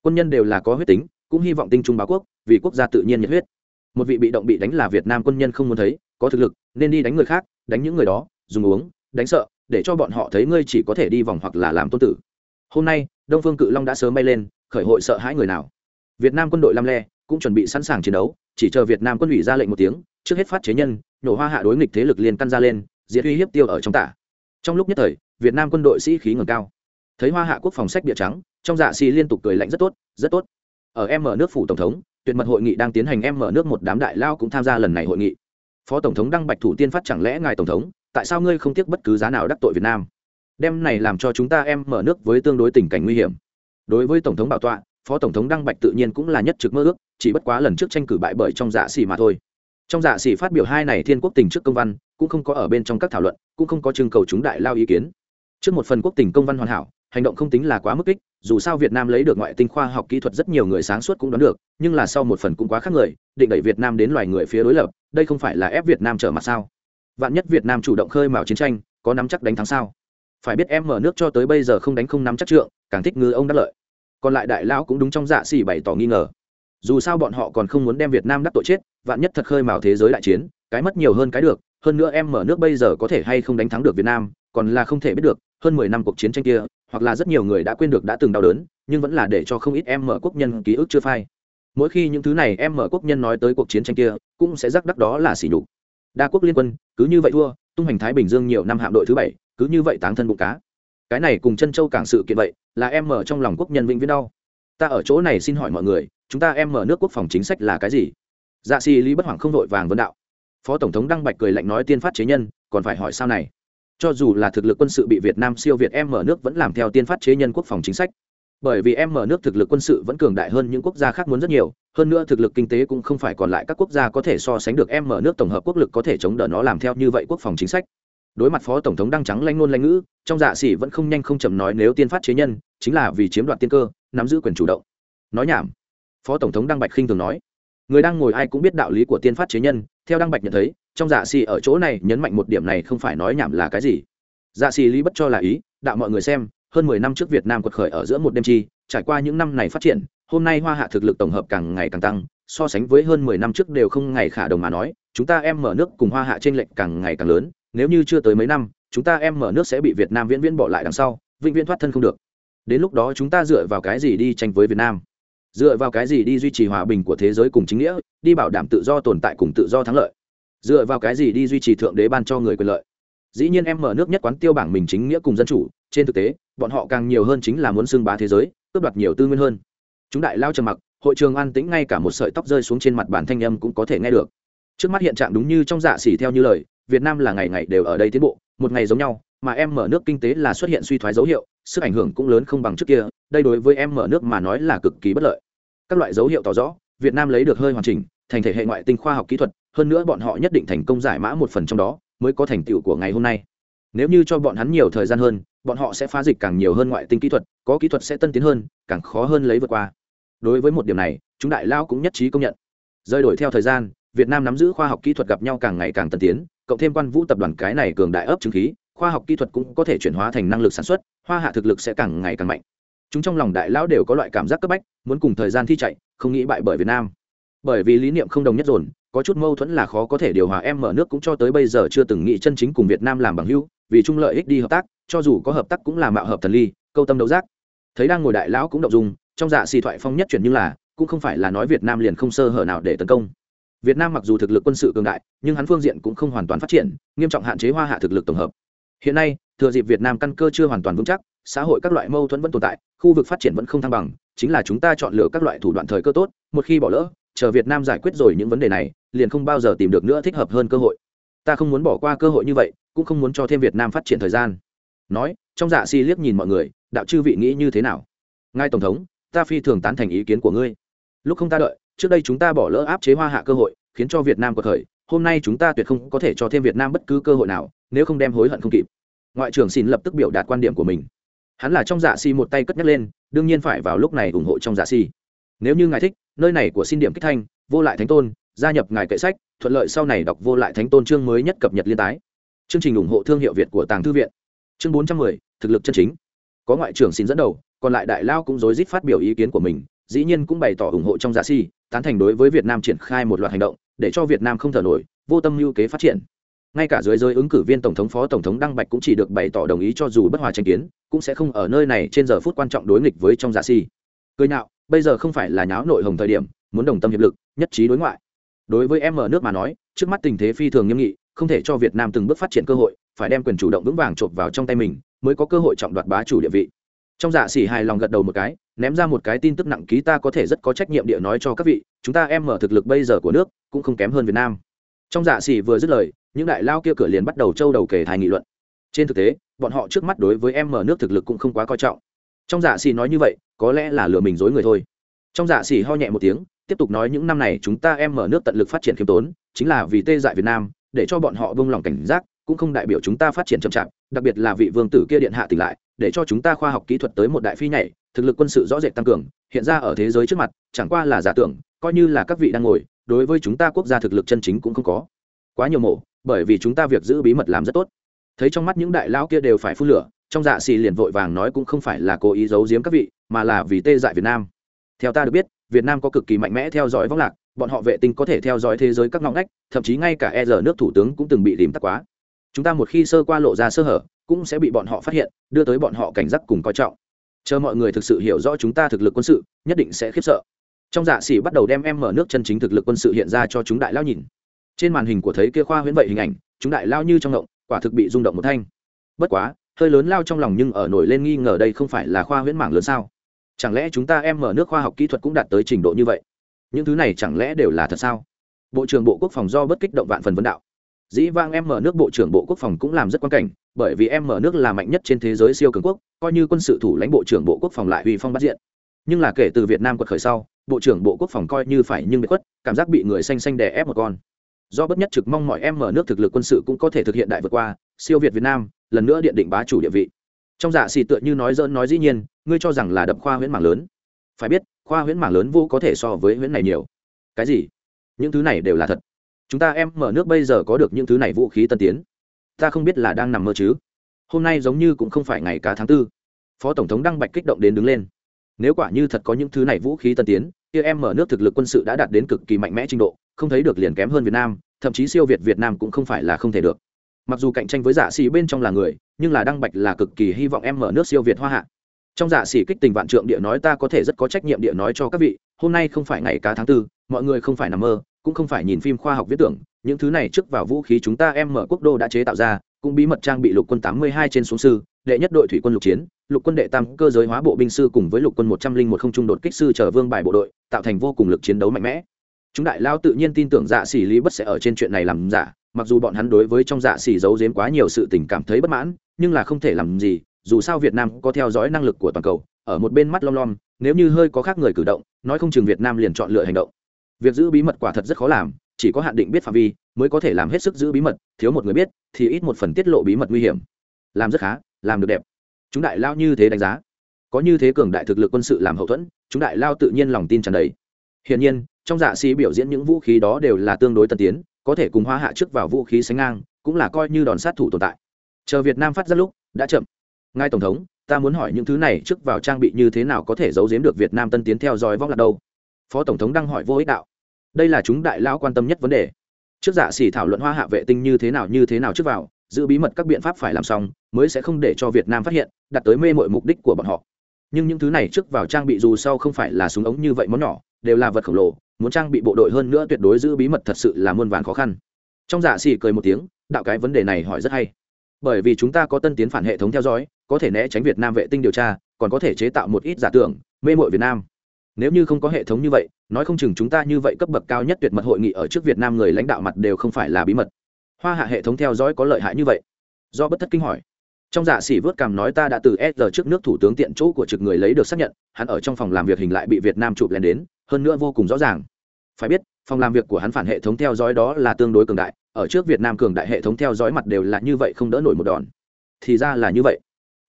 Quân nhân đều là có huyết tính cũng hy vọng tinh trung báo quốc, vì quốc gia tự nhiên nhiệt huyết. Một vị bị động bị đánh là việt nam quân nhân không muốn thấy, có thực lực, nên đi đánh người khác, đánh những người đó, dùng uống, đánh sợ, để cho bọn họ thấy ngươi chỉ có thể đi vòng hoặc là làm tôn tử. Hôm nay, đông phương cự long đã sớm bay lên, khởi hội sợ hãi người nào. Việt nam quân đội lam le cũng chuẩn bị sẵn sàng chiến đấu, chỉ chờ việt nam quân ủy ra lệnh một tiếng, trước hết phát chế nhân, nổ hoa hạ đối nghịch thế lực liền căn ra lên, diệt uy hiếp tiêu ở trong tả. Trong lúc nhất thời, việt nam quân đội sĩ khí ngừng cao. Thấy hoa hạ quốc phòng sách địa trắng, trong dạ xì liên tục cười lạnh rất tốt rất tốt ở em mở nước phủ tổng thống, tuyệt mật hội nghị đang tiến hành em mở nước một đám đại lao cũng tham gia lần này hội nghị. Phó tổng thống đăng bạch thủ tiên phát chẳng lẽ ngài tổng thống, tại sao ngươi không tiếc bất cứ giá nào đắc tội việt nam? Đem này làm cho chúng ta em mở nước với tương đối tình cảnh nguy hiểm. Đối với tổng thống bảo tọa, phó tổng thống đăng bạch tự nhiên cũng là nhất trực mơ ước, chỉ bất quá lần trước tranh cử bại bởi trong dạ xỉ mà thôi. Trong dạ xỉ phát biểu hai này thiên quốc tình trước công văn, cũng không có ở bên trong các thảo luận, cũng không có trưng cầu chúng đại lao ý kiến. Trước một phần quốc tình công văn hoàn hảo hành động không tính là quá mức kích, dù sao việt nam lấy được ngoại tinh khoa học kỹ thuật rất nhiều người sáng suốt cũng đoán được, nhưng là sau một phần cũng quá khác người, định đẩy việt nam đến loài người phía đối lập, đây không phải là ép việt nam trở mặt sao? Vạn nhất việt nam chủ động khơi mào chiến tranh, có nắm chắc đánh thắng sao? Phải biết em mở nước cho tới bây giờ không đánh không nắm chắc trượng, càng thích ngư ông đắc lợi. Còn lại đại lão cũng đúng trong dạ xỉ bày tỏ nghi ngờ. Dù sao bọn họ còn không muốn đem việt nam đắc tội chết, vạn nhất thật khơi mào thế giới đại chiến, cái mất nhiều hơn cái được, hơn nữa em mở nước bây giờ có thể hay không đánh thắng được việt nam, còn là không thể biết được, hơn mười năm cuộc chiến tranh kia hoặc là rất nhiều người đã quên được đã từng đau đớn, nhưng vẫn là để cho không ít em mở quốc nhân ký ức chưa phai. Mỗi khi những thứ này em mở quốc nhân nói tới cuộc chiến tranh kia, cũng sẽ rắc đắc đó là xỉ nhục. Đa quốc liên quân, cứ như vậy thua, tung hành thái bình dương nhiều năm hạm đội thứ bảy, cứ như vậy táng thân bụng cá. Cái này cùng chân châu cảng sự kiện vậy, là em mở trong lòng quốc nhân vĩnh viễn đau. Ta ở chỗ này xin hỏi mọi người, chúng ta em mở nước quốc phòng chính sách là cái gì? Dạ xì lý bất hoảng không đội vàng vấn đạo. Phó tổng thống đăng bạch cười lạnh nói tiên phát chế nhân, còn phải hỏi sao này? Cho dù là thực lực quân sự bị việt nam siêu việt em mở nước vẫn làm theo tiên phát chế nhân quốc phòng chính sách. Bởi vì em mở nước thực lực quân sự vẫn cường đại hơn những quốc gia khác muốn rất nhiều, hơn nữa thực lực kinh tế cũng không phải còn lại các quốc gia có thể so sánh được em mở nước tổng hợp quốc lực có thể chống đỡ nó làm theo như vậy quốc phòng chính sách. Đối mặt phó tổng thống đăng trắng lanh ngôn lanh ngữ, trong dạ xỉ vẫn không nhanh không chậm nói nếu tiên phát chế nhân, chính là vì chiếm đoạt tiên cơ, nắm giữ quyền chủ động. Nói nhảm. Phó tổng thống đăng bạch khinh thường nói. Người đang ngồi ai cũng biết đạo lý của tiên phát chế nhân theo đăng bạch nhận thấy, trong dạ xì ở chỗ này nhấn mạnh một điểm này không phải nói nhảm là cái gì. Dạ xì lý bất cho là ý, đạo mọi người xem, hơn mười năm trước việt nam quật khởi ở giữa một đêm chi, trải qua những năm này phát triển, hôm nay hoa hạ thực lực tổng hợp càng ngày càng tăng, so sánh với hơn mười năm trước đều không ngày khả đồng mà nói, chúng ta em mở nước cùng hoa hạ trên lệch càng ngày càng lớn, nếu như chưa tới mấy năm, chúng ta em mở nước sẽ bị việt nam viễn viễn bỏ lại đằng sau, vĩnh viễn thoát thân không được. Đến lúc đó chúng ta dựa vào cái gì đi tranh với việt nam? Dựa vào cái gì đi duy trì hòa bình của thế giới cùng chính nghĩa, đi bảo đảm tự do tồn tại cùng tự do thắng lợi? Dựa vào cái gì đi duy trì thượng đế ban cho người quyền lợi? Dĩ nhiên em mở nước nhất quán tiêu bảng mình chính nghĩa cùng dân chủ, trên thực tế, bọn họ càng nhiều hơn chính là muốn xưng bá thế giới, cướp đoạt nhiều tư nguyên hơn. Chúng đại lao trầm mặc, hội trường an tĩnh ngay cả một sợi tóc rơi xuống trên mặt bản thanh âm cũng có thể nghe được. Trước mắt hiện trạng đúng như trong dạ xỉ theo như lời, việt nam là ngày ngày đều ở đây tiến bộ, một ngày giống nhau, mà em mở nước kinh tế là xuất hiện suy thoái dấu hiệu, sức ảnh hưởng cũng lớn không bằng trước kia, đây đối với em mở nước mà nói là cực kỳ bất lợi các loại dấu hiệu tỏ rõ, việt nam lấy được hơi hoàn chỉnh, thành thể hệ ngoại tinh khoa học kỹ thuật, hơn nữa bọn họ nhất định thành công giải mã một phần trong đó, mới có thành tựu của ngày hôm nay. Nếu như cho bọn hắn nhiều thời gian hơn, bọn họ sẽ phá dịch càng nhiều hơn ngoại tinh kỹ thuật, có kỹ thuật sẽ tân tiến hơn, càng khó hơn lấy vượt qua. Đối với một điểm này, chúng đại lao cũng nhất trí công nhận. Rơi đổi theo thời gian, việt nam nắm giữ khoa học kỹ thuật gặp nhau càng ngày càng tân tiến, cộng thêm quan vũ tập đoàn cái này cường đại ấp chứng khí, khoa học kỹ thuật cũng có thể chuyển hóa thành năng lực sản xuất, hoa hạ thực lực sẽ càng ngày càng mạnh chúng trong lòng đại lão đều có loại cảm giác cấp bách, muốn cùng thời gian thi chạy, không nghĩ bại bởi việt nam. Bởi vì lý niệm không đồng nhất dồn, có chút mâu thuẫn là khó có thể điều hòa em mở nước cũng cho tới bây giờ chưa từng nghĩ chân chính cùng việt nam làm bằng hữu, vì chung lợi ích đi hợp tác, cho dù có hợp tác cũng là mạo hợp thần ly, câu tâm đấu giác. Thấy đang ngồi đại lão cũng động dung, trong dạ xì thoại phong nhất chuyển như là, cũng không phải là nói việt nam liền không sơ hở nào để tấn công. Việt nam mặc dù thực lực quân sự cường đại, nhưng hắn phương diện cũng không hoàn toàn phát triển, nghiêm trọng hạn chế hoa hạ thực lực tổng hợp. Hiện nay, thừa dịp việt nam căn cơ chưa hoàn toàn vững chắc xã hội các loại mâu thuẫn vẫn tồn tại, khu vực phát triển vẫn không thăng bằng, chính là chúng ta chọn lựa các loại thủ đoạn thời cơ tốt, một khi bỏ lỡ, chờ việt nam giải quyết rồi những vấn đề này, liền không bao giờ tìm được nữa thích hợp hơn cơ hội. Ta không muốn bỏ qua cơ hội như vậy, cũng không muốn cho thêm việt nam phát triển thời gian. Nói, trong dạ si liếc nhìn mọi người, đạo chư vị nghĩ như thế nào? Ngài tổng thống, ta phi thường tán thành ý kiến của ngươi. Lúc không ta đợi, trước đây chúng ta bỏ lỡ áp chế hoa hạ cơ hội, khiến cho việt nam có thời hôm nay chúng ta tuyệt không có thể cho thêm việt nam bất cứ cơ hội nào, nếu không đem hối hận không kịp. Ngoại trưởng xin lập tức biểu đạt quan điểm của mình hắn là trong dạ si một tay cất nhắc lên, đương nhiên phải vào lúc này ủng hộ trong dạ si. Nếu như ngài thích, nơi này của xin điểm kích thanh, vô lại thánh tôn, gia nhập ngài kệ sách, thuận lợi sau này đọc vô lại thánh tôn chương mới nhất cập nhật liên tái. Chương trình ủng hộ thương hiệu việt của tàng thư viện. Chương bốn trăm mười, thực lực chân chính. Có ngoại trưởng xin dẫn đầu, còn lại đại lao cũng rối rít phát biểu ý kiến của mình, dĩ nhiên cũng bày tỏ ủng hộ trong dạ si, tán thành đối với việt nam triển khai một loạt hành động, để cho việt nam không thở nổi, vô tâm lưu kế phát triển. Ngay cả dưới giới ứng cử viên tổng thống, phó tổng thống đăng bạch cũng chỉ được bày tỏ đồng ý cho dù bất hòa tranh kiến cũng sẽ không ở nơi này trên giờ phút quan trọng đối nghịch với trong dạ si. Cười nhạo, bây giờ không phải là nháo nội hồng thời điểm, muốn đồng tâm hiệp lực, nhất trí đối ngoại. Đối với em ở nước mà nói, trước mắt tình thế phi thường nghiêm nghị, không thể cho việt nam từng bước phát triển cơ hội, phải đem quyền chủ động vững vàng chộp vào trong tay mình, mới có cơ hội trọng đoạt bá chủ địa vị. Trong dạ xỉ hài lòng gật đầu một cái, ném ra một cái tin tức nặng ký ta có thể rất có trách nhiệm địa nói cho các vị, chúng ta em mở thực lực bây giờ của nước cũng không kém hơn việt nam. Trong dạ xỉ vừa dứt lời, những đại lao kia cửa liền bắt đầu trâu đầu kể thai nghị luận. Trên thực tế bọn họ trước mắt đối với em mở nước thực lực cũng không quá coi trọng. Trong dạ xỉ nói như vậy, có lẽ là lừa mình dối người thôi. Trong dạ xỉ ho nhẹ một tiếng, tiếp tục nói những năm này chúng ta em mở nước tận lực phát triển khiêm tốn, chính là vì tê dại việt nam, để cho bọn họ vung lòng cảnh giác, cũng không đại biểu chúng ta phát triển chậm chạp, đặc biệt là vị vương tử kia điện hạ tỉnh lại, để cho chúng ta khoa học kỹ thuật tới một đại phi nhảy, thực lực quân sự rõ rệt tăng cường, hiện ra ở thế giới trước mặt, chẳng qua là giả tưởng, coi như là các vị đang ngồi, đối với chúng ta quốc gia thực lực chân chính cũng không có quá nhiều mổ, bởi vì chúng ta việc giữ bí mật làm rất tốt thấy trong mắt những đại lao kia đều phải phun lửa, trong dạ xì liền vội vàng nói cũng không phải là cố ý giấu giếm các vị, mà là vì tê dại việt nam. Theo ta được biết, việt nam có cực kỳ mạnh mẽ theo dõi vong lạc, bọn họ vệ tinh có thể theo dõi thế giới các ngõ ngách, thậm chí ngay cả e r nước thủ tướng cũng từng bị tìm tắc quá. Chúng ta một khi sơ qua lộ ra sơ hở, cũng sẽ bị bọn họ phát hiện, đưa tới bọn họ cảnh giác cùng coi trọng. Chờ mọi người thực sự hiểu rõ chúng ta thực lực quân sự, nhất định sẽ khiếp sợ. Trong dạ xỉ bắt đầu đem em mở nước chân chính thực lực quân sự hiện ra cho chúng đại lao nhìn. Trên màn hình của thấy kia khoa huyễn vậy hình ảnh, chúng đại lao như trong động quả thực bị rung động một thanh. Bất quá, hơi lớn lao trong lòng nhưng ở nổi lên nghi ngờ đây không phải là khoa huyễn mảng lớn sao? Chẳng lẽ chúng ta em mở nước khoa học kỹ thuật cũng đạt tới trình độ như vậy? Những thứ này chẳng lẽ đều là thật sao? Bộ trưởng bộ quốc phòng do bất kích động vạn phần vấn đạo. Dĩ vang em mở nước bộ trưởng bộ quốc phòng cũng làm rất quan cảnh, bởi vì em mở nước là mạnh nhất trên thế giới siêu cường quốc, coi như quân sự thủ lãnh bộ trưởng bộ quốc phòng lại uy phong bắt diện. Nhưng là kể từ việt nam quật khởi sau, bộ trưởng bộ quốc phòng coi như phải nhưng bị khuất, cảm giác bị người xanh xanh đè ép một con do bất nhất trực mong mọi em mở nước thực lực quân sự cũng có thể thực hiện đại vượt qua, siêu việt việt nam, lần nữa điện định bá chủ địa vị. Trong dạ xì tựa như nói dỡn nói dĩ nhiên, ngươi cho rằng là đập khoa huyễn mảng lớn. Phải biết, khoa huyễn mảng lớn vô có thể so với huyễn này nhiều. Cái gì? Những thứ này đều là thật. Chúng ta em mở nước bây giờ có được những thứ này vũ khí tân tiến. Ta không biết là đang nằm mơ chứ. Hôm nay giống như cũng không phải ngày cá tháng tư. Phó tổng thống đăng bạch kích động đến đứng lên. Nếu quả như thật có những thứ này vũ khí tân tiến, kia em mở nước thực lực quân sự đã đạt đến cực kỳ mạnh mẽ trình độ không thấy được liền kém hơn việt nam, thậm chí siêu việt việt nam cũng không phải là không thể được. Mặc dù cạnh tranh với giả sĩ bên trong là người, nhưng là đăng bạch là cực kỳ hy vọng em mở nước siêu việt hoa hạ. Trong giả sĩ kích tình vạn trượng địa nói ta có thể rất có trách nhiệm địa nói cho các vị, hôm nay không phải ngày cá tháng tư, mọi người không phải nằm mơ, cũng không phải nhìn phim khoa học viết tưởng, những thứ này trước vào vũ khí chúng ta em mở quốc đô đã chế tạo ra, cũng bí mật trang bị lục quân tám mươi hai trên xuống sư, đệ nhất đội thủy quân lục chiến, lục quân đệ tam cơ giới hóa bộ binh sư cùng với lục quân một trăm linh một không trung đột kích sư trở vương bài bộ đội, tạo thành vô cùng lực chiến đấu mạnh mẽ chúng đại lao tự nhiên tin tưởng dạ xỉ lý bất sẽ ở trên chuyện này làm giả, mặc dù bọn hắn đối với trong dạ xỉ giấu giếm quá nhiều sự tình cảm thấy bất mãn, nhưng là không thể làm gì, dù sao việt nam có theo dõi năng lực của toàn cầu, ở một bên mắt lom lom, nếu như hơi có khác người cử động, nói không chừng việt nam liền chọn lựa hành động. Việc giữ bí mật quả thật rất khó làm, chỉ có hạn định biết phạm vi mới có thể làm hết sức giữ bí mật, thiếu một người biết thì ít một phần tiết lộ bí mật nguy hiểm. Làm rất khá, làm được đẹp. Chúng đại lao như thế đánh giá. Có như thế cường đại thực lực quân sự làm hậu thuẫn, chúng đại lao tự nhiên lòng tin tràn đầy hiển nhiên, trong dạ sĩ biểu diễn những vũ khí đó đều là tương đối tân tiến, có thể cùng hoa hạ trước vào vũ khí sánh ngang, cũng là coi như đòn sát thủ tồn tại. Chờ việt nam phát ra lúc, đã chậm. Ngài tổng thống, ta muốn hỏi những thứ này trước vào trang bị như thế nào có thể giấu giếm được việt nam tân tiến theo dõi vóc lạc đâu? Phó tổng thống đang hỏi vô ích đạo. Đây là chúng đại lão quan tâm nhất vấn đề. Trước dạ xỉ thảo luận hoa hạ vệ tinh như thế nào như thế nào trước vào, giữ bí mật các biện pháp phải làm xong, mới sẽ không để cho việt nam phát hiện đặt tới mê mọi mục đích của bọn họ nhưng những thứ này trước vào trang bị dù sau không phải là súng ống như vậy món nhỏ, đều là vật khổng lồ, muốn trang bị bộ đội hơn nữa tuyệt đối giữ bí mật thật sự là muôn vàn khó khăn. Trong dạ xì cười một tiếng, đạo cái vấn đề này hỏi rất hay. Bởi vì chúng ta có tân tiến phản hệ thống theo dõi, có thể né tránh việt nam vệ tinh điều tra, còn có thể chế tạo một ít giả tưởng, mê mội việt nam. Nếu như không có hệ thống như vậy, nói không chừng chúng ta như vậy cấp bậc cao nhất tuyệt mật hội nghị ở trước việt nam người lãnh đạo mặt đều không phải là bí mật. Hoa hạ hệ thống theo dõi có lợi hại như vậy. Do bất thất kinh hỏi trong dạ xỉ vớt cảm nói ta đã từ s giờ trước nước thủ tướng tiện chỗ của trực người lấy được xác nhận, hắn ở trong phòng làm việc hình lại bị việt nam chụp lên đến, hơn nữa vô cùng rõ ràng. Phải biết, phòng làm việc của hắn phản hệ thống theo dõi đó là tương đối cường đại, ở trước việt nam cường đại hệ thống theo dõi mặt đều là như vậy không đỡ nổi một đòn. Thì ra là như vậy.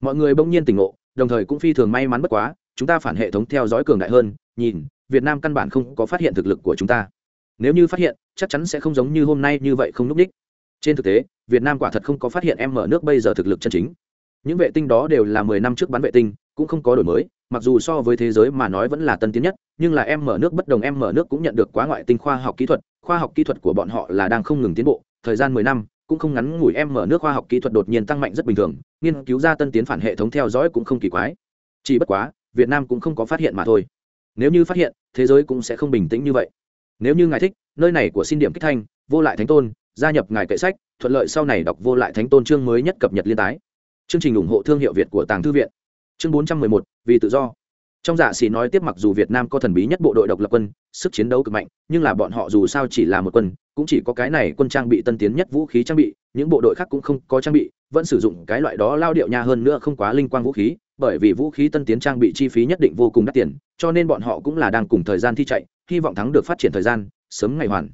Mọi người bỗng nhiên tỉnh ngộ, đồng thời cũng phi thường may mắn bất quá, chúng ta phản hệ thống theo dõi cường đại hơn, nhìn, việt nam căn bản không có phát hiện thực lực của chúng ta. Nếu như phát hiện, chắc chắn sẽ không giống như hôm nay như vậy không núp đích trên thực tế, việt nam quả thật không có phát hiện em mở nước bây giờ thực lực chân chính. Những vệ tinh đó đều là mười năm trước bắn vệ tinh, cũng không có đổi mới, mặc dù so với thế giới mà nói vẫn là tân tiến nhất, nhưng là em mở nước bất đồng, em mở nước cũng nhận được quá ngoại tinh khoa học kỹ thuật, khoa học kỹ thuật của bọn họ là đang không ngừng tiến bộ, thời gian mười năm, cũng không ngắn ngủi em mở nước khoa học kỹ thuật đột nhiên tăng mạnh rất bình thường, nghiên cứu ra tân tiến phản hệ thống theo dõi cũng không kỳ quái. Chỉ bất quá, việt nam cũng không có phát hiện mà thôi. Nếu như phát hiện, thế giới cũng sẽ không bình tĩnh như vậy. Nếu như ngài thích, nơi này của xin điểm kích thanh, vô lại thánh tôn gia nhập ngài kệ sách, thuận lợi sau này đọc vô lại thánh tôn chương mới nhất cập nhật liên tái. Chương trình ủng hộ thương hiệu việt của tàng thư viện. Chương bốn trăm mười một, vì tự do. Trong dạ sĩ nói tiếp mặc dù việt nam có thần bí nhất bộ đội độc lập quân, sức chiến đấu cực mạnh, nhưng là bọn họ dù sao chỉ là một quân, cũng chỉ có cái này quân trang bị tân tiến nhất vũ khí trang bị, những bộ đội khác cũng không có trang bị, vẫn sử dụng cái loại đó lao điệu nha hơn nữa không quá linh quang vũ khí, bởi vì vũ khí tân tiến trang bị chi phí nhất định vô cùng đắt tiền, cho nên bọn họ cũng là đang cùng thời gian thi chạy, hy vọng thắng được phát triển thời gian, sớm ngày hoàn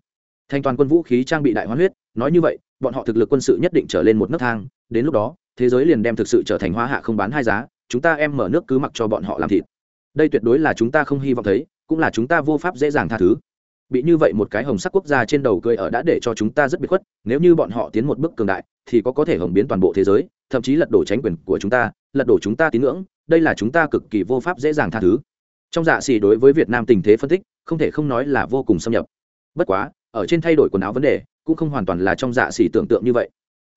thành toàn quân vũ khí trang bị đại hoán huyết, nói như vậy, bọn họ thực lực quân sự nhất định trở lên một nấc thang, đến lúc đó, thế giới liền đem thực sự trở thành hoa hạ không bán hai giá, chúng ta em mở nước cứ mặc cho bọn họ làm thịt. Đây tuyệt đối là chúng ta không hy vọng thấy, cũng là chúng ta vô pháp dễ dàng tha thứ. Bị như vậy một cái hồng sắc quốc gia trên đầu cười ở đã để cho chúng ta rất biệt khuất, nếu như bọn họ tiến một bước cường đại, thì có có thể hồng biến toàn bộ thế giới, thậm chí lật đổ tránh quyền của chúng ta, lật đổ chúng ta tín ngưỡng, đây là chúng ta cực kỳ vô pháp dễ dàng tha thứ. Trong dạ xì đối với việt nam tình thế phân tích, không thể không nói là vô cùng xâm nhập. Bất quá ở trên thay đổi quần áo vấn đề, cũng không hoàn toàn là trong dạ xỉ tưởng tượng như vậy.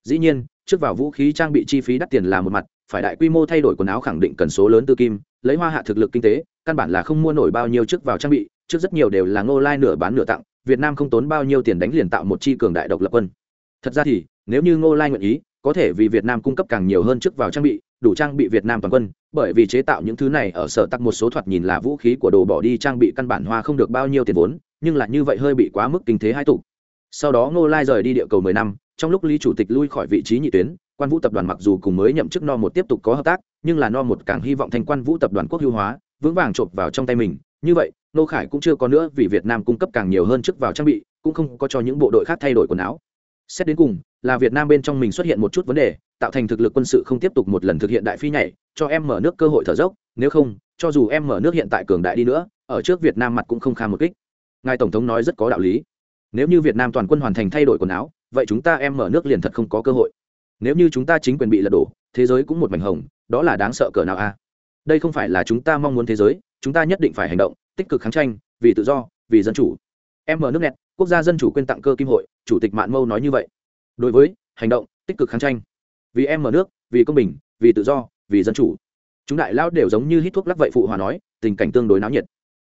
Dĩ nhiên, trước vào vũ khí trang bị chi phí đắt tiền là một mặt, phải đại quy mô thay đổi quần áo khẳng định cần số lớn tư kim, lấy hoa hạ thực lực kinh tế, căn bản là không mua nổi bao nhiêu trước vào trang bị, trước rất nhiều đều là ngô lai nửa bán nửa tặng, việt nam không tốn bao nhiêu tiền đánh liền tạo một chi cường đại độc lập quân. Thật ra thì, nếu như ngô lai nguyện ý, có thể vì việt nam cung cấp càng nhiều hơn trước vào trang bị, đủ trang bị việt nam toàn quân, bởi vì chế tạo những thứ này ở sở tắc một số thoạt nhìn là vũ khí của đồ bỏ đi trang bị căn bản hoa không được bao nhiêu tiền vốn nhưng là như vậy hơi bị quá mức kinh thế hai tụ. Sau đó ngô lai rời đi địa cầu mười năm, trong lúc lý chủ tịch lui khỏi vị trí nhị tuyến, quan vũ tập đoàn mặc dù cùng mới nhậm chức no một tiếp tục có hợp tác, nhưng là no một càng hy vọng thành quan vũ tập đoàn quốc hữu hóa, vững vàng chộp vào trong tay mình. Như vậy nô khải cũng chưa có nữa vì việt nam cung cấp càng nhiều hơn trước vào trang bị, cũng không có cho những bộ đội khác thay đổi quần áo. Xét đến cùng, là việt nam bên trong mình xuất hiện một chút vấn đề, tạo thành thực lực quân sự không tiếp tục một lần thực hiện đại phi nhảy, cho em mở nước cơ hội thở dốc, nếu không, cho dù em mở nước hiện tại cường đại đi nữa, ở trước việt nam mặt cũng không kham một kích ngài tổng thống nói rất có đạo lý. Nếu như việt nam toàn quân hoàn thành thay đổi quần áo, vậy chúng ta em mở nước liền thật không có cơ hội. Nếu như chúng ta chính quyền bị lật đổ, thế giới cũng một mảnh hồng, đó là đáng sợ cỡ nào a? Đây không phải là chúng ta mong muốn thế giới, chúng ta nhất định phải hành động, tích cực kháng tranh, vì tự do, vì dân chủ. Em mở nước nẹt quốc gia dân chủ quyên tặng cơ kim hội, chủ tịch mạn mâu nói như vậy. Đối với, hành động, tích cực kháng tranh. Vì em mở nước, vì công bình, vì tự do, vì dân chủ. Chúng đại lao đều giống như hít thuốc lắc vậy, phụ hòa nói, tình cảnh tương đối náo nhiệt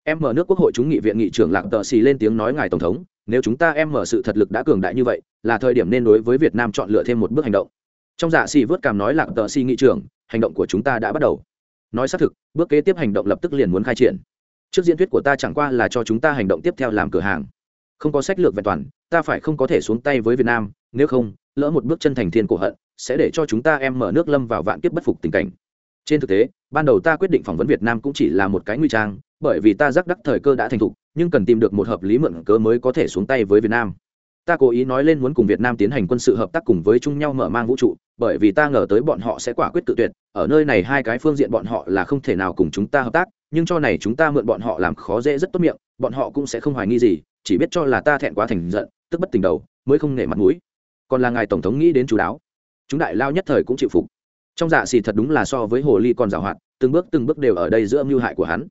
em mở nước quốc hội chúng nghị viện nghị trưởng lạc tợ xì lên tiếng nói ngài tổng thống, nếu chúng ta em mở sự thật lực đã cường đại như vậy, là thời điểm nên đối với việt nam chọn lựa thêm một bước hành động. Trong dạ xì vớt cảm nói lạc tợ xì nghị trưởng, hành động của chúng ta đã bắt đầu. Nói xác thực, bước kế tiếp hành động lập tức liền muốn khai triển. Trước diễn thuyết của ta chẳng qua là cho chúng ta hành động tiếp theo làm cửa hàng. Không có sách lược vẹn toàn, ta phải không có thể xuống tay với việt nam, nếu không, lỡ một bước chân thành thiên cổ hận, sẽ để cho chúng ta em mở nước lâm vào vạn kiếp bất phục tình cảnh trên thực tế, ban đầu ta quyết định phỏng vấn việt nam cũng chỉ là một cái nguy trang, bởi vì ta giác đắc thời cơ đã thành thục, nhưng cần tìm được một hợp lý mượn cớ mới có thể xuống tay với việt nam. Ta cố ý nói lên muốn cùng việt nam tiến hành quân sự hợp tác cùng với chung nhau mở mang vũ trụ, bởi vì ta ngờ tới bọn họ sẽ quả quyết tự tuyệt, ở nơi này hai cái phương diện bọn họ là không thể nào cùng chúng ta hợp tác, nhưng cho này chúng ta mượn bọn họ làm khó dễ rất tốt miệng, bọn họ cũng sẽ không hoài nghi gì, chỉ biết cho là ta thẹn quá thành giận, tức bất tình đầu, mới không nể mặt mũi. Còn là ngài tổng thống nghĩ đến chú đáo. Chúng đại lao nhất thời cũng chịu phục trong dạ xì thật đúng là so với hồ ly còn giảo hoạt từng bước từng bước đều ở đây giữa mưu hại của hắn.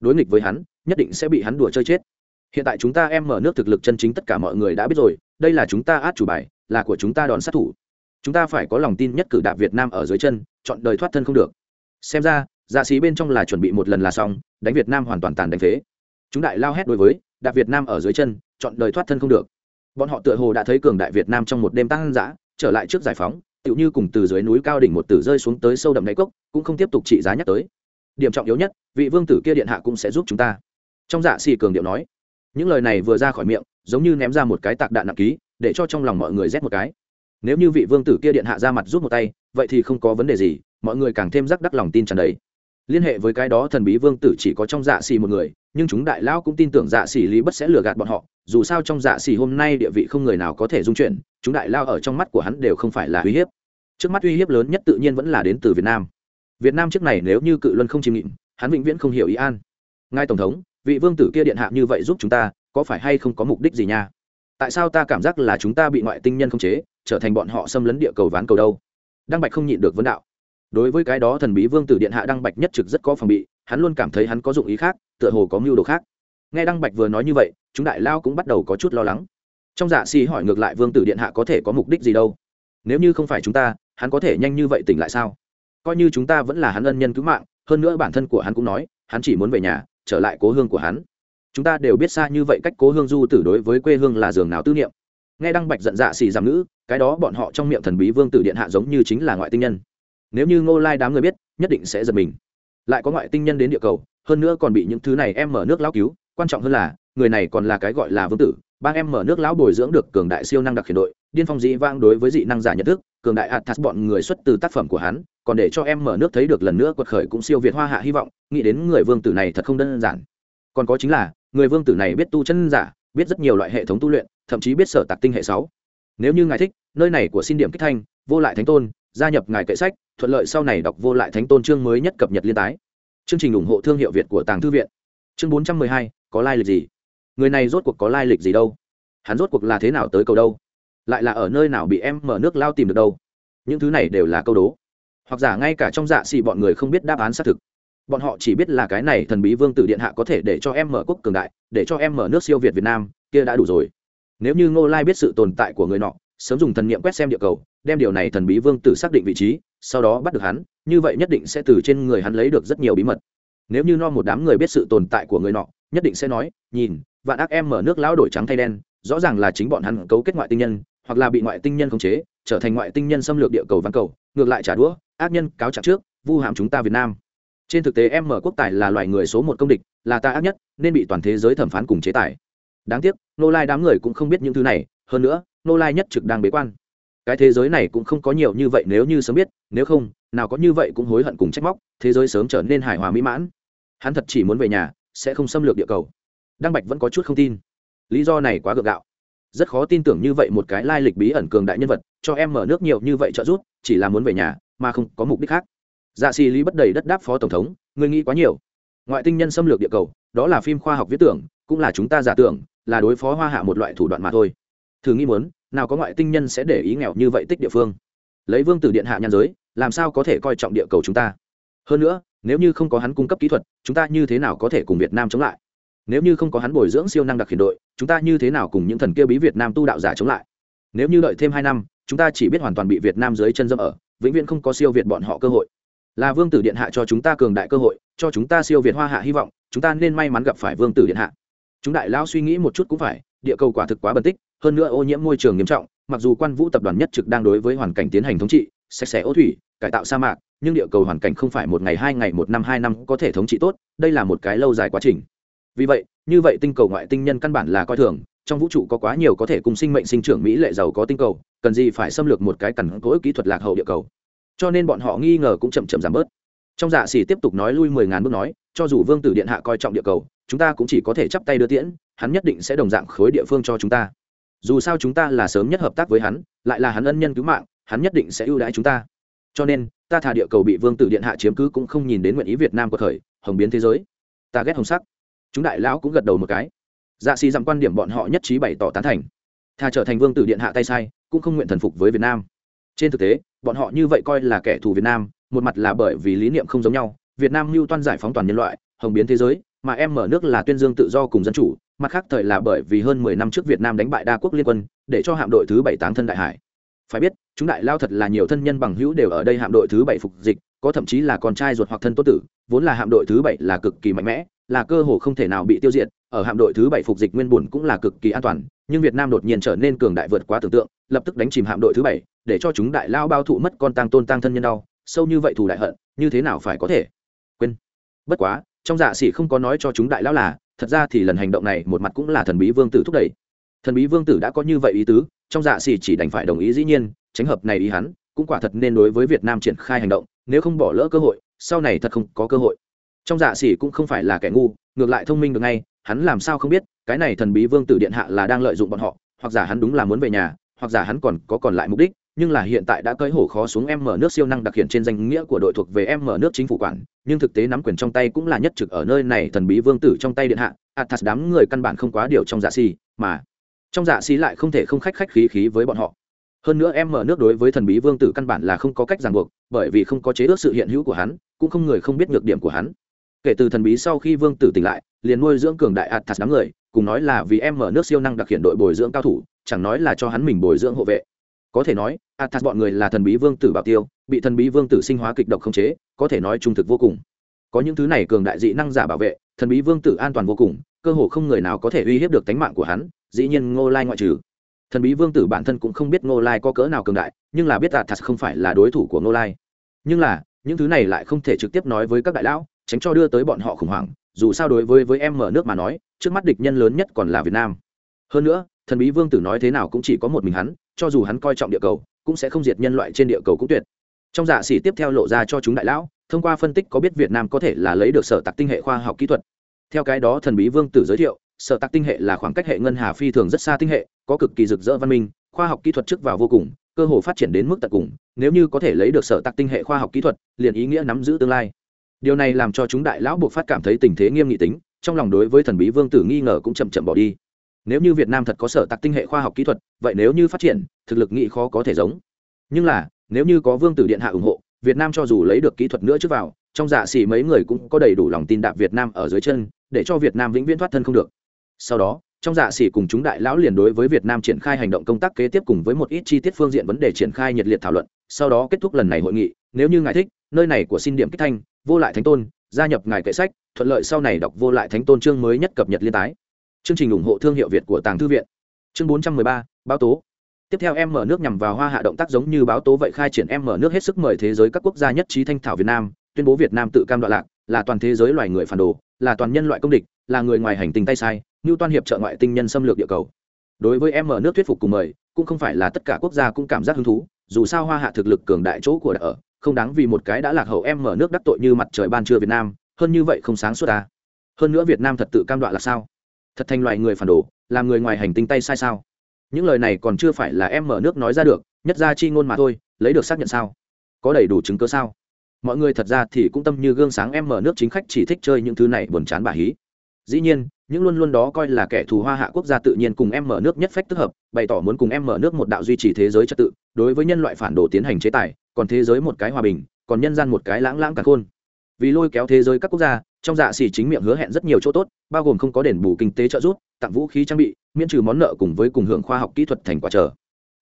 Đối nghịch với hắn, nhất định sẽ bị hắn đùa chơi chết. Hiện tại chúng ta em mở nước thực lực chân chính tất cả mọi người đã biết rồi, đây là chúng ta át chủ bài, là của chúng ta đòn sát thủ. Chúng ta phải có lòng tin nhất cử đạp việt nam ở dưới chân, chọn đời thoát thân không được. Xem ra dạ xì bên trong là chuẩn bị một lần là xong, đánh việt nam hoàn toàn tàn đánh phế. Chúng đại lao hét đối với, đạp việt nam ở dưới chân, chọn đời thoát thân không được. Bọn họ tựa hồ đã thấy cường đại việt nam trong một đêm tăng giã trở lại trước giải phóng tựu như cùng từ dưới núi cao đỉnh một tử rơi xuống tới sâu đậm đáy cốc, cũng không tiếp tục trị giá nhắc tới. Điểm trọng yếu nhất, vị vương tử kia điện hạ cũng sẽ giúp chúng ta. Trong dạ xì cường điệu nói, những lời này vừa ra khỏi miệng, giống như ném ra một cái tạc đạn nặng ký, để cho trong lòng mọi người rét một cái. Nếu như vị vương tử kia điện hạ ra mặt giúp một tay, vậy thì không có vấn đề gì, mọi người càng thêm rắc đắc lòng tin tràn đầy. Liên hệ với cái đó thần bí vương tử chỉ có trong dạ xì một người, nhưng chúng đại lão cũng tin tưởng dạ xì lý bất sẽ lừa gạt bọn họ dù sao trong dạ xì hôm nay địa vị không người nào có thể dung chuyển, chúng đại lao ở trong mắt của hắn đều không phải là uy hiếp. Trước mắt uy hiếp lớn nhất tự nhiên vẫn là đến từ việt nam. Việt nam trước này nếu như cự luân không chìm nghịm hắn vĩnh viễn không hiểu ý an. Ngài tổng thống, vị vương tử kia điện hạ như vậy giúp chúng ta, có phải hay không có mục đích gì nha? Tại sao ta cảm giác là chúng ta bị ngoại tinh nhân không chế, trở thành bọn họ xâm lấn địa cầu ván cầu đâu? Đăng bạch không nhịn được vấn đạo. Đối với cái đó thần bí vương tử điện hạ đăng bạch nhất trực rất có phòng bị, hắn luôn cảm thấy hắn có dụng ý khác, tựa hồ có mưu đồ khác. Nghe đăng bạch vừa nói như vậy chúng đại lao cũng bắt đầu có chút lo lắng. Trong dạ xì hỏi ngược lại vương tử điện hạ có thể có mục đích gì đâu? Nếu như không phải chúng ta, hắn có thể nhanh như vậy tỉnh lại sao? Coi như chúng ta vẫn là hắn ân nhân cứu mạng, hơn nữa bản thân của hắn cũng nói, hắn chỉ muốn về nhà, trở lại cố hương của hắn. Chúng ta đều biết xa như vậy cách cố hương du tử đối với quê hương là giường nào tư niệm. Nghe đăng bạch giận dạ xì giảm ngữ, cái đó bọn họ trong miệng thần bí vương tử điện hạ giống như chính là ngoại tinh nhân. Nếu như ngô lai đám người biết, nhất định sẽ giật mình. Lại có ngoại tinh nhân đến địa cầu, hơn nữa còn bị những thứ này em mở nước lão cứu, quan trọng hơn là người này còn là cái gọi là vương tử, bang em mở nước lão bồi dưỡng được cường đại siêu năng đặc khiển đội, điên phong dĩ vang đối với dị năng giả nhận thức, cường đại athas bọn người xuất từ tác phẩm của hắn, còn để cho em mở nước thấy được lần nữa quật khởi cũng siêu việt hoa hạ hy vọng, nghĩ đến người vương tử này thật không đơn giản. Còn có chính là, người vương tử này biết tu chân giả, biết rất nhiều loại hệ thống tu luyện, thậm chí biết sở tạc tinh hệ sáu. Nếu như ngài thích, nơi này của xin điểm kích thanh, vô lại thánh tôn, gia nhập ngài kệ sách, thuận lợi sau này đọc vô lại thánh tôn chương mới nhất cập nhật liên tái. Chương trình ủng hộ thương hiệu việt của tàng thư viện. Chương bốn trăm mười hai, có lai、like、lịch gì? Người này rốt cuộc có lai lịch gì đâu? Hắn rốt cuộc là thế nào tới cầu đâu? Lại là ở nơi nào bị em mở nước lao tìm được đâu? Những thứ này đều là câu đố. Hoặc giả ngay cả trong dạ xì bọn người không biết đáp án xác thực. Bọn họ chỉ biết là cái này thần bí vương tử điện hạ có thể để cho em mở quốc cường đại, để cho em mở nước siêu việt việt nam, kia đã đủ rồi. Nếu như ngô lai biết sự tồn tại của người nọ, sớm dùng thần niệm quét xem địa cầu, đem điều này thần bí vương tử xác định vị trí, sau đó bắt được hắn, như vậy nhất định sẽ từ trên người hắn lấy được rất nhiều bí mật. Nếu như no một đám người biết sự tồn tại của người nọ, nhất định sẽ nói, nhìn vạn ác em mở nước lão đổi trắng thay đen, rõ ràng là chính bọn hắn cấu kết ngoại tinh nhân, hoặc là bị ngoại tinh nhân khống chế, trở thành ngoại tinh nhân xâm lược địa cầu văn cầu, ngược lại trả đũa, ác nhân cáo trạng trước, vu hàm chúng ta việt nam. Trên thực tế em mở quốc tài là loài người số một công địch, là ta ác nhất, nên bị toàn thế giới thẩm phán cùng chế tài. Đáng tiếc, nô lai đám người cũng không biết những thứ này, hơn nữa, nô lai nhất trực đang bế quan. Cái thế giới này cũng không có nhiều như vậy nếu như sớm biết, nếu không, nào có như vậy cũng hối hận cùng trách móc, thế giới sớm trở nên hài hòa mỹ mãn. Hắn thật chỉ muốn về nhà, sẽ không xâm lược địa cầu đăng bạch vẫn có chút không tin. Lý do này quá gượng gạo. Rất khó tin tưởng như vậy một cái lai lịch bí ẩn cường đại nhân vật, cho em mở nước nhiều như vậy trợ giúp, chỉ là muốn về nhà, mà không có mục đích khác. Dạ xì lý bất đầy đất đáp phó tổng thống người nghĩ quá nhiều. Ngoại tinh nhân xâm lược địa cầu, đó là phim khoa học viết tưởng, cũng là chúng ta giả tưởng, là đối phó hoa hạ một loại thủ đoạn mà thôi. Thử nghĩ muốn, nào có ngoại tinh nhân sẽ để ý nghèo như vậy tích địa phương? Lấy vương tử điện hạ nhan giới, làm sao có thể coi trọng địa cầu chúng ta? Hơn nữa, nếu như không có hắn cung cấp kỹ thuật, chúng ta như thế nào có thể cùng việt nam chống lại? Nếu như không có hắn bồi dưỡng siêu năng đặc khiển đội, chúng ta như thế nào cùng những thần kia bí việt nam tu đạo giả chống lại? Nếu như đợi thêm hai năm, chúng ta chỉ biết hoàn toàn bị việt nam dưới chân dâm ở, vĩnh viễn không có siêu việt bọn họ cơ hội. Là vương tử điện hạ cho chúng ta cường đại cơ hội, cho chúng ta siêu việt hoa hạ hy vọng, chúng ta nên may mắn gặp phải vương tử điện hạ. Chúng đại lao suy nghĩ một chút cũng phải, địa cầu quả thực quá bẩn tích, hơn nữa ô nhiễm môi trường nghiêm trọng, mặc dù quan vũ tập đoàn nhất trực đang đối với hoàn cảnh tiến hành thống trị, sạch sẽ ô thủy, cải tạo sa mạc, nhưng địa cầu hoàn cảnh không phải một ngày, hai ngày, một năm, hai năm có thể thống trị tốt, đây là một cái lâu dài quá trình vì vậy, như vậy tinh cầu ngoại tinh nhân căn bản là coi thường, trong vũ trụ có quá nhiều có thể cùng sinh mệnh sinh trưởng mỹ lệ giàu có tinh cầu, cần gì phải xâm lược một cái cằn cỗi kỹ thuật lạc hậu địa cầu. Cho nên bọn họ nghi ngờ cũng chậm chậm giảm bớt. Trong dạ xỉ tiếp tục nói lui mười ngàn bước nói, cho dù vương tử điện hạ coi trọng địa cầu, chúng ta cũng chỉ có thể chắp tay đưa tiễn, hắn nhất định sẽ đồng dạng khối địa phương cho chúng ta. Dù sao chúng ta là sớm nhất hợp tác với hắn, lại là hắn ân nhân cứu mạng, hắn nhất định sẽ ưu đãi chúng ta. Cho nên, ta thả địa cầu bị vương tử điện hạ chiếm cứ cũng không nhìn đến nguyện ý việt nam của thời, hồng biến thế giới. Ta ghét hồng sắc chúng đại lão cũng gật đầu một cái. Dạ xì dặm quan điểm bọn họ nhất trí bày tỏ tán thành. Thà trở thành vương tử điện hạ tay sai, cũng không nguyện thần phục với việt nam. Trên thực tế, bọn họ như vậy coi là kẻ thù việt nam, một mặt là bởi vì lý niệm không giống nhau. Việt nam mưu toan giải phóng toàn nhân loại, hồng biến thế giới, mà em mở nước là tuyên dương tự do cùng dân chủ, mặt khác thời là bởi vì hơn mười năm trước việt nam đánh bại đa quốc liên quân, để cho hạm đội thứ bảy táng thân đại hải. Phải biết, chúng đại lao thật là nhiều thân nhân bằng hữu đều ở đây hạm đội thứ bảy phục dịch, có thậm chí là con trai ruột hoặc thân tốt tử, vốn là hạm đội thứ bảy là cực kỳ mạnh mẽ là cơ hồ không thể nào bị tiêu diệt, ở hạm đội thứ bảy phục dịch nguyên bùn cũng là cực kỳ an toàn, nhưng việt nam đột nhiên trở nên cường đại vượt quá tưởng tượng, lập tức đánh chìm hạm đội thứ bảy, để cho chúng đại lao bao thụ mất con tăng tôn tăng thân nhân đau, sâu như vậy thù đại hận, như thế nào phải có thể? Quên. Bất quá, trong dạ sĩ không có nói cho chúng đại lao là, thật ra thì lần hành động này một mặt cũng là thần bí vương tử thúc đẩy. Thần bí vương tử đã có như vậy ý tứ, trong dạ sĩ chỉ đành phải đồng ý dĩ nhiên, tránh hợp này ý hắn, cũng quả thật nên đối với việt nam triển khai hành động, nếu không bỏ lỡ cơ hội, sau này thật không có cơ hội trong dạ sĩ cũng không phải là kẻ ngu, ngược lại thông minh được ngay, hắn làm sao không biết, cái này thần bí vương tử điện hạ là đang lợi dụng bọn họ, hoặc giả hắn đúng là muốn về nhà, hoặc giả hắn còn có còn lại mục đích, nhưng là hiện tại đã cởi hổ khó xuống em mở nước siêu năng đặc hiện trên danh nghĩa của đội thuộc về em mở nước chính phủ quản, nhưng thực tế nắm quyền trong tay cũng là nhất trực ở nơi này thần bí vương tử trong tay điện hạ, athas đám người căn bản không quá điều trong dạ xì mà trong dạ xì lại không thể không khách khách khí khí với bọn họ. Hơn nữa em mở nước đối với thần bí vương tử căn bản là không có cách ràng buộc, bởi vì không có chế ước sự hiện hữu của hắn, cũng không người không biết nhược điểm của hắn kể từ thần bí sau khi vương tử tỉnh lại, liền nuôi dưỡng cường đại athas đám người, cùng nói là vì em mở nước siêu năng đặc hiện đội bồi dưỡng cao thủ, chẳng nói là cho hắn mình bồi dưỡng hộ vệ. Có thể nói athas bọn người là thần bí vương tử bảo tiêu, bị thần bí vương tử sinh hóa kịch độc khống chế, có thể nói trung thực vô cùng. Có những thứ này cường đại dị năng giả bảo vệ, thần bí vương tử an toàn vô cùng, cơ hồ không người nào có thể uy hiếp được tính mạng của hắn, dĩ nhiên ngô lai ngoại trừ. Thần bí vương tử bản thân cũng không biết ngô lai có cỡ nào cường đại, nhưng là biết athas không phải là đối thủ của ngô lai. Nhưng là, những thứ này lại không thể trực tiếp nói với các đại lão tránh cho đưa tới bọn họ khủng hoảng, dù sao đối với với em mở nước mà nói, trước mắt địch nhân lớn nhất còn là việt nam. Hơn nữa, thần bí vương tử nói thế nào cũng chỉ có một mình hắn, cho dù hắn coi trọng địa cầu, cũng sẽ không diệt nhân loại trên địa cầu cũng tuyệt. Trong dạ xỉ tiếp theo lộ ra cho chúng đại lão, thông qua phân tích có biết việt nam có thể là lấy được sở tạc tinh hệ khoa học kỹ thuật. Theo cái đó thần bí vương tử giới thiệu, sở tạc tinh hệ là khoảng cách hệ ngân hà phi thường rất xa tinh hệ, có cực kỳ rực rỡ văn minh, khoa học kỹ thuật trước vào vô cùng, cơ hồ phát triển đến mức tận cùng, nếu như có thể lấy được sở tạc tinh hệ khoa học kỹ thuật, liền ý nghĩa nắm giữ tương lai điều này làm cho chúng đại lão buộc phát cảm thấy tình thế nghiêm nghị tính, trong lòng đối với thần bí vương tử nghi ngờ cũng chậm chậm bỏ đi. Nếu như việt nam thật có sở tạc tinh hệ khoa học kỹ thuật, vậy nếu như phát triển, thực lực nghị khó có thể giống. Nhưng là, nếu như có vương tử điện hạ ủng hộ, việt nam cho dù lấy được kỹ thuật nữa trước vào, trong dạ xỉ mấy người cũng có đầy đủ lòng tin đạp việt nam ở dưới chân, để cho việt nam vĩnh viễn thoát thân không được. Sau đó, trong dạ xỉ cùng chúng đại lão liền đối với việt nam triển khai hành động công tác kế tiếp cùng với một ít chi tiết phương diện vấn đề triển khai nhiệt liệt thảo luận. Sau đó kết thúc lần này hội nghị, nếu như ngài thích, nơi này của xin điểm kích thanh vô lại thánh tôn, gia nhập ngài kệ sách, thuận lợi sau này đọc vô lại thánh tôn chương mới nhất cập nhật liên tái. Chương trình ủng hộ thương hiệu việt của tàng thư viện. Chương bốn trăm mười ba, báo tố. Tiếp theo em mở nước nhằm vào hoa hạ động tác giống như báo tố vậy khai triển em mở nước hết sức mời thế giới các quốc gia nhất trí thanh thảo việt nam, tuyên bố việt nam tự cam đoạn lạc, là toàn thế giới loài người phản đồ, là toàn nhân loại công địch, là người ngoài hành tinh tay sai như toan hiệp trợ ngoại tinh nhân xâm lược địa cầu. Đối với em mở nước thuyết phục cùng mời, cũng không phải là tất cả quốc gia cũng cảm giác hứng thú, dù sao hoa hạ thực lực cường đại chỗ của đã ở không đáng vì một cái đã lạc hậu em mở nước đắc tội như mặt trời ban trưa việt nam, hơn như vậy không sáng suốt ta hơn nữa việt nam thật tự cam đoạ là sao? Thật thành loại người phản đồ, làm người ngoài hành tinh tay sai sao? Những lời này còn chưa phải là em mở nước nói ra được, nhất ra chi ngôn mà thôi, lấy được xác nhận sao? Có đầy đủ chứng cứ sao? Mọi người thật ra thì cũng tâm như gương sáng em mở nước chính khách chỉ thích chơi những thứ này buồn chán bà hí. Dĩ nhiên những luôn luôn đó coi là kẻ thù hoa hạ quốc gia tự nhiên cùng em mở nước nhất phách tức hợp, bày tỏ muốn cùng em mở nước một đạo duy trì thế giới trật tự, đối với nhân loại phản đồ tiến hành chế tài, còn thế giới một cái hòa bình, còn nhân gian một cái lãng lãng cả khôn. Vì lôi kéo thế giới các quốc gia, trong dạ xỉ chính miệng hứa hẹn rất nhiều chỗ tốt, bao gồm không có đền bù kinh tế trợ giúp, tặng vũ khí trang bị, miễn trừ món nợ cùng với cùng hưởng khoa học kỹ thuật thành quả trở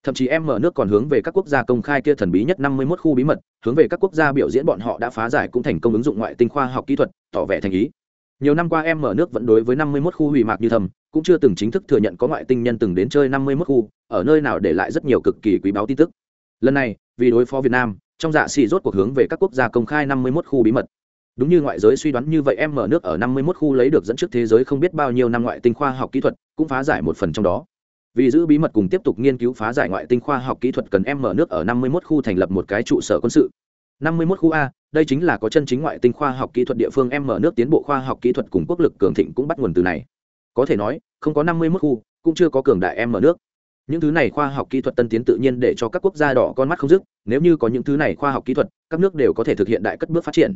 thậm chí em mở nước còn hướng về các quốc gia công khai kia thần bí nhất năm mươi 51 khu bí mật, hướng về các quốc gia biểu diễn bọn họ đã phá giải cũng thành công ứng dụng ngoại tinh khoa học kỹ thuật, tỏ vẻ thành ý nhiều năm qua em mở nước vẫn đối với năm mươi 51 khu hủy mạc như thầm, cũng chưa từng chính thức thừa nhận có ngoại tinh nhân từng đến chơi năm mươi 51 khu, ở nơi nào để lại rất nhiều cực kỳ quý báu tin tức. Lần này, vì đối phó việt nam, trong dạ xì rốt cuộc hướng về các quốc gia công khai năm mươi 51 khu bí mật. Đúng như ngoại giới suy đoán như vậy em mở nước ở năm mươi 51 khu lấy được dẫn trước thế giới không biết bao nhiêu năm ngoại tinh khoa học kỹ thuật, cũng phá giải một phần trong đó. Vì giữ bí mật cùng tiếp tục nghiên cứu phá giải ngoại tinh khoa học kỹ thuật cần em mở nước ở năm mươi 51 khu thành lập một cái trụ sở quân sự. năm mươi 51 khu a đây chính là có chân chính ngoại tinh khoa học kỹ thuật địa phương, em mở nước tiến bộ khoa học kỹ thuật cùng quốc lực cường thịnh cũng bắt nguồn từ này. Có thể nói, không có năm mươi 51 khu, cũng chưa có cường đại em mở nước. Những thứ này khoa học kỹ thuật tân tiến tự nhiên để cho các quốc gia đỏ con mắt không dứt, nếu như có những thứ này khoa học kỹ thuật, các nước đều có thể thực hiện đại cất bước phát triển.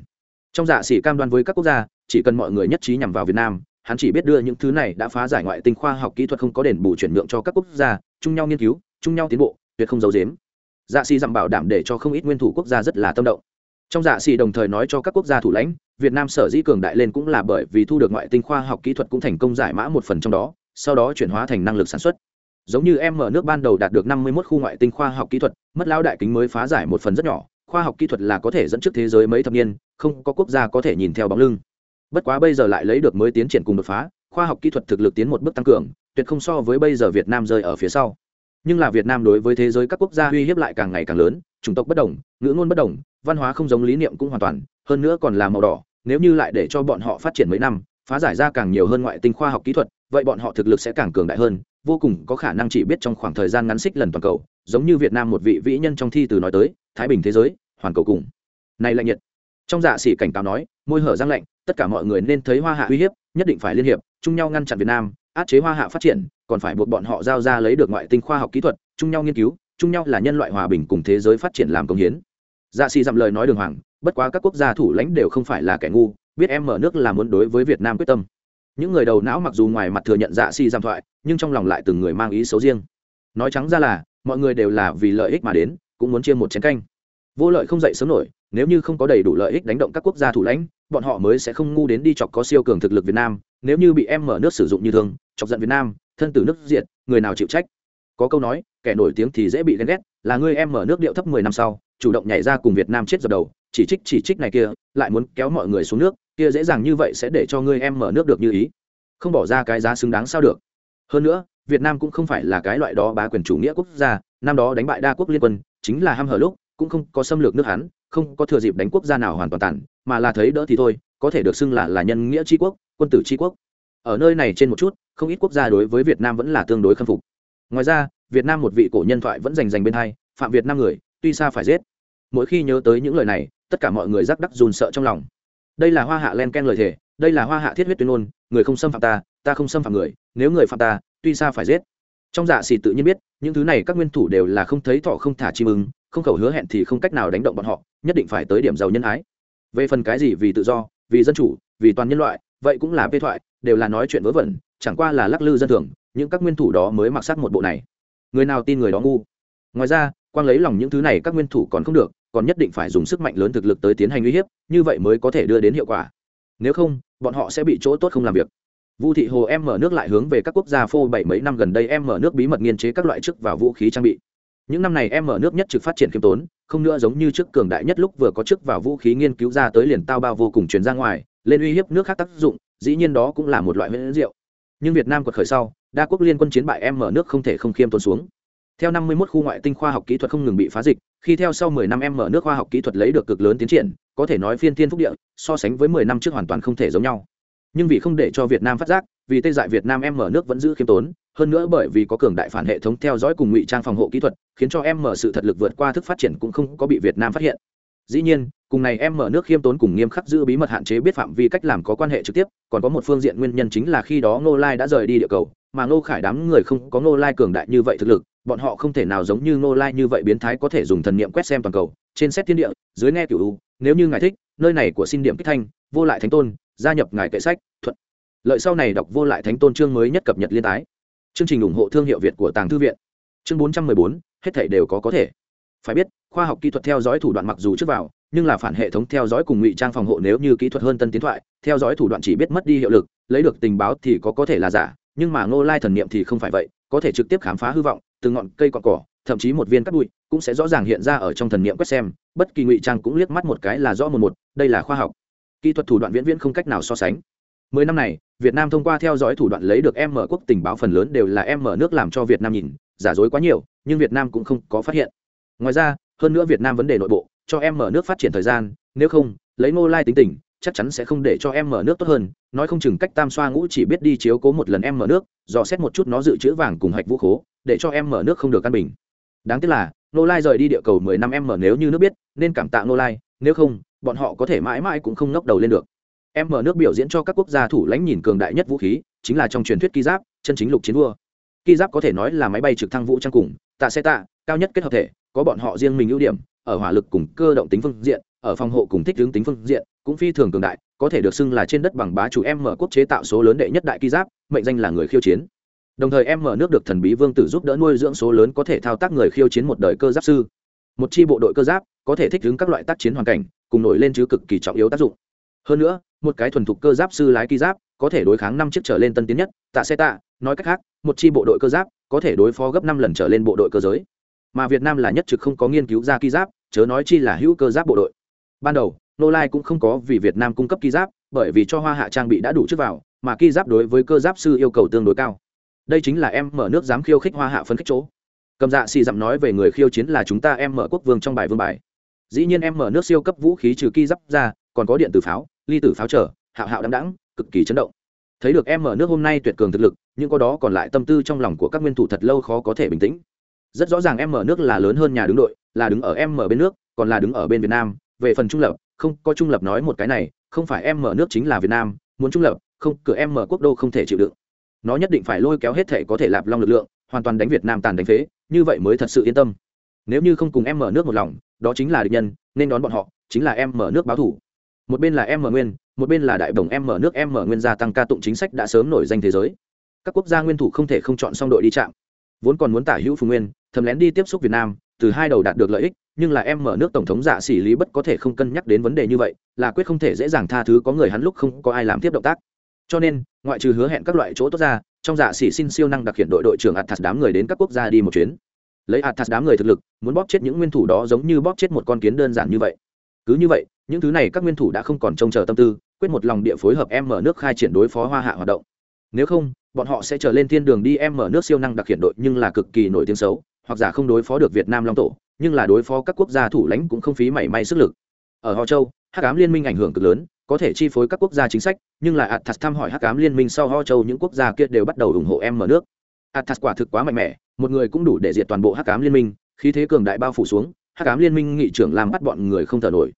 Trong dạ sĩ cam đoan với các quốc gia, chỉ cần mọi người nhất trí nhằm vào việt nam, hắn chỉ biết đưa những thứ này đã phá giải ngoại tinh khoa học kỹ thuật không có đền bù chuyển nhượng cho các quốc gia, chung nhau nghiên cứu, chung nhau tiến bộ, tuyệt không giấu dếm dạ sĩ dặm bảo đảm để cho không ít nguyên thủ quốc gia rất là tâm động trong dạ xì đồng thời nói cho các quốc gia thủ lãnh, việt nam sở dĩ cường đại lên cũng là bởi vì thu được ngoại tinh khoa học kỹ thuật cũng thành công giải mã một phần trong đó, sau đó chuyển hóa thành năng lực sản xuất. Giống như em mở nước ban đầu đạt được năm mươi 51 khu ngoại tinh khoa học kỹ thuật, mất lao đại kính mới phá giải một phần rất nhỏ, khoa học kỹ thuật là có thể dẫn trước thế giới mấy thập niên, không có quốc gia có thể nhìn theo bóng lưng. Bất quá bây giờ lại lấy được mới tiến triển cùng đột phá, khoa học kỹ thuật thực lực tiến một bước tăng cường, tuyệt không so với bây giờ việt nam rơi ở phía sau nhưng là việt nam đối với thế giới các quốc gia uy hiếp lại càng ngày càng lớn, chủng tộc bất đồng, ngữ ngôn bất đồng, văn hóa không giống lý niệm cũng hoàn toàn, hơn nữa còn là màu đỏ. Nếu như lại để cho bọn họ phát triển mấy năm, phá giải ra càng nhiều hơn ngoại tinh khoa học kỹ thuật, vậy bọn họ thực lực sẽ càng cường đại hơn, vô cùng có khả năng chỉ biết trong khoảng thời gian ngắn xích lần toàn cầu, giống như việt nam một vị vĩ nhân trong thi từ nói tới, thái bình thế giới, hoàn cầu cùng. Này lạnh nhiệt. Trong dạ sĩ cảnh cáo nói, môi hở răng lạnh, tất cả mọi người nên thấy hoa hạ uy hiếp, nhất định phải liên hiệp, chung nhau ngăn chặn việt nam, áp chế hoa hạ phát triển còn phải buộc bọn họ giao ra lấy được ngoại tinh khoa học kỹ thuật, chung nhau nghiên cứu, chung nhau là nhân loại hòa bình cùng thế giới phát triển làm công hiến. Dạ xì dặm lời nói đường hoàng, bất quá các quốc gia thủ lãnh đều không phải là kẻ ngu, biết em mở nước là muốn đối với việt nam quyết tâm. Những người đầu não mặc dù ngoài mặt thừa nhận dạ xì giam thoại, nhưng trong lòng lại từng người mang ý xấu riêng. Nói trắng ra là, mọi người đều là vì lợi ích mà đến, cũng muốn chia một chén canh. Vô lợi không dậy sớm nổi, nếu như không có đầy đủ lợi ích đánh động các quốc gia thủ lãnh, bọn họ mới sẽ không ngu đến đi chọc có siêu cường thực lực việt nam, nếu như bị em mở nước sử dụng như thường chọc giận việt nam thân tử nước diệt, người nào chịu trách? Có câu nói, kẻ nổi tiếng thì dễ bị ghen ghét, là ngươi em mở nước điệu thấp mười năm sau, chủ động nhảy ra cùng việt nam chết dập đầu, chỉ trích chỉ trích này kia, lại muốn kéo mọi người xuống nước, kia dễ dàng như vậy sẽ để cho ngươi em mở nước được như ý. Không bỏ ra cái giá xứng đáng sao được. Hơn nữa, việt nam cũng không phải là cái loại đó bá quyền chủ nghĩa quốc gia, năm đó đánh bại đa quốc liên quân, chính là ham hở lúc, cũng không có xâm lược nước hắn, không có thừa dịp đánh quốc gia nào hoàn toàn tàn, mà là thấy đỡ thì thôi, có thể được xưng là là nhân nghĩa tri quốc, quân tử tri quốc. Ở nơi này trên một chút không ít quốc gia đối với việt nam vẫn là tương đối khâm phục. Ngoài ra, việt nam một vị cổ nhân thoại vẫn dành dành bên hai, phạm việt nam người, tuy xa phải giết. Mỗi khi nhớ tới những lời này, tất cả mọi người rắc đắc dùn sợ trong lòng. Đây là hoa hạ len ken lời thề, đây là hoa hạ thiết huyết tuyên ngôn, người không xâm phạm ta ta không xâm phạm người, nếu người phạm ta, tuy xa phải giết. Trong dạ xì tự nhiên biết, những thứ này các nguyên thủ đều là không thấy thọ không thả chim ưng, không khẩu hứa hẹn thì không cách nào đánh động bọn họ, nhất định phải tới điểm giàu nhân ái. Về phần cái gì vì tự do, vì dân chủ, vì toàn nhân loại, vậy cũng là bê thoại, đều là nói chuyện vớ vẩn chẳng qua là lắc lư dân thường, những các nguyên thủ đó mới mặc sắc một bộ này. Người nào tin người đó ngu? Ngoài ra, quang lấy lòng những thứ này các nguyên thủ còn không được, còn nhất định phải dùng sức mạnh lớn thực lực tới tiến hành uy hiếp, như vậy mới có thể đưa đến hiệu quả. Nếu không, bọn họ sẽ bị chỗ tốt không làm việc. Vu thị hồ em mở nước lại hướng về các quốc gia phô bảy mấy năm gần đây em mở nước bí mật nghiên chế các loại chức và vũ khí trang bị. Những năm này em mở nước nhất trực phát triển khiêm tốn, không nữa giống như trước cường đại nhất lúc vừa có chức vào vũ khí nghiên cứu ra tới liền tao bao vô cùng truyền ra ngoài, lên uy hiếp nước khác tác dụng, dĩ nhiên đó cũng là một loại huyễn diệu nhưng việt nam quật khởi sau, đa quốc liên quân chiến bại em mở nước không thể không khiêm tốn xuống. Theo 51 khu ngoại tinh khoa học kỹ thuật không ngừng bị phá dịch, khi theo sau 10 năm em mở nước khoa học kỹ thuật lấy được cực lớn tiến triển, có thể nói phiên thiên phúc địa, so sánh với 10 năm trước hoàn toàn không thể giống nhau. Nhưng vì không để cho việt nam phát giác, vì tê dại việt nam em mở nước vẫn giữ khiêm tốn, hơn nữa bởi vì có cường đại phản hệ thống theo dõi cùng ngụy trang phòng hộ kỹ thuật, khiến cho em mở sự thật lực vượt qua thức phát triển cũng không có bị việt nam phát hiện dĩ nhiên, cùng này em mở nước khiêm tốn cùng nghiêm khắc giữ bí mật hạn chế biết phạm vi cách làm có quan hệ trực tiếp, còn có một phương diện nguyên nhân chính là khi đó ngô lai đã rời đi địa cầu, mà ngô khải đám người không có ngô lai cường đại như vậy thực lực, bọn họ không thể nào giống như ngô lai như vậy biến thái có thể dùng thần niệm quét xem toàn cầu. Trên xét thiên địa, dưới nghe cửu nếu như ngài thích, nơi này của xin điểm kích thanh, vô lại thánh tôn, gia nhập ngài kệ sách, thuận. Lợi sau này đọc vô lại thánh tôn chương mới nhất cập nhật liên tái. Chương trình ủng hộ thương hiệu việt của tàng thư viện. Chương bốn trăm mười bốn, hết thể đều có có thể phải biết, khoa học kỹ thuật theo dõi thủ đoạn mặc dù trước vào, nhưng là phản hệ thống theo dõi cùng ngụy trang phòng hộ nếu như kỹ thuật hơn tân tiến thoại, theo dõi thủ đoạn chỉ biết mất đi hiệu lực, lấy được tình báo thì có có thể là giả, nhưng mà ngô lai thần niệm thì không phải vậy, có thể trực tiếp khám phá hư vọng từ ngọn cây cọn cỏ, thậm chí một viên cắt bụi, cũng sẽ rõ ràng hiện ra ở trong thần niệm quét xem, bất kỳ ngụy trang cũng liếc mắt một cái là rõ một một, đây là khoa học. Kỹ thuật thủ đoạn viễn viễn không cách nào so sánh. Mười năm này, việt nam thông qua theo dõi thủ đoạn lấy được em mở quốc tình báo phần lớn đều là em mở nước làm cho việt nam nhìn, giả dối quá nhiều, nhưng việt nam cũng không có phát hiện ngoài ra, hơn nữa việt nam vấn đề nội bộ, cho em mở nước phát triển thời gian, nếu không, lấy ngô lai tính tình, chắc chắn sẽ không để cho em mở nước tốt hơn. Nói không chừng cách tam xoa ngũ chỉ biết đi chiếu cố một lần em mở nước, dò xét một chút nó dự trữ vàng cùng hạch vũ khố, để cho em mở nước không được căn bình. Đáng tiếc là, ngô lai rời đi địa cầu mười năm em mở nếu như nước biết, nên cảm tạ ngô lai, nếu không, bọn họ có thể mãi mãi cũng không ngóc đầu lên được. Em mở nước biểu diễn cho các quốc gia thủ lãnh nhìn cường đại nhất vũ khí, chính là trong truyền thuyết ki giáp, chân chính lục chiến vua. Ki giáp có thể nói là máy bay trực thăng vũ trang cùng, tạ xe tạ, cao nhất kết hợp thể có bọn họ riêng mình ưu điểm, ở hỏa lực cùng cơ động tính phương diện, ở phòng hộ cùng thích hướng tính phương diện, cũng phi thường cường đại, có thể được xưng là trên đất bằng bá chủ em mở quốc chế tạo số lớn đệ nhất đại ký giáp, mệnh danh là người khiêu chiến. Đồng thời em mở nước được thần bí vương tử giúp đỡ nuôi dưỡng số lớn có thể thao tác người khiêu chiến một đời cơ giáp sư. Một chi bộ đội cơ giáp, có thể thích ứng các loại tác chiến hoàn cảnh, cùng nổi lên chứ cực kỳ trọng yếu tác dụng. Hơn nữa, một cái thuần thục cơ giáp sư lái ký giáp, có thể đối kháng năm chiếc trở lên tân tiến nhất, tạ xe tạ. Nói cách khác, một chi bộ đội cơ giáp, có thể đối phó gấp năm lần trở lên bộ đội cơ giới mà việt nam là nhất trực không có nghiên cứu ra ki giáp, chớ nói chi là hữu cơ giáp bộ đội. Ban đầu, nô lai cũng không có vì việt nam cung cấp ki giáp, bởi vì cho hoa hạ trang bị đã đủ trước vào, mà ki giáp đối với cơ giáp sư yêu cầu tương đối cao. Đây chính là em mở nước dám khiêu khích hoa hạ phân khích chỗ. Cầm dạ xì dặm nói về người khiêu chiến là chúng ta em mở quốc vương trong bài vương bài. Dĩ nhiên em mở nước siêu cấp vũ khí trừ ki giáp ra, còn có điện tử pháo, ly tử pháo trở, hạo hạo đăng đẳng cực kỳ chấn động. Thấy được em mở nước hôm nay tuyệt cường thực lực, nhưng có đó còn lại tâm tư trong lòng của các nguyên thủ thật lâu khó có thể bình tĩnh rất rõ ràng em mở nước là lớn hơn nhà đứng đội, là đứng ở em mở bên nước, còn là đứng ở bên việt nam. Về phần trung lập, không, có trung lập nói một cái này, không phải em mở nước chính là việt nam. Muốn trung lập, không, cửa em mở quốc đô không thể chịu đựng. Nó nhất định phải lôi kéo hết thể có thể lạp long lực lượng, hoàn toàn đánh việt nam tàn đánh phế, như vậy mới thật sự yên tâm. Nếu như không cùng em mở nước một lòng, đó chính là địch nhân, nên đón bọn họ, chính là em mở nước báo thủ. Một bên là em mở nguyên, một bên là đại đồng em mở nước, em mở nguyên gia tăng ca tụng chính sách đã sớm nổi danh thế giới. Các quốc gia nguyên thủ không thể không chọn xong đội đi chạm. Vốn còn muốn tả hữu phùng nguyên thầm lén đi tiếp xúc việt nam, từ hai đầu đạt được lợi ích, nhưng là em mở nước tổng thống dạ giả xử lý bất có thể không cân nhắc đến vấn đề như vậy, là quyết không thể dễ dàng tha thứ có người hắn lúc không có ai làm tiếp động tác. Cho nên, ngoại trừ hứa hẹn các loại chỗ tốt ra, trong dạ giả xỉ xin siêu năng đặc hiện đội đội trưởng athas đám người đến các quốc gia đi một chuyến. Lấy athas đám người thực lực, muốn bóp chết những nguyên thủ đó giống như bóp chết một con kiến đơn giản như vậy. Cứ như vậy, những thứ này các nguyên thủ đã không còn trông chờ tâm tư, quyết một lòng địa phối hợp em mở nước khai triển đối phó hoa hạ hoạt động. Nếu không, bọn họ sẽ trở lên thiên đường đi em mở nước siêu năng đặc hiện đội nhưng là cực kỳ nổi tiếng xấu hoặc giả không đối phó được việt nam long tổ, nhưng là đối phó các quốc gia thủ lãnh cũng không phí mảy may sức lực. Ở họ châu, hắc ám liên minh ảnh hưởng cực lớn, có thể chi phối các quốc gia chính sách, nhưng là athas thăm hỏi hắc ám liên minh sau ho châu những quốc gia kia đều bắt đầu ủng hộ em mở nước. Athas quả thực quá mạnh mẽ, một người cũng đủ để diệt toàn bộ hắc ám liên minh, khí thế cường đại bao phủ xuống, hắc ám liên minh nghị trưởng làm bắt bọn người không thở nổi.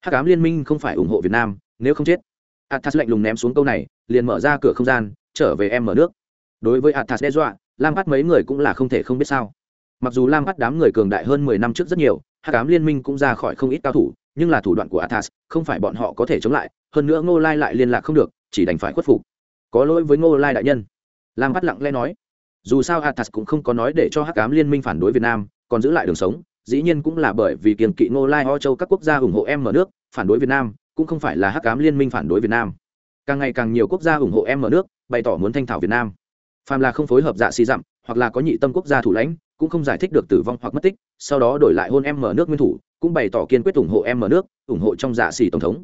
Hắc ám liên minh không phải ủng hộ việt nam, nếu không chết. Athas lạnh lùng ném xuống câu này, liền mở ra cửa không gian, trở về em mở nước. Đối với athas đe dọa, lam bắt mấy người cũng là không thể không biết sao mặc dù lam bắt đám người cường đại hơn mười năm trước rất nhiều, hắc ám liên minh cũng ra khỏi không ít cao thủ, nhưng là thủ đoạn của athas, không phải bọn họ có thể chống lại, hơn nữa ngô lai lại liên lạc không được, chỉ đành phải khuất phục. Có lỗi với ngô lai đại nhân. Lam bắt lặng lẽ nói. Dù sao athas cũng không có nói để cho hắc cám liên minh phản đối việt nam, còn giữ lại đường sống, dĩ nhiên cũng là bởi vì kiềng kỵ ngô lai ho châu các quốc gia ủng hộ em mở nước, phản đối việt nam, cũng không phải là hắc cám liên minh phản đối việt nam. Càng ngày càng nhiều quốc gia ủng hộ em mở nước, bày tỏ muốn thanh thảo việt nam. Phàm là không phối hợp dạ xì dặm, hoặc là có nhị tâm quốc gia thủ lãnh cũng không giải thích được tử vong hoặc mất tích, sau đó đổi lại hôn em mở nước nguyên thủ, cũng bày tỏ kiên quyết ủng hộ em mở nước, ủng hộ trong dạ xỉ tổng thống.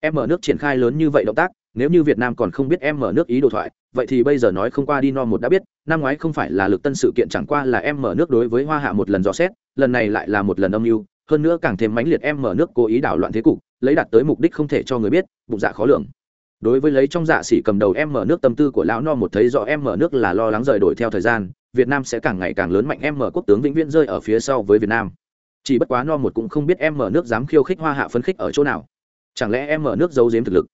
Em mở nước triển khai lớn như vậy động tác, nếu như việt nam còn không biết em mở nước ý đồ thoại, vậy thì bây giờ nói không qua đi no một đã biết, năm ngoái không phải là lực tân sự kiện chẳng qua là em mở nước đối với hoa hạ một lần dò xét, lần này lại là một lần âm mưu, hơn nữa càng thêm mãnh liệt em mở nước cố ý đảo loạn thế cục, lấy đạt tới mục đích không thể cho người biết, bụng dạ khó lường. Đối với lấy trong dạ sĩ cầm đầu em mở nước tâm tư của lão no một thấy rõ em mở nước là lo lắng rời đổi theo thời gian việt nam sẽ càng ngày càng lớn mạnh em mở quốc tướng vĩnh viễn rơi ở phía sau với việt nam. Chỉ bất quá no một cũng không biết em mở nước dám khiêu khích hoa hạ phấn khích ở chỗ nào. Chẳng lẽ em mở nước giấu giếm thực lực?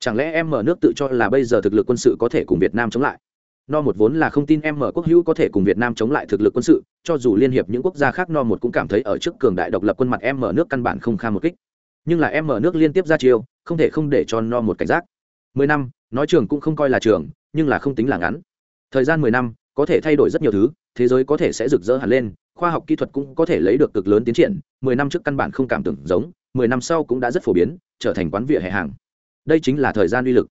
Chẳng lẽ em mở nước tự cho là bây giờ thực lực quân sự có thể cùng việt nam chống lại? No một vốn là không tin em mở quốc hữu có thể cùng việt nam chống lại thực lực quân sự, cho dù liên hiệp những quốc gia khác no một cũng cảm thấy ở trước cường đại độc lập quân mặt em mở nước căn bản không kha một kích. Nhưng là em mở nước liên tiếp ra chiêu, không thể không để cho no một cảnh giác. Mười năm, nói trường cũng không coi là trường, nhưng là không tính là ngắn. Thời gian mười năm có thể thay đổi rất nhiều thứ, thế giới có thể sẽ rực rỡ hẳn lên, khoa học kỹ thuật cũng có thể lấy được cực lớn tiến triển, mười năm trước căn bản không cảm tưởng giống, mười năm sau cũng đã rất phổ biến, trở thành quán vỉa hè hàng. Đây chính là thời gian uy lực.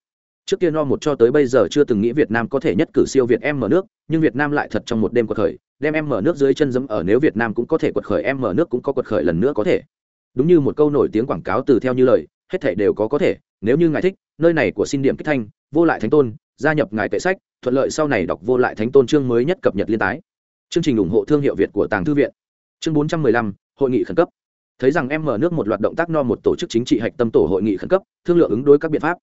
Trước kia no một cho tới bây giờ chưa từng nghĩ việt nam có thể nhất cử siêu việt em mở nước, nhưng việt nam lại thật trong một đêm quật khởi, đem em mở nước dưới chân dẫm ở nếu việt nam cũng có thể quật khởi, em mở nước cũng có quật khởi lần nữa có thể. Đúng như một câu nổi tiếng quảng cáo từ theo như lời, hết thể đều có có thể, nếu như ngài thích, nơi này của xin điểm kích thanh, vô lại thánh tôn, gia nhập ngài kệ sách thuận lợi sau này đọc vô lại thánh tôn chương mới nhất cập nhật liên tái. Chương trình ủng hộ thương hiệu việt của tàng thư viện. Chương bốn trăm mười lăm, hội nghị khẩn cấp. Thấy rằng em mở nước một loạt động tác no một tổ chức chính trị hạch tâm tổ hội nghị khẩn cấp, thương lượng ứng đối các biện pháp.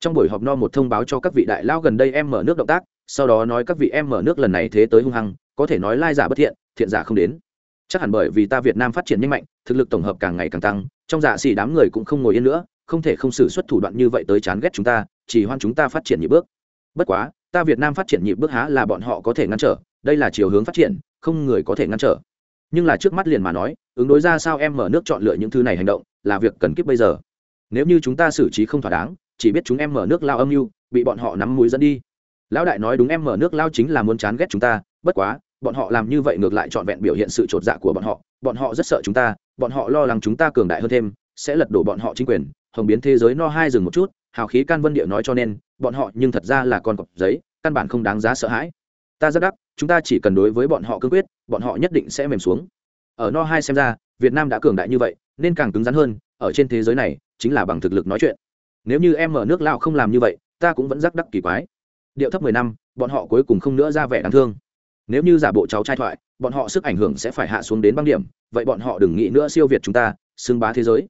Trong buổi họp no một thông báo cho các vị đại lao gần đây em mở nước động tác, sau đó nói các vị em mở nước lần này thế tới hung hăng, có thể nói lai giả bất thiện thiện giả không đến. Chắc hẳn bởi vì ta việt nam phát triển nhanh mạnh, thực lực tổng hợp càng ngày càng tăng, trong dạ giả xỉ đám người cũng không ngồi yên nữa, không thể không xử xuất thủ đoạn như vậy tới chán ghét chúng ta, chỉ hoan chúng ta phát triển nhịp bước. Bất quá ta việt nam phát triển nhịp bước há là bọn họ có thể ngăn trở, đây là chiều hướng phát triển, không người có thể ngăn trở. Nhưng là trước mắt liền mà nói, ứng đối ra sao em mở nước chọn lựa những thứ này hành động, là việc cần kiếp bây giờ. Nếu như chúng ta xử trí không thỏa đáng, chỉ biết chúng em mở nước lao âm mưu, bị bọn họ nắm mũi dẫn đi. Lão đại nói đúng em mở nước lao chính là muốn chán ghét chúng ta, bất quá, bọn họ làm như vậy ngược lại trọn vẹn biểu hiện sự t dạ của bọn họ bọn họ rất sợ chúng ta, bọn họ lo lắng chúng ta cường đại hơn thêm, sẽ lật đổ bọn họ chính quyền, hồng biến thế giới no hai dừng một chút hào khí can vân địa nói cho nên, bọn họ nhưng thật ra là con cọp giấy, căn bản không đáng giá sợ hãi. Ta rất đắc, chúng ta chỉ cần đối với bọn họ cương quyết, bọn họ nhất định sẽ mềm xuống. Ở no hai xem ra, việt nam đã cường đại như vậy, nên càng cứng rắn hơn, ở trên thế giới này, chính là bằng thực lực nói chuyện. Nếu như em ở nước Lào không làm như vậy, ta cũng vẫn rắc đắc kỳ quái. Điệu thấp mười năm, bọn họ cuối cùng không nữa ra vẻ đáng thương. Nếu như giả bộ cháu trai thoại, bọn họ sức ảnh hưởng sẽ phải hạ xuống đến băng điểm, vậy bọn họ đừng nghĩ nữa siêu việt chúng ta, xưng bá thế giới.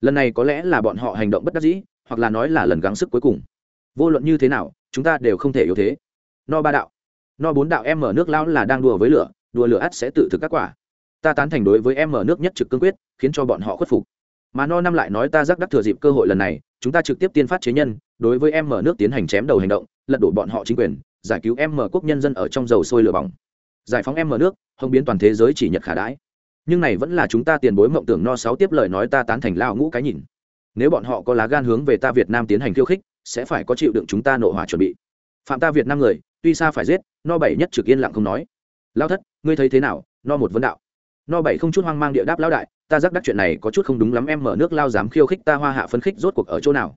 Lần này có lẽ là bọn họ hành động bất đắc dĩ hoặc là nói là lần gắng sức cuối cùng. Vô luận như thế nào, chúng ta đều không thể yếu thế. No ba đạo. No bốn đạo em mở nước lao là đang đùa với lửa, đùa lửa ắt sẽ tự thực các quả. Ta tán thành đối với em mở nước nhất trực cương quyết, khiến cho bọn họ khuất phục. Mà no năm lại nói ta giác đắc thừa dịp cơ hội lần này, chúng ta trực tiếp tiên phát chế nhân, đối với em mở nước tiến hành chém đầu hành động, lật đổ bọn họ chính quyền, giải cứu em mở quốc nhân dân ở trong dầu sôi lửa bỏng. Giải phóng em mở nước, hồng biến toàn thế giới chỉ nhật khả đãi. Nhưng này vẫn là chúng ta tiền bối mộng tưởng no sáu tiếp lời nói ta tán thành lao ngũ cái nhìn nếu bọn họ có lá gan hướng về ta việt nam tiến hành khiêu khích, sẽ phải có chịu đựng chúng ta nộ hỏa chuẩn bị. Phạm ta việt nam người, tuy xa phải giết, no bảy nhất trực yên lặng không nói. Lao thất, ngươi thấy thế nào? No một vấn đạo. No bảy không chút hoang mang địa đáp lao đại, ta giác đắc chuyện này có chút không đúng lắm em mở nước lao dám khiêu khích ta hoa hạ phấn khích rốt cuộc ở chỗ nào?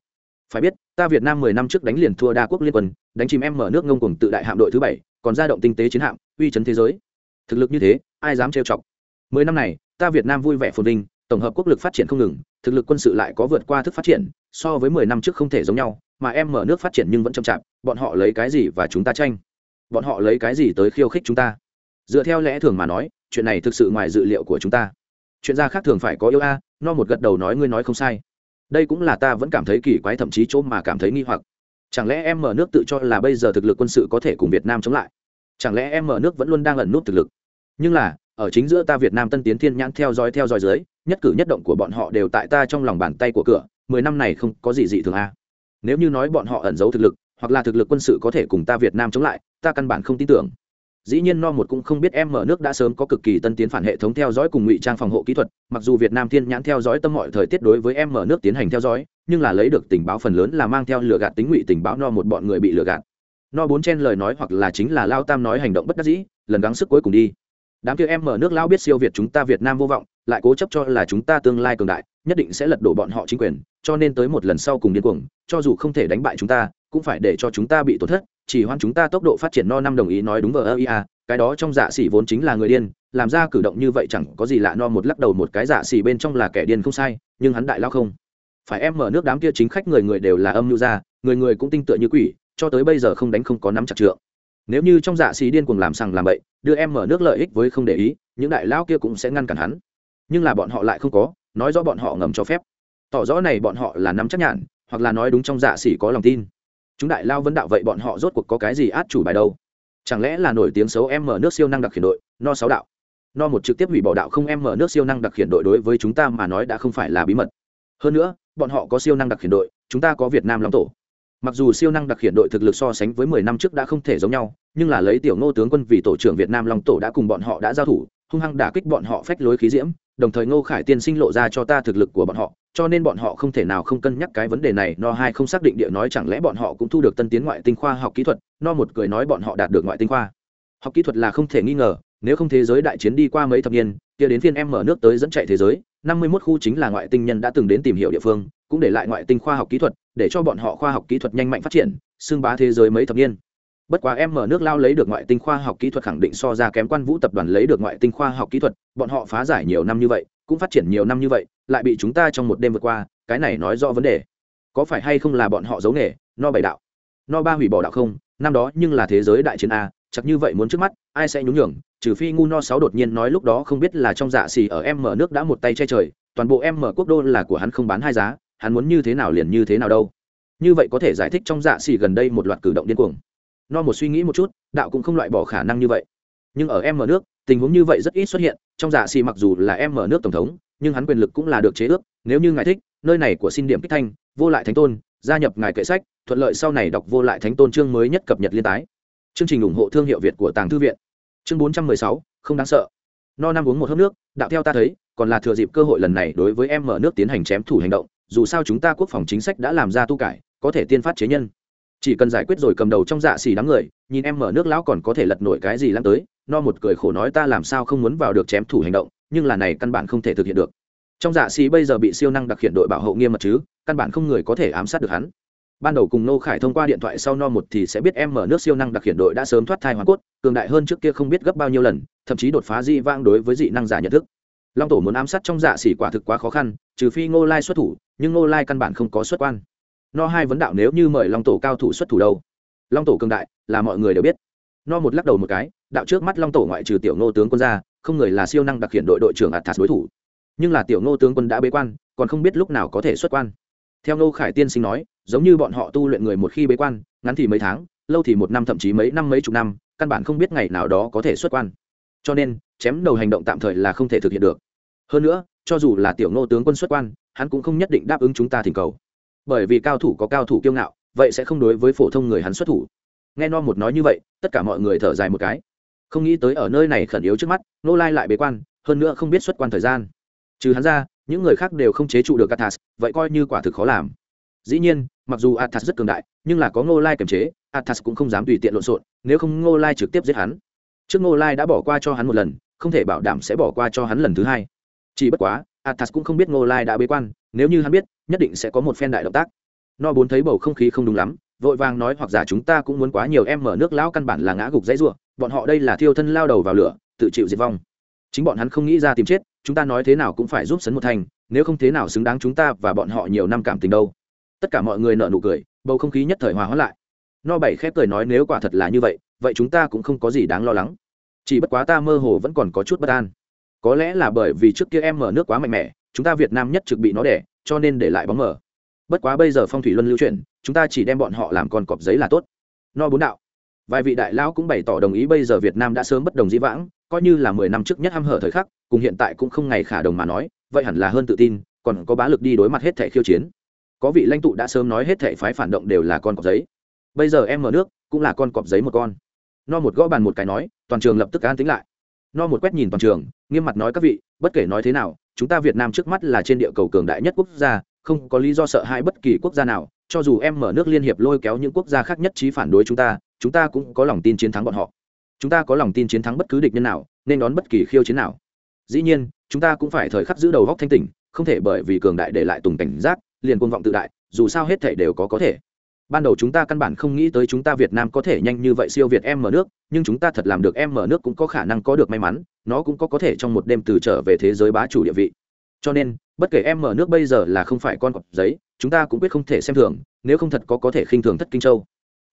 Phải biết, ta việt nam mười năm trước đánh liền thua đa quốc liên quân, đánh chìm em mở nước ngông cùng tự đại hạm đội thứ bảy, còn ra động tinh tế chiến hạm, uy chấn thế giới. Thực lực như thế, ai dám trêu chọc? Mười năm này, ta việt nam vui vẻ phồn vinh, tổng hợp quốc lực phát triển không ngừng thực lực quân sự lại có vượt qua thức phát triển, so với mười năm trước không thể giống nhau, mà em mở nước phát triển nhưng vẫn chậm chạp, bọn họ lấy cái gì và chúng ta tranh? Bọn họ lấy cái gì tới khiêu khích chúng ta? Dựa theo lẽ thường mà nói, chuyện này thực sự ngoài dự liệu của chúng ta. Chuyện gia khác thường phải có yêu a, no một gật đầu nói ngươi nói không sai. Đây cũng là ta vẫn cảm thấy kỳ quái thậm chí chỗ mà cảm thấy nghi hoặc. Chẳng lẽ em mở nước tự cho là bây giờ thực lực quân sự có thể cùng việt nam chống lại? Chẳng lẽ em mở nước vẫn luôn đang ẩn nút thực lực? Nhưng là ở chính giữa ta việt nam tân tiến thiên nhãn theo dõi theo dõi dưới, nhất cử nhất động của bọn họ đều tại ta trong lòng bàn tay của cửa, mười năm này không có gì dị thường a. Nếu như nói bọn họ ẩn giấu thực lực, hoặc là thực lực quân sự có thể cùng ta việt nam chống lại, ta căn bản không tin tưởng. Dĩ nhiên no một cũng không biết em mở nước đã sớm có cực kỳ tân tiến phản hệ thống theo dõi cùng ngụy trang phòng hộ kỹ thuật, mặc dù việt nam thiên nhãn theo dõi tâm mọi thời tiết đối với em mở nước tiến hành theo dõi, nhưng là lấy được tình báo phần lớn là mang theo lừa gạt tính ngụy tình báo no một bọn người bị lừa gạt. No bốn chen lời nói hoặc là chính là lao tam nói hành động bất đắc dĩ, lần gắng sức cuối cùng đi đám kia em mở nước lao biết siêu việt chúng ta việt nam vô vọng, lại cố chấp cho là chúng ta tương lai cường đại, nhất định sẽ lật đổ bọn họ chính quyền, cho nên tới một lần sau cùng điên cuồng, cho dù không thể đánh bại chúng ta, cũng phải để cho chúng ta bị tổn thất, chỉ hoan chúng ta tốc độ phát triển no năm đồng ý nói đúng vờ ơ ia cái đó trong dạ xỉ vốn chính là người điên, làm ra cử động như vậy chẳng có gì lạ no một lắc đầu một cái dạ xỉ bên trong là kẻ điên không sai, nhưng hắn đại lao không. Phải em mở nước đám kia chính khách người người đều là âm mưu ra, người người cũng tinh tựa như quỷ, cho tới bây giờ không đánh không có nắm chặt trượng nếu như trong dạ sĩ điên cuồng làm sằng làm bậy, đưa em mở nước lợi ích với không để ý, những đại lao kia cũng sẽ ngăn cản hắn. Nhưng là bọn họ lại không có, nói rõ bọn họ ngầm cho phép. Tỏ rõ này bọn họ là nắm chắc nhạn, hoặc là nói đúng trong dạ xỉ có lòng tin. Chúng đại lao vẫn đạo vậy bọn họ rốt cuộc có cái gì át chủ bài đâu? Chẳng lẽ là nổi tiếng xấu em mở nước siêu năng đặc khiển đội, no sáu đạo? No một trực tiếp hủy bỏ đạo không em mở nước siêu năng đặc khiển đội đối với chúng ta mà nói đã không phải là bí mật. Hơn nữa, bọn họ có siêu năng đặc khiển đội, chúng ta có việt nam long tổ mặc dù siêu năng đặc hiện đội thực lực so sánh với mười năm trước đã không thể giống nhau, nhưng là lấy tiểu ngô tướng quân vì tổ trưởng việt nam long tổ đã cùng bọn họ đã giao thủ, hung hăng đả kích bọn họ phách lối khí diễm, đồng thời ngô khải tiên sinh lộ ra cho ta thực lực của bọn họ, cho nên bọn họ không thể nào không cân nhắc cái vấn đề này, no hai không xác định địa nói chẳng lẽ bọn họ cũng thu được tân tiến ngoại tinh khoa học kỹ thuật, no một cười nói bọn họ đạt được ngoại tinh khoa. Học kỹ thuật là không thể nghi ngờ, nếu không thế giới đại chiến đi qua mấy thập niên, kia đến phiên em mở nước tới dẫn chạy thế giới, năm mươi 51 khu chính là ngoại tinh nhân đã từng đến tìm hiểu địa phương cũng để lại ngoại tinh khoa học kỹ thuật, để cho bọn họ khoa học kỹ thuật nhanh mạnh phát triển, xưng bá thế giới mấy thập niên. Bất quá em mở nước lao lấy được ngoại tinh khoa học kỹ thuật khẳng định so ra kém quan vũ tập đoàn lấy được ngoại tinh khoa học kỹ thuật, bọn họ phá giải nhiều năm như vậy, cũng phát triển nhiều năm như vậy, lại bị chúng ta trong một đêm vượt qua, cái này nói rõ vấn đề. Có phải hay không là bọn họ giấu nghề, no bảy đạo, no ba hủy bỏ đạo không, năm đó nhưng là thế giới đại chiến a, chắc như vậy muốn trước mắt, ai sẽ nhún nhường, trừ phi ngu no sáu đột nhiên nói lúc đó không biết là trong dạ xì ở em mở nước đã một tay che trời, toàn bộ em mở quốc đô là của hắn không bán hai giá hắn muốn như thế nào liền như thế nào đâu. Như vậy có thể giải thích trong dạ xì gần đây một loạt cử động điên cuồng. No một suy nghĩ một chút, đạo cũng không loại bỏ khả năng như vậy. Nhưng ở em mở nước, tình huống như vậy rất ít xuất hiện, trong dạ xì mặc dù là em mở nước tổng thống, nhưng hắn quyền lực cũng là được chế ước, nếu như ngài thích, nơi này của xin điểm kích thanh, vô lại thánh tôn, gia nhập ngài kệ sách, thuận lợi sau này đọc vô lại thánh tôn chương mới nhất cập nhật liên tái. Chương trình ủng hộ thương hiệu việt của tàng thư viện. Chương bốn trăm mười sáu, không đáng sợ. No năm uống một hớp nước, đạo theo ta thấy, còn là thừa dịp cơ hội lần này đối với em mở nước tiến hành chém thủ hành động dù sao chúng ta quốc phòng chính sách đã làm ra tu cải, có thể tiên phát chế nhân. Chỉ cần giải quyết rồi cầm đầu trong dạ xì đám người, nhìn em mở nước lão còn có thể lật nổi cái gì lắm tới, no một cười khổ nói ta làm sao không muốn vào được chém thủ hành động, nhưng là này căn bản không thể thực hiện được. Trong dạ xì bây giờ bị siêu năng đặc hiện đội bảo hộ nghiêm mật chứ, căn bản không người có thể ám sát được hắn. Ban đầu cùng nô khải thông qua điện thoại sau no một thì sẽ biết em mở nước siêu năng đặc hiện đội đã sớm thoát thai hoàn cốt, cường đại hơn trước kia không biết gấp bao nhiêu lần, thậm chí đột phá di vang đối với dị năng giả nhận thức long tổ muốn ám sát trong dạ xỉ quả thực quá khó khăn, trừ phi ngô lai xuất thủ, nhưng ngô lai căn bản không có xuất quan. No hai vấn đạo nếu như mời long tổ cao thủ xuất thủ đâu? Long tổ cường đại, là mọi người đều biết. No một lắc đầu một cái, đạo trước mắt long tổ ngoại trừ tiểu ngô tướng quân ra, không người là siêu năng đặc hiện đội đội trưởng athas đối thủ. Nhưng là tiểu ngô tướng quân đã bế quan, còn không biết lúc nào có thể xuất quan. Theo ngô khải tiên sinh nói, giống như bọn họ tu luyện người một khi bế quan, ngắn thì mấy tháng, lâu thì một năm, thậm chí mấy năm, mấy chục năm, căn bản không biết ngày nào đó có thể xuất quan cho nên, chém đầu hành động tạm thời là không thể thực hiện được. Hơn nữa, cho dù là tiểu ngô tướng quân xuất quan, hắn cũng không nhất định đáp ứng chúng ta thỉnh cầu. Bởi vì cao thủ có cao thủ kiêu ngạo, vậy sẽ không đối với phổ thông người hắn xuất thủ. Nghe no một nói như vậy, tất cả mọi người thở dài một cái. Không nghĩ tới ở nơi này khẩn yếu trước mắt nô lai lại bế quan, hơn nữa không biết xuất quan thời gian. Trừ hắn ra, những người khác đều không chế trụ được athas, vậy coi như quả thực khó làm. Dĩ nhiên, mặc dù athas rất cường đại, nhưng là có ngô lai kiềm chế, athas cũng không dám tùy tiện lộn xộn, nếu không ngô lai trực tiếp giết hắn trước ngô lai đã bỏ qua cho hắn một lần, không thể bảo đảm sẽ bỏ qua cho hắn lần thứ hai. Chỉ bất quá, athas cũng không biết ngô lai đã bế quan, nếu như hắn biết, nhất định sẽ có một phen đại động tác. No bốn thấy bầu không khí không đúng lắm, vội vàng nói, hoặc giả chúng ta cũng muốn quá nhiều em mở nước lão căn bản là ngã gục dãy ruộng bọn họ đây là thiêu thân lao đầu vào lửa, tự chịu diệt vong. Chính bọn hắn không nghĩ ra tìm chết, chúng ta nói thế nào cũng phải giúp sấn một thành, nếu không thế nào xứng đáng chúng ta và bọn họ nhiều năm cảm tình đâu. Tất cả mọi người nợ nụ cười, bầu không khí nhất thời hòa hóa lại. No bảy khép cười nói, nếu quả thật là như vậy vậy chúng ta cũng không có gì đáng lo lắng chỉ bất quá ta mơ hồ vẫn còn có chút bất an. Có lẽ là bởi vì trước kia em mở nước quá mạnh mẽ, chúng ta việt nam nhất trực bị nó đẻ, cho nên để lại bóng mở. Bất quá bây giờ phong thủy luân lưu chuyển, chúng ta chỉ đem bọn họ làm con cọp giấy là tốt. No bốn đạo. Vài vị đại lão cũng bày tỏ đồng ý bây giờ việt nam đã sớm bất đồng dĩ vãng, coi như là mười năm trước nhất h hở thời khắc, cùng hiện tại cũng không ngày khả đồng mà nói, vậy hẳn là hơn tự tin, còn có bá lực đi đối mặt hết thẻ khiêu chiến. Có vị lãnh tụ đã sớm nói hết thẻ phái phản động đều là con cọp giấy. Bây giờ em mở nước cũng là con cọp giấy một con no một gõ bàn một cái nói, toàn trường lập tức an tính lại. No một quét nhìn toàn trường, nghiêm mặt nói các vị, bất kể nói thế nào, chúng ta việt nam trước mắt là trên địa cầu cường đại nhất quốc gia, không có lý do sợ hãi bất kỳ quốc gia nào, cho dù em mở nước liên hiệp lôi kéo những quốc gia khác nhất trí phản đối chúng ta chúng ta cũng có lòng tin chiến thắng bọn họ. Chúng ta có lòng tin chiến thắng bất cứ địch nhân nào, nên đón bất kỳ khiêu chiến nào. Dĩ nhiên, chúng ta cũng phải thời khắc giữ đầu góc thanh tỉnh, không thể bởi vì cường đại để lại tùng cảnh giác, liền quân vọng tự đại, dù sao hết thể đều có có thể ban đầu chúng ta căn bản không nghĩ tới chúng ta việt nam có thể nhanh như vậy siêu việt em mở nước, nhưng chúng ta thật làm được em mở nước cũng có khả năng có được may mắn, nó cũng có có thể trong một đêm từ trở về thế giới bá chủ địa vị. Cho nên, bất kể em mở nước bây giờ là không phải con cọp giấy, chúng ta cũng biết không thể xem thường, nếu không thật có có thể khinh thường thất kinh châu.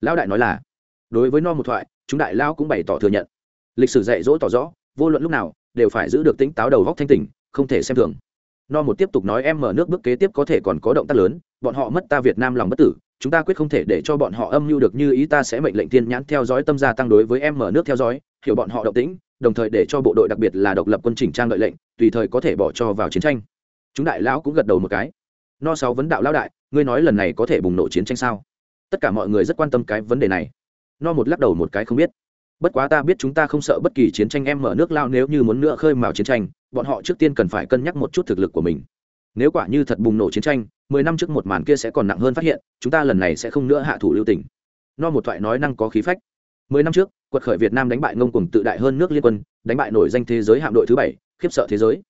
Lão đại nói là, đối với no một thoại, chúng đại lao cũng bày tỏ thừa nhận. Lịch sử dạy dỗ tỏ rõ, vô luận lúc nào, đều phải giữ được tính táo đầu góc thanh tỉnh, không thể xem thường. No một tiếp tục nói em mở nước bước kế tiếp có thể còn có động tác lớn, bọn họ mất ta việt nam lòng bất tử chúng ta quyết không thể để cho bọn họ âm mưu được như ý, ta sẽ mệnh lệnh tiên nhãn theo dõi, tâm gia tăng đối với em mở nước theo dõi, hiểu bọn họ động tĩnh, đồng thời để cho bộ đội đặc biệt là độc lập quân chỉnh trang đợi lệnh, tùy thời có thể bỏ cho vào chiến tranh. Chúng đại lão cũng gật đầu một cái. No sáu vấn đạo lão đại, ngươi nói lần này có thể bùng nổ chiến tranh sao? Tất cả mọi người rất quan tâm cái vấn đề này. No một lắc đầu một cái không biết. Bất quá ta biết chúng ta không sợ bất kỳ chiến tranh em mở nước lao nếu như muốn nữa khơi mào chiến tranh, bọn họ trước tiên cần phải cân nhắc một chút thực lực của mình nếu quả như thật bùng nổ chiến tranh, mười năm trước một màn kia sẽ còn nặng hơn phát hiện, chúng ta lần này sẽ không nữa hạ thủ lưu tình. No một thoại nói năng có khí phách. Mười năm trước, quật khởi việt nam đánh bại ngông cùng tự đại hơn nước liên quân, đánh bại nổi danh thế giới hạm đội thứ bảy, khiếp sợ thế giới.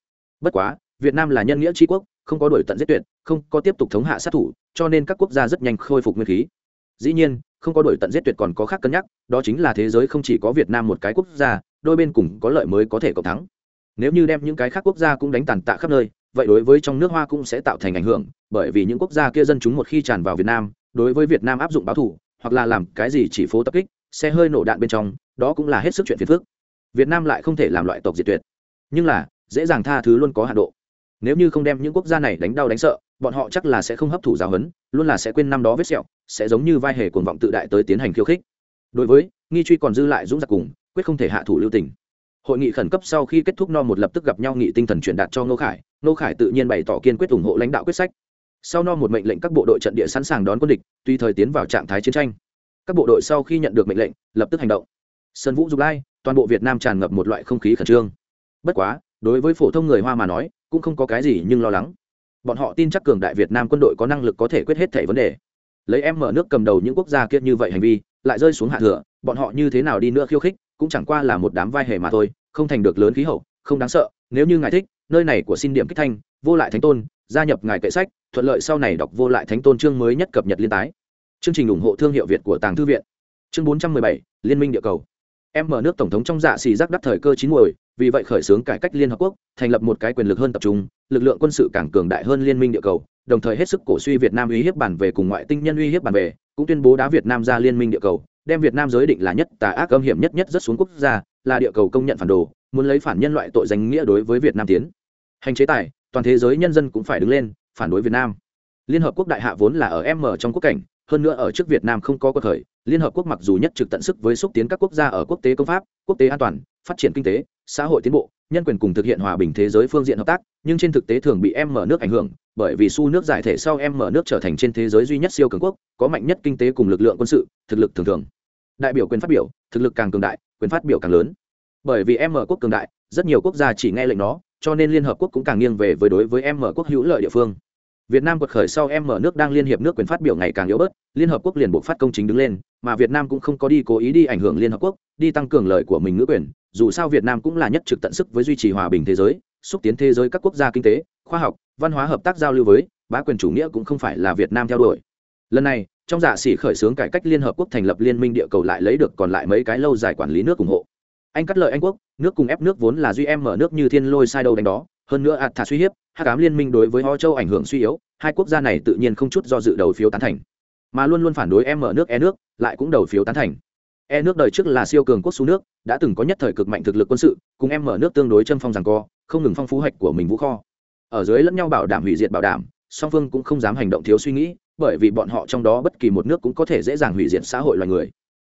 Bất quá, việt nam là nhân nghĩa tri quốc, không có đổi tận giết tuyệt, không có tiếp tục thống hạ sát thủ, cho nên các quốc gia rất nhanh khôi phục nguyên khí. Dĩ nhiên, không có đổi tận giết tuyệt còn có khác cân nhắc, đó chính là thế giới không chỉ có việt nam một cái quốc gia, đôi bên cùng có lợi mới có thể cộng thắng. Nếu như đem những cái khác quốc gia cũng đánh tàn tạ khắp nơi vậy đối với trong nước hoa cũng sẽ tạo thành ảnh hưởng, bởi vì những quốc gia kia dân chúng một khi tràn vào việt nam, đối với việt nam áp dụng báo thủ hoặc là làm cái gì chỉ phố tập kích, xe hơi nổ đạn bên trong, đó cũng là hết sức chuyện phiền phức. Việt nam lại không thể làm loại tộc diệt tuyệt. Nhưng là, dễ dàng tha thứ luôn có hạ độ. Nếu như không đem những quốc gia này đánh đau đánh sợ, bọn họ chắc là sẽ không hấp thụ giáo huấn, luôn là sẽ quên năm đó vết sẹo, sẽ giống như vai hề cuồng vọng tự đại tới tiến hành khiêu khích. Đối với, nghi truy còn dư lại dũng giặc cùng, quyết không thể hạ thủ lưu tình hội nghị khẩn cấp sau khi kết thúc no một lập tức gặp nhau nghị tinh thần truyền đạt cho ngô khải. Ngô khải tự nhiên bày tỏ kiên quyết ủng hộ lãnh đạo quyết sách. Sau no một mệnh lệnh, các bộ đội trận địa sẵn sàng đón quân địch tùy thời tiến vào trạng thái chiến tranh. Các bộ đội sau khi nhận được mệnh lệnh, lập tức hành động. Sơn vũ dục lai, toàn bộ việt nam tràn ngập một loại không khí khẩn trương. Bất quá, đối với phổ thông người hoa mà nói, cũng không có cái gì nhưng lo lắng. Bọn họ tin chắc cường đại việt nam quân đội có năng lực có thể quyết hết thảy vấn đề. Lấy em mở nước cầm đầu những quốc gia kia như vậy hành vi, lại rơi xuống hạ thừa, bọn họ như thế nào đi nữa khiêu khích? Cũng chẳng qua là một đám vai hề mà thôi, không thành được lớn khí hậu, không đáng sợ. Nếu như ngài thích, nơi này của xin điểm kích thanh, vô lại thánh tôn, gia nhập ngài kệ sách, thuận lợi sau này đọc vô lại thánh tôn chương mới nhất cập nhật liên tái. Chương trình ủng hộ thương hiệu việt của tàng thư viện. Chương bốn trăm mười bảy, liên minh địa cầu. Em mở nước tổng thống trong dạ xì rác đắc thời cơ chín muồi, vì vậy khởi xướng cải cách liên hợp quốc, thành lập một cái quyền lực hơn tập trung, lực lượng quân sự càng cường đại hơn liên minh địa cầu, đồng thời hết sức cổ suy việt nam uy hiếp bản về cùng ngoại tinh nhân uy hiếp bản về, cũng tuyên bố đá việt nam ra liên minh địa cầu đem việt nam giới định là nhất tà ác âm hiểm nhất nhất rất xuống quốc gia, là địa cầu công nhận phản đồ, muốn lấy phản nhân loại tội danh nghĩa đối với việt nam tiến. Hành chế tài, toàn thế giới nhân dân cũng phải đứng lên, phản đối việt nam. Liên hợp quốc đại hạ vốn là ở m trong quốc cảnh, hơn nữa ở trước việt nam không có cuộc khởi liên hợp quốc mặc dù nhất trực tận sức với xúc tiến các quốc gia ở quốc tế công pháp, quốc tế an toàn, phát triển kinh tế, xã hội tiến bộ, nhân quyền cùng thực hiện hòa bình thế giới phương diện hợp tác, nhưng trên thực tế thường bị em mở nước ảnh hưởng, bởi vì su nước giải thể sau em mở nước trở thành trên thế giới duy nhất siêu cường quốc, có mạnh nhất kinh tế cùng lực lượng quân sự, thực lực thường thường đại biểu quyền phát biểu thực lực càng cường đại quyền phát biểu càng lớn bởi vì em mở quốc cường đại rất nhiều quốc gia chỉ nghe lệnh nó cho nên liên hợp quốc cũng càng nghiêng về với đối với em mở quốc hữu lợi địa phương Việt Nam quật khởi sau em mở nước đang liên hiệp nước quyền phát biểu ngày càng yếu bớt, Liên hợp quốc liền buộc phát công chính đứng lên, mà Việt Nam cũng không có đi cố ý đi ảnh hưởng Liên hợp quốc, đi tăng cường lợi của mình ngữ quyền, dù sao Việt Nam cũng là nhất trực tận sức với duy trì hòa bình thế giới, xúc tiến thế giới các quốc gia kinh tế, khoa học, văn hóa hợp tác giao lưu với, bá quyền chủ nghĩa cũng không phải là Việt Nam theo đuổi. Lần này, trong dạ sĩ khởi xướng cải cách Liên hợp quốc thành lập liên minh địa cầu lại lấy được còn lại mấy cái lâu dài quản lý nước ủng hộ. Anh cắt lợi Anh quốc, nước cùng ép nước vốn là duy em mở nước như thiên lôi sai đầu đánh đó, hơn nữa ạt thả suy hiếp, hát cám liên minh đối với Ho Châu ảnh hưởng suy yếu, hai quốc gia này tự nhiên không chút do dự đầu phiếu tán thành. Mà luôn luôn phản đối em mở nước e nước lại cũng đầu phiếu tán thành. E nước đời trước là siêu cường quốc xu nước đã từng có nhất thời cực mạnh thực lực quân sự cùng em mở nước tương đối chân phong rằng co không ngừng phong phú hạch của mình vũ kho. Ở dưới lẫn nhau bảo đảm hủy diệt bảo đảm song phương cũng không dám hành động thiếu suy nghĩ bởi vì bọn họ trong đó bất kỳ một nước cũng có thể dễ dàng hủy diệt xã hội loài người.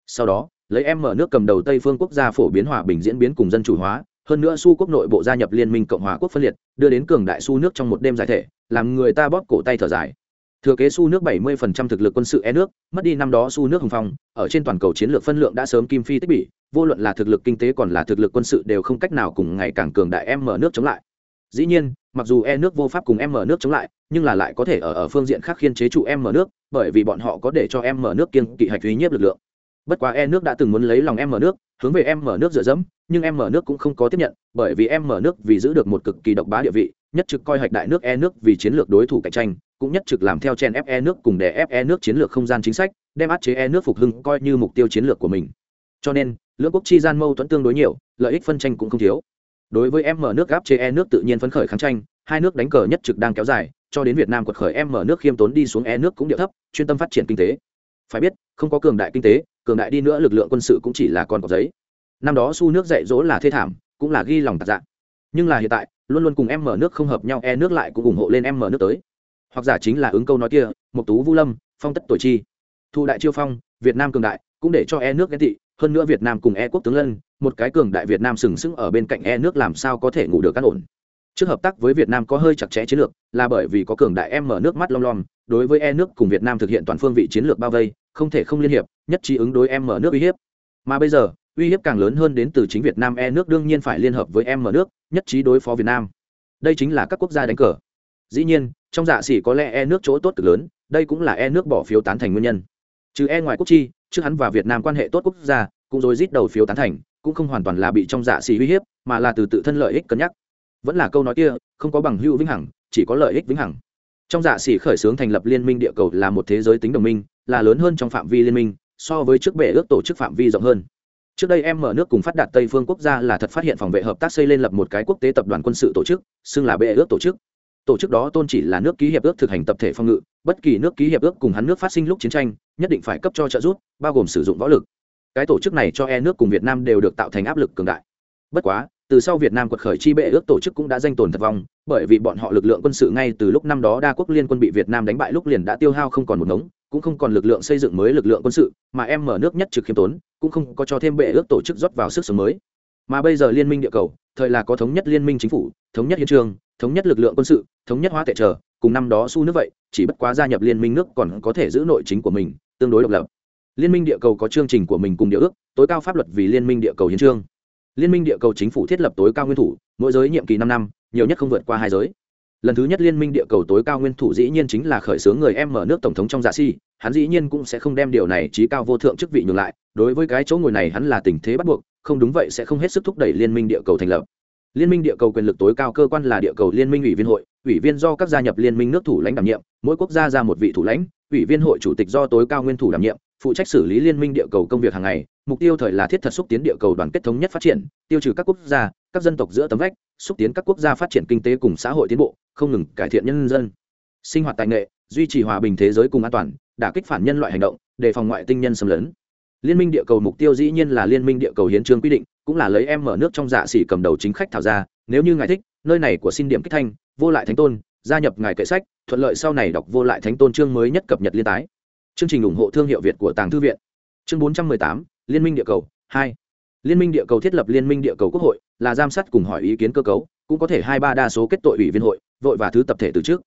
Sau đó, lấy em mở nước cầm đầu tây phương quốc gia phổ biến hòa bình diễn biến cùng dân chủ hóa, hơn nữa su quốc nội bộ gia nhập liên minh cộng hòa quốc phân liệt, đưa đến cường đại su nước trong một đêm giải thể, làm người ta bóp cổ tay thở dài. Thừa kế su nước 70% thực lực quân sự e nước, mất đi năm đó su nước hồng phong, ở trên toàn cầu chiến lược phân lượng đã sớm kim phi tích bị vô luận là thực lực kinh tế còn là thực lực quân sự đều không cách nào cùng ngày càng cường đại em mở nước chống lại. Dĩ nhiên, mặc dù e nước vô pháp cùng em mở nước chống lại nhưng là lại có thể ở ở phương diện khác khiên chế trụ em mở nước, bởi vì bọn họ có để cho em mở nước kiên kỵ hạch uy nhiếp lực lượng. Bất quá e nước đã từng muốn lấy lòng em mở nước, hướng về em mở nước dựa dẫm, nhưng em mở nước cũng không có tiếp nhận, bởi vì em mở nước vì giữ được một cực kỳ độc bá địa vị, nhất trực coi hạch đại nước e nước vì chiến lược đối thủ cạnh tranh, cũng nhất trực làm theo chen ép e nước cùng đè ép e nước chiến lược không gian chính sách, đem áp chế e nước phục hưng coi như mục tiêu chiến lược của mình. Cho nên, lưỡng quốc chi gian mâu thuẫn tương đối nhiều, lợi ích phân tranh cũng không thiếu. Đối với em mở nước áp chế e nước tự nhiên phấn khởi kháng tranh hai nước đánh cờ nhất trực đang kéo dài, cho đến việt nam quật khởi em mở nước khiêm tốn đi xuống e nước cũng địa thấp, chuyên tâm phát triển kinh tế. Phải biết, không có cường đại kinh tế, cường đại đi nữa lực lượng quân sự cũng chỉ là con cọc giấy. Năm đó su nước dạy dỗ là thê thảm, cũng là ghi lòng tạc dạng nhưng là hiện tại, luôn luôn cùng em mở nước không hợp nhau e nước lại cũng ủng hộ lên em mở nước tới. Hoặc giả chính là ứng câu nói kia mục tú vũ lâm, phong tất tuổi chi. Thu đại chiêu phong, việt nam cường đại, cũng để cho e nước ghen tị, hơn nữa việt nam cùng e quốc tướng lân, một cái cường đại việt nam sừng sững ở bên cạnh e nước làm sao có thể ngủ được căn ổn trước hợp tác với việt nam có hơi chặt chẽ chiến lược, là bởi vì có cường đại em mở nước mắt long long, đối với e nước cùng việt nam thực hiện toàn phương vị chiến lược bao vây, không thể không liên hiệp, nhất trí ứng đối em mở nước uy hiếp. Mà bây giờ, uy hiếp càng lớn hơn đến từ chính việt nam e nước đương nhiên phải liên hợp với em mở nước, nhất trí đối phó việt nam. Đây chính là các quốc gia đánh cờ. Dĩ nhiên, trong dạ xỉ có lẽ e nước chỗ tốt cực lớn, đây cũng là e nước bỏ phiếu tán thành nguyên nhân. Trừ e ngoài quốc chi, trước hắn và việt nam quan hệ tốt quốc gia, cũng rồi rít đầu phiếu tán thành, cũng không hoàn toàn là bị trong dạ xỉ uy hiếp, mà là từ tự thân lợi ích cân nhắc vẫn là câu nói kia, không có bằng hữu vĩnh hằng, chỉ có lợi ích vĩnh hằng. Trong dạ xỉ khởi xướng thành lập liên minh địa cầu là một thế giới tính đồng minh, là lớn hơn trong phạm vi liên minh, so với trước bệ ước tổ chức phạm vi rộng hơn. Trước đây em mở nước cùng phát đạt tây phương quốc gia là thật phát hiện phòng vệ hợp tác xây lên lập một cái quốc tế tập đoàn quân sự tổ chức, xưng là bệ ước tổ chức. Tổ chức đó tôn chỉ là nước ký hiệp ước thực hành tập thể phòng ngự, bất kỳ nước ký hiệp ước cùng hắn nước phát sinh lúc chiến tranh, nhất định phải cấp cho trợ giúp, bao gồm sử dụng võ lực. Cái tổ chức này cho e nước cùng việt nam đều được tạo thành áp lực cường đại. Bất quá từ sau việt nam quật khởi chi bệ ước tổ chức cũng đã danh tồn thật vong, bởi vì bọn họ lực lượng quân sự ngay từ lúc năm đó đa quốc liên quân bị việt nam đánh bại lúc liền đã tiêu hao không còn một ngống, cũng không còn lực lượng xây dựng mới lực lượng quân sự, mà em mở nước nhất trực khiêm tốn, cũng không có cho thêm bệ ước tổ chức rót vào sức sống mới. Mà bây giờ liên minh địa cầu, thời là có thống nhất liên minh chính phủ, thống nhất hiến trường thống nhất lực lượng quân sự, thống nhất hóa tệ trở, cùng năm đó su nước vậy, chỉ bất quá gia nhập liên minh nước còn có thể giữ nội chính của mình, tương đối độc lập. Liên minh địa cầu có chương trình của mình cùng địa ước, tối cao pháp luật vì liên minh địa cầu hiến trương liên minh địa cầu chính phủ thiết lập tối cao nguyên thủ, mỗi giới nhiệm kỳ năm năm, nhiều nhất không vượt qua hai giới. Lần thứ nhất liên minh địa cầu tối cao nguyên thủ dĩ nhiên chính là khởi xướng người em mở nước tổng thống trong dạ si, hắn dĩ nhiên cũng sẽ không đem điều này trí cao vô thượng chức vị nhường lại, đối với cái chỗ ngồi này hắn là tình thế bắt buộc, không đúng vậy sẽ không hết sức thúc đẩy liên minh địa cầu thành lập. Liên minh địa cầu quyền lực tối cao cơ quan là địa cầu liên minh ủy viên hội, ủy viên do các gia nhập liên minh nước thủ lãnh đảm nhiệm, mỗi quốc gia ra một vị thủ lãnh, ủy viên hội chủ tịch do tối cao nguyên thủ đảm nhiệm, phụ trách xử lý liên minh địa cầu công việc hàng ngày mục tiêu thời là thiết thật xúc tiến địa cầu đoàn kết thống nhất phát triển, tiêu trừ các quốc gia, các dân tộc giữa tấm vách, xúc tiến các quốc gia phát triển kinh tế cùng xã hội tiến bộ, không ngừng cải thiện nhân dân. Sinh hoạt tài nghệ, duy trì hòa bình thế giới cùng an toàn, đả kích phản nhân loại hành động, đề phòng ngoại tinh nhân xâm lấn. Liên minh địa cầu mục tiêu dĩ nhiên là liên minh địa cầu hiến trương quy định, cũng là lấy em mở nước trong dạ xỉ cầm đầu chính khách thảo ra, nếu như ngài thích, nơi này của xin điểm kích thanh, vô lại thánh tôn, gia nhập ngài kệ sách, thuận lợi sau này đọc vô lại thánh tôn chương mới nhất cập nhật liên tái. Chương trình ủng hộ thương hiệu việt của tàng thư viện. Chương bốn trăm mười tám liên minh địa cầu, hai. Liên minh địa cầu thiết lập liên minh địa cầu quốc hội là giám sát cùng hỏi ý kiến cơ cấu, cũng có thể hai ba đa số kết tội ủy viên hội, vội và thứ tập thể từ trước.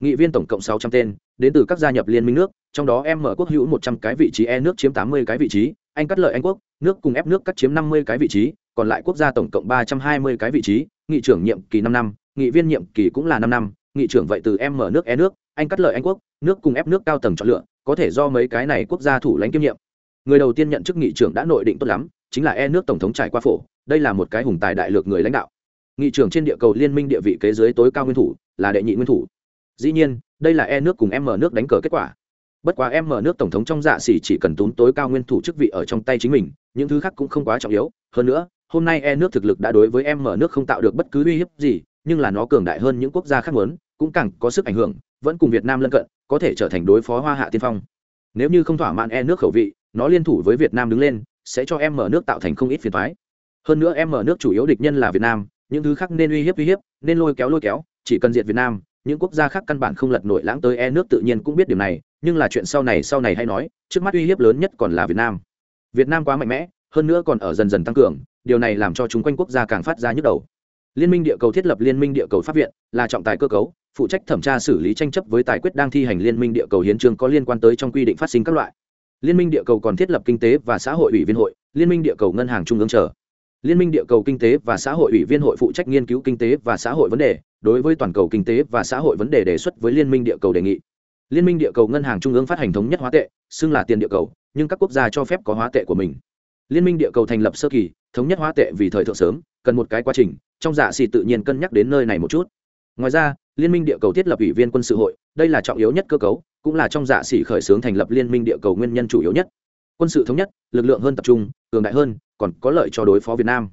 Nghị viên tổng cộng sáu trăm tên, đến từ các gia nhập liên minh nước, trong đó em mở quốc hữu một trăm cái vị trí e nước chiếm tám mươi cái vị trí, anh cắt lợi anh quốc, nước cùng ép nước cắt chiếm năm mươi cái vị trí, còn lại quốc gia tổng cộng ba trăm hai mươi cái vị trí, nghị trưởng nhiệm kỳ năm năm, nghị viên nhiệm kỳ cũng là năm năm, nghị trưởng vậy từ em mở nước e nước, anh cắt lợi anh quốc, nước cùng ép nước cao tầng chọn lựa, có thể do mấy cái này quốc gia thủ lãnh kiêm nhiệm người đầu tiên nhận chức nghị trưởng đã nội định tốt lắm, chính là e nước tổng thống trải qua phổ. Đây là một cái hùng tài đại lược người lãnh đạo. Nghị trưởng trên địa cầu liên minh địa vị kế giới tối cao nguyên thủ, là đệ nhị nguyên thủ. Dĩ nhiên, đây là e nước cùng m mở nước đánh cờ kết quả. Bất quá em mở nước tổng thống trong dạ xỉ chỉ cần tốn tối cao nguyên thủ chức vị ở trong tay chính mình, những thứ khác cũng không quá trọng yếu. Hơn nữa, hôm nay e nước thực lực đã đối với em mở nước không tạo được bất cứ uy hiếp gì, nhưng là nó cường đại hơn những quốc gia khác muốn, cũng càng có sức ảnh hưởng, vẫn cùng việt nam lân cận, có thể trở thành đối phó hoa hạ tiên phong. Nếu như không thỏa mãn e nước khẩu vị nó liên thủ với việt nam đứng lên, sẽ cho em mở nước tạo thành không ít phiền toái. hơn nữa em mở nước chủ yếu địch nhân là việt nam, những thứ khác nên uy hiếp uy hiếp, nên lôi kéo lôi kéo, chỉ cần diệt việt nam, những quốc gia khác căn bản không lật nổi lãng tới e nước tự nhiên cũng biết điều này, nhưng là chuyện sau này sau này hay nói, trước mắt uy hiếp lớn nhất còn là việt nam. Việt nam quá mạnh mẽ, hơn nữa còn ở dần dần tăng cường, điều này làm cho chúng quanh quốc gia càng phát ra nhức đầu. Liên minh địa cầu thiết lập liên minh địa cầu pháp viện là trọng tài cơ cấu, phụ trách thẩm tra xử lý tranh chấp với tài quyết đang thi hành liên minh địa cầu hiến trương có liên quan tới trong quy định phát sinh các loại liên minh địa cầu còn thiết lập kinh tế và xã hội ủy viên hội, liên minh địa cầu ngân hàng trung ương chờ. Liên minh địa cầu kinh tế và xã hội ủy viên hội phụ trách nghiên cứu kinh tế và xã hội vấn đề, đối với toàn cầu kinh tế và xã hội vấn đề đề xuất với liên minh địa cầu đề nghị. Liên minh địa cầu ngân hàng trung ương phát hành thống nhất hóa tệ, xưng là tiền địa cầu, nhưng các quốc gia cho phép có hóa tệ của mình. Liên minh địa cầu thành lập sơ kỳ, thống nhất hóa tệ vì thời thượng sớm, cần một cái quá trình, trong dạ xì tự nhiên cân nhắc đến nơi này một chút. Ngoài ra, liên minh địa cầu thiết lập ủy viên quân sự hội, đây là trọng yếu nhất cơ cấu cũng là trong dạ sĩ khởi xướng thành lập liên minh địa cầu nguyên nhân chủ yếu nhất. Quân sự thống nhất, lực lượng hơn tập trung, cường đại hơn, còn có lợi cho đối phó việt nam.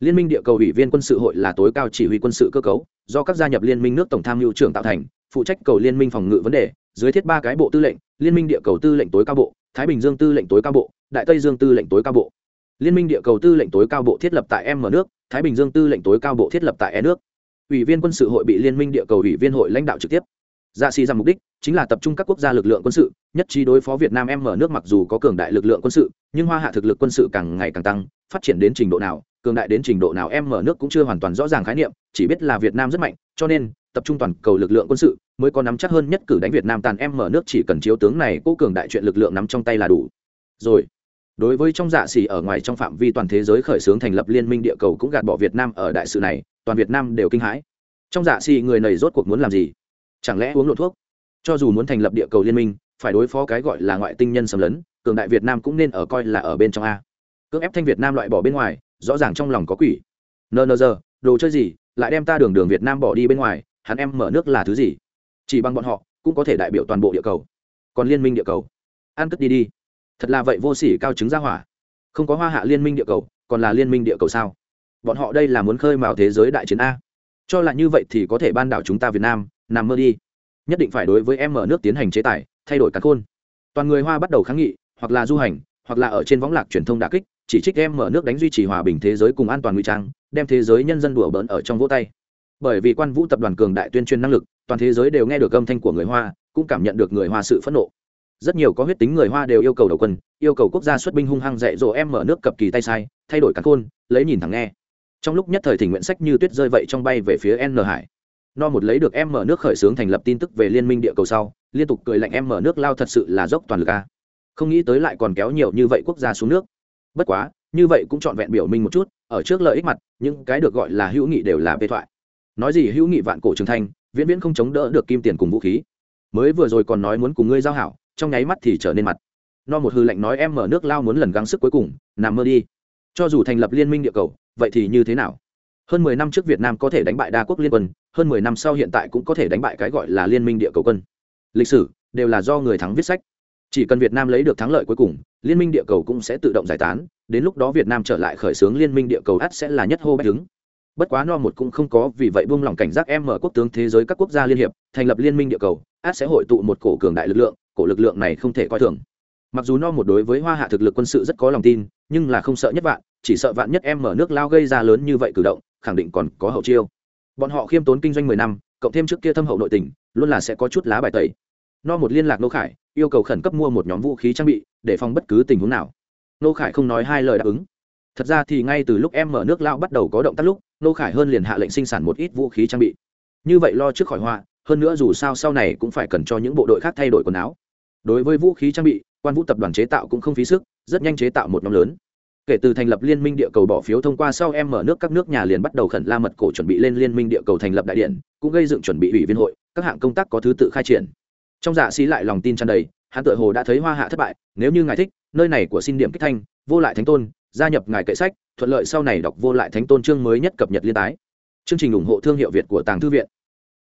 Liên minh địa cầu ủy viên quân sự hội là tối cao chỉ huy quân sự cơ cấu, do các gia nhập liên minh nước tổng tham mưu trưởng tạo thành, phụ trách cầu liên minh phòng ngự vấn đề, dưới thiết ba cái bộ tư lệnh, liên minh địa cầu tư lệnh tối cao bộ, thái bình dương tư lệnh tối cao bộ, đại tây dương tư lệnh tối cao bộ. Liên minh địa cầu tư lệnh tối cao bộ thiết lập tại m nước, thái bình dương tư lệnh tối cao bộ thiết lập tại e nước. Ủy viên quân sự hội bị liên minh địa cầu ủy viên hội lãnh đạo trực tiếp dạ xì rằng mục đích chính là tập trung các quốc gia lực lượng quân sự, nhất trí đối phó việt nam em mở nước mặc dù có cường đại lực lượng quân sự, nhưng hoa hạ thực lực quân sự càng ngày càng tăng, phát triển đến trình độ nào, cường đại đến trình độ nào em mở nước cũng chưa hoàn toàn rõ ràng khái niệm, chỉ biết là việt nam rất mạnh, cho nên tập trung toàn cầu lực lượng quân sự mới có nắm chắc hơn nhất cử đánh việt nam tàn em mở nước chỉ cần chiếu tướng này cố cường đại chuyện lực lượng nắm trong tay là đủ. Rồi, đối với trong dạ xỉ ở ngoài trong phạm vi toàn thế giới khởi xướng thành lập liên minh địa cầu cũng gạt bỏ việt nam ở đại sự này, toàn việt nam đều kinh hãi. Trong dạ xỉ người này rốt cuộc muốn làm gì? Chẳng lẽ uống lộ thuốc? Cho dù muốn thành lập địa cầu liên minh, phải đối phó cái gọi là ngoại tinh nhân xâm lấn, cường đại việt nam cũng nên ở coi là ở bên trong a. Cưỡng ép thanh việt nam loại bỏ bên ngoài, rõ ràng trong lòng có quỷ. Nờ nờ giờ đồ chơi gì? Lại đem ta đường đường việt nam bỏ đi bên ngoài, hắn em mở nước là thứ gì? Chỉ bằng bọn họ, cũng có thể đại biểu toàn bộ địa cầu. Còn liên minh địa cầu. Ăn cất đi đi. Thật là vậy vô sỉ cao chứng ra hỏa. Không có hoa hạ liên minh địa cầu, còn là liên minh địa cầu sao? Bọn họ đây là muốn khơi mào thế giới đại chiến a. Cho là như vậy thì có thể ban đảo chúng ta việt nam nằm mơ đi. Nhất định phải đối với em mở nước tiến hành chế tài, thay đổi cắn khôn. Toàn người hoa bắt đầu kháng nghị, hoặc là du hành, hoặc là ở trên võng lạc truyền thông đà kích, chỉ trích em mở nước đánh duy trì hòa bình thế giới cùng an toàn nguy trang, đem thế giới nhân dân đùa bỡn ở trong vỗ tay. Bởi vì quan vũ tập đoàn cường đại tuyên truyền năng lực, toàn thế giới đều nghe được âm thanh của người hoa, cũng cảm nhận được người hoa sự phẫn nộ. Rất nhiều có huyết tính người hoa đều yêu cầu đầu quân, yêu cầu quốc gia xuất binh hung hăng dạy dỗ em mở nước cập kỳ tay sai, thay đổi cắn khôn, lấy nhìn thẳng nghe. Trong lúc nhất thời thỉnh nguyện sách như tuyết rơi vậy trong bay về phía n hải no một lấy được em mở nước khởi xướng thành lập tin tức về liên minh địa cầu sau, liên tục cười lạnh em mở nước lao thật sự là dốc toàn lực a không nghĩ tới lại còn kéo nhiều như vậy quốc gia xuống nước. Bất quá, như vậy cũng trọn vẹn biểu minh một chút, ở trước lợi ích mặt, những cái được gọi là hữu nghị đều là bê thoại. Nói gì hữu nghị vạn cổ trường thanh viễn viễn không chống đỡ được kim tiền cùng vũ khí. Mới vừa rồi còn nói muốn cùng ngươi giao hảo, trong nháy mắt thì trở nên mặt. No một hư lệnh nói em mở nước lao muốn lần gắng sức cuối cùng, nằm mơ đi. Cho dù thành lập liên minh địa cầu, vậy thì như thế nào? Hơn mười năm trước việt nam có thể đánh bại đa quốc liên quân, hơn mười năm sau hiện tại cũng có thể đánh bại cái gọi là liên minh địa cầu quân. Lịch sử đều là do người thắng viết sách. Chỉ cần việt nam lấy được thắng lợi cuối cùng, liên minh địa cầu cũng sẽ tự động giải tán, đến lúc đó việt nam trở lại khởi xướng liên minh địa cầu ắt sẽ là nhất hô bách đứng bất quá no một cũng không có, vì vậy buông lỏng cảnh giác em mở quốc tướng thế giới các quốc gia liên hiệp, thành lập liên minh địa cầu, ắt sẽ hội tụ một cổ cường đại lực lượng, cổ lực lượng này không thể coi thường. Mặc dù no một đối với hoa hạ thực lực quân sự rất có lòng tin, nhưng là không sợ nhất vạn, chỉ sợ vạn nhất em mở nước lao gây ra lớn như vậy cử động khẳng định còn có hậu chiêu. Bọn họ khiêm tốn kinh doanh mười năm, cộng thêm trước kia thâm hậu nội tình, luôn là sẽ có chút lá bài tẩy. No một liên lạc nô khải, yêu cầu khẩn cấp mua một nhóm vũ khí trang bị, để phòng bất cứ tình huống nào. Nô khải không nói hai lời đáp ứng. Thật ra thì ngay từ lúc em mở nước lao bắt đầu có động tác lúc nô khải hơn liền hạ lệnh sinh sản một ít vũ khí trang bị. Như vậy lo trước khỏi họa, hơn nữa dù sao sau này cũng phải cần cho những bộ đội khác thay đổi quần áo. Đối với vũ khí trang bị, quan vũ tập đoàn chế tạo cũng không phí sức, rất nhanh chế tạo một nhóm lớn kể từ thành lập liên minh địa cầu bỏ phiếu thông qua sau em mở nước các nước nhà liền bắt đầu khẩn la mật cổ chuẩn bị lên liên minh địa cầu thành lập đại điện, cũng gây dựng chuẩn bị ủy viên hội, các hạng công tác có thứ tự khai triển. Trong dạ xí lại lòng tin tràn đầy, hắn tự hồ đã thấy hoa hạ thất bại, nếu như ngài thích, nơi này của xin điểm kích thanh, vô lại thánh tôn, gia nhập ngài kệ sách, thuận lợi sau này đọc vô lại thánh tôn chương mới nhất cập nhật liên tái. Chương trình ủng hộ thương hiệu việt của tàng thư viện.